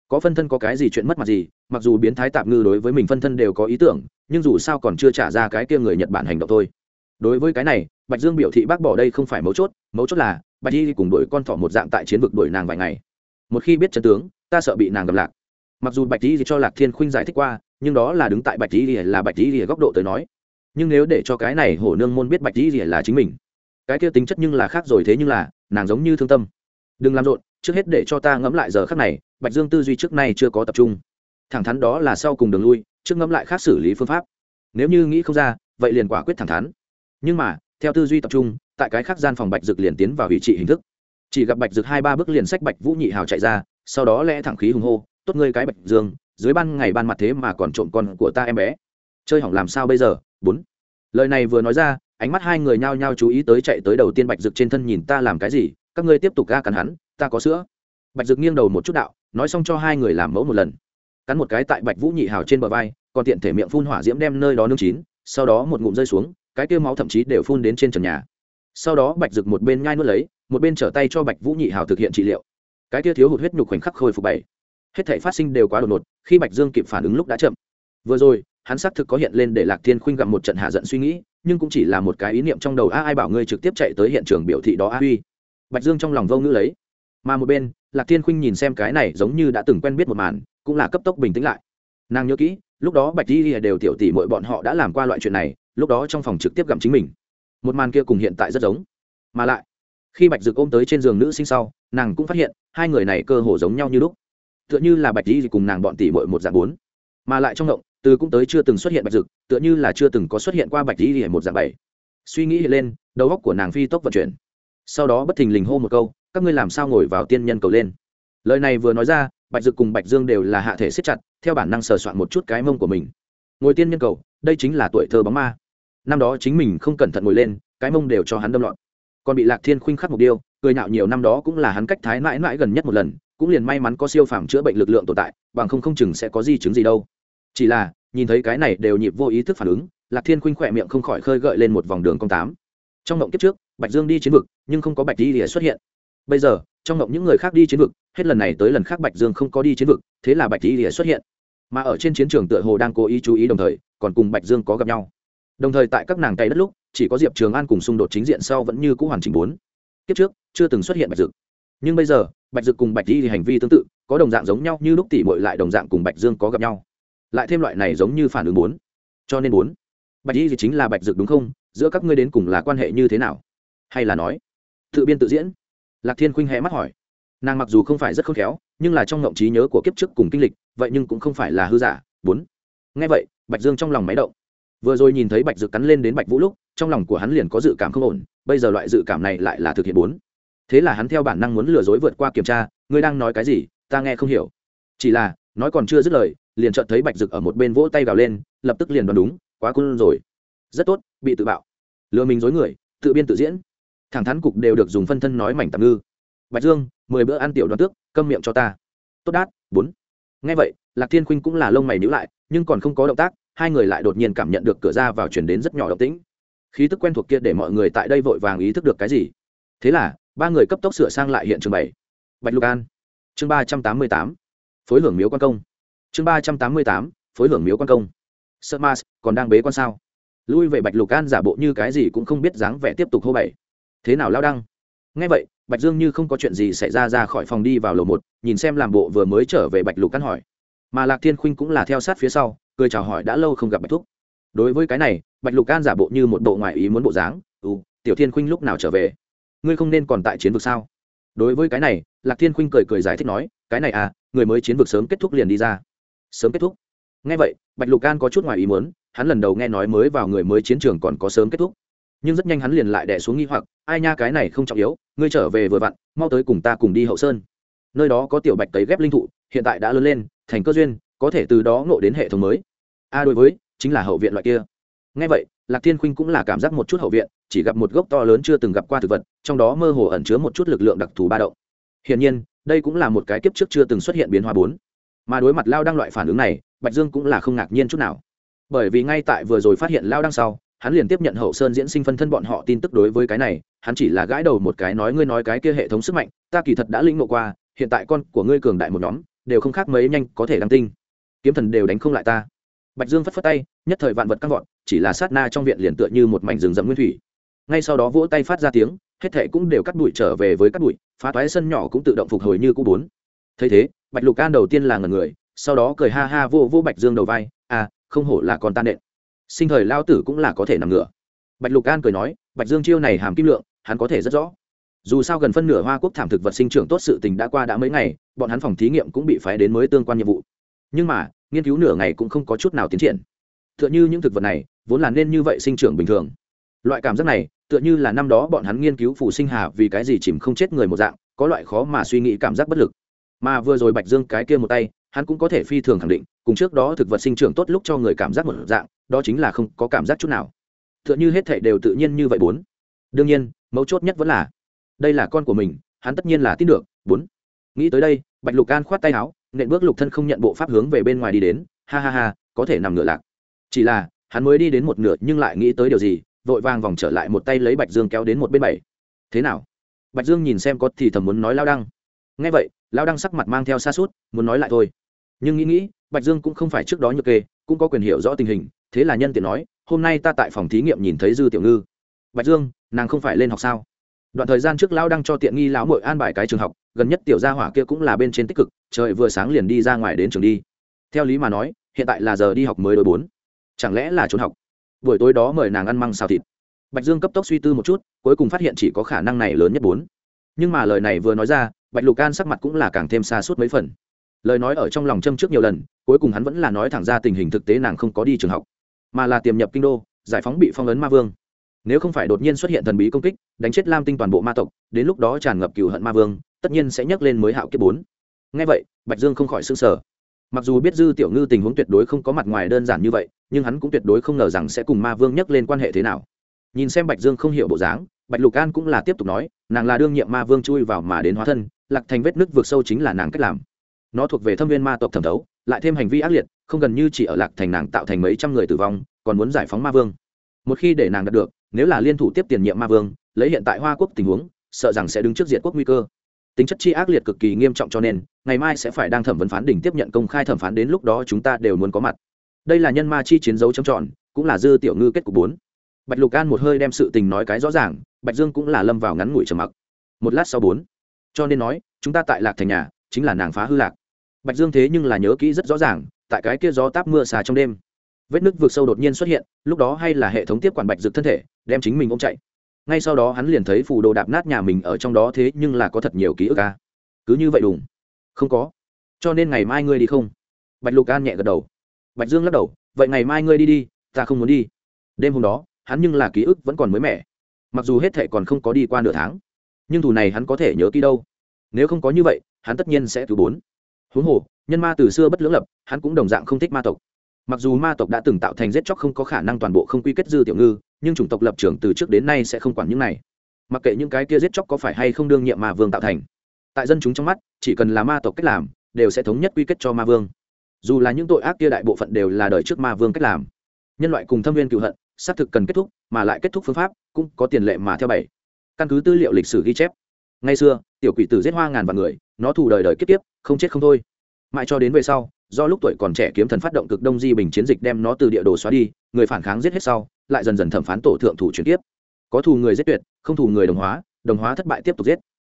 Có phân thân có cái gì chuyện mất mặt gì, mặc dù biến thái tạp ngư đối với mình phân thân đều có ý tưởng, nhưng dù sao còn chưa trả ra cái kia người nhật bản hành động thôi đối với cái này, bạch dương biểu thị bác bỏ đây không phải mấu chốt mấu chốt là, bạch y cùng đuổi con thỏ một dạng tại chiến vực đuổi nàng vài ngày. Một khi biết chân tướng, ta sợ bị nàng gặp lạc. Mặc dù bạch y cho lạc thiên khuynh giải thích qua, nhưng đó là đứng tại bạch y là bạch y góc độ tới nói. Nhưng nếu để cho cái này hổ nương môn biết bạch y là chính mình, cái kia tính chất nhưng là khác rồi, thế nhưng là, nàng giống như thương tâm. Đừng làm rộn, trước hết để cho ta ngẫm lại giờ khác này, bạch dương tư duy trước nay chưa có tập trung. Thẳng thắn đó là sau cùng đường lui, trước ngẫm lại khác xử lý phương pháp. Nếu như nghĩ không ra, vậy liền quả quyết thẳng thắn nhưng mà, theo tư duy tập trung, tại cái khác gian phòng bạch dực liền tiến vào vị trị hình thức. Chỉ gặp bạch dực hai ba bước liền sách bạch vũ nhị hào chạy ra, sau đó lẽ thẳng khí hùng hô, tốt ngươi cái bạch dương, dưới ban ngày ban mặt thế mà còn trộm con của ta em bé. Chơi hỏng làm sao bây giờ? Bốn. Lời này vừa nói ra, ánh mắt hai người nhao nhao chú ý tới chạy tới đầu tiên bạch dực trên thân nhìn ta làm cái gì, các ngươi tiếp tục ga cắn hắn, ta có sữa. Bạch dực nghiêng đầu một chút đạo, nói xong cho hai người làm mẫu một lần. Cắn một cái tại bạch vũ nhị hào trên bờ vai, còn tiện thể miệng phun hỏa diễm đem nơi đó nương chín, sau đó một ngụm rơi xuống cái kia máu thậm chí đều phun đến trên trần nhà. Sau đó bạch rực một bên nhai nuốt lấy, một bên trở tay cho bạch vũ nhị hào thực hiện trị liệu. Cái kia thiếu hụt huyết nhục khoảnh khắc khôi phục bảy. Hết thể phát sinh đều quá đột ngột, khi bạch dương kịp phản ứng lúc đã chậm. Vừa rồi, hắn xác thực có hiện lên để lạc thiên khuynh gặp một trận hạ giận suy nghĩ, nhưng cũng chỉ là một cái ý niệm trong đầu, a, ai bảo ngươi trực tiếp chạy tới hiện trường biểu thị đó, a huy? Bạch dương trong lòng vô ngữ lấy. Mà một bên, lạc thiên khuynh nhìn xem cái này giống như đã từng quen biết một màn, cũng là cấp tốc bình tĩnh lại. Nàng nhớ kỹ, lúc đó bạch di đều tiểu tỷ mọi bọn họ đã làm qua loại chuyện này lúc đó trong phòng trực tiếp gặm chính mình. Một màn kia cùng hiện tại rất giống. Mà lại, khi bạch dực ôm tới trên giường nữ sinh sau, nàng cũng phát hiện hai người này cơ hồ giống nhau như lúc. Tựa như là bạch di cùng nàng bọn tỷ mội một dạng bốn. Mà lại trong động, từ cũng tới chưa từng xuất hiện bạch dực, tựa như là chưa từng có xuất hiện qua bạch di một dạng bảy. Suy nghĩ lên, đầu óc của nàng phi tốc vận chuyển. Sau đó bất thình lình hô một câu, các ngươi làm sao ngồi vào tiên nhân cầu lên? Lời này vừa nói ra, bạch dực cùng bạch dương đều là hạ thể siết chặt, theo bản năng sờ soạn một chút cái mông của mình. Ngồi tiên nhân cầu đây chính là tuổi thơ bóng ma. Năm đó chính mình không cẩn thận ngồi lên, cái mông đều cho hắn đâm lọt. Còn bị lạc thiên khuynh khắc mục tiêu cười nhạo nhiều năm đó cũng là hắn cách thái mãi mãi gần nhất một lần, cũng liền may mắn có siêu phàm chữa bệnh lực lượng tồn tại, bằng không không chừng sẽ có di chứng gì đâu. Chỉ là, nhìn thấy cái này đều nhịp vô ý thức phản ứng, lạc thiên khuynh khỏe miệng không khỏi khơi gợi lên một vòng đường cong tám. Trong mộng kiếp trước, bạch dương đi chiến vực, nhưng không có bạch đi lìa xuất hiện. Bây giờ, trong mộng những người khác đi chiến vực, hết lần này tới lần khác bạch dương không có đi chiến vực, thế là bạch đi lìa xuất hiện. Mà ở trên chiến trường tựa hồ đang cố ý chú ý đồng thời còn cùng bạch dương có gặp nhau. Đồng thời tại các nàng tay đất lúc, chỉ có diệp trường an cùng xung đột chính diện sau vẫn như c ũ hoàn chỉnh bốn. Kiếp trước, chưa từng xuất hiện bạch dực. Nhưng bây giờ, bạch dực cùng bạch di thì hành vi tương tự, có đồng dạng giống nhau như lúc tỉ mội lại đồng dạng cùng bạch dương có gặp nhau. Lại thêm loại này giống như phản ứng bốn. Cho nên bốn, bạch di thì chính là bạch dực đúng không? Giữa các ngươi đến cùng là quan hệ như thế nào? Hay là nói, tự biên tự diễn? Lạc thiên khuynh hé mắt hỏi. Nàng mặc dù không phải rất khôn khéo, nhưng là trong ngộng trí nhớ của kiếp trước cùng kinh lịch, vậy nhưng cũng không phải là hư giả, bốn. Ngay vậy bạch dương trong lòng máy động. Vừa rồi nhìn thấy bạch Dược cắn lên đến bạch vũ lúc, trong lòng của hắn liền có dự cảm không ổn, bây giờ loại dự cảm này lại là thực hiện bốn. Thế là hắn theo bản năng muốn lừa dối vượt qua kiểm tra, ngươi đang nói cái gì? Ta nghe không hiểu. Chỉ là, nói còn chưa dứt lời, liền chợt thấy bạch dực ở một bên vỗ tay gào lên, lập tức liền đoán đúng, quá cun rồi. Rất tốt, bị tự bạo. Lừa mình dối người, tự biên tự diễn. Thẳng thắn cục đều được dùng phân thân nói mảnh tạm ngư. Bạch dương, mười bữa ăn tiểu đoàn tước, câm miệng cho ta. Tốt đát, bốn ngay vậy, lạc thiên khuynh cũng là lông mày nhữ lại, nhưng còn không có động tác, hai người lại đột nhiên cảm nhận được cửa ra vào chuyển đến rất nhỏ động tĩnh. Khí tức quen thuộc kia để mọi người tại đây vội vàng ý thức được cái gì? Thế là, ba người cấp tốc sửa sang lại hiện trường bảy. Bạch lục an. Chương ba trăm tám mươi tám. Phối hưởng miếu quan công. Chương ba trăm tám mươi tám, phối hưởng miếu quan công. Sợ mas còn đang bế quan sao? Lui về bạch lục an giả bộ như cái gì cũng không biết dáng vẻ tiếp tục hô bảy. Thế nào lao đăng? Ngay vậy bạch dương như không có chuyện gì xảy ra ra khỏi phòng đi vào lầu một, nhìn xem làm bộ vừa mới trở về bạch lục căn hỏi. Mà lạc thiên khuynh cũng là theo sát phía sau, cười chào hỏi đã lâu không gặp bạch thúc. Đối với cái này, bạch lục can giả bộ như một bộ ngoại ý muốn bộ dáng. Ừ tiểu thiên khuynh lúc nào trở về? Ngươi không nên còn tại chiến vực sao? Đối với cái này, lạc thiên khuynh cười cười giải thích nói, cái này à người mới chiến vực sớm kết thúc liền đi ra. Sớm kết thúc? Ngay vậy, bạch lục Can có chút ngoài ý muốn, hắn lần đầu nghe nói mới vào người mới chiến trường còn có sớm kết thúc nhưng rất nhanh hắn liền lại đẻ xuống nghi hoặc, ai nha, cái này không trọng yếu, ngươi trở về vừa vặn, mau tới cùng ta cùng đi hậu sơn. Nơi đó có tiểu bạch tấy ghép linh thụ, hiện tại đã lớn lên, thành cơ duyên, có thể từ đó ngộ đến hệ thống mới. A đối với, chính là hậu viện loại kia. Ngay vậy, lạc thiên khuynh cũng là cảm giác một chút hậu viện, chỉ gặp một gốc to lớn chưa từng gặp qua thực vật, trong đó mơ hồ ẩn chứa một chút lực lượng đặc thù ba động. Hiển nhiên, đây cũng là một cái kiếp trước chưa từng xuất hiện biến hóa bốn. Mà đối mặt lao đăng loại phản ứng này, bạch dương cũng là không ngạc nhiên chút nào. Bởi vì ngay tại vừa rồi phát hiện lao đăng sau hắn liền tiếp nhận hậu sơn diễn sinh phân thân bọn họ tin tức đối với cái này, hắn chỉ là gãi đầu một cái nói ngươi nói cái kia hệ thống sức mạnh, ta kỳ thật đã lĩnh ngộ qua, hiện tại con của ngươi cường đại một nhóm, đều không khác mấy nhanh có thể đăng tinh. Kiếm thần đều đánh không lại ta. Bạch dương phất phất tay, nhất thời vạn vật căng vọt chỉ là sát na trong viện liền tựa như một mảnh rừng rậm nguyên thủy. Ngay sau đó vỗ tay phát ra tiếng, hết thệ cũng đều cắt đuổi trở về với cắt đuổi phá toái sân nhỏ cũng tự động phục hồi như cũ bốn. Thấy thế, bạch lục an đầu tiên là ngần người, sau đó cười ha ha vô vô bạch dương đầu vai à không hổ là con tan nện sinh thời lao tử cũng là có thể nằm ngửa. Bạch lục an cười nói, bạch dương chiêu này hàm kim lượng, hắn có thể rất rõ. Dù sao gần phân nửa hoa quốc thảm thực vật sinh trưởng tốt sự tình đã qua đã mấy ngày, bọn hắn phòng thí nghiệm cũng bị phái đến mới tương quan nhiệm vụ. Nhưng mà, nghiên cứu nửa ngày cũng không có chút nào tiến triển. Tựa như những thực vật này, vốn là nên như vậy sinh trưởng bình thường. Loại cảm giác này, tựa như là năm đó bọn hắn nghiên cứu phủ sinh hà vì cái gì chìm không chết người một dạng, có loại khó mà suy nghĩ cảm giác bất lực. Mà vừa rồi bạch dương cái kia một tay, hắn cũng có thể phi thường khẳng định cùng trước đó thực vật sinh trưởng tốt lúc cho người cảm giác một dạng, đó chính là không có cảm giác chút nào. Tựa như hết thảy đều tự nhiên như vậy bốn. Đương nhiên, mấu chốt nhất vẫn là, đây là con của mình, hắn tất nhiên là tin được, bốn. Nghĩ tới đây, bạch lục an khoát tay áo, nện bước lục thân không nhận bộ pháp hướng về bên ngoài đi đến, ha ha ha, có thể nằm ngựa lạc. Chỉ là, hắn mới đi đến một nửa nhưng lại nghĩ tới điều gì, vội vàng vòng trở lại một tay lấy bạch dương kéo đến một bên bảy. Thế nào? Bạch dương nhìn xem có thì thầm muốn nói lao đăng. Nghe vậy, lao đăng sắc mặt mang theo xa suốt muốn nói lại thôi nhưng nghĩ nghĩ, bạch dương cũng không phải trước đó nhược kê, cũng có quyền hiểu rõ tình hình, thế là nhân tiện nói, hôm nay ta tại phòng thí nghiệm nhìn thấy dư tiểu ngư. Bạch dương, nàng không phải lên học sao? Đoạn thời gian trước lão đang cho tiện nghi lão mội an bài cái trường học, gần nhất tiểu gia hỏa kia cũng là bên trên tích cực, trời vừa sáng liền đi ra ngoài đến trường đi. Theo lý mà nói, hiện tại là giờ đi học mới đôi bốn. Chẳng lẽ là trốn học? Buổi tối đó mời nàng ăn măng xào thịt. Bạch dương cấp tốc suy tư một chút, cuối cùng phát hiện chỉ có khả năng này lớn nhất bốn. Nhưng mà lời này vừa nói ra, bạch lục an sắc mặt cũng là càng thêm xa suốt mấy phần lời nói ở trong lòng châm trước nhiều lần, cuối cùng hắn vẫn là nói thẳng ra tình hình thực tế nàng không có đi trường học, mà là tiềm nhập kinh đô, giải phóng bị phong ấn ma vương. Nếu không phải đột nhiên xuất hiện thần bí công kích, đánh chết lam tinh toàn bộ ma tộc, đến lúc đó tràn ngập cừu hận ma vương, tất nhiên sẽ nhắc lên mới hạo kiếp bốn. Ngay vậy, bạch dương không khỏi s ư n g sở mặc dù biết dư tiểu ngư tình huống tuyệt đối không có mặt ngoài đơn giản như vậy, nhưng hắn cũng tuyệt đối không ngờ rằng sẽ cùng ma vương nhắc lên quan hệ thế nào. Nhìn xem bạch dương không hiểu bộ dáng, bạch lục an cũng là tiếp tục nói, nàng là đương nhiệm ma vương chui vào mà đến hóa thân, lạc thành vết nước vượt sâu chính là nàng cách làm nó thuộc về thâm viên ma tộc thẩm thấu, lại thêm hành vi ác liệt, không gần như chỉ ở lạc thành nàng tạo thành mấy trăm người tử vong, còn muốn giải phóng ma vương. Một khi để nàng đạt được, nếu là liên thủ tiếp tiền nhiệm ma vương, lấy hiện tại hoa quốc tình huống, sợ rằng sẽ đứng trước diện quốc nguy cơ. Tính chất chi ác liệt cực kỳ nghiêm trọng cho nên, ngày mai sẽ phải đang thẩm vấn phán đỉnh tiếp nhận công khai thẩm phán đến lúc đó chúng ta đều muốn có mặt. Đây là nhân ma chi chiến dấu trầm trọn cũng là dư tiểu ngư kết cục bốn. Bạch lục an một hơi đem sự tình nói cái rõ ràng, bạch dương cũng là lâm vào ngắn ngủi trầm mặc. Một lát sau bốn. Cho nên nói, chúng ta tại lạc thành nhà, chính là nàng phá hư lạc bạch dương thế nhưng là nhớ kỹ rất rõ ràng, tại cái kia gió táp mưa xà trong đêm, vết nứt vượt sâu đột nhiên xuất hiện, lúc đó hay là hệ thống tiếp quản bạch dược thân thể, đem chính mình ôm chạy. Ngay sau đó hắn liền thấy phù đồ đạp nát nhà mình ở trong đó thế nhưng là có thật nhiều ký ức ca cứ như vậy đùng. Không có. Cho nên ngày mai ngươi đi không? Bạch lục an nhẹ gật đầu. Bạch dương lắc đầu, vậy ngày mai ngươi đi đi, ta không muốn đi. Đêm hôm đó, hắn nhưng là ký ức vẫn còn mới mẻ. Mặc dù hết thệ còn không có đi qua nửa tháng, nhưng thù này hắn có thể nhớ kỹ đâu. Nếu không có như vậy, hắn tất nhiên sẽ từ bốn huống hồ, nhân ma từ xưa bất lưỡng lập, hắn cũng đồng dạng không thích ma tộc. Mặc dù ma tộc đã từng tạo thành giết chóc không có khả năng toàn bộ không quy kết dư tiểu ngư, nhưng chủng tộc lập trường từ trước đến nay sẽ không quản những này. Mặc kệ những cái kia giết chóc có phải hay không đương nhiệm ma vương tạo thành, tại dân chúng trong mắt, chỉ cần là ma tộc cách làm, đều sẽ thống nhất quy kết cho ma vương. Dù là những tội ác kia đại bộ phận đều là đời trước ma vương cách làm. Nhân loại cùng thâm viên cựu hận, xác thực cần kết thúc, mà lại kết thúc phương pháp, cũng có tiền lệ mà theo bảy. Căn cứ tư liệu lịch sử ghi chép ngày xưa, tiểu quỷ tử giết hoa ngàn vạn người, nó thù đời đời kiếp tiếp không chết không thôi. Mãi cho đến về sau, do lúc tuổi còn trẻ kiếm thần phát động cực đông di bình chiến dịch đem nó từ địa đồ xóa đi, người phản kháng giết hết sau, lại dần dần thẩm phán tổ thượng thủ chuyển tiếp có thù người giết tuyệt, không thù người đồng hóa đồng hóa thất bại tiếp tục giết.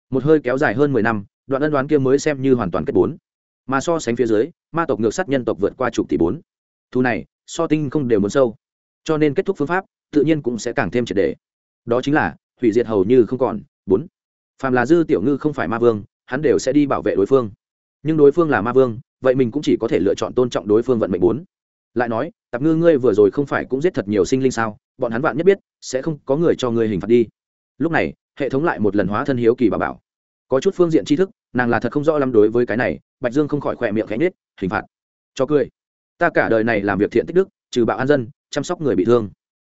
Một hơi kéo dài hơn mười năm, đoạn ân đoán kia mới xem như hoàn toàn kết bốn. Mà so sánh phía dưới, ma tộc ngược sát nhân tộc vượt qua chục tỷ bốn. Thù này, so tinh không đều muốn sâu. Cho nên kết thúc phương pháp, tự nhiên cũng sẽ càng thêm triệt đề đó chính là, hủy diệt hầu như không còn, bốn phàm là dư tiểu ngư không phải ma vương, hắn đều sẽ đi bảo vệ đối phương. Nhưng đối phương là ma vương, vậy mình cũng chỉ có thể lựa chọn tôn trọng đối phương vận mệnh bốn. Lại nói, tạp ngư ngươi vừa rồi không phải cũng giết thật nhiều sinh linh sao? Bọn hắn vạn nhất biết, sẽ không có người cho ngươi hình phạt đi. Lúc này, hệ thống lại một lần hóa thân hiếu kỳ bà bảo. Có chút phương diện tri thức, nàng là thật không rõ lắm đối với cái này, bạch dương không khỏi khỏe miệng khẽ nết hình phạt. Cho cười. Ta cả đời này làm việc thiện tích đức, trừ bạo an dân, chăm sóc người bị thương.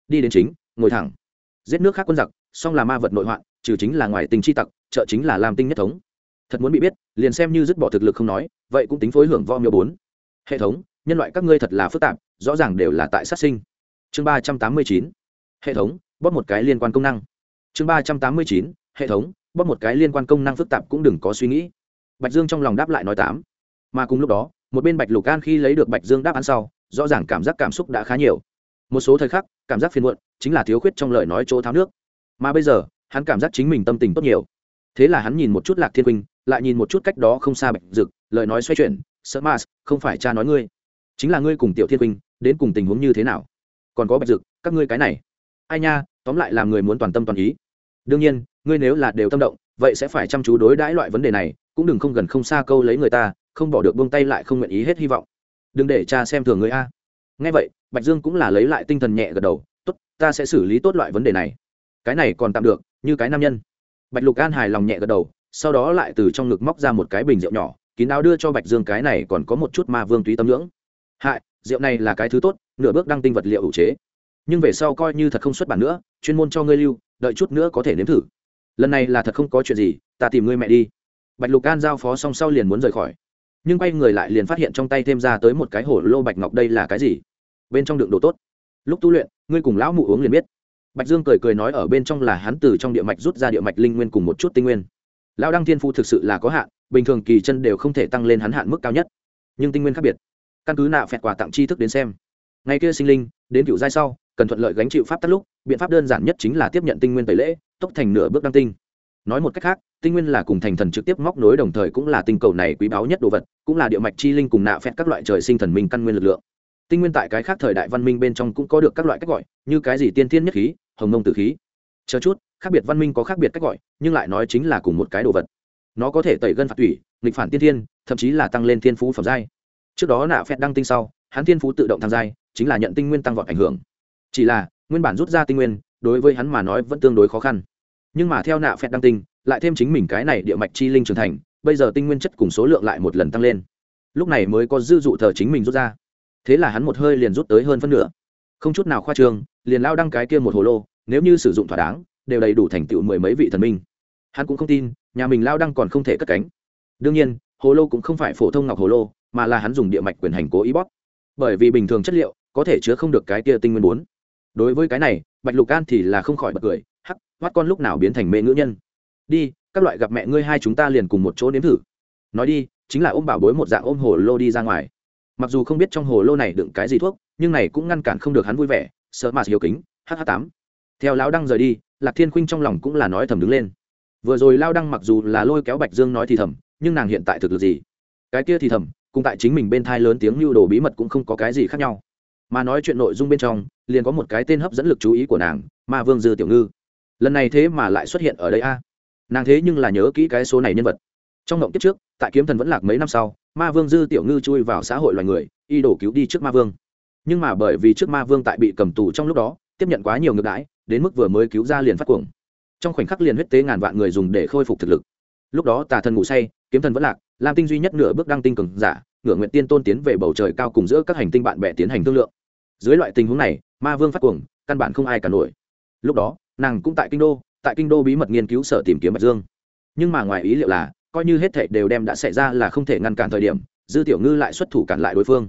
Đi đến chính, ngồi thẳng. Giết nước khác quân giặc song là ma vật nội hoạn, trừ chính là ngoài tình chi tặc, trợ chính là làm tinh nhất thống. Thật muốn bị biết, liền xem như dứt bỏ thực lực không nói, vậy cũng tính phối hưởng vo miêu bốn. Hệ thống, nhân loại các ngươi thật là phức tạp, rõ ràng đều là tại sát sinh. Chương ba trăm tám mươi chín. Hệ thống, bóp một cái liên quan công năng. Chương ba trăm tám mươi chín. Hệ thống, bóp một cái liên quan công năng phức tạp cũng đừng có suy nghĩ. Bạch dương trong lòng đáp lại nói tám. Mà cùng lúc đó, một bên bạch lục an khi lấy được bạch dương đáp án sau, rõ ràng cảm giác cảm xúc đã khá nhiều. Một số thời khắc, cảm giác phiền muộn, chính là thiếu khuyết trong lời nói chỗ tháo nước mà bây giờ, hắn cảm giác chính mình tâm tình tốt nhiều. Thế là hắn nhìn một chút lạc thiên huynh lại nhìn một chút cách đó không xa bạch dực, lời nói xoay chuyển, sợ mars, không phải cha nói ngươi, chính là ngươi cùng tiểu thiên huynh đến cùng tình huống như thế nào? Còn có bạch dực, các ngươi cái này. Ai nha, tóm lại làm người muốn toàn tâm toàn ý. Đương nhiên, ngươi nếu là đều tâm động, vậy sẽ phải chăm chú đối đãi loại vấn đề này, cũng đừng không gần không xa câu lấy người ta, không bỏ được buông tay lại không nguyện ý hết hy vọng. Đừng để cha xem thường người a. Ngay vậy, bạch dương cũng là lấy lại tinh thần nhẹ gật đầu, tốt, ta sẽ xử lý tốt loại vấn đề này cái này còn tạm được, như cái nam nhân. Bạch lục an hài lòng nhẹ gật đầu, sau đó lại từ trong ngực móc ra một cái bình rượu nhỏ, kín áo đưa cho bạch dương cái này còn có một chút ma vương túy tâm lưỡng hại, rượu này là cái thứ tốt, nửa bước đăng tinh vật liệu ủ chế. Nhưng về sau coi như thật không xuất bản nữa, chuyên môn cho ngươi lưu, đợi chút nữa có thể nếm thử. Lần này là thật không có chuyện gì, ta tìm ngươi mẹ đi. Bạch lục an giao phó xong sau liền muốn rời khỏi. Nhưng quay người lại liền phát hiện trong tay thêm ra tới một cái hổ lô bạch ngọc đây là cái gì? Bên trong đựng đồ tốt. Lúc tu luyện, ngươi cùng lão mụ uống liền biết bạch dương cười cười nói ở bên trong là hắn từ trong địa mạch rút ra địa mạch linh nguyên cùng một chút tinh nguyên. Lão đăng thiên phu thực sự là có hạn, bình thường kỳ chân đều không thể tăng lên hắn hạn mức cao nhất. Nhưng tinh nguyên khác biệt. Căn cứ nạ phẹt quà tặng tri thức đến xem. Ngày kia sinh linh, đến cựu giai sau, cần thuận lợi gánh chịu pháp tắc lúc, biện pháp đơn giản nhất chính là tiếp nhận tinh nguyên tẩy lễ, tốc thành nửa bước đăng tinh. Nói một cách khác, tinh nguyên là cùng thành thần trực tiếp móc nối đồng thời cũng là tinh cầu này quý báu nhất đồ vật, cũng là địa mạch chi linh cùng nạ phẹt các loại trời sinh thần minh căn nguyên lực lượng. Tinh nguyên tại cái khác thời đại văn minh bên trong cũng có được các loại cách gọi, như cái gì tiên thiên nhất khí hồng nông tử khí. Chờ chút, khác biệt văn minh có khác biệt cách gọi, nhưng lại nói chính là cùng một cái đồ vật. Nó có thể tẩy gân phạt tủy, nghịch phản tiên thiên, thậm chí là tăng lên thiên phú phẩm giai. Trước đó nạ phẹt đăng tinh sau, hắn thiên phú tự động thăng giai, chính là nhận tinh nguyên tăng vọt ảnh hưởng. Chỉ là, nguyên bản rút ra tinh nguyên, đối với hắn mà nói vẫn tương đối khó khăn. Nhưng mà theo nạ phẹt đăng tinh, lại thêm chính mình cái này địa mạch chi linh trưởng thành, bây giờ tinh nguyên chất cùng số lượng lại một lần tăng lên. Lúc này mới có dư dụ thờ chính mình rút ra. Thế là hắn một hơi liền rút tới hơn phân nửa không chút nào khoa trương, liền lao đăng cái kia một hồ lô, nếu như sử dụng thỏa đáng, đều đầy đủ thành tựu mười mấy vị thần minh. Hắn cũng không tin, nhà mình lao đăng còn không thể cất cánh. Đương nhiên, hồ lô cũng không phải phổ thông ngọc hồ lô, mà là hắn dùng địa mạch quyền hành cố ý bóp. Bởi vì bình thường chất liệu, có thể chứa không được cái kia tinh nguyên bốn. Đối với cái này, bạch lục an thì là không khỏi bật cười, hắc hoắt con lúc nào biến thành mê ngữ nhân? Đi, các loại gặp mẹ ngươi hai chúng ta liền cùng một chỗ nếm thử. Nói đi, chính là ôm bảo bối một dạng ôm hồ lô đi ra ngoài. Mặc dù không biết trong hồ lô này đựng cái gì thuốc nhưng này cũng ngăn cản không được hắn vui vẻ, sợ mà hiếu kính hh tám. Theo lão đăng rời đi, lạc thiên khuynh trong lòng cũng là nói thầm đứng lên. Vừa rồi lao đăng mặc dù là lôi kéo bạch dương nói thì thầm, nhưng nàng hiện tại thực lực gì? Cái kia thì thầm, cùng tại chính mình bên thai lớn tiếng lưu đồ bí mật cũng không có cái gì khác nhau. Mà nói chuyện nội dung bên trong, liền có một cái tên hấp dẫn lực chú ý của nàng, ma vương dư tiểu ngư. Lần này thế mà lại xuất hiện ở đây a. Nàng thế nhưng là nhớ kỹ cái số này nhân vật. Trong động kiếp trước, tại kiếm thần vẫn lạc mấy năm sau, ma vương dư tiểu ngư chui vào xã hội loài người, y đổ cứu đi trước ma vương nhưng mà bởi vì trước ma vương tại bị cầm tù trong lúc đó, tiếp nhận quá nhiều ngược đãi, đến mức vừa mới cứu ra liền phát cuồng. Trong khoảnh khắc liền huyết tế ngàn vạn người dùng để khôi phục thực lực. Lúc đó tà thần ngủ say, kiếm thần vẫn lạc, lam tinh duy nhất nửa bước đăng tinh cường giả, ngửa nguyện tiên tôn tiến về bầu trời cao cùng giữa các hành tinh bạn bè tiến hành thương lượng. Dưới loại tình huống này, ma vương phát cuồng, căn bản không ai cả nổi. Lúc đó, nàng cũng tại kinh đô, tại kinh đô bí mật nghiên cứu sở tìm kiếm bạch dương. Nhưng mà ngoài ý liệu là, coi như hết thệ đều đem đã xảy ra là không thể ngăn cản thời điểm, dư tiểu ngư lại xuất thủ cản lại đối phương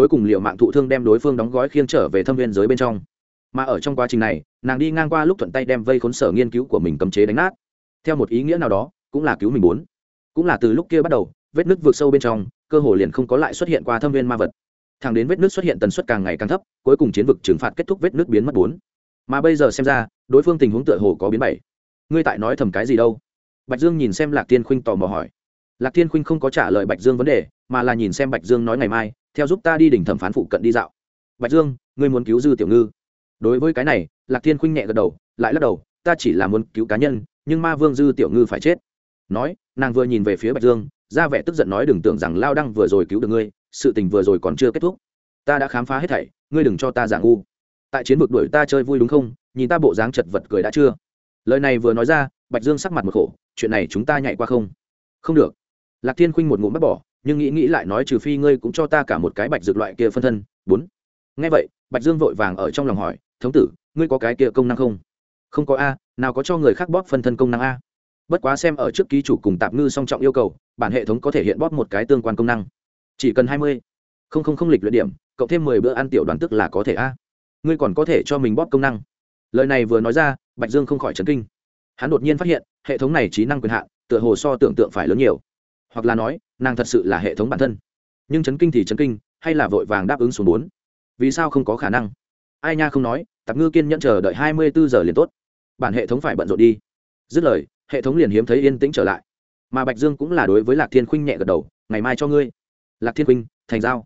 cuối cùng liệu mạng thụ thương đem đối phương đóng gói khiêng trở về thâm viên giới bên trong. Mà ở trong quá trình này, nàng đi ngang qua lúc thuận tay đem vây khốn sở nghiên cứu của mình cấm chế đánh nát. Theo một ý nghĩa nào đó, cũng là cứu mình muốn cũng là từ lúc kia bắt đầu, vết nứt vượt sâu bên trong, cơ hồ liền không có lại xuất hiện qua thâm viên ma vật. Thẳng đến vết nứt xuất hiện tần suất càng ngày càng thấp, cuối cùng chiến vực trừng phạt kết thúc vết nứt biến mất bốn. Mà bây giờ xem ra, đối phương tình huống tựa hồ có biến bảy. Ngươi tại nói thầm cái gì đâu? Bạch dương nhìn xem lạc tiên khuynh tò mò hỏi. Lạc tiên khuynh không có trả lời bạch dương vấn đề, mà là nhìn xem bạch dương nói ngày mai theo giúp ta đi đỉnh thẩm phán phụ cận đi dạo. Bạch dương, ngươi muốn cứu dư tiểu ngư? Đối với cái này, lạc Thiên khuynh nhẹ gật đầu, lại lắc đầu, ta chỉ là muốn cứu cá nhân, nhưng ma vương dư tiểu ngư phải chết. Nói, nàng vừa nhìn về phía bạch dương, ra vẻ tức giận nói đừng tưởng rằng lao đăng vừa rồi cứu được ngươi, sự tình vừa rồi còn chưa kết thúc. Ta đã khám phá hết thảy, ngươi đừng cho ta giả ngu. Tại chiến vực đuổi ta chơi vui đúng không? Nhìn ta bộ dáng chật vật cười đã chưa? Lời này vừa nói ra, bạch dương sắc mặt một khổ, chuyện này chúng ta nhảy qua không? Không được. Lạc thiên khuynh một ngụm bắt bỏ nhưng nghĩ nghĩ lại nói trừ phi ngươi cũng cho ta cả một cái bạch dược loại kia phân thân. Bốn. Ngay vậy, bạch dương vội vàng ở trong lòng hỏi, thống tử, ngươi có cái kia công năng không? Không có a, nào có cho người khác bóp phân thân công năng a? Bất quá xem ở trước ký chủ cùng tạp ngư song trọng yêu cầu, bản hệ thống có thể hiện bóp một cái tương quan công năng. Chỉ cần hai mươi. Không không không lịch luyện điểm, cộng thêm mười bữa ăn tiểu đoàn tức là có thể a. Ngươi còn có thể cho mình bóp công năng. Lời này vừa nói ra, bạch dương không khỏi chấn kinh. Hắn đột nhiên phát hiện, hệ thống này trí năng quyền hạn, tựa hồ so tưởng tượng phải lớn nhiều hoặc là nói, nàng thật sự là hệ thống bản thân. Nhưng chấn kinh thì chấn kinh, hay là vội vàng đáp ứng xuống bốn. Vì sao không có khả năng? Ai nha không nói, tạp ngư kiên nhẫn chờ đợi hai mươi bốn giờ liền tốt. Bản hệ thống phải bận rộn đi. Dứt lời, hệ thống liền hiếm thấy yên tĩnh trở lại. Mà bạch dương cũng là đối với lạc thiên khuynh nhẹ gật đầu, ngày mai cho ngươi. Lạc thiên khuynh, thành giao.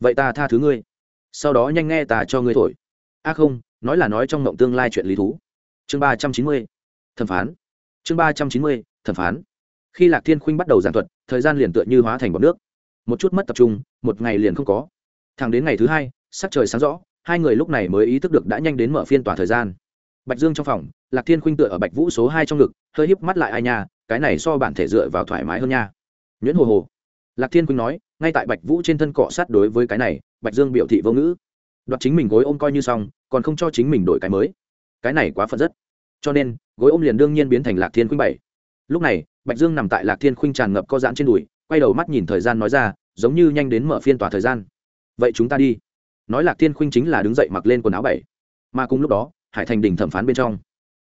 Vậy ta tha thứ ngươi. Sau đó nhanh nghe ta cho ngươi thổi. A không, nói là nói trong mộng tương lai chuyện lý thú. Chương ba trăm chín mươi, thẩm phán. Chương ba trăm chín mươi, thẩm phán khi lạc thiên khuynh bắt đầu giảng thuật, thời gian liền tựa như hóa thành bọc nước. Một chút mất tập trung, một ngày liền không có. Thẳng đến ngày thứ hai, sắc trời sáng rõ, hai người lúc này mới ý thức được đã nhanh đến mở phiên tòa thời gian. Bạch dương trong phòng, lạc thiên khuynh tựa ở bạch vũ số hai trong ngực, hơi híp mắt lại ai nha, cái này so bản thể dựa vào thoải mái hơn nha. Nhuyễn hồ hồ. Lạc thiên khuynh nói, ngay tại bạch vũ trên thân cọ sát đối với cái này, bạch dương biểu thị vô ngữ. Đoạt chính mình gối ôm coi như xong, còn không cho chính mình đổi cái mới. Cái này quá phật rất. Cho nên, gối ôm liền đương nhiên biến thành lạc thiên khuynh bảy. Lúc này bạch dương nằm tại lạc thiên khuynh tràn ngập co giãn trên đùi, quay đầu mắt nhìn thời gian nói ra, giống như nhanh đến mở phiên tòa thời gian. Vậy chúng ta đi. Nói lạc thiên khuynh chính là đứng dậy mặc lên quần áo bảy. Mà cùng lúc đó, hải thành đình thẩm phán bên trong.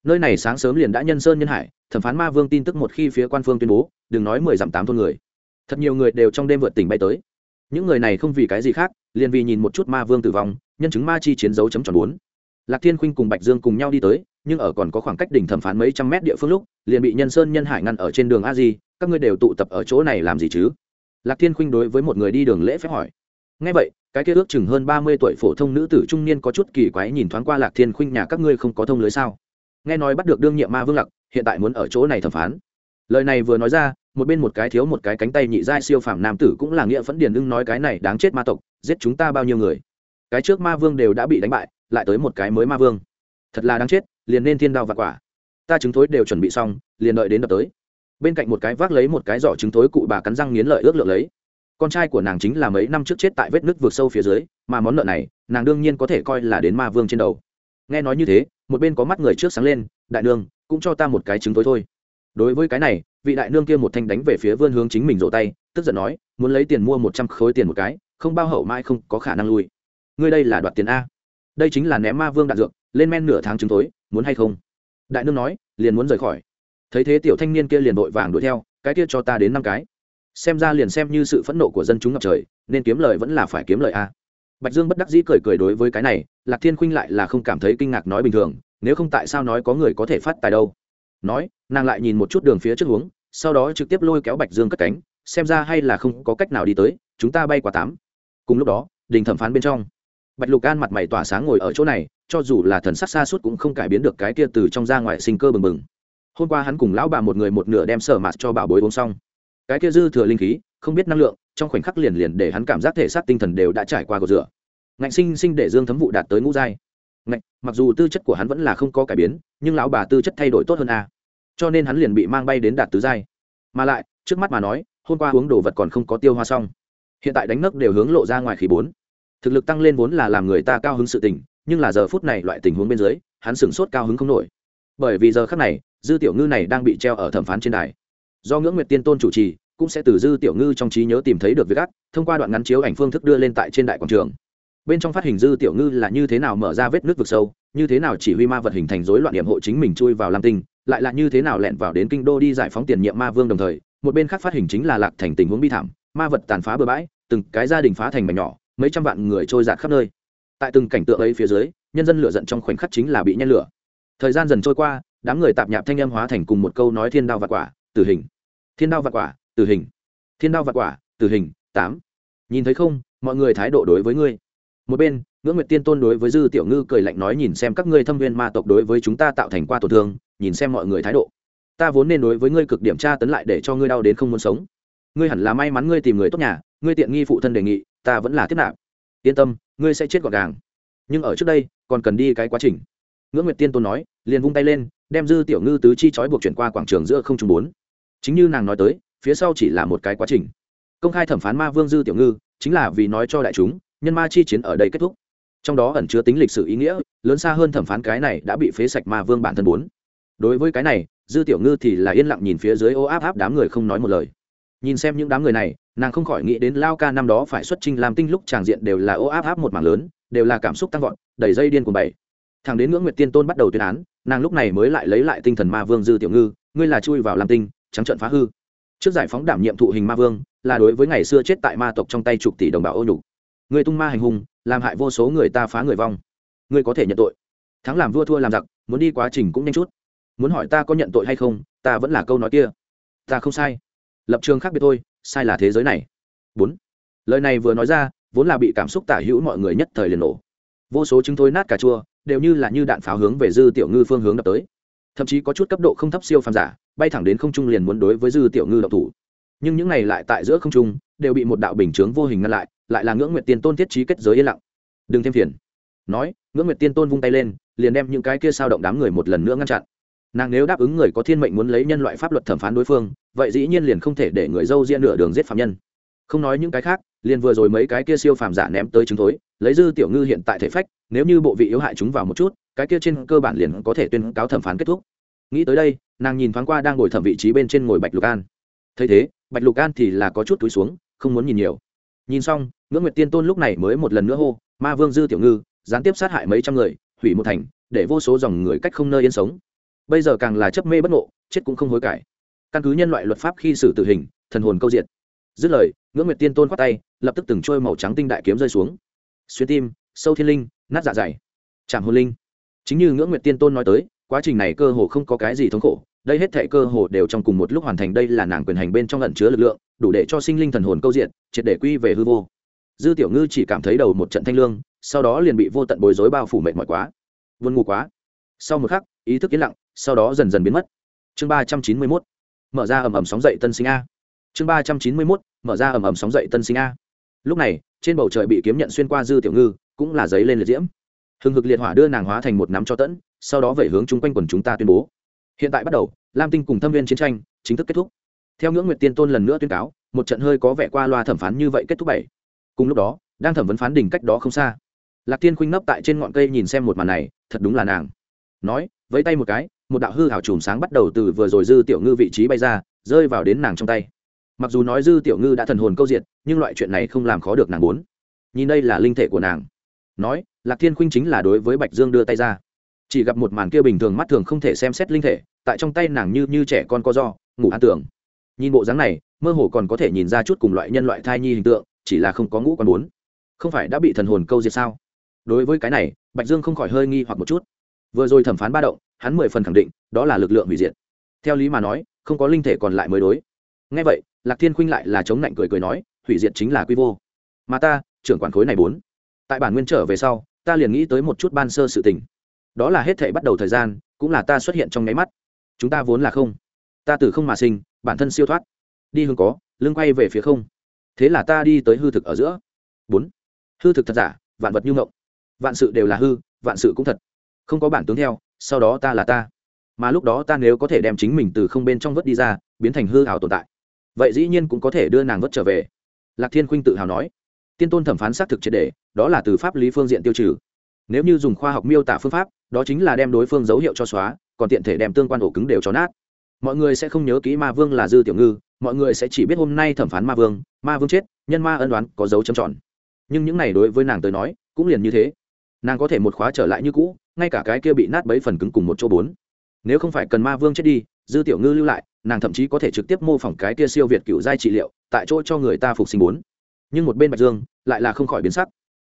Nơi này sáng sớm liền đã nhân sơn nhân hải, thẩm phán ma vương tin tức một khi phía quan phương tuyên bố, đừng nói mười dặm tám thôn người. Thật nhiều người đều trong đêm vượt tỉnh bay tới. Những người này không vì cái gì khác, liền vì nhìn một chút ma vương tử vong, nhân chứng ma chi chiến dấu chấm tròn bốn lạc thiên khuynh cùng bạch dương cùng nhau đi tới, nhưng ở còn có khoảng cách đỉnh thẩm phán mấy trăm mét địa phương lúc, liền bị nhân sơn nhân hải ngăn ở trên đường a di, các ngươi đều tụ tập ở chỗ này làm gì chứ? Lạc thiên khuynh đối với một người đi đường lễ phép hỏi. Ngay vậy, cái kia ước chừng hơn ba mươi tuổi phổ thông nữ tử trung niên có chút kỳ quái nhìn thoáng qua lạc thiên khuynh nhà các ngươi không có thông lưới sao? Nghe nói bắt được đương nhiệm ma vương lặc, hiện tại muốn ở chỗ này thẩm phán. Lời này vừa nói ra, một bên một cái thiếu một cái cánh tay nhị giai siêu phàm nam tử cũng là nghĩa phẫn điền ưng nói cái này đáng chết ma tộc, giết chúng ta bao nhiêu người? Cái trước ma vương đều đã bị đánh bại lại tới một cái mới ma vương. Thật là đáng chết, liền nên thiên đao và quả. Ta chứng thối đều chuẩn bị xong, liền đợi đến đập tới. Bên cạnh một cái vác lấy một cái giỏ trứng thối cụ bà cắn răng nghiến lợi ước lượng lấy. Con trai của nàng chính là mấy năm trước chết tại vết nước vượt sâu phía dưới, mà món nợ này, nàng đương nhiên có thể coi là đến ma vương trên đầu. Nghe nói như thế, một bên có mắt người trước sáng lên, đại nương, cũng cho ta một cái trứng tối thôi. Đối với cái này, vị đại nương kia một thanh đánh về phía vươn hướng chính mình rộ tay, tức giận nói, muốn lấy tiền mua một trăm khối tiền một cái, không bao hậu mãi không có khả năng lui. Ngươi đây là đoạt tiền a đây chính là ném ma vương đạn dược, lên men nửa tháng chứng tối, muốn hay không? Đại nương nói, liền muốn rời khỏi. Thấy thế tiểu thanh niên kia liền vội vàng đuổi theo, cái kia cho ta đến năm cái. Xem ra liền xem như sự phẫn nộ của dân chúng ngập trời, nên kiếm lời vẫn là phải kiếm lời a. Bạch dương bất đắc dĩ cười cười đối với cái này, lạc thiên khuynh lại là không cảm thấy kinh ngạc nói bình thường, nếu không tại sao nói có người có thể phát tài đâu? Nói, nàng lại nhìn một chút đường phía trước hướng, sau đó trực tiếp lôi kéo bạch dương cất cánh, xem ra hay là không có cách nào đi tới, chúng ta bay qua tám. Cùng lúc đó, đình thẩm phán bên trong bạch lục an mặt mày tỏa sáng ngồi ở chỗ này, cho dù là thần sắc xa suốt cũng không cải biến được cái kia từ trong ra ngoài sinh cơ bừng bừng. Hôm qua hắn cùng lão bà một người một nửa đem sở mặt cho bà bối uống xong. Cái kia dư thừa linh khí, không biết năng lượng, trong khoảnh khắc liền liền để hắn cảm giác thể xác tinh thần đều đã trải qua cột rửa. Ngạnh sinh sinh để dương thấm vụ đạt tới ngũ giai. Ngạnh, mặc dù tư chất của hắn vẫn là không có cải biến, nhưng lão bà tư chất thay đổi tốt hơn a. Cho nên hắn liền bị mang bay đến đạt tứ giai. Mà lại, trước mắt mà nói, hôm qua uống đồ vật còn không có tiêu hoa xong. Hiện tại đánh nấc đều hướng lộ ra ngoài khí bốn thực lực tăng lên vốn là làm người ta cao hứng sự tình, nhưng là giờ phút này loại tình huống bên dưới, hắn sửng sốt cao hứng không nổi. Bởi vì giờ khắc này, dư tiểu ngư này đang bị treo ở thẩm phán trên đài. Do ngưỡng nguyệt tiên tôn chủ trì, cũng sẽ từ dư tiểu ngư trong trí nhớ tìm thấy được việc ác thông qua đoạn ngắn chiếu ảnh phương thức đưa lên tại trên đại quảng trường. Bên trong phát hình dư tiểu ngư là như thế nào mở ra vết nước vực sâu, như thế nào chỉ huy ma vật hình thành rối loạn điểm hộ chính mình chui vào lam tinh, lại là như thế nào lẹn vào đến kinh đô đi giải phóng tiền nhiệm ma vương đồng thời, một bên khác phát hình chính là lạc thành tình huống bi thảm, ma vật tàn phá bừa bãi, từng cái gia đình phá thành mảnh nhỏ mấy trăm vạn người trôi giạt khắp nơi. Tại từng cảnh tượng ấy phía dưới, nhân dân lửa giận trong khoảnh khắc chính là bị nhen lửa. Thời gian dần trôi qua, đám người tạp nhạp thanh âm hóa thành cùng một câu nói thiên đao và quả, tử hình. Thiên đao và quả, tử hình. Thiên đao và quả, tử hình, tám. Nhìn thấy không, mọi người thái độ đối với ngươi. Một bên, ngưỡng nguyệt tiên tôn đối với dư tiểu ngư cười lạnh nói nhìn xem các ngươi thâm viên ma tộc đối với chúng ta tạo thành qua tổn thương, nhìn xem mọi người thái độ. Ta vốn nên đối với ngươi cực điểm tra tấn lại để cho ngươi đau đến không muốn sống. Ngươi hẳn là may mắn ngươi tìm người tốt nhà, ngươi tiện nghi phụ thân đề nghị ta vẫn là tiếp nạp. Yên tâm, ngươi sẽ chết gọn gàng. Nhưng ở trước đây, còn cần đi cái quá trình. Ngưỡng nguyệt tiên tôn nói, liền vung tay lên, đem dư tiểu ngư tứ chi trói buộc chuyển qua quảng trường giữa không trung bốn. Chính như nàng nói tới, phía sau chỉ là một cái quá trình. Công khai thẩm phán ma vương dư tiểu ngư, chính là vì nói cho đại chúng, nhân ma chi chiến ở đây kết thúc. Trong đó ẩn chứa tính lịch sử ý nghĩa, lớn xa hơn thẩm phán cái này đã bị phế sạch ma vương bản thân bốn. Đối với cái này, dư tiểu ngư thì là yên lặng nhìn phía dưới ô áp áp đám người không nói một lời. Nhìn xem những đám người này nàng không khỏi nghĩ đến lao ca năm đó phải xuất trình làm tinh lúc tràng diện đều là ô áp áp một mảng lớn, đều là cảm xúc tăng vọt, đầy dây điên của bảy. Thằng đến ngưỡng nguyệt tiên tôn bắt đầu tuyên án, nàng lúc này mới lại lấy lại tinh thần ma vương dư tiểu ngư, ngươi là chui vào làm tinh, trắng trận phá hư. Trước giải phóng đảm nhiệm thụ hình ma vương, là đối với ngày xưa chết tại ma tộc trong tay chục tỷ đồng bào ô nhục. Người tung ma hành hung, làm hại vô số người ta phá người vong. Ngươi có thể nhận tội. Thắng làm vua thua làm giặc, muốn đi quá trình cũng nhanh chút. Muốn hỏi ta có nhận tội hay không, ta vẫn là câu nói kia. Ta không sai. Lập trường khác biệt thôi sai là thế giới này. Bốn. Lời này vừa nói ra, vốn là bị cảm xúc tả hữu mọi người nhất thời liền nổ. Vô số chứng thối nát cà chua, đều như là như đạn pháo hướng về dư tiểu ngư phương hướng đập tới. Thậm chí có chút cấp độ không thấp siêu phàm giả, bay thẳng đến không trung liền muốn đối với dư tiểu ngư độc thủ. Nhưng những này lại tại giữa không trung, đều bị một đạo bình chướng vô hình ngăn lại lại là ngưỡng nguyệt tiên tôn thiết trí kết giới yên lặng. Đừng thêm phiền. Nói, ngưỡng nguyệt tiên tôn vung tay lên, liền đem những cái kia sao động đám người một lần nữa ngăn chặn nàng nếu đáp ứng người có thiên mệnh muốn lấy nhân loại pháp luật thẩm phán đối phương, vậy dĩ nhiên liền không thể để người dâu riêng nửa đường giết phạm nhân. Không nói những cái khác, liền vừa rồi mấy cái kia siêu phàm giả ném tới chứng thối, lấy dư tiểu ngư hiện tại thể phách, nếu như bộ vị yếu hại chúng vào một chút, cái kia trên cơ bản liền có thể tuyên cáo thẩm phán kết thúc. Nghĩ tới đây, nàng nhìn thoáng qua đang ngồi thẩm vị trí bên trên ngồi bạch lục an. Thấy thế, bạch lục an thì là có chút túi xuống, không muốn nhìn nhiều. Nhìn xong, ngưỡng nguyệt tiên tôn lúc này mới một lần nữa hô, ma vương dư tiểu ngư, gián tiếp sát hại mấy trăm người, hủy một thành, để vô số dòng người cách không nơi yên sống bây giờ càng là chấp mê bất ngộ, chết cũng không hối cải. Căn cứ nhân loại luật pháp khi xử tử hình, thần hồn câu diệt. Dứt lời, ngưỡng nguyệt tiên tôn khoát tay, lập tức từng trôi màu trắng tinh đại kiếm rơi xuống. Xuyên tim, sâu thiên linh, nát dạ dày. Chạm hồn linh. Chính như ngưỡng nguyệt tiên tôn nói tới, quá trình này cơ hồ không có cái gì thống khổ, đây hết thệ cơ hồ đều trong cùng một lúc hoàn thành đây là nàng quyền hành bên trong lẩn chứa lực lượng, đủ để cho sinh linh thần hồn câu diện triệt để quy về hư vô. Dư tiểu ngư chỉ cảm thấy đầu một trận thanh lương, sau đó liền bị vô tận bối rối bao phủ mệt mỏi quá. Vươn ngủ quá. Sau một khắc, ý thức yên lặng sau đó dần dần biến mất. Chương ba trăm chín mươi mốt, mở ra ầm ầm sóng dậy tân sinh a. Chương ba trăm chín mươi mốt, mở ra ầm ầm sóng dậy tân sinh a. Lúc này, trên bầu trời bị kiếm nhận xuyên qua dư tiểu ngư, cũng là giấy lên liệt diễm. Hừng hực liệt hỏa đưa nàng hóa thành một nắm cho tẫn, sau đó về hướng chung quanh quần chúng ta tuyên bố. Hiện tại bắt đầu, lam tinh cùng thâm viên chiến tranh chính thức kết thúc. Theo ngưỡng nguyệt tiên tôn lần nữa tuyên cáo, một trận hơi có vẻ qua loa thẩm phán như vậy kết thúc bảy. Cùng lúc đó, đang thẩm vấn phán đỉnh cách đó không xa. Lạc tiên khuynh nấp tại trên ngọn cây nhìn xem một màn này, thật đúng là nàng. Nói, vẫy tay một cái một đạo hư hảo chùm sáng bắt đầu từ vừa rồi dư tiểu ngư vị trí bay ra, rơi vào đến nàng trong tay. Mặc dù nói dư tiểu ngư đã thần hồn câu diệt, nhưng loại chuyện này không làm khó được nàng muốn nhìn đây là linh thể của nàng. Nói, lạc thiên khuynh chính là đối với bạch dương đưa tay ra. Chỉ gặp một màn kia bình thường mắt thường không thể xem xét linh thể, tại trong tay nàng như như trẻ con co do, ngủ an tưởng nhìn bộ dáng này, mơ hồ còn có thể nhìn ra chút cùng loại nhân loại thai nhi hình tượng, chỉ là không có ngũ con bốn. Không phải đã bị thần hồn câu diệt sao? Đối với cái này, bạch dương không khỏi hơi nghi hoặc một chút. Vừa rồi thẩm phán ba động hắn mười phần khẳng định, đó là lực lượng hủy diệt. Theo lý mà nói, không có linh thể còn lại mới đối. Ngay vậy, lạc thiên khuynh lại là chống lạnh cười cười nói, hủy diệt chính là quy vô. Mà ta, trưởng quản khối này bốn. Tại bản nguyên trở về sau, ta liền nghĩ tới một chút ban sơ sự tình. Đó là hết thể bắt đầu thời gian, cũng là ta xuất hiện trong nháy mắt. Chúng ta vốn là không. Ta từ không mà sinh, bản thân siêu thoát. Đi hướng có, lưng quay về phía không. Thế là ta đi tới hư thực ở giữa. Bốn. Hư thực thật giả, vạn vật như ngộng. Vạn sự đều là hư, vạn sự cũng thật. Không có bản tướng theo sau đó ta là ta. Mà lúc đó ta nếu có thể đem chính mình từ không bên trong vớt đi ra, biến thành hư hảo tồn tại. Vậy dĩ nhiên cũng có thể đưa nàng vớt trở về. Lạc thiên khuynh tự hào nói. Tiên tôn thẩm phán xác thực triệt đề đó là từ pháp lý phương diện tiêu trừ. Nếu như dùng khoa học miêu tả phương pháp, đó chính là đem đối phương dấu hiệu cho xóa, còn tiện thể đem tương quan ổ cứng đều cho nát. Mọi người sẽ không nhớ kỹ ma vương là dư tiểu ngư, mọi người sẽ chỉ biết hôm nay thẩm phán ma vương ma vương chết, nhân ma ân đoán có dấu châm tròn. Nhưng những này đối với nàng tới nói, cũng liền như thế nàng có thể một khóa trở lại như cũ, ngay cả cái kia bị nát bấy phần cứng cùng một chỗ bốn. Nếu không phải cần ma vương chết đi, dư tiểu ngư lưu lại, nàng thậm chí có thể trực tiếp mô phỏng cái kia siêu việt cựu giai trị liệu, tại chỗ cho người ta phục sinh bốn. Nhưng một bên bạch dương lại là không khỏi biến sắc.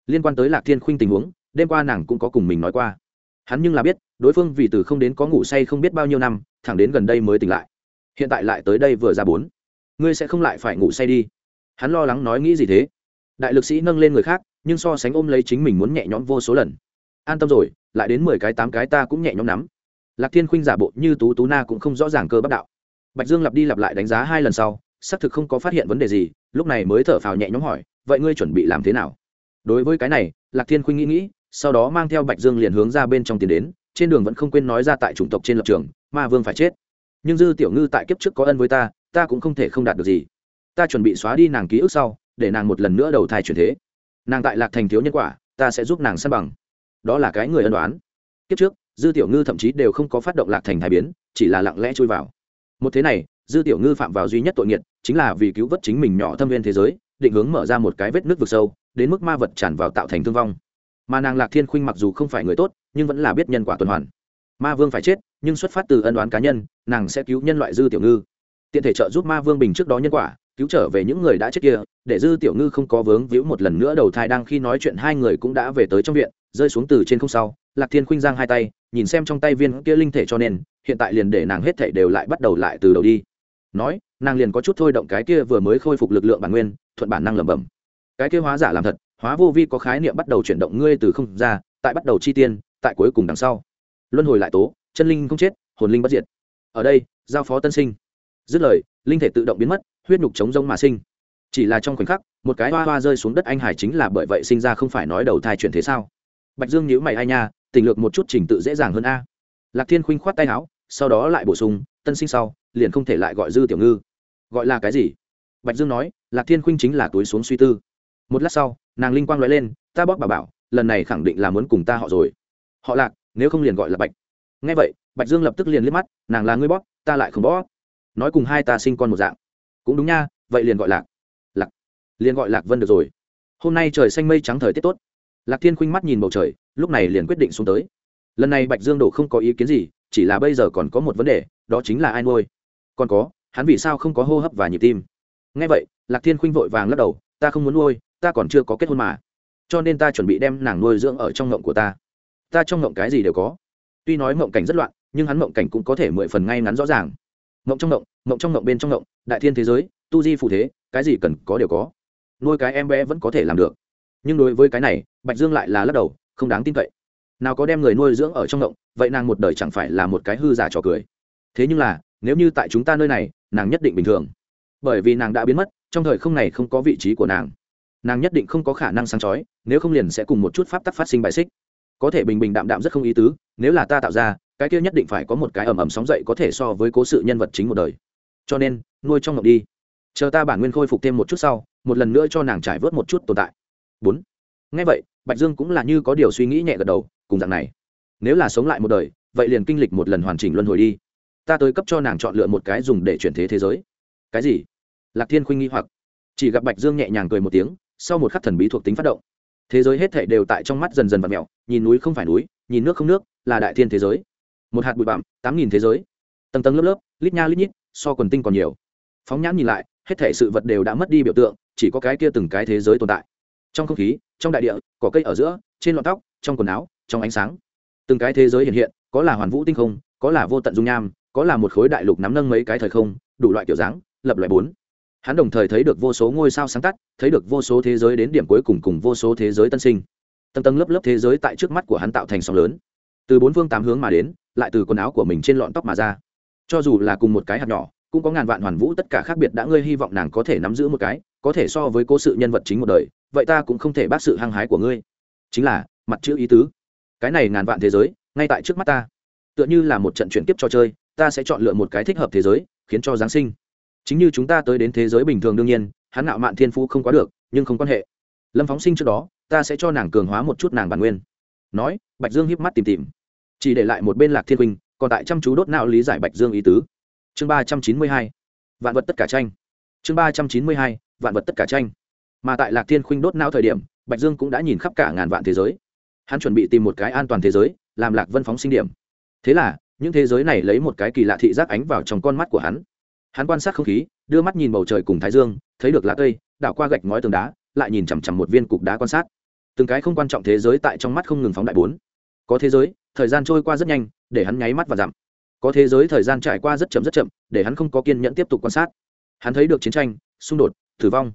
Liên quan tới lạc thiên khuynh tình huống, đêm qua nàng cũng có cùng mình nói qua. Hắn nhưng là biết, đối phương vì từ không đến có ngủ say không biết bao nhiêu năm, thẳng đến gần đây mới tỉnh lại. Hiện tại lại tới đây vừa ra bốn. Ngươi sẽ không lại phải ngủ say đi. Hắn lo lắng nói nghĩ gì thế? Đại lực sĩ nâng lên người khác nhưng so sánh ôm lấy chính mình muốn nhẹ nhõm vô số lần. An tâm rồi, lại đến mười cái, tám cái ta cũng nhẹ nhõm nắm lạc thiên khuynh giả bộ như tú tú na cũng không rõ ràng cơ bắp đạo. Bạch dương lặp đi lặp lại đánh giá hai lần sau, xác thực không có phát hiện vấn đề gì, lúc này mới thở phào nhẹ nhõm hỏi, vậy ngươi chuẩn bị làm thế nào? Đối với cái này, lạc thiên khuynh nghĩ nghĩ, sau đó mang theo bạch dương liền hướng ra bên trong tiền đến, trên đường vẫn không quên nói ra tại chủng tộc trên lập trường, ma vương phải chết. Nhưng dư tiểu ngư tại kiếp trước có ân với ta ta cũng không thể không đạt được gì. Ta chuẩn bị xóa đi nàng ký ức sau, để nàng một lần nữa đầu thai chuyển thế nàng tại lạc thành thiếu nhân quả, ta sẽ giúp nàng săn bằng. Đó là cái người ân đoán. Kiếp trước, dư tiểu ngư thậm chí đều không có phát động lạc thành thái biến, chỉ là lặng lẽ chui vào. Một thế này, dư tiểu ngư phạm vào duy nhất tội nghiệt, chính là vì cứu vớt chính mình nhỏ thâm viên thế giới, định hướng mở ra một cái vết nước vực sâu, đến mức ma vật tràn vào tạo thành thương vong. Mà nàng lạc thiên khuynh mặc dù không phải người tốt, nhưng vẫn là biết nhân quả tuần hoàn. Ma vương phải chết, nhưng xuất phát từ ân đoán cá nhân, nàng sẽ cứu nhân loại dư tiểu ngư. Tiện thể trợ giúp ma vương bình trước đó nhân quả cứu trở về những người đã chết kia, để dư tiểu ngư không có vướng víu một lần nữa đầu thai đang khi nói chuyện hai người cũng đã về tới trong viện, rơi xuống từ trên không sau, lạc thiên khuynh giang hai tay, nhìn xem trong tay viên kia linh thể cho nên, hiện tại liền để nàng hết thể đều lại bắt đầu lại từ đầu đi. Nói, nàng liền có chút thôi động cái kia vừa mới khôi phục lực lượng bản nguyên, thuận bản năng lẩm bẩm. Cái kia hóa giả làm thật, hóa vô vi có khái niệm bắt đầu chuyển động ngươi từ không ra, tại bắt đầu chi tiên, tại cuối cùng đằng sau. Luân hồi lại tố, chân linh không chết, hồn linh bất diệt. Ở đây, giao phó tân sinh. Dứt lời linh thể tự động biến mất, huyết nhục chống rông mà sinh. Chỉ là trong khoảnh khắc, một cái hoa hoa rơi xuống đất anh hải chính là bởi vậy sinh ra không phải nói đầu thai chuyển thế sao? Bạch dương nhíu mày, ai nha, tình lược một chút trình tự dễ dàng hơn a. Lạc thiên khuynh khoát tay áo, sau đó lại bổ sung, tân sinh sau, liền không thể lại gọi dư tiểu ngư. Gọi là cái gì? Bạch dương nói, lạc thiên khuynh chính là túi xuống suy tư. Một lát sau, nàng linh quang nói lên, ta bóp bà bảo, lần này khẳng định là muốn cùng ta họ rồi. Họ lạc, nếu không liền gọi là bạch. Ngay vậy, bạch dương lập tức liền liếc mắt, nàng là ngươi bóp, ta lại không bóp nói cùng hai ta sinh con một dạng. Cũng đúng nha, vậy liền gọi lạc. Lạc. Liền gọi lạc vân được rồi. Hôm nay trời xanh mây trắng thời tiết tốt. Lạc thiên khuynh mắt nhìn bầu trời, lúc này liền quyết định xuống tới. Lần này bạch dương đổ không có ý kiến gì, chỉ là bây giờ còn có một vấn đề, đó chính là ai nuôi. Còn có, hắn vì sao không có hô hấp và nhịp tim? Ngay vậy, lạc thiên khuynh vội vàng lắc đầu, ta không muốn nuôi, ta còn chưa có kết hôn mà. Cho nên ta chuẩn bị đem nàng nuôi dưỡng ở trong ngộng của ta. Ta trong ngộng cái gì đều có. Tuy nói ngộng cảnh rất loạn, nhưng hắn ngộng cảnh cũng có thể mười phần ngay ngắn rõ ràng mộng trong mộng mộng trong mộng bên trong mộng, đại thiên thế giới, tu di phụ thế, cái gì cần có đều có. Nuôi cái em bé vẫn có thể làm được. Nhưng đối với cái này, bạch dương lại là lắc đầu, không đáng tin cậy. Nào có đem người nuôi dưỡng ở trong mộng, vậy nàng một đời chẳng phải là một cái hư giả trò cười. Thế nhưng là, nếu như tại chúng ta nơi này, nàng nhất định bình thường. Bởi vì nàng đã biến mất, trong thời không này không có vị trí của nàng. Nàng nhất định không có khả năng sáng chói, nếu không liền sẽ cùng một chút pháp tắc phát sinh bài xích. Có thể bình bình đạm đạm rất không ý tứ, nếu là ta tạo ra cái kia nhất định phải có một cái ầm ầm sóng dậy có thể so với cố sự nhân vật chính một đời. Cho nên, nuôi trong ngọc đi. Chờ ta bản nguyên khôi phục thêm một chút sau, một lần nữa cho nàng trải vớt một chút tồn tại. Bốn. Ngay vậy, bạch dương cũng là như có điều suy nghĩ nhẹ gật đầu, cùng dạng này. Nếu là sống lại một đời, vậy liền kinh lịch một lần hoàn chỉnh luân hồi đi. Ta tới cấp cho nàng chọn lựa một cái dùng để chuyển thế thế giới. Cái gì? Lạc thiên khuynh nghi hoặc. Chỉ gặp bạch dương nhẹ nhàng cười một tiếng, sau một khắc thần bí thuộc tính phát động. Thế giới hết thể đều tại trong mắt dần dần vặn mẹo nhìn núi không phải núi, nhìn nước không nước, là đại thiên thế giới một hạt bụi bặm, tám nghìn thế giới. Tầng tầng lớp lớp, lít nha lít nhít, so quần tinh còn nhiều. Phóng nhãn nhìn lại, hết thể sự vật đều đã mất đi biểu tượng, chỉ có cái kia từng cái thế giới tồn tại. Trong không khí, trong đại địa, cỏ cây ở giữa, trên lọn tóc, trong quần áo, trong ánh sáng. Từng cái thế giới hiện hiện, có là hoàn vũ tinh không, có là vô tận dung nham, có là một khối đại lục nắm nâng mấy cái thời không, đủ loại kiểu dáng, lập loại bốn. Hắn đồng thời thấy được vô số ngôi sao sáng tắt, thấy được vô số thế giới đến điểm cuối cùng cùng vô số thế giới tân sinh. Tầng tầng lớp lớp thế giới tại trước mắt của hắn tạo thành sóng lớn. Từ bốn phương tám hướng mà đến lại từ quần áo của mình trên lọn tóc mà ra. Cho dù là cùng một cái hạt nhỏ, cũng có ngàn vạn hoàn vũ, tất cả khác biệt đã ngươi hy vọng nàng có thể nắm giữ một cái, có thể so với cố sự nhân vật chính một đời, vậy ta cũng không thể bác sự hăng hái của ngươi. Chính là, mặt chữ ý tứ. Cái này ngàn vạn thế giới, ngay tại trước mắt ta. Tựa như là một trận chuyển tiếp trò chơi, ta sẽ chọn lựa một cái thích hợp thế giới, khiến cho giáng sinh. Chính như chúng ta tới đến thế giới bình thường đương nhiên, hắn ngạo mạn thiên phú không quá được, nhưng không quan hệ. Lâm phóng sinh trước đó, ta sẽ cho nàng cường hóa một chút nàng bản nguyên. Nói, bạch dương hiếp mắt tìm tìm chỉ để lại một bên lạc thiên huynh, còn tại chăm chú đốt não lý giải bạch dương ý tứ. Chương ba trăm chín mươi hai, vạn vật tất cả tranh. Chương ba trăm chín mươi hai, vạn vật tất cả tranh. Mà tại lạc thiên khuynh đốt não thời điểm, bạch dương cũng đã nhìn khắp cả ngàn vạn thế giới. Hắn chuẩn bị tìm một cái an toàn thế giới, làm lạc vân phóng sinh điểm. Thế là, những thế giới này lấy một cái kỳ lạ thị giác ánh vào trong con mắt của hắn. Hắn quan sát không khí, đưa mắt nhìn bầu trời cùng thái dương, thấy được lá cây, đảo qua gạch ngói tường đá, lại nhìn chằm chằm một viên cục đá quan sát. Từng cái không quan trọng thế giới tại trong mắt không ngừng phóng đại bốn. Có thế giới thời gian trôi qua rất nhanh, để hắn nháy mắt và dặm có thế giới thời gian trải qua rất chậm rất chậm, để hắn không có kiên nhẫn tiếp tục quan sát. Hắn thấy được chiến tranh, xung đột, tử vong.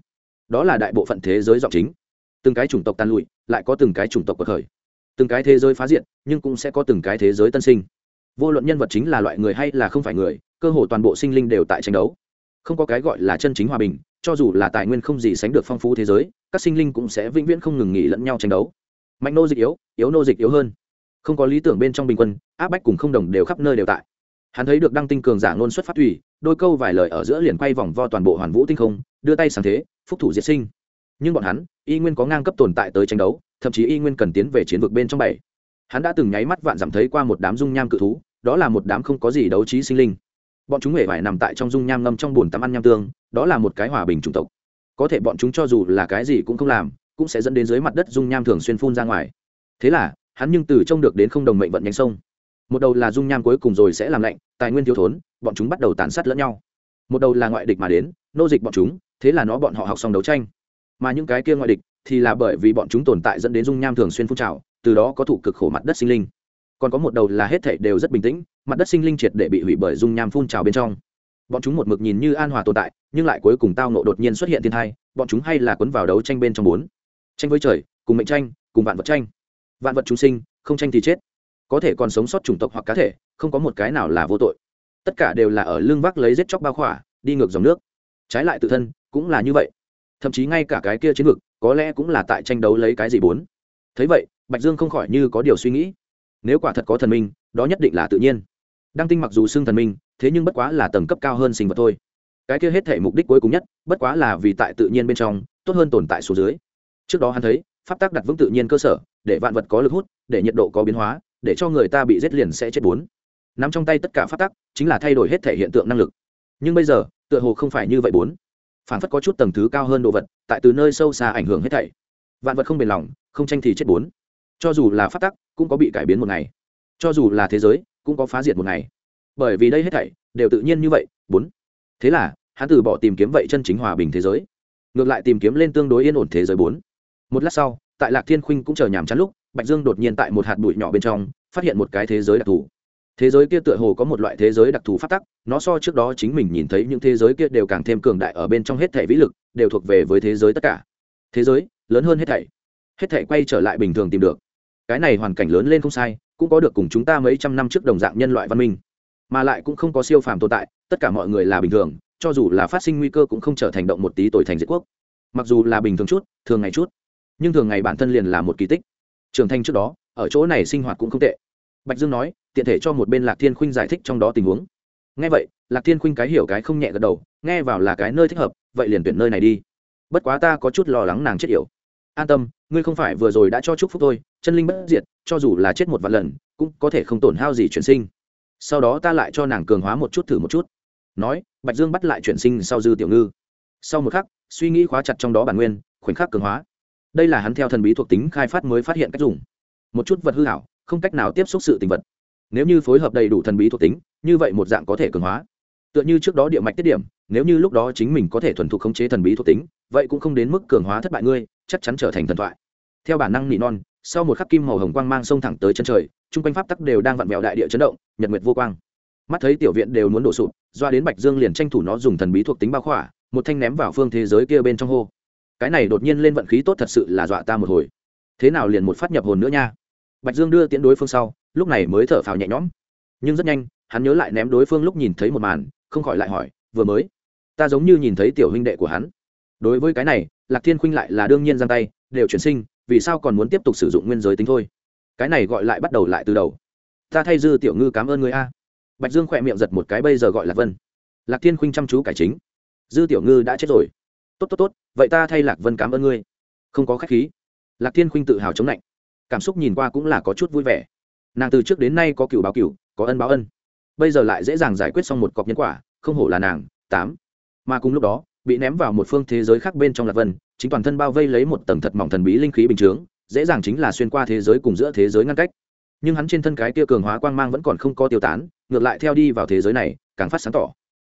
Đó là đại bộ phận thế giới giọng chính. Từng cái chủng tộc tàn lụi, lại có từng cái chủng tộc bậc khởi. Từng cái thế giới phá diện nhưng cũng sẽ có từng cái thế giới tân sinh. Vô luận nhân vật chính là loại người hay là không phải người, cơ hồ toàn bộ sinh linh đều tại tranh đấu. Không có cái gọi là chân chính hòa bình, cho dù là tài nguyên không gì sánh được phong phú thế giới, các sinh linh cũng sẽ vĩnh viễn không ngừng nghỉ lẫn nhau tranh đấu. Mạnh nô dịch yếu yếu nô dịch yếu hơn không có lý tưởng bên trong bình quân, áp bách cùng không đồng đều khắp nơi đều tại. Hắn thấy được đăng tinh cường giả ngôn xuất phát thủy, đôi câu vài lời ở giữa liền quay vòng vo toàn bộ hoàn vũ tinh không, đưa tay sáng thế, phúc thủ diệt sinh. Nhưng bọn hắn, y nguyên có ngang cấp tồn tại tới tranh đấu, thậm chí y nguyên cần tiến về chiến vực bên trong bảy. Hắn đã từng nháy mắt vạn giảm thấy qua một đám dung nham cự thú, đó là một đám không có gì đấu trí sinh linh. Bọn chúng hề phải nằm tại trong dung nham ngâm trong bùn tắm ăn nham tương, đó là một cái hòa bình chủng tộc. Có thể bọn chúng cho dù là cái gì cũng không làm, cũng sẽ dẫn đến dưới mặt đất dung nham thường xuyên phun ra ngoài. Thế là hắn nhưng từ trông được đến không đồng mệnh vận nhánh sông. Một đầu là dung nham cuối cùng rồi sẽ làm lạnh, tài nguyên thiếu thốn, bọn chúng bắt đầu tàn sát lẫn nhau. Một đầu là ngoại địch mà đến, nô dịch bọn chúng, thế là nó bọn họ học xong đấu tranh. Mà những cái kia ngoại địch thì là bởi vì bọn chúng tồn tại dẫn đến dung nham thường xuyên phun trào, từ đó có thủ cực khổ mặt đất sinh linh. Còn có một đầu là hết thảy đều rất bình tĩnh, mặt đất sinh linh triệt để bị hủy bởi dung nham phun trào bên trong. Bọn chúng một mực nhìn như an hòa tồn tại, nhưng lại cuối cùng tao nộ đột nhiên xuất hiện thiên thai bọn chúng hay là quấn vào đấu tranh bên trong bốn. Tranh với trời, cùng mệnh tranh, cùng vạn vật tranh vạn vật chúng sinh, không tranh thì chết. Có thể còn sống sót chủng tộc hoặc cá thể, không có một cái nào là vô tội. Tất cả đều là ở lưng vác lấy giết chóc bao khỏa, đi ngược dòng nước. Trái lại tự thân, cũng là như vậy. Thậm chí ngay cả cái kia chiến vực, có lẽ cũng là tại tranh đấu lấy cái gì bốn. Thấy vậy, bạch dương không khỏi như có điều suy nghĩ. Nếu quả thật có thần minh, đó nhất định là tự nhiên. Đăng tinh mặc dù xưng thần minh, thế nhưng bất quá là tầng cấp cao hơn sinh vật thôi. Cái kia hết thể mục đích cuối cùng nhất, bất quá là vì tại tự nhiên bên trong, tốt hơn tồn tại số dưới. Trước đó hắn thấy, pháp tác đặt vững tự nhiên cơ sở để vạn vật có lực hút, để nhiệt độ có biến hóa, để cho người ta bị giết liền sẽ chết bốn. Nắm trong tay tất cả pháp tắc, chính là thay đổi hết thể hiện tượng năng lực. Nhưng bây giờ, tựa hồ không phải như vậy bốn. Phản phất có chút tầng thứ cao hơn đồ vật, tại từ nơi sâu xa ảnh hưởng hết thảy. Vạn vật không bền lòng, không tranh thì chết bốn. Cho dù là pháp tắc, cũng có bị cải biến một ngày. Cho dù là thế giới, cũng có phá diệt một ngày. Bởi vì đây hết thảy, đều tự nhiên như vậy, bốn. Thế là, hắn từ bỏ tìm kiếm vậy chân chính hòa bình thế giới. Ngược lại tìm kiếm lên tương đối yên ổn thế giới bốn. Một lát sau tại lạc thiên khuynh cũng chờ nhàm chán lúc, bạch dương đột nhiên tại một hạt bụi nhỏ bên trong, phát hiện một cái thế giới đặc thù. Thế giới kia tựa hồ có một loại thế giới đặc thù phát tắc, nó so trước đó chính mình nhìn thấy những thế giới kia đều càng thêm cường đại ở bên trong hết thẻ vĩ lực, đều thuộc về với thế giới tất cả. Thế giới, lớn hơn hết thảy. Hết thảy quay trở lại bình thường tìm được. Cái này hoàn cảnh lớn lên không sai, cũng có được cùng chúng ta mấy trăm năm trước đồng dạng nhân loại văn minh. Mà lại cũng không có siêu phàm tồn tại, tất cả mọi người là bình thường, cho dù là phát sinh nguy cơ cũng không trở thành động một tí tội thành diệt quốc. Mặc dù là bình thường chút, thường ngày chút nhưng thường ngày bản thân liền là một kỳ tích. Trưởng thành trước đó, ở chỗ này sinh hoạt cũng không tệ. Bạch dương nói, tiện thể cho một bên lạc thiên khuynh giải thích trong đó tình huống. Nghe vậy, lạc thiên khuynh cái hiểu cái không nhẹ gật đầu, nghe vào là cái nơi thích hợp, vậy liền tuyển nơi này đi. Bất quá ta có chút lo lắng nàng chết yểu. An tâm, ngươi không phải vừa rồi đã cho chúc phúc tôi chân linh bất diệt, cho dù là chết một vạn lần, cũng có thể không tổn hao gì chuyển sinh. Sau đó ta lại cho nàng cường hóa một chút thử một chút. Nói, bạch dương bắt lại chuyển sinh sau dư tiểu ngư. Sau một khắc, suy nghĩ khóa chặt trong đó bản nguyên, khoảnh khắc cường hóa đây là hắn theo thần bí thuộc tính khai phát mới phát hiện cách dùng. Một chút vật hư hảo, không cách nào tiếp xúc sự tình vật. Nếu như phối hợp đầy đủ thần bí thuộc tính, như vậy một dạng có thể cường hóa. Tựa như trước đó địa mạch tiết điểm, nếu như lúc đó chính mình có thể thuần thục khống chế thần bí thuộc tính, vậy cũng không đến mức cường hóa thất bại ngươi, chắc chắn trở thành thần thoại. Theo bản năng nị non, sau một khắc kim màu hồng quang mang sông thẳng tới chân trời chung quanh pháp tắc đều đang vặn vẹo đại địa chấn động, nhật nguyệt vô quang. Mắt thấy tiểu viện đều muốn đổ sụp, doa đến bạch dương liền tranh thủ nó dùng thần bí thuộc tính bao khỏa, một thanh ném vào phương thế giới kia bên trong hô cái này đột nhiên lên vận khí tốt thật sự là dọa ta một hồi. Thế nào liền một phát nhập hồn nữa nha. Bạch dương đưa tiễn đối phương sau, lúc này mới thở phào nhẹ nhõm. Nhưng rất nhanh, hắn nhớ lại ném đối phương lúc nhìn thấy một màn, không khỏi lại hỏi, vừa mới, ta giống như nhìn thấy tiểu huynh đệ của hắn. Đối với cái này, lạc thiên khuynh lại là đương nhiên giang tay, đều chuyển sinh, vì sao còn muốn tiếp tục sử dụng nguyên giới tính thôi? Cái này gọi lại bắt đầu lại từ đầu. Ta thay dư tiểu ngư cảm ơn người a. Bạch dương khỏe miệng giật một cái, bây giờ gọi là vân. Lạc thiên khuynh chăm chú cải chính. Dư tiểu ngư đã chết rồi tốt tốt tốt, vậy ta thay lạc vân cảm ơn ngươi. Không có khách khí. Lạc thiên khuynh tự hào chống lạnh. Cảm xúc nhìn qua cũng là có chút vui vẻ. Nàng từ trước đến nay có cựu báo cựu có ân báo ân. Bây giờ lại dễ dàng giải quyết xong một cọc nhân quả, không hổ là nàng, tám. Mà cùng lúc đó, bị ném vào một phương thế giới khác bên trong lạc vân, chính toàn thân bao vây lấy một tầng thật mỏng thần bí linh khí bình chướng, dễ dàng chính là xuyên qua thế giới cùng giữa thế giới ngăn cách. Nhưng hắn trên thân cái tia cường hóa quang mang vẫn còn không có tiêu tán, ngược lại theo đi vào thế giới này, càng phát sáng tỏ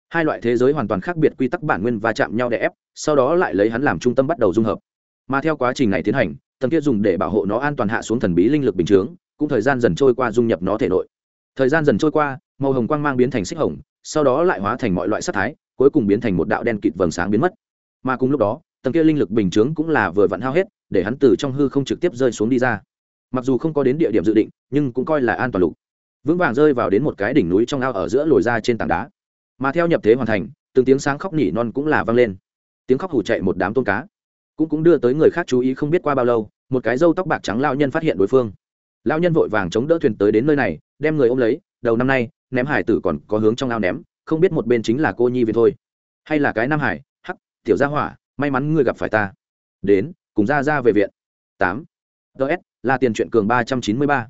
hai loại thế giới hoàn toàn khác biệt quy tắc bản nguyên và chạm nhau để ép, sau đó lại lấy hắn làm trung tâm bắt đầu dung hợp. Mà theo quá trình này tiến hành, tầng kia dùng để bảo hộ nó an toàn hạ xuống thần bí linh lực bình chướng, cũng thời gian dần trôi qua dung nhập nó thể nội. Thời gian dần trôi qua, màu hồng quang mang biến thành xích hồng, sau đó lại hóa thành mọi loại sắc thái, cuối cùng biến thành một đạo đen kịt vầng sáng biến mất. Mà cùng lúc đó, tầng kia linh lực bình chướng cũng là vừa vặn hao hết, để hắn từ trong hư không trực tiếp rơi xuống đi ra. Mặc dù không có đến địa điểm dự định, nhưng cũng coi là an toàn lục. Vững vàng rơi vào đến một cái đỉnh núi trong ao ở giữa lồi ra trên tảng đá mà theo nhập thế hoàn thành, từng tiếng sáng khóc nỉ non cũng là vang lên. Tiếng khóc hủ chạy một đám tôm cá. Cũng cũng đưa tới người khác chú ý không biết qua bao lâu, một cái râu tóc bạc trắng lao nhân phát hiện đối phương. Lao nhân vội vàng chống đỡ thuyền tới đến nơi này, đem người ôm lấy, đầu năm nay, ném hải tử còn có hướng trong ao ném, không biết một bên chính là cô nhi việt thôi. Hay là cái nam hải, hắc, tiểu gia hỏa, may mắn ngươi gặp phải ta. Đến, cùng ra ra về viện. Tám. Ts là tiền truyện cường ba trăm chín mươi ba.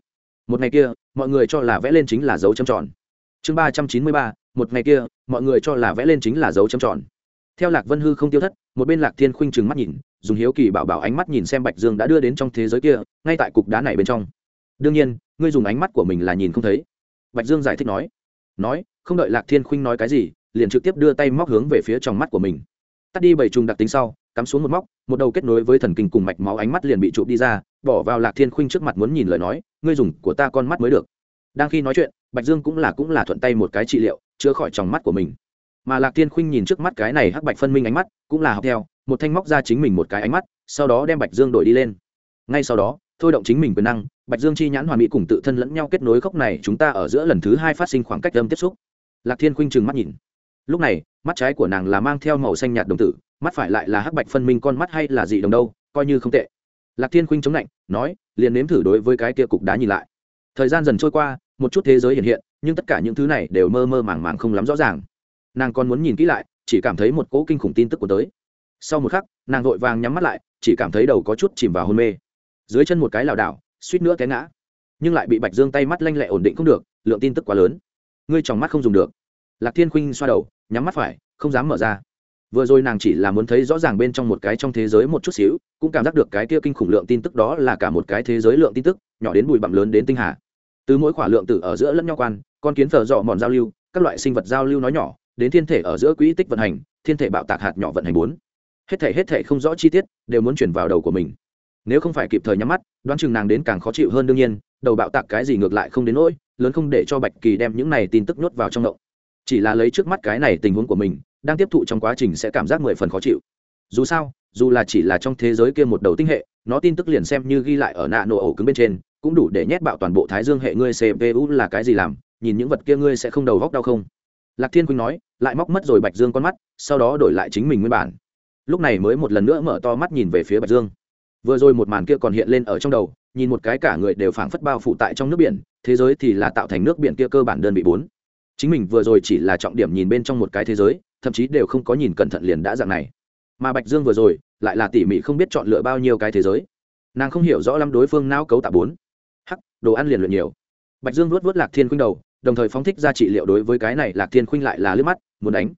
Một ngày kia, mọi người cho là vẽ lên chính là dấu châm tròn chương ba trăm chín mươi ba, một ngày kia, mọi người cho là vẽ lên chính là dấu châm tròn. Theo lạc vân hư không tiêu thất, một bên lạc thiên khuynh trừng mắt nhìn, dùng hiếu kỳ bảo bảo ánh mắt nhìn xem bạch dương đã đưa đến trong thế giới kia, ngay tại cục đá này bên trong. Đương nhiên, ngươi dùng ánh mắt của mình là nhìn không thấy. Bạch dương giải thích nói. Nói, không đợi lạc thiên khuynh nói cái gì, liền trực tiếp đưa tay móc hướng về phía trong mắt của mình. Tắt đi bảy trùng đặc tính sau, cắm xuống một móc, một đầu kết nối với thần kinh cùng mạch máu ánh mắt liền bị chụp đi ra, bỏ vào lạc thiên khuynh trước mặt muốn nhìn lời nói, ngươi dùng của ta con mắt mới được đang khi nói chuyện, bạch dương cũng là cũng là thuận tay một cái trị liệu, chữa khỏi trong mắt của mình. Mà lạc thiên khuynh nhìn trước mắt cái này hắc bạch phân minh ánh mắt, cũng là học theo, một thanh móc ra chính mình một cái ánh mắt, sau đó đem bạch dương đổi đi lên. Ngay sau đó, thôi động chính mình quyền năng, bạch dương chi nhãn hoàn mỹ cùng tự thân lẫn nhau kết nối khốc này, chúng ta ở giữa lần thứ hai phát sinh khoảng cách âm tiếp xúc. Lạc thiên khuynh trừng mắt nhìn. Lúc này, mắt trái của nàng là mang theo màu xanh nhạt đồng tử, mắt phải lại là hắc bạch phân minh con mắt hay là gì đồng đâu, coi như không tệ. Lạc thiên khuynh chống lạnh, nói, liền nếm thử đối với cái kia cục đá nhìn lại thời gian dần trôi qua, một chút thế giới hiện hiện, nhưng tất cả những thứ này đều mơ mơ màng màng không lắm rõ ràng. Nàng còn muốn nhìn kỹ lại, chỉ cảm thấy một cỗ kinh khủng tin tức của tới. Sau một khắc, nàng vội vàng nhắm mắt lại, chỉ cảm thấy đầu có chút chìm vào hôn mê. Dưới chân một cái lảo đảo, suýt nữa té ngã. Nhưng lại bị bạch dương tay mắt lanh lẹ ổn định không được, lượng tin tức quá lớn. Ngươi tròng mắt không dùng được. Lạc thiên khuynh xoa đầu, nhắm mắt phải, không dám mở ra. Vừa rồi nàng chỉ là muốn thấy rõ ràng bên trong một cái trong thế giới một chút xíu, cũng cảm giác được cái kia kinh khủng lượng tin tức đó là cả một cái thế giới lượng tin tức, nhỏ đến bụi bặm lớn đến tinh hà từ mỗi khỏa lượng tử ở giữa lẫn nhau quan, con kiến phở dọ mòn giao lưu, các loại sinh vật giao lưu nói nhỏ, đến thiên thể ở giữa quỹ tích vận hành, thiên thể bạo tạc hạt nhỏ vận hành bốn. Hết thể hết thể không rõ chi tiết, đều muốn chuyển vào đầu của mình. Nếu không phải kịp thời nhắm mắt, đoán chừng nàng đến càng khó chịu hơn đương nhiên, đầu bạo tạc cái gì ngược lại không đến nỗi, lớn không để cho bạch kỳ đem những này tin tức nhốt vào trong động. Chỉ là lấy trước mắt cái này tình huống của mình, đang tiếp thụ trong quá trình sẽ cảm giác mười phần khó chịu. Dù sao, dù là chỉ là trong thế giới kia một đầu tinh hệ, nó tin tức liền xem như ghi lại ở nạ nổ ổ cứng bên trên cũng đủ để nhét bạo toàn bộ thái dương hệ ngươi cpu là cái gì làm, nhìn những vật kia ngươi sẽ không đầu góc đau không? Lạc thiên quỳnh nói, lại móc mất rồi bạch dương con mắt, sau đó đổi lại chính mình nguyên bản. Lúc này mới một lần nữa mở to mắt nhìn về phía bạch dương. Vừa rồi một màn kia còn hiện lên ở trong đầu, nhìn một cái cả người đều phảng phất bao phủ tại trong nước biển, thế giới thì là tạo thành nước biển kia cơ bản đơn vị bốn. Chính mình vừa rồi chỉ là trọng điểm nhìn bên trong một cái thế giới, thậm chí đều không có nhìn cẩn thận liền đã dạng này. Mà bạch dương vừa rồi, lại là tỉ mỉ không biết chọn lựa bao nhiêu cái thế giới. Nàng không hiểu rõ lắm đối phương não cấu tạ bốn đồ ăn liền luyện nhiều. Bạch dương vuốt vuốt lạc thiên khuynh đầu, đồng thời phóng thích ra trị liệu đối với cái này lạc thiên khuynh lại là lướt mắt, muốn đánh.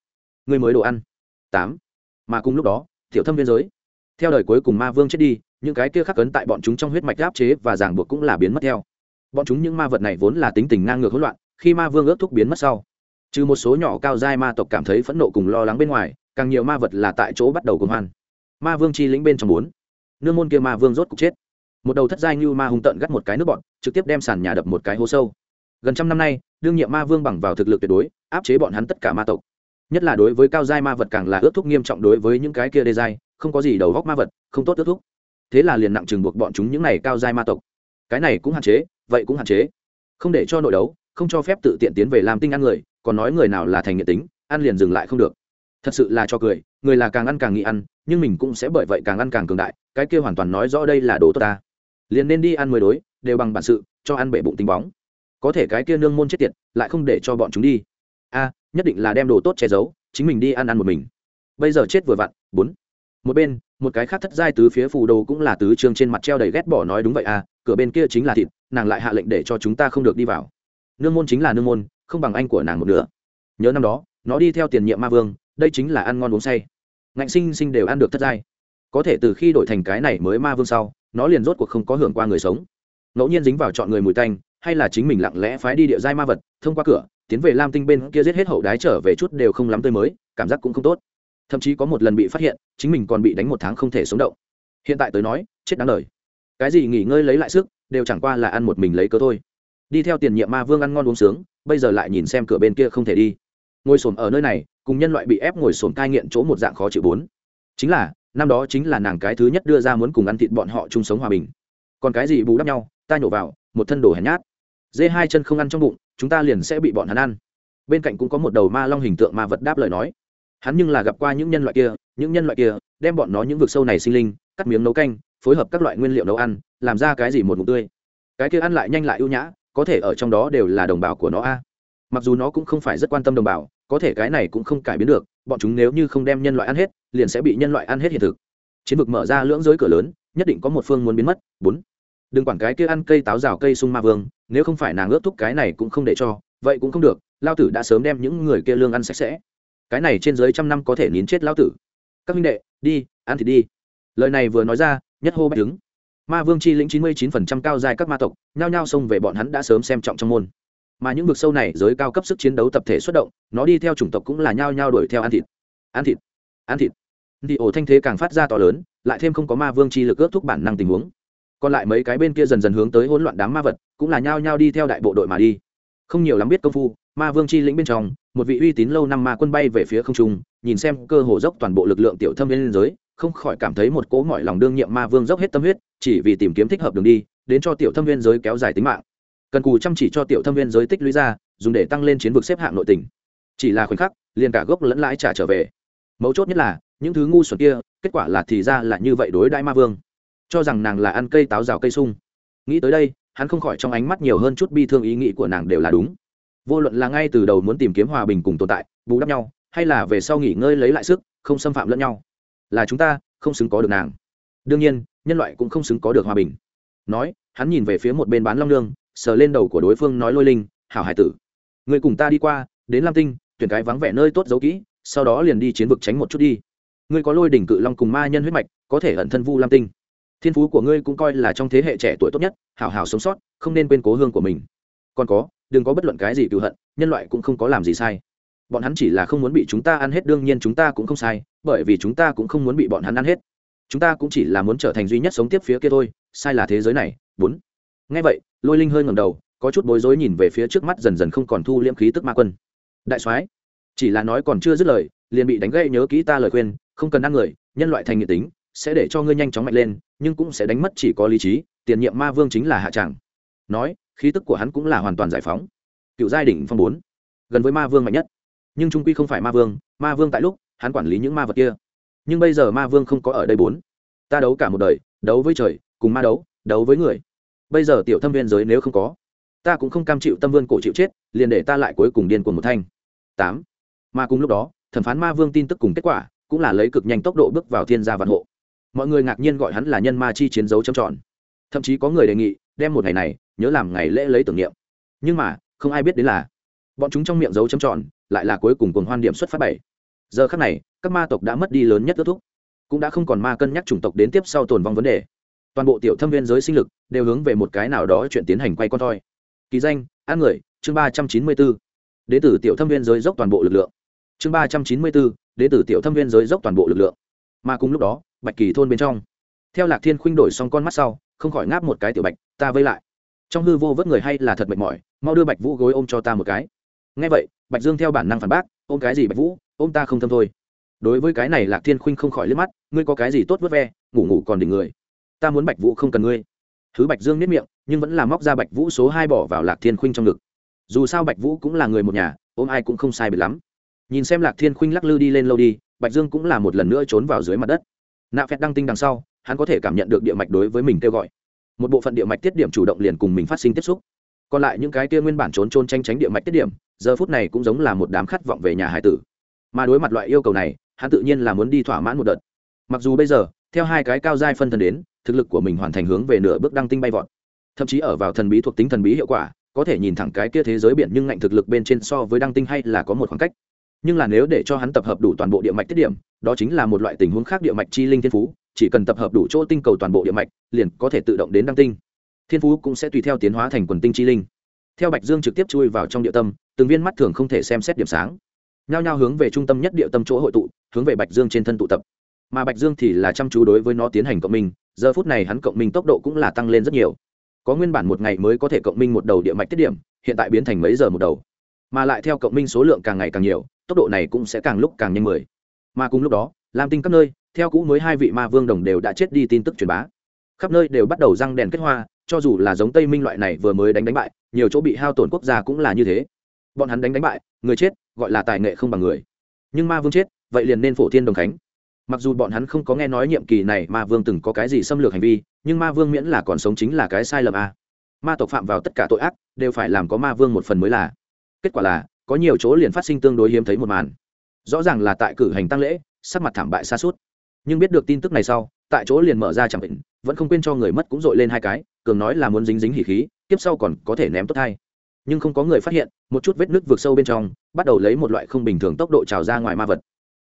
Người mới đồ ăn. Tám. Mà cùng lúc đó, tiểu thâm viên giới. Theo đời cuối cùng ma vương chết đi, những cái kia khắc cấn tại bọn chúng trong huyết mạch áp chế và ràng buộc cũng là biến mất theo. Bọn chúng những ma vật này vốn là tính tình ngang ngược hỗn loạn, khi ma vương ước thúc biến mất sau, trừ một số nhỏ cao giai ma tộc cảm thấy phẫn nộ cùng lo lắng bên ngoài, càng nhiều ma vật là tại chỗ bắt đầu cùng hoan. Ma vương chi lĩnh bên trong bốn. Nương môn kia ma vương rốt cục chết một đầu thất giai như ma hung tận gắt một cái nước bọn, trực tiếp đem sàn nhà đập một cái hố sâu. Gần trăm năm nay, đương nhiệm ma vương bằng vào thực lực tuyệt đối, áp chế bọn hắn tất cả ma tộc. Nhất là đối với cao giai ma vật càng là ước thúc nghiêm trọng đối với những cái kia đê giai, không có gì đầu góc ma vật, không tốt ước thúc. Thế là liền nặng chừng buộc bọn chúng những này cao giai ma tộc. Cái này cũng hạn chế, vậy cũng hạn chế. Không để cho nội đấu, không cho phép tự tiện tiến về làm tinh ăn người, còn nói người nào là thành nghệ tính, ăn liền dừng lại không được. Thật sự là cho cười, người là càng ăn càng nghĩ ăn, nhưng mình cũng sẽ bởi vậy càng ăn càng cường đại, cái kia hoàn toàn nói rõ đây là đồ tốt ta liền nên đi ăn mười đối, đều bằng bản sự, cho ăn bể bụng tính bóng. Có thể cái kia nương môn chết tiệt, lại không để cho bọn chúng đi. A, nhất định là đem đồ tốt che giấu, chính mình đi ăn ăn một mình. Bây giờ chết vừa vặn, bốn. Một bên, một cái khác thất giai tứ phía phù đồ cũng là tứ trương trên mặt treo đầy ghét bỏ nói đúng vậy à cửa bên kia chính là thịt, nàng lại hạ lệnh để cho chúng ta không được đi vào. Nương môn chính là nương môn, không bằng anh của nàng một nửa. Nhớ năm đó, nó đi theo tiền nhiệm ma vương, đây chính là ăn ngon uống say. Ngạnh sinh sinh đều ăn được thất giai. Có thể từ khi đổi thành cái này mới ma vương sau nó liền rốt cuộc không có hưởng qua người sống. Ngẫu nhiên dính vào chọn người mùi tanh, hay là chính mình lặng lẽ phái đi địa giai ma vật, thông qua cửa, tiến về lam tinh bên kia giết hết hậu đái trở về chút đều không lắm tươi mới, cảm giác cũng không tốt. Thậm chí có một lần bị phát hiện, chính mình còn bị đánh một tháng không thể sống động. Hiện tại tới nói, chết đáng lời cái gì nghỉ ngơi lấy lại sức, đều chẳng qua là ăn một mình lấy cớ thôi. Đi theo tiền nhiệm ma vương ăn ngon uống sướng, bây giờ lại nhìn xem cửa bên kia không thể đi. Ngồi xổm ở nơi này, cùng nhân loại bị ép ngồi xổm cai nghiện chỗ một dạng khó chịu bốn. Chính là năm đó chính là nàng cái thứ nhất đưa ra muốn cùng ăn thịt bọn họ chung sống hòa bình. Còn cái gì bù đắp nhau, ta nhổ vào, một thân đồ hèn nhát. Dê hai chân không ăn trong bụng, chúng ta liền sẽ bị bọn hắn ăn. Bên cạnh cũng có một đầu ma long hình tượng ma vật đáp lời nói. Hắn nhưng là gặp qua những nhân loại kia, những nhân loại kia, đem bọn nó những vực sâu này sinh linh, cắt miếng nấu canh, phối hợp các loại nguyên liệu nấu ăn, làm ra cái gì một mục tươi. Cái kia ăn lại nhanh lại ưu nhã, có thể ở trong đó đều là đồng bào của nó a mặc dù nó cũng không phải rất quan tâm đồng bào, có thể cái này cũng không cải biến được, bọn chúng nếu như không đem nhân loại ăn hết, liền sẽ bị nhân loại ăn hết hiện thực. Chiến vực mở ra lưỡng giới cửa lớn, nhất định có một phương muốn biến mất. Bốn, đừng quản cái kia ăn cây táo rào cây sung ma vương, nếu không phải nàng ướt thúc cái này cũng không để cho, vậy cũng không được, lao tử đã sớm đem những người kia lương ăn sạch sẽ. Cái này trên dưới trăm năm có thể nín chết lao tử. Các minh đệ, đi, ăn thì đi. Lời này vừa nói ra, nhất hô bách đứng. Ma vương chi lĩnh chín mươi chín phần trăm cao dài các ma tộc, nhao nhao xông về bọn hắn đã sớm xem trọng trong môn mà những vực sâu này giới cao cấp sức chiến đấu tập thể xuất động, nó đi theo chủng tộc cũng là nhao nhao đuổi theo ăn thịt. Ăn thịt. Ăn thịt. Thì ổ thanh thế càng phát ra to lớn, lại thêm không có ma vương chi lực ước thúc bản năng tình huống. Còn lại mấy cái bên kia dần dần hướng tới hỗn loạn đám ma vật, cũng là nhao nhao đi theo đại bộ đội mà đi. Không nhiều lắm biết công phu, ma vương chi lĩnh bên trong, một vị uy tín lâu năm ma quân bay về phía không trung, nhìn xem cơ hồ dốc toàn bộ lực lượng tiểu thâm viên giới không khỏi cảm thấy một cỗ mọi lòng đương nhiệm ma vương dốc hết tâm huyết, chỉ vì tìm kiếm thích hợp đường đi, đến cho tiểu thâm viên giới kéo dài tính mạng cần cù chăm chỉ cho tiểu thâm viên giới tích lũy ra, dùng để tăng lên chiến vực xếp hạng nội tỉnh chỉ là khoảnh khắc, liền cả gốc lẫn lãi trả trở về. Mấu chốt nhất là, những thứ ngu xuẩn kia, kết quả là thì ra là như vậy đối đãi ma vương. Cho rằng nàng là ăn cây táo rào cây sung. Nghĩ tới đây, hắn không khỏi trong ánh mắt nhiều hơn chút bi thương ý nghĩ của nàng đều là đúng. Vô luận là ngay từ đầu muốn tìm kiếm hòa bình cùng tồn tại, bù đắp nhau, hay là về sau nghỉ ngơi lấy lại sức, không xâm phạm lẫn nhau, là chúng ta không xứng có được nàng. Đương nhiên, nhân loại cũng không xứng có được hòa bình. Nói, hắn nhìn về phía một bên bán long lương sờ lên đầu của đối phương nói lôi linh, hảo hải tử người cùng ta đi qua, đến lam tinh, tuyển cái vắng vẻ nơi tốt giấu kỹ, sau đó liền đi chiến vực tránh một chút đi. Ngươi có lôi đỉnh cự long cùng ma nhân huyết mạch, có thể ẩn thân vu lam tinh. Thiên phú của ngươi cũng coi là trong thế hệ trẻ tuổi tốt nhất, hảo hảo sống sót, không nên quên cố hương của mình. Còn có, đừng có bất luận cái gì cựu hận, nhân loại cũng không có làm gì sai. Bọn hắn chỉ là không muốn bị chúng ta ăn hết, đương nhiên chúng ta cũng không sai, bởi vì chúng ta cũng không muốn bị bọn hắn ăn hết. Chúng ta cũng chỉ là muốn trở thành duy nhất sống tiếp phía kia thôi, sai là thế giới này. Bốn. Ngay vậy lôi linh hơi ngầm đầu, có chút bối rối nhìn về phía trước mắt dần dần không còn thu liễm khí tức ma quân. Đại soái, chỉ là nói còn chưa dứt lời, liền bị đánh gậy nhớ kỹ ta lời khuyên, không cần ăn người, nhân loại thành nghiện tính, sẽ để cho ngươi nhanh chóng mạnh lên, nhưng cũng sẽ đánh mất chỉ có lý trí, tiền nhiệm ma vương chính là hạ tràng nói, khí tức của hắn cũng là hoàn toàn giải phóng. Cựu giai đỉnh phong bốn, gần với ma vương mạnh nhất. Nhưng trung quy không phải ma vương ma vương tại lúc, hắn quản lý những ma vật kia. Nhưng bây giờ ma vương không có ở đây bốn. Ta đấu cả một đời, đấu với trời, cùng ma đấu đấu với người bây giờ tiểu thâm viên giới nếu không có, ta cũng không cam chịu tâm vương cổ chịu chết, liền để ta lại cuối cùng điên của một thanh. Tám. Mà cùng lúc đó, thẩm phán ma vương tin tức cùng kết quả, cũng là lấy cực nhanh tốc độ bước vào thiên gia vạn hộ. Mọi người ngạc nhiên gọi hắn là nhân ma chi chiến dấu châm tròn. Thậm chí có người đề nghị, đem một ngày này, nhớ làm ngày lễ lấy tưởng niệm. Nhưng mà, không ai biết đến là, bọn chúng trong miệng dấu châm tròn, lại là cuối cùng cuồng hoan điểm xuất phát bảy. Giờ khắc này, các ma tộc đã mất đi lớn nhất kết thúc. Cũng đã không còn ma cân nhắc chủng tộc đến tiếp sau tồn vong vấn đề toàn bộ tiểu thâm viên giới sinh lực đều hướng về một cái nào đó chuyện tiến hành quay con thoi. Ký danh, an người, chương ba trăm chín mươi bốn. Đ ế tử tiểu thâm viên giới dốc toàn bộ lực lượng. Chương ba trăm chín mươi bốn đ ế tử tiểu thâm viên giới dốc toàn bộ lực lượng. Mà cùng lúc đó, bạch kỳ thôn bên trong. Theo lạc thiên khuynh đổi xong con mắt sau, không khỏi ngáp một cái tiểu bạch, ta vây lại. Trong hư vô vớt người hay là thật mệt mỏi, mau đưa bạch vũ gối ôm cho ta một cái. Ngay vậy, bạch dương theo bản năng phản bác, ôm cái gì bạch vũ, ôm ta không thâm thôi. Đối với cái này lạc thiên khuynh không khỏi liếc mắt, ngươi có cái gì tốt vớt ve, ngủ ngủ còn đỉnh người ta muốn bạch vũ không cần ngươi. Thứ bạch dương nếp miệng, nhưng vẫn là móc ra bạch vũ số hai bỏ vào lạc thiên khuynh trong ngực. Dù sao bạch vũ cũng là người một nhà, ôm ai cũng không sai biệt lắm. Nhìn xem lạc thiên khuynh lắc lư đi lên lâu đi, bạch dương cũng là một lần nữa trốn vào dưới mặt đất. Nạ phẹt đăng tinh đằng sau, hắn có thể cảm nhận được địa mạch đối với mình kêu gọi. Một bộ phận địa mạch tiết điểm chủ động liền cùng mình phát sinh tiếp xúc. Còn lại những cái kia nguyên bản trốn trôn tranh tránh địa mạch tiết điểm, giờ phút này cũng giống là một đám khát vọng về nhà hải tử. Mà đối mặt loại yêu cầu này, hắn tự nhiên là muốn đi thỏa mãn một đợt. Mặc dù bây giờ theo hai cái cao giai phân thân đến, thực lực của mình hoàn thành hướng về nửa bước đăng tinh bay vọt. Thậm chí ở vào thần bí thuộc tính thần bí hiệu quả, có thể nhìn thẳng cái kia thế giới biển nhưng ngạnh thực lực bên trên so với đăng tinh hay là có một khoảng cách. Nhưng là nếu để cho hắn tập hợp đủ toàn bộ địa mạch tiết điểm, đó chính là một loại tình huống khác địa mạch chi linh thiên phú, chỉ cần tập hợp đủ chỗ tinh cầu toàn bộ địa mạch, liền có thể tự động đến đăng tinh. Thiên phú cũng sẽ tùy theo tiến hóa thành quần tinh chi linh. Theo bạch dương trực tiếp chui vào trong địa tâm, từng viên mắt thường không thể xem xét điểm sáng. Nhao nhao hướng về trung tâm nhất địa tâm chỗ hội tụ, hướng về bạch dương trên thân tụ tập mà bạch dương thì là chăm chú đối với nó tiến hành cộng minh, giờ phút này hắn cộng minh tốc độ cũng là tăng lên rất nhiều. Có nguyên bản một ngày mới có thể cộng minh một đầu địa mạch tiết điểm, hiện tại biến thành mấy giờ một đầu. Mà lại theo cộng minh số lượng càng ngày càng nhiều, tốc độ này cũng sẽ càng lúc càng nhanh mười. Mà cùng lúc đó, lam tinh các nơi, theo cũ mới hai vị ma vương đồng đều đã chết đi tin tức truyền bá. Khắp nơi đều bắt đầu răng đèn kết hoa, cho dù là giống tây minh loại này vừa mới đánh đánh bại, nhiều chỗ bị hao tổn quốc gia cũng là như thế. Bọn hắn đánh đánh bại, người chết, gọi là tài nghệ không bằng người. Nhưng ma vương chết, vậy liền nên phổ thiên đồng khánh mặc dù bọn hắn không có nghe nói nhiệm kỳ này ma vương từng có cái gì xâm lược hành vi, nhưng ma vương miễn là còn sống chính là cái sai lầm a. Ma tộc phạm vào tất cả tội ác, đều phải làm có ma vương một phần mới là. Kết quả là, có nhiều chỗ liền phát sinh tương đối hiếm thấy một màn. Rõ ràng là tại cử hành tăng lễ, sắc mặt thảm bại xa suốt. Nhưng biết được tin tức này sau, tại chỗ liền mở ra chẳng định, vẫn không quên cho người mất cũng dội lên hai cái, cường nói là muốn dính dính hỉ khí tiếp sau còn có thể ném tốt thay nhưng không có người phát hiện, một chút vết nước vượt sâu bên trong, bắt đầu lấy một loại không bình thường tốc độ trào ra ngoài ma vật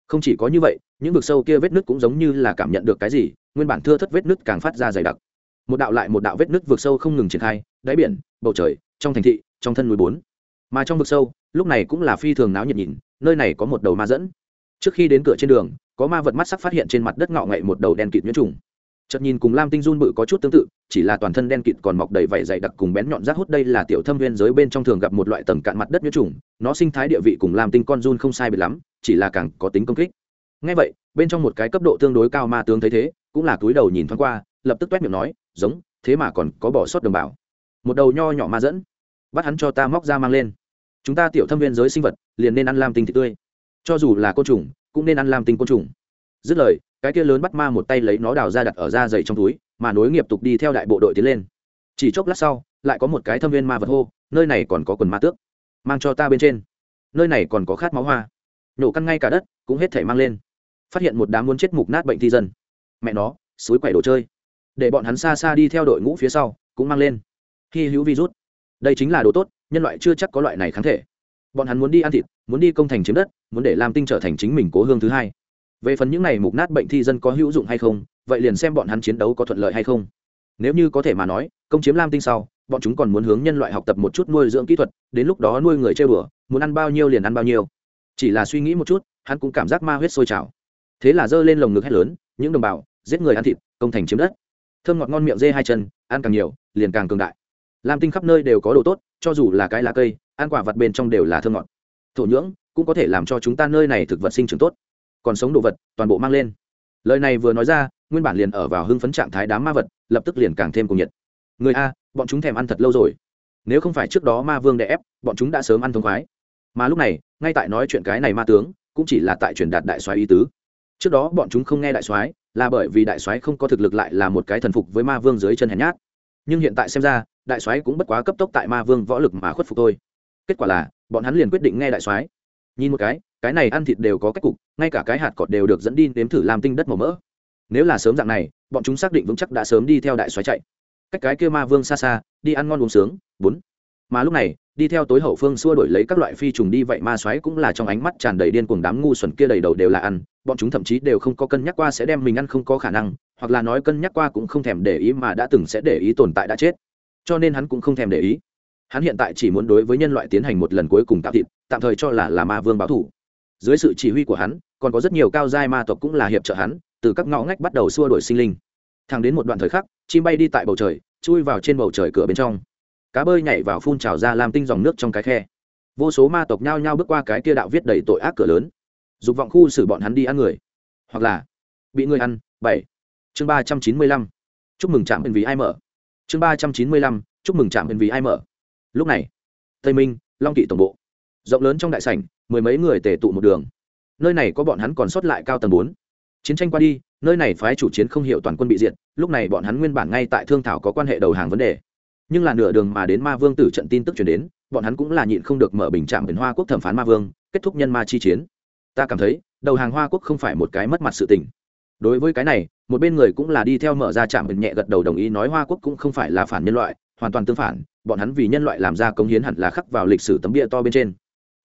không chỉ có như vậy, những vực sâu kia vết nứt cũng giống như là cảm nhận được cái gì, nguyên bản thưa thất vết nứt càng phát ra dày đặc. Một đạo lại một đạo vết nứt vượt sâu không ngừng triển khai, đáy biển, bầu trời, trong thành thị, trong thân núi bốn. Mà trong vực sâu, lúc này cũng là phi thường náo nhiệt nhìn, nơi này có một đầu ma dẫn. Trước khi đến cửa trên đường, có ma vật mắt sắc phát hiện trên mặt đất ngọ ngậy một đầu đen kịt nhiễm trùng. Chợt nhìn cùng lam tinh run bự có chút tương tự, chỉ là toàn thân đen kịt còn mọc đầy vảy dày đặc cùng bén nhọn rác hút đây là tiểu thâm viên giới bên trong thường gặp một loại tầng cạn mặt đất nhiễm trùng, nó sinh thái địa vị cùng lam tinh con run không sai biệt lắm chỉ là càng có tính công kích. Ngay vậy, bên trong một cái cấp độ tương đối cao ma tướng thấy thế, cũng là túi đầu nhìn thoáng qua, lập tức toét miệng nói, giống, thế mà còn có bỏ sót đồng bào. Một đầu nho nhỏ ma dẫn, bắt hắn cho ta móc ra mang lên. Chúng ta tiểu thâm viên giới sinh vật, liền nên ăn lam tinh thịt tươi. Cho dù là côn trùng, cũng nên ăn lam tinh côn trùng. Dứt lời, cái kia lớn bắt ma một tay lấy nó đào ra đặt ở da dày trong túi, mà nối nghiệp tục đi theo đại bộ đội tiến lên. Chỉ chốc lát sau, lại có một cái thâm viên ma vật hô, nơi này còn có quần ma tước, mang cho ta bên trên. Nơi này còn có khát máu hoa nổ căn ngay cả đất, cũng hết thể mang lên. Phát hiện một đám muốn chết mục nát bệnh thi dân. Mẹ nó, suối quậy đồ chơi. Để bọn hắn xa xa đi theo đội ngũ phía sau, cũng mang lên. Hy hữu virus. Đây chính là đồ tốt, nhân loại chưa chắc có loại này kháng thể. Bọn hắn muốn đi ăn thịt, muốn đi công thành chiếm đất, muốn để làm tinh trở thành chính mình cố hương thứ hai. Về phần những này mục nát bệnh thi dân có hữu dụng hay không, vậy liền xem bọn hắn chiến đấu có thuận lợi hay không. Nếu như có thể mà nói, công chiếm lam tinh sau, bọn chúng còn muốn hướng nhân loại học tập một chút nuôi dưỡng kỹ thuật, đến lúc đó nuôi người chơi bừa muốn ăn bao nhiêu liền ăn bao nhiêu chỉ là suy nghĩ một chút, hắn cũng cảm giác ma huyết sôi trào. Thế là giơ lên lồng ngực hét lớn, những đồng bào, giết người ăn thịt, công thành chiếm đất. Thơm ngọt ngon miệng dê hai chân, ăn càng nhiều, liền càng cường đại. Lam tinh khắp nơi đều có đồ tốt, cho dù là cái lá cây, ăn quả vật bên trong đều là thơm ngọt. Thổ nhưỡng cũng có thể làm cho chúng ta nơi này thực vật sinh trưởng tốt. Còn sống đồ vật, toàn bộ mang lên. Lời này vừa nói ra, nguyên bản liền ở vào hưng phấn trạng thái đám ma vật, lập tức liền càng thêm cùng nhiệt. Người a, bọn chúng thèm ăn thật lâu rồi. Nếu không phải trước đó ma vương đè ép, bọn chúng đã sớm ăn thông khoái. Mà lúc này ngay tại nói chuyện cái này ma tướng, cũng chỉ là tại truyền đạt đại soái ý tứ. Trước đó bọn chúng không nghe đại soái, là bởi vì đại soái không có thực lực lại là một cái thần phục với ma vương dưới chân hèn nhát. Nhưng hiện tại xem ra, đại soái cũng bất quá cấp tốc tại ma vương võ lực mà khuất phục thôi. Kết quả là, bọn hắn liền quyết định nghe đại soái. Nhìn một cái cái này ăn thịt đều có cách cục, ngay cả cái hạt cọt đều được dẫn đi nếm thử làm tinh đất màu mỡ. Nếu là sớm dạng này, bọn chúng xác định vững chắc đã sớm đi theo đại soái chạy. Cách cái kia ma vương xa xa, đi ăn ngon uống sướng, bốn. Mà lúc này đi theo tối hậu phương xua đổi lấy các loại phi trùng đi, vậy ma xoáy cũng là trong ánh mắt tràn đầy điên cuồng đám ngu xuẩn kia đầy đầu đều là ăn. Bọn chúng thậm chí đều không có cân nhắc qua sẽ đem mình ăn không có khả năng, hoặc là nói cân nhắc qua cũng không thèm để ý mà đã từng sẽ để ý tồn tại đã chết. Cho nên hắn cũng không thèm để ý. Hắn hiện tại chỉ muốn đối với nhân loại tiến hành một lần cuối cùng tạo thịt, tạm thời cho là là ma vương báo thủ. Dưới sự chỉ huy của hắn, còn có rất nhiều cao giai ma tộc cũng là hiệp trợ hắn, từ các ngõ ngách bắt đầu xua đuổi sinh linh. Thang đến một đoạn thời khắc, chim bay đi tại bầu trời, chui vào trên bầu trời cửa bên trong cá bơi nhảy vào phun trào ra làm tinh dòng nước trong cái khe. Vô số ma tộc nhao nhao bước qua cái kia đạo viết đầy tội ác cửa lớn. Dục vọng khu xử bọn hắn đi ăn người. Hoặc là, bị người ăn, bảy. Chương ba trăm chín mươi lăm. Chúc mừng trạm bên vì ai mở. Chương ba trăm chín mươi lăm, chúc mừng trạm bên vì ai mở. Lúc này, tây minh, long kỵ tổng bộ. Rộng lớn trong đại sảnh, mười mấy người tề tụ một đường. Nơi này có bọn hắn còn sót lại cao tầng bốn. Chiến tranh qua đi, nơi này phái chủ chiến không hiểu toàn quân bị diệt, lúc này bọn hắn nguyên bản ngay tại thương thảo có quan hệ đầu hàng vấn đề nhưng là nửa đường mà đến ma vương tử trận tin tức chuyển đến, bọn hắn cũng là nhịn không được mở bình trạm biển hoa quốc thẩm phán ma vương, kết thúc nhân ma chi chiến. Ta cảm thấy, đầu hàng hoa quốc không phải một cái mất mặt sự tình. Đối với cái này, một bên người cũng là đi theo mở ra trạm biển nhẹ gật đầu đồng ý nói hoa quốc cũng không phải là phản nhân loại, hoàn toàn tương phản, bọn hắn vì nhân loại làm ra công hiến hẳn là khắc vào lịch sử tấm bia to bên trên.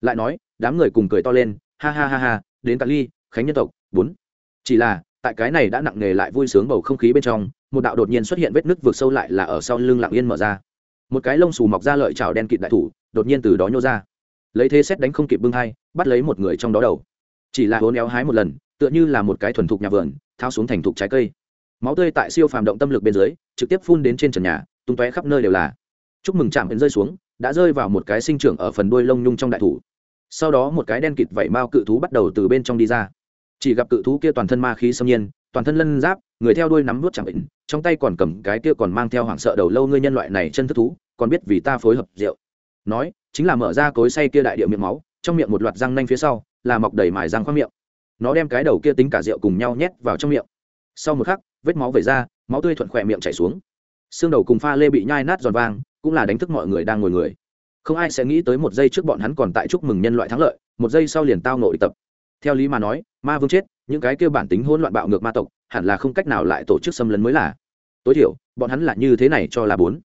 Lại nói, đám người cùng cười to lên, ha ha ha ha, đến cali ly, khánh nhân tộc, bốn. Chỉ là, tại cái này đã nặng nề lại vui sướng bầu không khí bên trong một đạo đột nhiên xuất hiện vết nứt vượt sâu lại là ở sau lưng lặng yên mở ra. Một cái lông xù mọc ra lợi chảo đen kịt đại thủ, đột nhiên từ đó nhô ra. Lấy thế xét đánh không kịp bưng hai, bắt lấy một người trong đó đầu. Chỉ là hố néo hái một lần, tựa như là một cái thuần thục nhà vườn thao xuống thành thục trái cây. Máu tươi tại siêu phàm động tâm lực bên dưới, trực tiếp phun đến trên trần nhà, tung tóe khắp nơi đều là. Chúc mừng chạm đến rơi xuống, đã rơi vào một cái sinh trưởng ở phần đuôi lông nhung trong đại thủ. Sau đó một cái đen kịt vảy mao cự thú bắt đầu từ bên trong đi ra. Chỉ gặp cự thú kia toàn thân ma khí xâm nhiên, toàn thân lân giáp người theo đuôi nắm vút chẳng định, trong tay còn cầm cái kia còn mang theo hoảng sợ đầu lâu ngươi nhân loại này chân thức thú, còn biết vì ta phối hợp rượu. Nói, chính là mở ra cối say kia đại địa miệng máu, trong miệng một loạt răng nanh phía sau, là mọc đầy mài răng khoang miệng. Nó đem cái đầu kia tính cả rượu cùng nhau nhét vào trong miệng. Sau một khắc, vết máu vẩy ra, máu tươi thuận khỏe miệng chảy xuống. Xương đầu cùng pha lê bị nhai nát giòn vang, cũng là đánh thức mọi người đang ngồi người. Không ai sẽ nghĩ tới một giây trước bọn hắn còn tại chúc mừng nhân loại thắng lợi, một giây sau liền tao nộ địch tập. Theo lý mà nói, ma vương chết những cái kêu bản tính hỗn loạn bạo ngược ma tộc, hẳn là không cách nào lại tổ chức xâm lấn mới là. Tối thiểu, bọn hắn là như thế này cho là bốn.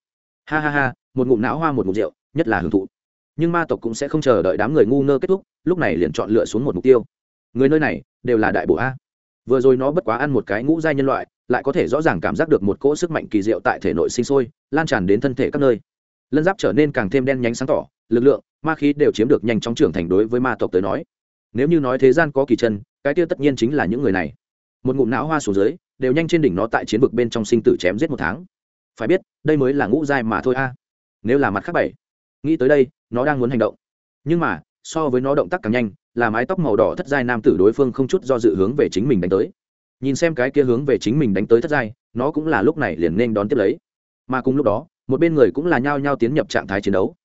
Ha ha ha, một ngụm não hoa, một ngụm rượu, nhất là hưởng thụ. Nhưng ma tộc cũng sẽ không chờ đợi đám người ngu ngơ kết thúc, lúc này liền chọn lựa xuống một mục tiêu. Người nơi này, đều là đại bộ a. Vừa rồi nó bất quá ăn một cái ngũ giai nhân loại, lại có thể rõ ràng cảm giác được một cỗ sức mạnh kỳ diệu tại thể nội sinh sôi, lan tràn đến thân thể các nơi. Lân giáp trở nên càng thêm đen nhánh sáng tỏ, lực lượng, ma khí đều chiếm được nhanh chóng trưởng thành đối với ma tộc tới nói. Nếu như nói thế gian có kỳ chân cái tiêu tất nhiên chính là những người này. Một ngụm não hoa xuống dưới, đều nhanh trên đỉnh nó tại chiến vực bên trong sinh tử chém giết một tháng. Phải biết, đây mới là ngũ giai mà thôi a. Nếu là mặt khác bảy, nghĩ tới đây, nó đang muốn hành động. Nhưng mà, so với nó động tác càng nhanh, là mái tóc màu đỏ thất giai nam tử đối phương không chút do dự hướng về chính mình đánh tới. Nhìn xem cái kia hướng về chính mình đánh tới thất giai, nó cũng là lúc này liền nên đón tiếp lấy. Mà cùng lúc đó, một bên người cũng là nhao nhao tiến nhập trạng thái chiến đấu.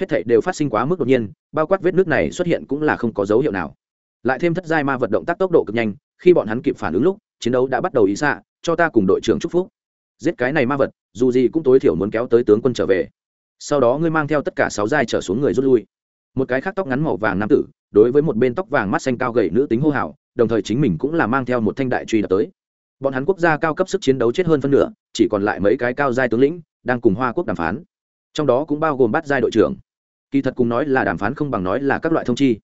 Hết thảy đều phát sinh quá mức đột nhiên, bao quát vết nước này xuất hiện cũng là không có dấu hiệu nào lại thêm thất giai ma vật động tác tốc độ cực nhanh, khi bọn hắn kịp phản ứng lúc, chiến đấu đã bắt đầu ý xạ, cho ta cùng đội trưởng chúc phúc. Giết cái này ma vật, dù gì cũng tối thiểu muốn kéo tới tướng quân trở về. Sau đó ngươi mang theo tất cả sáu giai trở xuống người rút lui. Một cái khác tóc ngắn màu vàng nam tử, đối với một bên tóc vàng mắt xanh cao gầy nữ tính hô hào, đồng thời chính mình cũng là mang theo một thanh đại truy đập tới. Bọn hắn quốc gia cao cấp sức chiến đấu chết hơn phân nửa, chỉ còn lại mấy cái cao giai tướng lĩnh, đang cùng hoa quốc đàm phán. Trong đó cũng bao gồm bắt giai đội trưởng. Kỳ thật cùng nói là đàm phán không bằng nói là các loại thông chi.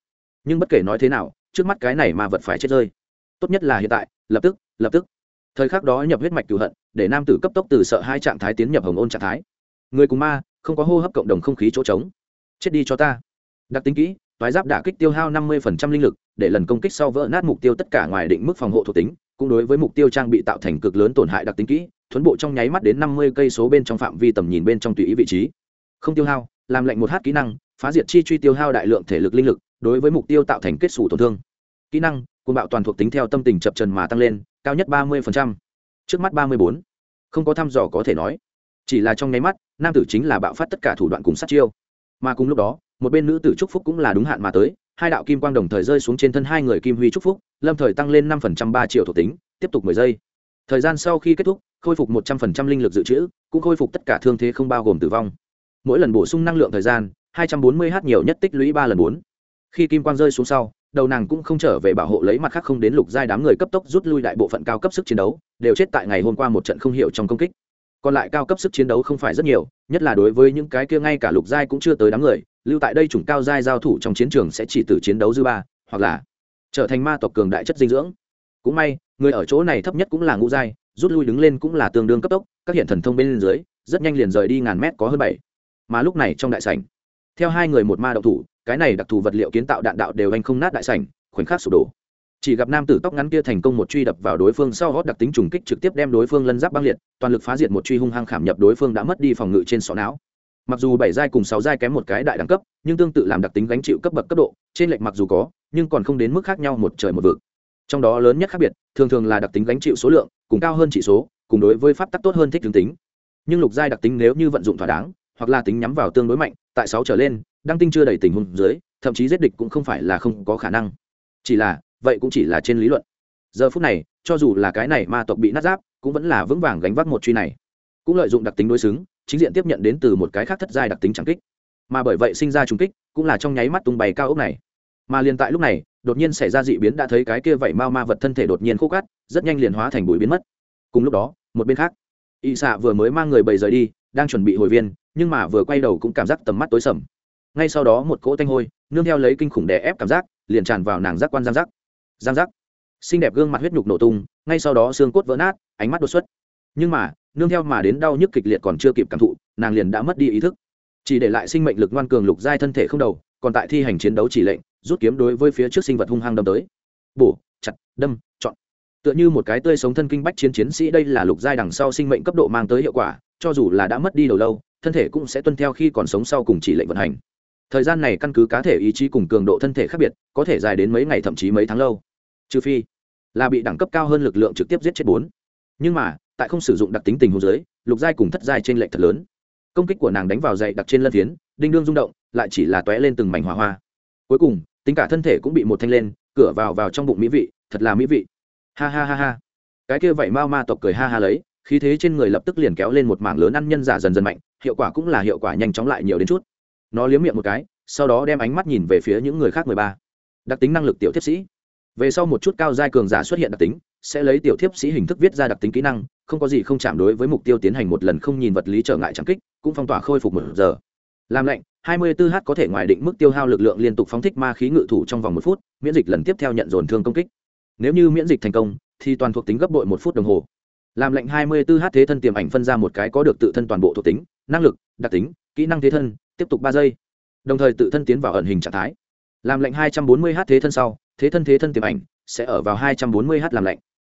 Nhưng bất kể nói thế nào trước mắt cái này mà vật phải chết rơi. Tốt nhất là hiện tại, lập tức lập tức. Thời khắc đó nhập huyết mạch cửu hận, để nam tử cấp tốc từ sợ hai trạng thái tiến nhập hồng ôn trạng thái. Người cùng ma, không có hô hấp cộng đồng không khí chỗ trống. Chết đi cho ta. Đặc tính kỹ, toái giáp đả kích tiêu hao năm mươi linh lực, để lần công kích sau vỡ nát mục tiêu tất cả ngoài định mức phòng hộ thuộc tính, cũng đối với mục tiêu trang bị tạo thành cực lớn tổn hại đặc tính kỹ, thuấn bộ trong nháy mắt đến năm mươi cây số bên trong phạm vi tầm nhìn bên trong tùy ý vị trí. Không tiêu hao, làm lệnh một h kỹ năng, phá diệt chi truy tiêu hao đại lượng thể lực linh lực đối với mục tiêu tạo thành kết xù tổn thương. Kỹ năng côn bạo toàn thuộc tính theo tâm tình chập trần mà tăng lên, cao nhất ba mươi trước mắt ba mươi bốn. Không có thăm dò có thể nói. Chỉ là trong nháy mắt, nam tử chính là bạo phát tất cả thủ đoạn cùng sát chiêu. Mà cùng lúc đó, một bên nữ tử trúc phúc cũng là đúng hạn mà tới, hai đạo kim quang đồng thời rơi xuống trên thân hai người kim huy trúc phúc, lâm thời tăng lên năm phần trăm ba triệu thuộc tính, tiếp tục mười giây. Thời gian sau khi kết thúc, khôi phục một trăm phần trăm linh lực dự trữ, cũng khôi phục tất cả thương thế không bao gồm tử vong. Mỗi lần bổ sung năng lượng thời gian, hai trăm bốn mươi h nhiều nhất tích lũy ba lần bốn khi kim quang rơi xuống sau, đầu nàng cũng không trở về bảo hộ lấy mặt khác không đến lục giai đám người cấp tốc rút lui đại bộ phận cao cấp sức chiến đấu, đều chết tại ngày hôm qua một trận không hiểu trong công kích. Còn lại cao cấp sức chiến đấu không phải rất nhiều, nhất là đối với những cái kia ngay cả lục giai cũng chưa tới đám người, lưu tại đây chủng cao giai giao thủ trong chiến trường sẽ chỉ từ chiến đấu dư ba, hoặc là trở thành ma tộc cường đại chất dinh dưỡng. Cũng may, người ở chỗ này thấp nhất cũng là ngũ giai, rút lui đứng lên cũng là tương đương cấp tốc, các hiện thần thông bên dưới, rất nhanh liền rời đi ngàn mét có hơn bảy. Mà lúc này trong đại sảnh, theo hai người một ma đậu thủ cái này đặc thù vật liệu kiến tạo đạn đạo đều anh không nát đại sảnh, khoảnh khắc sụp đổ. Chỉ gặp nam tử tóc ngắn kia thành công một truy đập vào đối phương sau hót đặc tính trùng kích trực tiếp đem đối phương lân giáp băng liệt, toàn lực phá diệt một truy hung hăng khảm nhập đối phương đã mất đi phòng ngự trên sọ não. Mặc dù bảy giai cùng sáu giai kém một cái đại đẳng cấp, nhưng tương tự làm đặc tính gánh chịu cấp bậc cấp độ, trên lệch mặc dù có, nhưng còn không đến mức khác nhau một trời một vực. Trong đó lớn nhất khác biệt, thường thường là đặc tính gánh chịu số lượng, cùng cao hơn chỉ số, cùng đối với pháp tắc tốt hơn thích tướng tính. Nhưng lục giai đặc tính nếu như vận dụng thỏa đáng, hoặc là tính nhắm vào tương đối mạnh, tại sáu trở lên đăng tinh chưa đầy tình huống dưới thậm chí giết địch cũng không phải là không có khả năng. Chỉ là vậy cũng chỉ là trên lý luận. Giờ phút này cho dù là cái này ma tộc bị nát giáp cũng vẫn là vững vàng gánh vác một truy này. Cũng lợi dụng đặc tính đối xứng chính diện tiếp nhận đến từ một cái khác thất giai đặc tính trắng kích. Mà bởi vậy sinh ra trùng kích cũng là trong nháy mắt tung bày cao ốc này. Mà liền tại lúc này đột nhiên xảy ra dị biến đã thấy cái kia vậy mau ma vật thân thể đột nhiên khô cát, rất nhanh liền hóa thành bụi biến mất. Cùng lúc đó một bên khác y xạ vừa mới mang người bầy rời đi đang chuẩn bị hồi viên nhưng mà vừa quay đầu cũng cảm giác tầm mắt tối sầm ngay sau đó một cỗ tanh hôi, nương theo lấy kinh khủng đè ép cảm giác, liền tràn vào nàng giác quan giang giác. Giang giác. Xinh đẹp gương mặt huyết nhục nổ tung, ngay sau đó xương cốt vỡ nát, ánh mắt đột xuất. Nhưng mà, nương theo mà đến đau nhức kịch liệt còn chưa kịp cảm thụ, nàng liền đã mất đi ý thức. Chỉ để lại sinh mệnh lực ngoan cường lục giai thân thể không đầu, còn tại thi hành chiến đấu chỉ lệnh, rút kiếm đối với phía trước sinh vật hung hăng đâm tới. Bổ, chặt, đâm, chọn. Tựa như một cái tươi sống thân kinh bách chiến chiến sĩ, đây là lục giai đằng sau sinh mệnh cấp độ mang tới hiệu quả, cho dù là đã mất đi đầu lâu, thân thể cũng sẽ tuân theo khi còn sống sau cùng chỉ lệnh vận hành thời gian này căn cứ cá thể ý chí cùng cường độ thân thể khác biệt, có thể dài đến mấy ngày thậm chí mấy tháng lâu. Trừ phi là bị đẳng cấp cao hơn lực lượng trực tiếp giết chết bốn. Nhưng mà, tại không sử dụng đặc tính tình hồ dưới, lục giai cùng thất giai trên lệch thật lớn. Công kích của nàng đánh vào dậy đặc trên lân phiến, đinh đương rung động, lại chỉ là tóe lên từng mảnh hỏa hoa. Cuối cùng, tính cả thân thể cũng bị một thanh lên, cửa vào vào trong bụng mỹ vị, thật là mỹ vị. Ha ha ha ha. Cái kia vậy mao ma tộc cười ha ha lấy, khí thế trên người lập tức liền kéo lên một mảng lớn ăn nhân giả dần dần mạnh, hiệu quả cũng là hiệu quả nhanh chóng lại nhiều đến chút nó liếm miệng một cái, sau đó đem ánh mắt nhìn về phía những người khác mười ba. Đặc tính năng lực tiểu thiếp sĩ. Về sau một chút cao giai cường giả xuất hiện đặc tính, sẽ lấy tiểu thiếp sĩ hình thức viết ra đặc tính kỹ năng, không có gì không chạm đối với mục tiêu tiến hành một lần không nhìn vật lý trở ngại trắng kích, cũng phong tỏa khôi phục một giờ. Làm lệnh 24 h có thể ngoài định mức tiêu hao lực lượng liên tục phóng thích ma khí ngự thủ trong vòng một phút, miễn dịch lần tiếp theo nhận dồn thương công kích. Nếu như miễn dịch thành công, thì toàn thuộc tính gấp bội một phút đồng hồ. Làm lệnh 24 h thế thân tiềm ảnh phân ra một cái có được tự thân toàn bộ thuộc tính, năng lực, đặc tính, kỹ năng thế thân tiếp tục ba giây. Đồng thời tự thân tiến vào ẩn hình trạng thái. Làm lệnh 240 h thế thân sau, thế thân thế thân tiềm ảnh sẽ ở vào 240 h làm lệnh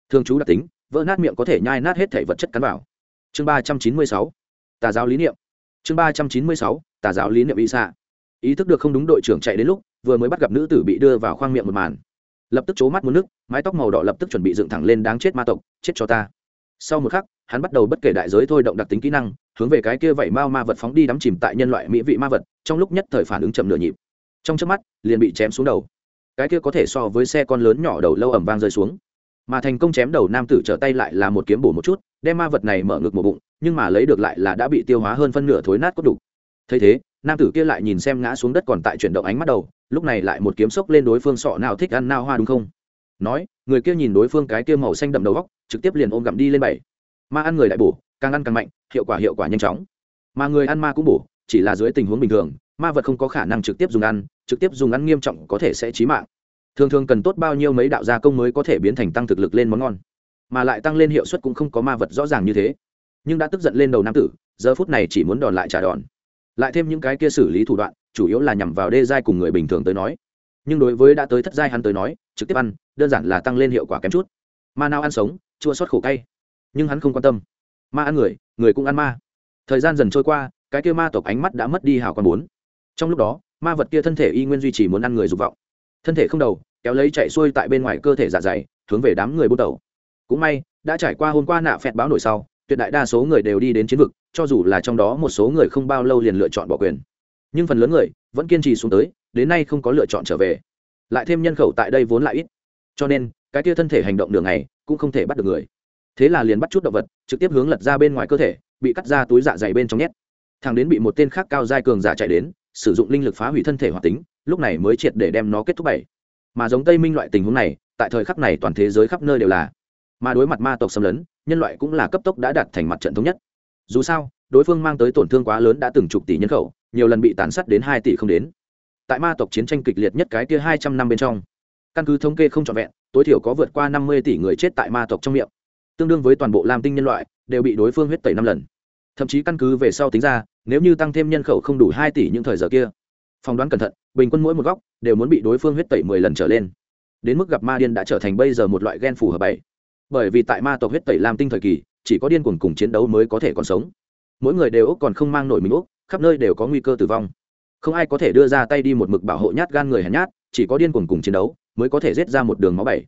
thường chú đặc tính, vỡ nát miệng có thể nhai nát hết thể vật chất cắn vào. Chương 396 tà giáo lý niệm. Chương 396 tà giáo lý niệm y xạ. Ý thức được không đúng đội trưởng chạy đến lúc, vừa mới bắt gặp nữ tử bị đưa vào khoang miệng một màn. Lập tức chố mắt muốn nước, mái tóc màu đỏ lập tức chuẩn bị dựng thẳng lên đáng chết ma tộc, chết cho ta. Sau một khắc, hắn bắt đầu bất kể đại giới thôi động đặc tính kỹ năng hướng về cái kia vậy mao ma vật phóng đi đắm chìm tại nhân loại mỹ vị ma vật, trong lúc nhất thời phản ứng chậm nửa nhịp. Trong trước mắt, liền bị chém xuống đầu. Cái kia có thể so với xe con lớn nhỏ đầu lâu ẩm vang rơi xuống. Mà thành công chém đầu nam tử trở tay lại là một kiếm bổ một chút, đem ma vật này mở ngực một bụng, nhưng mà lấy được lại là đã bị tiêu hóa hơn phân nửa thối nát cốt đục thấy thế, nam tử kia lại nhìn xem ngã xuống đất còn tại chuyển động ánh mắt đầu, lúc này lại một kiếm sốc lên đối phương sọ nào thích ăn nao hoa đúng không? Nói, người kia nhìn đối phương cái kia màu xanh đậm đầu góc, trực tiếp liền ôm gặm đi lên bảy ma ăn người lại bổ càng ăn càng mạnh, hiệu quả hiệu quả nhanh chóng. Mà người ăn ma cũng bổ, chỉ là dưới tình huống bình thường, ma vật không có khả năng trực tiếp dùng ăn, trực tiếp dùng ăn nghiêm trọng có thể sẽ chí mạng. Thường thường cần tốt bao nhiêu mấy đạo gia công mới có thể biến thành tăng thực lực lên món ngon. Mà lại tăng lên hiệu suất cũng không có ma vật rõ ràng như thế. Nhưng đã tức giận lên đầu nam tử, giờ phút này chỉ muốn đòn lại trả đòn. Lại thêm những cái kia xử lý thủ đoạn, chủ yếu là nhằm vào đê giai cùng người bình thường tới nói. Nhưng đối với đã tới thất giai hắn tới nói, trực tiếp ăn, đơn giản là tăng lên hiệu quả kém chút. Ma nào ăn sống, chua sót khổ cay. Nhưng hắn không quan tâm ma ăn người người cũng ăn ma. Thời gian dần trôi qua, cái kia ma tộc ánh mắt đã mất đi hào con bốn. Trong lúc đó, ma vật kia thân thể y nguyên duy trì muốn ăn người dục vọng. Thân thể không đầu, kéo lấy chạy xuôi tại bên ngoài cơ thể dạ dày, hướng về đám người bút đầu cũng may, đã trải qua hôm qua nạ phẹt báo nổi sau, tuyệt đại đa số người đều đi đến chiến vực, cho dù là trong đó một số người không bao lâu liền lựa chọn bỏ quyền. Nhưng phần lớn người vẫn kiên trì xuống tới, đến nay không có lựa chọn trở về. Lại thêm nhân khẩu tại đây vốn lại ít. Cho nên, cái kia thân thể hành động đường này cũng không thể bắt được người thế là liền bắt chút động vật, trực tiếp hướng lật ra bên ngoài cơ thể, bị cắt ra túi dạ dày bên trong nhét. Thằng đến bị một tên khác cao giai cường giả chạy đến, sử dụng linh lực phá hủy thân thể hoạt tính, lúc này mới triệt để đem nó kết thúc bảy. Mà giống tây minh loại tình huống này, tại thời khắc này toàn thế giới khắp nơi đều là. Mà đối mặt ma tộc xâm lấn, nhân loại cũng là cấp tốc đã đạt thành mặt trận thống nhất. Dù sao, đối phương mang tới tổn thương quá lớn đã từng chục tỷ nhân khẩu, nhiều lần bị tàn sát đến hai tỷ không đến. Tại ma tộc chiến tranh kịch liệt nhất cái kia hai trăm năm bên trong, căn cứ thống kê không trọn vẹn, tối thiểu có vượt qua năm mươi tỷ người chết tại ma tộc trong miệng tương đương với toàn bộ lam tinh nhân loại, đều bị đối phương huyết tẩy năm lần. Thậm chí căn cứ về sau tính ra, nếu như tăng thêm nhân khẩu không đủ hai tỷ những thời giờ kia, phỏng đoán cẩn thận, bình quân mỗi một góc đều muốn bị đối phương huyết tẩy mười lần trở lên. Đến mức gặp ma điên đã trở thành bây giờ một loại gen phù hợp bảy. Bởi vì tại ma tộc huyết tẩy lam tinh thời kỳ, chỉ có điên cuồng cùng chiến đấu mới có thể còn sống. Mỗi người đều úc còn không mang nổi mình úc khắp nơi đều có nguy cơ tử vong. Không ai có thể đưa ra tay đi một mực bảo hộ nhát gan người hèn nhát, chỉ có điên cuồng cùng chiến đấu mới có thể giết ra một đường máu bảy.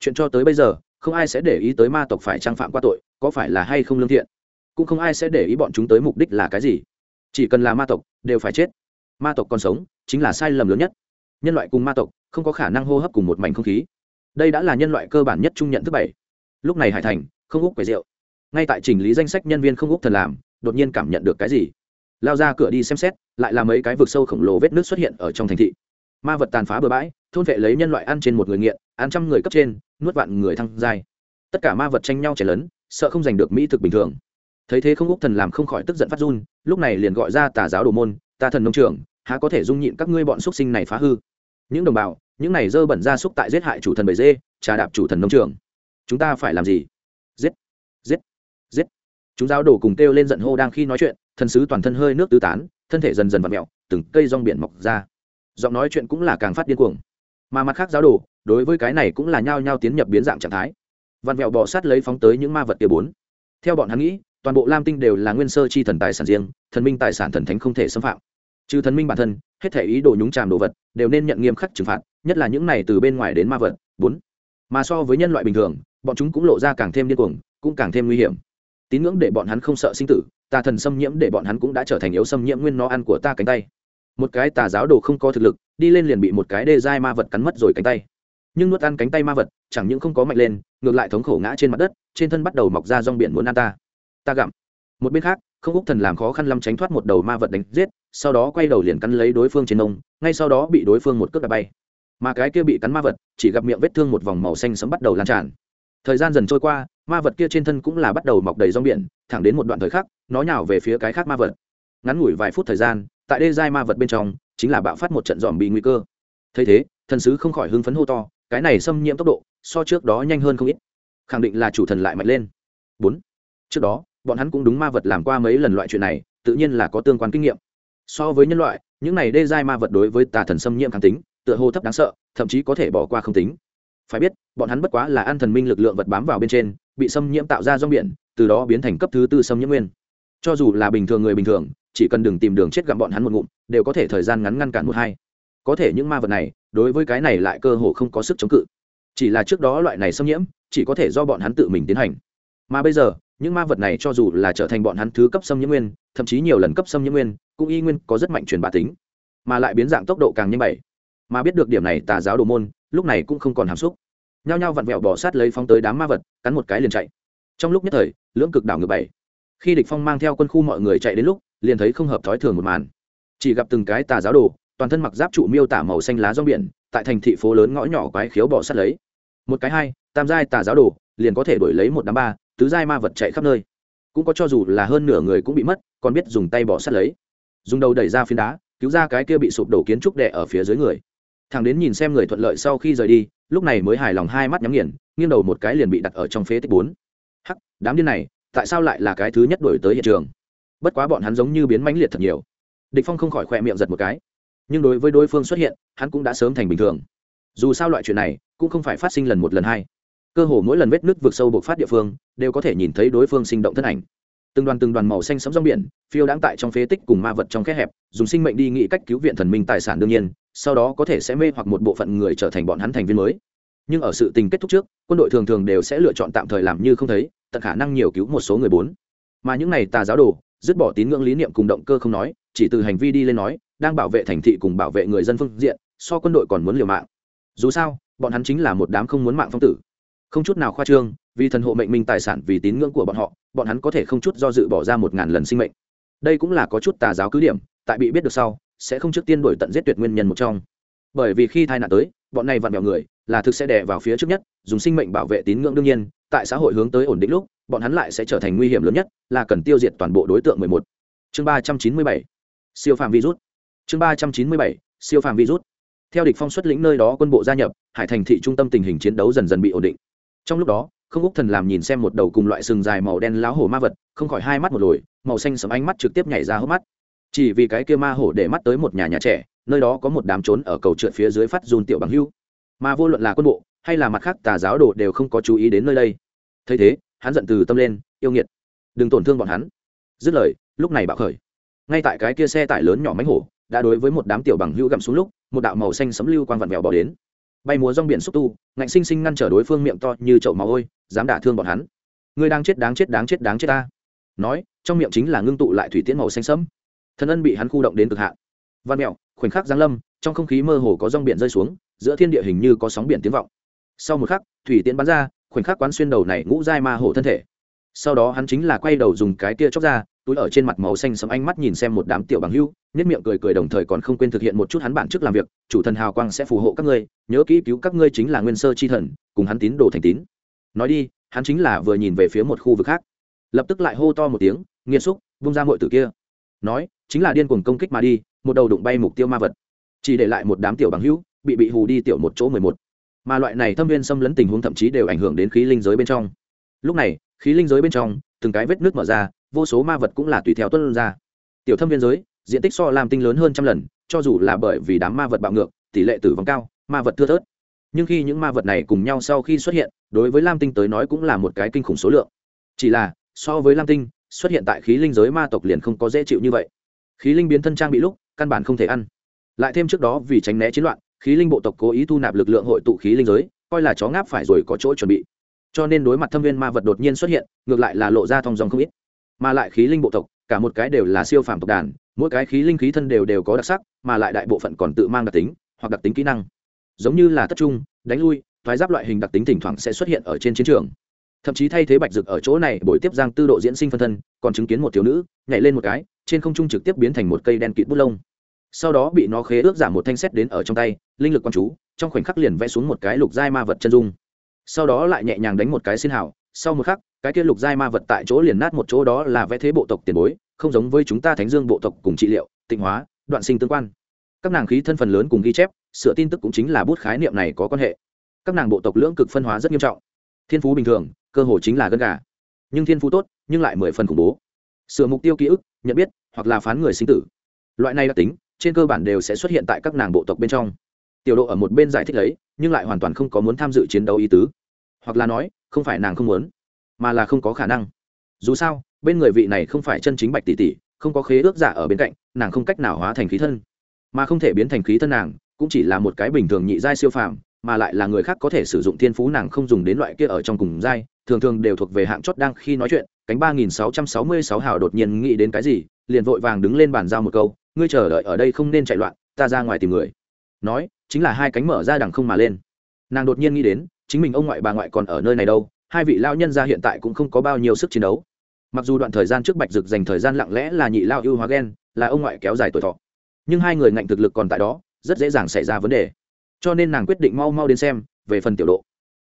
Chuyện cho tới bây giờ không ai sẽ để ý tới ma tộc phải trang phạm qua tội, có phải là hay không lương thiện? Cũng không ai sẽ để ý bọn chúng tới mục đích là cái gì. Chỉ cần là ma tộc, đều phải chết. Ma tộc còn sống, chính là sai lầm lớn nhất. Nhân loại cùng ma tộc, không có khả năng hô hấp cùng một mảnh không khí. Đây đã là nhân loại cơ bản nhất trung nhận thứ bảy. Lúc này hải thành, không úc quầy rượu. Ngay tại chỉnh lý danh sách nhân viên không úc thần làm, đột nhiên cảm nhận được cái gì? Lao ra cửa đi xem xét, lại là mấy cái vực sâu khổng lồ vết nước xuất hiện ở trong thành thị. Ma vật tàn phá bừa bãi, thôn vệ lấy nhân loại ăn trên một người nghiện, ăn trăm người cấp trên nuốt vạn người thăng dài tất cả ma vật tranh nhau chảy lớn, sợ không giành được mỹ thực bình thường. Thấy thế không úc thần làm không khỏi tức giận phát run, lúc này liền gọi ra tà giáo đồ môn, ta thần nông trường, há có thể dung nhịn các ngươi bọn xúc sinh này phá hư? Những đồng bào, những này dơ bẩn ra xúc tại giết hại chủ thần bầy dê, trà đạp chủ thần nông trường. Chúng ta phải làm gì? Giết giết giết. Chúng giáo đồ cùng kêu lên giận hô đang khi nói chuyện, thần sứ toàn thân hơi nước tứ tán, thân thể dần dần vặt mẹo từng cây rong biển mọc ra. Giọng nói chuyện cũng là càng phát điên cuồng. Mà mặt khác giáo đồ đối với cái này cũng là nhao nhao tiến nhập biến dạng trạng thái. Vằn vẹo bò sát lấy phóng tới những ma vật kia bốn. Theo bọn hắn nghĩ, toàn bộ lam tinh đều là nguyên sơ chi thần tài sản riêng, thần minh tài sản thần thánh không thể xâm phạm. Trừ thần minh bản thân, hết thể ý đồ nhúng tràm đồ vật đều nên nhận nghiêm khắc trừng phạt, nhất là những này từ bên ngoài đến ma vật, bốn. Mà so với nhân loại bình thường, bọn chúng cũng lộ ra càng thêm điên cuồng, cũng càng thêm nguy hiểm. Tín ngưỡng để bọn hắn không sợ sinh tử, tà thần xâm nhiễm để bọn hắn cũng đã trở thành yếu xâm nhiễm nguyên nó ăn của ta cánh tay. Một cái tà giáo đồ không có thực lực, đi lên liền bị một cái đê dai ma vật cắn mất rồi cánh tay nhưng nuốt ăn cánh tay ma vật, chẳng những không có mạnh lên, ngược lại thống khổ ngã trên mặt đất, trên thân bắt đầu mọc ra rong biển muốn ăn ta. Ta gặm. Một bên khác, không úc thần làm khó khăn lắm tránh thoát một đầu ma vật đánh giết, sau đó quay đầu liền cắn lấy đối phương trên nông, ngay sau đó bị đối phương một cước đạp bay. Mà cái kia bị cắn ma vật, chỉ gặp miệng vết thương một vòng màu xanh sẫm bắt đầu lan tràn. Thời gian dần trôi qua, ma vật kia trên thân cũng là bắt đầu mọc đầy rong biển, thẳng đến một đoạn thời khắc, nó nhào về phía cái khác ma vật. Ngắn ngủi vài phút thời gian, tại đê giai ma vật bên trong, chính là bạo phát một trận dòm bị nguy cơ. Thấy thế, thần sứ không khỏi hưng phấn hô to cái này xâm nhiễm tốc độ, so trước đó nhanh hơn không ít. Khẳng định là chủ thần lại mạnh lên. Bốn. Trước đó, bọn hắn cũng đúng ma vật làm qua mấy lần loại chuyện này, tự nhiên là có tương quan kinh nghiệm. So với nhân loại, những này đê giai ma vật đối với tà thần xâm nhiễm kháng tính, tựa hồ thấp đáng sợ, thậm chí có thể bỏ qua không tính. Phải biết, bọn hắn bất quá là ăn thần minh lực lượng vật bám vào bên trên, bị xâm nhiễm tạo ra do biển, từ đó biến thành cấp thứ tư xâm nhiễm nguyên. Cho dù là bình thường người bình thường, chỉ cần đừng tìm đường chết gặm bọn hắn một ngụm, đều có thể thời gian ngắn ngăn cản một hai có thể những ma vật này, đối với cái này lại cơ hồ không có sức chống cự. Chỉ là trước đó loại này xâm nhiễm, chỉ có thể do bọn hắn tự mình tiến hành. Mà bây giờ, những ma vật này cho dù là trở thành bọn hắn thứ cấp xâm nhiễm nguyên, thậm chí nhiều lần cấp xâm nhiễm nguyên, cũng y nguyên có rất mạnh truyền bá tính, mà lại biến dạng tốc độ càng nhanh bảy. Mà biết được điểm này, tà giáo đồ môn, lúc này cũng không còn hàm xúc. Nhao nhao vặn vẹo bỏ sát lấy phóng tới đám ma vật, cắn một cái liền chạy. Trong lúc nhất thời, lưỡng cực đảo ngược bảy. Khi địch phong mang theo quân khu mọi người chạy đến lúc, liền thấy không hợp thói thường một màn. Chỉ gặp từng cái tà giáo đồ toàn thân mặc giáp trụ miêu tả màu xanh lá rong biển, tại thành thị phố lớn ngõ nhỏ quái khiếu bỏ sát lấy. Một cái hai, tam giai tà giáo đồ, liền có thể đổi lấy một đám ba, tứ giai ma vật chạy khắp nơi. Cũng có cho dù là hơn nửa người cũng bị mất, còn biết dùng tay bỏ sát lấy. Dùng đầu đẩy ra phiến đá, cứu ra cái kia bị sụp đổ kiến trúc đệ ở phía dưới người. Thằng đến nhìn xem người thuận lợi sau khi rời đi, lúc này mới hài lòng hai mắt nhắm nghiền, nghiêng đầu một cái liền bị đặt ở trong phế tích bốn. Hắc, đám điên này, tại sao lại là cái thứ nhất đổi tới hiện trường? Bất quá bọn hắn giống như biến mãnh liệt thật nhiều. Địch phong không khỏi khỏe miệng giật một cái nhưng đối với đối phương xuất hiện, hắn cũng đã sớm thành bình thường. Dù sao loại chuyện này cũng không phải phát sinh lần một lần hai. Cơ hồ mỗi lần vết nứt vượt sâu bộc phát địa phương đều có thể nhìn thấy đối phương sinh động thân ảnh. Từng đoàn từng đoàn màu xanh sấm rong biển phiêu đáng tại trong phế tích cùng ma vật trong khe hẹp, dùng sinh mệnh đi nghĩ cách cứu viện thần minh tài sản đương nhiên, sau đó có thể sẽ mê hoặc một bộ phận người trở thành bọn hắn thành viên mới. Nhưng ở sự tình kết thúc trước, quân đội thường thường đều sẽ lựa chọn tạm thời làm như không thấy, tận khả năng nhiều cứu một số người bốn. Mà những này tà giáo đồ dứt bỏ tín ngưỡng lý niệm cùng động cơ không nói, chỉ từ hành vi đi lên nói, đang bảo vệ thành thị cùng bảo vệ người dân phương diện, so quân đội còn muốn liều mạng. Dù sao, bọn hắn chính là một đám không muốn mạng phong tử. Không chút nào khoa trương, vì thần hộ mệnh minh tài sản vì tín ngưỡng của bọn họ, bọn hắn có thể không chút do dự bỏ ra một ngàn lần sinh mệnh. Đây cũng là có chút tà giáo cứ điểm, tại bị biết được sau, sẽ không trước tiên đổi tận giết tuyệt nguyên nhân một trong. Bởi vì khi tai nạn tới, bọn này vặn vẹo người, là thực sẽ đè vào phía trước nhất, dùng sinh mệnh bảo vệ tín ngưỡng đương nhiên, tại xã hội hướng tới ổn định lúc bọn hắn lại sẽ trở thành nguy hiểm lớn nhất, là cần tiêu diệt toàn bộ đối tượng 11. chương 397. siêu phàm virus chương 397. siêu phàm virus theo địch phong xuất lĩnh nơi đó quân bộ gia nhập, hải thành thị trung tâm tình hình chiến đấu dần dần bị ổn định trong lúc đó, không úc thần làm nhìn xem một đầu cùng loại sừng dài màu đen láo hổ ma vật, không khỏi hai mắt một lồi màu xanh sẫm ánh mắt trực tiếp nhảy ra hốc mắt chỉ vì cái kia ma hổ để mắt tới một nhà nhà trẻ, nơi đó có một đám trốn ở cầu trượt phía dưới phát dùn tiểu bằng hưu mà vô luận là quân bộ, hay là mặt khác tà giáo đồ đều không có chú ý đến nơi đây thấy thế hắn giận từ tâm lên, yêu nghiệt, đừng tổn thương bọn hắn. Dứt lời, lúc này bạo khởi. Ngay tại cái kia xe tải lớn nhỏ mánh hổ, đã đối với một đám tiểu bằng hữu gặm xuống lúc, một đạo màu xanh sấm lưu quang vặn vẹo bỏ đến. Bay múa rong biển xúc tu, ngạnh sinh sinh ngăn trở đối phương miệng to như chậu máu ôi dám đả thương bọn hắn. Ngươi đang chết, đáng chết đáng chết đáng chết ta. Nói, trong miệng chính là ngưng tụ lại thủy tiễn màu xanh sẫm. Thần ân bị hắn khu động đến cực hạn. Văn mẹo khoảnh khắc giáng lâm, trong không khí mơ hồ có rong biển rơi xuống, giữa thiên địa hình như có sóng biển tiếng vọng. Sau một khắc, thủy tiễn bắn ra khoảnh khắc quán xuyên đầu này ngũ giai ma hổ thân thể. Sau đó hắn chính là quay đầu dùng cái tia chóc ra, túi ở trên mặt màu xanh sẫm ánh mắt nhìn xem một đám tiểu bằng hưu nếp miệng cười cười đồng thời còn không quên thực hiện một chút hắn bản chức làm việc, chủ thần hào quang sẽ phù hộ các ngươi, nhớ kỹ cứu các ngươi chính là nguyên sơ chi thần, cùng hắn tín đồ thành tín. Nói đi, hắn chính là vừa nhìn về phía một khu vực khác. Lập tức lại hô to một tiếng, nghiệt xúc, vung ra mọi tử kia. Nói, chính là điên cuồng công kích mà đi, một đầu đụng bay mục tiêu ma vật. Chỉ để lại một đám tiểu bằng hữu bị bị hù đi tiểu một chỗ mười một mà loại này thâm viên xâm lấn tình huống thậm chí đều ảnh hưởng đến khí linh giới bên trong. Lúc này, khí linh giới bên trong, từng cái vết nước mở ra, vô số ma vật cũng là tùy theo tuân ra. Tiểu thâm viên giới, diện tích so làm tinh lớn hơn trăm lần, cho dù là bởi vì đám ma vật bạo ngược, tỷ lệ tử vong cao, ma vật thưa thớt. Nhưng khi những ma vật này cùng nhau sau khi xuất hiện, đối với lam tinh tới nói cũng là một cái kinh khủng số lượng. Chỉ là, so với lam tinh, xuất hiện tại khí linh giới ma tộc liền không có dễ chịu như vậy. Khí linh biến thân trang bị lúc, căn bản không thể ăn. Lại thêm trước đó vì tránh né chiến loạn khí linh bộ tộc cố ý thu nạp lực lượng hội tụ khí linh giới, coi là chó ngáp phải rồi có chỗ chuẩn bị. Cho nên đối mặt thâm viên ma vật đột nhiên xuất hiện, ngược lại là lộ ra thong dòng không ít. Mà lại khí linh bộ tộc, cả một cái đều là siêu phàm tộc đàn, mỗi cái khí linh khí thân đều đều có đặc sắc, mà lại đại bộ phận còn tự mang đặc tính, hoặc đặc tính kỹ năng. Giống như là tất trung, đánh lui, thoái giáp loại hình đặc tính thỉnh thoảng sẽ xuất hiện ở trên chiến trường. Thậm chí thay thế bạch dực ở chỗ này buổi tiếp giang tư độ diễn sinh phân thân, còn chứng kiến một thiếu nữ, nhảy lên một cái, trên không trung trực tiếp biến thành một cây đen kịt bút lông sau đó bị nó khế ước giảm một thanh xét đến ở trong tay, linh lực quan chú, trong khoảnh khắc liền vẽ xuống một cái lục giai ma vật chân dung. Sau đó lại nhẹ nhàng đánh một cái xin hảo sau một khắc, cái kia lục giai ma vật tại chỗ liền nát một chỗ đó là vẽ thế bộ tộc tiền bối, không giống với chúng ta thánh dương bộ tộc cùng trị liệu, tịnh hóa, đoạn sinh tương quan. Các nàng khí thân phần lớn cùng ghi chép, sửa tin tức cũng chính là bút khái niệm này có quan hệ. Các nàng bộ tộc lưỡng cực phân hóa rất nghiêm trọng. Thiên phú bình thường, cơ hội chính là gân gà. Nhưng thiên phú tốt, nhưng lại mười phần khủng bố. Sửa mục tiêu ký ức, nhận biết, hoặc là phán người sinh tử. Loại này đặc tính trên cơ bản đều sẽ xuất hiện tại các nàng bộ tộc bên trong. Tiểu độ ở một bên giải thích lấy, nhưng lại hoàn toàn không có muốn tham dự chiến đấu ý tứ. Hoặc là nói, không phải nàng không muốn, mà là không có khả năng. Dù sao, bên người vị này không phải chân chính bạch tỷ tỷ, không có khế ước giả ở bên cạnh, nàng không cách nào hóa thành khí thân. Mà không thể biến thành khí thân nàng, cũng chỉ là một cái bình thường nhị giai siêu phàm, mà lại là người khác có thể sử dụng thiên phú nàng không dùng đến loại kia ở trong cùng giai, thường thường đều thuộc về hạng chót đang khi nói chuyện, cánh ba nghìn sáu trăm sáu mươi sáu hào đột nhiên nghĩ đến cái gì, liền vội vàng đứng lên bàn giao một câu ngươi chờ đợi ở đây không nên chạy loạn, ta ra ngoài tìm người. Nói, chính là hai cánh mở ra đằng không mà lên. Nàng đột nhiên nghĩ đến, chính mình ông ngoại bà ngoại còn ở nơi này đâu, hai vị lao nhân ra hiện tại cũng không có bao nhiêu sức chiến đấu. Mặc dù đoạn thời gian trước bạch dực dành thời gian lặng lẽ là nhị lao ưu hóa ghen là ông ngoại kéo dài tuổi thọ, nhưng hai người ngạnh thực lực còn tại đó, rất dễ dàng xảy ra vấn đề. Cho nên nàng quyết định mau mau đến xem, về phần tiểu độ.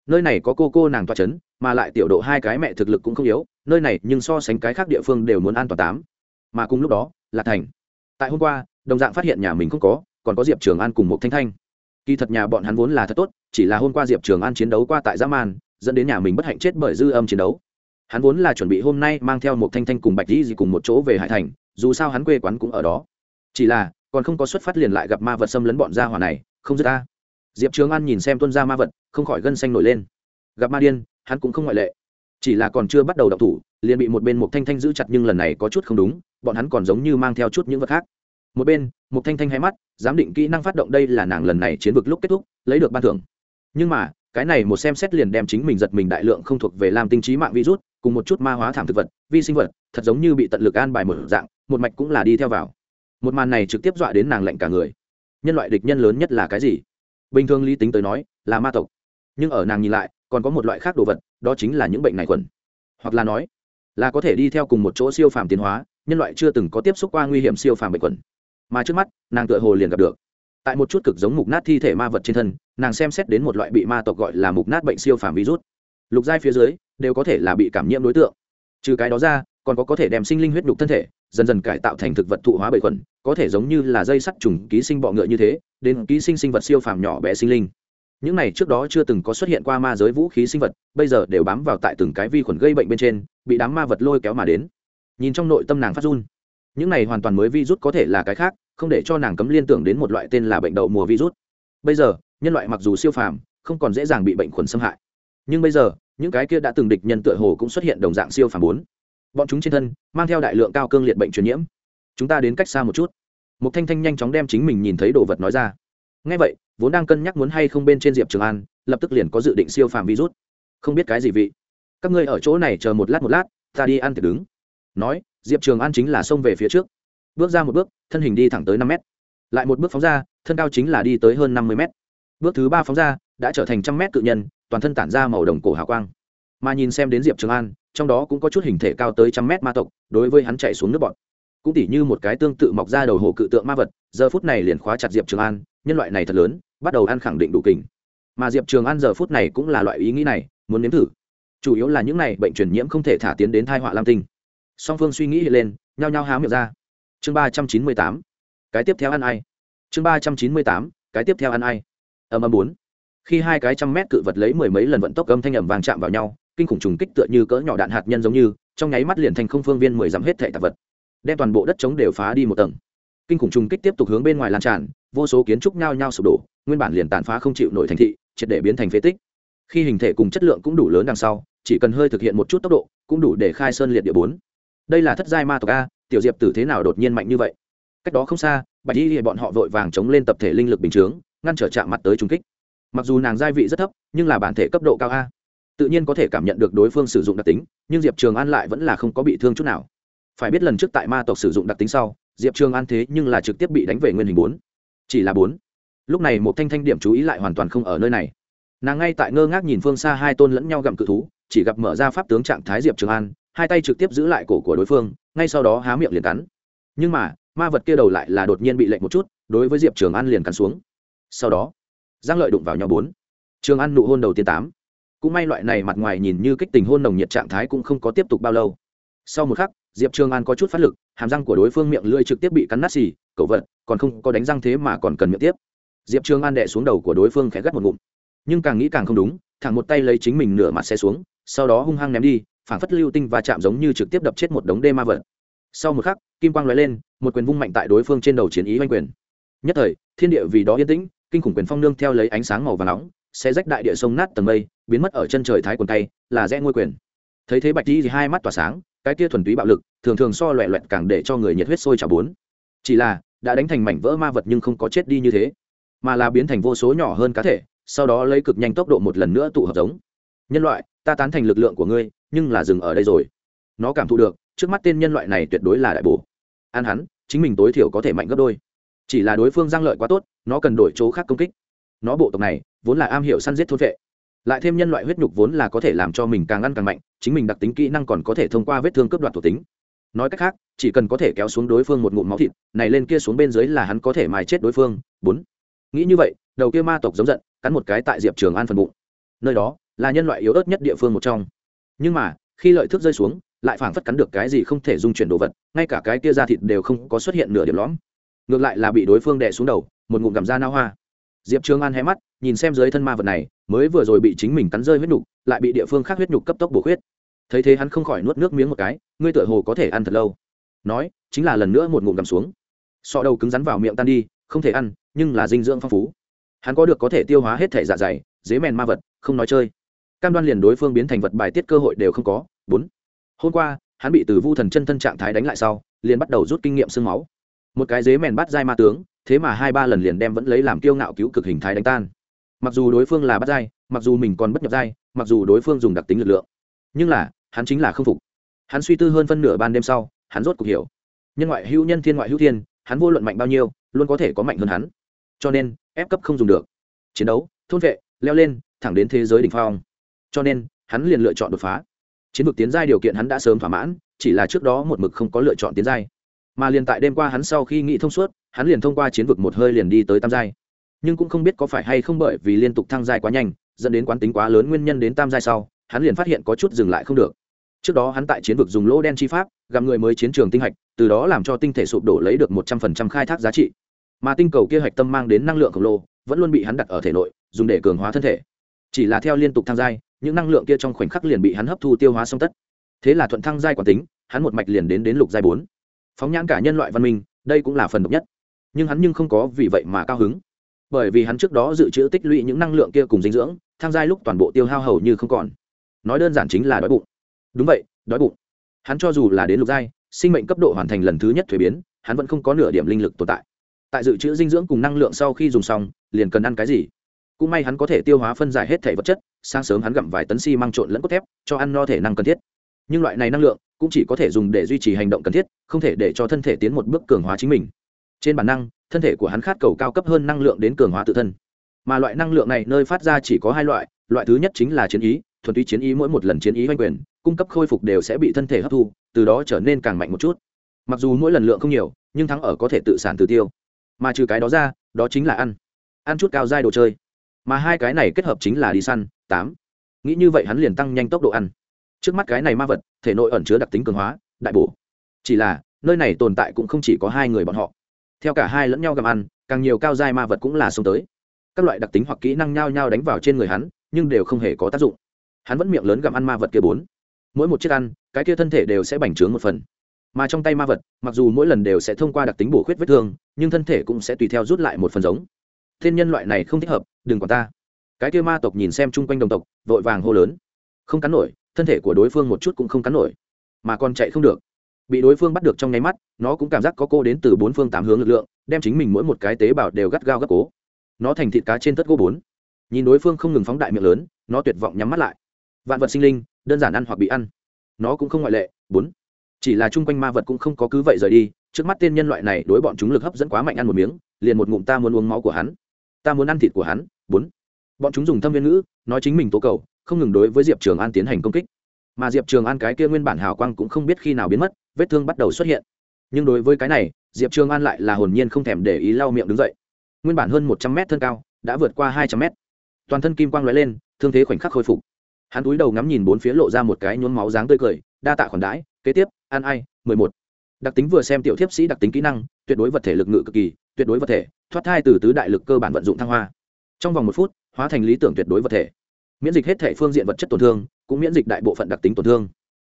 Nơi này có cô cô nàng toa c h ấ n mà lại tiểu độ hai cái mẹ thực lực cũng không yếu, nơi này nhưng so sánh cái khác địa phương đều muốn an toàn tám. Mà cùng lúc đó là thành tại hôm qua, đồng dạng phát hiện nhà mình không có, còn có diệp trường an cùng một thanh thanh. Kỳ thật nhà bọn hắn vốn là thật tốt, chỉ là hôm qua diệp trường an chiến đấu qua tại giã man, dẫn đến nhà mình bất hạnh chết bởi dư âm chiến đấu. Hắn vốn là chuẩn bị hôm nay mang theo một thanh thanh cùng bạch di gì cùng một chỗ về hải thành, dù sao hắn quê quán cũng ở đó. Chỉ là, còn không có xuất phát liền lại gặp ma vật xâm lấn bọn gia hỏa này, không dứt ta. Diệp trường an nhìn xem tuân gia ma vật, không khỏi gân xanh nổi lên. Gặp ma điên, hắn cũng không ngoại lệ. Chỉ là còn chưa bắt đầu đọc thủ, liền bị một bên một thanh thanh giữ chặt nhưng lần này có chút không đúng bọn hắn còn giống như mang theo chút những vật khác. Một bên một thanh thanh hay mắt, giám định kỹ năng phát động đây là nàng lần này chiến vực lúc kết thúc, lấy được ban thưởng. Nhưng mà, cái này một xem xét liền đem chính mình giật mình đại lượng không thuộc về làm tinh trí mạng virus, cùng một chút ma hóa thảm thực vật, vi sinh vật, thật giống như bị tận lực an bài mở dạng, một mạch cũng là đi theo vào. Một màn này trực tiếp dọa đến nàng lạnh cả người. Nhân loại địch nhân lớn nhất là cái gì? Bình thường lý tính tới nói, là ma tộc. Nhưng ở nàng nhìn lại, còn có một loại khác đồ vật, đó chính là những bệnh này khuẩn hoặc là nói, là có thể đi theo cùng một chỗ siêu phàm tiến hóa nhân loại chưa từng có tiếp xúc qua nguy hiểm siêu phàm bệnh khuẩn mà trước mắt, nàng tựa hồ liền gặp được. Tại một chút cực giống mục nát thi thể ma vật trên thân, nàng xem xét đến một loại bị ma tộc gọi là mục nát bệnh siêu phàm virus. Lục giai phía dưới, đều có thể là bị cảm nhiễm đối tượng. Trừ cái đó ra, còn có có thể đem sinh linh huyết nhục thân thể, dần dần cải tạo thành thực vật thụ hóa bệ khuẩn có thể giống như là dây sắt trùng ký sinh bọ ngựa như thế, đến ký sinh sinh vật siêu phàm nhỏ bé sinh linh. Những này trước đó chưa từng có xuất hiện qua ma giới vũ khí sinh vật, bây giờ đều bám vào tại từng cái vi khuẩn gây bệnh bên trên, bị đám ma vật lôi kéo mà đến nhìn trong nội tâm nàng phát run. Những này hoàn toàn mới virus có thể là cái khác, không để cho nàng cấm liên tưởng đến một loại tên là bệnh đậu mùa virus. Bây giờ, nhân loại mặc dù siêu phàm, không còn dễ dàng bị bệnh khuẩn xâm hại. Nhưng bây giờ, những cái kia đã từng địch nhân tựa hồ cũng xuất hiện đồng dạng siêu phàm bốn. Bọn chúng trên thân, mang theo đại lượng cao cương liệt bệnh truyền nhiễm. Chúng ta đến cách xa một chút. Một thanh thanh nhanh chóng đem chính mình nhìn thấy đồ vật nói ra. Ngay vậy, vốn đang cân nhắc muốn hay không bên trên diệp trường an, lập tức liền có dự định siêu phàm virus. Không biết cái gì vị. Các ngươi ở chỗ này chờ một lát một lát, ta đi ăn thì đứng nói, diệp trường an chính là xông về phía trước. Bước ra một bước, thân hình đi thẳng tới năm mét. Lại một bước phóng ra, thân cao chính là đi tới hơn năm mươi mét. Bước thứ ba phóng ra, đã trở thành trăm mét cự nhân, toàn thân tản ra màu đồng cổ hào quang. Mà nhìn xem đến diệp trường an, trong đó cũng có chút hình thể cao tới trăm mét ma tộc, đối với hắn chạy xuống nước bọn. Cũng tỉ như một cái tương tự mọc ra đầu hồ cự tượng ma vật, giờ phút này liền khóa chặt diệp trường an, nhân loại này thật lớn, bắt đầu ăn khẳng định đủ kình. Mà diệp trường an giờ phút này cũng là loại ý nghĩ này, muốn nếm thử. Chủ yếu là những này bệnh truyền nhiễm không thể thả tiến đến thai họa lam tinh song phương suy nghĩ hiện lên, nhao nhao há miệng ra. Chương ba trăm chín mươi tám, cái tiếp theo ăn ai? Chương ba trăm chín mươi tám, cái tiếp theo ăn ai? Âm âm bốn. Khi hai cái trăm mét cự vật lấy mười mấy lần vận tốc âm thanh ẩm vàng chạm vào nhau, kinh khủng trùng kích tựa như cỡ nhỏ đạn hạt nhân giống như, trong nháy mắt liền thành không phương viên mười dặm hết thệ tạp vật. Đem toàn bộ đất chống đều phá đi một tầng. Kinh khủng trùng kích tiếp tục hướng bên ngoài lan tràn, vô số kiến trúc nhao nhao sụp đổ, nguyên bản liền tàn phá không chịu nổi thành thị, triệt để biến thành phế tích. Khi hình thể cùng chất lượng cũng đủ lớn đằng sau, chỉ cần hơi thực hiện một chút tốc độ, cũng đủ để khai sơn liệt địa bốn đây là thất giai ma tộc a, tiểu diệp tử thế nào đột nhiên mạnh như vậy? Cách đó không xa, bạch y hiện bọn họ vội vàng chống lên tập thể linh lực bình chướng, ngăn trở chạm mặt tới trung kích. Mặc dù nàng giai vị rất thấp, nhưng là bản thể cấp độ cao a. Tự nhiên có thể cảm nhận được đối phương sử dụng đặc tính, nhưng diệp trường an lại vẫn là không có bị thương chút nào. Phải biết lần trước tại ma tộc sử dụng đặc tính sau, diệp trường an thế nhưng là trực tiếp bị đánh về nguyên hình bốn. Chỉ là bốn. Lúc này một thanh thanh điểm chú ý lại hoàn toàn không ở nơi này. Nàng ngay tại ngơ ngác nhìn phương xa hai tôn lẫn nhau gặm cự thú, chỉ gặp mở ra pháp tướng trạng thái diệp trường an hai tay trực tiếp giữ lại cổ của đối phương, ngay sau đó há miệng liền cắn. Nhưng mà, ma vật kia đầu lại là đột nhiên bị lệnh một chút, đối với diệp trường an liền cắn xuống. Sau đó, giang lợi đụng vào nhau bốn. Trường an nụ hôn đầu tiên tám. Cũng may loại này mặt ngoài nhìn như kích tình hôn nồng nhiệt trạng thái cũng không có tiếp tục bao lâu. Sau một khắc, diệp trường an có chút phát lực, hàm răng của đối phương miệng lưỡi trực tiếp bị cắn nát xì cậu vật, còn không có đánh răng thế mà còn cần miệng tiếp. Diệp trường an đẻ xuống đầu của đối phương khẽ gắt một ngụm. Nhưng càng nghĩ càng không đúng, thẳng một tay lấy chính mình nửa mặt xe xuống, sau đó hung hăng ném đi phản phất lưu tinh và chạm giống như trực tiếp đập chết một đống đê ma vật. Sau một khắc, kim quang lóe lên, một quyền vung mạnh tại đối phương trên đầu chiến ý oanh quyền. Nhất thời, thiên địa vì đó yên tĩnh, kinh khủng quyền phong nương theo lấy ánh sáng màu và nóng sẽ rách đại địa sông nát tầng mây, biến mất ở chân trời thái quần tay, là rẽ ngôi quyền. Thấy thế bạch đi thì hai mắt tỏa sáng, cái kia thuần túy bạo lực, thường thường so loẹ loẹt càng để cho người nhiệt huyết sôi trả bốn. Chỉ là, đã đánh thành mảnh vỡ ma vật nhưng không có chết đi như thế, mà là biến thành vô số nhỏ hơn cá thể, sau đó lấy cực nhanh tốc độ một lần nữa tụ hợp giống. Nhân loại ta tán thành lực lượng của ngươi, nhưng là dừng ở đây rồi. Nó cảm thụ được, trước mắt tên nhân loại này tuyệt đối là đại bổ. Ăn hắn, chính mình tối thiểu có thể mạnh gấp đôi. Chỉ là đối phương giang lợi quá tốt, nó cần đổi chỗ khác công kích. Nó bộ tộc này, vốn là am hiểu săn giết thôn vệ. Lại thêm nhân loại huyết nhục vốn là có thể làm cho mình càng ăn càng mạnh, chính mình đặc tính kỹ năng còn có thể thông qua vết thương cướp đoạt thuộc tính. Nói cách khác, chỉ cần có thể kéo xuống đối phương một ngụm máu thịt, này lên kia xuống bên dưới là hắn có thể mài chết đối phương. Bốn. Nghĩ như vậy, đầu kia ma tộc giống giận, cắn một cái tại diệp trường an phần bụng. Nơi đó là nhân loại yếu ớt nhất địa phương một trong. Nhưng mà, khi lợi thức rơi xuống, lại phảng phất cắn được cái gì không thể dung chuyển đồ vật, ngay cả cái kia da thịt đều không có xuất hiện nửa điểm lõm. Ngược lại là bị đối phương đè xuống đầu, một ngụm cảm da nao hoa. Diệp Trương an hé mắt, nhìn xem dưới thân ma vật này, mới vừa rồi bị chính mình cắn rơi huyết nhục lại bị địa phương khác huyết nhục cấp tốc bổ huyết thấy thế hắn không khỏi nuốt nước miếng một cái, ngươi tựa hồ có thể ăn thật lâu. Nói, chính là lần nữa một ngụm gặm xuống. Sọ đầu cứng rắn vào miệng tan đi, không thể ăn, nhưng là dinh dưỡng phong phú. Hắn có được có thể tiêu hóa hết thể dạ dày, dế mèn ma vật, không nói chơi cam đoan liền đối phương biến thành vật bài tiết cơ hội đều không có. Bốn, hôm qua, hắn bị từ vu thần chân thân trạng thái đánh lại sau, liền bắt đầu rút kinh nghiệm sương máu. Một cái dế mèn bắt dai ma tướng, thế mà hai ba lần liền đem vẫn lấy làm kiêu ngạo cứu cực hình thái đánh tan. Mặc dù đối phương là bắt dai, mặc dù mình còn bất nhập dai, mặc dù đối phương dùng đặc tính lực lượng, nhưng là, hắn chính là không phục. Hắn suy tư hơn phân nửa ban đêm sau, hắn rốt cuộc hiểu. Nhân ngoại hữu nhân, thiên ngoại hữu thiên, hắn vô luận mạnh bao nhiêu, luôn có thể có mạnh hơn hắn. Cho nên, ép cấp không dùng được. Chiến đấu, thôn vệ, leo lên, thẳng đến thế giới đ ỉ n h phong cho nên, hắn liền lựa chọn đột phá. Chiến vực tiến giai điều kiện hắn đã sớm thỏa mãn, chỉ là trước đó một mực không có lựa chọn tiến giai. Mà liền tại đêm qua hắn sau khi nghĩ thông suốt, hắn liền thông qua chiến vực một hơi liền đi tới tam giai. Nhưng cũng không biết có phải hay không bởi vì liên tục thăng giai quá nhanh, dẫn đến quán tính quá lớn nguyên nhân đến tam giai sau, hắn liền phát hiện có chút dừng lại không được. Trước đó hắn tại chiến vực dùng lỗ đen chi pháp, gặp người mới chiến trường tinh hạch, từ đó làm cho tinh thể sụp đổ lấy được một trăm phần trăm khai thác giá trị. Mà tinh cầu kia hạch tâm mang đến năng lượng khổng lồ, vẫn luôn bị hắn đặt ở thể nội, dùng để cường hóa thân thể. Chỉ là theo liên tục thăng giai những năng lượng kia trong khoảnh khắc liền bị hắn hấp thu tiêu hóa xong tất. Thế là thuận thăng giai quản tính, hắn một mạch liền đến đến lục giai bốn. Phóng nhãn cả nhân loại văn minh, đây cũng là phần độc nhất. Nhưng hắn nhưng không có vì vậy mà cao hứng. Bởi vì hắn trước đó dự trữ tích lũy những năng lượng kia cùng dinh dưỡng, thăng giai lúc toàn bộ tiêu hao hầu như không còn. Nói đơn giản chính là đói bụng. Đúng vậy, đói bụng. Hắn cho dù là đến lục giai, sinh mệnh cấp độ hoàn thành lần thứ nhất thuế biến, hắn vẫn không có nửa điểm linh lực tồn tại. Tại dự trữ dinh dưỡng cùng năng lượng sau khi dùng xong, liền cần ăn cái gì? Cũng may hắn có thể tiêu hóa phân giải hết thể vật chất, sáng sớm hắn gặm vài tấn xi măng trộn lẫn cốt thép, cho ăn no thể năng cần thiết. Nhưng loại này năng lượng cũng chỉ có thể dùng để duy trì hành động cần thiết, không thể để cho thân thể tiến một bước cường hóa chính mình. Trên bản năng, thân thể của hắn khát cầu cao cấp hơn năng lượng đến cường hóa tự thân. Mà loại năng lượng này nơi phát ra chỉ có hai loại loại thứ nhất chính là chiến ý, thuần túy chiến ý mỗi một lần chiến ý oanh quyền, cung cấp khôi phục đều sẽ bị thân thể hấp thu, từ đó trở nên càng mạnh một chút. Mặc dù mỗi lần lượng không nhiều, nhưng thắng ở có thể tự sản tự tiêu. Mà trừ cái đó ra, đó chính là ăn. Ăn chút cao dai đồ chơi mà hai cái này kết hợp chính là đi săn, tám. Nghĩ như vậy hắn liền tăng nhanh tốc độ ăn. Trước mắt cái này ma vật, thể nội ẩn chứa đặc tính cường hóa, đại bổ. Chỉ là, nơi này tồn tại cũng không chỉ có hai người bọn họ. Theo cả hai lẫn nhau gặm ăn, càng nhiều cao dai ma vật cũng là xông tới. Các loại đặc tính hoặc kỹ năng nhao nhao đánh vào trên người hắn, nhưng đều không hề có tác dụng. Hắn vẫn miệng lớn gặm ăn ma vật kia bốn. Mỗi một chiếc ăn, cái kia thân thể đều sẽ bành trướng một phần. Mà trong tay ma vật, mặc dù mỗi lần đều sẽ thông qua đặc tính bổ khuyết vết thương, nhưng thân thể cũng sẽ tùy theo rút lại một phần giống thiên nhân loại này không thích hợp, đừng quản ta. Cái kia ma tộc nhìn xem chung quanh đồng tộc, vội vàng hô lớn. Không cắn nổi, thân thể của đối phương một chút cũng không cắn nổi. Mà còn chạy không được. Bị đối phương bắt được trong nháy mắt, nó cũng cảm giác có cô đến từ bốn phương tám hướng lực lượng, đem chính mình mỗi một cái tế bào đều gắt gao gắt cố. Nó thành thịt cá trên tất gỗ bốn. Nhìn đối phương không ngừng phóng đại miệng lớn, nó tuyệt vọng nhắm mắt lại. Vạn vật sinh linh, đơn giản ăn hoặc bị ăn. Nó cũng không ngoại lệ, bốn. Chỉ là chung quanh ma vật cũng không có cứ vậy rời đi, trước mắt tên nhân loại này đối bọn chúng lực hấp dẫn quá mạnh ăn một miếng, liền một ngụm ta muốn uống máu của hắn ta muốn ăn thịt của hắn, bốn. Bọn chúng dùng thâm viên ngữ, nói chính mình tố cầu, không ngừng đối với diệp trường an tiến hành công kích. Mà diệp trường an cái kia nguyên bản hào quang cũng không biết khi nào biến mất, vết thương bắt đầu xuất hiện. Nhưng đối với cái này, diệp trường an lại là hồn nhiên không thèm để ý lau miệng đứng dậy. Nguyên bản hơn một trăm mét thân cao, đã vượt qua hai trăm mét. Toàn thân kim quang lóe lên, thương thế khoảnh khắc khôi phục. Hắn túi đầu ngắm nhìn bốn phía lộ ra một cái nhốn máu dáng tươi cười, đa tạ khoản đãi, kế tiếp an ai, mười một. Đặc tính vừa xem tiểu thiếp sĩ đặc tính kỹ năng, tuyệt đối vật thể lực ngự cực kỳ, tuyệt đối vật thể thoát thai từ tứ đại lực cơ bản vận dụng thăng hoa. Trong vòng một phút, hóa thành lý tưởng tuyệt đối vật thể. Miễn dịch hết thể phương diện vật chất tổn thương, cũng miễn dịch đại bộ phận đặc tính tổn thương.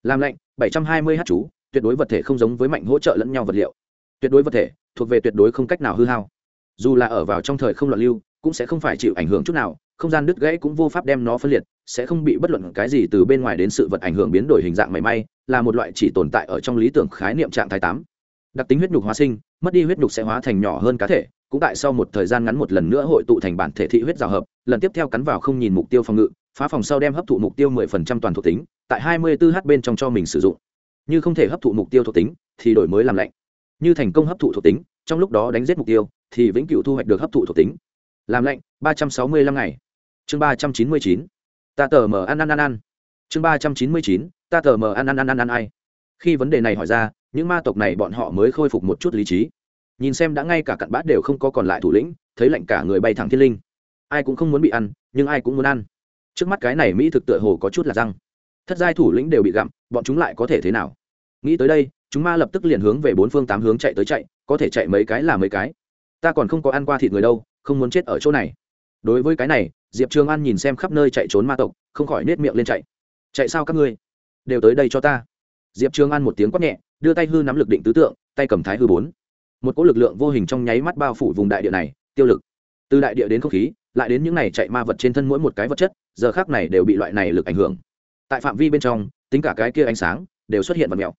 Làm lạnh, bảy trăm hai mươi h chú, tuyệt đối vật thể không giống với mạnh hỗ trợ lẫn nhau vật liệu. Tuyệt đối vật thể, thuộc về tuyệt đối không cách nào hư hao. Dù là ở vào trong thời không loạn lưu, cũng sẽ không phải chịu ảnh hưởng chút nào, không gian đứt gãy cũng vô pháp đem nó phân liệt, sẽ không bị bất luận cái gì từ bên ngoài đến sự vật ảnh hưởng biến đổi hình dạng mảy may, là một loại chỉ tồn tại ở trong lý tưởng khái niệm trạng thái tám. Đặc tính huyết nhục hóa sinh, mất đi huyết nhục sẽ hóa thành nhỏ hơn cá thể cũng tại sau một thời gian ngắn một lần nữa hội tụ thành bản thể thị huyết rào hợp, lần tiếp theo cắn vào không nhìn mục tiêu phòng ngự, phá phòng sau đem hấp thụ mục tiêu 10% toàn thuộc tính, tại 24 h bên trong cho mình sử dụng. Như không thể hấp thụ mục tiêu thuộc tính, thì đổi mới làm lạnh. Như thành công hấp thụ thuộc tính, trong lúc đó đánh giết mục tiêu, thì vĩnh cửu thu hoạch được hấp thụ thuộc tính. Làm lạnh 365 ngày. Chương 399 ta tờ mờ ăn ăn ăn ăn. Chương 399 ta tờ mờ ăn ăn ăn ăn ăn, ai. Khi vấn đề này hỏi ra, những ma tộc này bọn họ mới khôi phục một chút lý trí nhìn xem đã ngay cả cặn bát đều không có còn lại thủ lĩnh, thấy lạnh cả người bay thẳng thiên linh. Ai cũng không muốn bị ăn, nhưng ai cũng muốn ăn. Trước mắt cái này mỹ thực tựa hồ có chút là răng. Thất giai thủ lĩnh đều bị gặm, bọn chúng lại có thể thế nào? Nghĩ tới đây, chúng ma lập tức liền hướng về bốn phương tám hướng chạy tới chạy, có thể chạy mấy cái là mấy cái. Ta còn không có ăn qua thịt người đâu, không muốn chết ở chỗ này. Đối với cái này, diệp trường an nhìn xem khắp nơi chạy trốn ma tộc, không khỏi nết miệng lên chạy. Chạy sao các ngươi? Đều tới đây cho ta. Diệp trường an một tiếng quát nhẹ, đưa tay hư nắm lực định tứ tượng, tay cầm thái hư bốn một cỗ lực lượng vô hình trong nháy mắt bao phủ vùng đại địa này, tiêu lực. Từ đại địa đến không khí, lại đến những này chạy ma vật trên thân mỗi một cái vật chất, giờ khác này đều bị loại này lực ảnh hưởng. Tại phạm vi bên trong, tính cả cái kia ánh sáng, đều xuất hiện vật mèo.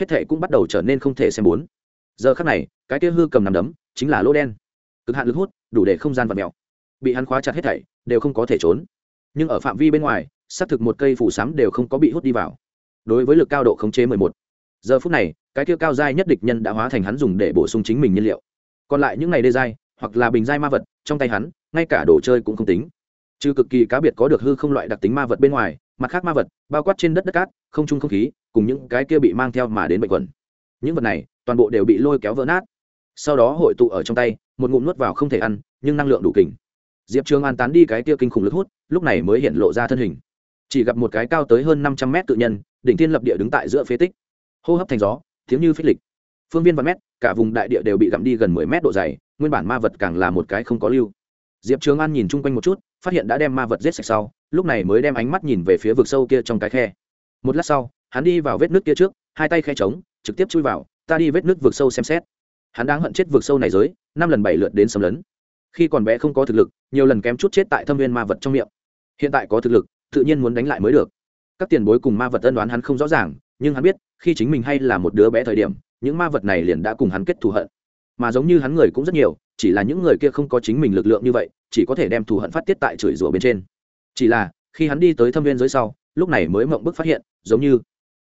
Hết thể cũng bắt đầu trở nên không thể xem bốn. Giờ khác này, cái kia hư cầm nằm đấm, chính là lỗ đen. Cực hạn lực hút, đủ để không gian vật mèo. Bị hắn khóa chặt hết thảy, đều không có thể trốn. Nhưng ở phạm vi bên ngoài, xác thực một cây phủ sắm đều không có bị hút đi vào. Đối với lực cao độ khống chế mười một giờ phút này, cái kia cao dai nhất địch nhân đã hóa thành hắn dùng để bổ sung chính mình nhiên liệu. Còn lại những ngày đê dai hoặc là bình dai ma vật, trong tay hắn, ngay cả đồ chơi cũng không tính. Trừ cực kỳ cá biệt có được hư không loại đặc tính ma vật bên ngoài, mặt khác ma vật, bao quát trên đất đất cát, không trung không khí, cùng những cái kia bị mang theo mà đến bệnh quẩn. Những vật này, toàn bộ đều bị lôi kéo vỡ nát. Sau đó hội tụ ở trong tay, một ngụm nuốt vào không thể ăn, nhưng năng lượng đủ kình. Diệp trường an tán đi cái kia kinh khủng lực hút, lúc này mới hiện lộ ra thân hình. Chỉ gặp một cái cao tới hơn năm trăm mét tự nhân, đỉnh thiên lập địa đứng tại giữa phế tích hô hấp thành gió, tiếng như phích lịch. Phương viên vạn mét, cả vùng đại địa đều bị gặm đi gần mười mét độ dày, nguyên bản ma vật càng là một cái không có lưu. Diệp trường an nhìn chung quanh một chút, phát hiện đã đem ma vật giết sạch sau, lúc này mới đem ánh mắt nhìn về phía vực sâu kia trong cái khe. Một lát sau, hắn đi vào vết nước kia trước, hai tay khe trống, trực tiếp chui vào, ta đi vết nước vực sâu xem xét. Hắn đang hận chết vực sâu này giới, năm lần bảy lượt đến xâm lấn. Khi còn bé không có thực lực, nhiều lần kém chút chết tại thâm viên ma vật trong miệng. Hiện tại có thực lực, tự nhiên muốn đánh lại mới được. Các tiền bối cùng ma vật ân đoán hắn không rõ ràng nhưng hắn biết, khi chính mình hay là một đứa bé thời điểm, những ma vật này liền đã cùng hắn kết thù hận. Mà giống như hắn người cũng rất nhiều, chỉ là những người kia không có chính mình lực lượng như vậy, chỉ có thể đem thù hận phát tiết tại chửi rủa bên trên. Chỉ là, khi hắn đi tới thâm viên dưới sau, lúc này mới mộng bức phát hiện, giống như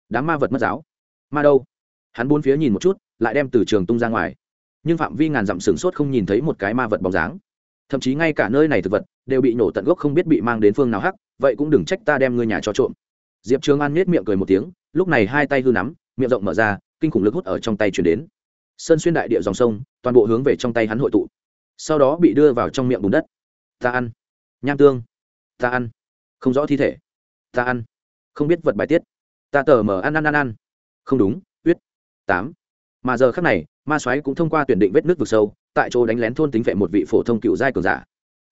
đám ma vật mất giáo. Ma đâu? Hắn bốn phía nhìn một chút, lại đem từ trường tung ra ngoài. Nhưng phạm vi ngàn dặm sửng sốt không nhìn thấy một cái ma vật bóng dáng. Thậm chí ngay cả nơi này thực vật đều bị nổ tận gốc không biết bị mang đến phương nào hắc, vậy cũng đừng trách ta đem ngươi nhà cho trộm. Diệp trường an nết miệng cười một tiếng lúc này hai tay hư nắm, miệng rộng mở ra, kinh khủng lực hút ở trong tay chuyển đến. Sơn xuyên đại địa dòng sông, toàn bộ hướng về trong tay hắn hội tụ. Sau đó bị đưa vào trong miệng bùn đất. Ta ăn. Nham tương. Ta ăn. Không rõ thi thể. Ta ăn. Không biết vật bài tiết. Ta tờ mờ ăn ăn ăn ăn. Không đúng huyết tám. Mà giờ khác này, ma soái cũng thông qua tuyển định vết nước vực sâu, tại chỗ đánh lén thôn tính vệ một vị phổ thông cựu giai cường giả.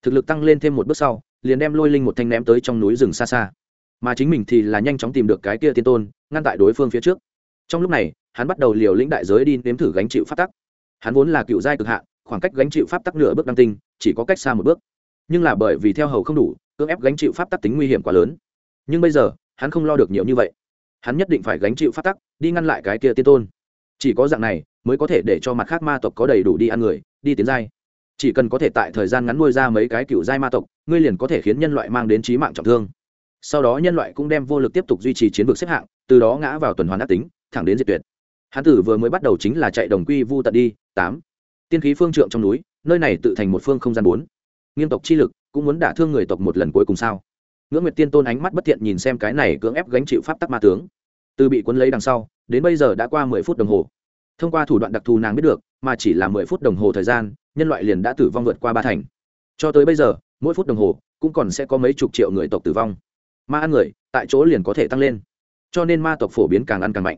Thực lực tăng lên thêm một bước sau, liền đem lôi linh một thanh ném tới trong núi rừng xa xa mà chính mình thì là nhanh chóng tìm được cái kia tiên tôn, ngăn tại đối phương phía trước. Trong lúc này, hắn bắt đầu liều lĩnh đại giới đi nếm thử gánh chịu pháp tắc. Hắn vốn là cựu giai cực hạ khoảng cách gánh chịu pháp tắc nửa bước đăng tinh, chỉ có cách xa một bước. Nhưng là bởi vì theo hầu không đủ, cưỡng ép gánh chịu pháp tắc tính nguy hiểm quá lớn. Nhưng bây giờ, hắn không lo được nhiều như vậy. Hắn nhất định phải gánh chịu pháp tắc, đi ngăn lại cái kia tiên tôn. Chỉ có dạng này, mới có thể để cho mặt khác ma tộc có đầy đủ đi ăn người, đi tiến giai. Chỉ cần có thể tại thời gian ngắn nuôi ra mấy cái cựu giai ma tộc, ngươi liền có thể khiến nhân loại mang đến trí mạng trọng thương sau đó nhân loại cũng đem vô lực tiếp tục duy trì chiến lược xếp hạng, từ đó ngã vào tuần hoàn ác tính, thẳng đến diệt tuyệt. Hán tử vừa mới bắt đầu chính là chạy đồng quy vu tận đi, tám. Tiên khí phương trượng trong núi, nơi này tự thành một phương không gian bốn. Nghiêm tộc chi lực, cũng muốn đả thương người tộc một lần cuối cùng sao? Ngưỡng nguyệt tiên tôn ánh mắt bất thiện nhìn xem cái này cưỡng ép gánh chịu pháp tắc ma tướng. Từ bị cuốn lấy đằng sau, đến bây giờ đã qua mười phút đồng hồ. Thông qua thủ đoạn đặc thù nàng biết được, mà chỉ là mười phút đồng hồ thời gian, nhân loại liền đã tử vong vượt qua ba thành. Cho tới bây giờ, mỗi phút đồng hồ, cũng còn sẽ có mấy chục triệu người tộc tử vong ma ăn người, tại chỗ liền có thể tăng lên. Cho nên ma tộc phổ biến càng ăn càng mạnh.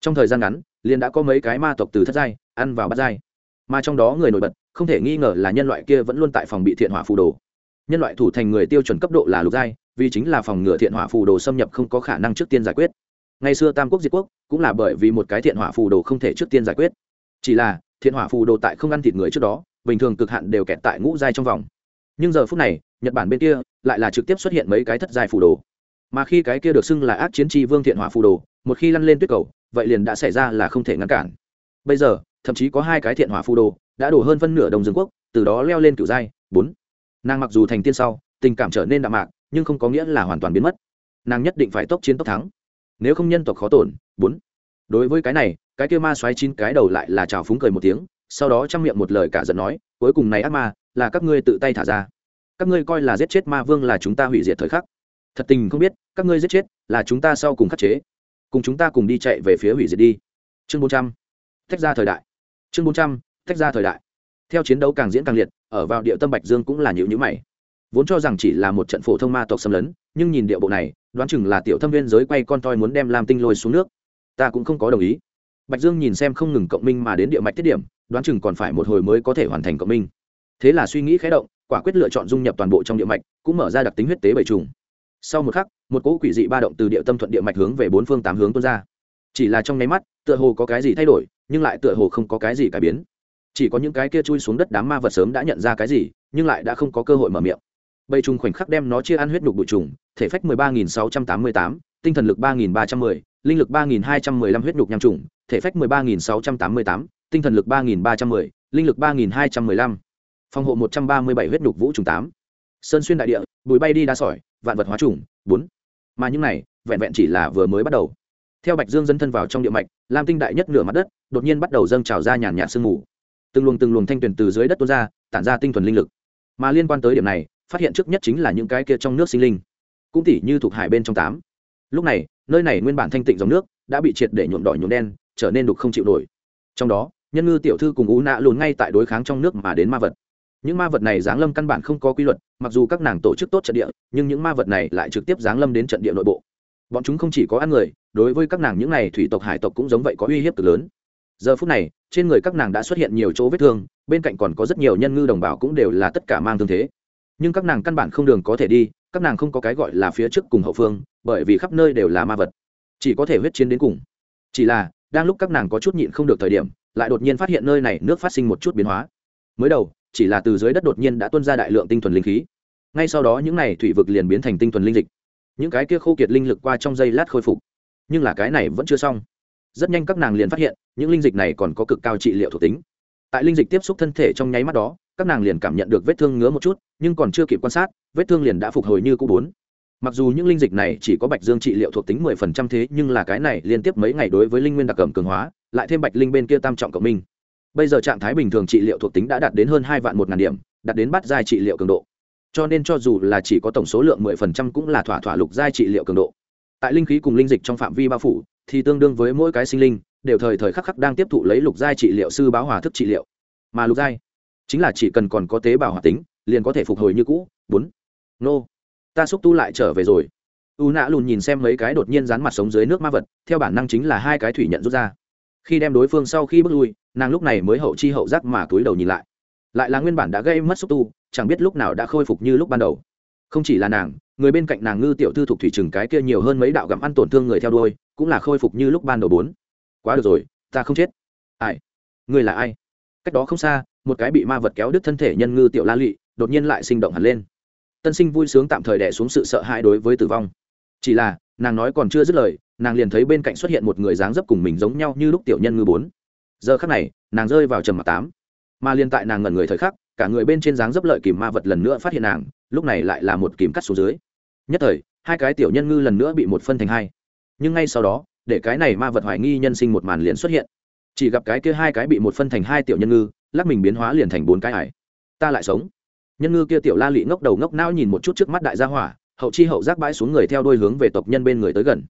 Trong thời gian ngắn, liền đã có mấy cái ma tộc từ thất giai, ăn vào bát giai. Mà trong đó người nổi bật, không thể nghi ngờ là nhân loại kia vẫn luôn tại phòng bị thiện hỏa phù đồ. Nhân loại thủ thành người tiêu chuẩn cấp độ là lục giai, vì chính là phòng ngừa thiện hỏa phù đồ xâm nhập không có khả năng trước tiên giải quyết. Ngày xưa tam quốc, diệt quốc cũng là bởi vì một cái thiện hỏa phù đồ không thể trước tiên giải quyết. Chỉ là, thiện hỏa phù đồ tại không ăn thịt người trước đó, bình thường cực hạn đều kẹt tại ngũ giai trong vòng. Nhưng giờ phút này, nhật bản bên kia lại là trực tiếp xuất hiện mấy cái thất giai phù đồ mà khi cái kia được xưng là ác chiến tri vương thiện hỏa phù đồ, một khi lăn lên tuyết cầu, vậy liền đã xảy ra là không thể ngăn cản. Bây giờ, thậm chí có hai cái thiện hỏa phù đồ đã đổ hơn phân nửa đồng dương quốc, từ đó leo lên cựu giai, bốn. Nàng mặc dù thành tiên sau, tình cảm trở nên đạm mạc, nhưng không có nghĩa là hoàn toàn biến mất. Nàng nhất định phải tốc chiến tốc thắng. Nếu không nhân tộc khó tổn, bốn. Đối với cái này, cái kia ma xoáy chín cái đầu lại là trào phúng cười một tiếng, sau đó chăm miệng một lời cả giận nói, cuối cùng này ác ma là các ngươi tự tay thả ra. Các ngươi coi là giết chết ma vương là chúng ta hủy diệt thời khắc thật tình không biết, các ngươi giết chết, là chúng ta sau cùng khắc chế. Cùng chúng ta cùng đi chạy về phía hủy diệt đi. Chương bốn trăm. Tách ra thời đại. Chương bốn trăm tách ra thời đại. Theo chiến đấu càng diễn càng liệt, ở vào địa tâm bạch dương cũng là nhữ nhữ mày. Vốn cho rằng chỉ là một trận phổ thông ma tộc xâm lấn, nhưng nhìn địa bộ này, đoán chừng là tiểu thâm viên giới quay con toi muốn đem lam tinh lôi xuống nước. Ta cũng không có đồng ý. Bạch dương nhìn xem không ngừng cộng minh mà đến địa mạch tiết điểm, đoán chừng còn phải một hồi mới có thể hoàn thành cộng minh. Thế là suy nghĩ khé động, quả quyết lựa chọn dung nhập toàn bộ trong địa mạch, cũng mở ra đặc tính huyết tế bảy trùng sau một khắc một cỗ quỷ dị ba động từ địa tâm thuận địa mạch hướng về bốn phương tám hướng tuôn ra chỉ là trong nháy mắt tựa hồ có cái gì thay đổi nhưng lại tựa hồ không có cái gì cải biến chỉ có những cái kia chui xuống đất đám ma vật sớm đã nhận ra cái gì nhưng lại đã không có cơ hội mở miệng bầy trùng khoảnh khắc đem nó chia ăn huyết đục bụi trùng thể phách 13.688, tinh thần lực 3.310, linh lực 3.215 huyết đục nham trùng thể phách 13.688, tinh thần lực 3.310, linh lực 3.215. phòng hộ 137 huyết đục vũ trùng 8 sơn xuyên đại địa, bụi bay đi đá sỏi, vạn vật hóa trùng, bốn. Mà những này, vẹn vẹn chỉ là vừa mới bắt đầu. Theo bạch dương dân thân vào trong địa mạch, lam tinh đại nhất nửa mặt đất, đột nhiên bắt đầu dâng trào ra nhàn nhạt sương mù. Từng luồng từng luồng thanh tuyền từ dưới đất tuôn ra, tản ra tinh thuần linh lực. Mà liên quan tới điểm này, phát hiện trước nhất chính là những cái kia trong nước sinh linh. Cũng tỉ như thuộc hải bên trong tám. Lúc này, nơi này nguyên bản thanh tịnh dòng nước, đã bị triệt để nhuộm đỏ nhuộm đen, trở nên đục không chịu nổi. Trong đó, nhân ngư tiểu thư cùng ú nạ lùn ngay tại đối kháng trong nước mà đến ma vật những ma vật này giáng lâm căn bản không có quy luật, mặc dù các nàng tổ chức tốt trận địa, nhưng những ma vật này lại trực tiếp giáng lâm đến trận địa nội bộ. Bọn chúng không chỉ có ăn người, đối với các nàng những này thủy tộc, hải tộc cũng giống vậy có uy hiếp cực lớn. Giờ phút này, trên người các nàng đã xuất hiện nhiều chỗ vết thương, bên cạnh còn có rất nhiều nhân ngư đồng bào cũng đều là tất cả mang thương thế. Nhưng các nàng căn bản không đường có thể đi, các nàng không có cái gọi là phía trước cùng hậu phương, bởi vì khắp nơi đều là ma vật. Chỉ có thể huyết chiến đến cùng. Chỉ là, đang lúc các nàng có chút nhịn không được thời điểm, lại đột nhiên phát hiện nơi này nước phát sinh một chút biến hóa. Mới đầu chỉ là từ dưới đất đột nhiên đã tuôn ra đại lượng tinh thuần linh khí. Ngay sau đó những này thủy vực liền biến thành tinh thuần linh dịch. Những cái kia khô kiệt linh lực qua trong giây lát khôi phục. Nhưng là cái này vẫn chưa xong. Rất nhanh các nàng liền phát hiện, những linh dịch này còn có cực cao trị liệu thuộc tính. Tại linh dịch tiếp xúc thân thể trong nháy mắt đó, các nàng liền cảm nhận được vết thương ngứa một chút, nhưng còn chưa kịp quan sát, vết thương liền đã phục hồi như cũ bốn. Mặc dù những linh dịch này chỉ có bạch dương trị liệu thuộc tính mười phần trăm thế, nhưng là cái này liên tiếp mấy ngày đối với linh nguyên đặc cẩm cường hóa, lại thêm bạch linh bên kia tam trọng cộng minh bây giờ trạng thái bình thường trị liệu thuộc tính đã đạt đến hơn hai vạn một ngàn điểm, đạt đến bắt giai trị liệu cường độ. Cho nên cho dù là chỉ có tổng số lượng mười phần trăm cũng là thỏa thỏa lục giai trị liệu cường độ. Tại linh khí cùng linh dịch trong phạm vi bao phủ, thì tương đương với mỗi cái sinh linh, đều thời thời khắc khắc đang tiếp thụ lấy lục giai trị liệu sư báo hòa thức trị liệu. Mà lục giai, chính là chỉ cần còn có tế bào hoạt tính, liền có thể phục hồi như cũ. Bốn, nô, ta xúc tu lại trở về rồi. U nạ lùn nhìn xem mấy cái đột nhiên rán mặt sống dưới nước ma vật, theo bản năng chính là hai cái thủy nhận rút ra khi đem đối phương sau khi bước lui, nàng lúc này mới hậu chi hậu giác mà túi đầu nhìn lại. Lại là nguyên bản đã gây mất xúc tu, chẳng biết lúc nào đã khôi phục như lúc ban đầu. Không chỉ là nàng, người bên cạnh nàng ngư tiểu thư thuộc thủy trừng cái kia nhiều hơn mấy đạo gặm ăn tổn thương người theo đuôi, cũng là khôi phục như lúc ban đầu bốn. Quá được rồi, ta không chết. Ai? Người là ai? Cách đó không xa, một cái bị ma vật kéo đứt thân thể nhân ngư tiểu la lụy đột nhiên lại sinh động hẳn lên. Tân sinh vui sướng tạm thời đẻ xuống sự sợ hãi đối với tử vong. Chỉ là, nàng nói còn chưa dứt lời nàng liền thấy bên cạnh xuất hiện một người dáng dấp cùng mình giống nhau như lúc tiểu nhân ngư bốn. Giờ khắc này, nàng rơi vào trầm mặc tám. Mà liên tại nàng ngẩn người thời khắc, cả người bên trên dáng dấp lợi kìm ma vật lần nữa phát hiện nàng, lúc này lại là một kìm cắt xuống dưới. Nhất thời, hai cái tiểu nhân ngư lần nữa bị một phân thành hai. Nhưng ngay sau đó, để cái này ma vật hoài nghi nhân sinh một màn liền xuất hiện. Chỉ gặp cái kia hai cái bị một phân thành hai tiểu nhân ngư, lắc mình biến hóa liền thành bốn cái ải. Ta lại sống. Nhân ngư kia tiểu la lị ngốc đầu ngốc não nhìn một chút trước mắt đại gia hỏa, hậu chi hậu giác bãi xuống người theo đuôi hướng về tộc nhân bên người tới gần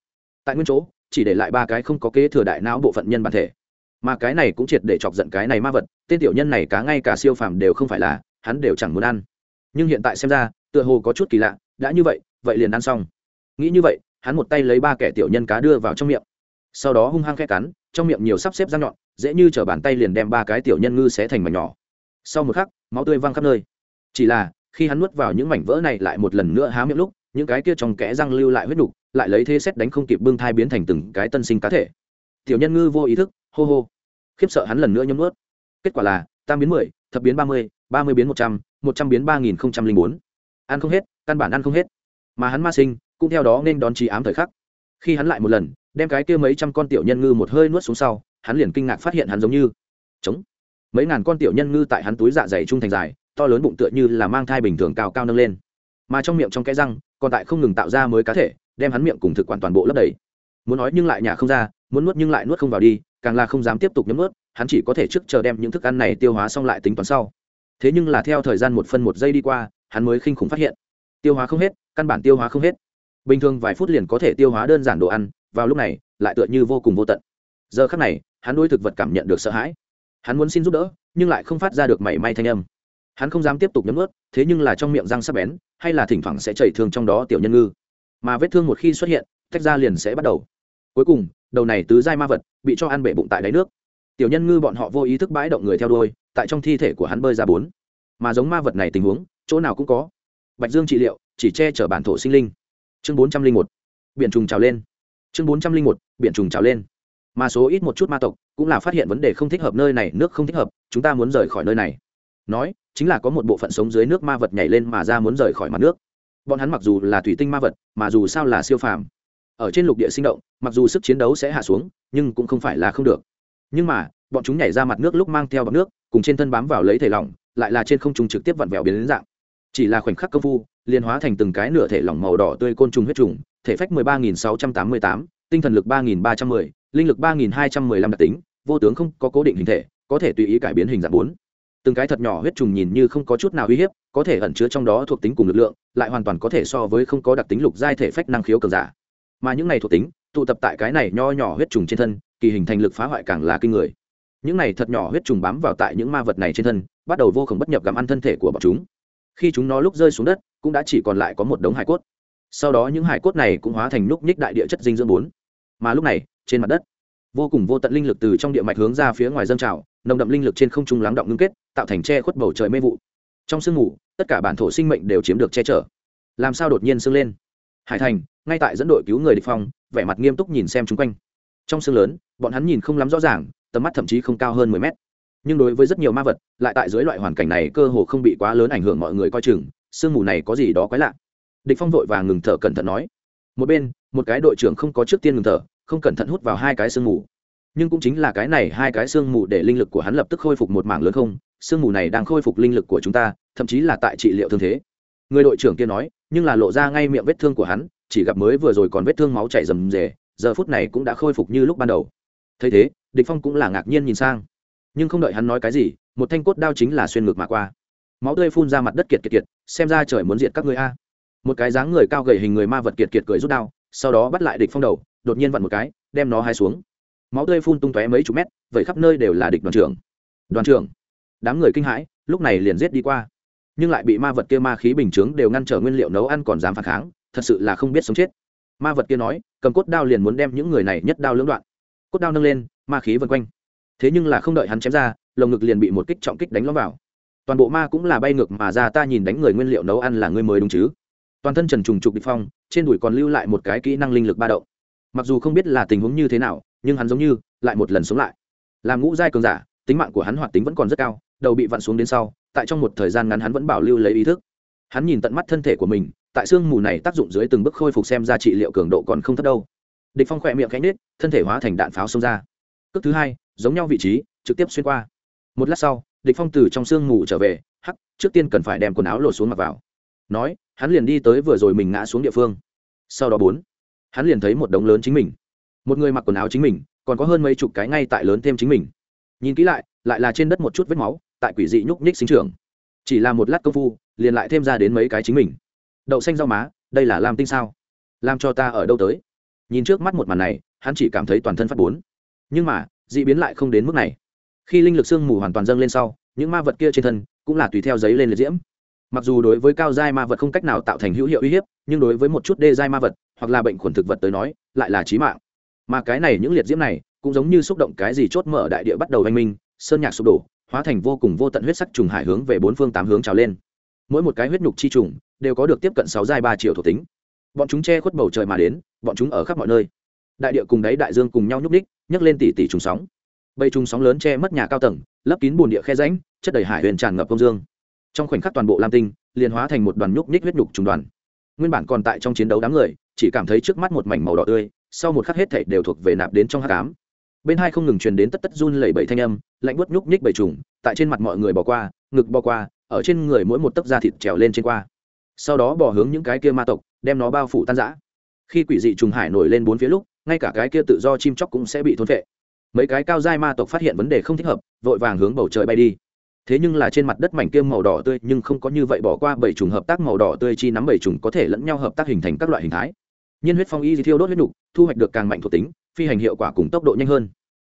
tại nguyên chỗ, chỉ để lại ba cái không có kế thừa đại não bộ phận nhân bản thể. Mà cái này cũng triệt để chọc giận cái này ma vật, tên tiểu nhân này cá ngay cả siêu phàm đều không phải là, hắn đều chẳng muốn ăn. Nhưng hiện tại xem ra, tựa hồ có chút kỳ lạ, đã như vậy vậy liền ăn xong. Nghĩ như vậy, hắn một tay lấy ba kẻ tiểu nhân cá đưa vào trong miệng. Sau đó hung hăng khe cắn, trong miệng nhiều sắp xếp răng nhọn, dễ như chở bàn tay liền đem ba cái tiểu nhân ngư xé thành mảnh nhỏ. Sau một khắc, máu tươi văng khắp nơi. Chỉ là, khi hắn nuốt vào những mảnh vỡ này lại một lần nữa há miệng lúc những cái kia trong kẽ răng lưu lại huyết đục, lại lấy thế xét đánh không kịp bưng thai biến thành từng cái tân sinh cá thể. Tiểu nhân ngư vô ý thức, hô hô. Khiếp sợ hắn lần nữa nhấm nuốt. Kết quả là, tam biến mười, thập biến ba mươi ba mươi biến một trăm một trăm biến ba nghìn không trăm linh bốn. Ăn không hết, căn bản ăn không hết. Mà hắn ma sinh, cũng theo đó nên đón trí ám thời khắc. Khi hắn lại một lần, đem cái kia mấy trăm con tiểu nhân ngư một hơi nuốt xuống sau, hắn liền kinh ngạc phát hiện hắn giống như trống. Mấy ngàn con tiểu nhân ngư tại hắn túi dạ dày trung thành dài, to lớn bụng tựa như là mang thai bình thường cao cao nâng lên. Mà trong miệng trong cái răng còn tại không ngừng tạo ra mới cá thể, đem hắn miệng cùng thực quản toàn bộ lấp đầy. Muốn nói nhưng lại nhả không ra, muốn nuốt nhưng lại nuốt không vào đi, càng là không dám tiếp tục nhấm nuốt, hắn chỉ có thể trước chờ đem những thức ăn này tiêu hóa xong lại tính toán sau. Thế nhưng là theo thời gian một phân một giây đi qua, hắn mới khinh khủng phát hiện. Tiêu hóa không hết, căn bản tiêu hóa không hết. Bình thường vài phút liền có thể tiêu hóa đơn giản đồ ăn, vào lúc này, lại tựa như vô cùng vô tận. Giờ khắc này, hắn đôi thực vật cảm nhận được sợ hãi. Hắn muốn xin giúp đỡ, nhưng lại không phát ra được mảy may thanh âm hắn không dám tiếp tục nhấm ướt thế nhưng là trong miệng răng sắp bén, hay là thỉnh thoảng sẽ chảy thương trong đó tiểu nhân ngư. Mà vết thương một khi xuất hiện, tách ra liền sẽ bắt đầu. Cuối cùng, đầu này tứ giai ma vật bị cho ăn bể bụng tại đáy nước. Tiểu nhân ngư bọn họ vô ý thức bãi động người theo đôi tại trong thi thể của hắn bơi ra bốn. Mà giống ma vật này tình huống, chỗ nào cũng có. Bạch dương trị liệu, chỉ che chở bản thổ sinh linh. Chương bốn trăm linh một, biển trùng trào lên. Chương bốn trăm linh một, biển trùng trào lên. Mà số ít một chút ma tộc cũng là phát hiện vấn đề không thích hợp nơi này, nước không thích hợp, chúng ta muốn rời khỏi nơi này. Nói chính là có một bộ phận sống dưới nước ma vật nhảy lên mà ra muốn rời khỏi mặt nước. Bọn hắn mặc dù là thủy tinh ma vật mà dù sao là siêu phàm. Ở trên lục địa sinh động mặc dù sức chiến đấu sẽ hạ xuống nhưng cũng không phải là không được. Nhưng mà bọn chúng nhảy ra mặt nước lúc mang theo bọc nước cùng trên thân bám vào lấy thể lỏng lại là trên không trung trực tiếp vặn vẹo biến đến dạng. Chỉ là khoảnh khắc công phu liên hóa thành từng cái nửa thể lỏng màu đỏ tươi côn trùng huyết trùng thể phách 13.688, tinh thần lực 3.310, linh lực 3.215 đặc tính vô tướng không có cố định hình thể có thể tùy ý cải biến hình dạng bốn từng cái thật nhỏ huyết trùng nhìn như không có chút nào uy hiếp, có thể ẩn chứa trong đó thuộc tính cùng lực lượng, lại hoàn toàn có thể so với không có đặc tính lục giai thể phách năng khiếu cường giả. Mà những này thuộc tính, tụ tập tại cái này nho nhỏ huyết trùng trên thân, kỳ hình thành lực phá hoại càng là kinh người. Những này thật nhỏ huyết trùng bám vào tại những ma vật này trên thân, bắt đầu vô khổng bất nhập gặm ăn thân thể của bọn chúng. Khi chúng nó lúc rơi xuống đất, cũng đã chỉ còn lại có một đống hải cốt. Sau đó những hải cốt này cũng hóa thành núc ních đại địa chất dinh dưỡng bốn. Mà lúc này, trên mặt đất, vô cùng vô tận linh lực từ trong địa mạch hướng ra phía ngoài dâng trào nồng đậm linh lực trên không trung lắng động ngưng kết, tạo thành che khuất bầu trời mê vụ. Trong sương mù, tất cả bản thổ sinh mệnh đều chiếm được che chở. Làm sao đột nhiên sương lên? Hải thành, ngay tại dẫn đội cứu người địch phong, vẻ mặt nghiêm túc nhìn xem chung quanh. Trong sương lớn, bọn hắn nhìn không lắm rõ ràng, tầm mắt thậm chí không cao hơn mười mét. Nhưng đối với rất nhiều ma vật, lại tại dưới loại hoàn cảnh này cơ hồ không bị quá lớn ảnh hưởng mọi người coi chừng, sương mù này có gì đó quái lạ. Địch phong vội và ngừng thở cẩn thận nói, một bên, một cái đội trưởng không có trước tiên ngừng thở, không cẩn thận hút vào hai cái sương mù nhưng cũng chính là cái này hai cái sương mù để linh lực của hắn lập tức khôi phục một mảng lớn không sương mù này đang khôi phục linh lực của chúng ta, thậm chí là tại trị liệu thương thế. Người đội trưởng kia nói, nhưng là lộ ra ngay miệng vết thương của hắn, chỉ gặp mới vừa rồi còn vết thương máu chảy rầm rề, giờ phút này cũng đã khôi phục như lúc ban đầu. Thấy thế, địch phong cũng là ngạc nhiên nhìn sang. Nhưng không đợi hắn nói cái gì, một thanh cốt đao chính là xuyên ngược mà qua. Máu tươi phun ra mặt đất kiệt kiệt kiệt, xem ra trời muốn diệt các ngươi a. Một cái dáng người cao gầy hình người ma vật kiệt kiệt cười rút đao, sau đó bắt lại địch phong đầu, đột nhiên vặn một cái, đem nó hai xuống máu tươi phun tung tóe mấy chục mét vậy khắp nơi đều là địch đoàn trưởng. Đoàn trưởng. Đám người kinh hãi, lúc này liền giết đi qua. Nhưng lại bị ma vật kia ma khí bình chướng đều ngăn trở nguyên liệu nấu ăn còn dám phản kháng, thật sự là không biết sống chết. Ma vật kia nói, cầm cốt đao liền muốn đem những người này nhất đao lưỡng đoạn. Cốt đao nâng lên, ma khí vân quanh. Thế nhưng là không đợi hắn chém ra, lồng ngực liền bị một kích trọng kích đánh lõm vào. Toàn bộ ma cũng là bay ngược mà ra, ta nhìn đánh người nguyên liệu nấu ăn là ngươi mới đúng chứ? Toàn thân trần trùng trục địch phong, trên đùi còn lưu lại một cái kỹ năng linh lực ba động. Mặc dù không biết là tình huống như thế nào nhưng hắn giống như lại một lần sống lại. Làm ngũ giai cường giả, tính mạng của hắn hoạt tính vẫn còn rất cao, đầu bị vặn xuống đến sau, tại trong một thời gian ngắn hắn vẫn bảo lưu lấy ý thức. Hắn nhìn tận mắt thân thể của mình, tại xương mù này tác dụng dưới từng bước khôi phục xem ra trị liệu cường độ còn không thấp đâu. Địch phong khỏe miệng cánh nết thân thể hóa thành đạn pháo xông ra. Cước thứ hai, giống nhau vị trí, trực tiếp xuyên qua. Một lát sau, địch phong từ trong xương mù trở về, hắc, trước tiên cần phải đem quần áo lột xuống mặc vào. Nói, hắn liền đi tới vừa rồi mình ngã xuống địa phương. Sau đó bốn, hắn liền thấy một đống lớn chính mình một người mặc quần áo chính mình, còn có hơn mấy chục cái ngay tại lớn thêm chính mình. Nhìn kỹ lại lại là trên đất một chút vết máu, tại quỷ dị nhúc nhích sinh trưởng. Chỉ là một lát công phu, liền lại thêm ra đến mấy cái chính mình. Đậu xanh rau má, đây là lam tinh sao? Làm cho ta ở đâu tới? Nhìn trước mắt một màn này, hắn chỉ cảm thấy toàn thân phát bốn. Nhưng mà d ị biến lại không đến mức này. Khi linh lực sương mù hoàn toàn dâng lên sau, những ma vật kia trên thân cũng là tùy theo giấy lên liệt diễm. Mặc dù đối với cao giai ma vật không cách nào tạo thành hữu hiệu uy hiếp, nhưng đối với một chút đê giai ma vật, hoặc là bệnh khuẩn thực vật tới nói, lại là trí mạng mà cái này những liệt diễm này cũng giống như xúc động cái gì chốt mở đại địa bắt đầu anh minh, sơn nhạc sụp đổ, hóa thành vô cùng vô tận huyết sắc trùng hải hướng về bốn phương tám hướng trào lên. Mỗi một cái huyết nhục chi trùng đều có được tiếp cận sáu giai ba triệu thuộc tính. Bọn chúng che khuất bầu trời mà đến, bọn chúng ở khắp mọi nơi. Đại địa cùng đáy đại dương cùng nhau nhúc ních nhấc lên tỷ tỷ trùng sóng. Bầy trùng sóng lớn che mất nhà cao tầng, lấp kín bùn địa khe ránh chất đầy hải huyền tràn ngập công dương. Trong khoảnh khắc toàn bộ lam tinh liền hóa thành một đoàn nhúc nhích huyết nhục trùng đoàn. Nguyên bản còn tại trong chiến đấu đám người, chỉ cảm thấy trước mắt một mảnh màu đỏ tươi sau một khắc hết thảy đều thuộc về nạp đến trong hắc ám, bên hai không ngừng truyền đến tất tất run lẩy bẩy thanh âm lạnh buốt nhúc nhích bầy trùng tại trên mặt mọi người bỏ qua ngực bỏ qua ở trên người mỗi một tấc da thịt trèo lên trên qua. Sau đó bỏ hướng những cái kia ma tộc đem nó bao phủ tan rã. Khi quỷ dị trùng hải nổi lên bốn phía lúc ngay cả cái kia tự do chim chóc cũng sẽ bị thôn phệ. Mấy cái cao giai ma tộc phát hiện vấn đề không thích hợp vội vàng hướng bầu trời bay đi. Thế nhưng là trên mặt đất mảnh kiêm màu đỏ tươi nhưng không có như vậy bỏ qua bảy trùng hợp tác màu đỏ tươi chi nắm bảy trùng có thể lẫn nhau hợp tác hình thành các loại hình thái nhiên huyết phong y thiêu đốt huyết nục thu hoạch được càng mạnh thuộc tính, phi hành hiệu quả cùng tốc độ nhanh hơn.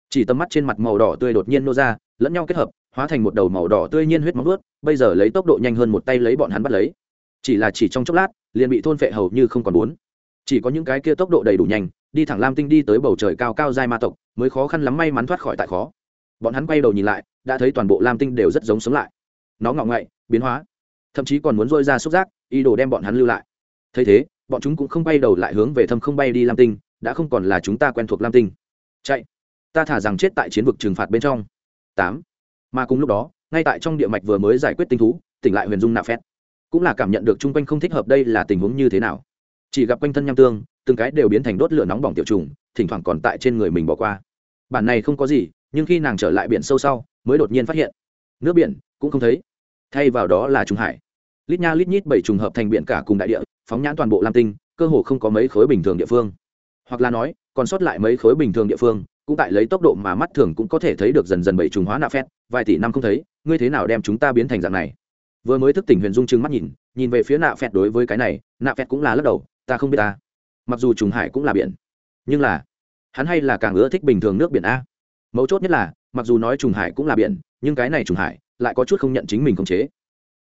Chỉ tầm mắt trên mặt màu đỏ tươi đột nhiên nô ra, lẫn nhau kết hợp, hóa thành một đầu màu đỏ tươi nhiên huyết móng ướt bây giờ lấy tốc độ nhanh hơn một tay lấy bọn hắn bắt lấy. Chỉ là chỉ trong chốc lát, liền bị thôn phệ hầu như không còn bốn. Chỉ có những cái kia tốc độ đầy đủ nhanh, đi thẳng lam tinh đi tới bầu trời cao cao dai ma tộc, mới khó khăn lắm may mắn thoát khỏi tại khó. Bọn hắn quay đầu nhìn lại, đã thấy toàn bộ lam tinh đều rất giống sống lại. Nó ngọng ngậy biến hóa, thậm chí còn muốn dôi ra xúc giác, ý đồ đem bọn hắn lưu lại. Thấy thế bọn chúng cũng không bay đầu lại hướng về thâm không bay đi lam tinh, đã không còn là chúng ta quen thuộc lam tinh. Chạy. Ta thả rằng chết tại chiến vực trừng phạt bên trong. Tám. Mà cùng lúc đó, ngay tại trong địa mạch vừa mới giải quyết tinh thú, tỉnh lại huyền dung nạ phét. Cũng là cảm nhận được chung quanh không thích hợp đây là tình huống như thế nào. Chỉ gặp quanh thân nham tương, từng cái đều biến thành đốt lửa nóng bỏng tiểu trùng, thỉnh thoảng còn tại trên người mình bỏ qua. Bản này không có gì, nhưng khi nàng trở lại biển sâu sau, mới đột nhiên phát hiện. Nước biển, cũng không thấy. Thay vào đó là trùng hải. Lít nha lít nhít bảy trùng hợp thành biển cả cùng đại địa phóng nhãn toàn bộ lam tinh, cơ hồ không có mấy khối bình thường địa phương. Hoặc là nói, còn sót lại mấy khối bình thường địa phương, cũng tại lấy tốc độ mà mắt thường cũng có thể thấy được dần dần bảy trùng hóa nạ phét vài tỷ năm không thấy, ngươi thế nào đem chúng ta biến thành dạng này? Vừa mới thức tỉnh huyền dung trừng mắt nhìn nhìn về phía nạ phét đối với cái này, nạ phét cũng là lắc đầu, ta không biết ta. Mặc dù trùng hải cũng là biển, nhưng là, hắn hay là càng ưa thích bình thường nước biển a. Mấu chốt nhất là, mặc dù nói trùng hải cũng là biển, nhưng cái này trùng hải lại có chút không nhận chính mình khống chế.